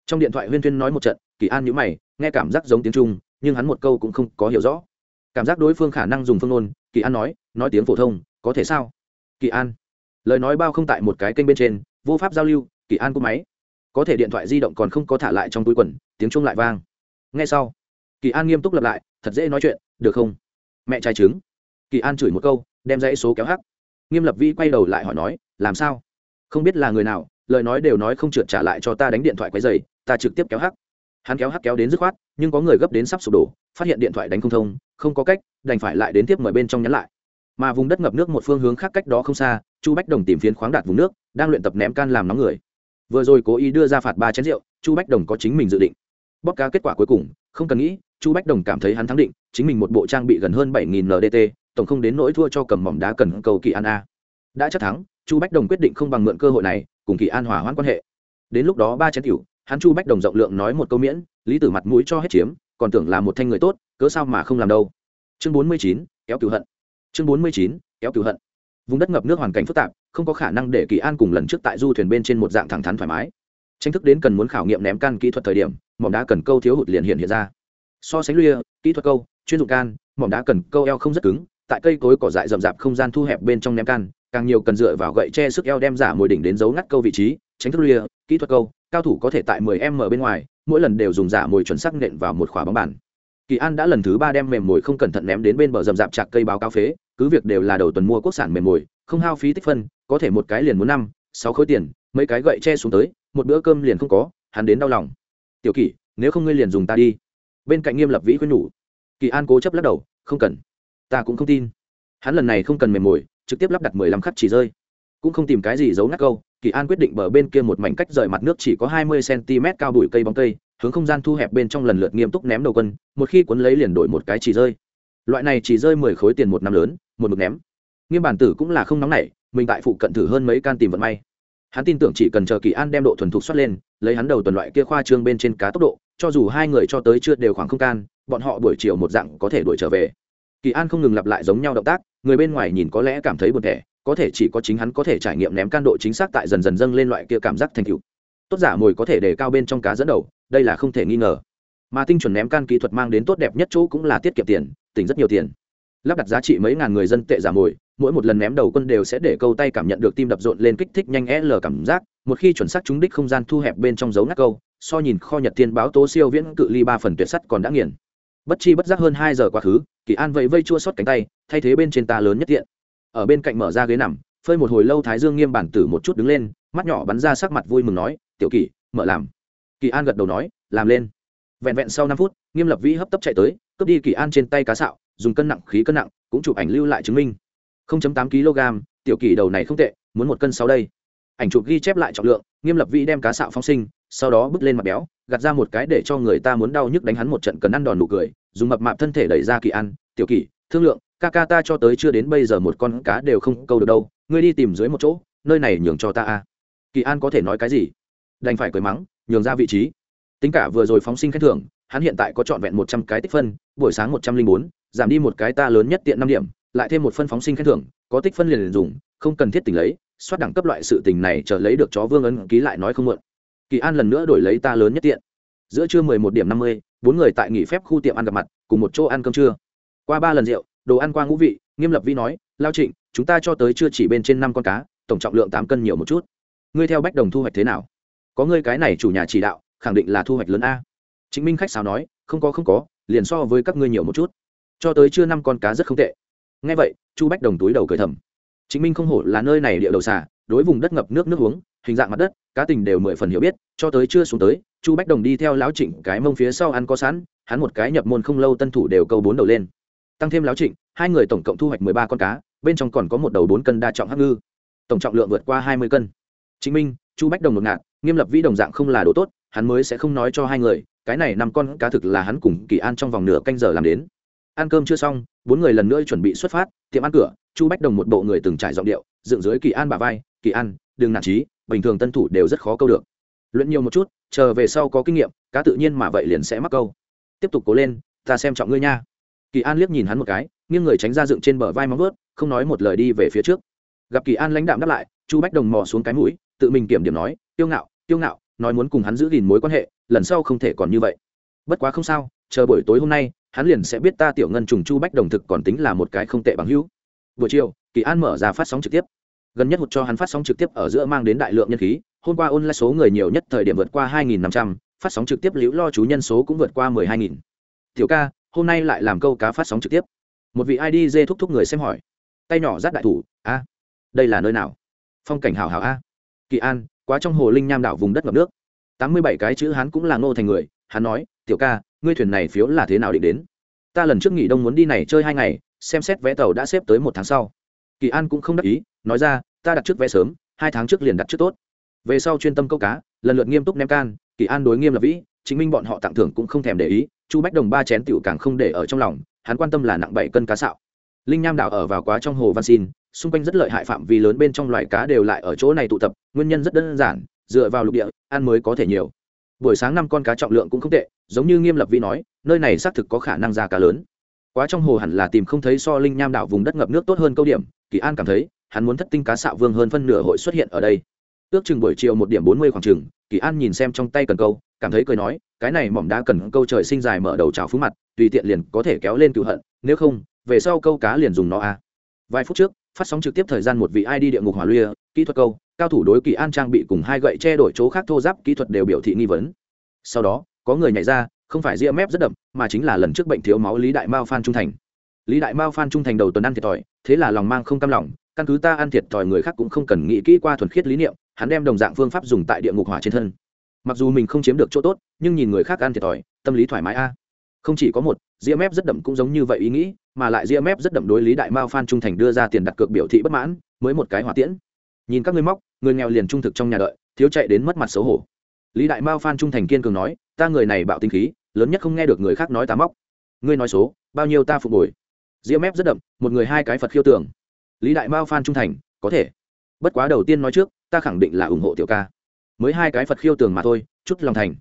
Trong điện thoại huyên thuyên nói một trận, kỳ an nhữ mày, nghe cảm giác giống tiếng trung, nhưng hắn một câu cũng không có hiểu rõ. Cảm giác đối phương khả năng dùng phương ngôn, kỳ an nói nói tiếng phổ thông, có thể sao? Kỳ an. Lời nói bao không tại một cái kênh bên trên, vô pháp giao lưu, kỳ an cúp máy có thể điện thoại di động còn không có thả lại trong túi quần, tiếng chuông lại vang. Ngay sau, kỳ an nghiêm túc lập lại, thật dễ nói chuyện, được không? Mẹ trai trứng. Kỳ an chửi một câu, đem dãy số kéo hắc. Nghiêm lập vi quay đầu lại hỏi nói, làm sao? Không biết là người nào, lời nói đều nói không trượt trả lại cho ta đánh điện thoại quấy dày ta trực tiếp kéo hắc. Hắn kéo hắc kéo đến dứt khoát, nhưng có người gấp đến sắp sụp đổ, phát hiện điện thoại đánh không thông, không có cách, đành phải lại đến tiếp mời bên trong nhắn lại. Mà vùng đất ngập nước một phương hướng khác cách đó không xa, chu bách đồng tìm phiến khoáng đạt vùng nước, đang luyện tập ném can làm nóng người vừa rồi cố ý đưa ra phạt ba chén rượu, chu bách đồng có chính mình dự định. Bóp cá kết quả cuối cùng, không cần nghĩ, chu bách đồng cảm thấy hắn thắng định, chính mình một bộ trang bị gần hơn bảy nghìn ndt tổng không đến nỗi thua cho cầm mỏm đá cần cầu kỳ an a. Đã chắc thắng, chu bách đồng quyết định không bằng mượn cơ hội này, cùng kỳ an hòa hoãn quan hệ. Đến lúc đó ba chén cựu hắn chu bách đồng rộng lượng nói một câu miễn, lý tử mặt mũi cho hết chiếm, còn tưởng là một thanh người tốt, cớ sao mà không làm đâu. Chương bốn mươi chín, kéo cựu hận. Chương bốn mươi chín, kéo cựu hận. Vùng đất ngập nước hoàn cảnh phức tạp không có khả năng để kỳ an cùng lần trước tại du thuyền bên trên một dạng thẳng thắn thoải mái. Tranh thức đến cần muốn khảo nghiệm ném can kỹ thuật thời điểm, mỏm đá cần câu thiếu hụt liền hiện hiện ra. So sánh luyện kỹ thuật câu, chuyên dụng can, mỏm đá cần câu eo không rất cứng, tại cây cối cỏ dại rậm rạp không gian thu hẹp bên trong ném can, càng nhiều cần dựa vào gậy che sức eo đem giả mồi đỉnh đến dấu ngắt câu vị trí tránh thức luyện kỹ thuật câu, cao thủ có thể tại 10 m bên ngoài, mỗi lần đều dùng giả mồi chuẩn xác nện vào một khỏa bóng bàn. Kỳ an đã lần thứ ba đem mềm mồi không cẩn thận ném đến bên bờ rậm rạp chạc cây báo cáo phế, cứ việc đều là đầu tuần mua quốc sản mềm mồi, không hao phí tích phân có thể một cái liền muốn năm, sáu khối tiền, mấy cái gậy che xuống tới, một bữa cơm liền không có, hắn đến đau lòng. Tiểu kỷ, nếu không ngươi liền dùng ta đi. Bên cạnh nghiêm lập vĩ khuyên nhủ. Kỳ an cố chấp lắc đầu, không cần, ta cũng không tin. Hắn lần này không cần mềm mồi, trực tiếp lắp đặt mười lăm khắc chỉ rơi. Cũng không tìm cái gì giấu ngắt câu kỳ an quyết định bờ bên kia một mảnh cách rời mặt nước chỉ có hai mươi cm cao đùi cây bóng cây, hướng không gian thu hẹp bên trong lần lượt nghiêm túc ném đầu quân, một khi cuốn lấy liền đổi một cái chỉ rơi. Loại này chỉ rơi mười khối tiền một năm lớn, một mực ném. Nghiêm bản tử cũng là không nóng nảy mình tại phụ cận thử hơn mấy can tìm vận may. Hắn tin tưởng chỉ cần chờ kỳ an đem độ thuần thục xuất lên, lấy hắn đầu tuần loại kia khoa trương bên trên cá tốc độ, cho dù hai người cho tới chưa đều khoảng không can, bọn họ buổi chiều một dạng có thể đuổi trở về. Kỳ an không ngừng lặp lại giống nhau động tác, người bên ngoài nhìn có lẽ cảm thấy buồn thẻ, có thể chỉ có chính hắn có thể trải nghiệm ném can độ chính xác tại dần dần dâng lên loại kia cảm giác thành cựu tốt giả mồi có thể để cao bên trong cá dẫn đầu, đây là không thể nghi ngờ. Mà tinh chuẩn ném can kỹ thuật mang đến tốt đẹp nhất chỗ cũng là tiết kiệm tiền, tỉnh rất nhiều tiền. Lắp đặt giá trị mấy ngàn người dân tệ giả mồi mỗi một lần ném đầu quân đều sẽ để câu tay cảm nhận được tim đập rộn lên kích thích nhanh l cảm giác, một khi chuẩn xác trúng đích không gian thu hẹp bên trong dấu ngắt câu, so nhìn kho nhật tiên báo tố siêu viễn cự ly ba phần tuyệt sắt còn đã nghiền. Bất chi bất giác hơn hai giờ quá khứ, kỳ an vẫy vây chua xót cánh tay, thay thế bên trên ta lớn nhất tiện. Ở bên cạnh mở ra ghế nằm, phơi một hồi lâu thái dương nghiêm bản tử một chút đứng lên, mắt nhỏ bắn ra sắc mặt vui mừng nói, tiểu kỳ, mở làm. Kỳ an gật đầu nói, làm lên. Vẹn vẹn sau năm phút, nghiêm lập vĩ hấp tấp chạy tới, cướp đi kỳ an trên tay cá sạo, dùng cân nặng khí cân nặng, cũng chụp ảnh lưu lại chứng minh. 0.8 kg, tiểu kỳ đầu này không tệ, muốn một cân sáu đây. Ảnh chụp ghi chép lại trọng lượng, nghiêm lập vĩ đem cá sạo phóng sinh, sau đó bước lên mặt béo, gạt ra một cái để cho người ta muốn đau nhức đánh hắn một trận cần ăn đòn nụ cười, dùng mập mạp thân thể đẩy ra kỳ ăn, tiểu kỳ thương lượng, ca ca ta cho tới chưa đến bây giờ một con cá đều không câu được đâu, ngươi đi tìm dưới một chỗ, nơi này nhường cho ta a. Kỳ an có thể nói cái gì? Đành phải cười mắng, nhường ra vị trí. Tính cả vừa rồi phóng sinh khen thưởng, hắn hiện tại có trọn vẹn một trăm cái tích phân, buổi sáng một trăm linh bốn, giảm đi một cái ta lớn nhất tiện năm điểm lại thêm một phân phóng sinh khen thưởng có tích phân liền, liền dùng không cần thiết tỉnh lấy soát đẳng cấp loại sự tình này chờ lấy được chó vương ấn ký lại nói không muộn kỳ an lần nữa đổi lấy ta lớn nhất tiện. Giữa trưa mười một điểm năm mươi bốn người tại nghỉ phép khu tiệm ăn gặp mặt cùng một chỗ ăn cơm trưa. Qua ba lần rượu đồ ăn qua ngũ vị nghiêm lập vi nói lao trịnh chúng ta cho tới chưa chỉ bên trên năm con cá tổng trọng lượng tám cân nhiều một chút. Ngươi theo bách đồng thu hoạch thế nào? Có ngươi cái này chủ nhà chỉ đạo khẳng định là thu hoạch lớn a. Chính minh khách sáo nói không có không có liền so với các ngươi nhiều một chút. Cho tới chưa năm con cá rất không tệ ngay vậy, chu bách đồng túi đầu cười thầm. Chính minh không hổ là nơi này địa đầu xả đối vùng đất ngập nước nước uống, hình dạng mặt đất, cá tình đều mười phần hiểu biết, cho tới chưa xuống tới, chu bách đồng đi theo lão trịnh cái mông phía sau ăn có sẵn, hắn một cái nhập môn không lâu tân thủ đều câu bốn đầu lên. Tăng thêm lão trịnh, hai người tổng cộng thu hoạch mười ba con cá, bên trong còn có một đầu bốn cân đa trọng hắc ngư. Tổng trọng lượng vượt qua hai mươi cân. Chính minh, chu bách đồng ngột ngạt, nghiêm lập vĩ đồng dạng không là đồ tốt, hắn mới sẽ không nói cho hai người, cái này năm con cá thực là hắn cùng kỳ an trong vòng nửa canh giờ làm đến ăn cơm chưa xong, bốn người lần nữa chuẩn bị xuất phát, tiệm ăn cửa, chu bách đồng một bộ người từng trải giọng điệu, dựng dưới kỳ an bà vai, kỳ an, đừng nản trí bình thường tân thủ đều rất khó câu được. Luyện nhiều một chút, chờ về sau có kinh nghiệm, cá tự nhiên mà vậy liền sẽ mắc câu. Tiếp tục cố lên, ta xem trọng ngươi nha. Kỳ an liếc nhìn hắn một cái, nghiêng người tránh ra dựng trên bờ vai móng vớt không nói một lời đi về phía trước. Gặp kỳ an lãnh đạm đáp lại, chu bách đồng mò xuống cái mũi, tự mình kiểm điểm nói, tiêu ngạo tiêu ngạo, nói muốn cùng hắn giữ gìn mối quan hệ, lần sau không thể còn như vậy. Bất quá không sao, chờ buổi tối hôm nay hắn liền sẽ biết ta tiểu ngân trùng chu bách đồng thực còn tính là một cái không tệ bằng hữu. Buổi chiều kỳ an mở ra phát sóng trực tiếp. Gần nhất một cho hắn phát sóng trực tiếp ở giữa mang đến đại lượng nhân khí hôm qua online số người nhiều nhất thời điểm vượt qua 2.500, phát sóng trực tiếp liễu lo chú nhân số cũng vượt qua 12.000. tiểu ca hôm nay lại làm câu cá phát sóng trực tiếp. Một vị id dê thúc thúc người xem hỏi. Tay nhỏ rát đại thủ a đây là nơi nào? Phong cảnh hào hào a. Kỳ an quá trong hồ linh nham đảo vùng đất ngập nước. Tám mươi bảy cái chữ hắn cũng là ngô thành người hắn nói tiểu ca ngươi thuyền này phiếu là thế nào định đến? Ta lần trước nghỉ đông muốn đi này chơi hai ngày, xem xét vé tàu đã xếp tới một tháng sau. Kỳ an cũng không đắc ý, nói ra, ta đặt trước vé sớm, hai tháng trước liền đặt trước tốt. Về sau chuyên tâm câu cá, lần lượt nghiêm túc ném can, kỳ an đối nghiêm là vĩ, chính minh bọn họ tặng thưởng cũng không thèm để ý, chu bách đồng ba chén tiểu càng không để ở trong lòng, hắn quan tâm là nặng bảy cân cá sạo. Linh nham đảo ở vào quá trong hồ văn xin, xung quanh rất lợi hại phạm vi lớn bên trong loài cá đều lại ở chỗ này tụ tập, nguyên nhân rất đơn giản, dựa vào lục địa, ăn mới có thể nhiều buổi sáng năm con cá trọng lượng cũng không tệ, giống như nghiêm lập vi nói, nơi này xác thực có khả năng ra cá lớn quá trong hồ hẳn là tìm không thấy so linh nham đảo vùng đất ngập nước tốt hơn câu điểm, kỳ an cảm thấy, hắn muốn thất tinh cá xạo vương hơn phân nửa hội xuất hiện ở đây ước chừng buổi chiều một điểm bốn mươi khoảng chừng, kỳ an nhìn xem trong tay cần câu, cảm thấy cười nói, cái này mỏm đá cần câu trời sinh dài mở đầu trào phú mặt, tùy tiện liền có thể kéo lên cựu hận, nếu không, về sau câu cá liền dùng nó a à. vài phút trước, phát sóng trực tiếp thời gian một vị id địa ngục hỏa luy kỹ thuật câu cao thủ đối kỳ an trang bị cùng hai gậy che đổi chỗ khác thô giáp kỹ thuật đều biểu thị nghi vấn. Sau đó, có người nhảy ra, không phải ria mép rất đậm, mà chính là lần trước bệnh thiếu máu lý đại mao phan trung thành. Lý đại mao phan trung thành đầu tuần ăn thiệt thòi, thế là lòng mang không cam lòng, căn cứ ta ăn thiệt thòi người khác cũng không cần nghĩ kỹ qua thuần khiết lý niệm, hắn đem đồng dạng phương pháp dùng tại địa ngục hỏa trên thân. Mặc dù mình không chiếm được chỗ tốt, nhưng nhìn người khác ăn thiệt thòi, tâm lý thoải mái a. Không chỉ có một, ria mép rất đậm cũng giống như vậy ý nghĩ, mà lại ria mép rất đậm đối lý đại mao phan trung thành đưa ra tiền đặt cược biểu thị bất mãn, mới một cái hỏa tiễn nhìn các ngươi móc, người nghèo liền trung thực trong nhà đợi, thiếu chạy đến mất mặt xấu hổ. Lý đại mao phan trung thành kiên cường nói, ta người này bạo tinh khí, lớn nhất không nghe được người khác nói ta móc. Ngươi nói số, bao nhiêu ta phục hồi Diễm mép rất đậm, một người hai cái phật khiêu tưởng. Lý đại mao phan trung thành, có thể. Bất quá đầu tiên nói trước, ta khẳng định là ủng hộ tiểu ca. Mới hai cái phật khiêu tường mà thôi, chút lòng thành.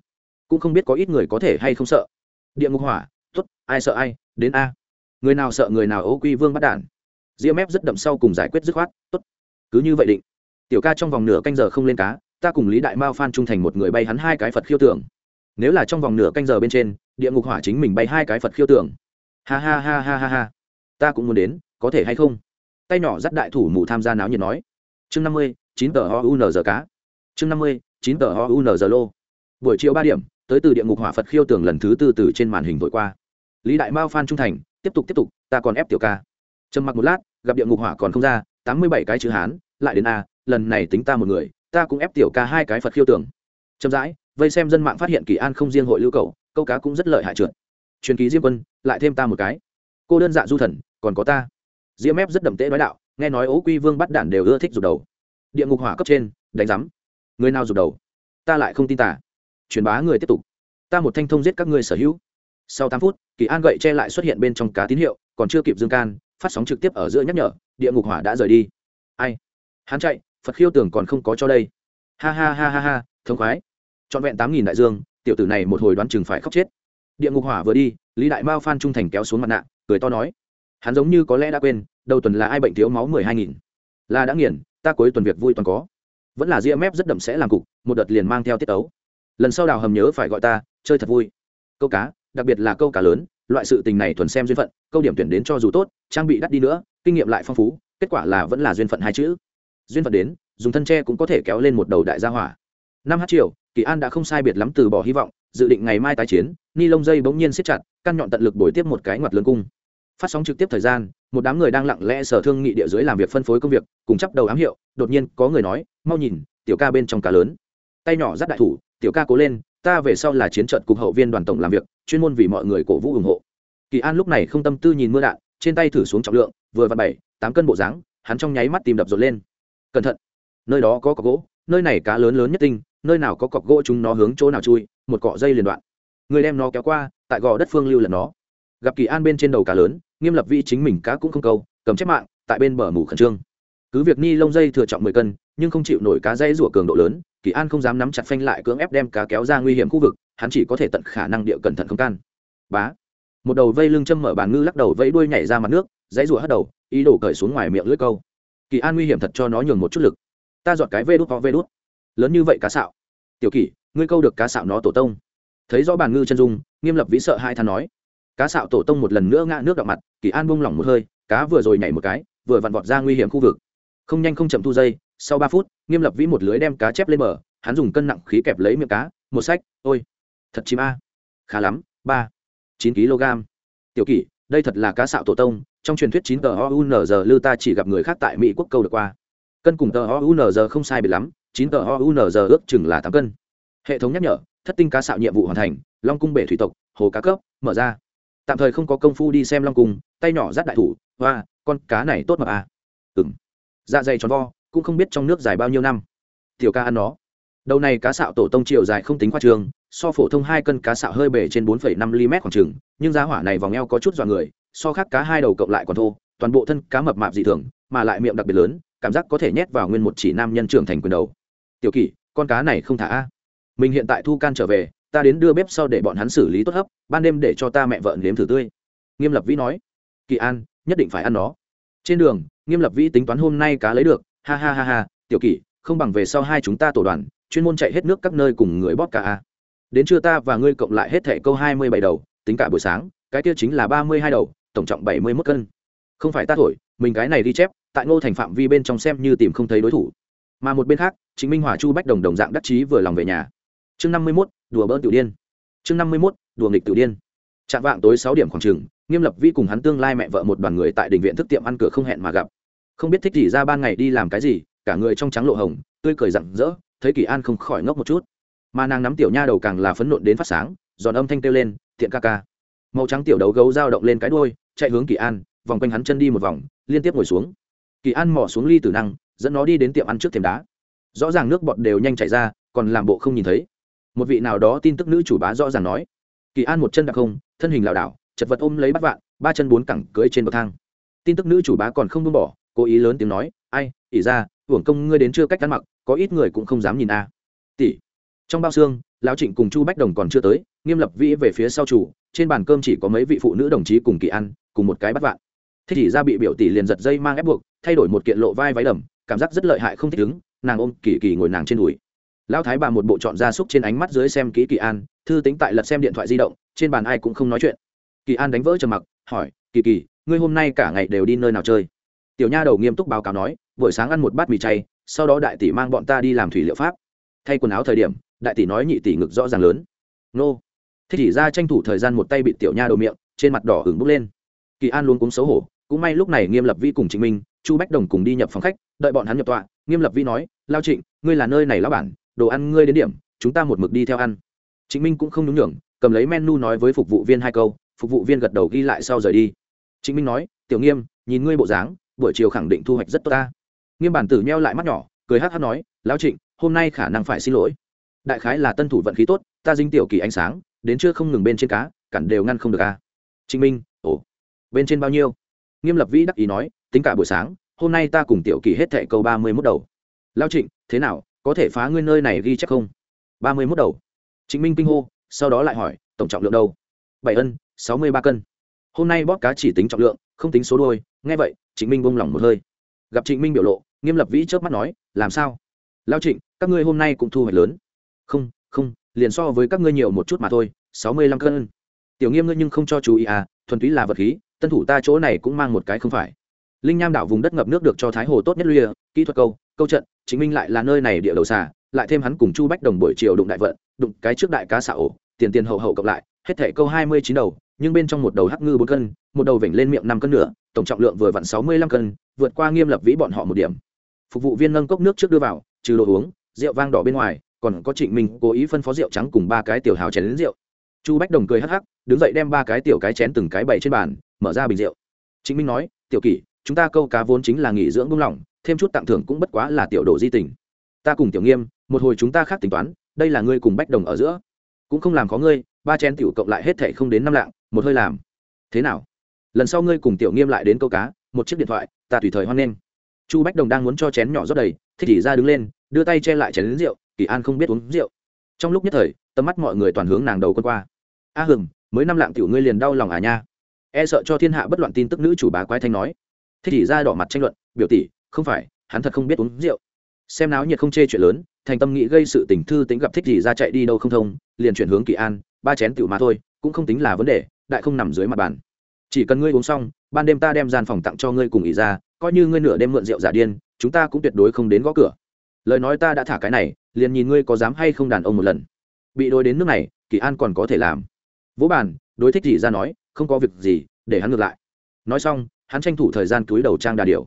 Cũng không biết có ít người có thể hay không sợ. Địa ngục hỏa t ố t ai sợ ai, đến a. Người nào sợ người nào ô quy vương bắt đản Diễm mép rất đậm sau cùng giải quyết dứt khoát t ố t cứ như vậy định tiểu ca trong vòng nửa canh giờ không lên cá, ta cùng lý đại mao phan trung thành một người bay hắn hai cái phật khiêu tưởng. Nếu là trong vòng nửa canh giờ bên trên, địa ngục hỏa chính mình bay hai cái phật khiêu tưởng. Ha ha ha ha ha ha. Ta cũng muốn đến, có thể hay không? Tay nhỏ dắt đại thủ mù tham gia náo nhiệt nói. Chương năm mươi, chín tờ o u n giờ cá chương năm mươi, chín tờ o u n giờ lô buổi chiều ba điểm, tới từ địa ngục hỏa phật khiêu tưởng lần thứ tư từ trên màn hình vội qua. Lý đại mao phan trung thành, tiếp tục tiếp tục, ta còn ép tiểu ca. Trầm mặc một lát, gặp địa ngục hỏa còn không ra, tám mươi bảy cái chữ hán, lại đến a lần này tính ta một người, ta cũng ép tiểu ca hai cái phật khiêu tưởng. Chậm rãi, vây xem dân mạng phát hiện kỳ an không riêng hội lưu cầu, câu cá cũng rất lợi hại trượt. Truyền ký diêm quân, lại thêm ta một cái. Cô đơn dạ du thần, còn có ta. Diêm ép rất đậm tễ nói đạo, nghe nói ố quy vương bắt đản đều ưa thích rụt đầu. Địa ngục hỏa cấp trên, đánh giám. Người nào rụt đầu? Ta lại không tin tả truyền bá người tiếp tục. Ta một thanh thông giết các ngươi sở hữu. Sau tám phút, kỳ an gậy che lại xuất hiện bên trong cá tín hiệu, còn chưa kịp dương can, phát sóng trực tiếp ở giữa nhắc nhở, địa ngục hỏa đã rời đi. Ai? Hắn chạy phật khiêu tưởng còn không có cho đây. Ha ha ha ha ha thống khoái. Trọn vẹn tám nghìn đại dương, tiểu tử này một hồi đoán chừng phải khóc chết. Địa ngục hỏa vừa đi, lý đại mao phan trung thành kéo xuống mặt nạ, cười to nói. Hắn giống như có lẽ đã quên, đầu tuần là ai bệnh thiếu máu mười hai nghìn. Là đã nghiền, ta cuối tuần việc vui toàn có. Vẫn là ria mép rất đậm sẽ làm cục, một đợt liền mang theo tiết ấu lần sau đào hầm nhớ phải gọi ta, chơi thật vui. Câu cá, đặc biệt là câu cá lớn, loại sự tình này thuần xem duyên phận, câu điểm tuyển đến cho dù tốt, trang bị đắt đi nữa, kinh nghiệm lại phong phú, kết quả là vẫn là duyên phận hai chữ duyên phận đến, dùng thân tre cũng có thể kéo lên một đầu đại gia hỏa. Năm h triệu kỳ an đã không sai biệt lắm từ bỏ hy vọng, dự định ngày mai tái chiến, ni lông dây bỗng nhiên siết chặt, căn nhọn tận lực bồi tiếp một cái ngoặt lớn cung. Phát sóng trực tiếp thời gian, một đám người đang lặng lẽ sở thương nghị địa dưới làm việc phân phối công việc, cùng chấp đầu ám hiệu, đột nhiên có người nói, mau nhìn, tiểu ca bên trong cá lớn. Tay nhỏ dắt đại thủ, tiểu ca cố lên, ta về sau là chiến trận cục hậu viên đoàn tổng làm việc, chuyên môn vì mọi người cổ vũ ủng hộ. Kỳ an lúc này không tâm tư nhìn mưa đạn, trên tay thử xuống trọng lượng, vừa vặn bảy, tám cân bộ dáng, hắn trong nháy mắt tìm đập rột lên cẩn thận. Nơi đó có cọc gỗ, nơi này cá lớn lớn nhất tinh, nơi nào có cọc gỗ chúng nó hướng chỗ nào chui, một cọ dây liền đoạn. Người đem nó kéo qua, tại gò đất phương lưu lần nó. Gặp kỳ an bên trên đầu cá lớn, nghiêm lập vị chính mình cá cũng không câu, cầm chép mạng, tại bên bờ mù khẩn trương. Cứ việc ni lông dây thừa trọng mười cân, nhưng không chịu nổi cá dây rủa cường độ lớn, kỳ an không dám nắm chặt phanh lại cưỡng ép đem cá kéo ra nguy hiểm khu vực, hắn chỉ có thể tận khả năng địa cẩn thận không can. Bá. Một đầu vây lưng châm mở bàn ngư lắc đầu vẫy đuôi nhảy ra mặt nước, dãy rủa hất đầu, ý đồ cởi xuống ngoài miệng lưỡi câu kỳ an nguy hiểm thật cho nó nhường một chút lực. Ta dọn cái vê đút có vê đút lớn như vậy cá sạo. Tiểu kỷ, ngươi câu được cá sạo nó tổ tông. Thấy rõ bàn ngư chân dung, nghiêm lập vĩ sợ hai than nói. Cá sạo tổ tông một lần nữa ngã nước đọng mặt, kỳ an buông lỏng một hơi, cá vừa rồi nhảy một cái, vừa vặn vọt ra nguy hiểm khu vực. Không nhanh không chậm thu dây, sau ba phút, nghiêm lập vĩ một lưới đem cá chép lên bờ, hắn dùng cân nặng khí kẹp lấy miệng cá, một sách, ôi, thật chim a. Khá lắm, ba, chín kg tiểu kỷ, đây thật là cá sạo tổ tông trong truyền thuyết chín tờ ounz lư ta chỉ gặp người khác tại mỹ quốc câu được qua. Cân cùng tờ ounz không sai biệt lắm, chín tờ ounz ước chừng là tám cân. Hệ thống nhắc nhở, thất tinh cá sạo nhiệm vụ hoàn thành, long cung bể thủy tộc, hồ cá cấp, mở ra. Tạm thời không có công phu đi xem long cung, tay nhỏ dắt đại thủ và con cá này tốt mà à. Ừng dạ dày tròn vo, cũng không biết trong nước dài bao nhiêu năm. Tiểu ca ăn nó. Đầu này cá sạo tổ tông chiều dài không tính khoa trường, so phổ thông hai cân cá sạo hơi bể trên bốn năm mm khoảng chừng, nhưng giá hỏa này vòng eo có chút dọa người so khác cá hai đầu cộng lại còn thô, toàn bộ thân cá mập mạp dị thường, mà lại miệng đặc biệt lớn, cảm giác có thể nhét vào nguyên một chỉ nam nhân trưởng thành quyền đầu. Tiểu kỷ, con cá này không thả a. Mình hiện tại thu can trở về, ta đến đưa bếp sau để bọn hắn xử lý tốt hấp, ban đêm để cho ta mẹ vợ nếm thử tươi. Nghiêm lập vĩ nói. Kỳ an, nhất định phải ăn nó. Trên đường, nghiêm lập vĩ tính toán hôm nay cá lấy được. Ha ha ha ha, tiểu kỷ, không bằng về sau hai chúng ta tổ đoàn, chuyên môn chạy hết nước các nơi cùng người bóp cả a. Đến trưa ta và ngươi cộng lại hết thẻ câu hai mươi bảy đầu, tính cả buổi sáng, cái kia chính là ba mươi hai đầu tổng trọng bảy mươi mốt cân. Không phải ta thổi, mình cái này đi chép, tại ngô thành phạm vi bên trong xem như tìm không thấy đối thủ. Mà một bên khác chính minh hòa chu bách đồng đồng dạng đắc chí vừa lòng về nhà. Chương năm mươi mốt, đùa bỡn tiểu điên. Chương năm mươi mốt, đùa nghịch tiểu điên. Chạm vạng tối sáu điểm khoảng trường, nghiêm lập vi cùng hắn tương lai mẹ vợ một đoàn người tại đình viện thức tiệm ăn cửa không hẹn mà gặp. Không biết thích gì ra ban ngày đi làm cái gì, cả người trong trắng lộ hồng, tươi cười rặng rỡ, thấy kỳ an không khỏi ngốc một chút. Mà nàng nắm tiểu nha đầu càng là phấn nộn đến phát sáng, giòn âm thanh kêu lên, thiện ca ca. Màu trắng tiểu đấu gấu dao động lên cái đôi chạy hướng kỳ an, vòng quanh hắn chân đi một vòng, liên tiếp ngồi xuống. Kỳ an mỏ xuống ly tử năng, dẫn nó đi đến tiệm ăn trước thềm đá. Rõ ràng nước bọt đều nhanh chảy ra, còn làm bộ không nhìn thấy. Một vị nào đó tin tức nữ chủ bá rõ ràng nói. Kỳ an một chân đặc không, thân hình lảo đảo, chật vật ôm lấy bắt vạn, ba chân bốn cẳng cưới trên bậc thang. Tin tức nữ chủ bá còn không buông bỏ, cố ý lớn tiếng nói, ai ỉ ra, hưởng công ngươi đến chưa cách ăn mặc, có ít người cũng không dám nhìn a. Tỷ. Trong bao xương, lão trịnh cùng chu bách đồng còn chưa tới, nghiêm lập vĩ về phía sau chủ, trên bàn cơm chỉ có mấy vị phụ nữ đồng chí cùng kỳ ăn cùng một cái bắt vạn. Thích thì ra bị biểu tỷ liền giật dây mang ép buộc, thay đổi một kiện lộ vai váy đầm, cảm giác rất lợi hại không thích ứng, nàng ôm kỳ kỳ ngồi nàng trên đùi. Lão thái bà một bộ chọn a súc trên ánh mắt dưới xem kỹ kỳ an, thư tính tại lật xem điện thoại di động, trên bàn ai cũng không nói chuyện. Kỳ an đánh vỡ trầm mặc, hỏi, kỳ kỳ, ngươi hôm nay cả ngày đều đi nơi nào chơi? Tiểu nha đầu nghiêm túc báo cáo nói, buổi sáng ăn một bát mì chay, sau đó đại tỷ mang bọn ta đi làm thủy liệu pháp. Thay quần áo thời điểm, đại tỷ nói nhị tỷ ngực rõ ràng lớn. Nô. Thích thì ra tranh thủ thời gian một tay bị tiểu nha đầu miệng, trên mặt đỏ hứng bốc lên kỳ an luôn cúng xấu hổ, cũng may lúc này nghiêm lập vi cùng chính minh, chu bách đồng cùng đi nhập phòng khách, đợi bọn hắn nhập tọa, nghiêm lập vi nói, lao trịnh, ngươi là nơi này lão bản, đồ ăn ngươi đến điểm, chúng ta một mực đi theo ăn. Chính minh cũng không đúng nhường, cầm lấy menu nói với phục vụ viên hai câu, phục vụ viên gật đầu ghi lại sau rời đi. Chính minh nói, tiểu nghiêm, nhìn ngươi bộ dáng, buổi chiều khẳng định thu hoạch rất tốt ta. Nghiêm bản tử meo lại mắt nhỏ, cười hát hát nói, lão trịnh, hôm nay khả năng phải xin lỗi. Đại khái là tân thủ vận khí tốt, ta dính tiểu kỳ ánh sáng, đến chưa không ngừng bên trên cá, cản đều ngăn không được a. À. trịnh minh bên trên bao nhiêu? Nghiêm lập vĩ đắc ý nói, tính cả buổi sáng, hôm nay ta cùng tiểu kỳ hết thệ câu ba mươi mốt đầu. Lao trịnh, thế nào, có thể phá nguyên nơi này ghi chép không? ba mươi mốt đầu. Chính minh kinh hô, sau đó lại hỏi, tổng trọng lượng đâu? bảy ân, sáu mươi ba cân. Hôm nay bóp cá chỉ tính trọng lượng, không tính số đôi. Nghe vậy, trịnh minh bông lỏng một hơi. Gặp trịnh minh biểu lộ, nghiêm lập vĩ chớp mắt nói, làm sao? Lao trịnh, các ngươi hôm nay cũng thu hoạch lớn. Không không, liền so với các ngươi nhiều một chút mà thôi, sáu mươi lăm cân. Tiểu nghiêm ngươi nhưng không cho chú ý à thuần túy là vật khí tân thủ ta chỗ này cũng mang một cái không phải. Linh nham đảo vùng đất ngập nước được cho thái hồ tốt nhất luyện kỹ thuật câu câu trận, chính minh lại là nơi này địa đầu xà, lại thêm hắn cùng chu bách đồng buổi chiều đụng đại vận, đụng cái trước đại cá xạo tiền tiền hậu hậu cộng lại, hết thể câu hai mươi chín đầu, nhưng bên trong một đầu hắc ngư bốn cân, một đầu vểnh lên miệng năm cân nữa tổng trọng lượng vừa vặn sáu mươi lăm cân, vượt qua nghiêm lập vĩ bọn họ một điểm. Phục vụ viên nâng cốc nước trước đưa vào, trừ đồ uống, rượu vang đỏ bên ngoài, còn có trịnh minh cố ý phân phó rượu trắng cùng ba cái tiểu hào chén đến rượu. Chu bách đồng cười hắc hắc, đứng dậy đem ba cái tiểu cái chén từng cái bày trên bàn mở ra bình rượu. Chính minh nói, tiểu kỷ, chúng ta câu cá vốn chính là nghỉ dưỡng buông lỏng, thêm chút tặng thưởng cũng bất quá là tiểu đồ di tình. Ta cùng tiểu nghiêm, một hồi chúng ta khác tính toán, đây là ngươi cùng bách đồng ở giữa. Cũng không làm có ngươi, ba chén tiểu cộng lại hết thảy không đến năm lạng, một hơi làm. Thế nào? Lần sau ngươi cùng tiểu nghiêm lại đến câu cá, một chiếc điện thoại, ta tùy thời hoan nghênh. Chu bách đồng đang muốn cho chén nhỏ rót đầy, thích thì ra đứng lên, đưa tay che lại chén đến rượu kỳ an không biết uống rượu. Trong lúc nhất thời, tầm mắt mọi người toàn hướng nàng đầu quân qua. A hừng, mới năm lạng tiểu ngươi liền đau lòng à nha? E sợ cho thiên hạ bất loạn tin tức nữ chủ bá quái thanh nói. Thích thì ra đỏ mặt tranh luận, biểu tỷ, không phải, hắn thật không biết uống rượu. Xem náo nhiệt không chê chuyện lớn, thành tâm nghĩ gây sự tình thư tính gặp thích gì ra chạy đi đâu không thông, liền chuyển hướng kỳ an, ba chén tiểu mà thôi, cũng không tính là vấn đề, đại không nằm dưới mặt bàn. Chỉ cần ngươi uống xong, ban đêm ta đem gian phòng tặng cho ngươi cùng ý ra, coi như ngươi nửa đêm mượn rượu giả điên, chúng ta cũng tuyệt đối không đến gõ cửa. Lời nói ta đã thả cái này, liền nhìn ngươi có dám hay không đàn ông một lần. Bị đối đến nước này, kỳ an còn có thể làm. Vỗ bàn, đối thích gì ra nói không có việc gì, để hắn ngược lại. Nói xong, hắn tranh thủ thời gian túi đầu trang đà điều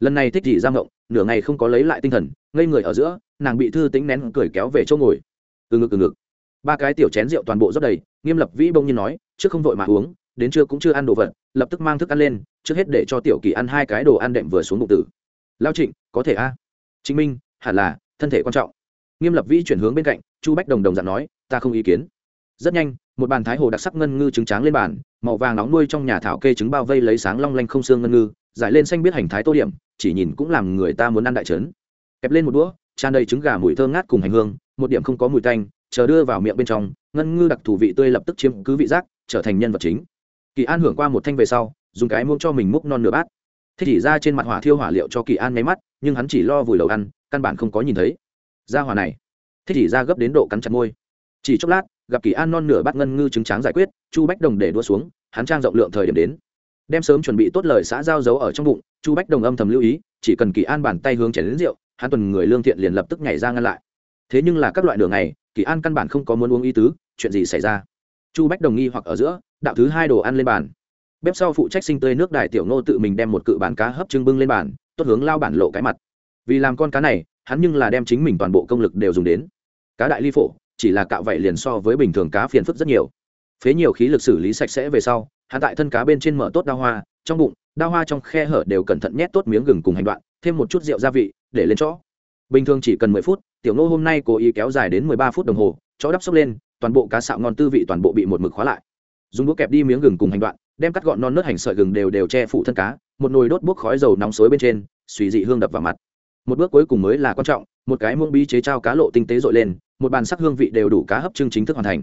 lần này thích thị giang ngộng nửa ngày không có lấy lại tinh thần, ngây người ở giữa, nàng bị thư tính nén cười kéo về chỗ ngồi. Từ ngực từ ngực. Ba cái tiểu chén rượu toàn bộ rất đầy, nghiêm lập vĩ bông nhiên nói, trước không vội mà uống, đến trưa cũng chưa ăn đồ vật, lập tức mang thức ăn lên, trước hết để cho tiểu kỳ ăn hai cái đồ ăn đệm vừa xuống bụng tử. Lao trịnh, có thể a? À? chính minh, hẳn là, thân thể quan trọng. Nghiêm lập vĩ chuyển hướng bên cạnh, chu bách đồng đồng dặn nói, ta không ý kiến. Rất nhanh một bàn thái hồ đặc sắc ngân ngư trứng tráng lên bàn, màu vàng nóng nuôi trong nhà thảo kê trứng bao vây lấy sáng long lanh không xương ngân ngư, giải lên xanh biết hành thái tô điểm, chỉ nhìn cũng làm người ta muốn ăn đại trấn. Kẹp lên một đũa, tràn đầy trứng gà mùi thơ ngát cùng hành hương, một điểm không có mùi tanh, chờ đưa vào miệng bên trong, ngân ngư đặc thù vị tươi lập tức chiếm cứ vị giác, trở thành nhân vật chính. Kỳ an hưởng qua một thanh về sau, dùng cái muông cho mình múc non nửa bát. Thích chỉ ra trên mặt hỏa thiêu hỏa liệu cho kỳ an nháy mắt, nhưng hắn chỉ lo vùi lầu ăn, căn bản không có nhìn thấy. Ra hỏa này. Thích chỉ ra gấp đến độ cắn chặt môi. Chỉ chốc lát gặp kỳ an non nửa bát ngân ngư trứng tráng giải quyết, chu bách đồng để đua xuống, hắn trang rộng lượng thời điểm đến. Đem sớm chuẩn bị tốt lời xã giao giấu ở trong bụng, chu bách đồng âm thầm lưu ý, chỉ cần kỳ an bàn tay hướng chảy đến rượu, hắn tuần người lương thiện liền lập tức nhảy ra ngăn lại. Thế nhưng là các loại đường này kỳ an căn bản không có muốn uống ý tứ, chuyện gì xảy ra? Chu bách đồng nghi hoặc ở giữa, đạo thứ hai đồ ăn lên bàn. Bếp sau phụ trách sinh tươi nước đài tiểu nô tự mình đem một cự bản cá hấp trưng bưng lên bàn, tốt hướng lao bản lộ cái mặt. Vì làm con cá này, hắn nhưng là đem chính mình toàn bộ công lực đều dùng đến. Cá đại ly phổ chỉ là cạo vậy liền so với bình thường cá phiền phức rất nhiều. Phế nhiều khí lực xử lý sạch sẽ về sau, hắn tại thân cá bên trên mở tốt đao hoa, trong bụng, đao hoa trong khe hở đều cẩn thận nhét tốt miếng gừng cùng hành đoạn, thêm một chút rượu gia vị, để lên chó. Bình thường chỉ cần mười phút, tiểu nô hôm nay cố ý kéo dài đến mười ba phút đồng hồ, chó đắp sốc lên, toàn bộ cá xạo ngon tư vị toàn bộ bị một mực khóa lại. Dùng đũa kẹp đi miếng gừng cùng hành đoạn, đem cắt gọn non nớt hành sợi gừng đều đều che phủ thân cá, một nồi đốt bốc khói dầu nóng xối bên trên, suy dị hương đập vào mặt. Một bước cuối cùng mới là quan trọng một cái muông bí chế trao cá lộ tinh tế dội lên, một bàn sắc hương vị đều đủ cá hấp trưng chính thức hoàn thành.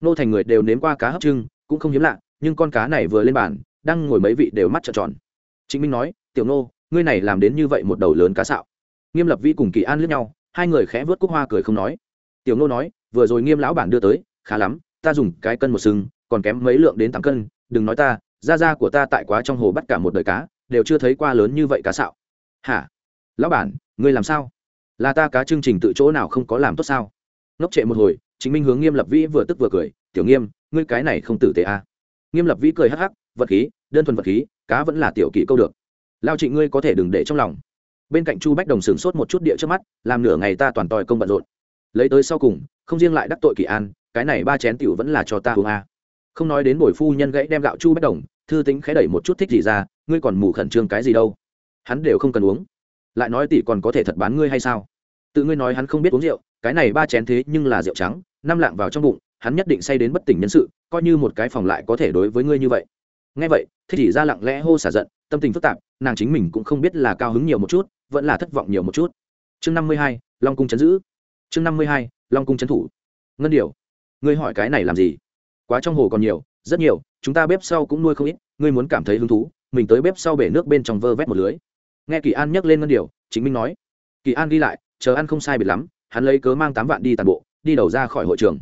Nô thành người đều nếm qua cá hấp trưng, cũng không hiếm lạ, nhưng con cá này vừa lên bàn, đang ngồi mấy vị đều mắt trợn tròn. Chính minh nói, tiểu nô, ngươi này làm đến như vậy một đầu lớn cá sạo nghiêm lập vi cùng kỳ an lướt nhau, hai người khẽ vớt cúc hoa cười không nói. Tiểu nô nói, vừa rồi nghiêm lão bản đưa tới, khá lắm, ta dùng cái cân một sừng, còn kém mấy lượng đến tám cân, đừng nói ta da da của ta tại quá trong hồ bắt cả một đời cá, đều chưa thấy qua lớn như vậy cá sạo hả? Lão bản, ngươi làm sao? Là ta cá chương trình tự chỗ nào không có làm tốt sao? Ngốc trệ một hồi, chính minh hướng nghiêm lập vĩ vừa tức vừa cười, tiểu nghiêm, ngươi cái này không tử tế à. nghiêm lập vĩ cười hắc hắc, vật khí, đơn thuần vật khí, cá vẫn là tiểu kỵ câu được. Lao trịnh ngươi có thể đừng để trong lòng. Bên cạnh chu bách đồng sửng sốt một chút địa trước mắt, làm nửa ngày ta toàn tòi công bận rộn. Lấy tới sau cùng, không riêng lại đắc tội kỳ an, cái này ba chén tiểu vẫn là cho ta uống a à. không nói đến bồi phu nhân gãy đem gạo chu bách đồng, thư tính khẽ đẩy một chút thích gì ra, ngươi còn mù khẩn trương cái gì đâu? Hắn đều không cần uống lại nói tỷ còn có thể thật bán ngươi hay sao? Tự ngươi nói hắn không biết uống rượu, cái này ba chén thế nhưng là rượu trắng, năm lạng vào trong bụng, hắn nhất định say đến bất tỉnh nhân sự, coi như một cái phòng lại có thể đối với ngươi như vậy. Ngay vậy, thích chỉ ra lặng lẽ hô xả giận, tâm tình phức tạp, nàng chính mình cũng không biết là cao hứng nhiều một chút, vẫn là thất vọng nhiều một chút. Chương năm mươi hai, long cung chấn giữ. Chương năm mươi hai, long cung chấn thủ. Ngân điều ngươi hỏi cái này làm gì? Quá trong hồ còn nhiều, rất nhiều, chúng ta bếp sau cũng nuôi không ít, ngươi muốn cảm thấy hứng thú, mình tới bếp sau bể nước bên trong vơ vét một lưới nghe kỳ an nhắc lên ngân điều, chính minh nói, kỳ an đi lại, chờ ăn không sai biệt lắm, hắn lấy cớ mang tám vạn đi toàn bộ, đi đầu ra khỏi hội trường.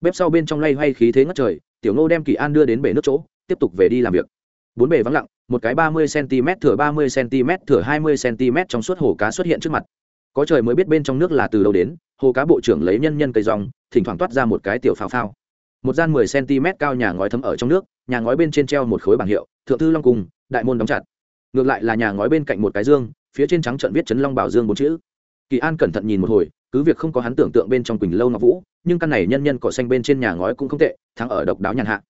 Bếp sau bên trong lay hoay khí thế ngất trời, tiểu ngô đem kỳ an đưa đến bể nước chỗ, tiếp tục về đi làm việc. Bốn bể vắng lặng, một cái ba mươi cm thừa ba mươi cm thừa hai mươi cm trong suốt hồ cá xuất hiện trước mặt. Có trời mới biết bên trong nước là từ đâu đến, hồ cá bộ trưởng lấy nhân nhân cây rong, thỉnh thoảng toát ra một cái tiểu phao phao. Một gian mười cm cao nhà ngói thấm ở trong nước, nhà ngói bên trên treo một khối bảng hiệu, thượng thư long cung, đại môn đóng chặt ngược lại là nhà ngói bên cạnh một cái dương, phía trên trắng trận viết chấn long bảo dương bốn chữ. Kỳ an cẩn thận nhìn một hồi, cứ việc không có hắn tưởng tượng bên trong quỳnh lâu ngọc vũ, nhưng căn này nhân nhân cỏ xanh bên trên nhà ngói cũng không tệ, thắng ở độc đáo nhàn hạ.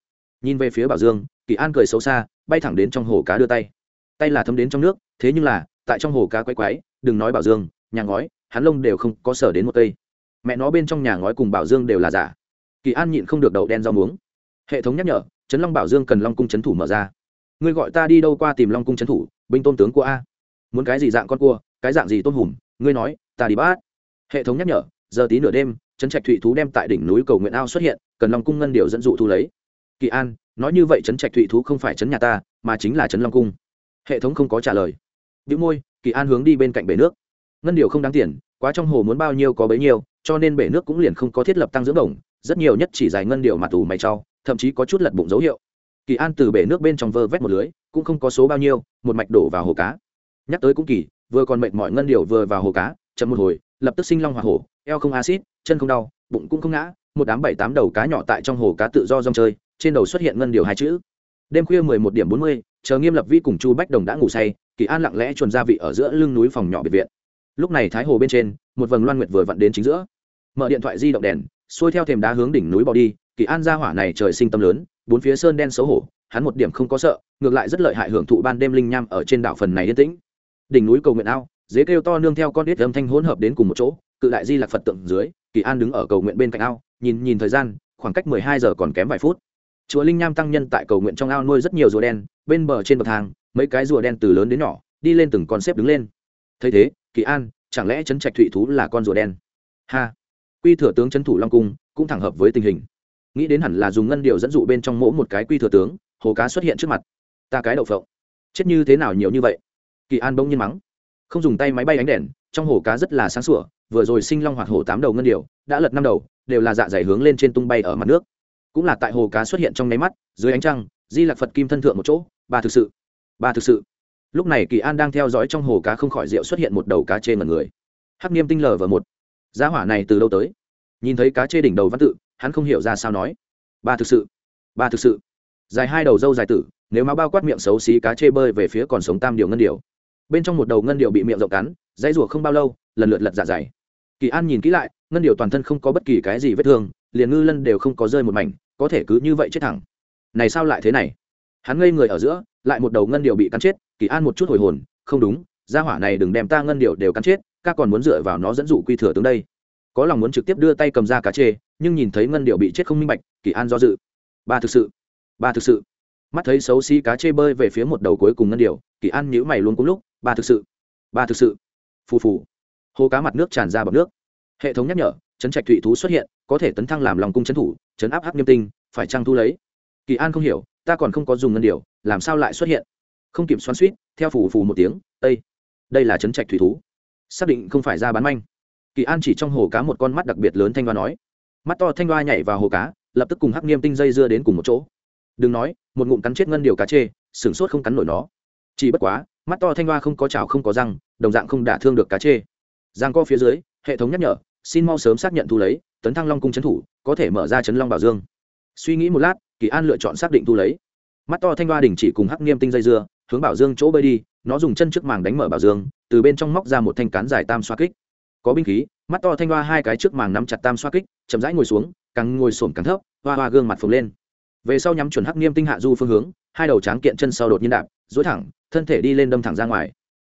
Nhìn về phía bảo dương, kỳ an cười xấu xa, bay thẳng đến trong hồ cá đưa tay. Tay là thấm đến trong nước, thế nhưng là, tại trong hồ cá quay quái, đừng nói bảo dương, nhà ngói, hắn lông đều không có sở đến một cây. Mẹ nó bên trong nhà ngói cùng bảo dương đều là giả. Kỳ an nhịn không được đậu đen rau muống. Hệ thống nhắc nhở trấn long bảo dương cần long cung trấn thủ mở ra. Ngươi gọi ta đi đâu qua tìm long cung trấn thủ binh tôn tướng của a. Muốn cái gì dạng con cua, cái dạng gì tôn hùm, ngươi nói, ta đi bát hệ thống nhắc nhở, giờ tí nửa đêm, trấn trạch thụy thú đem tại đỉnh núi cầu nguyện ao xuất hiện, cần long cung ngân điều dẫn dụ thu lấy. Kỳ an, nói như vậy trấn trạch thụy thú không phải trấn nhà ta, mà chính là trấn long cung. Hệ thống không có trả lời. Vĩ môi, kỳ an hướng đi bên cạnh bể nước. Ngân điều không đáng tiền, quá trong hồ muốn bao nhiêu có bấy nhiêu, cho nên bể nước cũng liền không có thiết lập tăng dưỡng đồng, rất nhiều nhất chỉ dài ngân điều mặt tù mày cho, thậm chí có chút lật bụng dấu hiệu kỳ an từ bể nước bên trong vơ vét một lưới, cũng không có số bao nhiêu, một mạch đổ vào hồ cá. Nhắc tới cũng kỳ, vừa còn mệt mỏi ngân điều vừa vào hồ cá, chậm một hồi, lập tức sinh long hỏa hổ, eo không acid chân không đau, bụng cũng không ngã, một đám bảy tám đầu cá nhỏ tại trong hồ cá tự do rong chơi, trên đầu xuất hiện ngân điều hai chữ. Đêm khuya mười một điểm bốn mươi, chờ nghiêm lập vi cùng chu bách đồng đã ngủ say, kỳ an lặng lẽ chuồn ra vị ở giữa lưng núi phòng nhỏ biệt viện. Lúc này thái hồ bên trên, một vầng loan nguyệt vừa vặn đến chính giữa. Mở điện thoại di động đèn, xuôi theo thềm đá hướng đỉnh núi bỏ đi, kỳ an ra hỏa này trời sinh tâm lớn bốn phía sơn đen xấu hổ, hắn một điểm không có sợ, ngược lại rất lợi hại hưởng thụ ban đêm linh nham ở trên đảo phần này yên tĩnh. Đỉnh núi cầu nguyện ao, dế kêu to nương theo con đít âm thanh hỗn hợp đến cùng một chỗ, cự đại di lạc phật tượng dưới, kỳ an đứng ở cầu nguyện bên cạnh ao, nhìn nhìn thời gian, khoảng cách mười hai giờ còn kém vài phút. Chùa linh nham tăng nhân tại cầu nguyện trong ao nuôi rất nhiều rùa đen, bên bờ trên bậc thang, mấy cái rùa đen từ lớn đến nhỏ, đi lên từng con xếp đứng lên. Thấy thế, kỳ an, chẳng lẽ trấn trạch thụy thú là con rùa đen? Ha! Quy thừa tướng trấn thủ long cung cũng thẳng hợp với tình hình nghĩ đến hẳn là dùng ngân điều dẫn dụ bên trong mỗ một cái quy thừa tướng, hồ cá xuất hiện trước mặt. Ta cái đậu phộng. Chết như thế nào nhiều như vậy? Kỳ an bỗng nhiên mắng. Không dùng tay máy bay ánh đèn, trong hồ cá rất là sáng sủa, vừa rồi sinh long hoạt hồ tám đầu ngân điều, đã lật năm đầu, đều là dạ dày hướng lên trên tung bay ở mặt nước. Cũng là tại hồ cá xuất hiện trong nháy mắt, dưới ánh trăng, di lạc phật kim thân thượng một chỗ, ba thực sự, ba thực sự. Lúc này kỳ an đang theo dõi trong hồ cá không khỏi rượu xuất hiện một đầu cá trên mặt người. Hắc niêm tinh lờ vào một. Giá hỏa này từ đâu tới? Nhìn thấy cá chê đỉnh đầu văn tự hắn không hiểu ra sao nói. Ba thực sự, ba thực sự. Dài hai đầu dâu dài tử, nếu máu bao quát miệng xấu xí cá chê bơi về phía còn sống tam điều ngân điều. Bên trong một đầu ngân điều bị miệng rộng cắn, dãy rủa không bao lâu, lần lượt lật dạ dày. Kỳ an nhìn kỹ lại, ngân điều toàn thân không có bất kỳ cái gì vết thương, liền ngư lân đều không có rơi một mảnh, có thể cứ như vậy chết thẳng. Này sao lại thế này? Hắn ngây người ở giữa, lại một đầu ngân điều bị cắn chết, kỳ an một chút hồi hồn, không đúng, gia hỏa này đừng đem ta ngân điều đều cắn chết, ca còn muốn dựa vào nó dẫn dụ quy thừa tướng đây. Có lòng muốn trực tiếp đưa tay cầm ra cá chê nhưng nhìn thấy ngân điệu bị chết không minh bạch kỳ an do dự. Ba thực sự ba thực sự. Mắt thấy xấu xí cá chê bơi về phía một đầu cuối cùng ngân điệu, kỳ an nhíu mày luôn cùng lúc ba thực sự ba thực sự. Phù phù. Hồ cá mặt nước tràn ra bọc nước. Hệ thống nhắc nhở chấn trạch thụy thú xuất hiện có thể tấn thăng làm lòng cung trấn thủ chấn áp hắc nghiêm tinh phải trăng thu lấy. Kỳ an không hiểu ta còn không có dùng ngân điều làm sao lại xuất hiện? Không kịp xoắn suýt theo phù phù một tiếng ây đây là chấn trạch thủy thú. Xác định không phải ra bán manh. Kỳ an chỉ trong hồ cá một con mắt đặc biệt lớn thanh hoa nói mắt to thanh loa nhảy vào hồ cá, lập tức cùng hắc nghiêm tinh dây dưa đến cùng một chỗ. Đừng nói, một ngụm cắn chết ngân điều cá chê, sửng sốt không cắn nổi nó. Chỉ bất quá, mắt to thanh hoa không có chảo không có răng, đồng dạng không đả thương được cá chê. Giang co phía dưới, hệ thống nhắc nhở, xin mau sớm xác nhận thu lấy, tấn thăng long cung trấn thủ, có thể mở ra chấn long bảo dương. Suy nghĩ một lát, kỳ an lựa chọn xác định thu lấy. Mắt to thanh hoa đình chỉ cùng hắc nghiêm tinh dây dưa, hướng bảo dương chỗ bơi đi, nó dùng chân trước màng đánh mở bảo dương, từ bên trong móc ra một thanh cán dài tam xoa kích. Có binh khí mắt to thanh hoa hai cái trước màng nắm chặt tam xoa kích, chậm rãi ngồi xuống, càng ngồi sổm càng thấp, hoa hoa gương mặt phồng lên. Về sau nhắm chuẩn hắc nghiêm tinh hạ du phương hướng, hai đầu tráng kiện chân sau đột nhiên đạp dối thẳng, thân thể đi lên đâm thẳng ra ngoài.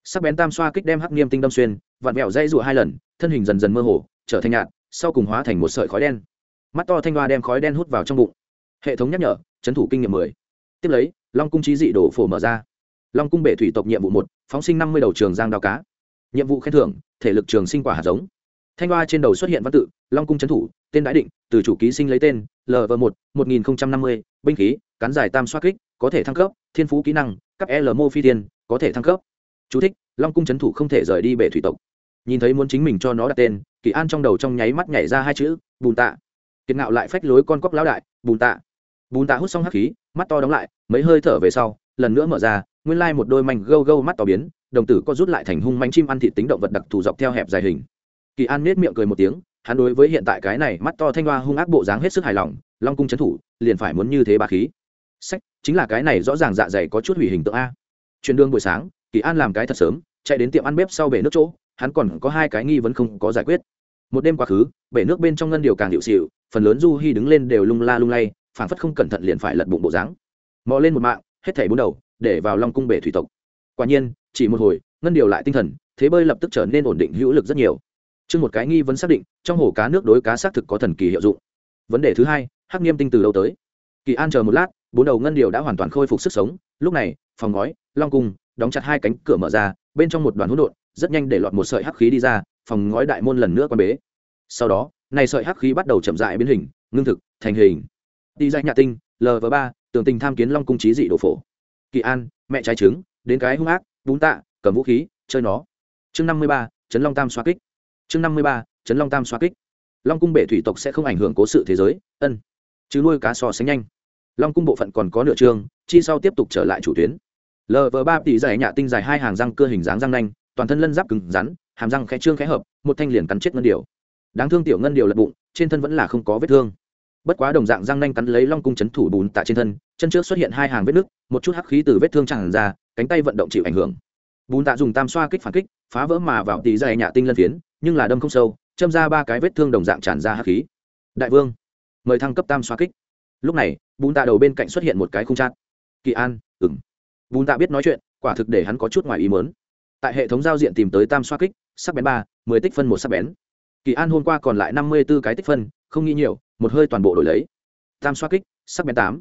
Sắc bén tam xoa kích đem hắc nghiêm tinh đâm xuyên, vặn vẹo dây rụa hai lần, thân hình dần dần mơ hồ, trở thành nhạt, sau cùng hóa thành một sợi khói đen. Mắt to thanh hoa đem khói đen hút vào trong bụng. Hệ thống nhắc nhở trấn thủ kinh nghiệm mười. Tiếp lấy, long cung trí dị đổ phổ mở ra. Long cung bể thủy tộc nhiệm vụ một, phóng sinh năm mươi đầu trường giang đào cá. Nhiệm vụ khen thưởng, thể lực trường sinh quả hạt giống thanh hoa trên đầu xuất hiện văn tự long cung trấn thủ tên đãi định từ chủ ký sinh lấy tên lv một một nghìn năm mươi binh khí cán dài tam xoa kích có thể thăng cấp thiên phú kỹ năng cấp l mô phi tiên có thể thăng cấp. Chú thích, long cung trấn thủ không thể rời đi bể thủy tộc. Nhìn thấy muốn chính mình cho nó đặt tên kỳ an trong đầu trong nháy mắt nhảy ra hai chữ bùn tạ. Kiệt ngạo lại phách lối con cóc lão đại bùn tạ. Bùn tạ hút xong hắc khí mắt to đóng lại mấy hơi thở về sau lần nữa mở ra nguyên lai một đôi mảnh gâu gâu mắt to biến đồng tử có rút lại thành hung manh chim ăn thịt tính động vật đặc thù dọc theo hẹp dài hình kỳ an nết miệng cười một tiếng, hắn đối với hiện tại cái này mắt to thanh hoa hung ác bộ dáng hết sức hài lòng, long cung trấn thủ, liền phải muốn như thế bà khí. Sách, chính là cái này rõ ràng dạ dày có chút hủy hình tượng a. Chuyển đương buổi sáng, kỳ an làm cái thật sớm, chạy đến tiệm ăn bếp sau bể nước chỗ, hắn còn có hai cái nghi vấn không có giải quyết. Một đêm quá khứ, bể nước bên trong ngân điều càng hiệu xịu phần lớn du hi đứng lên đều lung la lung lay, phảng phất không cẩn thận liền phải lật bụng bộ dáng. Mò lên một mạng, hết thảy bốn đầu, để vào long cung bể thủy tộc. Quả nhiên, chỉ một hồi, ngân điều lại tinh thần, thế bơi lập tức trở nên ổn định hữu lực rất nhiều. Trước một cái nghi vấn xác định, trong hồ cá nước đối cá xác thực có thần kỳ hiệu dụng. Vấn đề thứ hai, hắc nghiêm tinh từ đâu tới? Kỳ an chờ một lát, bốn đầu ngân điều đã hoàn toàn khôi phục sức sống. Lúc này, phòng ngói, long cung, đóng chặt hai cánh cửa mở ra, bên trong một đoàn hỗn độn, rất nhanh để lọt một sợi hắc khí đi ra, phòng ngói đại môn lần nữa quan bế. Sau đó, này sợi hắc khí bắt đầu chậm rãi biến hình, ngưng thực, thành hình. Đi ra nhà tinh lv ba, tường tình tham kiến long cung trí dị đồ phổ. Kỳ an, mẹ trái trứng, đến cái hung ác, bún tạ, cầm vũ khí, chơi nó. Chương năm mươi ba, chấn long tam xoa kích chương năm mươi ba, chấn long tam xoa kích. Long cung bể thủy tộc sẽ không ảnh hưởng cố sự thế giới, ân, chứ nuôi cá sò sánh nhanh. Long cung bộ phận còn có nửa chương chi sau tiếp tục trở lại chủ tuyến. Lv ba tỷ dài nhạ tinh dài hai hàng răng cơ hình dáng răng nanh, toàn thân lân giáp cứng rắn, hàm răng khẽ trương khẽ hợp, một thanh liền cắn chết ngân điều đáng thương tiểu ngân điều lật bụng, trên thân vẫn là không có vết thương. Bất quá đồng dạng răng nanh cắn lấy long cung chấn thủ bùn tạ trên thân, chân trước xuất hiện hai hàng vết nứt, một chút hắc khí từ vết thương tràn ra, cánh tay vận động chịu ảnh hưởng. Bùn tạ dùng tam xoa kích phản kích, phá vỡ mà vào tỷ dày nhạ tinh lân phiến nhưng là đâm không sâu, châm ra ba cái vết thương đồng dạng tràn ra hắc khí. Đại vương, mời thăng cấp tam xoa kích. Lúc này bùn tạ đầu bên cạnh xuất hiện một cái khung trát kỳ an ừng bùn tạ biết nói chuyện, quả thực để hắn có chút ngoài ý mớn tại hệ thống giao diện tìm tới tam xoa kích, sắc bén ba, mười tích phân một sắc bén. Kỳ an hôm qua còn lại năm mươi b ố cái tích phân, không nghĩ nhiều, một hơi toàn bộ đổi lấy. Tam xoa kích, sắc bén tám.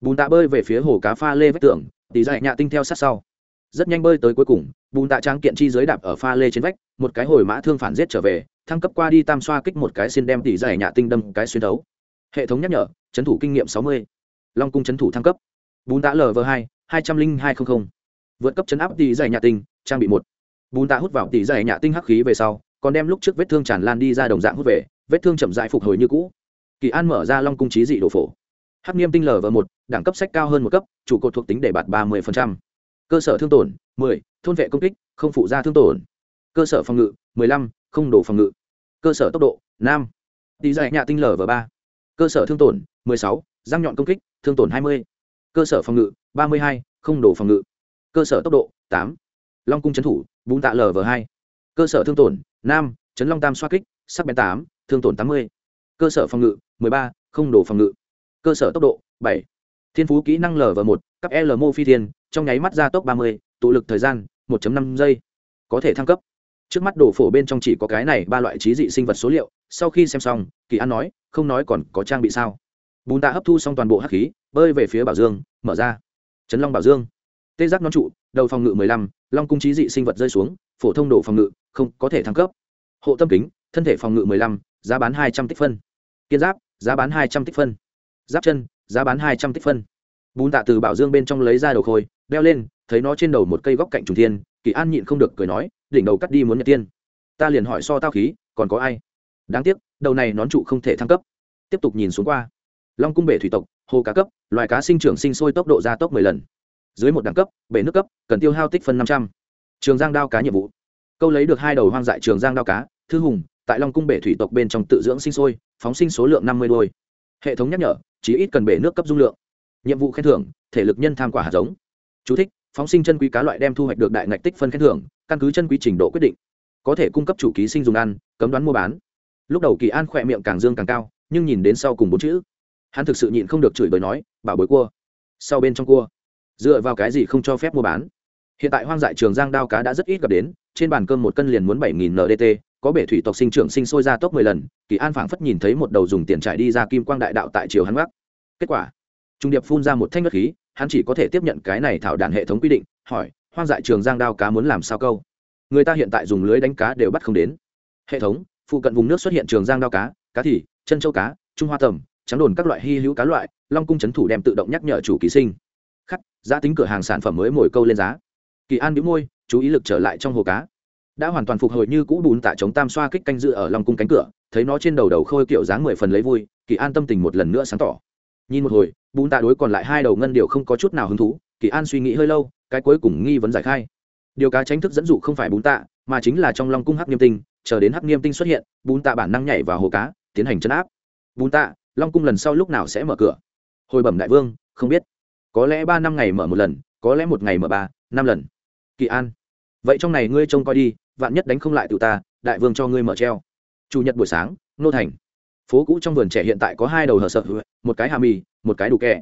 Bùn tạ bơi về phía hồ cá pha lê vách tường tỉ dạy nhạ tinh theo sát sau rất nhanh bơi tới cuối cùng, bùn tạ trang kiện chi dưới đạp ở pha lê trên vách, một cái hồi mã thương phản giết trở về, thăng cấp qua đi tam xoa kích một cái xin đem tỉ giải nhạ tinh đâm cái xuyên đấu hệ thống nhắc nhở trấn thủ kinh nghiệm sáu mươi. Long cung trấn thủ thăng cấp. Bùn tạ lv hai hai trăm linh hai trăm linh vượt cấp chấn áp tỉ giải nhạ tinh, trang bị một. Bùn tạ hút vào tỉ giải nhạ tinh hắc khí về sau, còn đem lúc trước vết thương tràn lan đi ra đồng dạng hút về, vết thương chậm dại phục hồi như cũ. Kỳ an mở ra long cung trí dị đồ phổ. Hắc nghiêm tinh lv một, đẳng cấp sách cao hơn một cấp trụ cột thuộc tính để bạt ba mươi cơ sở thương tổn 10, thôn vệ công kích không phụ ra thương tổn cơ sở phòng ngự 15, không đủ phòng ngự cơ sở tốc độ 5. tỷ dài nhà tinh lở và 3. cơ sở thương tổn 16, răng nhọn công kích thương tổn 20. cơ sở phòng ngự 32, không đủ phòng ngự cơ sở tốc độ 8. long cung chấn thủ bún tạ lở và 2. cơ sở thương tổn 5, chấn long tam xoa kích sắc bén 8, thương tổn 80. cơ sở phòng ngự 13, không đủ phòng ngự cơ sở tốc độ 7. thiên phú kỹ năng lở và một cấp l mô phi thiên trong nháy mắt ra tốc ba mươi, tụ lực thời gian 1.5 giây. Có thể thăng cấp. Trước mắt đồ phổ bên trong chỉ có cái này ba loại trí dị sinh vật số liệu, sau khi xem xong, kỳ an nói, không nói còn có trang bị sao. Bùn tạ hấp thu xong toàn bộ hắc khí, bơi về phía bảo dương, mở ra. Chấn long bảo dương. Tê giác nón trụ, đầu phòng ngự mười lăm, long cung trí dị sinh vật rơi xuống, phổ thông độ phòng ngự, không có thể thăng cấp. Hộ tâm kính, thân thể phòng ngự mười lăm, giá bán hai trăm tích phân. Kiên giáp, giá bán hai trăm tích phân. Giáp chân, giá bán hai trăm tích phân bùn tạ từ bảo dương bên trong lấy ra đầu khôi, đeo lên, thấy nó trên đầu một cây góc cạnh trùng thiên, kỳ an nhịn không được cười nói, đỉnh đầu cắt đi muốn nhật tiên. Ta liền hỏi so tao khí, còn có ai? Đáng tiếc, đầu này nón trụ không thể thăng cấp. Tiếp tục nhìn xuống qua. Long cung bể thủy tộc, hồ cá cấp, loài cá sinh trưởng sinh sôi tốc độ gia tốc mười lần. Dưới một đẳng cấp, bể nước cấp, cần tiêu hao tích phân năm trăm. Trường giang đao cá nhiệm vụ. Câu lấy được hai đầu hoang dại trường giang đao cá, thư hùng, tại long cung bể thủy tộc bên trong tự dưỡng sinh sôi, phóng sinh số lượng năm mươi đôi. Hệ thống nhắc nhở chỉ ít cần bể nước cấp dung lượng nhiệm vụ khen thưởng thể lực nhân tham quả hạt giống. Chú thích, phóng sinh chân quý cá loại đem thu hoạch được đại ngạch tích phân khen thưởng căn cứ chân quý trình độ quyết định. Có thể cung cấp chủ ký sinh dùng ăn cấm đoán mua bán. Lúc đầu kỳ an khỏe miệng càng dương càng cao nhưng nhìn đến sau cùng bốn chữ. Hắn thực sự nhịn không được chửi bới nói bảo bối cua. Sau bên trong cua. Dựa vào cái gì không cho phép mua bán? Hiện tại hoang dại trường giang đao cá đã rất ít gặp đến trên bàn cơm một cân liền muốn bảy nghìn ndt có bể thủy tộc sinh trưởng sinh sôi ra tốc mười lần kỳ an phảng phất nhìn thấy một đầu dùng tiền trải đi ra kim quang đại đạo tại triều hắn gác kết quả trung điệp phun ra một thanh ngất khí, hắn chỉ có thể tiếp nhận cái này thảo đàn hệ thống quy định, hỏi, hoang dại trường giang đao cá muốn làm sao câu? Người ta hiện tại dùng lưới đánh cá đều bắt không đến. Hệ thống, phụ cận vùng nước xuất hiện trường giang đao cá cá thì chân châu cá, trung hoa tầm, trắng đồn các loại hy hữu cá loại, long cung c h ấ n thủ đem tự động nhắc nhở chủ ký sinh. Khắc, giá tính cửa hàng sản phẩm mới mồi câu lên giá. Kỳ an đĩu môi, chú ý lực trở lại trong hồ cá. Đã hoàn toàn phục hồi như cũ bùn tạ chống tam xoa kích canh dự ở long cung cánh cửa, thấy nó trên đầu đầu khôi kiểu dáng mười phần lấy vui, kỳ an tâm tình một lần nữa sáng tỏ nhìn một hồi bùn tạ đối còn lại hai đầu ngân điều không có chút nào hứng thú, kỳ an suy nghĩ hơi lâu, cái cuối cùng nghi vấn giải khai. Điều cá tránh thức dẫn dụ không phải bún tạ, mà chính là trong long cung hắc nghiêm tinh, chờ đến hắc nghiêm tinh xuất hiện bún tạ bản năng nhảy vào hồ cá, tiến hành chấn áp. Bún tạ, long cung lần sau lúc nào sẽ mở cửa? Hồi bẩm đại vương, không biết. Có lẽ ba năm ngày mở một lần, có lẽ một ngày mở ba, năm lần. Kỳ an, vậy trong này ngươi trông coi đi, vạn nhất đánh không lại tự ta, đại vương cho ngươi mở treo. Chủ nhật buổi sáng, nô thành phố cũ trong vườn trẻ hiện tại có hai đầu hở sợ, một cái hà mì, một cái đủ kẹ.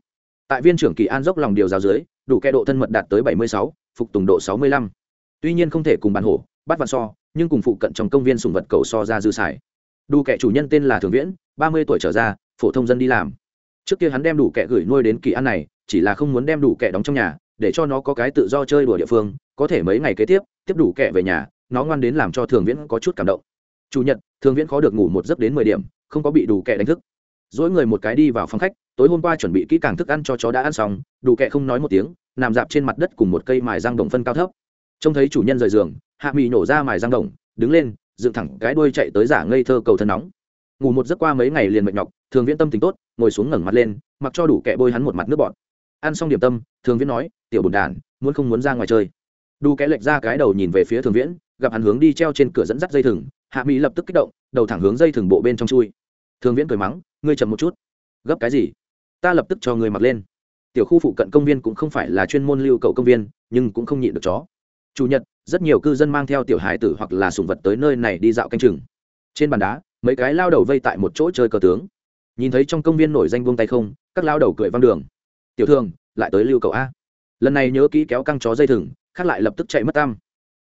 Tại viên trưởng kỳ an dốc lòng điều giáo dưới, đủ kẹ độ thân mật đạt tới bảy mươi sáu, phục tùng độ sáu mươi lăm. Tuy nhiên không thể cùng bàn hổ, bắt vạn so, nhưng cùng phụ cận trong công viên sùng vật cầu so ra dư xài. Đủ kẹ chủ nhân tên là thường viễn, ba mươi tuổi trở ra, phổ thông dân đi làm. Trước kia hắn đem đủ kẹ gửi nuôi đến kỳ an này, chỉ là không muốn đem đủ kẹ đóng trong nhà, để cho nó có cái tự do chơi đùa địa phương, có thể mấy ngày kế tiếp tiếp đủ kẹ về nhà, nó ngoan đến làm cho thường viễn có chút cảm động chủ nhật thường viễn khó được ngủ một giấc đến mười điểm, không có bị đủ kẹ đánh thức. Dỗi người một cái đi vào phòng khách, tối hôm qua chuẩn bị kỹ càng thức ăn cho chó đã ăn xong, đủ kẹ không nói một tiếng, nằm dạp trên mặt đất cùng một cây mài răng đồng phân cao thấp. Trông thấy chủ nhân rời giường, hạ mì nổ ra mài răng đồng, đứng lên, dựng thẳng cái đuôi chạy tới giả ngây thơ cầu thân nóng. Ngủ một giấc qua mấy ngày liền mệt nhọc thường viễn tâm tính tốt, ngồi xuống ngẩng mặt lên, mặc cho đủ kẹ bôi hắn một mặt nước bọt. Ăn xong điểm tâm thường viễn nói, tiểu bồn đàn, muốn không muốn ra ngoài chơi? Đủ kẹ lệch ra cái đầu nhìn về phía thường viễn, gặp hắn hướng đi treo trên cửa dẫn dắt dây thừng hạ mỹ lập tức kích động, đầu thẳng hướng dây thừng bộ bên trong chui. Thường viễn cười mắng, ngươi chậm một chút. Gấp cái gì? Ta lập tức cho người mặc lên. Tiểu khu phụ cận công viên cũng không phải là chuyên môn lưu cầu công viên, nhưng cũng không nhịn được chó. Chủ nhật, rất nhiều cư dân mang theo tiểu hải tử hoặc là sùng vật tới nơi này đi dạo canh chừng. Trên bàn đá, mấy cái lao đầu vây tại một chỗ chơi cờ tướng. Nhìn thấy trong công viên nổi danh buông tay không, các lao đầu cười văng đường. Tiểu thường, lại tới lưu cầu a? Lần này nhớ kỹ kéo căng chó dây thừng, khác lại lập tức chạy mất tam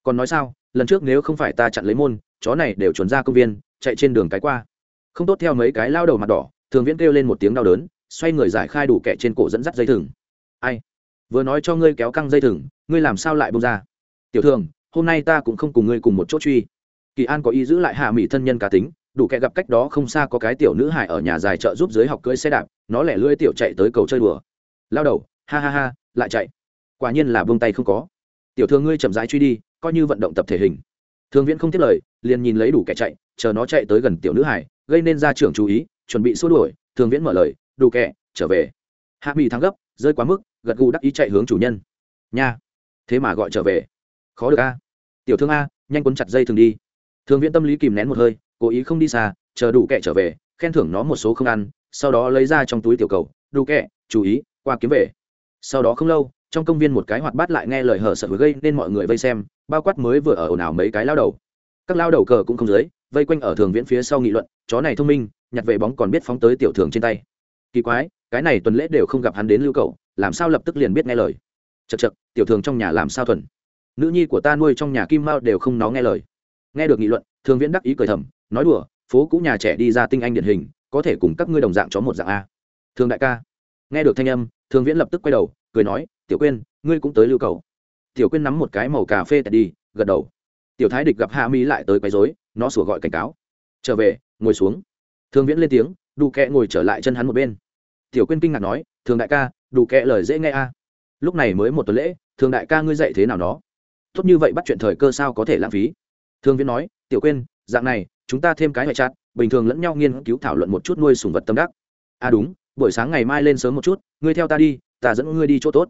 còn nói sao, lần trước nếu không phải ta chặn lấy môn chó này đều chuẩn ra công viên, chạy trên đường cái qua. Không tốt theo mấy cái lao đầu mặt đỏ, thường viễn kêu lên một tiếng đau đớn, xoay người giải khai đủ kẹ trên cổ dẫn dắt dây thừng. Ai? Vừa nói cho ngươi kéo căng dây thừng, ngươi làm sao lại bông ra? Tiểu thường, hôm nay ta cũng không cùng ngươi cùng một chỗ truy. Kỳ an có ý giữ lại hạ mỹ thân nhân cá tính, đủ kẹ gặp cách đó không xa có cái tiểu nữ hải ở nhà dài chợ giúp dưới học cưỡi xe đạp, nó lẻ lưỡi tiểu chạy tới cầu chơi đùa. Lao đầu, ha ha ha, lại chạy. Quả nhiên là buông tay không có. Tiểu thường ngươi chậm rãi truy đi, coi như vận động tập thể hình. Thường viễn không tiếp lời liền nhìn lấy đủ kẻ chạy, chờ nó chạy tới gần tiểu nữ hải, gây nên ra trưởng chú ý, chuẩn bị xua đuổi, thường viễn mở lời, đủ kẻ, trở về. Hạ mỹ thắng gấp, rơi quá mức, gật gù đắc ý chạy hướng chủ nhân. Nha, thế mà gọi trở về. Khó được a. Tiểu thương a, nhanh quấn chặt dây thường đi. Thường viễn tâm lý kìm nén một hơi, cố ý không đi xa, chờ đủ kẻ trở về, khen thưởng nó một số không ăn, sau đó lấy ra trong túi tiểu cầu, đủ kẻ, chú ý, qua kiếm về. Sau đó không lâu, trong công viên một cái hoạt bát lại nghe lời hở sợ gây nên mọi người vây xem, bao quát mới vừa ở ồn ào mấy cái lao đầu các lao đầu cờ cũng không dưới vây quanh ở thường viễn phía sau nghị luận chó này thông minh nhặt về bóng còn biết phóng tới tiểu thường trên tay. Kỳ quái cái này tuần lễ đều không gặp hắn đến lưu cầu, làm sao lập tức liền biết nghe lời? Chật chật tiểu thường trong nhà làm sao thuần? Nữ nhi của ta nuôi trong nhà kim mao đều không nó nghe lời. Nghe được nghị luận thường viễn đắc ý cười thầm nói đùa phố cũ nhà trẻ đi ra tinh anh điển hình có thể cùng các ngươi đồng dạng chó một dạng a. Thường đại ca. Nghe được thanh âm thường viễn lập tức quay đầu cười nói tiểu quyên ngươi cũng tới lưu cầu. Tiểu quyên nắm một cái màu cà phê tẹt đi gật đầu tiểu thái địch gặp hạ mỹ lại tới quấy rối, nó sủa gọi cảnh cáo. Trở về, ngồi xuống. Thương viễn lên tiếng, đủ kẹ ngồi trở lại chân hắn một bên. Tiểu quyên kinh ngạc nói thường đại ca, đủ kẹ lời dễ nghe a. Lúc này mới một tuần lễ thường đại ca ngươi dạy thế nào nó? Tốt như vậy bắt chuyện thời cơ sao có thể lãng phí? Thương viễn nói, tiểu quyên, dạng này, chúng ta thêm cái ngoại chặt bình thường lẫn nhau nghiên cứu thảo luận một chút nuôi sùng vật tâm đắc. À đúng, buổi sáng ngày mai lên sớm một chút, ngươi theo ta đi, ta dẫn ngươi đi chỗ tốt.